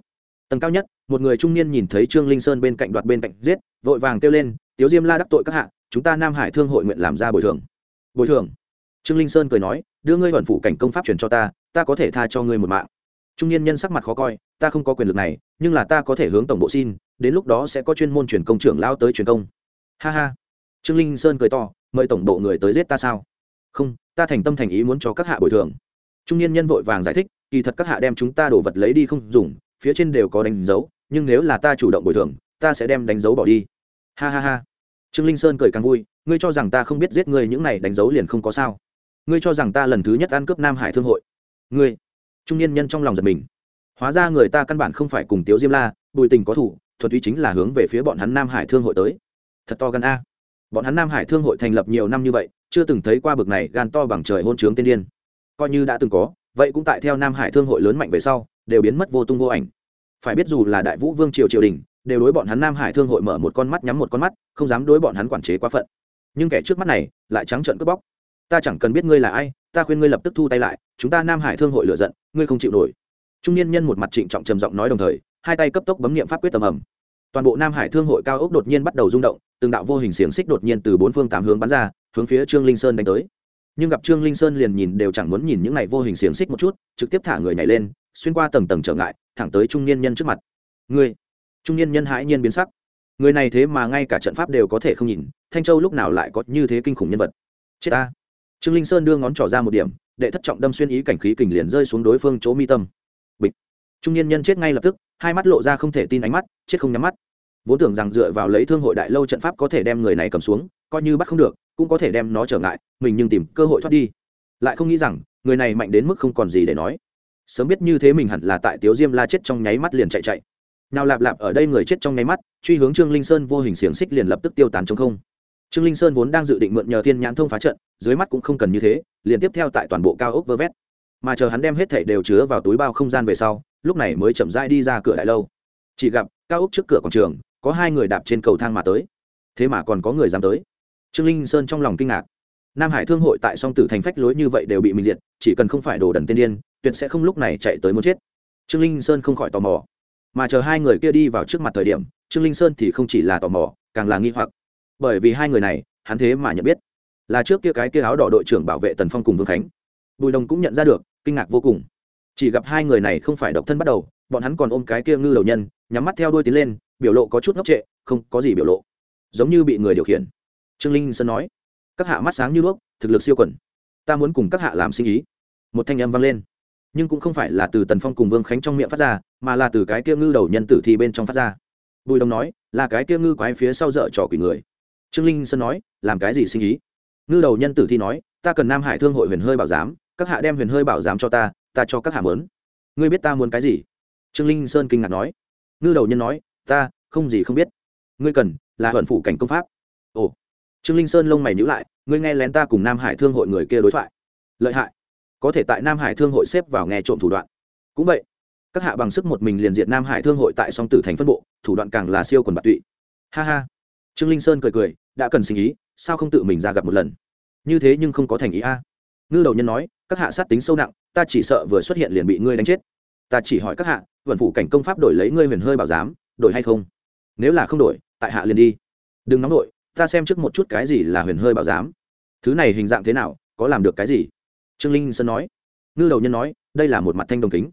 Tầng cao nhất, một người trung niên nhìn thấy trương linh sơn bên cạnh đoạt bên cạnh giết, vội vàng kêu lên, tiếu diêm la đắc tội các hạ, chúng ta nam hải thương hội nguyện làm ra bồi thường. Bồi thường? Trương linh sơn cười nói, đưa ngươi vận phủ cảnh công pháp truyền cho ta ta có thể tha cho ngươi một mạng. Trung niên nhân sắc mặt khó coi, ta không có quyền lực này, nhưng là ta có thể hướng tổng bộ xin đến lúc đó sẽ có chuyên môn truyền công trưởng lao tới truyền công. Ha ha. Trương linh sơn cười to, mời tổng bộ người tới giết ta sao? Không, ta thành tâm thành ý muốn cho các hạ bồi thường. Trung niên nhân vội vàng giải thích, kỳ thật các hạ đem chúng ta đổ vật lấy đi không dùng, phía trên đều có đánh dấu, nhưng nếu là ta chủ động bồi thường, ta sẽ đem đánh dấu bỏ đi. Ha ha ha. Trương linh sơn cười càng vui, ngươi cho rằng ta không biết giết ngươi những này đánh dấu liền không có sao? Ngươi cho rằng ta lần thứ nhất ăn cướp nam hải thương hội? Ngươi? Trung niên nhân trong lòng giật mình. Hóa ra người ta căn bản không phải cùng tiếu diêm la, bùi tình có thủ thuật túy chính là hướng về phía bọn hắn nam hải thương hội tới. Thật to gan a. Bọn hắn nam hải thương hội thành lập nhiều năm như vậy, chưa từng thấy qua bực này gan to bằng trời hôn trướng tiên điên. Coi như đã từng có, vậy cũng tại theo nam hải thương hội lớn mạnh về sau, đều biến mất vô tung vô ảnh. Phải biết dù là đại vũ vương triều triều đình, đều đối bọn hắn nam hải thương hội mở một con mắt nhắm một con mắt, không dám đối bọn hắn quản chế quá phận. Nhưng kẻ trước mắt này, lại trắng trợn cướp bóc. Ta chẳng cần biết ngươi là ai, ta khuyên ngươi lập tức thu tay lại, chúng ta nam hải thương hội lựa giận, ngươi không chịu nổi. Trung niên nhân một mặt trịnh trọng trầm giọng nói đồng thời hai tay cấp tốc bấm nghiệm pháp quyết tầm ầm toàn bộ nam hải thương hội cao ốc đột nhiên bắt đầu rung động, từng đạo vô hình xiềng xích đột nhiên từ bốn phương tám hướng bắn ra, hướng phía trương linh sơn đánh tới. Nhưng gặp trương linh sơn liền nhìn đều chẳng muốn nhìn những này vô hình xiềng xích một chút, trực tiếp thả người nhảy lên, xuyên qua tầng tầng trở ngại, thẳng tới trung niên nhân trước mặt. Ngươi. Trung niên nhân hãi nhiên biến sắc. Người này thế mà ngay cả trận pháp đều có thể không nhìn, thanh châu lúc nào lại có như thế kinh khủng nhân vật? Chết ta. Trương linh sơn đưa ngón trỏ ra một điểm, đệ thất trọng đâm xuyên ý cảnh khí kình liền rơi xuống đối phương chỗ mi tâm trung niên nhân chết ngay lập tức, hai mắt lộ ra không thể tin ánh mắt, chết không nhắm mắt. Vốn tưởng rằng dựa vào lấy thương hội đại lâu trận pháp có thể đem người này cầm xuống, coi như bắt không được, cũng có thể đem nó trở ngại, mình nhưng tìm cơ hội thoát đi. Lại không nghĩ rằng, người này mạnh đến mức không còn gì để nói. Sớm biết như thế mình hẳn là tại tiếu diêm la chết trong nháy mắt liền chạy chạy. Nào lạp lạp ở đây người chết trong nháy mắt, truy hướng trương linh sơn vô hình xiềng xích liền lập tức tiêu tán trong không. Trương linh sơn vốn đang dự định mượn nhờ thiên nhãn thông phá trận, dưới mắt cũng không cần như thế, liền tiếp theo tại toàn bộ cao ốc vơ vét. Mà chờ hắn đem hết thảy đều chứa vào túi bao không gian về sau lúc này mới chậm rãi đi ra cửa đại lâu. Chỉ gặp cao ốc trước cửa quảng trường, có hai người đạp trên cầu thang mà tới. Thế mà còn có người dám tới. Trương linh sơn trong lòng kinh ngạc. Nam hải thương hội tại song tử thành phách lối như vậy đều bị mình diệt, chỉ cần không phải đồ đần tiên điên, tuyệt sẽ không lúc này chạy tới muốn chết. Trương linh sơn không khỏi tò mò. Mà chờ hai người kia đi vào trước mặt thời điểm, trương linh sơn thì không chỉ là tò mò, càng là nghi hoặc. Bởi vì hai người này, hắn thế mà nhận biết. Là trước kia cái kia áo đỏ đội trưởng bảo vệ tần phong cùng vương khánh. Bùi đồng cũng nhận ra được, kinh ngạc vô cùng chỉ gặp hai người này không phải độc thân bắt đầu, bọn hắn còn ôm cái kia ngư đầu nhân, nhắm mắt theo đuôi tiến lên, biểu lộ có chút ngốc trệ, không có gì biểu lộ. Giống như bị người điều khiển. Trương linh sơn nói, các hạ mắt sáng như đuốc, thực lực siêu quẩn ta muốn cùng các hạ làm sinh ý. Một thanh âm vang lên. Nhưng cũng không phải là từ tần phong cùng vương khánh trong miệng phát ra, mà là từ cái kia ngư đầu nhân tử thi bên trong phát ra. Bùi đồng nói, là cái kia ngư quái phía sau dợ trò quỷ người. Trương linh sơn nói, làm cái gì sinh ý? Ngư đầu nhân tử thi nói, ta cần nam hải thương hội huyền hơi bảo giám, các hạ đem huyền hơi bảo giám cho ta ta cho các hạ mớn. Ngươi biết ta muốn cái gì? Trương linh sơn kinh ngạc nói. Ngư đầu nhân nói, ta, không gì không biết. Ngươi cần là hận phụ cảnh công pháp. Ồ. Trương linh sơn lông mày nhữ lại, ngươi nghe lén ta cùng nam hải thương hội người kia đối thoại. Lợi hại. Có thể tại nam hải thương hội xếp vào nghe trộm thủ đoạn. Cũng vậy. Các hạ bằng sức một mình liền diệt nam hải thương hội tại song tử thành phân bộ, thủ đoạn càng là siêu quần bạc tụy. Ha ha. Trương linh sơn cười cười, đã cần sinh ý sao không tự mình ra gặp một lần? Như thế nhưng không có thành ý a. Ngư đầu nhân nói, các hạ sát tính sâu nặng ta chỉ sợ vừa xuất hiện liền bị ngươi đánh chết. Ta chỉ hỏi các hạ, vận phủ cảnh công pháp đổi lấy ngươi huyền hơi bảo giám, đổi hay không? Nếu là không đổi, tại hạ liền đi. Đừng nóng đổi ta xem trước một chút cái gì là huyền hơi bảo giám. Thứ này hình dạng thế nào, có làm được cái gì? Trương linh sơn nói. Ngư đầu nhân nói, đây là một mặt thanh đồng kính.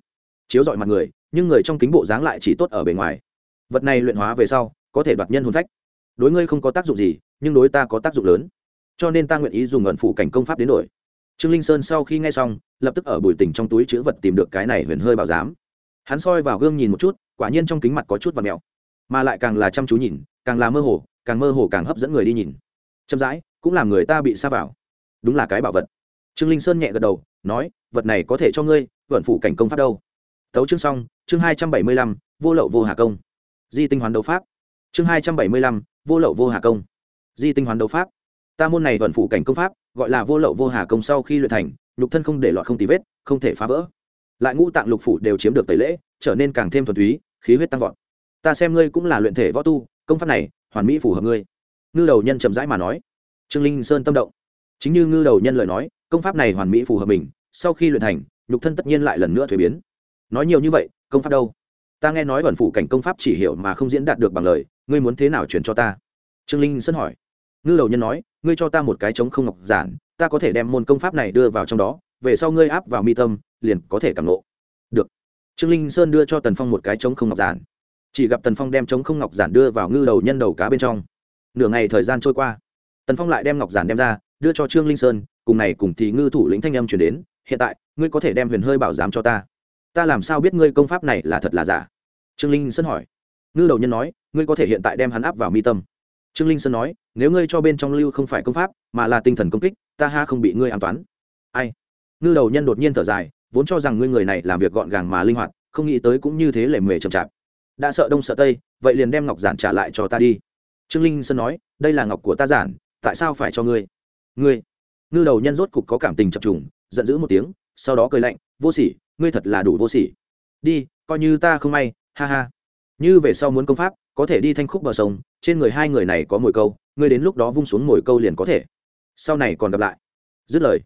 Chiếu dọi mặt người, nhưng người trong kính bộ dáng lại chỉ tốt ở bề ngoài. Vật này luyện hóa về sau, có thể đoạt nhân hồn phách. Đối ngươi không có tác dụng gì, nhưng đối ta có tác dụng lớn. Cho nên ta nguyện ý dùng ẩn phụ cảnh công pháp đến đổi trương linh sơn sau khi nghe xong, lập tức ở bùi tỉnh trong túi chữ vật tìm được cái này huyền hơi bảo giám. Hắn soi vào gương nhìn một chút, quả nhiên trong kính mặt có chút và mẹo. Mà lại càng là chăm chú nhìn, càng là mơ hồ, càng mơ hồ càng hấp dẫn người đi nhìn. Chậm rãi, cũng làm người ta bị xa vào. Đúng là cái bảo vật. Trương linh sơn nhẹ gật đầu, nói, vật này có thể cho ngươi, vận phủ cảnh công pháp đâu. Tấu chương xong, chương hai trăm bảy mươi lăm, vô lậu vô hà công. Di tinh hoán đấu pháp. Chương hai trăm bảy mươi lăm, vô lậu vô hà công. Di tinh hoán đấu pháp ta môn này vận phụ cảnh công pháp, gọi là vô lậu vô hà công sau khi luyện thành, nhục thân không để lọt không tì vết, không thể phá vỡ. Lại ngũ tạng lục phủ đều chiếm được tẩy lễ, trở nên càng thêm thuần túy, khí huyết tăng vọt. Ta xem ngươi cũng là luyện thể võ tu, công pháp này, hoàn mỹ phù hợp ngươi. Ngư đầu nhân chậm rãi mà nói. Trương linh sơn tâm động. Chính như ngư đầu nhân lời nói, công pháp này hoàn mỹ phù hợp mình, sau khi luyện thành, nhục thân tất nhiên lại lần nữa thuế biến. Nói nhiều như vậy, công pháp đâu? Ta nghe nói vẩn phụ cảnh công pháp chỉ hiểu mà không diễn đạt được bằng lời, ngươi muốn thế nào chuyển cho ta? Trương linh sơn hỏi. Ngư đầu nhân nói ngươi cho ta một cái trống không ngọc giản, ta có thể đem môn công pháp này đưa vào trong đó, về sau ngươi áp vào mi tâm, liền có thể cảm nộ được. Trương linh sơn đưa cho tần phong một cái trống không ngọc giản. Chỉ gặp tần phong đem trống không ngọc giản đưa vào ngư đầu nhân đầu cá bên trong. Nửa ngày thời gian trôi qua, tần phong lại đem ngọc giản đem ra, đưa cho trương linh sơn, cùng này cùng thì ngư thủ lĩnh thanh âm chuyển đến, hiện tại, ngươi có thể đem huyền hơi bảo giám cho ta. Ta làm sao biết ngươi công pháp này là thật là giả? Trương linh sơn hỏi. Ngư đầu nhân nói, ngươi có thể hiện tại đem hắn áp vào mi tâm trương linh sơn nói, nếu ngươi cho bên trong lưu không phải công pháp, mà là tinh thần công kích, ta ha không bị ngươi an toán. Ai? Ngư đầu nhân đột nhiên thở dài, vốn cho rằng ngươi người này làm việc gọn gàng mà linh hoạt, không nghĩ tới cũng như thế lề mề chậm chạp. Đã sợ đông sợ tây, vậy liền đem ngọc giản trả lại cho ta đi. Trương linh sơn nói, đây là ngọc của ta giản, tại sao phải cho ngươi? Ngươi? Ngư đầu nhân rốt cục có cảm tình chập trùng, giận dữ một tiếng, sau đó cười lạnh, vô sỉ, ngươi thật là đủ vô sỉ. Đi, coi như ta không may, ha ha. Như về sau muốn công pháp có thể đi thanh khúc bờ sông, trên người hai người này có mồi câu, ngươi đến lúc đó vung xuống mồi câu liền có thể. Sau này còn gặp lại. Dứt lời,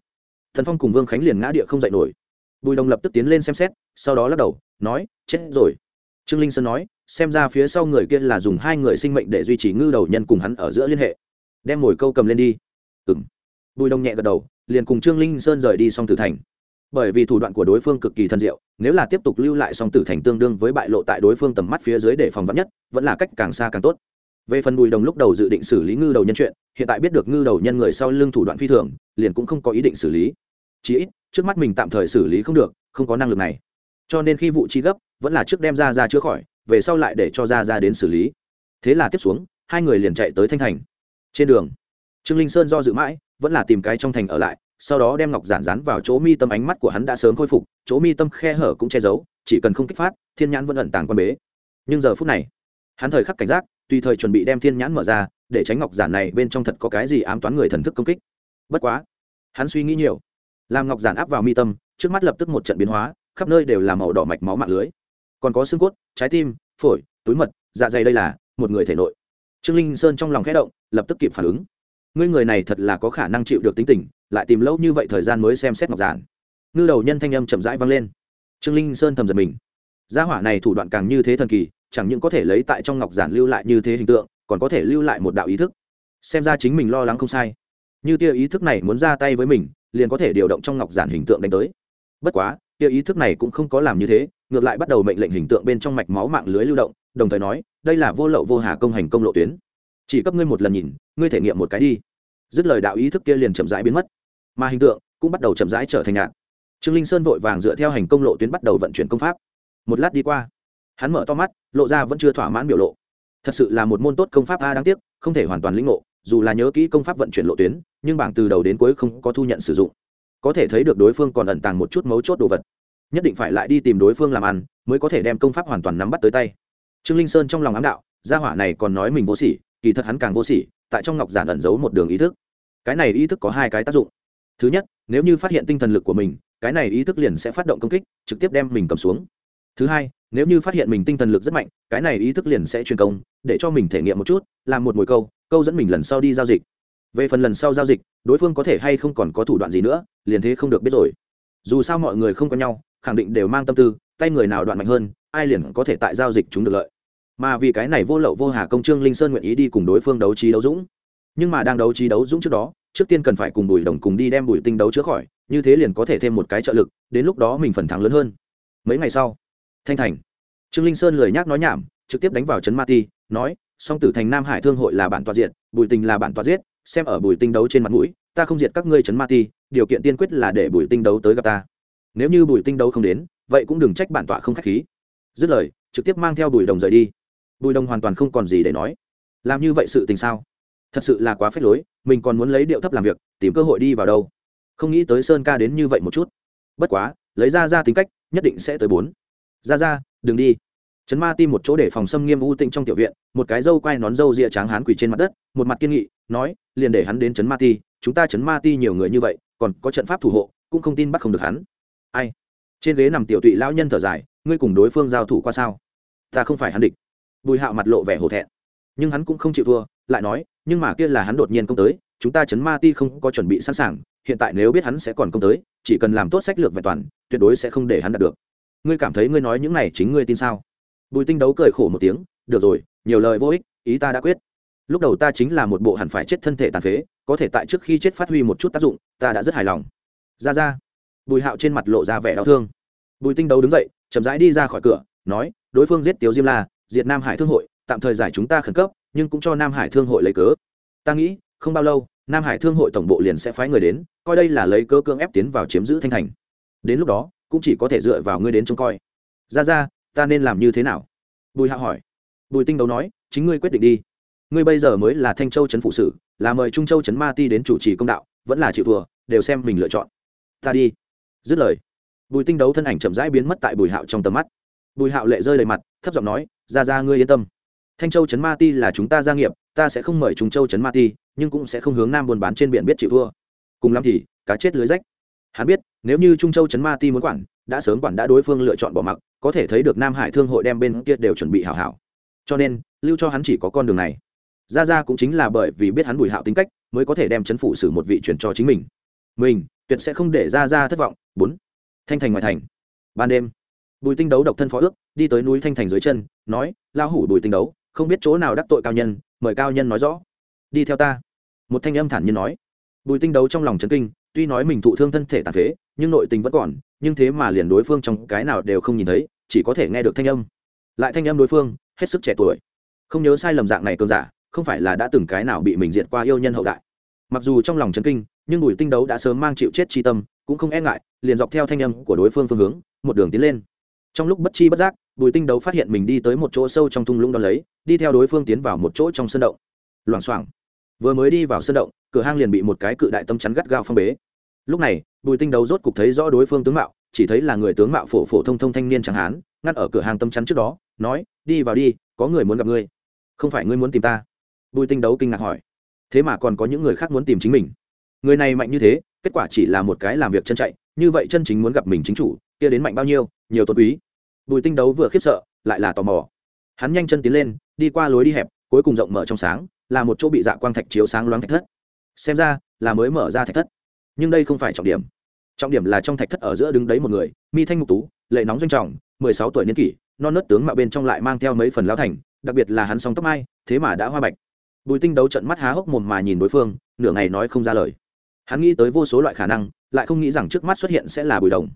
thần phong cùng vương khánh liền ngã địa không dậy nổi. Bùi đồng lập tức tiến lên xem xét, sau đó lắc đầu, nói, chết rồi. Trương linh sơn nói, xem ra phía sau người kia là dùng hai người sinh mệnh để duy trì ngư đầu nhân cùng hắn ở giữa liên hệ. Đem mồi câu cầm lên đi. Ừ m bùi đồng nhẹ gật đầu, liền cùng trương linh sơn rời đi song tử thành bởi vì thủ đoạn của đối phương cực kỳ thân diệu, nếu là tiếp tục lưu lại song tử thành tương đương với bại lộ tại đối phương tầm mắt phía dưới để phòng vắn nhất, vẫn là cách càng xa càng tốt. Về phần bùi đồng lúc đầu dự định xử lý ngư đầu nhân chuyện, hiện tại biết được ngư đầu nhân người sau lưng thủ đoạn phi thường, liền cũng không có ý định xử lý. Chỉ ít, trước mắt mình tạm thời xử lý không được, không có năng lực này. Cho nên khi vụ chi gấp, vẫn là trước đem ra ra chữa khỏi, về sau lại để cho ra ra đến xử lý. Thế là tiếp xuống, hai người liền chạy tới thanh thành. Trên đường, trương linh sơn do dự mãi, vẫn là tìm cái trong thành ở lại sau đó đem ngọc giản dán vào chỗ mi tâm ánh mắt của hắn đã sớm khôi phục, chỗ mi tâm khe hở cũng che giấu, chỉ cần không kích phát, thiên nhãn vẫn ẩn tàng quan bế. Nhưng giờ phút này, hắn thời khắc cảnh giác, tùy thời chuẩn bị đem thiên nhãn mở ra, để tránh ngọc giản này bên trong thật có cái gì ám toán người thần thức công kích. Bất quá, hắn suy nghĩ nhiều, làm ngọc giản áp vào mi tâm, trước mắt lập tức một trận biến hóa, khắp nơi đều là màu đỏ mạch máu mạng lưới. Còn có xương cốt, trái tim, phổi, túi mật dạ dày đây là một người thể nội. Trương linh sơn trong lòng khẽ động, lập tức kịp phản ứng. Ngươi người này thật là có khả năng chịu được tính tình lại tìm lâu như vậy thời gian mới xem xét ngọc giản. Ngư đầu nhân thanh âm chậm rãi vang lên. Trương linh sơn thầm giật mình. Gia hỏa này thủ đoạn càng như thế thần kỳ, chẳng những có thể lấy tại trong ngọc giản lưu lại như thế hình tượng, còn có thể lưu lại một đạo ý thức. Xem ra chính mình lo lắng không sai. Như tia ý thức này muốn ra tay với mình, liền có thể điều động trong ngọc giản hình tượng đánh tới. Bất quá, tia ý thức này cũng không có làm như thế, ngược lại bắt đầu mệnh lệnh hình tượng bên trong mạch máu mạng lưới lưu động, đồng thời nói, đây là vô lậu vô hà công hành công lộ tuyến. Chỉ cấp ngươi một lần nhìn, ngươi thể nghiệm một cái đi. Dứt lời đạo ý thức kia liền chậm rãi biến mất mà hình tượng cũng bắt đầu chậm rãi trở thành nhạt. Trương linh sơn vội vàng dựa theo hành công lộ tuyến bắt đầu vận chuyển công pháp. Một lát đi qua, hắn mở to mắt, lộ ra vẫn chưa thỏa mãn biểu lộ. Thật sự là một môn tốt công pháp a, đáng tiếc, không thể hoàn toàn lĩnh ngộ, dù là nhớ kỹ công pháp vận chuyển lộ tuyến, nhưng bảng từ đầu đến cuối không có thu nhận sử dụng. Có thể thấy được đối phương còn ẩn tàng một chút mấu chốt đồ vật. Nhất định phải lại đi tìm đối phương làm ăn, mới có thể đem công pháp hoàn toàn nắm bắt tới tay. Trương linh sơn trong lòng ám đạo, gia hỏa này còn nói mình vô sỉ, kỳ thật hắn càng vô sỉ, tại trong ngọc giản ẩn giấu một đường ý thức. Cái này ý thức có hai cái tác dụng thứ nhất, nếu như phát hiện tinh thần lực của mình, cái này ý thức liền sẽ phát động công kích, trực tiếp đem mình cầm xuống. Thứ hai, nếu như phát hiện mình tinh thần lực rất mạnh, cái này ý thức liền sẽ truyền công, để cho mình thể nghiệm một chút, làm một mồi câu câu dẫn mình lần sau đi giao dịch. Về phần lần sau giao dịch, đối phương có thể hay không còn có thủ đoạn gì nữa, liền thế không được biết rồi. Dù sao mọi người không có nhau, khẳng định đều mang tâm tư, tay người nào đoạn mạnh hơn, ai liền có thể tại giao dịch chúng được lợi. Mà vì cái này vô lậu vô hà công trương linh sơn nguyện ý đi cùng đối phương đấu trí đấu dũng. Nhưng mà đang đấu trí đấu dũng trước đó trước tiên cần phải cùng bùi đồng cùng đi đem bùi tinh đấu chữa khỏi, như thế liền có thể thêm một cái trợ lực, đến lúc đó mình phần thắng lớn hơn. Mấy ngày sau, thanh thành, trương linh sơn lười nhác nói nhảm, trực tiếp đánh vào trấn ma ti, nói, song tử thành nam hải thương hội là bản tọa diện bùi tinh là bản tọa giết, xem ở bùi tinh đấu trên mặt mũi, ta không diệt các ngươi trấn ma ti, điều kiện tiên quyết là để bùi tinh đấu tới gặp ta. Nếu như bùi tinh đấu không đến, vậy cũng đừng trách bản tọa không k h á c h khí. Dứt lời, trực tiếp mang theo bùi đồng rời đi. Bùi đồng hoàn toàn không còn gì để nói. Làm như vậy sự tình sao? Thật sự là quá phết lối mình còn muốn lấy điệu thấp làm việc, tìm cơ hội đi vào đâu? Không nghĩ tới sơn ca đến như vậy một chút. Bất quá, lấy ra ra tính cách, nhất định sẽ tới bốn. Ra ra đừng đi. Trấn ma tim một chỗ để phòng xâm nghiêm u tĩnh trong tiểu viện, một cái dâu quai nón dâu rịa tráng hán quỳ trên mặt đất, một mặt kiên nghị, nói, liền để hắn đến trấn ma ti, chúng ta trấn ma ti nhiều người như vậy, còn có trận pháp thủ hộ, cũng không tin bắt không được hắn. Ai? Trên ghế nằm tiểu tụy lão nhân thở dài, ngươi cùng đối phương giao thủ qua sao? Ta không phải hắn địch. Bùi hạo mặt lộ vẻ hổ thẹn. Nhưng hắn cũng không chịu thua, lại nói nhưng mà kia là hắn đột nhiên công tới, chúng ta chấn ma ti không có chuẩn bị sẵn sàng, hiện tại nếu biết hắn sẽ còn công tới, chỉ cần làm tốt sách lược vẹn toàn, tuyệt đối sẽ không để hắn đạt được. Ngươi cảm thấy ngươi nói những này chính ngươi tin sao? Bùi tinh đấu cười khổ một tiếng, được rồi, nhiều lời vô ích, ý ta đã quyết. Lúc đầu ta chính là một bộ hẳn phải chết thân thể tàn phế, có thể tại trước khi chết phát huy một chút tác dụng, ta đã rất hài lòng. Ra ra. Bùi hạo trên mặt lộ ra vẻ đau thương. Bùi tinh đấu đứng dậy, chậm rãi đi ra khỏi cửa, nói, đối phương giết tiếu diêm la, diệt nam hải thương hội, tạm thời giải chúng ta khẩn cấp nhưng cũng cho nam hải thương hội lấy cớ. Ta nghĩ, không bao lâu, nam hải thương hội tổng bộ liền sẽ phái người đến, coi đây là lấy cớ cưỡng ép tiến vào chiếm giữ thanh thành. Đến lúc đó, cũng chỉ có thể dựa vào ngươi đến trông coi. Ra ra, ta nên làm như thế nào? Bùi hạ hỏi. Bùi tinh đấu nói, chính ngươi quyết định đi. Ngươi bây giờ mới là thanh châu trấn phụ sử, là mời trung châu trấn ma ti đến chủ trì công đạo, vẫn là chịu thừa đều xem mình lựa chọn. Ta đi. Dứt lời, bùi tinh đấu thân ảnh chậm rãi biến mất tại bùi hạo trong tầm mắt. Bùi hạo lệ rơi đầy mặt, thấp giọng nói, ra ra, ngươi yên tâm thanh châu trấn ma ti là chúng ta gia nghiệp, ta sẽ không mời Trung châu trấn ma ti, nhưng cũng sẽ không hướng nam buôn bán trên biển biết chịu thua. Cùng lắm thì, cá chết lưới rách. Hắn biết, nếu như trung châu trấn ma ti muốn quản, đã sớm quản đã đối phương lựa chọn bỏ mặc, có thể thấy được nam hải thương hội đem bên kia đều chuẩn bị hảo hảo. Cho nên, lưu cho hắn chỉ có con đường này. Ra ra cũng chính là bởi vì biết hắn bùi hạo tính cách, mới có thể đem chấn phụ xử một vị chuyển cho chính mình. Mình, tuyệt sẽ không để ra ra thất vọng. Bốn, thanh thành ngoại thành. Ban đêm, bùi tinh đấu độc thân phó ước, đi tới núi thanh thành dưới chân, nói lao hủ bùi tinh đấu không biết chỗ nào đắc tội cao nhân, mời cao nhân nói rõ. Đi theo ta. Một thanh âm thản nhiên nói. Bùi tinh đấu trong lòng chấn kinh, tuy nói mình thụ thương thân thể tàn phế, nhưng nội tình vẫn còn, nhưng thế mà liền đối phương trong cái nào đều không nhìn thấy, chỉ có thể nghe được thanh âm. Lại thanh âm đối phương, hết sức trẻ tuổi. Không nhớ sai lầm dạng này cơn giả, không phải là đã từng cái nào bị mình diệt qua yêu nhân hậu đại. Mặc dù trong lòng chấn kinh, nhưng bùi tinh đấu đã sớm mang chịu chết chi tâm, cũng không e ngại, liền dọc theo thanh âm của đối phương phương hướng, một đường tiến lên. Trong lúc bất chi bất giác bùi tinh đấu phát hiện mình đi tới một chỗ sâu trong thung lũng đ ó lấy, đi theo đối phương tiến vào một chỗ trong sân động. Loảng xoảng. Vừa mới đi vào sân động, cửa hang liền bị một cái cự đại tâm chắn gắt gao phong bế. Lúc này, bùi tinh đấu rốt cục thấy rõ đối phương tướng mạo, chỉ thấy là người tướng mạo phổ phổ thông thông thanh niên chẳng hán ngắt ở cửa hàng tâm chắn trước đó, nói, đi vào đi, có người muốn gặp ngươi. Không phải ngươi muốn tìm ta? Bùi tinh đấu kinh ngạc hỏi. Thế mà còn có những người khác muốn tìm chính mình? Người này mạnh như thế, kết quả chỉ là một cái làm việc chân chạy, như vậy chân chính muốn gặp mình chính chủ, kia đến mạnh bao nhiêu, nhiều tốt quý bùi tinh đấu vừa khiếp sợ, lại là tò mò. Hắn nhanh chân tiến lên, đi qua lối đi hẹp, cuối cùng rộng mở trong sáng, là một chỗ bị dạ quang thạch chiếu sáng loáng thạch thất. Xem ra, là mới mở ra thạch thất. Nhưng đây không phải trọng điểm. Trọng điểm là trong thạch thất ở giữa đứng đấy một người, mi thanh ngục tú, lệ nóng doanh trọng, mười sáu tuổi niên kỷ, non nớt tướng mạo bên trong lại mang theo mấy phần lao thành, đặc biệt là hắn song tóc mai thế mà đã hoa bạch. Bùi tinh đấu trận mắt há hốc mồm mà nhìn đối phương, nửa ngày nói không ra lời. Hắn nghĩ tới vô số loại khả năng, lại không nghĩ rằng trước mắt xuất hiện sẽ là bùi đồng.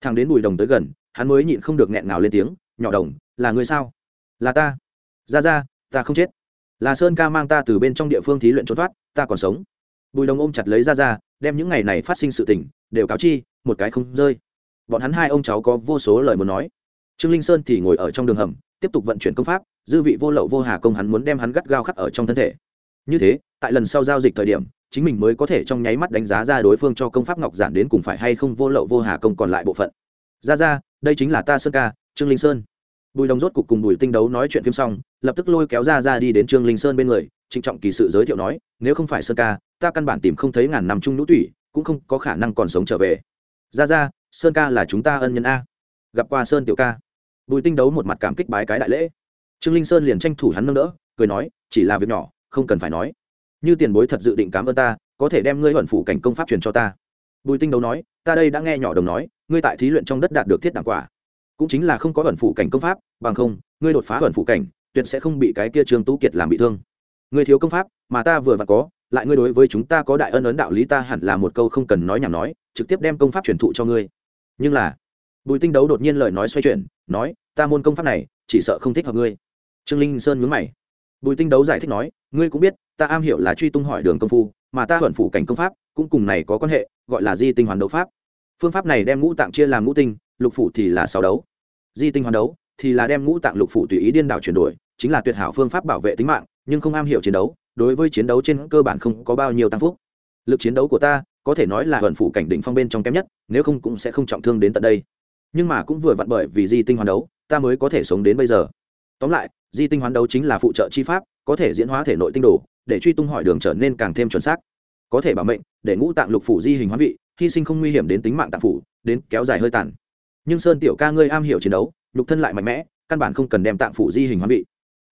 Thằng đến bùi đồng tới gần hắn mới nhịn không được nghẹn ngào lên tiếng, nhỏ đồng, là người sao? Là ta. Ra ra, ta không chết. Là sơn ca mang ta từ bên trong địa phương thí luyện trốn thoát, ta còn sống. Bùi đồng ôm chặt lấy ra ra, đem những ngày này phát sinh sự tình đều cáo chi, một cái không rơi. Bọn hắn hai ông cháu có vô số lời muốn nói. Trương linh sơn thì ngồi ở trong đường hầm, tiếp tục vận chuyển công pháp, dư vị vô lậu vô hà công hắn muốn đem hắn gắt gao khắc ở trong thân thể. Như thế, tại lần sau giao dịch thời điểm, chính mình mới có thể trong nháy mắt đánh giá ra đối phương cho công pháp ngọc giản đến cùng phải hay không vô lậu vô hà công còn lại bộ phận. Ra ra đây chính là ta sơn ca, trương linh sơn. Bùi đồng rốt cục cùng bùi tinh đấu nói chuyện phim xong, lập tức lôi kéo ra ra đi đến trương linh sơn bên người, trịnh trọng kỳ sự giới thiệu nói, nếu không phải sơn ca, ta căn bản tìm không thấy ngàn năm chung nhũ tủy, cũng không có khả năng còn sống trở về. Ra ra sơn ca là chúng ta ân nhân a. Gặp qua sơn tiểu ca. Bùi tinh đấu một mặt cảm kích bái cái đại lễ. Trương linh sơn liền tranh thủ hắn nâng đỡ, cười nói, chỉ là việc nhỏ, không cần phải nói. Như tiền bối thật dự định cảm ơn ta, có thể đem ngươi huẩn phủ cảnh công pháp truyền cho ta. Bùi tinh đấu nói ta đây đã nghe nhỏ đồng nói, ngươi tại thí luyện trong đất đạt được thiết đảng quả. Cũng chính là không có ẩn phủ cảnh công pháp, bằng không, ngươi đột phá ẩn phủ cảnh, tuyệt sẽ không bị cái kia trương tú kiệt làm bị thương. Ngươi thiếu công pháp, mà ta vừa vặn có, lại ngươi đối với chúng ta có đại ân ấn đạo lý ta hẳn là một câu không cần nói nhảm nói, trực tiếp đem công pháp truyền thụ cho ngươi. Nhưng là, bùi tinh đấu đột nhiên lời nói xoay chuyển, nói, ta môn công pháp này, chỉ sợ không thích hợp ngươi. Trương linh sơn nhướng mày. Bùi tinh đấu giải thích nói, ngươi cũng biết, ta am hiểu là truy tung hỏi đường công phu mà ta thuận phủ cảnh công pháp, cũng cùng này có quan hệ, gọi là di tinh hoàn đấu pháp. Phương pháp này đem ngũ tạng chia làm ngũ tinh, lục phủ thì là sáu đấu. Di tinh hoàn đấu thì là đem ngũ tạng lục phủ tùy ý điên đảo chuyển đổi, chính là tuyệt hảo phương pháp bảo vệ tính mạng, nhưng không am hiểu chiến đấu, đối với chiến đấu trên cơ bản không có bao nhiêu tăng phúc. Lực chiến đấu của ta, có thể nói là vận phủ cảnh đỉnh phong bên trong kém nhất, nếu không cũng sẽ không trọng thương đến tận đây. Nhưng mà cũng vừa vặn bởi vì di tinh hoàn đấu, ta mới có thể sống đến bây giờ. Tóm lại, di tinh hoàn đấu chính là phụ trợ chi pháp, có thể diễn hóa thể nội tinh đồ để truy tung hỏi đường trở nên càng thêm chuẩn xác. Có thể bảo mệnh, để ngũ tạng lục phủ di hình hóa vị, hy sinh không nguy hiểm đến tính mạng tạng phủ, đến kéo dài hơi tàn. Nhưng sơn tiểu ca ngươi am hiểu chiến đấu, nhục thân lại mạnh mẽ, căn bản không cần đem tạng phủ di hình hóa vị.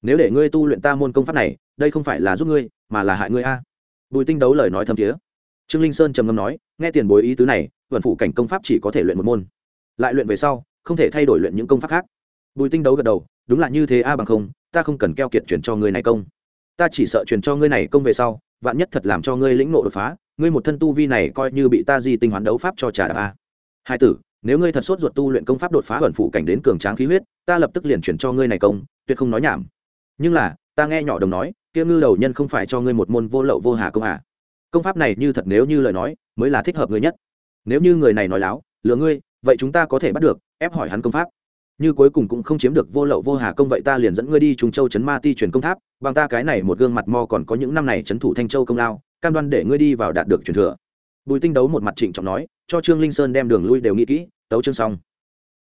Nếu để ngươi tu luyện ta môn công pháp này, đây không phải là giúp ngươi, mà là hại ngươi a. Bùi tinh đấu lời nói thâm thiế. Trương linh sơn trầm ngâm nói, nghe tiền bối ý tứ này, vận phủ cảnh công pháp chỉ có thể luyện một môn. Lại luyện về sau, không thể thay đổi luyện những công pháp khác. Bùi tinh đấu gật đầu, đúng là như thế a bằng không, ta không cần keo kiệt chuyển cho ngươi này công ta chỉ sợ truyền cho ngươi này công về sau, vạn nhất thật làm cho ngươi lĩnh nộ đột phá, ngươi một thân tu vi này coi như bị ta di tinh hoán đấu pháp cho trả đạp a. Hai tử, nếu ngươi thật sốt ruột tu luyện công pháp đột phá ẩn phụ cảnh đến cường tráng khí huyết, ta lập tức liền chuyển cho ngươi này công, tuyệt không nói nhảm. Nhưng là, ta nghe nhỏ đồng nói, kia ngư đầu nhân không phải cho ngươi một môn vô lậu vô hà công à. Công pháp này như thật nếu như lời nói, mới là thích hợp ngươi nhất. Nếu như người này nói láo, lừa ngươi, vậy chúng ta có thể bắt được, ép hỏi hắn công pháp như cuối cùng cũng không chiếm được vô lậu vô hà công vậy ta liền dẫn ngươi đi trung châu chấn ma ti truyền công tháp, bằng ta cái này một gương mặt mo còn có những năm này chấn thủ thanh châu công lao, cam đoan để ngươi đi vào đạt được truyền thừa. Bùi tinh đấu một mặt trịnh trọng nói, cho trương linh sơn đem đường lui đều nghĩ kỹ, tấu chương xong.